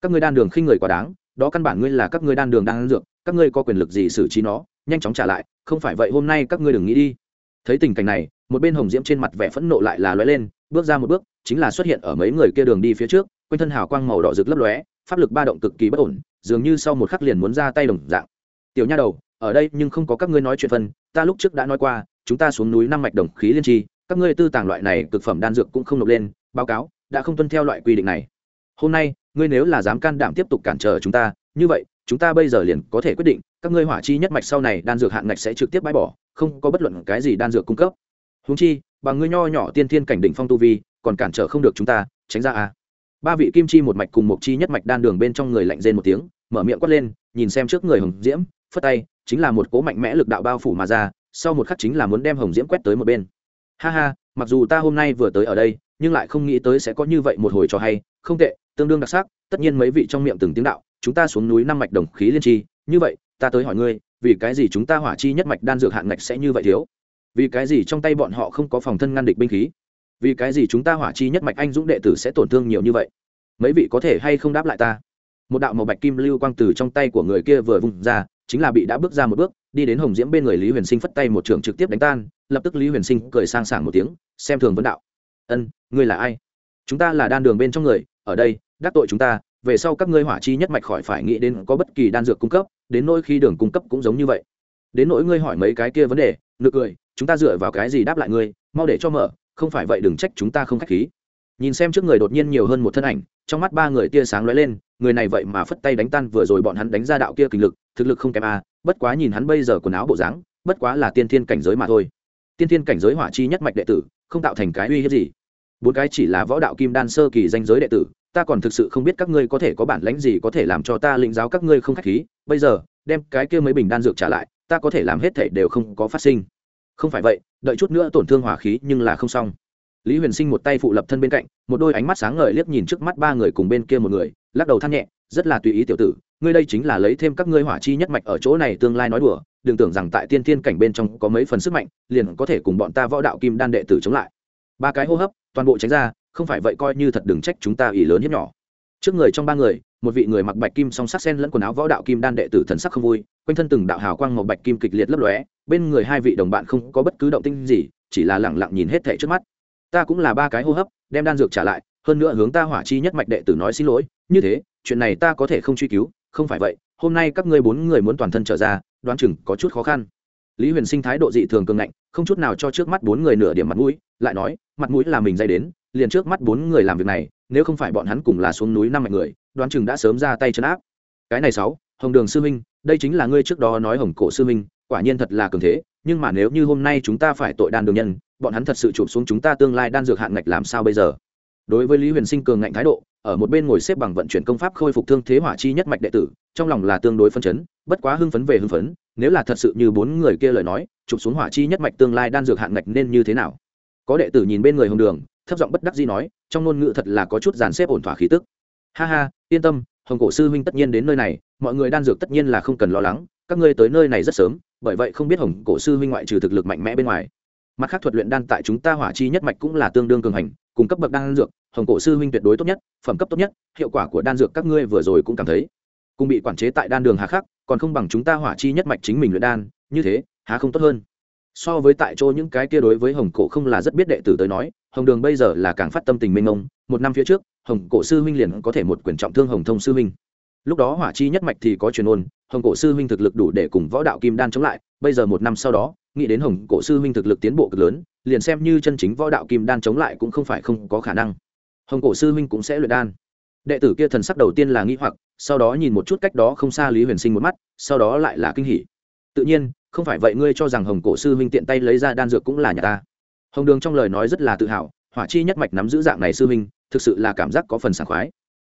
Speaker 1: Các ngươi đan đường khinh người quá đáng, đó căn bản ngươi là các ngươi đan đường đang dược, các ngươi có quyền lực gì xử trí nó, nhanh chóng trả lại không phải vậy hôm nay các ngươi đừng nghĩ đi thấy tình cảnh này, một bên hồng diễm trên mặt vẻ phẫn nộ lại là lóe lên, bước ra một bước, chính là xuất hiện ở mấy người kia đường đi phía trước, quanh thân hào quang màu đỏ rực lấp lóe, pháp lực ba động cực kỳ bất ổn, dường như sau một khắc liền muốn ra tay đồng dạng. Tiểu nha đầu, ở đây nhưng không có các ngươi nói chuyện phân, ta lúc trước đã nói qua, chúng ta xuống núi năm mạch đồng khí liên tri, các ngươi tư tàng loại này cực phẩm đan dược cũng không nộp lên, báo cáo, đã không tuân theo loại quy định này. Hôm nay, ngươi nếu là dám can đảm tiếp tục cản trở chúng ta, như vậy, chúng ta bây giờ liền có thể quyết định, các ngươi hỏa chi nhất mạch sau này đan dược hạn ngạch sẽ trực tiếp bãi bỏ không có bất luận cái gì đan dược cung cấp. Húng chi, bằng ngươi nho nhỏ tiên thiên cảnh đỉnh phong tu vi, còn cản trở không được chúng ta, tránh ra à ba vị kim chi một mạch cùng một chi nhất mạch đan đường bên trong người lạnh rên một tiếng, mở miệng quát lên, nhìn xem trước người hồng diễm, phất tay, chính là một cố mạnh mẽ lực đạo bao phủ mà ra, sau một khắc chính là muốn đem hồng diễm quét tới một bên. Ha ha, mặc dù ta hôm nay vừa tới ở đây, nhưng lại không nghĩ tới sẽ có như vậy một hồi trò hay, không tệ, tương đương đặc sắc, tất nhiên mấy vị trong miệng từng tiếng đạo, chúng ta xuống núi năm mạch đồng khí liên tri, như vậy, ta tới hỏi ngươi vì cái gì chúng ta hỏa chi nhất mạch đan dược hạn ngạch sẽ như vậy thiếu? Vì cái gì trong tay bọn họ không có phòng thân ngăn địch binh khí? Vì cái gì chúng ta hỏa chi nhất mạch anh dũng đệ tử sẽ tổn thương nhiều như vậy? Mấy vị có thể hay không đáp lại ta? Một đạo màu bạch kim lưu quang từ trong tay của người kia vừa vùng ra, chính là bị đã bước ra một bước, đi đến hồng diễm bên người lý huyền sinh phất tay một trường trực tiếp đánh tan, lập tức lý huyền sinh cười sang sảng một tiếng, xem thường vấn đạo. Ân, ngươi là ai? Chúng ta là đan đường bên trong người, ở đây, đắc tội chúng ta, về sau các ngươi hỏa chi nhất mạch khỏi phải nghĩ đến có bất kỳ đan dược cung cấp đến nỗi khi đường cung cấp cũng giống như vậy. Đến nỗi ngươi hỏi mấy cái kia vấn đề, nực cười, chúng ta dựa vào cái gì đáp lại ngươi, mau để cho mở, không phải vậy đừng trách chúng ta không khách khí. Nhìn xem trước người đột nhiên nhiều hơn một thân ảnh, trong mắt ba người tia sáng lóe lên, người này vậy mà phất tay đánh tan vừa rồi bọn hắn đánh ra đạo kia kình lực, thực lực không kém a, bất quá nhìn hắn bây giờ quần áo bộ dáng, bất quá là tiên thiên cảnh giới mà thôi. Tiên thiên cảnh giới hỏa chi nhất mạch đệ tử, không tạo thành cái uy hiếp gì. Bốn cái chỉ là võ đạo kim đan sơ kỳ danh giới đệ tử ta còn thực sự không biết các ngươi có thể có bản lãnh gì có thể làm cho ta lĩnh giáo các ngươi không khách khí. Bây giờ, đem cái kia mấy bình đan dược trả lại, ta có thể làm hết thể đều không có phát sinh. Không phải vậy, đợi chút nữa tổn thương hỏa khí nhưng là không xong. Lý huyền sinh một tay phụ lập thân bên cạnh, một đôi ánh mắt sáng ngời liếc nhìn trước mắt ba người cùng bên kia một người, lắc đầu than nhẹ, rất là tùy ý tiểu tử, ngươi đây chính là lấy thêm các ngươi hỏa chi nhất mạch ở chỗ này tương lai nói đùa, đừng tưởng rằng tại tiên thiên cảnh bên trong có mấy phần sức mạnh, liền có thể cùng bọn ta võ đạo kim đan đệ tử chống lại. Ba cái hô hấp, toàn bộ tránh ra không phải vậy coi như thật đừng trách chúng ta ỷ lớn hiếp nhỏ. Trước người trong ba người, một vị người mặc bạch kim song sắc sen lẫn quần áo võ đạo kim đan đệ tử thần sắc không vui, quanh thân từng đạo hào quang màu bạch kim kịch liệt lấp lóe, bên người hai vị đồng bạn không có bất cứ động tinh gì, chỉ là lẳng lặng nhìn hết thảy trước mắt. Ta cũng là ba cái hô hấp, đem đan dược trả lại, hơn nữa hướng ta hỏa chi nhất mạch đệ tử nói xin lỗi, như thế, chuyện này ta có thể không truy cứu, không phải vậy, hôm nay các ngươi bốn người muốn toàn thân trở ra, đoán chừng có chút khó khăn. Lý huyền sinh thái độ dị thường cường ngạnh, không chút nào cho trước mắt bốn người nửa điểm mặt mũi, lại nói, mặt mũi là mình dây đến liền trước mắt bốn người làm việc này, nếu không phải bọn hắn cùng là xuống núi năm mạnh người, đoán chừng đã sớm ra tay chấn áp. Cái này sáu, hồng đường sư minh đây chính là ngươi trước đó nói hồng cổ sư minh quả nhiên thật là cường thế, nhưng mà nếu như hôm nay chúng ta phải tội đan đường nhân, bọn hắn thật sự chụp xuống chúng ta tương lai đan dược hạn ngạch làm sao bây giờ? Đối với lý huyền sinh cường ngạnh thái độ, ở một bên ngồi xếp bằng vận chuyển công pháp khôi phục thương thế hỏa chi nhất mạch đệ tử, trong lòng là tương đối phân chấn, bất quá hưng phấn về hưng phấn, nếu là thật sự như bốn người kia lời nói, chụp xuống hỏa chi nhất mạch tương lai đan dược hạn ngạch nên như thế nào? Có đệ tử nhìn bên người hồng đường thấp giọng bất đắc dĩ nói, trong ngôn ngữ thật là có chút dàn xếp ổn thỏa khí tức. Ha ha, yên tâm, hồng cổ sư huynh tất nhiên đến nơi này, mọi người đan dược tất nhiên là không cần lo lắng, các ngươi tới nơi này rất sớm, bởi vậy không biết hồng cổ sư huynh ngoại trừ thực lực mạnh mẽ bên ngoài. Mặt khác thuật luyện đan tại chúng ta hỏa chi nhất mạch cũng là tương đương cường hành, cung cấp bậc đan dược, hồng cổ sư huynh tuyệt đối tốt nhất, phẩm cấp tốt nhất, hiệu quả của đan dược các ngươi vừa rồi cũng cảm thấy, cùng bị quản chế tại đan đường hà khắc, còn không bằng chúng ta hỏa chi nhất mạch chính mình luyện đan, như thế, há không tốt hơn so với tại chỗ những cái kia đối với hồng cổ không là rất biết đệ tử tới nói, hồng đường bây giờ là càng phát tâm tình minh ông một năm phía trước, hồng cổ sư huynh liền có thể một quyền trọng thương hồng thông sư huynh. Lúc đó hỏa chi nhất mạch thì có truyền ôn, hồng cổ sư huynh thực lực đủ để cùng võ đạo kim đan chống lại. Bây giờ một năm sau đó, nghĩ đến hồng cổ sư huynh thực lực tiến bộ cực lớn, liền xem như chân chính võ đạo kim đan chống lại cũng không phải không có khả năng. Hồng cổ sư huynh cũng sẽ luyện đan. Đệ tử kia thần sắc đầu tiên là nghĩ hoặc, sau đó nhìn một chút cách đó không xa lý huyền sinh một mắt, sau đó lại là kinh hỉ. Tự nhiên không phải vậy ngươi cho rằng hồng cổ sư huynh tiện tay lấy ra đan dược cũng là nhà ta. Hồng đường trong lời nói rất là tự hào, hỏa chi nhất mạch nắm giữ dạng này sư huynh, thực sự là cảm giác có phần sảng khoái.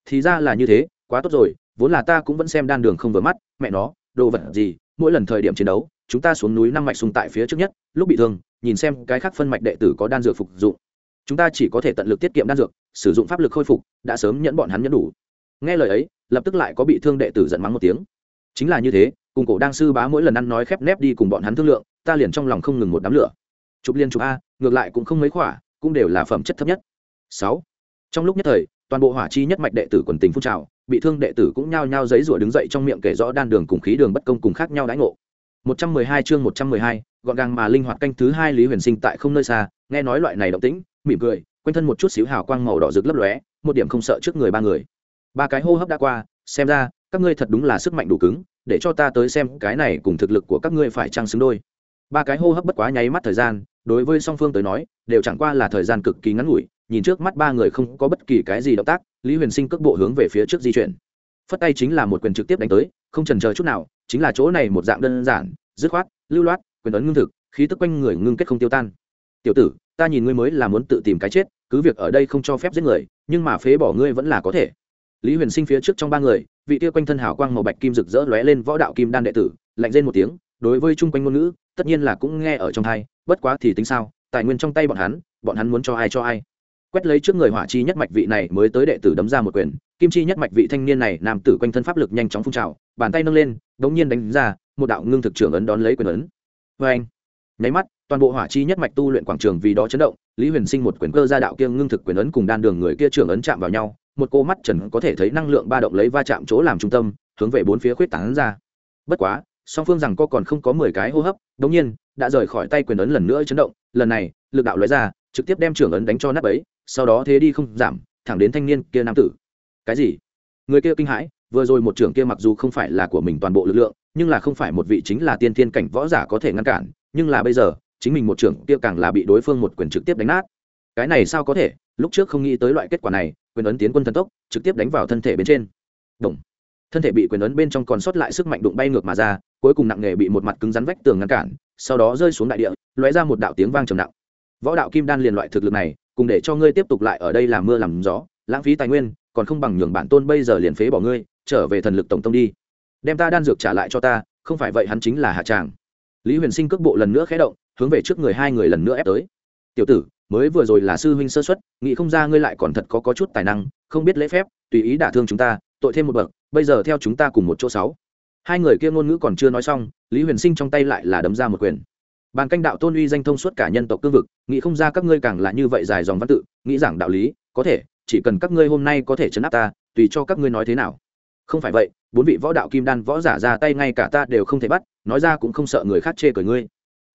Speaker 1: Thì ra là như thế, quá tốt rồi, vốn là ta cũng vẫn xem đan đường không vừa mắt, mẹ nó, đồ vật gì, mỗi lần thời điểm chiến đấu, chúng ta xuống núi năm mạch sung tại phía trước nhất, lúc bị thương, nhìn xem cái khác phân mạch đệ tử có đan dược phục dụng. Chúng ta chỉ có thể tận lực tiết kiệm đan dược, sử dụng pháp lực khôi phục, đã sớm nhẫn bọn hắn nhẫn đủ. Nghe lời ấy, lập tức lại có bị thương đệ tử giận mắng một tiếng chính là như thế cùng cổ đang sư bá mỗi lần ăn nói khép nép đi cùng bọn hắn thương lượng ta liền trong lòng không ngừng một đám lửa. Chụp liên chụp a ngược lại cũng không mấy khỏa cũng đều là phẩm chất thấp nhất. Sáu. Trong lúc nhất thời toàn bộ hỏa chi nhất mạch đệ tử quần tình phun trào bị thương đệ tử cũng nhao nhao giấy rủa đứng dậy trong miệng kể rõ đan đường cùng khí đường bất công cùng khác nhau đãi ngộ. 112 chương 112, gọn gàng mà linh hoạt canh thứ hai Lý Huyền Sinh tại không nơi xa, nghe nói loại này động tĩnh, mỉm cười, quanh thân một chút xíu hào quang màu đỏ rực lấp lóe, một điểm không sợ trước người ba người. Ba cái hô hấp đã qua, xem ra, các ngươi thật đúng là sức mạnh đủ cứng, để cho ta tới xem cái này cùng thực lực của các ngươi phải trăng xứng đôi. Ba cái hô hấp bất quá nháy mắt thời gian, đối với song phương tới nói, đều chẳng qua là thời gian cực kỳ ngắn ngủi, nhìn trước mắt ba người không có bất kỳ cái gì động tác, Lý Huyền Sinh cước bộ hướng về phía trước di chuyển. Phất tay chính là một quyền trực tiếp đánh tới, không chần chờ chút nào, chính là chỗ này một dạng đơn giản, dứt khoát lưu loát quyền ấn ngưng thực khí tức quanh người ngưng kết không tiêu tan tiểu tử ta nhìn ngươi mới là muốn tự tìm cái chết cứ việc ở đây không cho phép giết người nhưng mà phế bỏ ngươi vẫn là có thể lý huyền sinh phía trước trong ba người, vị kia quanh thân hào quang màu bạch kim rực rỡ lóe lên võ đạo kim đan đệ tử, lạnh rên một tiếng, đối với chung quanh ngôn ngữ, tất nhiên là cũng nghe ở trong thai bất quá thì tính sao, tài nguyên trong tay bọn hắn bọn hắn muốn cho ai cho ai. Quét lấy trước người hỏa chi nhất mạch vị này mới tới đệ tử đấm ra một quyền, kim chi nhất mạch vị thanh niên này nam tử quanh thân pháp lực nhanh chóng phun trào, bàn tay nâng lên, đống nhiên đánh ra, một đạo ngưng thực trưởng ấn đón lấy quyền ấn. Vê anh, nháy mắt, toàn bộ hỏa chi nhất mạch tu luyện quảng trường vì đó chấn động, lý huyền sinh một quyền cơ ra đạo kia ngưng thực quyền ấn cùng đan đường người kia trưởng ấn chạm vào nhau một cô mắt trần có thể thấy năng lượng ba động lấy va chạm chỗ làm trung tâm, hướng về bốn phía khuyết tán ra. Bất quá, song phương rằng cô còn không có mười cái hô hấp, đống nhiên, đã rời khỏi tay quyền ấn lần nữa chấn động, lần này, lực đạo lóe ra, trực tiếp đem trưởng ấn đánh cho nắp ấy sau đó thế đi không giảm, thẳng đến thanh niên kia nam tử. Cái gì? Người kia kinh hãi, vừa rồi một trưởng kia mặc dù không phải là của mình toàn bộ lực lượng, nhưng là không phải một vị chính là tiên thiên cảnh võ giả có thể ngăn cản, nhưng là bây giờ, chính mình một trưởng kia càng là bị đối phương một quyền trực tiếp đánh nát. Cái này sao có thể? Lúc trước không nghĩ tới loại kết quả này, quyền ấn tiến quân thần tốc, trực tiếp đánh vào thân thể bên trên. Động. thân thể bị quyền ấn bên trong còn sót lại sức mạnh đụng bay ngược mà ra, cuối cùng nặng nề bị một mặt cứng rắn vách tường ngăn cản, sau đó rơi xuống đại địa, lóe ra một đạo tiếng vang trầm nặng. Võ đạo kim đan liền loại thực lực này, cùng để cho ngươi tiếp tục lại ở đây làm mưa làm gió, lãng phí tài nguyên, còn không bằng nhường bản tôn bây giờ liền phế bỏ ngươi, trở về thần lực tổng tông đi. Đem ta đan dược trả lại cho ta, không phải vậy hắn chính là hạ tràng. Lý huyền sinh cước bộ lần nữa khé động, hướng về trước người hai người lần nữa ép tới. Tiểu tử mới vừa rồi là sư huynh sơ xuất nghĩ không ra ngươi lại còn thật có, có chút tài năng không biết lễ phép tùy ý đả thương chúng ta tội thêm một bậc bây giờ theo chúng ta cùng một chỗ sáu. Hai người kia ngôn ngữ còn chưa nói xong lý huyền sinh trong tay lại là đấm ra một quyền. Bàn canh đạo tôn uy danh thông suốt cả nhân tộc cương vực nghĩ không ra các ngươi càng là như vậy dài dòng văn tự nghĩ rằng đạo lý có thể chỉ cần các ngươi hôm nay có thể chấn áp ta tùy cho các ngươi nói thế nào. Không phải vậy bốn vị võ đạo kim đan võ giả ra tay ngay cả ta đều không thể bắt nói ra cũng không sợ người khác chê cởi ngươi.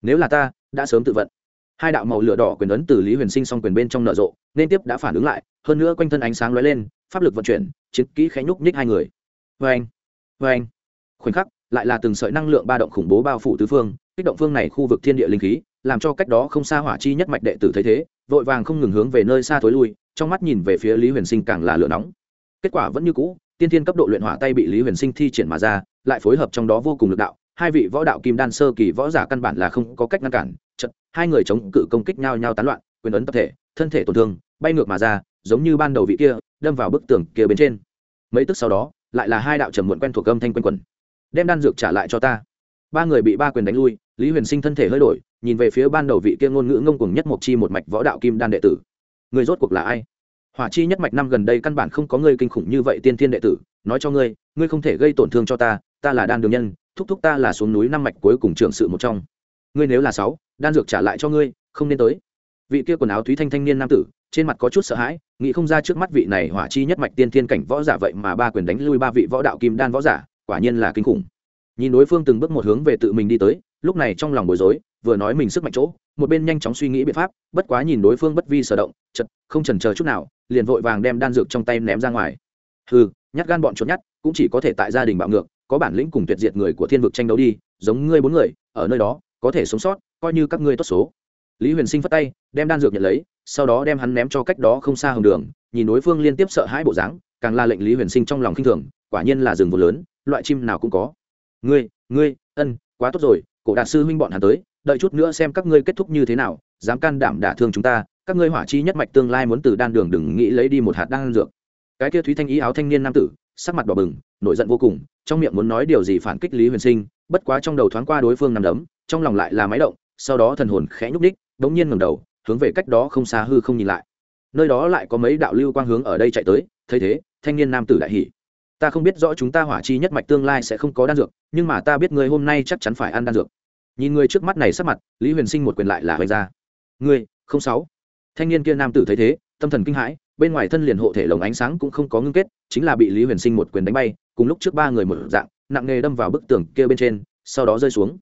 Speaker 1: Nếu là ta đã sớm tự vận hai đạo màu lửa đỏ quyền ấn từ lý huyền sinh xong quyền bên trong nở rộ, nên tiếp đã phản ứng lại, hơn nữa quanh thân ánh sáng lóe lên, pháp lực vận chuyển, chiến kỹ khẽ nhúc nhích hai người. Vê anh vê anh khoảnh khắc, lại là từng sợi năng lượng ba động khủng bố bao phủ tứ phương, kích động phương này khu vực thiên địa linh khí, làm cho cách đó không xa hỏa chi nhất mạch đệ tử thấy thế, vội vàng không ngừng hướng về nơi xa thối lui, trong mắt nhìn về phía lý huyền sinh càng là lửa nóng. Kết quả vẫn như cũ, tiên thiên cấp độ luyện hỏa tay bị lý huyền sinh thi triển mà ra, lại phối hợp trong đó vô cùng lực đạo, hai vị võ đạo kim đan sơ kỳ võ giả căn bản là không có cách ngăn cản chật, hai người chống cự công kích nhau nhau tán loạn, quyền ấn tập thể, thân thể tổn thương, bay ngược mà ra, giống như ban đầu vị kia, đâm vào bức tường kia bên trên. Mấy tức sau đó, lại là hai đạo trầm muộn quen thuộc âm thanh quanh quần đem đan dược trả lại cho ta. Ba người bị ba quyền đánh lui, lý huyền sinh thân thể hơi đổi, nhìn về phía ban đầu vị kia ngôn ngữ ngông cuồng nhất mộc chi một mạch võ đạo kim đan đệ tử. Người rốt cuộc là ai? Hỏa chi nhất mạch năm gần đây căn bản không có người kinh khủng như vậy tiên thiên đệ tử, nói cho ngươi ngươi không thể gây tổn thương cho ta ta là đan đường nhân, thúc thúc ta là xuống núi năm mạch cuối cùng trưởng sự một trong ngươi nếu là sáu, đan dược trả lại cho ngươi, không nên tới. Vị kia quần áo thúy thanh thanh niên nam tử, trên mặt có chút sợ hãi, nghĩ không ra trước mắt vị này hỏa chi nhất mạch tiên thiên cảnh võ giả vậy mà ba quyền đánh lui ba vị võ đạo kim đan võ giả, quả nhiên là kinh khủng. Nhìn đối phương từng bước một hướng về tự mình đi tới, lúc này trong lòng bối rối, vừa nói mình sức mạnh chỗ, một bên nhanh chóng suy nghĩ biện pháp, bất quá nhìn đối phương bất vi sở động chật không chần chờ chút nào, liền vội vàng đem đan dược trong tay ném ra ngoài. Hừ, nhát gan bọn trốn nhát, cũng chỉ có thể tại gia đình bạo ngược, có bản lĩnh cùng tuyệt diệt người của thiên vực tranh đấu đi, giống ngươi bốn người, ở nơi đó có thể sống sót, coi như các ngươi tốt số. Lý huyền sinh phất tay, đem đan dược nhận lấy, sau đó đem hắn ném cho cách đó không xa hồng đường, nhìn đối phương liên tiếp sợ hãi bộ dáng, càng la lệnh lý huyền sinh trong lòng khinh thường, quả nhiên là rừng vô lớn, loại chim nào cũng có. Ngươi ngươi, ân, quá tốt rồi, cổ đạt sư huynh bọn hắn tới, đợi chút nữa xem các ngươi kết thúc như thế nào, dám can đảm đả thương chúng ta, các ngươi hỏa chi nhất mạch tương lai muốn từ đan đường đừng nghĩ lấy đi một hạt đan dược. Cái kia thúy thanh ý áo thanh niên nam tử sắc mặt đỏ bừng, nổi giận vô cùng, trong miệng muốn nói điều gì phản kích lý huyền sinh, bất quá trong đầu thoáng qua đối phương nằm đấm, trong lòng lại là máy động, sau đó thần hồn khẽ nhúc đích đống nhiên ngầm đầu, hướng về cách đó không xa hư không nhìn lại. Nơi đó lại có mấy đạo lưu quang hướng ở đây chạy tới, thấy thế, thanh niên nam tử đại hỉ. Ta không biết rõ chúng ta hỏa chi nhất mạch tương lai sẽ không có đan dược, nhưng mà ta biết ngươi hôm nay chắc chắn phải ăn đan dược. Nhìn người trước mắt này sắc mặt, lý huyền sinh một quyền lại là hoành ra. Ngươi, không sáu. Thanh niên kia nam tử thấy thế, tâm thần kinh hãi bên ngoài thân liền hộ thể lồng ánh sáng cũng không có ngưng kết, chính là bị lý huyền sinh một quyền đánh bay, cùng lúc trước ba người một dạng, nặng nghề đâm vào bức tường kia bên trên, sau đó rơi xuống.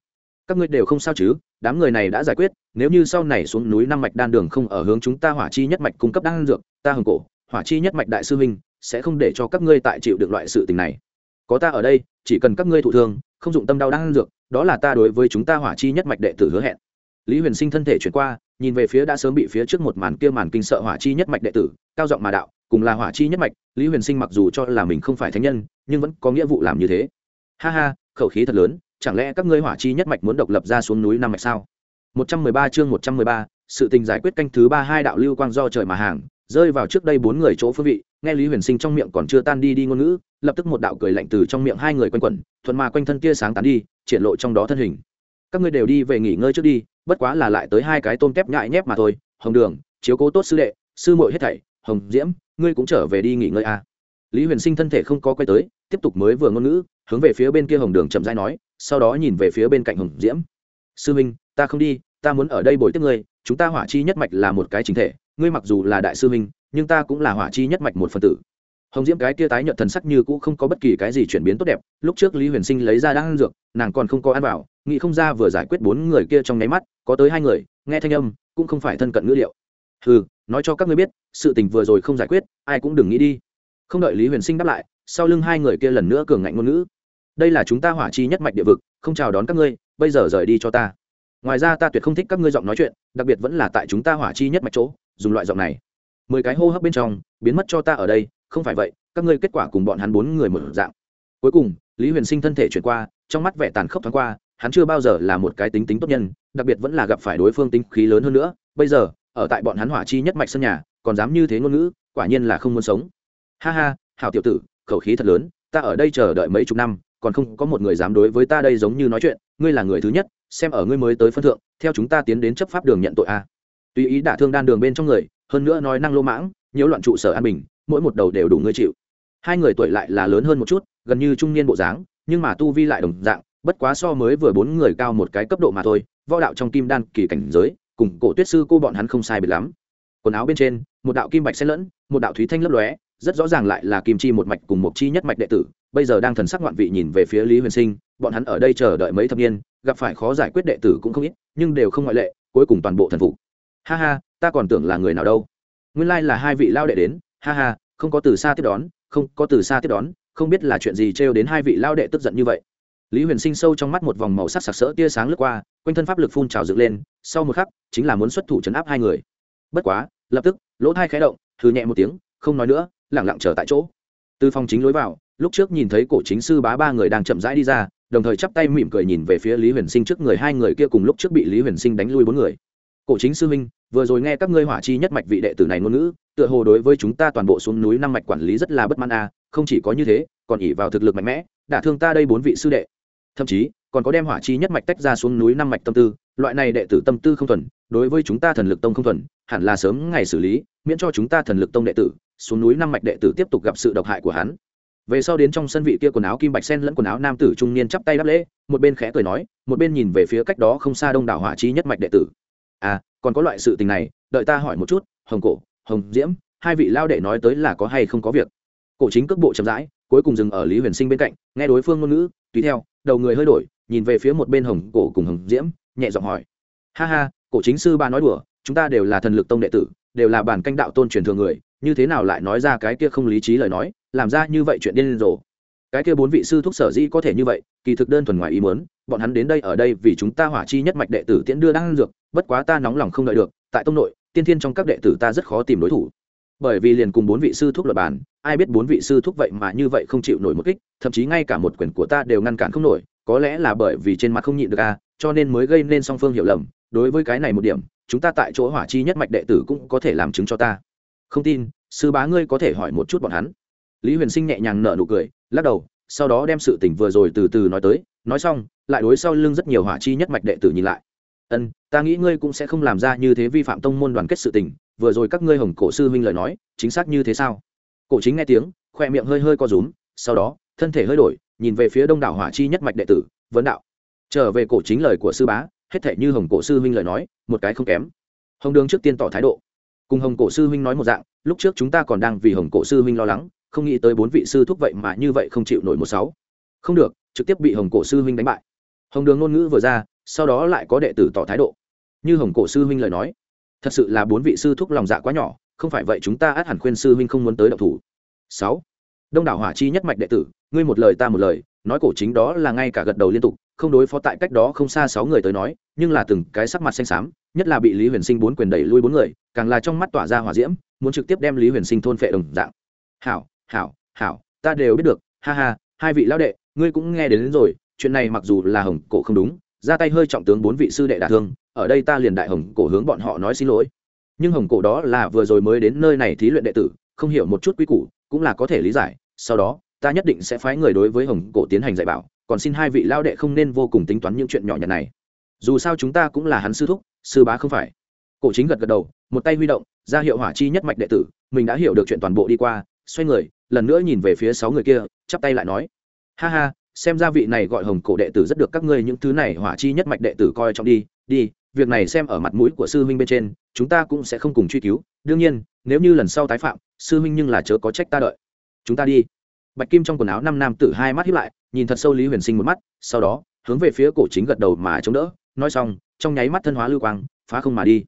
Speaker 1: Các ngươi đều không sao chứ, đám người này đã giải quyết, nếu như sau này xuống núi năm mạch đan đường không ở hướng chúng ta hỏa chi nhất mạch cung cấp đan dược, ta hừng cổ, hỏa chi nhất mạch đại sư huynh, sẽ không để cho các ngươi tại chịu được loại sự tình này. Có ta ở đây, chỉ cần các ngươi thụ thương, không dụng tâm đau đan dược, đó là ta đối với chúng ta hỏa chi nhất mạch đệ tử hứa hẹn. Lý huyền sinh thân thể chuyển qua nhìn về phía đã sớm bị phía trước một màn kia màn kinh sợ hỏa chi nhất mạch đệ tử cao giọng mà đạo cùng là hỏa chi nhất mạch lý huyền sinh mặc dù cho là mình không phải thánh nhân nhưng vẫn có nghĩa vụ làm như thế. Ha ha khẩu khí thật lớn chẳng lẽ các ngươi hỏa chi nhất mạch muốn độc lập ra xuống núi năm mạch sao? 113 chương 113, sự tình giải quyết canh thứ ba hai đạo lưu quang do trời mà hàng rơi vào trước đây bốn người chỗ phương vị nghe lý huyền sinh trong miệng còn chưa tan đi đi ngôn ngữ lập tức một đạo cười lạnh từ trong miệng hai người quanh quẩn thuận mà quanh thân kia sáng tán đi triển lộ trong đó thân hình các ngươi đều đi về nghỉ ngơi trước đi, bất quá là lại tới hai cái tôm tép nhại nhép mà thôi. Hồng đường, chiếu cố tốt sư đệ, sư muội hết thảy. Hồng diễm, ngươi cũng trở về đi nghỉ ngơi à. lý huyền sinh thân thể không có quay tới, tiếp tục mới vừa ngôn ngữ, hướng về phía bên kia hồng đường chậm rãi nói, sau đó nhìn về phía bên cạnh hồng diễm. Sư minh, ta không đi, ta muốn ở đây bồi tiếp ngươi, chúng ta hỏa chi nhất mạch là một cái chính thể, ngươi mặc dù là đại sư minh, nhưng ta cũng là hỏa chi nhất mạch một phần tử. Hồng diễm cái kia tái nhợt thần sắc như cũ không có bất kỳ cái gì chuyển biến tốt đẹp, lúc trước lý huyền sinh lấy ra đang ăn dược, nàng còn không có ăn vào nghĩ không ra vừa giải quyết bốn người kia trong nháy mắt, có tới hai người, nghe thanh âm, cũng không phải thân cận ngữ liệu. Ừ nói cho các ngươi biết, sự tình vừa rồi không giải quyết, ai cũng đừng nghĩ đi. Không đợi lý huyền sinh đáp lại, sau lưng hai người kia lần nữa cường ngạnh ngôn ngữ. Đây là chúng ta hỏa chi nhất mạch địa vực, không chào đón các ngươi, bây giờ rời đi cho ta. Ngoài ra ta tuyệt không thích các ngươi giọng nói chuyện, đặc biệt vẫn là tại chúng ta hỏa chi nhất mạch chỗ, dùng loại giọng này. Mười cái hô hấp bên trong, biến mất cho ta ở đây, không phải vậy, các ngươi kết quả cùng bọn hắn bốn người một dạng. Cuối cùng, lý huyền sinh thân thể chuyển qua, trong mắt vẻ tàn khốc thoáng qua hắn chưa bao giờ là một cái tính tính tốt nhân, đặc biệt vẫn là gặp phải đối phương tính khí lớn hơn nữa. Bây giờ, ở tại bọn hắn hỏa chi nhất mạch sân nhà, còn dám như thế ngôn ngữ, quả nhiên là không muốn sống. Ha ha, hảo tiểu tử, khẩu khí thật lớn, ta ở đây chờ đợi mấy chục năm, còn không có một người dám đối với ta đây giống như nói chuyện, ngươi là người thứ nhất, xem ở ngươi mới tới phân thượng, theo chúng ta tiến đến chấp pháp đường nhận tội a. Tùy ý đả thương đan đường bên trong người, hơn nữa nói năng lô mãng, nhiễu loạn trụ sở an bình, mỗi một đầu đều đủ ngươi chịu. Hai người tuổi lại là lớn hơn một chút, gần như trung niên bộ dáng, nhưng mà tu vi lại đồng dạng bất quá so mới vừa bốn người cao một cái cấp độ mà thôi, võ đạo trong kim đan kỳ cảnh giới, cùng cổ tuyết sư cô bọn hắn không sai biệt lắm. Quần áo bên trên, một đạo kim bạch xen lẫn, một đạo thúy thanh lấp lóe, rất rõ ràng lại là kim chi một mạch cùng một chi nhất mạch đệ tử. Bây giờ đang thần sắc ngoạn vị nhìn về phía lý huyền sinh, bọn hắn ở đây chờ đợi mấy thập niên, gặp phải khó giải quyết đệ tử cũng không ít, nhưng đều không ngoại lệ, cuối cùng toàn bộ thần phục. Ha ha, ta còn tưởng là người nào đâu. Nguyên lai là hai vị lao đệ đến, ha ha, không có từ xa tiếp đón, không có từ xa tiếp đón, không biết là chuyện gì trêu đến hai vị lao đệ tức giận như vậy lý huyền sinh sâu trong mắt một vòng màu sắc sặc sỡ tia sáng lướt qua, quanh thân pháp lực phun trào dựng lên, sau một khắc, chính là muốn xuất thủ chấn áp hai người. Bất quá, lập tức, lỗ thai khé động thư nhẹ một tiếng, không nói nữa, lẳng lặng chờ tại chỗ. Từ phòng chính lối vào, lúc trước nhìn thấy cổ chính sư bá ba người đang chậm rãi đi ra, đồng thời chắp tay mỉm cười nhìn về phía lý huyền sinh trước người hai người kia cùng lúc trước bị lý huyền sinh đánh lui bốn người. Cổ chính sư minh vừa rồi nghe các ngươi hỏa chi nhất mạch vị đệ tử này ngôn ngữ, tựa hồ đối với chúng ta toàn bộ xuống núi năm mạch quản lý rất là bất mãn a, không chỉ có như thế, còn ỉ vào thực lực mạnh mẽ, đả thương ta đây bốn vị sư đệ thậm chí, còn có đem hỏa chi nhất mạch tách ra xuống núi năm mạch tâm tư, loại này đệ tử tâm tư không thuần, đối với chúng ta thần lực tông không thuần, hẳn là sớm ngày xử lý, miễn cho chúng ta thần lực tông đệ tử xuống núi năm mạch đệ tử tiếp tục gặp sự độc hại của hắn. Về sau đến trong sân vị kia quần áo kim bạch sen lẫn quần áo nam tử trung niên chắp tay đáp lễ, một bên khẽ cười nói, một bên nhìn về phía cách đó không xa đông đảo hỏa chi nhất mạch đệ tử. À còn có loại sự tình này, đợi ta hỏi một chút, hồng cổ, hồng diễm, hai vị lao đệ nói tới là có hay không có việc? Cổ chính cước bộ chậm rãi, cuối cùng dừng ở lý huyền sinh bên cạnh, nghe đối phương ngôn ngữ, tùy theo đầu người hơi đổi, nhìn về phía một bên hồng cổ cùng hồng diễm, nhẹ giọng hỏi. Ha ha, cổ chính sư ba nói đùa, chúng ta đều là thần lực tông đệ tử, đều là bản canh đạo tôn truyền thường người, như thế nào lại nói ra cái kia không lý trí lời nói, làm ra như vậy chuyện điên rồ. Cái kia bốn vị sư thúc sở dĩ có thể như vậy, kỳ thực đơn thuần ngoài ý muốn, bọn hắn đến đây ở đây vì chúng ta hỏa chi nhất mạch đệ tử tiễn đưa đang dược, bất quá ta nóng lòng không đợi được, tại tông nội, tiên thiên trong các đệ tử ta rất khó tìm đối thủ bởi vì liền cùng bốn vị sư thúc luật bàn ai biết bốn vị sư thúc vậy mà như vậy không chịu nổi một kích, thậm chí ngay cả một quyền của ta đều ngăn cản không nổi, có lẽ là bởi vì trên mặt không nhịn được a cho nên mới gây nên song phương hiểu lầm. Đối với cái này một điểm, chúng ta tại chỗ hỏa chi nhất mạch đệ tử cũng có thể làm chứng cho ta. Không tin, sư bá ngươi có thể hỏi một chút bọn hắn. Lý huyền sinh nhẹ nhàng nở nụ cười, lắc đầu, sau đó đem sự tình vừa rồi từ từ nói tới. Nói xong, lại đối sau lưng rất nhiều hỏa chi nhất mạch đệ tử nhìn lại. Ân, ta nghĩ ngươi cũng sẽ không làm ra như thế vi phạm tông môn đoàn kết sự tình vừa rồi các ngươi hồng cổ sư huynh lời nói, chính xác như thế sao? Cổ chính nghe tiếng, khoe miệng hơi hơi co rúm, sau đó, thân thể hơi đổi, nhìn về phía đông đảo hỏa chi nhất mạch đệ tử, vấn đạo. Trở về cổ chính lời của sư bá, hết thể như hồng cổ sư huynh lời nói, một cái không kém. Hồng đường trước tiên tỏ thái độ. Cùng hồng cổ sư huynh nói một dạng, lúc trước chúng ta còn đang vì hồng cổ sư huynh lo lắng, không nghĩ tới bốn vị sư thúc vậy mà như vậy không chịu nổi một sáu. Không được, trực tiếp bị hồng cổ sư huynh đánh bại. Hồng đường ngôn ngữ vừa ra, sau đó lại có đệ tử tỏ thái độ. Như hồng cổ sư huynh lời nói thật sự là bốn vị sư thúc lòng dạ quá nhỏ không phải vậy chúng ta át hẳn khuyên sư huynh không muốn tới động thủ. Sáu. Đông đảo hỏa chi nhất mạch đệ tử ngươi một lời ta một lời nói cổ chính đó là ngay cả gật đầu liên tục không đối phó tại cách đó không xa sáu người tới nói nhưng là từng cái sắc mặt xanh xám nhất là bị lý huyền sinh bốn quyền đẩy lui bốn người càng là trong mắt tỏa ra hỏa diễm muốn trực tiếp đem lý huyền sinh thôn phệ đồng dạng. Hảo hảo hảo ta đều biết được ha ha hai vị lão đệ ngươi cũng nghe đến, đến rồi chuyện này mặc dù là hồng cổ không đúng ra tay hơi trọng tướng bốn vị sư đệ đả thương ở đây ta liền đại hồng cổ hướng bọn họ nói xin lỗi. Nhưng hồng cổ đó là vừa rồi mới đến nơi này thí luyện đệ tử, không hiểu một chút quy củ, cũng là có thể lý giải. Sau đó, ta nhất định sẽ phái người đối với hồng cổ tiến hành dạy bảo, còn xin hai vị lao đệ không nên vô cùng tính toán những chuyện nhỏ nhặt này. Dù sao chúng ta cũng là hắn sư thúc, sư bá không phải. Cổ chính gật gật đầu, một tay huy động, ra hiệu hỏa chi nhất mạch đệ tử, mình đã hiểu được chuyện toàn bộ đi qua, xoay người, lần nữa nhìn về phía sáu người kia, chắp tay lại nói. Ha ha, xem ra vị này gọi hồng cổ đệ tử rất được các ngươi những thứ này hỏa chi nhất mạch đệ tử coi trọng đi đi việc này xem ở mặt mũi của sư huynh bên trên, chúng ta cũng sẽ không cùng truy cứu. Đương nhiên, nếu như lần sau tái phạm, sư huynh nhưng là chớ có trách ta đợi. Chúng ta đi. Bạch kim trong quần áo năm nam tử hai mắt hiếp lại, nhìn thật sâu lý huyền sinh một mắt, sau đó, hướng về phía cổ chính gật đầu mà chống đỡ. Nói xong, trong nháy mắt thân hóa lưu quang, phá không mà đi.